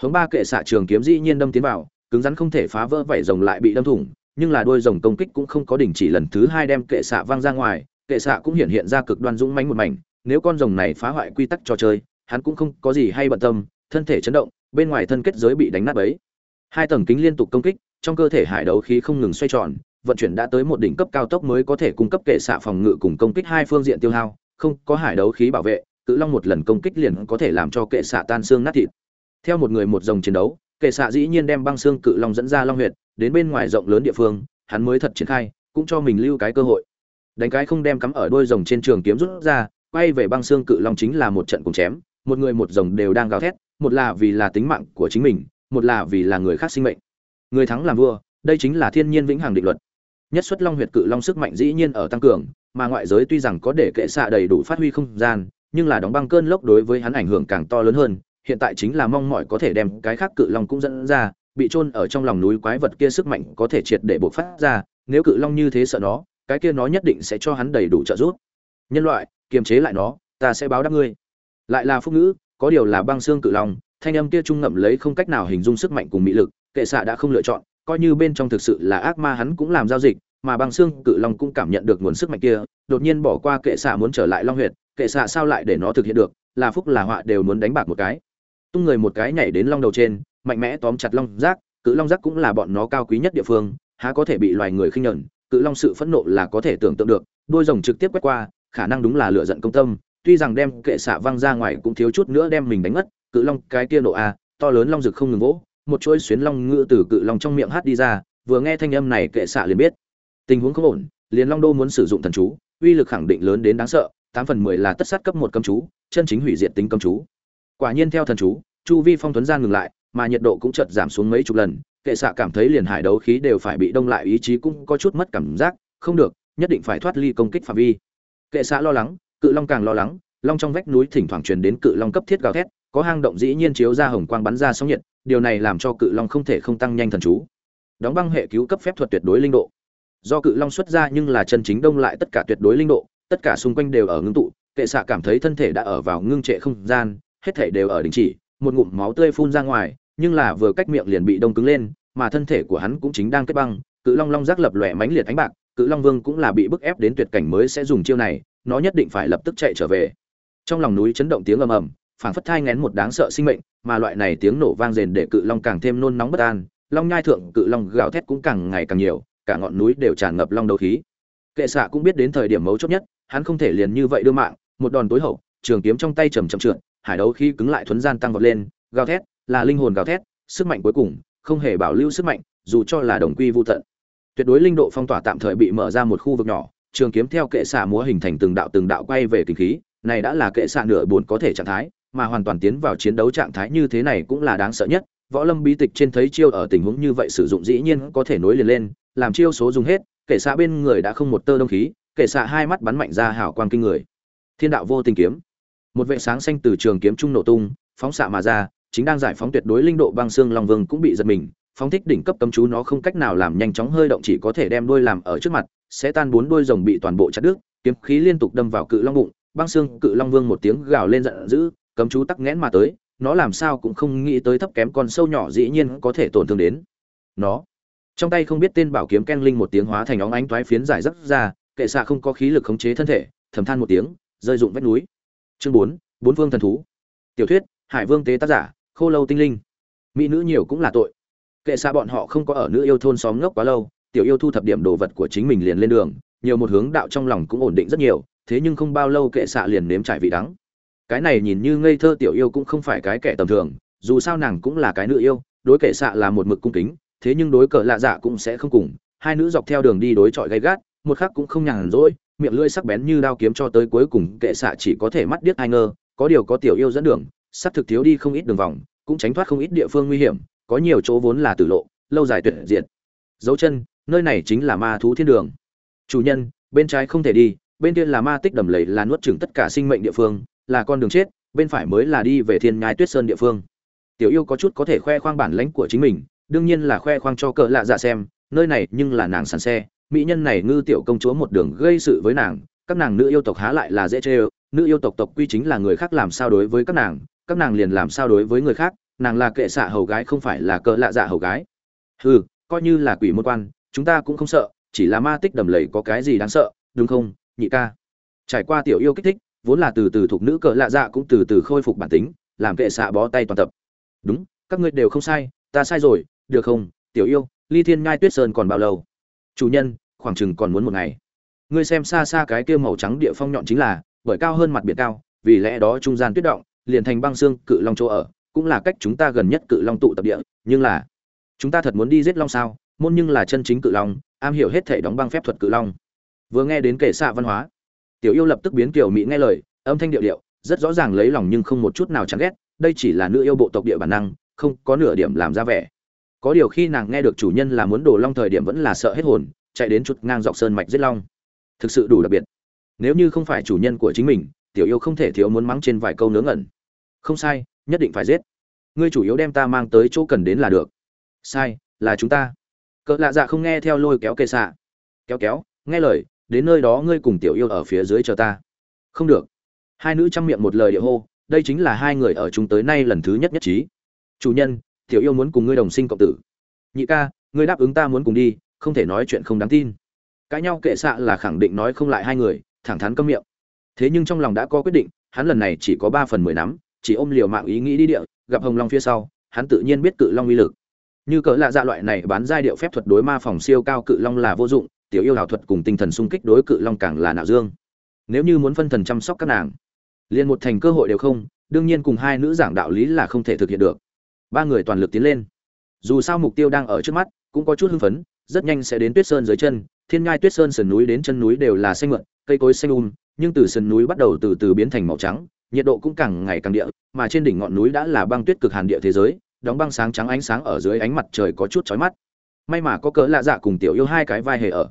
Hướng ba kệ xạ trường kiếm dĩ nhiên đâm tiến vào, cứng rắn không thể phá vỡ vảy rồng lại bị đâm thủng, nhưng là đuôi rồng công kích cũng không có đình chỉ lần thứ hai đem kệ xạ văng ra ngoài, kệ xạ cũng hiện hiện ra cực đoan dũng mãnh một mảnh, nếu con rồng này phá hoại quy tắc trò chơi, hắn cũng không có gì hay bận tâm, thân thể chấn động, bên ngoài thân kết giới bị đánh nát bấy. Hai tầng kính liên tục công kích, trong cơ thể hải đấu khí không ngừng xoay tròn, vận chuyển đã tới một đỉnh cấp cao tốc mới có thể cung cấp kệ xạ phòng ngự cùng công kích hai phương diện tiêu hao, không có hải đấu khí bảo vệ cự long một lần công kích liền có thể làm cho kệ xạ tan xương nát thịt. Theo một người một dòng chiến đấu, kệ xạ dĩ nhiên đem băng xương cự long dẫn ra long huyệt, đến bên ngoài rộng lớn địa phương, hắn mới thật triển khai, cũng cho mình lưu cái cơ hội. Đánh cái không đem cắm ở đôi rồng trên trường kiếm rút ra, quay về băng xương cự long chính là một trận cùng chém, một người một rồng đều đang gào thét, một là vì là tính mạng của chính mình, một là vì là người khác sinh mệnh. Người thắng làm vua, đây chính là thiên nhiên vĩnh hằng định luật. Nhất xuất long huyệt cự long sức mạnh dĩ nhiên ở tăng cường, mà ngoại giới tuy rằng có để kệ xạ đầy đủ phát huy không gian nhưng là đóng băng cơn lốc đối với hắn ảnh hưởng càng to lớn hơn, hiện tại chính là mong mỏi có thể đem cái khác cự long cũng dẫn ra, bị chôn ở trong lòng núi quái vật kia sức mạnh có thể triệt để bộc phát ra, nếu cự long như thế sợ nó, cái kia nó nhất định sẽ cho hắn đầy đủ trợ giúp. Nhân loại, kiềm chế lại nó, ta sẽ báo đáp ngươi. Lại là phúc ngữ, có điều là băng xương cự long, thanh âm kia trung ngậm lấy không cách nào hình dung sức mạnh cùng mỹ lực, kệ xạ đã không lựa chọn, coi như bên trong thực sự là ác ma hắn cũng làm giao dịch mà băng xương cự long cũng cảm nhận được nguồn sức mạnh kia, đột nhiên bỏ qua kệ xạ muốn trở lại long huyệt, kệ xạ sao lại để nó thực hiện được, là phúc là họa đều muốn đánh bạc một cái. Tung người một cái nhảy đến long đầu trên, mạnh mẽ tóm chặt long giác cự long giác cũng là bọn nó cao quý nhất địa phương, há có thể bị loài người khinh nhẫn, cự long sự phẫn nộ là có thể tưởng tượng được đôi rồng trực tiếp quét qua, khả năng đúng là lựa giận công tâm, tuy rằng đem kệ xạ văng ra ngoài cũng thiếu chút nữa đem mình đánh mất, cự long cái kia nộ a, to lớn long rực không ngừng vỗ, một chuỗi xuyến long ngựa từ cự long trong miệng hát đi ra, vừa nghe thanh âm này kệ xạ liền biết tình huống không ổn, liền long đô muốn sử dụng thần chú, uy lực khẳng định lớn đến đáng sợ, tám phần mười là tất sát cấp một cấm chú, chân chính hủy diệt tính cấm chú. Quả nhiên theo thần chú, chu vi phong tuấn gian ngừng lại, mà nhiệt độ cũng chợt giảm xuống mấy chục lần, kệ xạ cảm thấy liền hải đấu khí đều phải bị đông lại, ý chí cũng có chút mất cảm giác, không được, nhất định phải thoát ly công kích phạm vi. Kệ xạ lo lắng, cự long càng lo lắng, long trong vách núi thỉnh thoảng truyền đến cự long cấp thiết gào thét, có hang động dĩ nhiên chiếu ra hồng quang bắn ra sóng nhiệt, điều này làm cho cự long không thể không tăng nhanh thần chú. Đóng băng hệ cứu cấp phép thuật tuyệt đối linh độ do cự long xuất ra nhưng là chân chính đông lại tất cả tuyệt đối linh độ, tất cả xung quanh đều ở ngưng tụ, kệ xạ cảm thấy thân thể đã ở vào ngưng trệ không gian, hết thể đều ở đình chỉ, một ngụm máu tươi phun ra ngoài, nhưng là vừa cách miệng liền bị đông cứng lên, mà thân thể của hắn cũng chính đang kết băng, cự long long giác lập lòe mánh liệt ánh bạc, cự long vương cũng là bị bức ép đến tuyệt cảnh mới sẽ dùng chiêu này, nó nhất định phải lập tức chạy trở về. Trong lòng núi chấn động tiếng ầm ầm, phảng phất thai ngén một đáng sợ sinh mệnh, mà loại này tiếng nổ vang rền để cự long càng thêm nôn nóng bất an, long nhai thượng cự long gào thét cũng càng ngày càng nhiều cả ngọn núi đều tràn ngập long đấu khí. Kệ xạ cũng biết đến thời điểm mấu chốt nhất, hắn không thể liền như vậy đưa mạng, một đòn tối hậu, trường kiếm trong tay trầm chậm trượt, hải đấu khí cứng lại thuấn gian tăng vọt lên, gào thét, là linh hồn gào thét, sức mạnh cuối cùng, không hề bảo lưu sức mạnh, dù cho là đồng quy vô tận. Tuyệt đối linh độ phong tỏa tạm thời bị mở ra một khu vực nhỏ, trường kiếm theo kệ xạ múa hình thành từng đạo từng đạo quay về kinh khí, này đã là kệ xạ nửa buồn có thể trạng thái, mà hoàn toàn tiến vào chiến đấu trạng thái như thế này cũng là đáng sợ nhất võ lâm bí tịch trên thấy chiêu ở tình huống như vậy sử dụng dĩ nhiên có thể nối liền lên, làm chiêu số dùng hết, kể xạ bên người đã không một tơ đông khí, kể xạ hai mắt bắn mạnh ra hào quang kinh người. Thiên đạo vô tình kiếm. Một vệ sáng xanh từ trường kiếm trung nổ tung, phóng xạ mà ra, chính đang giải phóng tuyệt đối linh độ băng xương long vương cũng bị giật mình, phóng thích đỉnh cấp cấm chú nó không cách nào làm nhanh chóng hơi động chỉ có thể đem đuôi làm ở trước mặt, sẽ tan bốn đuôi rồng bị toàn bộ chặt đứt, kiếm khí liên tục đâm vào cự long bụng, băng xương cự long vương một tiếng gào lên giận dữ, cấm chú tắc nghẽn mà tới nó làm sao cũng không nghĩ tới thấp kém con sâu nhỏ dĩ nhiên có thể tổn thương đến. Nó, trong tay không biết tên bảo kiếm ken linh một tiếng hóa thành óng ánh toái phiến giải rất ra, kệ xạ không có khí lực khống chế thân thể, thầm than một tiếng, rơi dụng vách núi. Chương bốn bốn vương thần thú. Tiểu thuyết, hải vương tế tác giả, khô lâu tinh linh. Mỹ nữ nhiều cũng là tội. Kệ xa bọn họ không có ở nữ yêu thôn xóm ngốc quá lâu, tiểu yêu thu thập điểm đồ vật của chính mình liền lên đường, nhiều một hướng đạo trong lòng cũng ổn định rất nhiều, thế nhưng không bao lâu kệ xạ liền nếm trải vị đắng cái này nhìn như ngây thơ tiểu yêu cũng không phải cái kẻ tầm thường, dù sao nàng cũng là cái nữ yêu, đối kệ xạ là một mực cung kính, thế nhưng đối cờ lạ dạ cũng sẽ không cùng. Hai nữ dọc theo đường đi đối chọi gay gắt, một khác cũng không nhàn rỗi, miệng lưỡi sắc bén như đao kiếm cho tới cuối cùng kệ xạ chỉ có thể mắt điếc ai ngơ, có điều có tiểu yêu dẫn đường sắp thực thiếu đi không ít đường vòng, cũng tránh thoát không ít địa phương nguy hiểm, có nhiều chỗ vốn là tử lộ, lâu dài tuyệt diệt. Dấu chân, nơi này chính là ma thú thiên đường. Chủ nhân, bên trái không thể đi, bên kia là ma tích đầm lầy là nuốt chửng tất cả sinh mệnh địa phương là con đường chết, bên phải mới là đi về thiên nhai tuyết sơn địa phương. Tiểu yêu có chút có thể khoe khoang bản lãnh của chính mình, đương nhiên là khoe khoang cho cỡ lạ dạ xem, nơi này nhưng là nàng sàn xe, mỹ nhân này ngư tiểu công chúa một đường gây sự với nàng, các nàng nữ yêu tộc há lại là dễ chê nữ yêu tộc tộc quy chính là người khác làm sao đối với các nàng các nàng liền làm sao đối với người khác, nàng là kệ xạ hầu gái không phải là cỡ lạ dạ hầu gái. Hừ, coi như là quỷ môn quan, chúng ta cũng không sợ, chỉ là ma tích đầm lầy có cái gì đáng sợ, đúng không, nhị ca? Trải qua tiểu yêu kích thích vốn là từ từ thuộc nữ cỡ lạ dạ cũng từ từ khôi phục bản tính, làm kệ xạ bó tay toàn tập. Đúng, các ngươi đều không sai, ta sai rồi, được không, tiểu yêu, ly thiên ngai tuyết sơn còn bao lâu? Chủ nhân, khoảng chừng còn muốn một ngày. Ngươi xem xa xa cái kia màu trắng địa phong nhọn chính là, bởi cao hơn mặt biển cao, vì lẽ đó trung gian tuyết động, liền thành băng xương cự long chỗ ở, cũng là cách chúng ta gần nhất cự long tụ tập địa, nhưng là, chúng ta thật muốn đi giết long sao? Môn nhưng là chân chính cự long, am hiểu hết thể đóng băng phép thuật cự long. Vừa nghe đến kể xạ văn hóa tiểu yêu lập tức biến kiểu mỹ nghe lời, âm thanh điệu điệu, rất rõ ràng lấy lòng nhưng không một chút nào chán ghét, đây chỉ là nữ yêu bộ tộc địa bản năng, không có nửa điểm làm ra vẻ. Có điều khi nàng nghe được chủ nhân là muốn đổ long thời điểm vẫn là sợ hết hồn, chạy đến chút ngang dọc sơn mạch giết long. Thực sự đủ đặc biệt. Nếu như không phải chủ nhân của chính mình, tiểu yêu không thể thiếu muốn mắng trên vài câu nướng ẩn. không sai, nhất định phải giết. Ngươi chủ yếu đem ta mang tới chỗ cần đến là được. Sai, là chúng ta. Cỡ lạ dạ không nghe theo lôi kéo kệ xạ. Kéo kéo, nghe lời đến nơi đó ngươi cùng tiểu yêu ở phía dưới chờ ta. Không được. Hai nữ chăm miệng một lời địa hô, đây chính là hai người ở chúng tới nay lần thứ nhất nhất trí. Chủ nhân, tiểu yêu muốn cùng ngươi đồng sinh cộng tử. Nhị ca, ngươi đáp ứng ta muốn cùng đi, không thể nói chuyện không đáng tin. Cãi nhau kệ xạ là khẳng định nói không lại hai người, thẳng thắn câm miệng. Thế nhưng trong lòng đã có quyết định, hắn lần này chỉ có ba phần mười nắm, chỉ ôm liều mạng ý nghĩ đi địa, gặp hồng long phía sau, hắn tự nhiên biết cự long uy lực. Như cỡ lạ dạ loại này bán giai điệu phép thuật đối ma phòng siêu cao cự long là vô dụng tiểu yêu ảo thuật cùng tinh thần sung kích đối cự long càng là nạo dương. Nếu như muốn phân thần chăm sóc các nàng, liền một thành cơ hội đều không, đương nhiên cùng hai nữ giảng đạo lý là không thể thực hiện được. Ba người toàn lực tiến lên. Dù sao mục tiêu đang ở trước mắt, cũng có chút hưng phấn, rất nhanh sẽ đến tuyết sơn dưới chân, thiên ngai tuyết sơn sườn núi đến chân núi đều là xanh mượn, cây cối xanh um nhưng từ sườn núi bắt đầu từ từ biến thành màu trắng, nhiệt độ cũng càng ngày càng địa, mà trên đỉnh ngọn núi đã là băng tuyết cực hàn địa thế giới, đóng băng sáng trắng ánh sáng ở dưới ánh mặt trời có chút chói mắt. May mà có cỡ lạ dạ cùng tiểu yêu hai cái vai hề ở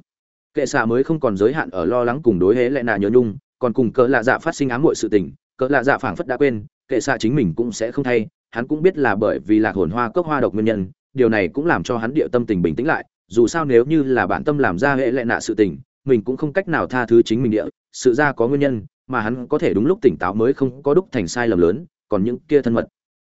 kệ xạ mới không còn giới hạn ở lo lắng cùng đối hế lại nà nhớ nhung, còn cùng cỡ lạ dạ phát sinh ám muội sự tình, cỡ lạ dạ phảng phất đã quên, kệ xạ chính mình cũng sẽ không thay, hắn cũng biết là bởi vì lạc hồn hoa cốc hoa độc nguyên nhân, điều này cũng làm cho hắn địa tâm tình bình tĩnh lại, dù sao nếu như là bản tâm làm ra hệ lệ nạ sự tình, mình cũng không cách nào tha thứ chính mình địa, sự ra có nguyên nhân, mà hắn có thể đúng lúc tỉnh táo mới không có đúc thành sai lầm lớn, còn những kia thân mật.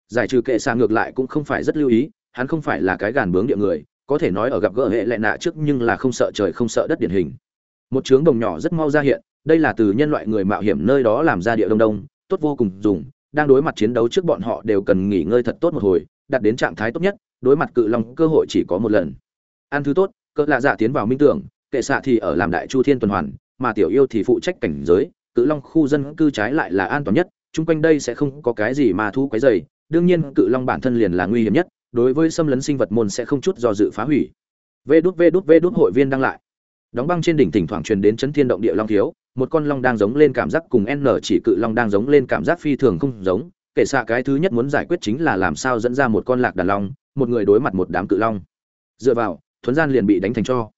Giải trừ kệ xạ ngược lại cũng không phải rất lưu ý, hắn không phải là cái gàn bướng địa người có thể nói ở gặp gỡ hệ lệ nạ trước nhưng là không sợ trời không sợ đất điển hình. Một trướng đồng nhỏ rất mau ra hiện, đây là từ nhân loại người mạo hiểm nơi đó làm ra địa đông đông, tốt vô cùng dùng, đang đối mặt chiến đấu trước bọn họ đều cần nghỉ ngơi thật tốt một hồi, đạt đến trạng thái tốt nhất, đối mặt cự long cơ hội chỉ có một lần. Ăn thứ tốt, cỡ lạ dạ tiến vào minh tưởng, kệ xạ thì ở làm đại chu thiên tuần hoàn, mà tiểu yêu thì phụ trách cảnh giới, cự long khu dân cư trái lại là an toàn nhất, chung quanh đây sẽ không có cái gì mà thu quấy dày đương nhiên cự long bản thân liền là nguy hiểm nhất đối với xâm lấn sinh vật môn sẽ không chút do dự phá hủy. Vê đút vê đút vê đút hội viên đăng lại. Đóng băng trên đỉnh thỉnh thoảng truyền đến chấn thiên động địa long thiếu, một con long đang giống lên cảm giác cùng n chỉ cự long đang giống lên cảm giác phi thường không giống, kể xa cái thứ nhất muốn giải quyết chính là làm sao dẫn ra một con lạc đàn long, một người đối mặt một đám cự long. Dựa vào, thuấn gian liền bị đánh thành cho.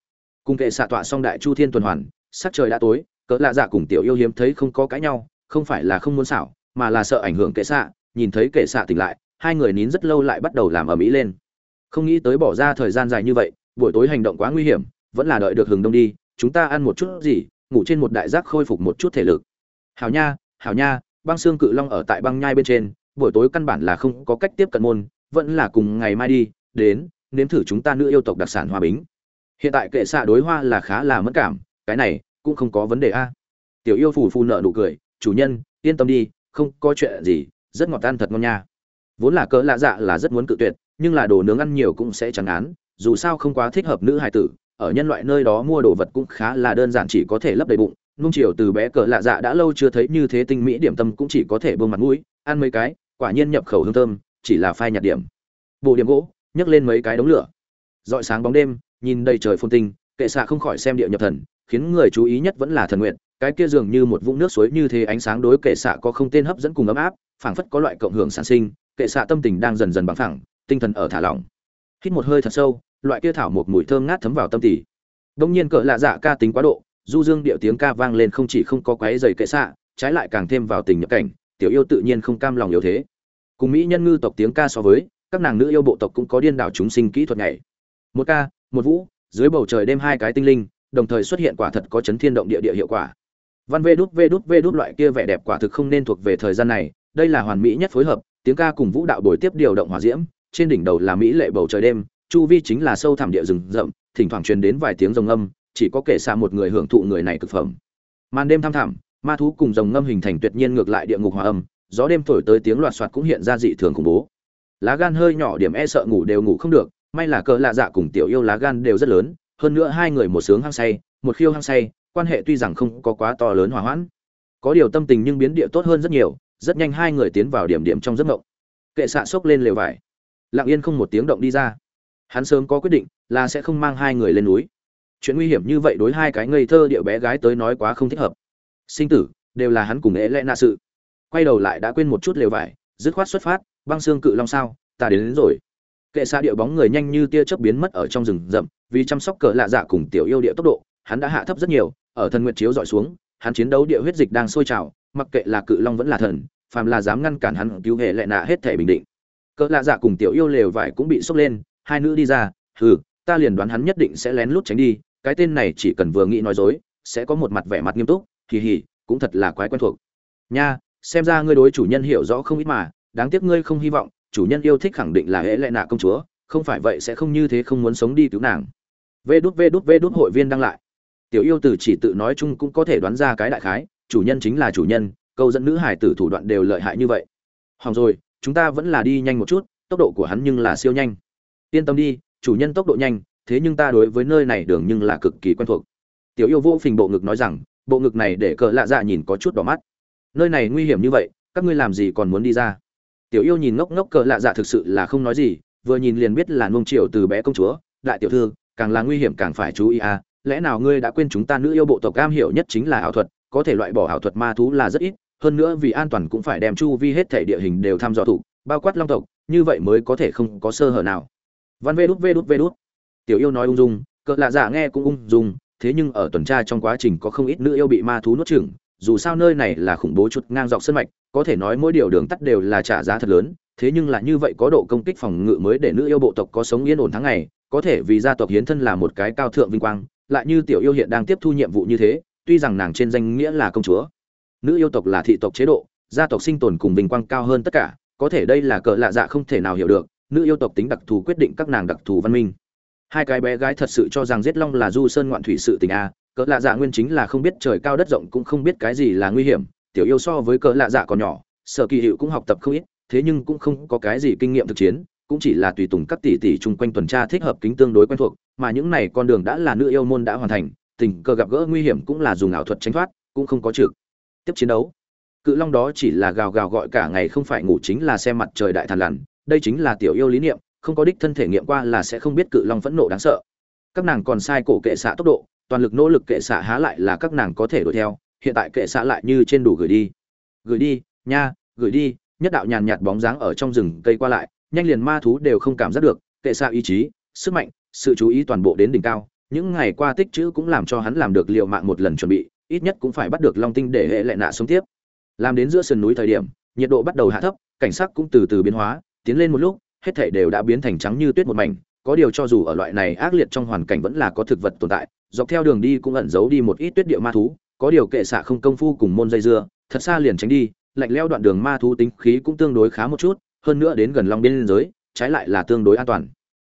Cùng kệ xạ tọa xong đại chu thiên tuần hoàn, sắc trời đã tối, cỡ lạ dạ cùng tiểu yêu hiếm thấy không có cãi nhau, không phải là không muốn xảo, mà là sợ ảnh hưởng kệ xạ, nhìn thấy kệ xạ tỉnh lại hai người nín rất lâu lại bắt đầu làm ở mỹ lên. Không nghĩ tới bỏ ra thời gian dài như vậy, buổi tối hành động quá nguy hiểm, vẫn là đợi được hừng đông đi, chúng ta ăn một chút gì, ngủ trên một đại giác khôi phục một chút thể lực. Hảo nha hảo nha, băng xương cự long ở tại băng nhai bên trên, buổi tối căn bản là không có cách tiếp cận môn, vẫn là cùng ngày mai đi, đến, nếm thử chúng ta nữ yêu tộc đặc sản hoa bính hiện tại kệ xạ đối hoa là khá là mất cảm, cái này cũng không có vấn đề a. Tiểu yêu phù phù nợ nụ cười, chủ nhân, yên tâm đi, không có chuyện gì, rất ngọt ăn thật ngon nha vốn là cỡ lạ dạ là rất muốn cự tuyệt, nhưng là đồ nướng ăn nhiều cũng sẽ chẳng án dù sao không quá thích hợp nữ hài tử, ở nhân loại nơi đó mua đồ vật cũng khá là đơn giản chỉ có thể lấp đầy bụng, nung chiều từ bé cỡ lạ dạ đã lâu chưa thấy như thế tinh mỹ điểm tâm cũng chỉ có thể bơm mặt mũi, ăn mấy cái, quả nhiên nhập khẩu hương thơm, chỉ là phai nhạt điểm. Bộ điểm gỗ, nhấc lên mấy cái đống lửa. Dọi sáng bóng đêm, nhìn đầy trời phun tinh, kệ xạ không khỏi xem địa nhập thần, khiến người chú ý nhất vẫn là thần nguyện, cái kia dường như một vũng nước suối như thế ánh sáng đối kệ xạ có không tên hấp dẫn cùng ấm áp, phảng phất có loại cộng hưởng sản sinh kệ xạ tâm tình đang dần dần bằng phẳng, tinh thần ở thả lỏng. Hít một hơi thật sâu, loại kia thảo một mùi thơm ngát thấm vào tâm tỉ đông nhiên cỡ lạ dạ ca tính quá độ, du dương điệu tiếng ca vang lên không chỉ không có quái dày kệ xạ, trái lại càng thêm vào tình nhập cảnh, tiểu yêu tự nhiên không cam lòng yếu thế. Cùng mỹ nhân ngư tộc tiếng ca so với, các nàng nữ yêu bộ tộc cũng có điên đảo chúng sinh kỹ thuật nhảy. Một ca, một vũ, dưới bầu trời đêm hai cái tinh linh, đồng thời xuất hiện quả thật có chấn thiên động địa địa hiệu quả. Văn vê đút vê đút vê đút loại kia vẻ đẹp quả thực không nên thuộc về thời gian này, đây là hoàn mỹ nhất phối hợp tiếng ca cùng vũ đạo bồi tiếp điều động hòa diễm, trên đỉnh đầu là mỹ lệ bầu trời đêm, chu vi chính là sâu thẳm địa rừng rậm, thỉnh thoảng truyền đến vài tiếng rồng âm, chỉ có kể xa một người hưởng thụ người này cực phẩm. Màn đêm thăm thẳm, ma thú cùng rồng ngâm hình thành tuyệt nhiên ngược lại địa ngục hòa âm, gió đêm thổi tới tiếng loạt soạt cũng hiện ra dị thường khủng bố. Lá gan hơi nhỏ điểm e sợ ngủ đều ngủ không được, may là cỡ lạ dạ cùng tiểu yêu lá gan đều rất lớn, hơn nữa hai người một sướng hăng say, một khiêu hăng say, quan hệ tuy rằng không có quá to lớn hòa hoãn. Có điều tâm tình nhưng biến địa tốt hơn rất nhiều rất nhanh hai người tiến vào điểm điểm trong giấc mộng. Kệ xạ xốc lên lều vải. Lặng yên không một tiếng động đi ra. Hắn sớm có quyết định là sẽ không mang hai người lên núi. Chuyện nguy hiểm như vậy đối hai cái ngây thơ điệu bé gái tới nói quá không thích hợp. Sinh tử đều là hắn cùng ế lẽ nạ sự. Quay đầu lại đã quên một chút lều vải dứt khoát xuất phát băng xương cự long sao ta đến, đến rồi. Kệ xa điệu bóng người nhanh như tia chớp biến mất ở trong rừng rậm vì chăm sóc cỡ lạ dạ cùng tiểu yêu điệu tốc độ hắn đã hạ thấp rất nhiều ở thần nguyện chiếu dọi xuống hắn chiến đấu địa huyết dịch đang sôi trào, mặc kệ là cự long vẫn là thần, phàm là dám ngăn cản hắn cứu hệ lệ nạ hết thể bình định. Cỡ lạ dạ cùng tiểu yêu lều vải cũng bị sốc lên, hai nữ đi ra, hừ, ta liền đoán hắn nhất định sẽ lén lút tránh đi, cái tên này chỉ cần vừa nghĩ nói dối, sẽ có một mặt vẻ mặt nghiêm túc kỳ hỉ cũng thật là quái quen thuộc. Nha, xem ra ngươi đối chủ nhân hiểu rõ không ít mà, đáng tiếc ngươi không hy vọng, chủ nhân yêu thích khẳng định là hệ lệ nạ công chúa, không phải vậy sẽ không như thế không muốn sống đi cứu nàng. Vê đút vê đút vê đút hội viên đăng lại tiểu yêu từ chỉ tự nói chung cũng có thể đoán ra cái đại khái, chủ nhân chính là chủ nhân, câu dẫn nữ hải tử thủ đoạn đều lợi hại như vậy. Hỏng rồi, chúng ta vẫn là đi nhanh một chút, tốc độ của hắn nhưng là siêu nhanh. Yên tâm đi, chủ nhân tốc độ nhanh, thế nhưng ta đối với nơi này đường nhưng là cực kỳ quen thuộc. Tiểu yêu vô phình bộ ngực nói rằng, bộ ngực này để cỡ lạ dạ nhìn có chút đỏ mắt. Nơi này nguy hiểm như vậy, các ngươi làm gì còn muốn đi ra? Tiểu yêu nhìn ngốc ngốc cỡ lạ dạ thực sự là không nói gì, vừa nhìn liền biết là nông triều từ bé công chúa, đại tiểu thư, càng là nguy hiểm càng phải chú ý à lẽ nào ngươi đã quên chúng ta nữ yêu bộ tộc cam hiểu nhất chính là ảo thuật, có thể loại bỏ ảo thuật ma thú là rất ít, hơn nữa vì an toàn cũng phải đem chu vi hết thể địa hình đều thăm dò thủ bao quát long tộc, như vậy mới có thể không có sơ hở nào. Văn vê đút vê đút vê đút. Tiểu yêu nói ung dung, cỡ lạ giả nghe cũng ung dung, thế nhưng ở tuần tra trong quá trình có không ít nữ yêu bị ma thú nuốt chửng, dù sao nơi này là khủng bố chút ngang dọc sân mạch, có thể nói mỗi điều đường tắt đều là trả giá thật lớn, thế nhưng là như vậy có độ công kích phòng ngự mới để nữ yêu bộ tộc có sống yên ổn tháng ngày, có thể vì gia tộc hiến thân là một cái cao thượng vinh quang lại như tiểu yêu hiện đang tiếp thu nhiệm vụ như thế, tuy rằng nàng trên danh nghĩa là công chúa, nữ yêu tộc là thị tộc chế độ, gia tộc sinh tồn cùng vinh quang cao hơn tất cả, có thể đây là cỡ lạ dạ không thể nào hiểu được, nữ yêu tộc tính đặc thù quyết định các nàng đặc thù văn minh. Hai cái bé gái thật sự cho rằng giết long là du sơn ngoạn thủy sự tình à, a cỡ lạ dạ nguyên chính là không biết trời cao đất rộng cũng không biết cái gì là nguy hiểm, tiểu yêu so với cỡ lạ dạ còn nhỏ, sở kỳ hiệu cũng học tập không ít, thế nhưng cũng không có cái gì kinh nghiệm thực chiến cũng chỉ là tùy tùng các tỷ tỷ chung quanh tuần tra thích hợp kính tương đối quen thuộc, mà những này con đường đã là nữ yêu môn đã hoàn thành, tình cờ gặp gỡ nguy hiểm cũng là dùng ảo thuật tránh thoát, cũng không có trực tiếp chiến đấu. Cự long đó chỉ là gào gào gọi cả ngày không phải ngủ chính là xem mặt trời đại thần lằn, đây chính là tiểu yêu lý niệm, không có đích thân thể nghiệm qua là sẽ không biết cự long phẫn nộ đáng sợ. Các nàng còn sai cổ kệ xạ tốc độ, toàn lực nỗ lực kệ xạ há lại là các nàng có thể đuổi theo, hiện tại kệ xạ lại như trên đủ gửi đi. Gửi đi, nha, gửi đi, nhất đạo nhàn nhạt bóng dáng ở trong rừng cây qua lại nhanh liền ma thú đều không cảm giác được, kệ xạ ý chí, sức mạnh, sự chú ý toàn bộ đến đỉnh cao. Những ngày qua tích chữ cũng làm cho hắn làm được liệu mạng một lần chuẩn bị, ít nhất cũng phải bắt được long tinh để hệ lệ nạ sống tiếp. Làm đến giữa sườn núi thời điểm, nhiệt độ bắt đầu hạ thấp, cảnh sắc cũng từ từ biến hóa, tiến lên một lúc, hết thảy đều đã biến thành trắng như tuyết một mảnh. Có điều cho dù ở loại này ác liệt trong hoàn cảnh vẫn là có thực vật tồn tại, dọc theo đường đi cũng ẩn giấu đi một ít tuyết địa ma thú. Có điều kệ xạ không công phu cùng môn dây dưa, thật xa liền tránh đi, lạnh leo đoạn đường ma thú tính khí cũng tương đối khá một chút hơn nữa đến gần long biên giới, trái lại là tương đối an toàn.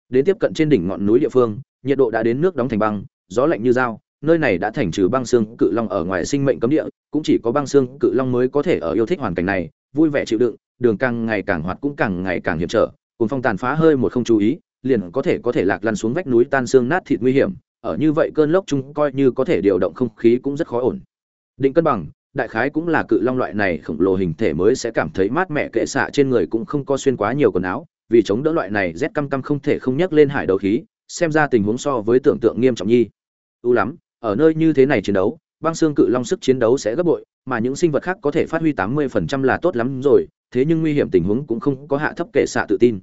Đến tiếp cận trên đỉnh ngọn núi địa phương, nhiệt độ đã đến nước đóng thành băng, gió lạnh như dao, nơi này đã thành trừ băng xương cự long ở ngoài sinh mệnh cấm địa, cũng chỉ có băng xương cự long mới có thể ở yêu thích hoàn cảnh này, vui vẻ chịu đựng, đường càng ngày càng hoạt cũng càng ngày càng hiểm trở cùng phong tàn phá hơi một không chú ý, liền có thể có thể lạc lăn xuống vách núi tan xương nát thịt nguy hiểm, ở như vậy cơn lốc chung coi như có thể điều động không khí cũng rất khó ổn. Định cân bằng đại khái cũng là cự long loại này khổng lồ hình thể mới sẽ cảm thấy mát mẻ kệ xạ trên người cũng không có xuyên quá nhiều quần áo, vì chống đỡ loại này rét căm căm không thể không nhắc lên hải đầu khí, xem ra tình huống so với tưởng tượng nghiêm trọng nhi. Ưu lắm, ở nơi như thế này chiến đấu, băng xương cự long sức chiến đấu sẽ gấp bội, mà những sinh vật khác có thể phát huy tám mươi phần trăm là tốt lắm rồi, thế nhưng nguy hiểm tình huống cũng không có hạ thấp kệ xạ tự tin.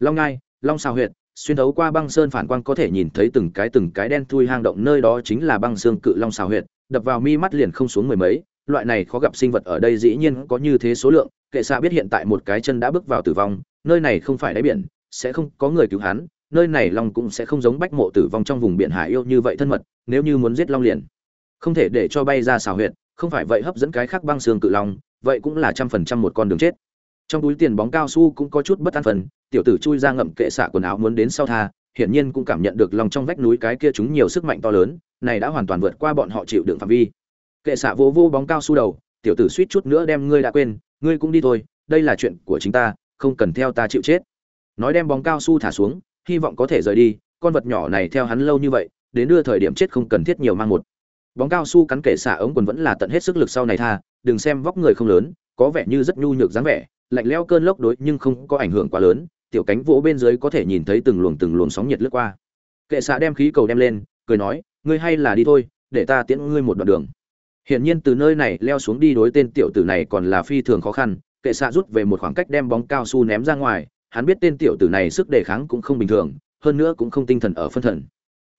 Long ngai, long xào huyệt, xuyên thấu qua băng sơn phản quang có thể nhìn thấy từng cái từng cái đen thui hang động, nơi đó chính là băng xương cự long xào huyệt, đập vào mi mắt liền không xuống mười mấy loại này khó gặp sinh vật ở đây dĩ nhiên có như thế số lượng, kệ xạ biết hiện tại một cái chân đã bước vào tử vong, nơi này không phải đáy biển, sẽ không có người cứu hắn, nơi này long cũng sẽ không giống bách mộ tử vong trong vùng biển hải yêu như vậy thân mật, nếu như muốn giết long liền không thể để cho bay ra xào huyệt, không phải vậy hấp dẫn cái khác băng xương cự long, vậy cũng là trăm phần trăm một con đường chết. Trong túi tiền bóng cao su cũng có chút bất an phần, tiểu tử chui ra ngậm kệ xạ quần áo muốn đến sau tha, hiển nhiên cũng cảm nhận được lòng trong vách núi cái kia chúng nhiều sức mạnh to lớn, này đã hoàn toàn vượt qua bọn họ chịu đựng phạm vi kệ xạ vô vô bóng cao su đầu, tiểu tử suýt chút nữa đem ngươi đã quên, ngươi cũng đi thôi, đây là chuyện của chính ta, không cần theo ta chịu chết. Nói đem bóng cao su thả xuống, hy vọng có thể rời đi, con vật nhỏ này theo hắn lâu như vậy, đến đưa thời điểm chết không cần thiết nhiều mang một. Bóng cao su cắn kệ xạ ống quần vẫn là tận hết sức lực sau này tha, đừng xem vóc người không lớn, có vẻ như rất nhu nhược dáng vẻ, lạnh lẽo cơn lốc đối nhưng không có ảnh hưởng quá lớn, tiểu cánh vỗ bên dưới có thể nhìn thấy từng luồng từng luồng sóng nhiệt lướt qua. Kệ xạ đem khí cầu đem lên, cười nói, ngươi hay là đi thôi, để ta tiễn ngươi một đoạn đường hiển nhiên từ nơi này leo xuống đi đối tên tiểu tử này còn là phi thường khó khăn, kệ xạ rút về một khoảng cách đem bóng cao su ném ra ngoài, hắn biết tên tiểu tử này sức đề kháng cũng không bình thường, hơn nữa cũng không tinh thần ở phân thần.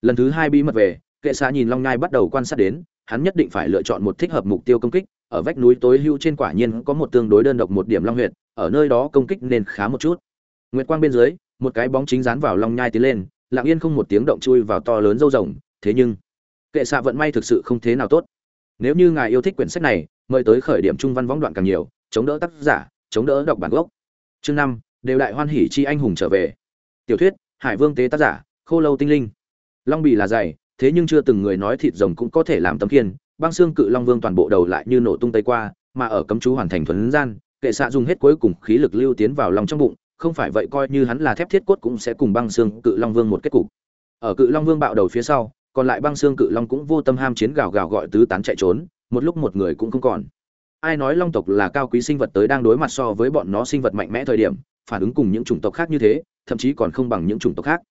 Lần thứ hai bí mật về, kệ xạ nhìn long nhai bắt đầu quan sát đến, hắn nhất định phải lựa chọn một thích hợp mục tiêu công kích, ở vách núi tối hưu trên quả nhiên có một tương đối đơn độc một điểm long huyệt, ở nơi đó công kích nên khá một chút. Nguyệt quang bên dưới, một cái bóng chính dán vào long nhai tiến lên, lặng yên không một tiếng động chui vào to lớn dâu rồng, thế nhưng, kệ xạ vận may thực sự không thế nào tốt nếu như ngài yêu thích quyển sách này, mời tới khởi điểm trung văn võng đoạn càng nhiều, chống đỡ tác giả, chống đỡ đọc bản gốc. Chương năm, đều đại hoan hỉ chi anh hùng trở về. Tiểu thuyết, hải vương tế tác giả, khô lâu tinh linh. Long bì là dày, thế nhưng chưa từng người nói thịt rồng cũng có thể làm tấm kiên băng xương cự long vương toàn bộ đầu lại như nổ tung tây qua, mà ở cấm chú hoàn thành thuấn gian, kệ xạ dùng hết cuối cùng khí lực lưu tiến vào lòng trong bụng, không phải vậy coi như hắn là thép thiết cốt cũng sẽ cùng băng xương cự long vương một kết cục. Ở cự long vương bạo đầu phía sau còn lại băng xương cự long cũng vô tâm ham chiến gào gào gọi tứ tán chạy trốn, một lúc một người cũng không còn. Ai nói long tộc là cao quý sinh vật tới đang đối mặt so với bọn nó sinh vật mạnh mẽ thời điểm, phản ứng cùng những chủng tộc khác như thế, thậm chí còn không bằng những chủng tộc khác.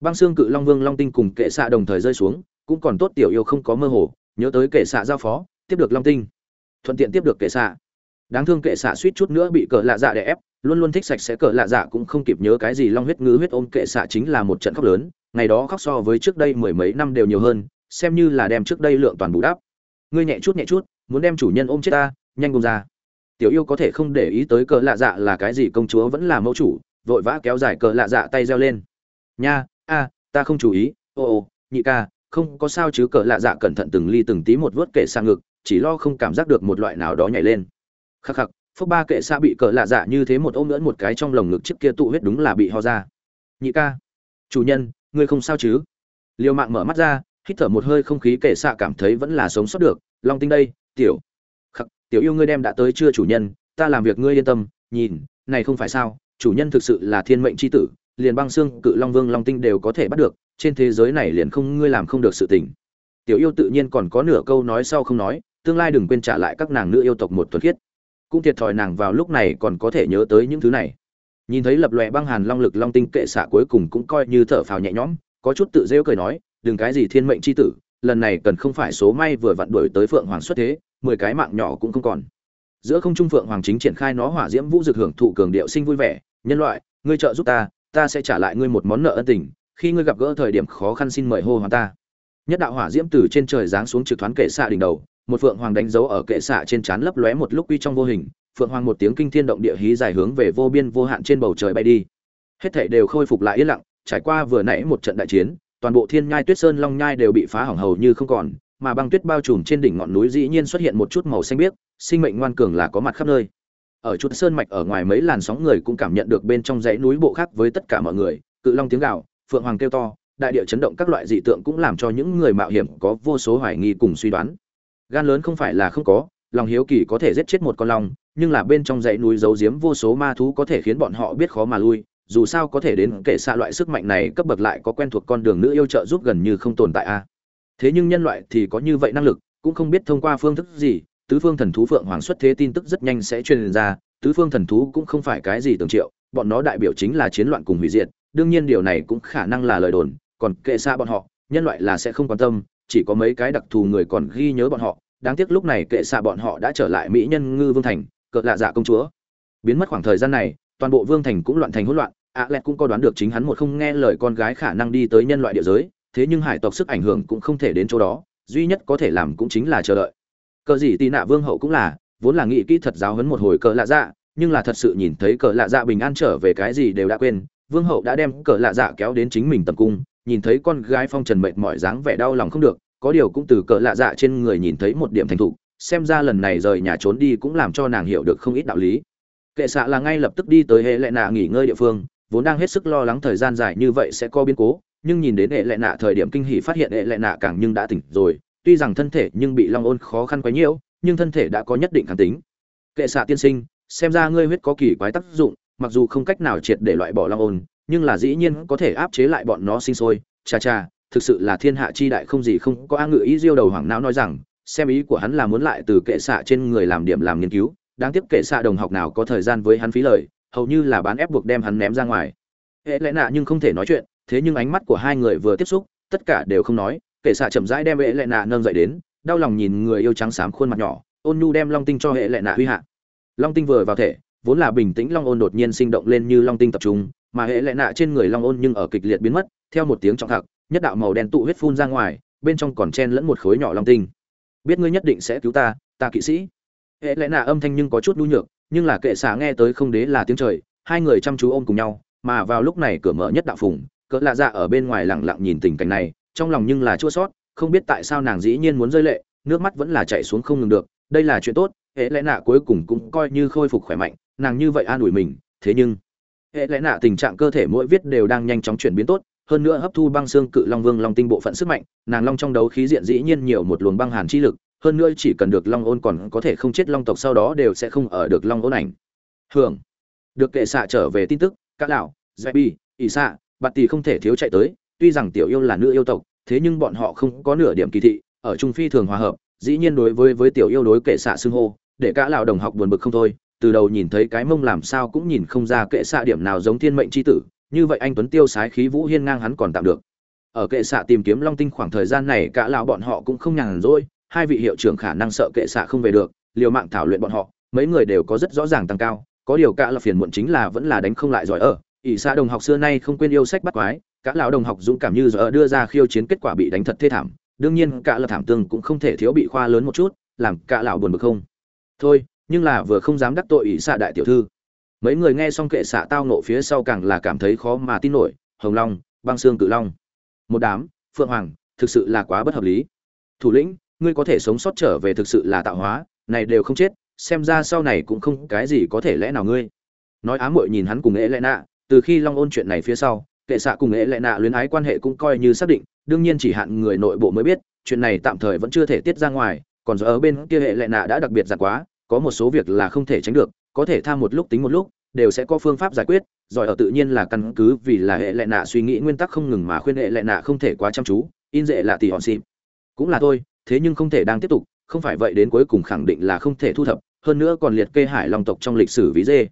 Băng xương cự long vương long tinh cùng kệ xạ đồng thời rơi xuống, cũng còn tốt tiểu yêu không có mơ hồ, nhớ tới kệ xạ giao phó, tiếp được long tinh. Thuận tiện tiếp được kệ xạ. Đáng thương kệ xạ suýt chút nữa bị cờ lạ dạ đè ép, luôn luôn thích sạch sẽ cờ lạ dạ cũng không kịp nhớ cái gì long huyết ngứ huyết ôm kệ xạ chính là một trận khóc lớn ngày đó khóc so với trước đây mười mấy năm đều nhiều hơn, xem như là đem trước đây lượng toàn bù đắp. Ngươi nhẹ chút nhẹ chút, muốn đem chủ nhân ôm chết ta, nhanh bông ra. Tiểu yêu có thể không để ý tới cờ lạ dạ là cái gì, công chúa vẫn là mẫu chủ, vội vã kéo dài cờ lạ dạ tay reo lên. Nha, a, ta không chú ý, ô ô, nhị ca, không có sao chứ, cờ lạ dạ cẩn thận từng ly từng tí một vớt kệ sang ngực, chỉ lo không cảm giác được một loại nào đó nhảy lên. Khắc khắc, phúc ba kệ xa bị cờ lạ dạ như thế một ôm nữa một cái trong lồng ngực trước kia tụ huyết đúng là bị ho ra. Nhị ca, chủ nhân ngươi không sao chứ? Liều mạng mở mắt ra, hít thở một hơi không khí kệ xạ cảm thấy vẫn là sống sót được. Long tinh đây, tiểu. Khắc, tiểu yêu ngươi đem đã tới chưa chủ nhân, ta làm việc ngươi yên tâm, nhìn, này không phải sao, chủ nhân thực sự là thiên mệnh c h i tử, liền băng xương cự long vương long tinh đều có thể bắt được, trên thế giới này liền không, ngươi làm không được sự tình. Tiểu yêu tự nhiên còn có nửa câu nói sau không nói, tương lai đừng quên trả lại các nàng nữ yêu tộc một tuần khiết. Cũng thiệt thòi nàng vào lúc này còn có thể nhớ tới những thứ này nhìn thấy lập lòe băng hàn long lực long tinh kệ xạ cuối cùng cũng coi như thở phào nhẹ nhõm, có chút tự rêu cười nói, đừng cái gì thiên mệnh c h i tử, lần này cần không phải số may vừa vặn đuổi tới phượng hoàng xuất thế, mười cái mạng nhỏ cũng không còn. Giữa không trung phượng hoàng chính triển khai nó hỏa diễm vũ dực hưởng thụ cường điệu sinh vui vẻ, nhân loại, ngươi trợ giúp ta ta sẽ trả lại ngươi một món nợ ân tình, khi ngươi gặp gỡ thời điểm khó khăn xin mời hô hoán ta. Nhất đạo hỏa diễm từ trên trời giáng xuống trực thoáng kệ xạ đỉnh đầu, một phượng hoàng đánh dấu ở kệ xạ trên trán lấp lóe một lúc quy trong vô hình phượng hoàng một tiếng kinh thiên động địa hí dài hướng về vô biên vô hạn trên bầu trời bay đi. Hết thảy đều khôi phục lại yên lặng, trải qua vừa nãy một trận đại chiến, toàn bộ thiên nhai tuyết sơn long nhai đều bị phá hỏng hầu như không còn, mà băng tuyết bao trùm trên đỉnh ngọn núi dĩ nhiên xuất hiện một chút màu xanh biếc, sinh mệnh ngoan cường là có mặt khắp nơi. Ở chút sơn mạch ở ngoài mấy làn sóng người cũng cảm nhận được bên trong dãy núi bộ khác với tất cả mọi người, cự long tiếng gào, phượng hoàng kêu to, đại địa chấn động các loại dị tượng cũng làm cho những người mạo hiểm có vô số hoài nghi cùng suy đoán. Gan lớn không phải là không có, lòng hiếu kỳ có thể giết chết một con long nhưng là bên trong dãy núi giấu giếm vô số ma thú có thể khiến bọn họ biết khó mà lui, dù sao có thể đến kể xa loại sức mạnh này cấp bậc lại có quen thuộc con đường nữ yêu trợ giúp gần như không tồn tại a. Thế nhưng nhân loại thì có như vậy năng lực, cũng không biết thông qua phương thức gì, tứ phương thần thú phượng hoàng xuất thế tin tức rất nhanh sẽ truyền ra, tứ phương thần thú cũng không phải cái gì tưởng triệu, bọn nó đại biểu chính là chiến loạn cùng hủy diệt, đương nhiên điều này cũng khả năng là lời đồn, còn kệ xa bọn họ, nhân loại là sẽ không quan tâm, chỉ có mấy cái đặc thù người còn ghi nhớ bọn họ, đáng tiếc lúc này kệ xa bọn họ đã trở lại mỹ nhân ngư vương thành cợt lạ dạ công chúa. Biến mất khoảng thời gian này, toàn bộ vương thành cũng loạn thành hỗn loạn, ạ lẹt cũng có đoán được chính hắn một không nghe lời con gái khả năng đi tới nhân loại địa giới, thế nhưng hải tộc sức ảnh hưởng cũng không thể đến chỗ đó, duy nhất có thể làm cũng chính là chờ đợi. Cờ gì tì nạ vương hậu cũng là, vốn là nghĩ kỹ thật giáo hấn một hồi cờ lạ dạ nhưng là thật sự nhìn thấy cờ lạ dạ bình an trở về cái gì đều đã quên, vương hậu đã đem cờ lạ dạ kéo đến chính mình tầm cung, nhìn thấy con gái phong trần mệt mỏi dáng vẻ đau lòng không được, có điều cũng từ cờ lạ dạ trên người nhìn thấy một điểm thành thục xem ra lần này rời nhà trốn đi cũng làm cho nàng hiểu được không ít đạo lý. Kệ xạ là ngay lập tức đi tới hệ lệ nạ nghỉ ngơi địa phương vốn đang hết sức lo lắng thời gian dài như vậy sẽ có biến cố nhưng nhìn đến hệ lệ nạ thời điểm kinh hỉ phát hiện hệ lệ nạ càng nhưng đã tỉnh rồi tuy rằng thân thể nhưng bị long ôn khó khăn quá nhiễu nhưng thân thể đã có nhất định kháng tính. Kệ xạ tiên sinh xem ra ngươi huyết có kỳ quái tác dụng mặc dù không cách nào triệt để loại bỏ long ôn nhưng là dĩ nhiên có thể áp chế lại bọn nó sinh sôi. Cha cha, thực sự là thiên hạ chi đại không gì không có a ngự ý diêu đầu hoàng não nói rằng xem ý của hắn là muốn lại từ kệ xạ trên người làm điểm làm nghiên cứu, đáng tiếc kệ xạ đồng học nào có thời gian với hắn phí lời, hầu như là bán ép buộc đem hắn ném ra ngoài. Hệ lẽ nạ nhưng không thể nói chuyện, thế nhưng ánh mắt của hai người vừa tiếp xúc, tất cả đều không nói, kệ xạ chậm rãi đem hệ lẽ nạ nâng dậy đến, đau lòng nhìn người yêu trắng xám khuôn mặt nhỏ, ôn nhu đem long tinh cho hệ lẽ nạ huy hạ. Long tinh vừa vào thể, vốn là bình tĩnh long ôn đột nhiên sinh động lên như long tinh tập trung, mà hệ lẽ nạ trên người long ôn nhưng ở kịch liệt biến mất, theo một tiếng trọng thạc, nhất đạo màu đen tụ huyết phun ra ngoài, bên trong còn chen lẫn một khối nhỏ long tinh biết ngươi nhất định sẽ cứu ta ta kỵ sĩ. Hệ lẽ nạ âm thanh nhưng có chút nhu nhược, nhưng là kệ xả nghe tới không đế là tiếng trời, hai người chăm chú ôm cùng nhau, mà vào lúc này cửa mở nhất đạo phùng, cỡ lạ dạ ở bên ngoài lặng lặng nhìn tình cảnh này, trong lòng nhưng là chua sót, không biết tại sao nàng dĩ nhiên muốn rơi lệ, nước mắt vẫn là chạy xuống không ngừng được, đây là chuyện tốt, hệ lẽ nạ cuối cùng cũng coi như khôi phục khỏe mạnh, nàng như vậy an ủi mình, thế nhưng, hệ lẽ nạ tình trạng cơ thể mỗi viết đều đang nhanh chóng chuyển biến tốt hơn nữa hấp thu băng xương cự long vương long tinh bộ phận sức mạnh, nàng long trong đấu khí diện dĩ nhiên nhiều một luồng băng hàn chi lực, hơn nữa chỉ cần được long ôn còn có thể không chết long tộc sau đó đều sẽ không ở được long ôn ảnh. Hưởng. Được kệ xạ trở về tin tức các lão dạy bi ỷ xạ, bạt tỷ không thể thiếu chạy tới, tuy rằng tiểu yêu là nữ yêu tộc, thế nhưng bọn họ không có nửa điểm kỳ thị, ở trung phi thường hòa hợp, dĩ nhiên đối với với tiểu yêu đối kệ xạ xưng hô, để cả lão đồng học buồn bực không thôi, từ đầu nhìn thấy cái mông làm sao cũng nhìn không ra kệ xạ điểm nào giống thiên mệnh chi tử như vậy anh tuấn tiêu sái khí vũ hiên ngang hắn còn tạm được. Ở kệ xạ tìm kiếm long tinh khoảng thời gian này, cả lão bọn họ cũng không nhàn rỗi, hai vị hiệu trưởng khả năng sợ kệ xạ không về được, liều mạng thảo luyện bọn họ, mấy người đều có rất rõ ràng tăng cao, có điều cả là phiền muộn chính là vẫn là đánh không lại giỏi ở. Ỷ xạ đồng học xưa nay không quên yêu sách bắt quái, cả lão đồng học dũng cảm như giờ đưa ra khiêu chiến kết quả bị đánh thật thê thảm, đương nhiên cả là thảm tương cũng không thể thiếu bị khoa lớn một chút, làm cả lão buồn bực không. Thôi, nhưng là vừa không dám đắc tội ỷ xạ đại tiểu thư mấy người nghe xong kệ xạ tao nộ phía sau càng là cảm thấy khó mà tin nổi, hồng long, băng xương cự long. Một đám, phượng hoàng, thực sự là quá bất hợp lý. Thủ lĩnh, ngươi có thể sống sót trở về thực sự là tạo hóa, này đều không chết, xem ra sau này cũng không cái gì có thể lẽ nào ngươi. Nói ám muội nhìn hắn cùng ế lẽ nạ, từ khi long ôn chuyện này phía sau, kệ xạ cùng ế lẽ nạ luyến ái quan hệ cũng coi như xác định, đương nhiên chỉ hạn người nội bộ mới biết, chuyện này tạm thời vẫn chưa thể tiết ra ngoài, còn do ở bên kia hệ lẽ nạ đã đặc biệt giặt quá, có một số việc là không thể tránh được có thể tham một lúc tính một lúc, đều sẽ có phương pháp giải quyết, giỏi ở tự nhiên là căn cứ vì là hệ lệ nạ suy nghĩ nguyên tắc không ngừng mà khuyên hệ lệ nạ không thể quá chăm chú, in dễ là tỷ hòn xịp. Cũng là thôi, thế nhưng không thể đang tiếp tục, không phải vậy đến cuối cùng khẳng định là không thể thu thập, hơn nữa còn liệt kê hải long tộc trong lịch sử ví dê.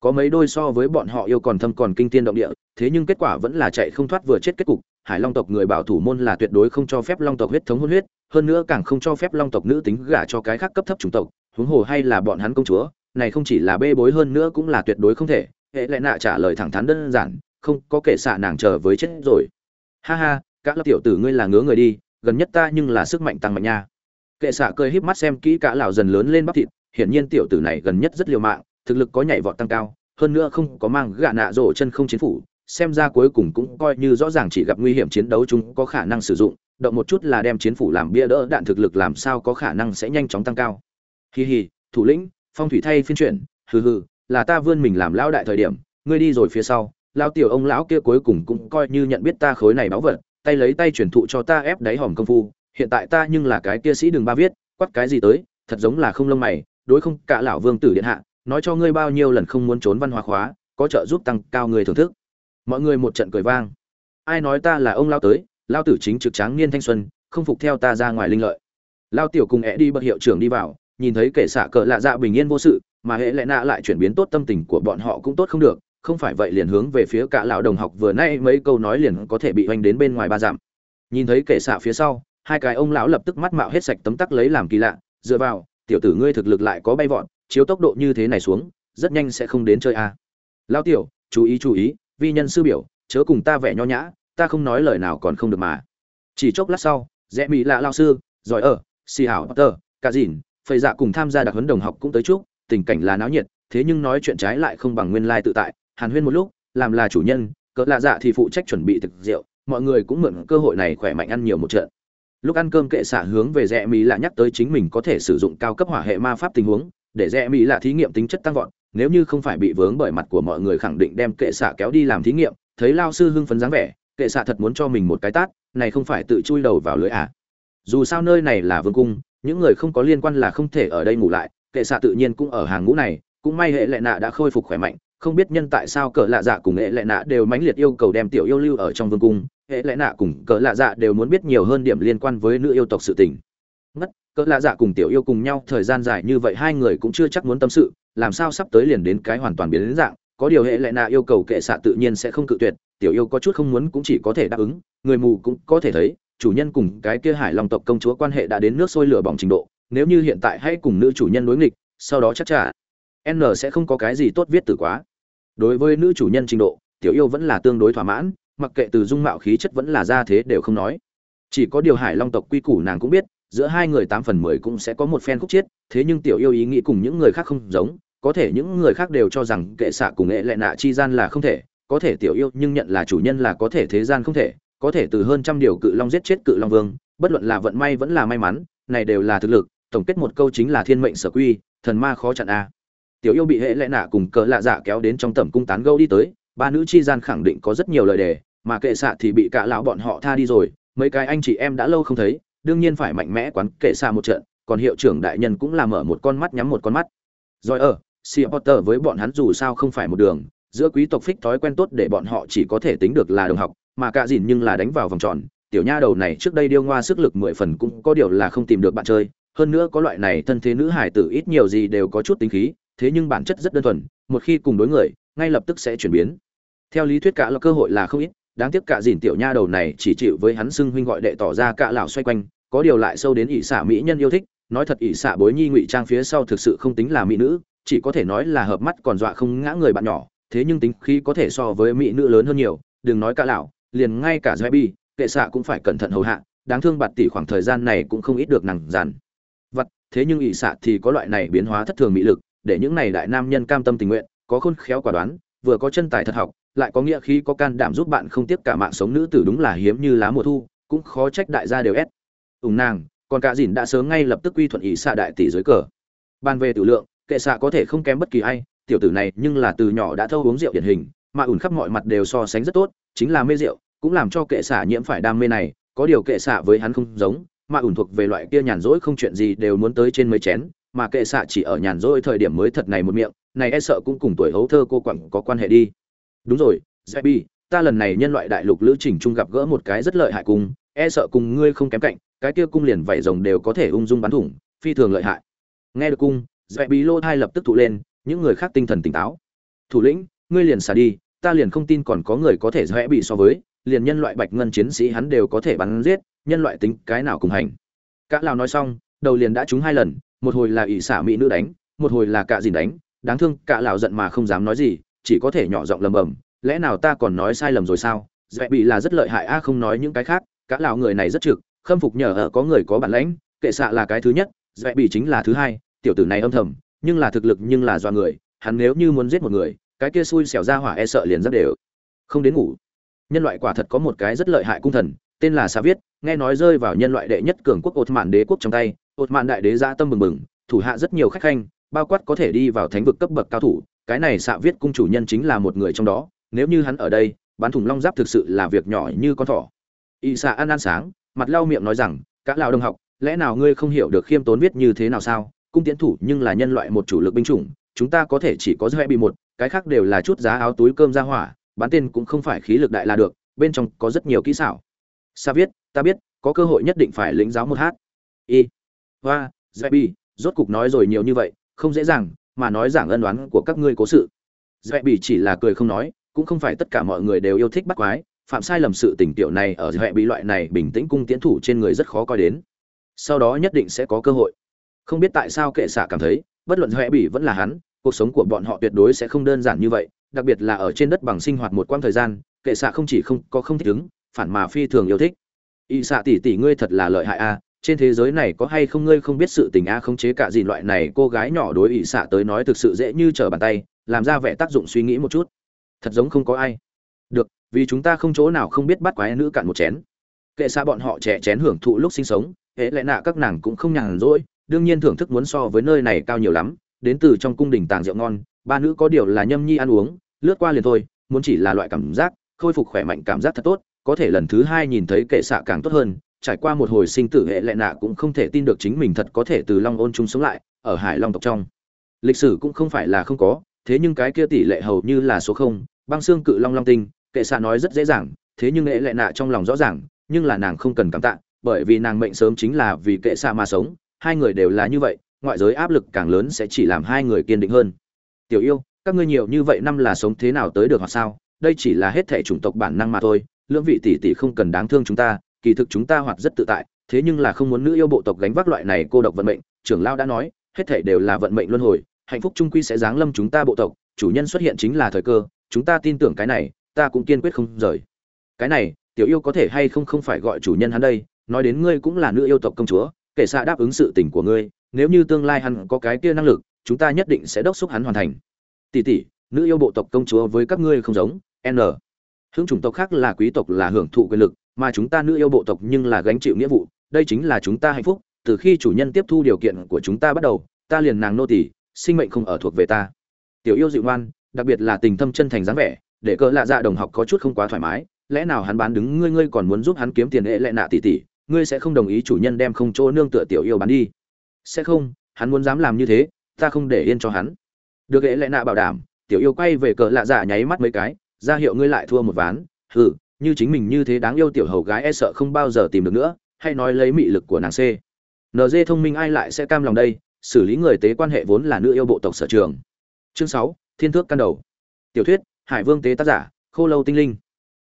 Có mấy đôi so với bọn họ yêu còn thâm còn kinh tiên động địa, thế nhưng kết quả vẫn là chạy không thoát vừa chết kết cục, hải long tộc người bảo thủ môn là tuyệt đối không cho phép long tộc huyết thống hôn huyết, hơn nữa càng không cho phép long tộc nữ tính gả cho cái khác cấp thấp chủng tộc, huống hồ hay là bọn hắn công chúa này không chỉ là bê bối hơn nữa cũng là tuyệt đối không thể, hệ lại nạ trả lời thẳng thắn đơn giản, không có kể xạ nàng chờ với chết rồi. Ha ha các lớp tiểu tử ngươi là ngứa người đi, gần nhất ta nhưng là sức mạnh tăng mạnh nha. Kệ xạ cười híp mắt xem kỹ cả lão dần lớn lên bắp thịt, hiển nhiên tiểu tử này gần nhất rất liều mạng, thực lực có nhảy vọt tăng cao, hơn nữa không có mang gạ nạ rổ chân không chiến phủ, xem ra cuối cùng cũng coi như rõ ràng chỉ gặp nguy hiểm chiến đấu chúng có khả năng sử dụng, động một chút là đem chiến phủ làm bia đỡ đạn thực lực làm sao có khả năng sẽ nhanh chóng tăng cao. Hi hi, thủ lĩnh phong thủy thay phiên chuyển, hừ hừ, là ta vươn mình làm lão đại thời điểm, ngươi đi rồi phía sau, lão tiểu ông lão kia cuối cùng cũng coi như nhận biết ta khối này báu vật, tay lấy tay truyền thụ cho ta ép đáy hòm công phu, hiện tại ta nhưng là cái kia sĩ đường ba viết quắt cái gì tới, thật giống là không lông mày, đối không, cả lão vương tử điện hạ, nói cho ngươi bao nhiêu lần không muốn trốn văn hóa khóa, có trợ giúp tăng cao người thưởng thức. Mọi người một trận cười vang. Ai nói ta là ông lao tới lao tử chính trực tráng niên thanh xuân, không phục theo ta ra ngoài linh lợi. Lao tiểu cùng é đi bậc hiệu trưởng đi vào nhìn thấy kẻ xạ cờ lạ dạ bình yên vô sự, mà hệ lẽ nạ lại chuyển biến tốt tâm tình của bọn họ cũng tốt không được, không phải vậy liền hướng về phía cả lão đồng học vừa nay mấy câu nói liền có thể bị hoành đến bên ngoài ba dặm nhìn thấy kẻ xạ phía sau, hai cái ông lão lập tức mắt mạo hết sạch tấm tắc lấy làm kỳ lạ, dựa vào, tiểu tử ngươi thực lực lại có bay vọt, chiếu tốc độ như thế này xuống, rất nhanh sẽ không đến chơi a à. lão tiểu, chú ý chú ý, vi nhân sư biểu, chớ cùng ta vẻ nho nhã, ta không nói lời nào còn không được mà chỉ chốc lát sau, rẽ mỹ lạ lao sư, giỏi ở, xì hảo tờ cả dìn phầy dạ cùng tham gia đặc huấn đồng học cũng tới chúc, tình cảnh là náo nhiệt, thế nhưng nói chuyện trái lại không bằng nguyên lai tự tại. Hàn huyên một lúc, làm là chủ nhân, cỡ lạ dạ thì phụ trách chuẩn bị thực rượu, mọi người cũng mượn cơ hội này khỏe mạnh ăn nhiều một trận. Lúc ăn cơm kệ xả hướng về dạ rẽ mỹ lạ nhắc tới chính mình có thể sử dụng cao cấp hỏa hệ ma pháp tình huống, để dạ rẽ mỹ lạ thí nghiệm tính chất tăng vọt, nếu như không phải bị vướng bởi mặt của mọi người khẳng định đem kệ xạ kéo đi làm thí nghiệm, thấy lao sư hưng phấn dáng vẻ, kệ xạ thật muốn cho mình một cái tát, này không phải tự chui đầu vào lưới à. Dù sao nơi này là vương cung những người không có liên quan là không thể ở đây ngủ lại, kệ xạ tự nhiên cũng ở hàng ngũ này, cũng may hệ lệ nạ đã khôi phục khỏe mạnh, không biết nhân tại sao cỡ lạ dạ cùng hệ lệ nạ đều mãnh liệt yêu cầu đem tiểu yêu lưu ở trong vương cung, hệ lệ nạ cùng cỡ lạ dạ đều muốn biết nhiều hơn điểm liên quan với nữ yêu tộc sự tình. Ngất cỡ lạ dạ cùng tiểu yêu cùng nhau thời gian dài như vậy hai người cũng chưa chắc muốn tâm sự, làm sao sắp tới liền đến cái hoàn toàn biến đến dạng, có điều hệ lệ nạ yêu cầu kệ xạ tự nhiên sẽ không cự tuyệt, tiểu yêu có chút không muốn cũng chỉ có thể đáp ứng, người mù cũng có thể thấy chủ nhân cùng cái kia hải long tộc công chúa quan hệ đã đến nước sôi lửa bỏng trình độ, nếu như hiện tại hãy cùng nữ chủ nhân đối nghịch, sau đó chắc chắn n sẽ không có cái gì tốt viết từ quá. Đối với nữ chủ nhân trình độ, tiểu yêu vẫn là tương đối thỏa mãn, mặc kệ từ dung mạo khí chất vẫn là ra thế đều không nói. Chỉ có điều hải long tộc quy củ nàng cũng biết, giữa hai người tám phần mười cũng sẽ có một phen khúc chiết thế nhưng tiểu yêu ý nghĩ cùng những người khác không giống, có thể những người khác đều cho rằng kệ xạ cùng nghệ lệ nạ chi gian là không thể, có thể tiểu yêu nhưng nhận là chủ nhân là có thể thế gian không thể có thể từ hơn trăm điều cự long giết chết cự long vương, bất luận là vận may vẫn là may mắn, này đều là thực lực, tổng kết một câu chính là thiên mệnh sở quy, thần ma khó chặn a. Tiểu yêu bị hệ lệ nạ cùng cỡ lạ dạ kéo đến trong tẩm cung tán gâu đi tới, ba nữ chi gian khẳng định có rất nhiều lời đề, mà kệ xạ thì bị cả lão bọn họ tha đi rồi, mấy cái anh chị em đã lâu không thấy, đương nhiên phải mạnh mẽ quán kệ xạ một trận, còn hiệu trưởng đại nhân cũng là mở một con mắt nhắm một con mắt. Rồi ở si potter với bọn hắn dù sao không phải một đường, giữa quý tộc phích thói quen tốt để bọn họ chỉ có thể tính được là đồng học mà cả dìn nhưng là đánh vào vòng tròn. Tiểu nha đầu này trước đây điêu ngoa sức lực mười phần cũng có điều là không tìm được bạn chơi. Hơn nữa có loại này thân thế nữ hải tử ít nhiều gì đều có chút tính khí, thế nhưng bản chất rất đơn thuần, một khi cùng đối người, ngay lập tức sẽ chuyển biến. Theo lý thuyết cả là cơ hội là không ít, đáng tiếc cả dìn tiểu nha đầu này chỉ chịu với hắn xưng huynh gọi đệ tỏ ra cả lão xoay quanh, có điều lại sâu đến ỷ xả mỹ nhân yêu thích, nói thật ỷ xả bối nhi ngụy trang phía sau thực sự không tính là mỹ nữ, chỉ có thể nói là hợp mắt còn dọa không ngã người bạn nhỏ, thế nhưng tính khí có thể so với mỹ nữ lớn hơn nhiều, đừng nói cả lão liền ngay cả doi bi kệ xạ cũng phải cẩn thận hầu hạ, đáng thương bạt tỷ khoảng thời gian này cũng không ít được nặng dàn. Vặt, thế nhưng ỷ xạ thì có loại này biến hóa thất thường mỹ lực, để những này đại nam nhân cam tâm tình nguyện, có khôn khéo quả đoán, vừa có chân tài thật học, lại có nghĩa khí, có can đảm giúp bạn không tiếp cả mạng sống nữ tử đúng là hiếm như lá mùa thu, cũng khó trách đại gia đều ép. Ủng nàng, còn cả dìn đã sớm ngay lập tức quy thuận ỷ xạ đại tỷ dưới cờ. Ban về tử lượng, kệ xạ có thể không kém bất kỳ ai, tiểu tử này nhưng là từ nhỏ đã thâu uống rượu điển hình, mà ủn khắp mọi mặt đều so sánh rất tốt, chính là mê rượu cũng làm cho kệ xạ nhiễm phải đam mê này có điều kệ xạ với hắn không giống mà ủn thuộc về loại kia nhàn rỗi không chuyện gì đều muốn tới trên mấy chén mà kệ xạ chỉ ở nhàn rỗi thời điểm mới thật này một miệng này e sợ cũng cùng tuổi hấu thơ cô quặng có quan hệ đi. Đúng rồi Zebi, ta lần này nhân loại đại lục lữ trình chung gặp gỡ một cái rất lợi hại cung e sợ cùng ngươi không kém cạnh cái kia cung liền vảy rồng đều có thể ung dung bắn thủng phi thường lợi hại. Nghe được cung Zebi lô thai lập tức thụ lên những người khác tinh thần tỉnh táo. Thủ lĩnh ngươi liền xả đi ta liền không tin còn có người có thể dễ bị so với liền nhân loại bạch ngân chiến sĩ hắn đều có thể bắn giết, nhân loại tính cái nào cùng hành. Cả lào nói xong, đầu liền đã trúng hai lần, một hồi là ỷ xả mỹ nữ đánh, một hồi là cạ dìn đánh, đáng thương cạ lão giận mà không dám nói gì, chỉ có thể nhỏ giọng lầm bầm, lẽ nào ta còn nói sai lầm rồi sao? Dễ bị là rất lợi hại, a, không nói những cái khác, cả lão người này rất trực, khâm phục nhờ ở có người có bản lãnh, kệ xạ là cái thứ nhất dễ bị chính là thứ hai, tiểu tử này âm thầm, nhưng là thực lực nhưng là do người, hắn nếu như muốn giết một người, cái kia xui xẻo ra hỏa e sợ liền rất đều, không đến ngủ nhân loại quả thật có một cái rất lợi hại cung thần, tên là sa viết, nghe nói rơi vào nhân loại đệ nhất cường quốc ột mạn đế quốc trong tay ột mạn đại đế ra tâm mừng mừng thủ hạ rất nhiều khách khanh, bao quát có thể đi vào thánh vực cấp bậc cao thủ, cái này xạ viết cung chủ nhân chính là một người trong đó, nếu như hắn ở đây, bán thủng long giáp thực sự là việc nhỏ như con thỏ. Y xạ ăn ăn sáng, mặt lau miệng nói rằng, cả lao đồng học, lẽ nào ngươi không hiểu được khiêm tốn viết như thế nào sao? Cung tiến thủ nhưng là nhân loại một chủ lực binh chủng, chúng ta có thể chỉ có dễ bị một, cái khác đều là chút giá áo túi cơm ra hỏa bán tên cũng không phải khí lực đại là được, bên trong có rất nhiều kỹ xảo. Sa viết, ta biết, có cơ hội nhất định phải lĩnh giáo một hát. Y, hoa dễ rốt cục nói rồi nhiều như vậy, không dễ dàng, mà nói giảng ân đoán của các ngươi cố sự. Dễ bị chỉ là cười không nói, cũng không phải tất cả mọi người đều yêu thích bắt quái, phạm sai lầm sự tình tiểu này ở dễ bị loại này bình tĩnh cung tiến thủ trên người rất khó coi đến. Sau đó nhất định sẽ có cơ hội. Không biết tại sao kệ xạ cảm thấy, bất luận huệ bị vẫn là hắn, cuộc sống của bọn họ tuyệt đối sẽ không đơn giản như vậy đặc biệt là ở trên đất bằng sinh hoạt một quãng thời gian, kệ xạ không chỉ không có không thích ứng, phản mà phi thường yêu thích. Y xạ tỷ tỷ ngươi thật là lợi hại a, trên thế giới này có hay không ngươi không biết sự tình a không chế cả gì loại này, cô gái nhỏ đối y xạ tới nói thực sự dễ như trở bàn tay, làm ra vẻ tác dụng suy nghĩ một chút. Thật giống không có ai. Được, vì chúng ta không chỗ nào không biết bắt quái nữ cạn một chén. Kệ xa bọn họ trẻ chén hưởng thụ lúc sinh sống, hễ lẽ nạ các nàng cũng không nhàn rỗi, đương nhiên thưởng thức muốn so với nơi này cao nhiều lắm, đến từ trong cung đình tàng rượu ngon, ba nữ có điều là nhâm nhi ăn uống lướt qua liền thôi, muốn chỉ là loại cảm giác, khôi phục khỏe mạnh cảm giác thật tốt, có thể lần thứ hai nhìn thấy kệ xạ càng tốt hơn, trải qua một hồi sinh tử hệ lệ nạ cũng không thể tin được chính mình thật có thể từ long ôn chung sống lại, ở hải long tộc trong. Lịch sử cũng không phải là không có, thế nhưng cái kia tỷ lệ hầu như là số không, băng xương cự long long tinh, kệ xạ nói rất dễ dàng, thế nhưng hệ lệ nạ trong lòng rõ ràng, nhưng là nàng không cần cảm tạ, bởi vì nàng mệnh sớm chính là vì kệ xạ mà sống, hai người đều là như vậy, ngoại giới áp lực càng lớn sẽ chỉ làm hai người kiên định hơn. Tiểu yêu các ngươi nhiều như vậy năm là sống thế nào tới được hoặc sao? Đây chỉ là hết thể chủng tộc bản năng mà thôi, lưỡng vị tỷ tỷ không cần đáng thương chúng ta, kỳ thực chúng ta hoạt rất tự tại, thế nhưng là không muốn nữ yêu bộ tộc gánh vác loại này cô độc vận mệnh, trưởng lao đã nói, hết thể đều là vận mệnh luân hồi, hạnh phúc trung quy sẽ giáng lâm chúng ta bộ tộc, chủ nhân xuất hiện chính là thời cơ, chúng ta tin tưởng cái này, ta cũng kiên quyết không rời. Cái này, tiểu yêu có thể hay không không phải gọi chủ nhân hắn đây, nói đến ngươi cũng là nữ yêu tộc công chúa, kể xa đáp ứng sự tình của ngươi, nếu như tương lai hắn có cái kia năng lực, chúng ta nhất định sẽ đốc xúc hắn hoàn thành tỷ tỷ, nữ yêu bộ tộc công chúa với các ngươi không giống, n. Hướng chủng tộc khác là quý tộc là hưởng thụ quyền lực, mà chúng ta nữ yêu bộ tộc nhưng là gánh chịu nghĩa vụ, đây chính là chúng ta hạnh phúc, từ khi chủ nhân tiếp thu điều kiện của chúng ta bắt đầu, ta liền nàng nô tỷ sinh mệnh không ở thuộc về ta. Tiểu yêu dịu ngoan, đặc biệt là tình thâm chân thành dáng vẻ, để cỡ lạ dạ đồng học có chút không quá thoải mái, lẽ nào hắn bán đứng ngươi ngươi còn muốn giúp hắn kiếm tiền hệ lệ nạ tỷ tỷ, ngươi sẽ không đồng ý chủ nhân đem không chỗ nương tựa tiểu yêu bán đi. Sẽ không, hắn muốn dám làm như thế, ta không để yên cho hắn được lệ lệ nạ bảo đảm, tiểu yêu quay về cờ lạ dạ nháy mắt mấy cái, ra hiệu ngươi lại thua một ván. Hừ, như chính mình như thế đáng yêu tiểu hầu gái e sợ không bao giờ tìm được nữa, hay nói lấy mị lực của nàng c. Nd thông minh ai lại sẽ cam lòng đây? Xử lý người tế quan hệ vốn là nữ yêu bộ tộc sở trường. Chương sáu, thiên thước căn đầu. Tiểu thuyết, hải vương tế tác giả, khô lâu tinh linh.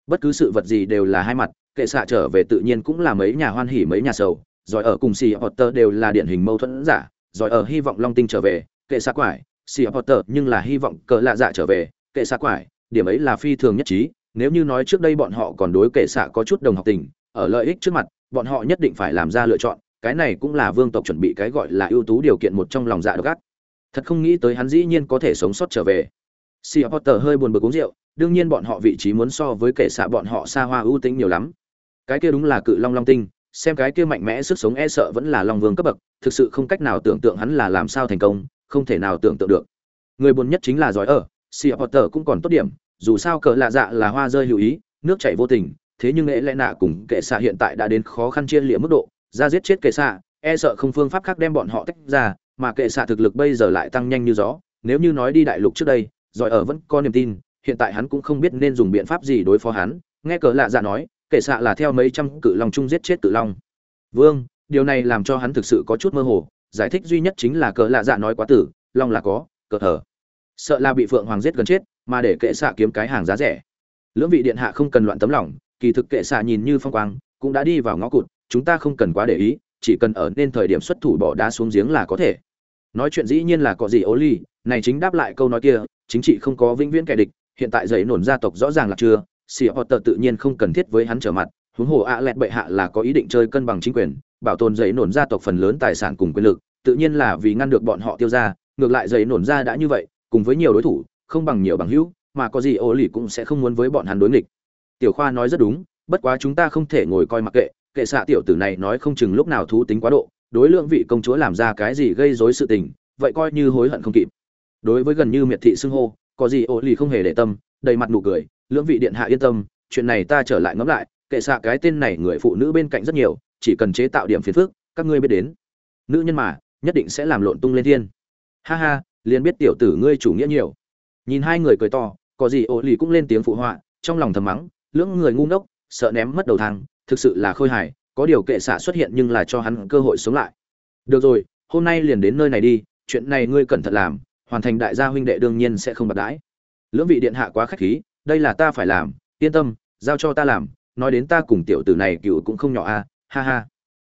Bất cứ sự vật gì đều là hai mặt, kệ xạ trở về tự nhiên cũng là mấy nhà hoan hỉ mấy nhà sầu giỏi ở cùng xì potter đều là điển hình mâu thuẫn giả giỏi ở hy vọng long tinh trở về, kệ xạ quải Sir potter nhưng là hy vọng cờ lạ dạ trở về kệ xạ quải điểm ấy là phi thường nhất trí. Nếu như nói trước đây bọn họ còn đối kệ xạ có chút đồng học tình ở lợi ích trước mặt bọn họ nhất định phải làm ra lựa chọn. Cái này cũng là vương tộc chuẩn bị cái gọi là ưu tú điều kiện một trong lòng dạ độc ác. Thật không nghĩ tới hắn dĩ nhiên có thể sống sót trở về. Sir Potter hơi buồn bực uống rượu, đương nhiên bọn họ vị trí muốn so với kẻ xạ bọn họ xa hoa ưu tính nhiều lắm. Cái kia đúng là cự long long tinh, xem cái kia mạnh mẽ sức sống e sợ vẫn là long vương cấp bậc, thực sự không cách nào tưởng tượng hắn là làm sao thành công, không thể nào tưởng tượng được. Người buồn nhất chính là giỏi ở, Sea Potter cũng còn tốt điểm, dù sao cờ lạ dạ là hoa rơi hữu ý, nước chảy vô tình, thế nhưng lẽ lẽ nạ cùng kệ xạ hiện tại đã đến khó khăn chia liễm mức độ, ra giết chết kệ xạ, e sợ không phương pháp khác đem bọn họ tách ra, mà kệ xạ thực lực bây giờ lại tăng nhanh như gió, nếu như nói đi đại lục trước đây, giỏi ở vẫn có niềm tin hiện tại hắn cũng không biết nên dùng biện pháp gì đối phó hắn nghe cờ lạ dạ nói kệ xạ là theo mấy trăm cự long chung giết chết cự long vương điều này làm cho hắn thực sự có chút mơ hồ giải thích duy nhất chính là cờ lạ dạ nói quá tử, long là có, cờ thờ. Sợ là bị phượng hoàng giết gần chết, mà để kệ xạ kiếm cái hàng giá rẻ. Lưỡng vị điện hạ không cần loạn tấm lòng, kỳ thực kệ xạ nhìn như phong quang, cũng đã đi vào ngõ cụt, chúng ta không cần quá để ý, chỉ cần ở nên thời điểm xuất thủ bỏ đá xuống giếng là có thể. Nói chuyện dĩ nhiên là có gì ố ly, này chính đáp lại câu nói kia, chính trị không có vĩnh viễn kẻ địch, hiện tại dậy nổn gia tộc rõ ràng là chưa sĩ potter tự nhiên không cần thiết với hắn trở mặt, huống hồ ạ lẹt bệ hạ là có ý định chơi cân bằng chính quyền bảo tồn dậy nổn gia tộc phần lớn tài sản cùng quyền lực, tự nhiên là vì ngăn được bọn họ tiêu ra, ngược lại dậy nổn gia đã như vậy, cùng với nhiều đối thủ, không bằng nhiều bằng hữu, mà có gì ô lì cũng sẽ không muốn với bọn hắn đối nghịch. Tiểu khoa nói rất đúng, bất quá chúng ta không thể ngồi coi mặc kệ kệ xạ tiểu tử này nói không chừng lúc nào thú tính quá độ, đối lượng vị công chúa làm ra cái gì gây rối sự tình, vậy coi như hối hận không kịp. Đối với gần như miệt thị xưng hô, có gì ô lì không hề để tâm, đầy mặt nụ cười, lưỡng vị điện hạ yên tâm, chuyện này ta trở lại ngẫm lại, kệ xạ cái tên này người phụ nữ bên cạnh rất nhiều chỉ cần chế tạo điểm phiền phức, các ngươi biết đến. Nữ nhân mà, nhất định sẽ làm lộn tung lên thiên. Ha ha, liền biết tiểu tử ngươi chủ nghĩa nhiều. Nhìn hai người cười to, có gì ổ lì cũng lên tiếng phụ họa, trong lòng thầm mắng, lưỡng người ngu ngốc, sợ ném mất đầu thang thực sự là khôi hài, có điều kệ xạ xuất hiện nhưng là cho hắn cơ hội sống lại. Được rồi, hôm nay liền đến nơi này đi, chuyện này ngươi cẩn thận làm, hoàn thành đại gia huynh đệ đương nhiên sẽ không bạc đãi. Lưỡng vị điện hạ quá khách khí, đây là ta phải làm, yên tâm, giao cho ta làm, nói đến ta cùng tiểu tử này cựu cũng không nhỏ a ha ha.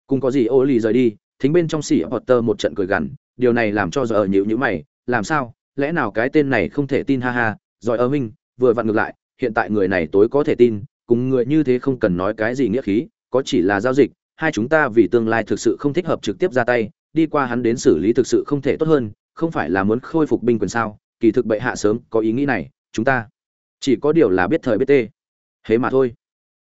Cùng có gì ô lì rời đi, thính bên trong xỉ potter một trận cười gằn, điều này làm cho giờ nhịu nhữ mày, làm sao, lẽ nào cái tên này không thể tin ha ha, giỏi ở minh vừa vặn ngược lại, hiện tại người này tối có thể tin, cùng người như thế không cần nói cái gì nghĩa khí, có chỉ là giao dịch, hai chúng ta vì tương lai thực sự không thích hợp trực tiếp ra tay, đi qua hắn đến xử lý thực sự không thể tốt hơn, không phải là muốn khôi phục binh quyền sao, kỳ thực bệ hạ sớm có ý nghĩ này, chúng ta chỉ có điều là biết thời biết tê. Thế mà thôi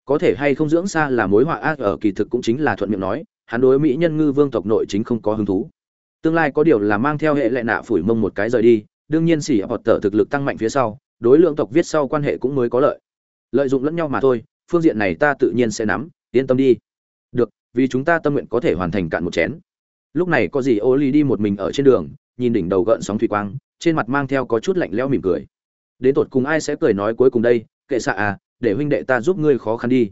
có thể hay không dưỡng xa là mối họa ác ở kỳ thực cũng chính là thuận miệng nói, hắn đối mỹ nhân ngư vương tộc nội chính không có hứng thú. Tương lai có điều là mang theo hệ lệ nạ phủi mông một cái rời đi, đương nhiên xỉ hoặc tờ thực lực tăng mạnh phía sau, đối lượng tộc viết sau quan hệ cũng mới có lợi. Lợi dụng lẫn nhau mà thôi, phương diện này ta tự nhiên sẽ nắm, yên tâm đi. Được, vì chúng ta tâm nguyện có thể hoàn thành cạn một chén. Lúc này có gì ô ly đi một mình ở trên đường, nhìn đỉnh đầu gợn sóng thủy quang, trên mặt mang theo có chút lạnh lẽo mỉm cười. Đến tột cùng ai sẽ cười nói cuối cùng đây, kệ xạ à để huynh đệ ta giúp ngươi khó khăn đi.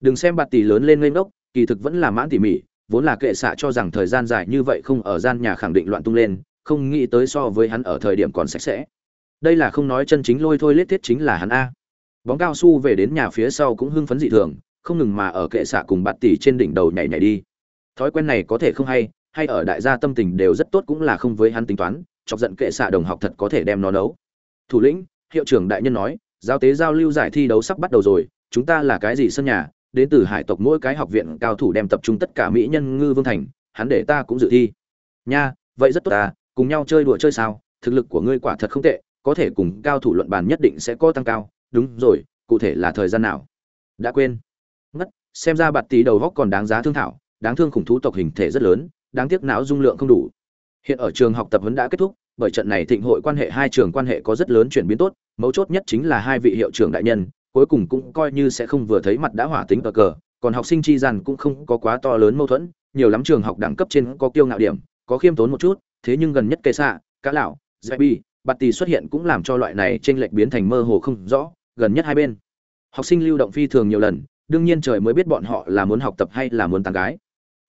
Đừng xem bạt tỷ lớn lên ngây ngốc, kỳ thực vẫn là mãn tỉ mỉ, vốn là kệ xạ cho rằng thời gian dài như vậy không ở gian nhà khẳng định loạn tung lên, không nghĩ tới so với hắn ở thời điểm còn sạch sẽ. Đây là không nói chân chính lôi thôi lết thiết chính là hắn a. Bóng cao su về đến nhà phía sau cũng hưng phấn dị thường, không ngừng mà ở kệ xạ cùng bạt tỷ trên đỉnh đầu nhảy nhảy đi. Thói quen này có thể không hay hay ở đại gia tâm tình đều rất tốt cũng là không với hắn tính toán, chọc giận kệ xạ đồng học thật có thể đem nó nấu. Thủ lĩnh, hiệu trưởng đại nhân nói giao tế giao lưu giải thi đấu sắp bắt đầu rồi, chúng ta là cái gì sân nhà? Đến từ hải tộc mỗi cái học viện cao thủ đem tập trung tất cả mỹ nhân ngư vương thành, hắn để ta cũng dự thi. Nha, vậy rất tốt ta, cùng nhau chơi đùa chơi sao? Thực lực của ngươi quả thật không tệ, có thể cùng cao thủ luận bàn nhất định sẽ có tăng cao. Đúng rồi, cụ thể là thời gian nào? Đã quên. Ngất, xem ra bạt tí đầu góc còn đáng giá thương thảo, đáng thương khủng thú tộc hình thể rất lớn, đáng tiếc não dung lượng không đủ. Hiện ở trường học tập huấn đã kết thúc bởi trận này thịnh hội quan hệ hai trường quan hệ có rất lớn chuyển biến tốt, mấu chốt nhất chính là hai vị hiệu trưởng đại nhân, cuối cùng cũng coi như sẽ không vừa thấy mặt đã hỏa tính cờ cờ, còn học sinh chi dàn cũng không có quá to lớn mâu thuẫn, nhiều lắm trường học đẳng cấp trên có kiêu ngạo điểm, có khiêm tốn một chút, thế nhưng gần nhất cây xạ, cá lão dạy bi bạt tì xuất hiện cũng làm cho loại này t r ê n lệch biến thành mơ hồ không rõ, gần nhất hai bên, học sinh lưu động phi thường nhiều lần, đương nhiên trời mới biết bọn họ là muốn học tập hay là muốn tán gái.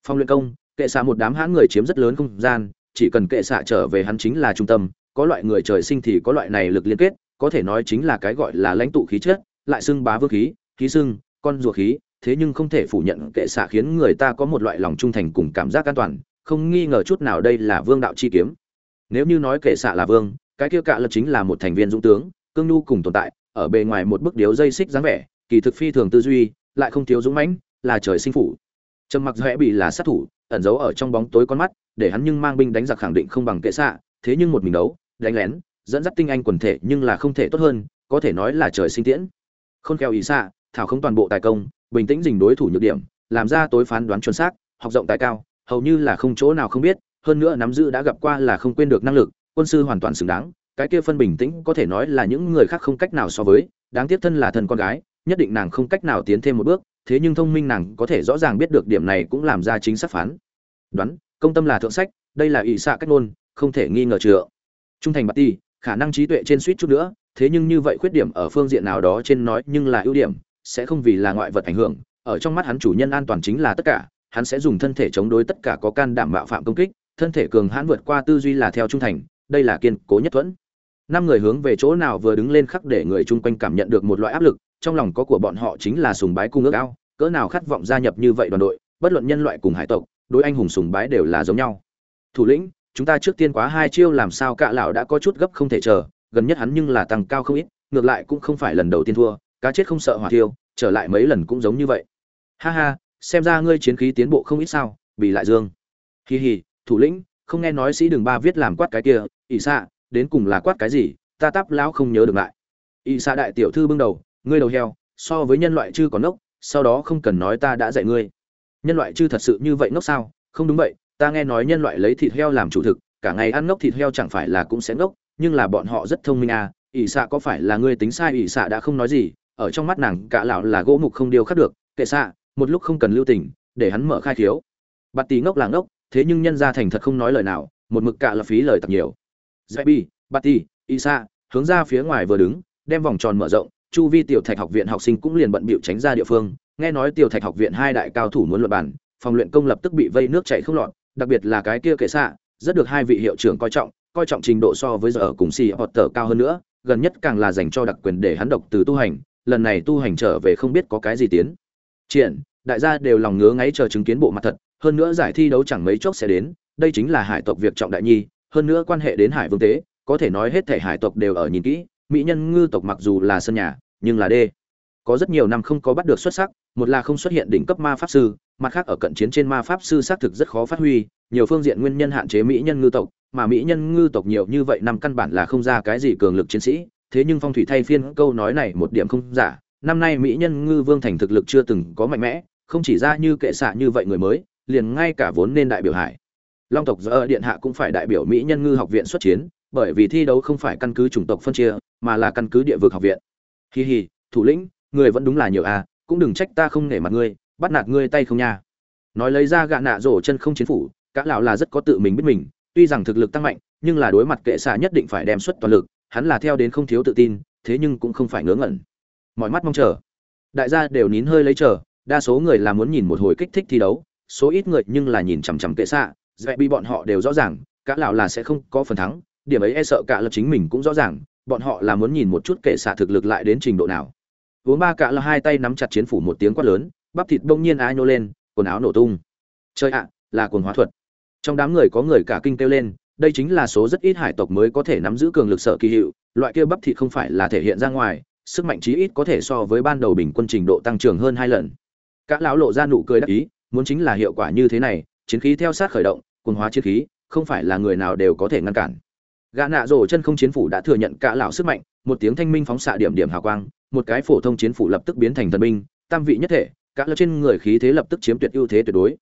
Phong luyện công, kệ xạ một đám hãng người chiếm rất lớn không gian chỉ cần kệ xạ trở về hắn chính là trung tâm, có loại người trời sinh thì có loại này lực liên kết, có thể nói chính là cái gọi là lãnh tụ khí chất, lại xưng bá vương khí khí xưng, con rùa khí, thế nhưng không thể phủ nhận kệ xạ khiến người ta có một loại lòng trung thành cùng cảm giác an toàn, không nghi ngờ chút nào đây là vương đạo chi kiếm. Nếu như nói kệ xạ là vương, cái kia cạ lập chính là một thành viên dũng tướng, cương nhu cùng tồn tại, ở bề ngoài một bức điếu dây xích dáng vẻ, kỳ thực phi thường tư duy, lại không thiếu dũng mãnh, là trời sinh phủ trầm mặc rẽ bị là sát thủ, ẩn giấu ở trong bóng tối con mắt, để hắn nhưng mang binh đánh giặc khẳng định không bằng kệ xạ, thế nhưng một mình đấu, đánh lén, dẫn dắt tinh anh quần thể nhưng là không thể tốt hơn, có thể nói là trời sinh tiễn. Không keo ý xạ, thảo không toàn bộ tài công, bình tĩnh dình đối thủ nhược điểm, làm ra tối phán đoán chuẩn xác, học rộng tài cao, hầu như là không chỗ nào không biết, hơn nữa nắm giữ đã gặp qua là không quên được năng lực, quân sư hoàn toàn xứng đáng, cái kia phân bình tĩnh có thể nói là những người khác không cách nào so với, đáng tiếc thân là thân con gái nhất định nàng không cách nào tiến thêm một bước, thế nhưng thông minh nàng có thể rõ ràng biết được điểm này cũng làm ra chính xác phán. Đoán, công tâm là thượng sách, đây là ỷ xạ cách ngôn, không thể nghi ngờ chữa. Trung thành bạc ti khả năng trí tuệ trên suýt chút nữa, thế nhưng như vậy khuyết điểm ở phương diện nào đó trên nói nhưng là ưu điểm, sẽ không vì là ngoại vật ảnh hưởng, ở trong mắt hắn chủ nhân an toàn chính là tất cả, hắn sẽ dùng thân thể chống đối tất cả có can đảm bạo phạm công kích, thân thể cường hãn vượt qua tư duy là theo trung thành, đây là kiên cố nhất thuẫn. Năm người hướng về chỗ nào vừa đứng lên khắc để người chung quanh cảm nhận được một loại áp lực trong lòng có của bọn họ chính là sùng bái cung ước ao, cỡ nào khát vọng gia nhập như vậy đoàn đội, bất luận nhân loại cùng hải tộc, đối anh hùng sùng bái đều là giống nhau. Thủ lĩnh, chúng ta trước tiên quá hai chiêu làm sao cạ lão đã có chút gấp không thể chờ, gần nhất hắn nhưng là tăng cao không ít, ngược lại cũng không phải lần đầu tiên thua, cá chết không sợ hỏa thiêu, trở lại mấy lần cũng giống như vậy. Ha ha, xem ra ngươi chiến khí tiến bộ không ít sao, bị lại dương. Hì hì thủ lĩnh, không nghe nói sĩ đường ba viết làm quát cái kia, ỷ xạ, đến cùng là quát cái gì, ta táp lão không nhớ được lại. Ỷ xạ đại tiểu thư bưng đầu ngươi đầu heo, so với nhân loại chư còn nốc sau đó không cần nói ta đã dạy ngươi. Nhân loại chư thật sự như vậy nốc sao? Không đúng vậy, ta nghe nói nhân loại lấy thịt heo làm chủ thực, cả ngày ăn nốc thịt heo chẳng phải là cũng sẽ nốc nhưng là bọn họ rất thông minh à. Ỷ xạ có phải là ngươi tính sai? Ỷ xạ đã không nói gì, ở trong mắt nàng, cả lão là gỗ mục không điều khắc được. Kệ xạ một lúc không cần lưu tình, để hắn mở khai thiếu bạt tỷ ngốc là ngốc, thế nhưng nhân gia thành thật không nói lời nào, một mực cả là phí lời tập nhiều. Dạy bi, bạt tỷ xạ hướng ra phía ngoài vừa đứng, đem vòng tròn mở rộng chu vi tiểu thạch học viện học sinh cũng liền bận bịu tránh ra địa phương. Nghe nói tiểu thạch học viện hai đại cao thủ muốn luận bản phòng luyện công lập tức bị vây nước chảy không lọt, đặc biệt là cái kia kệ xạ, rất được hai vị hiệu trưởng coi trọng coi trọng trình độ so với giờ ở cùng si hoặc tờ cao hơn nữa, gần nhất càng là dành cho đặc quyền để hắn độc từ tu hành, lần này tu hành trở về không biết có cái gì tiến. Triển, đại gia đều lòng ngứa ngáy chờ chứng kiến bộ mặt thật, hơn nữa giải thi đấu chẳng mấy chốc sẽ đến, đây chính là hải tộc việc trọng đại nhi, hơn nữa quan hệ đến hải vương tế, có thể nói hết thể hải tộc đều ở nhìn kỹ, mỹ nhân ngư tộc mặc dù là sân nhà nhưng là đê. Có rất nhiều năm không có bắt được xuất sắc, một là không xuất hiện đỉnh cấp ma pháp sư, mặt khác ở cận chiến trên ma pháp sư xác thực rất khó phát huy, nhiều phương diện nguyên nhân hạn chế mỹ nhân ngư tộc, mà mỹ nhân ngư tộc nhiều như vậy năm căn bản là không ra cái gì cường lực chiến sĩ, thế nhưng phong thủy thay phiên câu nói này một điểm không giả, năm nay mỹ nhân ngư vương thành thực lực chưa từng có mạnh mẽ, không chỉ ra như kệ xạ như vậy người mới, liền ngay cả vốn nên đại biểu hải. Long tộc giờ điện hạ cũng phải đại biểu mỹ nhân ngư học viện xuất chiến, bởi vì thi đấu không phải căn cứ chủng tộc phân chia, mà là căn cứ địa vực học viện hì hì thủ lĩnh, người vẫn đúng là nhiều à cũng đừng trách ta không nể mặt ngươi, bắt nạt ngươi tay không nha. Nói lấy ra gạ nạ rổ chân không chiến phủ, cả lão là rất có tự mình biết mình, tuy rằng thực lực tăng mạnh, nhưng là đối mặt kệ xạ nhất định phải đem xuất toàn lực, hắn là theo đến không thiếu tự tin, thế nhưng cũng không phải ngớ ngẩn. Mọi mắt mong chờ. Đại gia đều nín hơi lấy chờ, đa số người là muốn nhìn một hồi kích thích thi đấu, số ít người nhưng là nhìn chằm chằm kệ xạ dễ bị bọn họ đều rõ ràng, cả lão là sẽ không có phần thắng, điểm ấy e sợ cả lập chính mình cũng rõ ràng bọn họ là muốn nhìn một chút kệ xạ thực lực lại đến trình độ nào. Uống ba cạ là hai tay nắm chặt chiến phủ một tiếng quát lớn, bắp thịt bỗng nhiên ai nhô lên, quần áo nổ tung. Chơi ạ, là quần hóa thuật. Trong đám người có người cả kinh kêu lên, đây chính là số rất ít hải tộc mới có thể nắm giữ cường lực sở kỳ hiệu, loại kia bắp thịt không phải là thể hiện ra ngoài, sức mạnh chí ít có thể so với ban đầu bình quân trình độ tăng trưởng hơn hai lần. Các lão lộ ra nụ cười đắc ý, muốn chính là hiệu quả như thế này, chiến khí theo sát khởi động, quần hóa chiến khí, không phải là người nào đều có thể ngăn cản gã nạ rổ chân không chiến phủ đã thừa nhận cả lão sức mạnh một tiếng thanh minh phóng xạ điểm điểm hào quang một cái phổ thông chiến phủ lập tức biến thành thần binh tam vị nhất thể cả lão trên người khí thế lập tức chiếm tuyệt ưu thế tuyệt đối.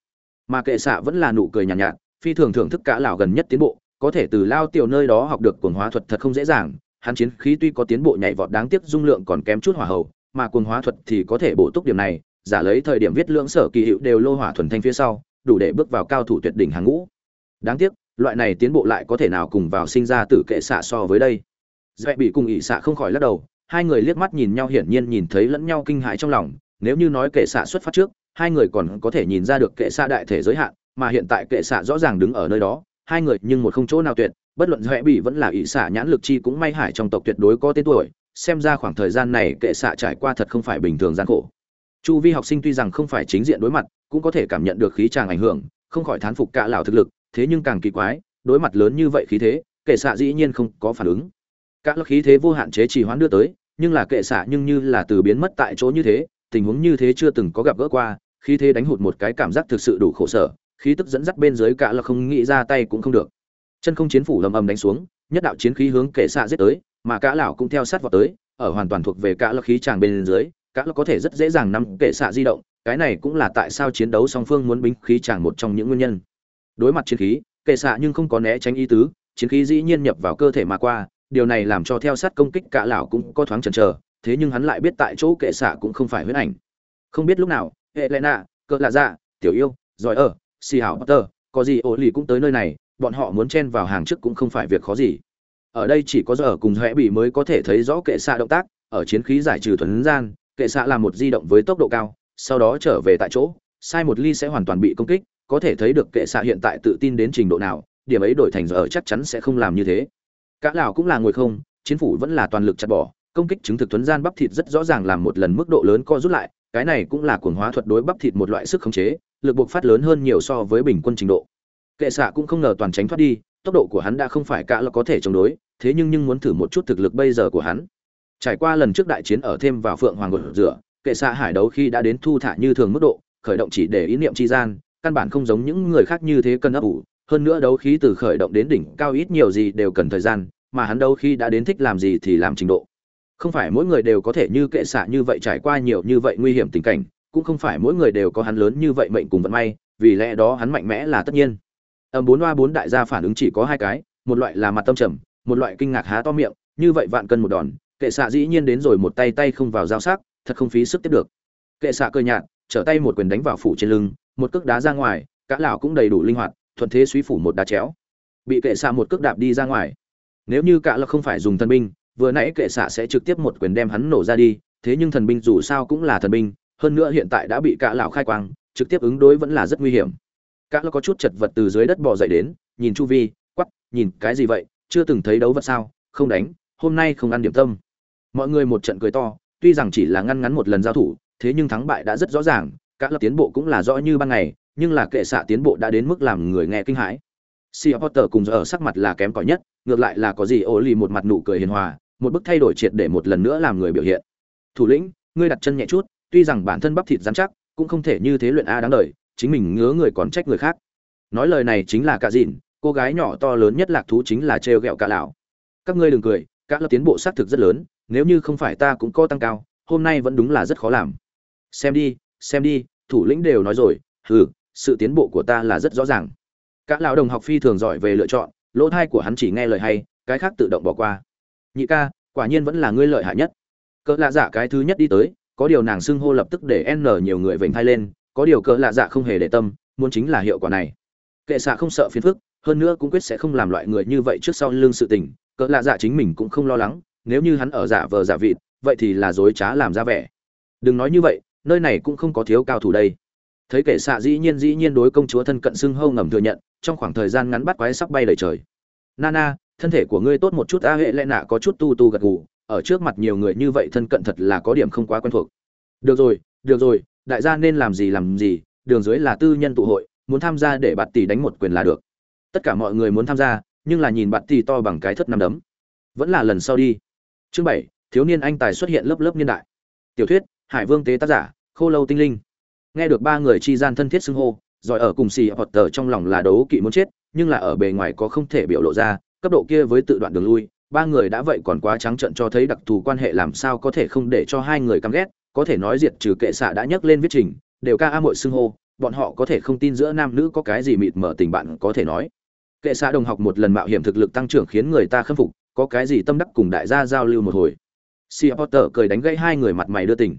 Mà kệ xạ vẫn là nụ cười nhàn nhạt, nhạt phi thường thưởng thức cả lão gần nhất tiến bộ có thể từ lao tiểu nơi đó học được cuồng hóa thuật thật không dễ dàng hắn chiến khí tuy có tiến bộ nhảy vọt đáng tiếc dung lượng còn kém chút hỏa hầu mà cuồng hóa thuật thì có thể bổ túc điểm này giả lấy thời điểm viết lưỡng sở kỳ hiệu đều lô hỏa thuần thanh phía sau đủ để bước vào cao thủ tuyệt đỉnh hàng ngũ. Đáng tiếc loại này tiến bộ lại có thể nào cùng vào sinh ra tử kệ xạ so với đây? Dễ bị cùng ỷ xạ không khỏi lắc đầu, hai người liếc mắt nhìn nhau hiển nhiên nhìn thấy lẫn nhau kinh hãi trong lòng, nếu như nói kệ xạ xuất phát trước, hai người còn có thể nhìn ra được kệ xạ đại thể giới hạn, mà hiện tại kệ xạ rõ ràng đứng ở nơi đó, hai người nhưng một không chỗ nào tuyệt, bất luận dễ bị vẫn là ỷ xạ nhãn lực chi cũng may hải trong tộc tuyệt đối có tên tuổi, xem ra khoảng thời gian này kệ xạ trải qua thật không phải bình thường gian khổ. Chu vi học sinh tuy rằng không phải chính diện đối mặt, cũng có thể cảm nhận được khí tràng ảnh hưởng, không khỏi thán phục cả lão thực lực thế nhưng càng kỳ quái, đối mặt lớn như vậy khí thế, kệ xạ dĩ nhiên không có phản ứng. Các khí thế vô hạn chế trì hoãn đưa tới, nhưng là kệ xạ nhưng như là từ biến mất tại chỗ như thế, tình huống như thế chưa từng có gặp gỡ qua, khí thế đánh hụt một cái cảm giác thực sự đủ khổ sở, khí tức dẫn dắt bên dưới cả là không nghĩ ra tay cũng không được. Chân không chiến phủ lầm ầm đánh xuống, nhất đạo chiến khí hướng kệ xạ giết tới, mà cả lão cũng theo sát vào tới, ở hoàn toàn thuộc về cả là khí tràng bên dưới, cả là có thể rất dễ dàng nắm kệ xạ di động, cái này cũng là tại sao chiến đấu song phương muốn bính khí tràng một trong những nguyên nhân đối mặt chiến khí, kệ xạ nhưng không có né tránh ý tứ, chiến khí dĩ nhiên nhập vào cơ thể mà qua, điều này làm cho theo sát công kích cả lão cũng có thoáng chần chờ, thế nhưng hắn lại biết tại chỗ kệ xạ cũng không phải huyết ảnh. Không biết lúc nào hệ lẽ nạ cỡ lạ dạ tiểu yêu, giỏi ở, xì hảo potter, có gì ổ lì cũng tới nơi này, bọn họ muốn chen vào hàng trước cũng không phải việc khó gì. Ở đây chỉ có giờ cùng hẽ bị mới có thể thấy rõ kệ xạ động tác, ở chiến khí giải trừ thuần gian, kệ xạ là một di động với tốc độ cao, sau đó trở về tại chỗ, sai một ly sẽ hoàn toàn bị công kích có thể thấy được kệ xạ hiện tại tự tin đến trình độ nào, điểm ấy đổi thành giờ chắc chắn sẽ không làm như thế. Cả lão cũng là ngồi không, chiến phủ vẫn là toàn lực chặt bỏ, công kích chứng thực thuấn gian bắp thịt rất rõ ràng làm một lần mức độ lớn co rút lại, cái này cũng là cuồng hóa thuật đối bắp thịt một loại sức khống chế, lực buộc phát lớn hơn nhiều so với bình quân trình độ. Kệ xạ cũng không ngờ toàn tránh thoát đi, tốc độ của hắn đã không phải cả là có thể chống đối, thế nhưng nhưng muốn thử một chút thực lực bây giờ của hắn. Trải qua lần trước đại chiến ở thêm vào phượng hoàng gột rửa kệ xạ hải đấu khi đã đến thu thả như thường mức độ, khởi động chỉ để ý niệm chi gian căn bản không giống những người khác như thế cần ấp ủ, hơn nữa đấu khí từ khởi động đến đỉnh cao ít nhiều gì đều cần thời gian, mà hắn đấu khi đã đến thích làm gì thì làm trình độ. Không phải mỗi người đều có thể như kệ xạ như vậy trải qua nhiều như vậy nguy hiểm tình cảnh, cũng không phải mỗi người đều có hắn lớn như vậy mệnh cùng vận may, vì lẽ đó hắn mạnh mẽ là tất nhiên. Âm bốn loa bốn đại gia phản ứng chỉ có hai cái, một loại là mặt tâm trầm, một loại kinh ngạc há to miệng, như vậy vạn cân một đòn, kệ xạ dĩ nhiên đến rồi một tay tay không vào giao sắc, thật không phí sức tiếp được. Kệ xạ cơ nhạt, trở tay một quyền đánh vào phủ trên lưng một cước đá ra ngoài, cả lão cũng đầy đủ linh hoạt, thuận thế suy phủ một đá chéo. Bị kệ xạ một cước đạp đi ra ngoài. Nếu như cả lão không phải dùng thần binh, vừa nãy kệ xạ sẽ trực tiếp một quyền đem hắn nổ ra đi, thế nhưng thần binh dù sao cũng là thần binh, hơn nữa hiện tại đã bị cả lão khai quang, trực tiếp ứng đối vẫn là rất nguy hiểm. Cả lão có chút chật vật từ dưới đất bò dậy đến, nhìn chu vi, quắc, nhìn, cái gì vậy? Chưa từng thấy đấu vật sao? Không đánh, hôm nay không ăn điểm tâm. Mọi người một trận cười to, tuy rằng chỉ là ngăn ngắn một lần giao thủ, thế nhưng thắng bại đã rất rõ ràng các lớp tiến bộ cũng là rõ như ban ngày nhưng là kệ xạ tiến bộ đã đến mức làm người nghe kinh hãi Sea Potter cùng ở sắc mặt là kém cỏi nhất, ngược lại là có gì ô lì một mặt nụ cười hiền hòa, một bức thay đổi triệt để một lần nữa làm người biểu hiện. Thủ lĩnh, ngươi đặt chân nhẹ chút, tuy rằng bản thân bắp thịt dám chắc, cũng không thể như thế luyện a đáng đời, chính mình ngứa người còn trách người khác. Nói lời này chính là cả dìn cô gái nhỏ to lớn nhất lạc thú chính là trêu ghẹo cả lão. Các ngươi đừng cười, các lớp tiến bộ xác thực rất lớn, nếu như không phải ta cũng có tăng cao, hôm nay vẫn đúng là rất khó làm. Xem đi, xem đi, thủ lĩnh đều nói rồi, hừ, sự tiến bộ của ta là rất rõ ràng. Các lão đồng học phi thường giỏi về lựa chọn lỗ thai của hắn chỉ nghe lời hay cái khác tự động bỏ qua. Nhị ca quả nhiên vẫn là ngươi lợi hại nhất. Cỡ lạ dạ cái thứ nhất đi tới có điều nàng xưng hô lập tức để n nhiều người vểnh thai lên có điều cỡ lạ dạ không hề để tâm muốn chính là hiệu quả này. Kệ xạ không sợ phiền phức hơn nữa cũng quyết sẽ không làm loại người như vậy trước sau lương sự tình cỡ lạ dạ chính mình cũng không lo lắng nếu như hắn ở giả vờ giả vịt vậy thì là dối trá làm ra vẻ. Đừng nói như vậy nơi này cũng không có thiếu cao thủ đây. Thấy kệ xạ dĩ nhiên dĩ nhiên đối công chúa thân cận xưng hâu ngầm thừa nhận, trong khoảng thời gian ngắn bắt quái sắp bay lượn trời. Nana thân thể của ngươi tốt một chút, a hệ lẽ nạ có chút tu tu gật gù, ở trước mặt nhiều người như vậy thân cận thật là có điểm không quá quen thuộc. Được rồi được rồi, đại gia nên làm gì làm gì, đường dưới là tư nhân tụ hội, muốn tham gia để bạt tỷ đánh một quyền là được. Tất cả mọi người muốn tham gia, nhưng là nhìn bạt tỷ to bằng cái thất năm đấm. Vẫn là lần sau đi. Chương bảy, thiếu niên anh tài xuất hiện lớp lớp niên đại. Tiểu thuyết hải vương tế tác giả, khô lâu tinh linh. Nghe được ba người chi gian thân thiết xưng hô, giỏi ở cùng xì hoặc tờ trong lòng là đấu kỵ muốn chết, nhưng là ở bề ngoài có không thể biểu lộ ra, cấp độ kia với tự đoạn đường lui, ba người đã vậy còn quá trắng trợn cho thấy đặc thù quan hệ làm sao có thể không để cho hai người căm ghét, có thể nói diệt trừ kệ xạ đã nhắc lên viết trình, đều ca a mội xưng hô, bọn họ có thể không tin giữa nam nữ có cái gì mịt mở tình bạn có thể nói. Kệ xạ đồng học một lần mạo hiểm thực lực tăng trưởng khiến người ta khâm phục, có cái gì tâm đắc cùng đại gia giao lưu một hồi. Sea potter cười đánh gãy hai người mặt mày đưa tình.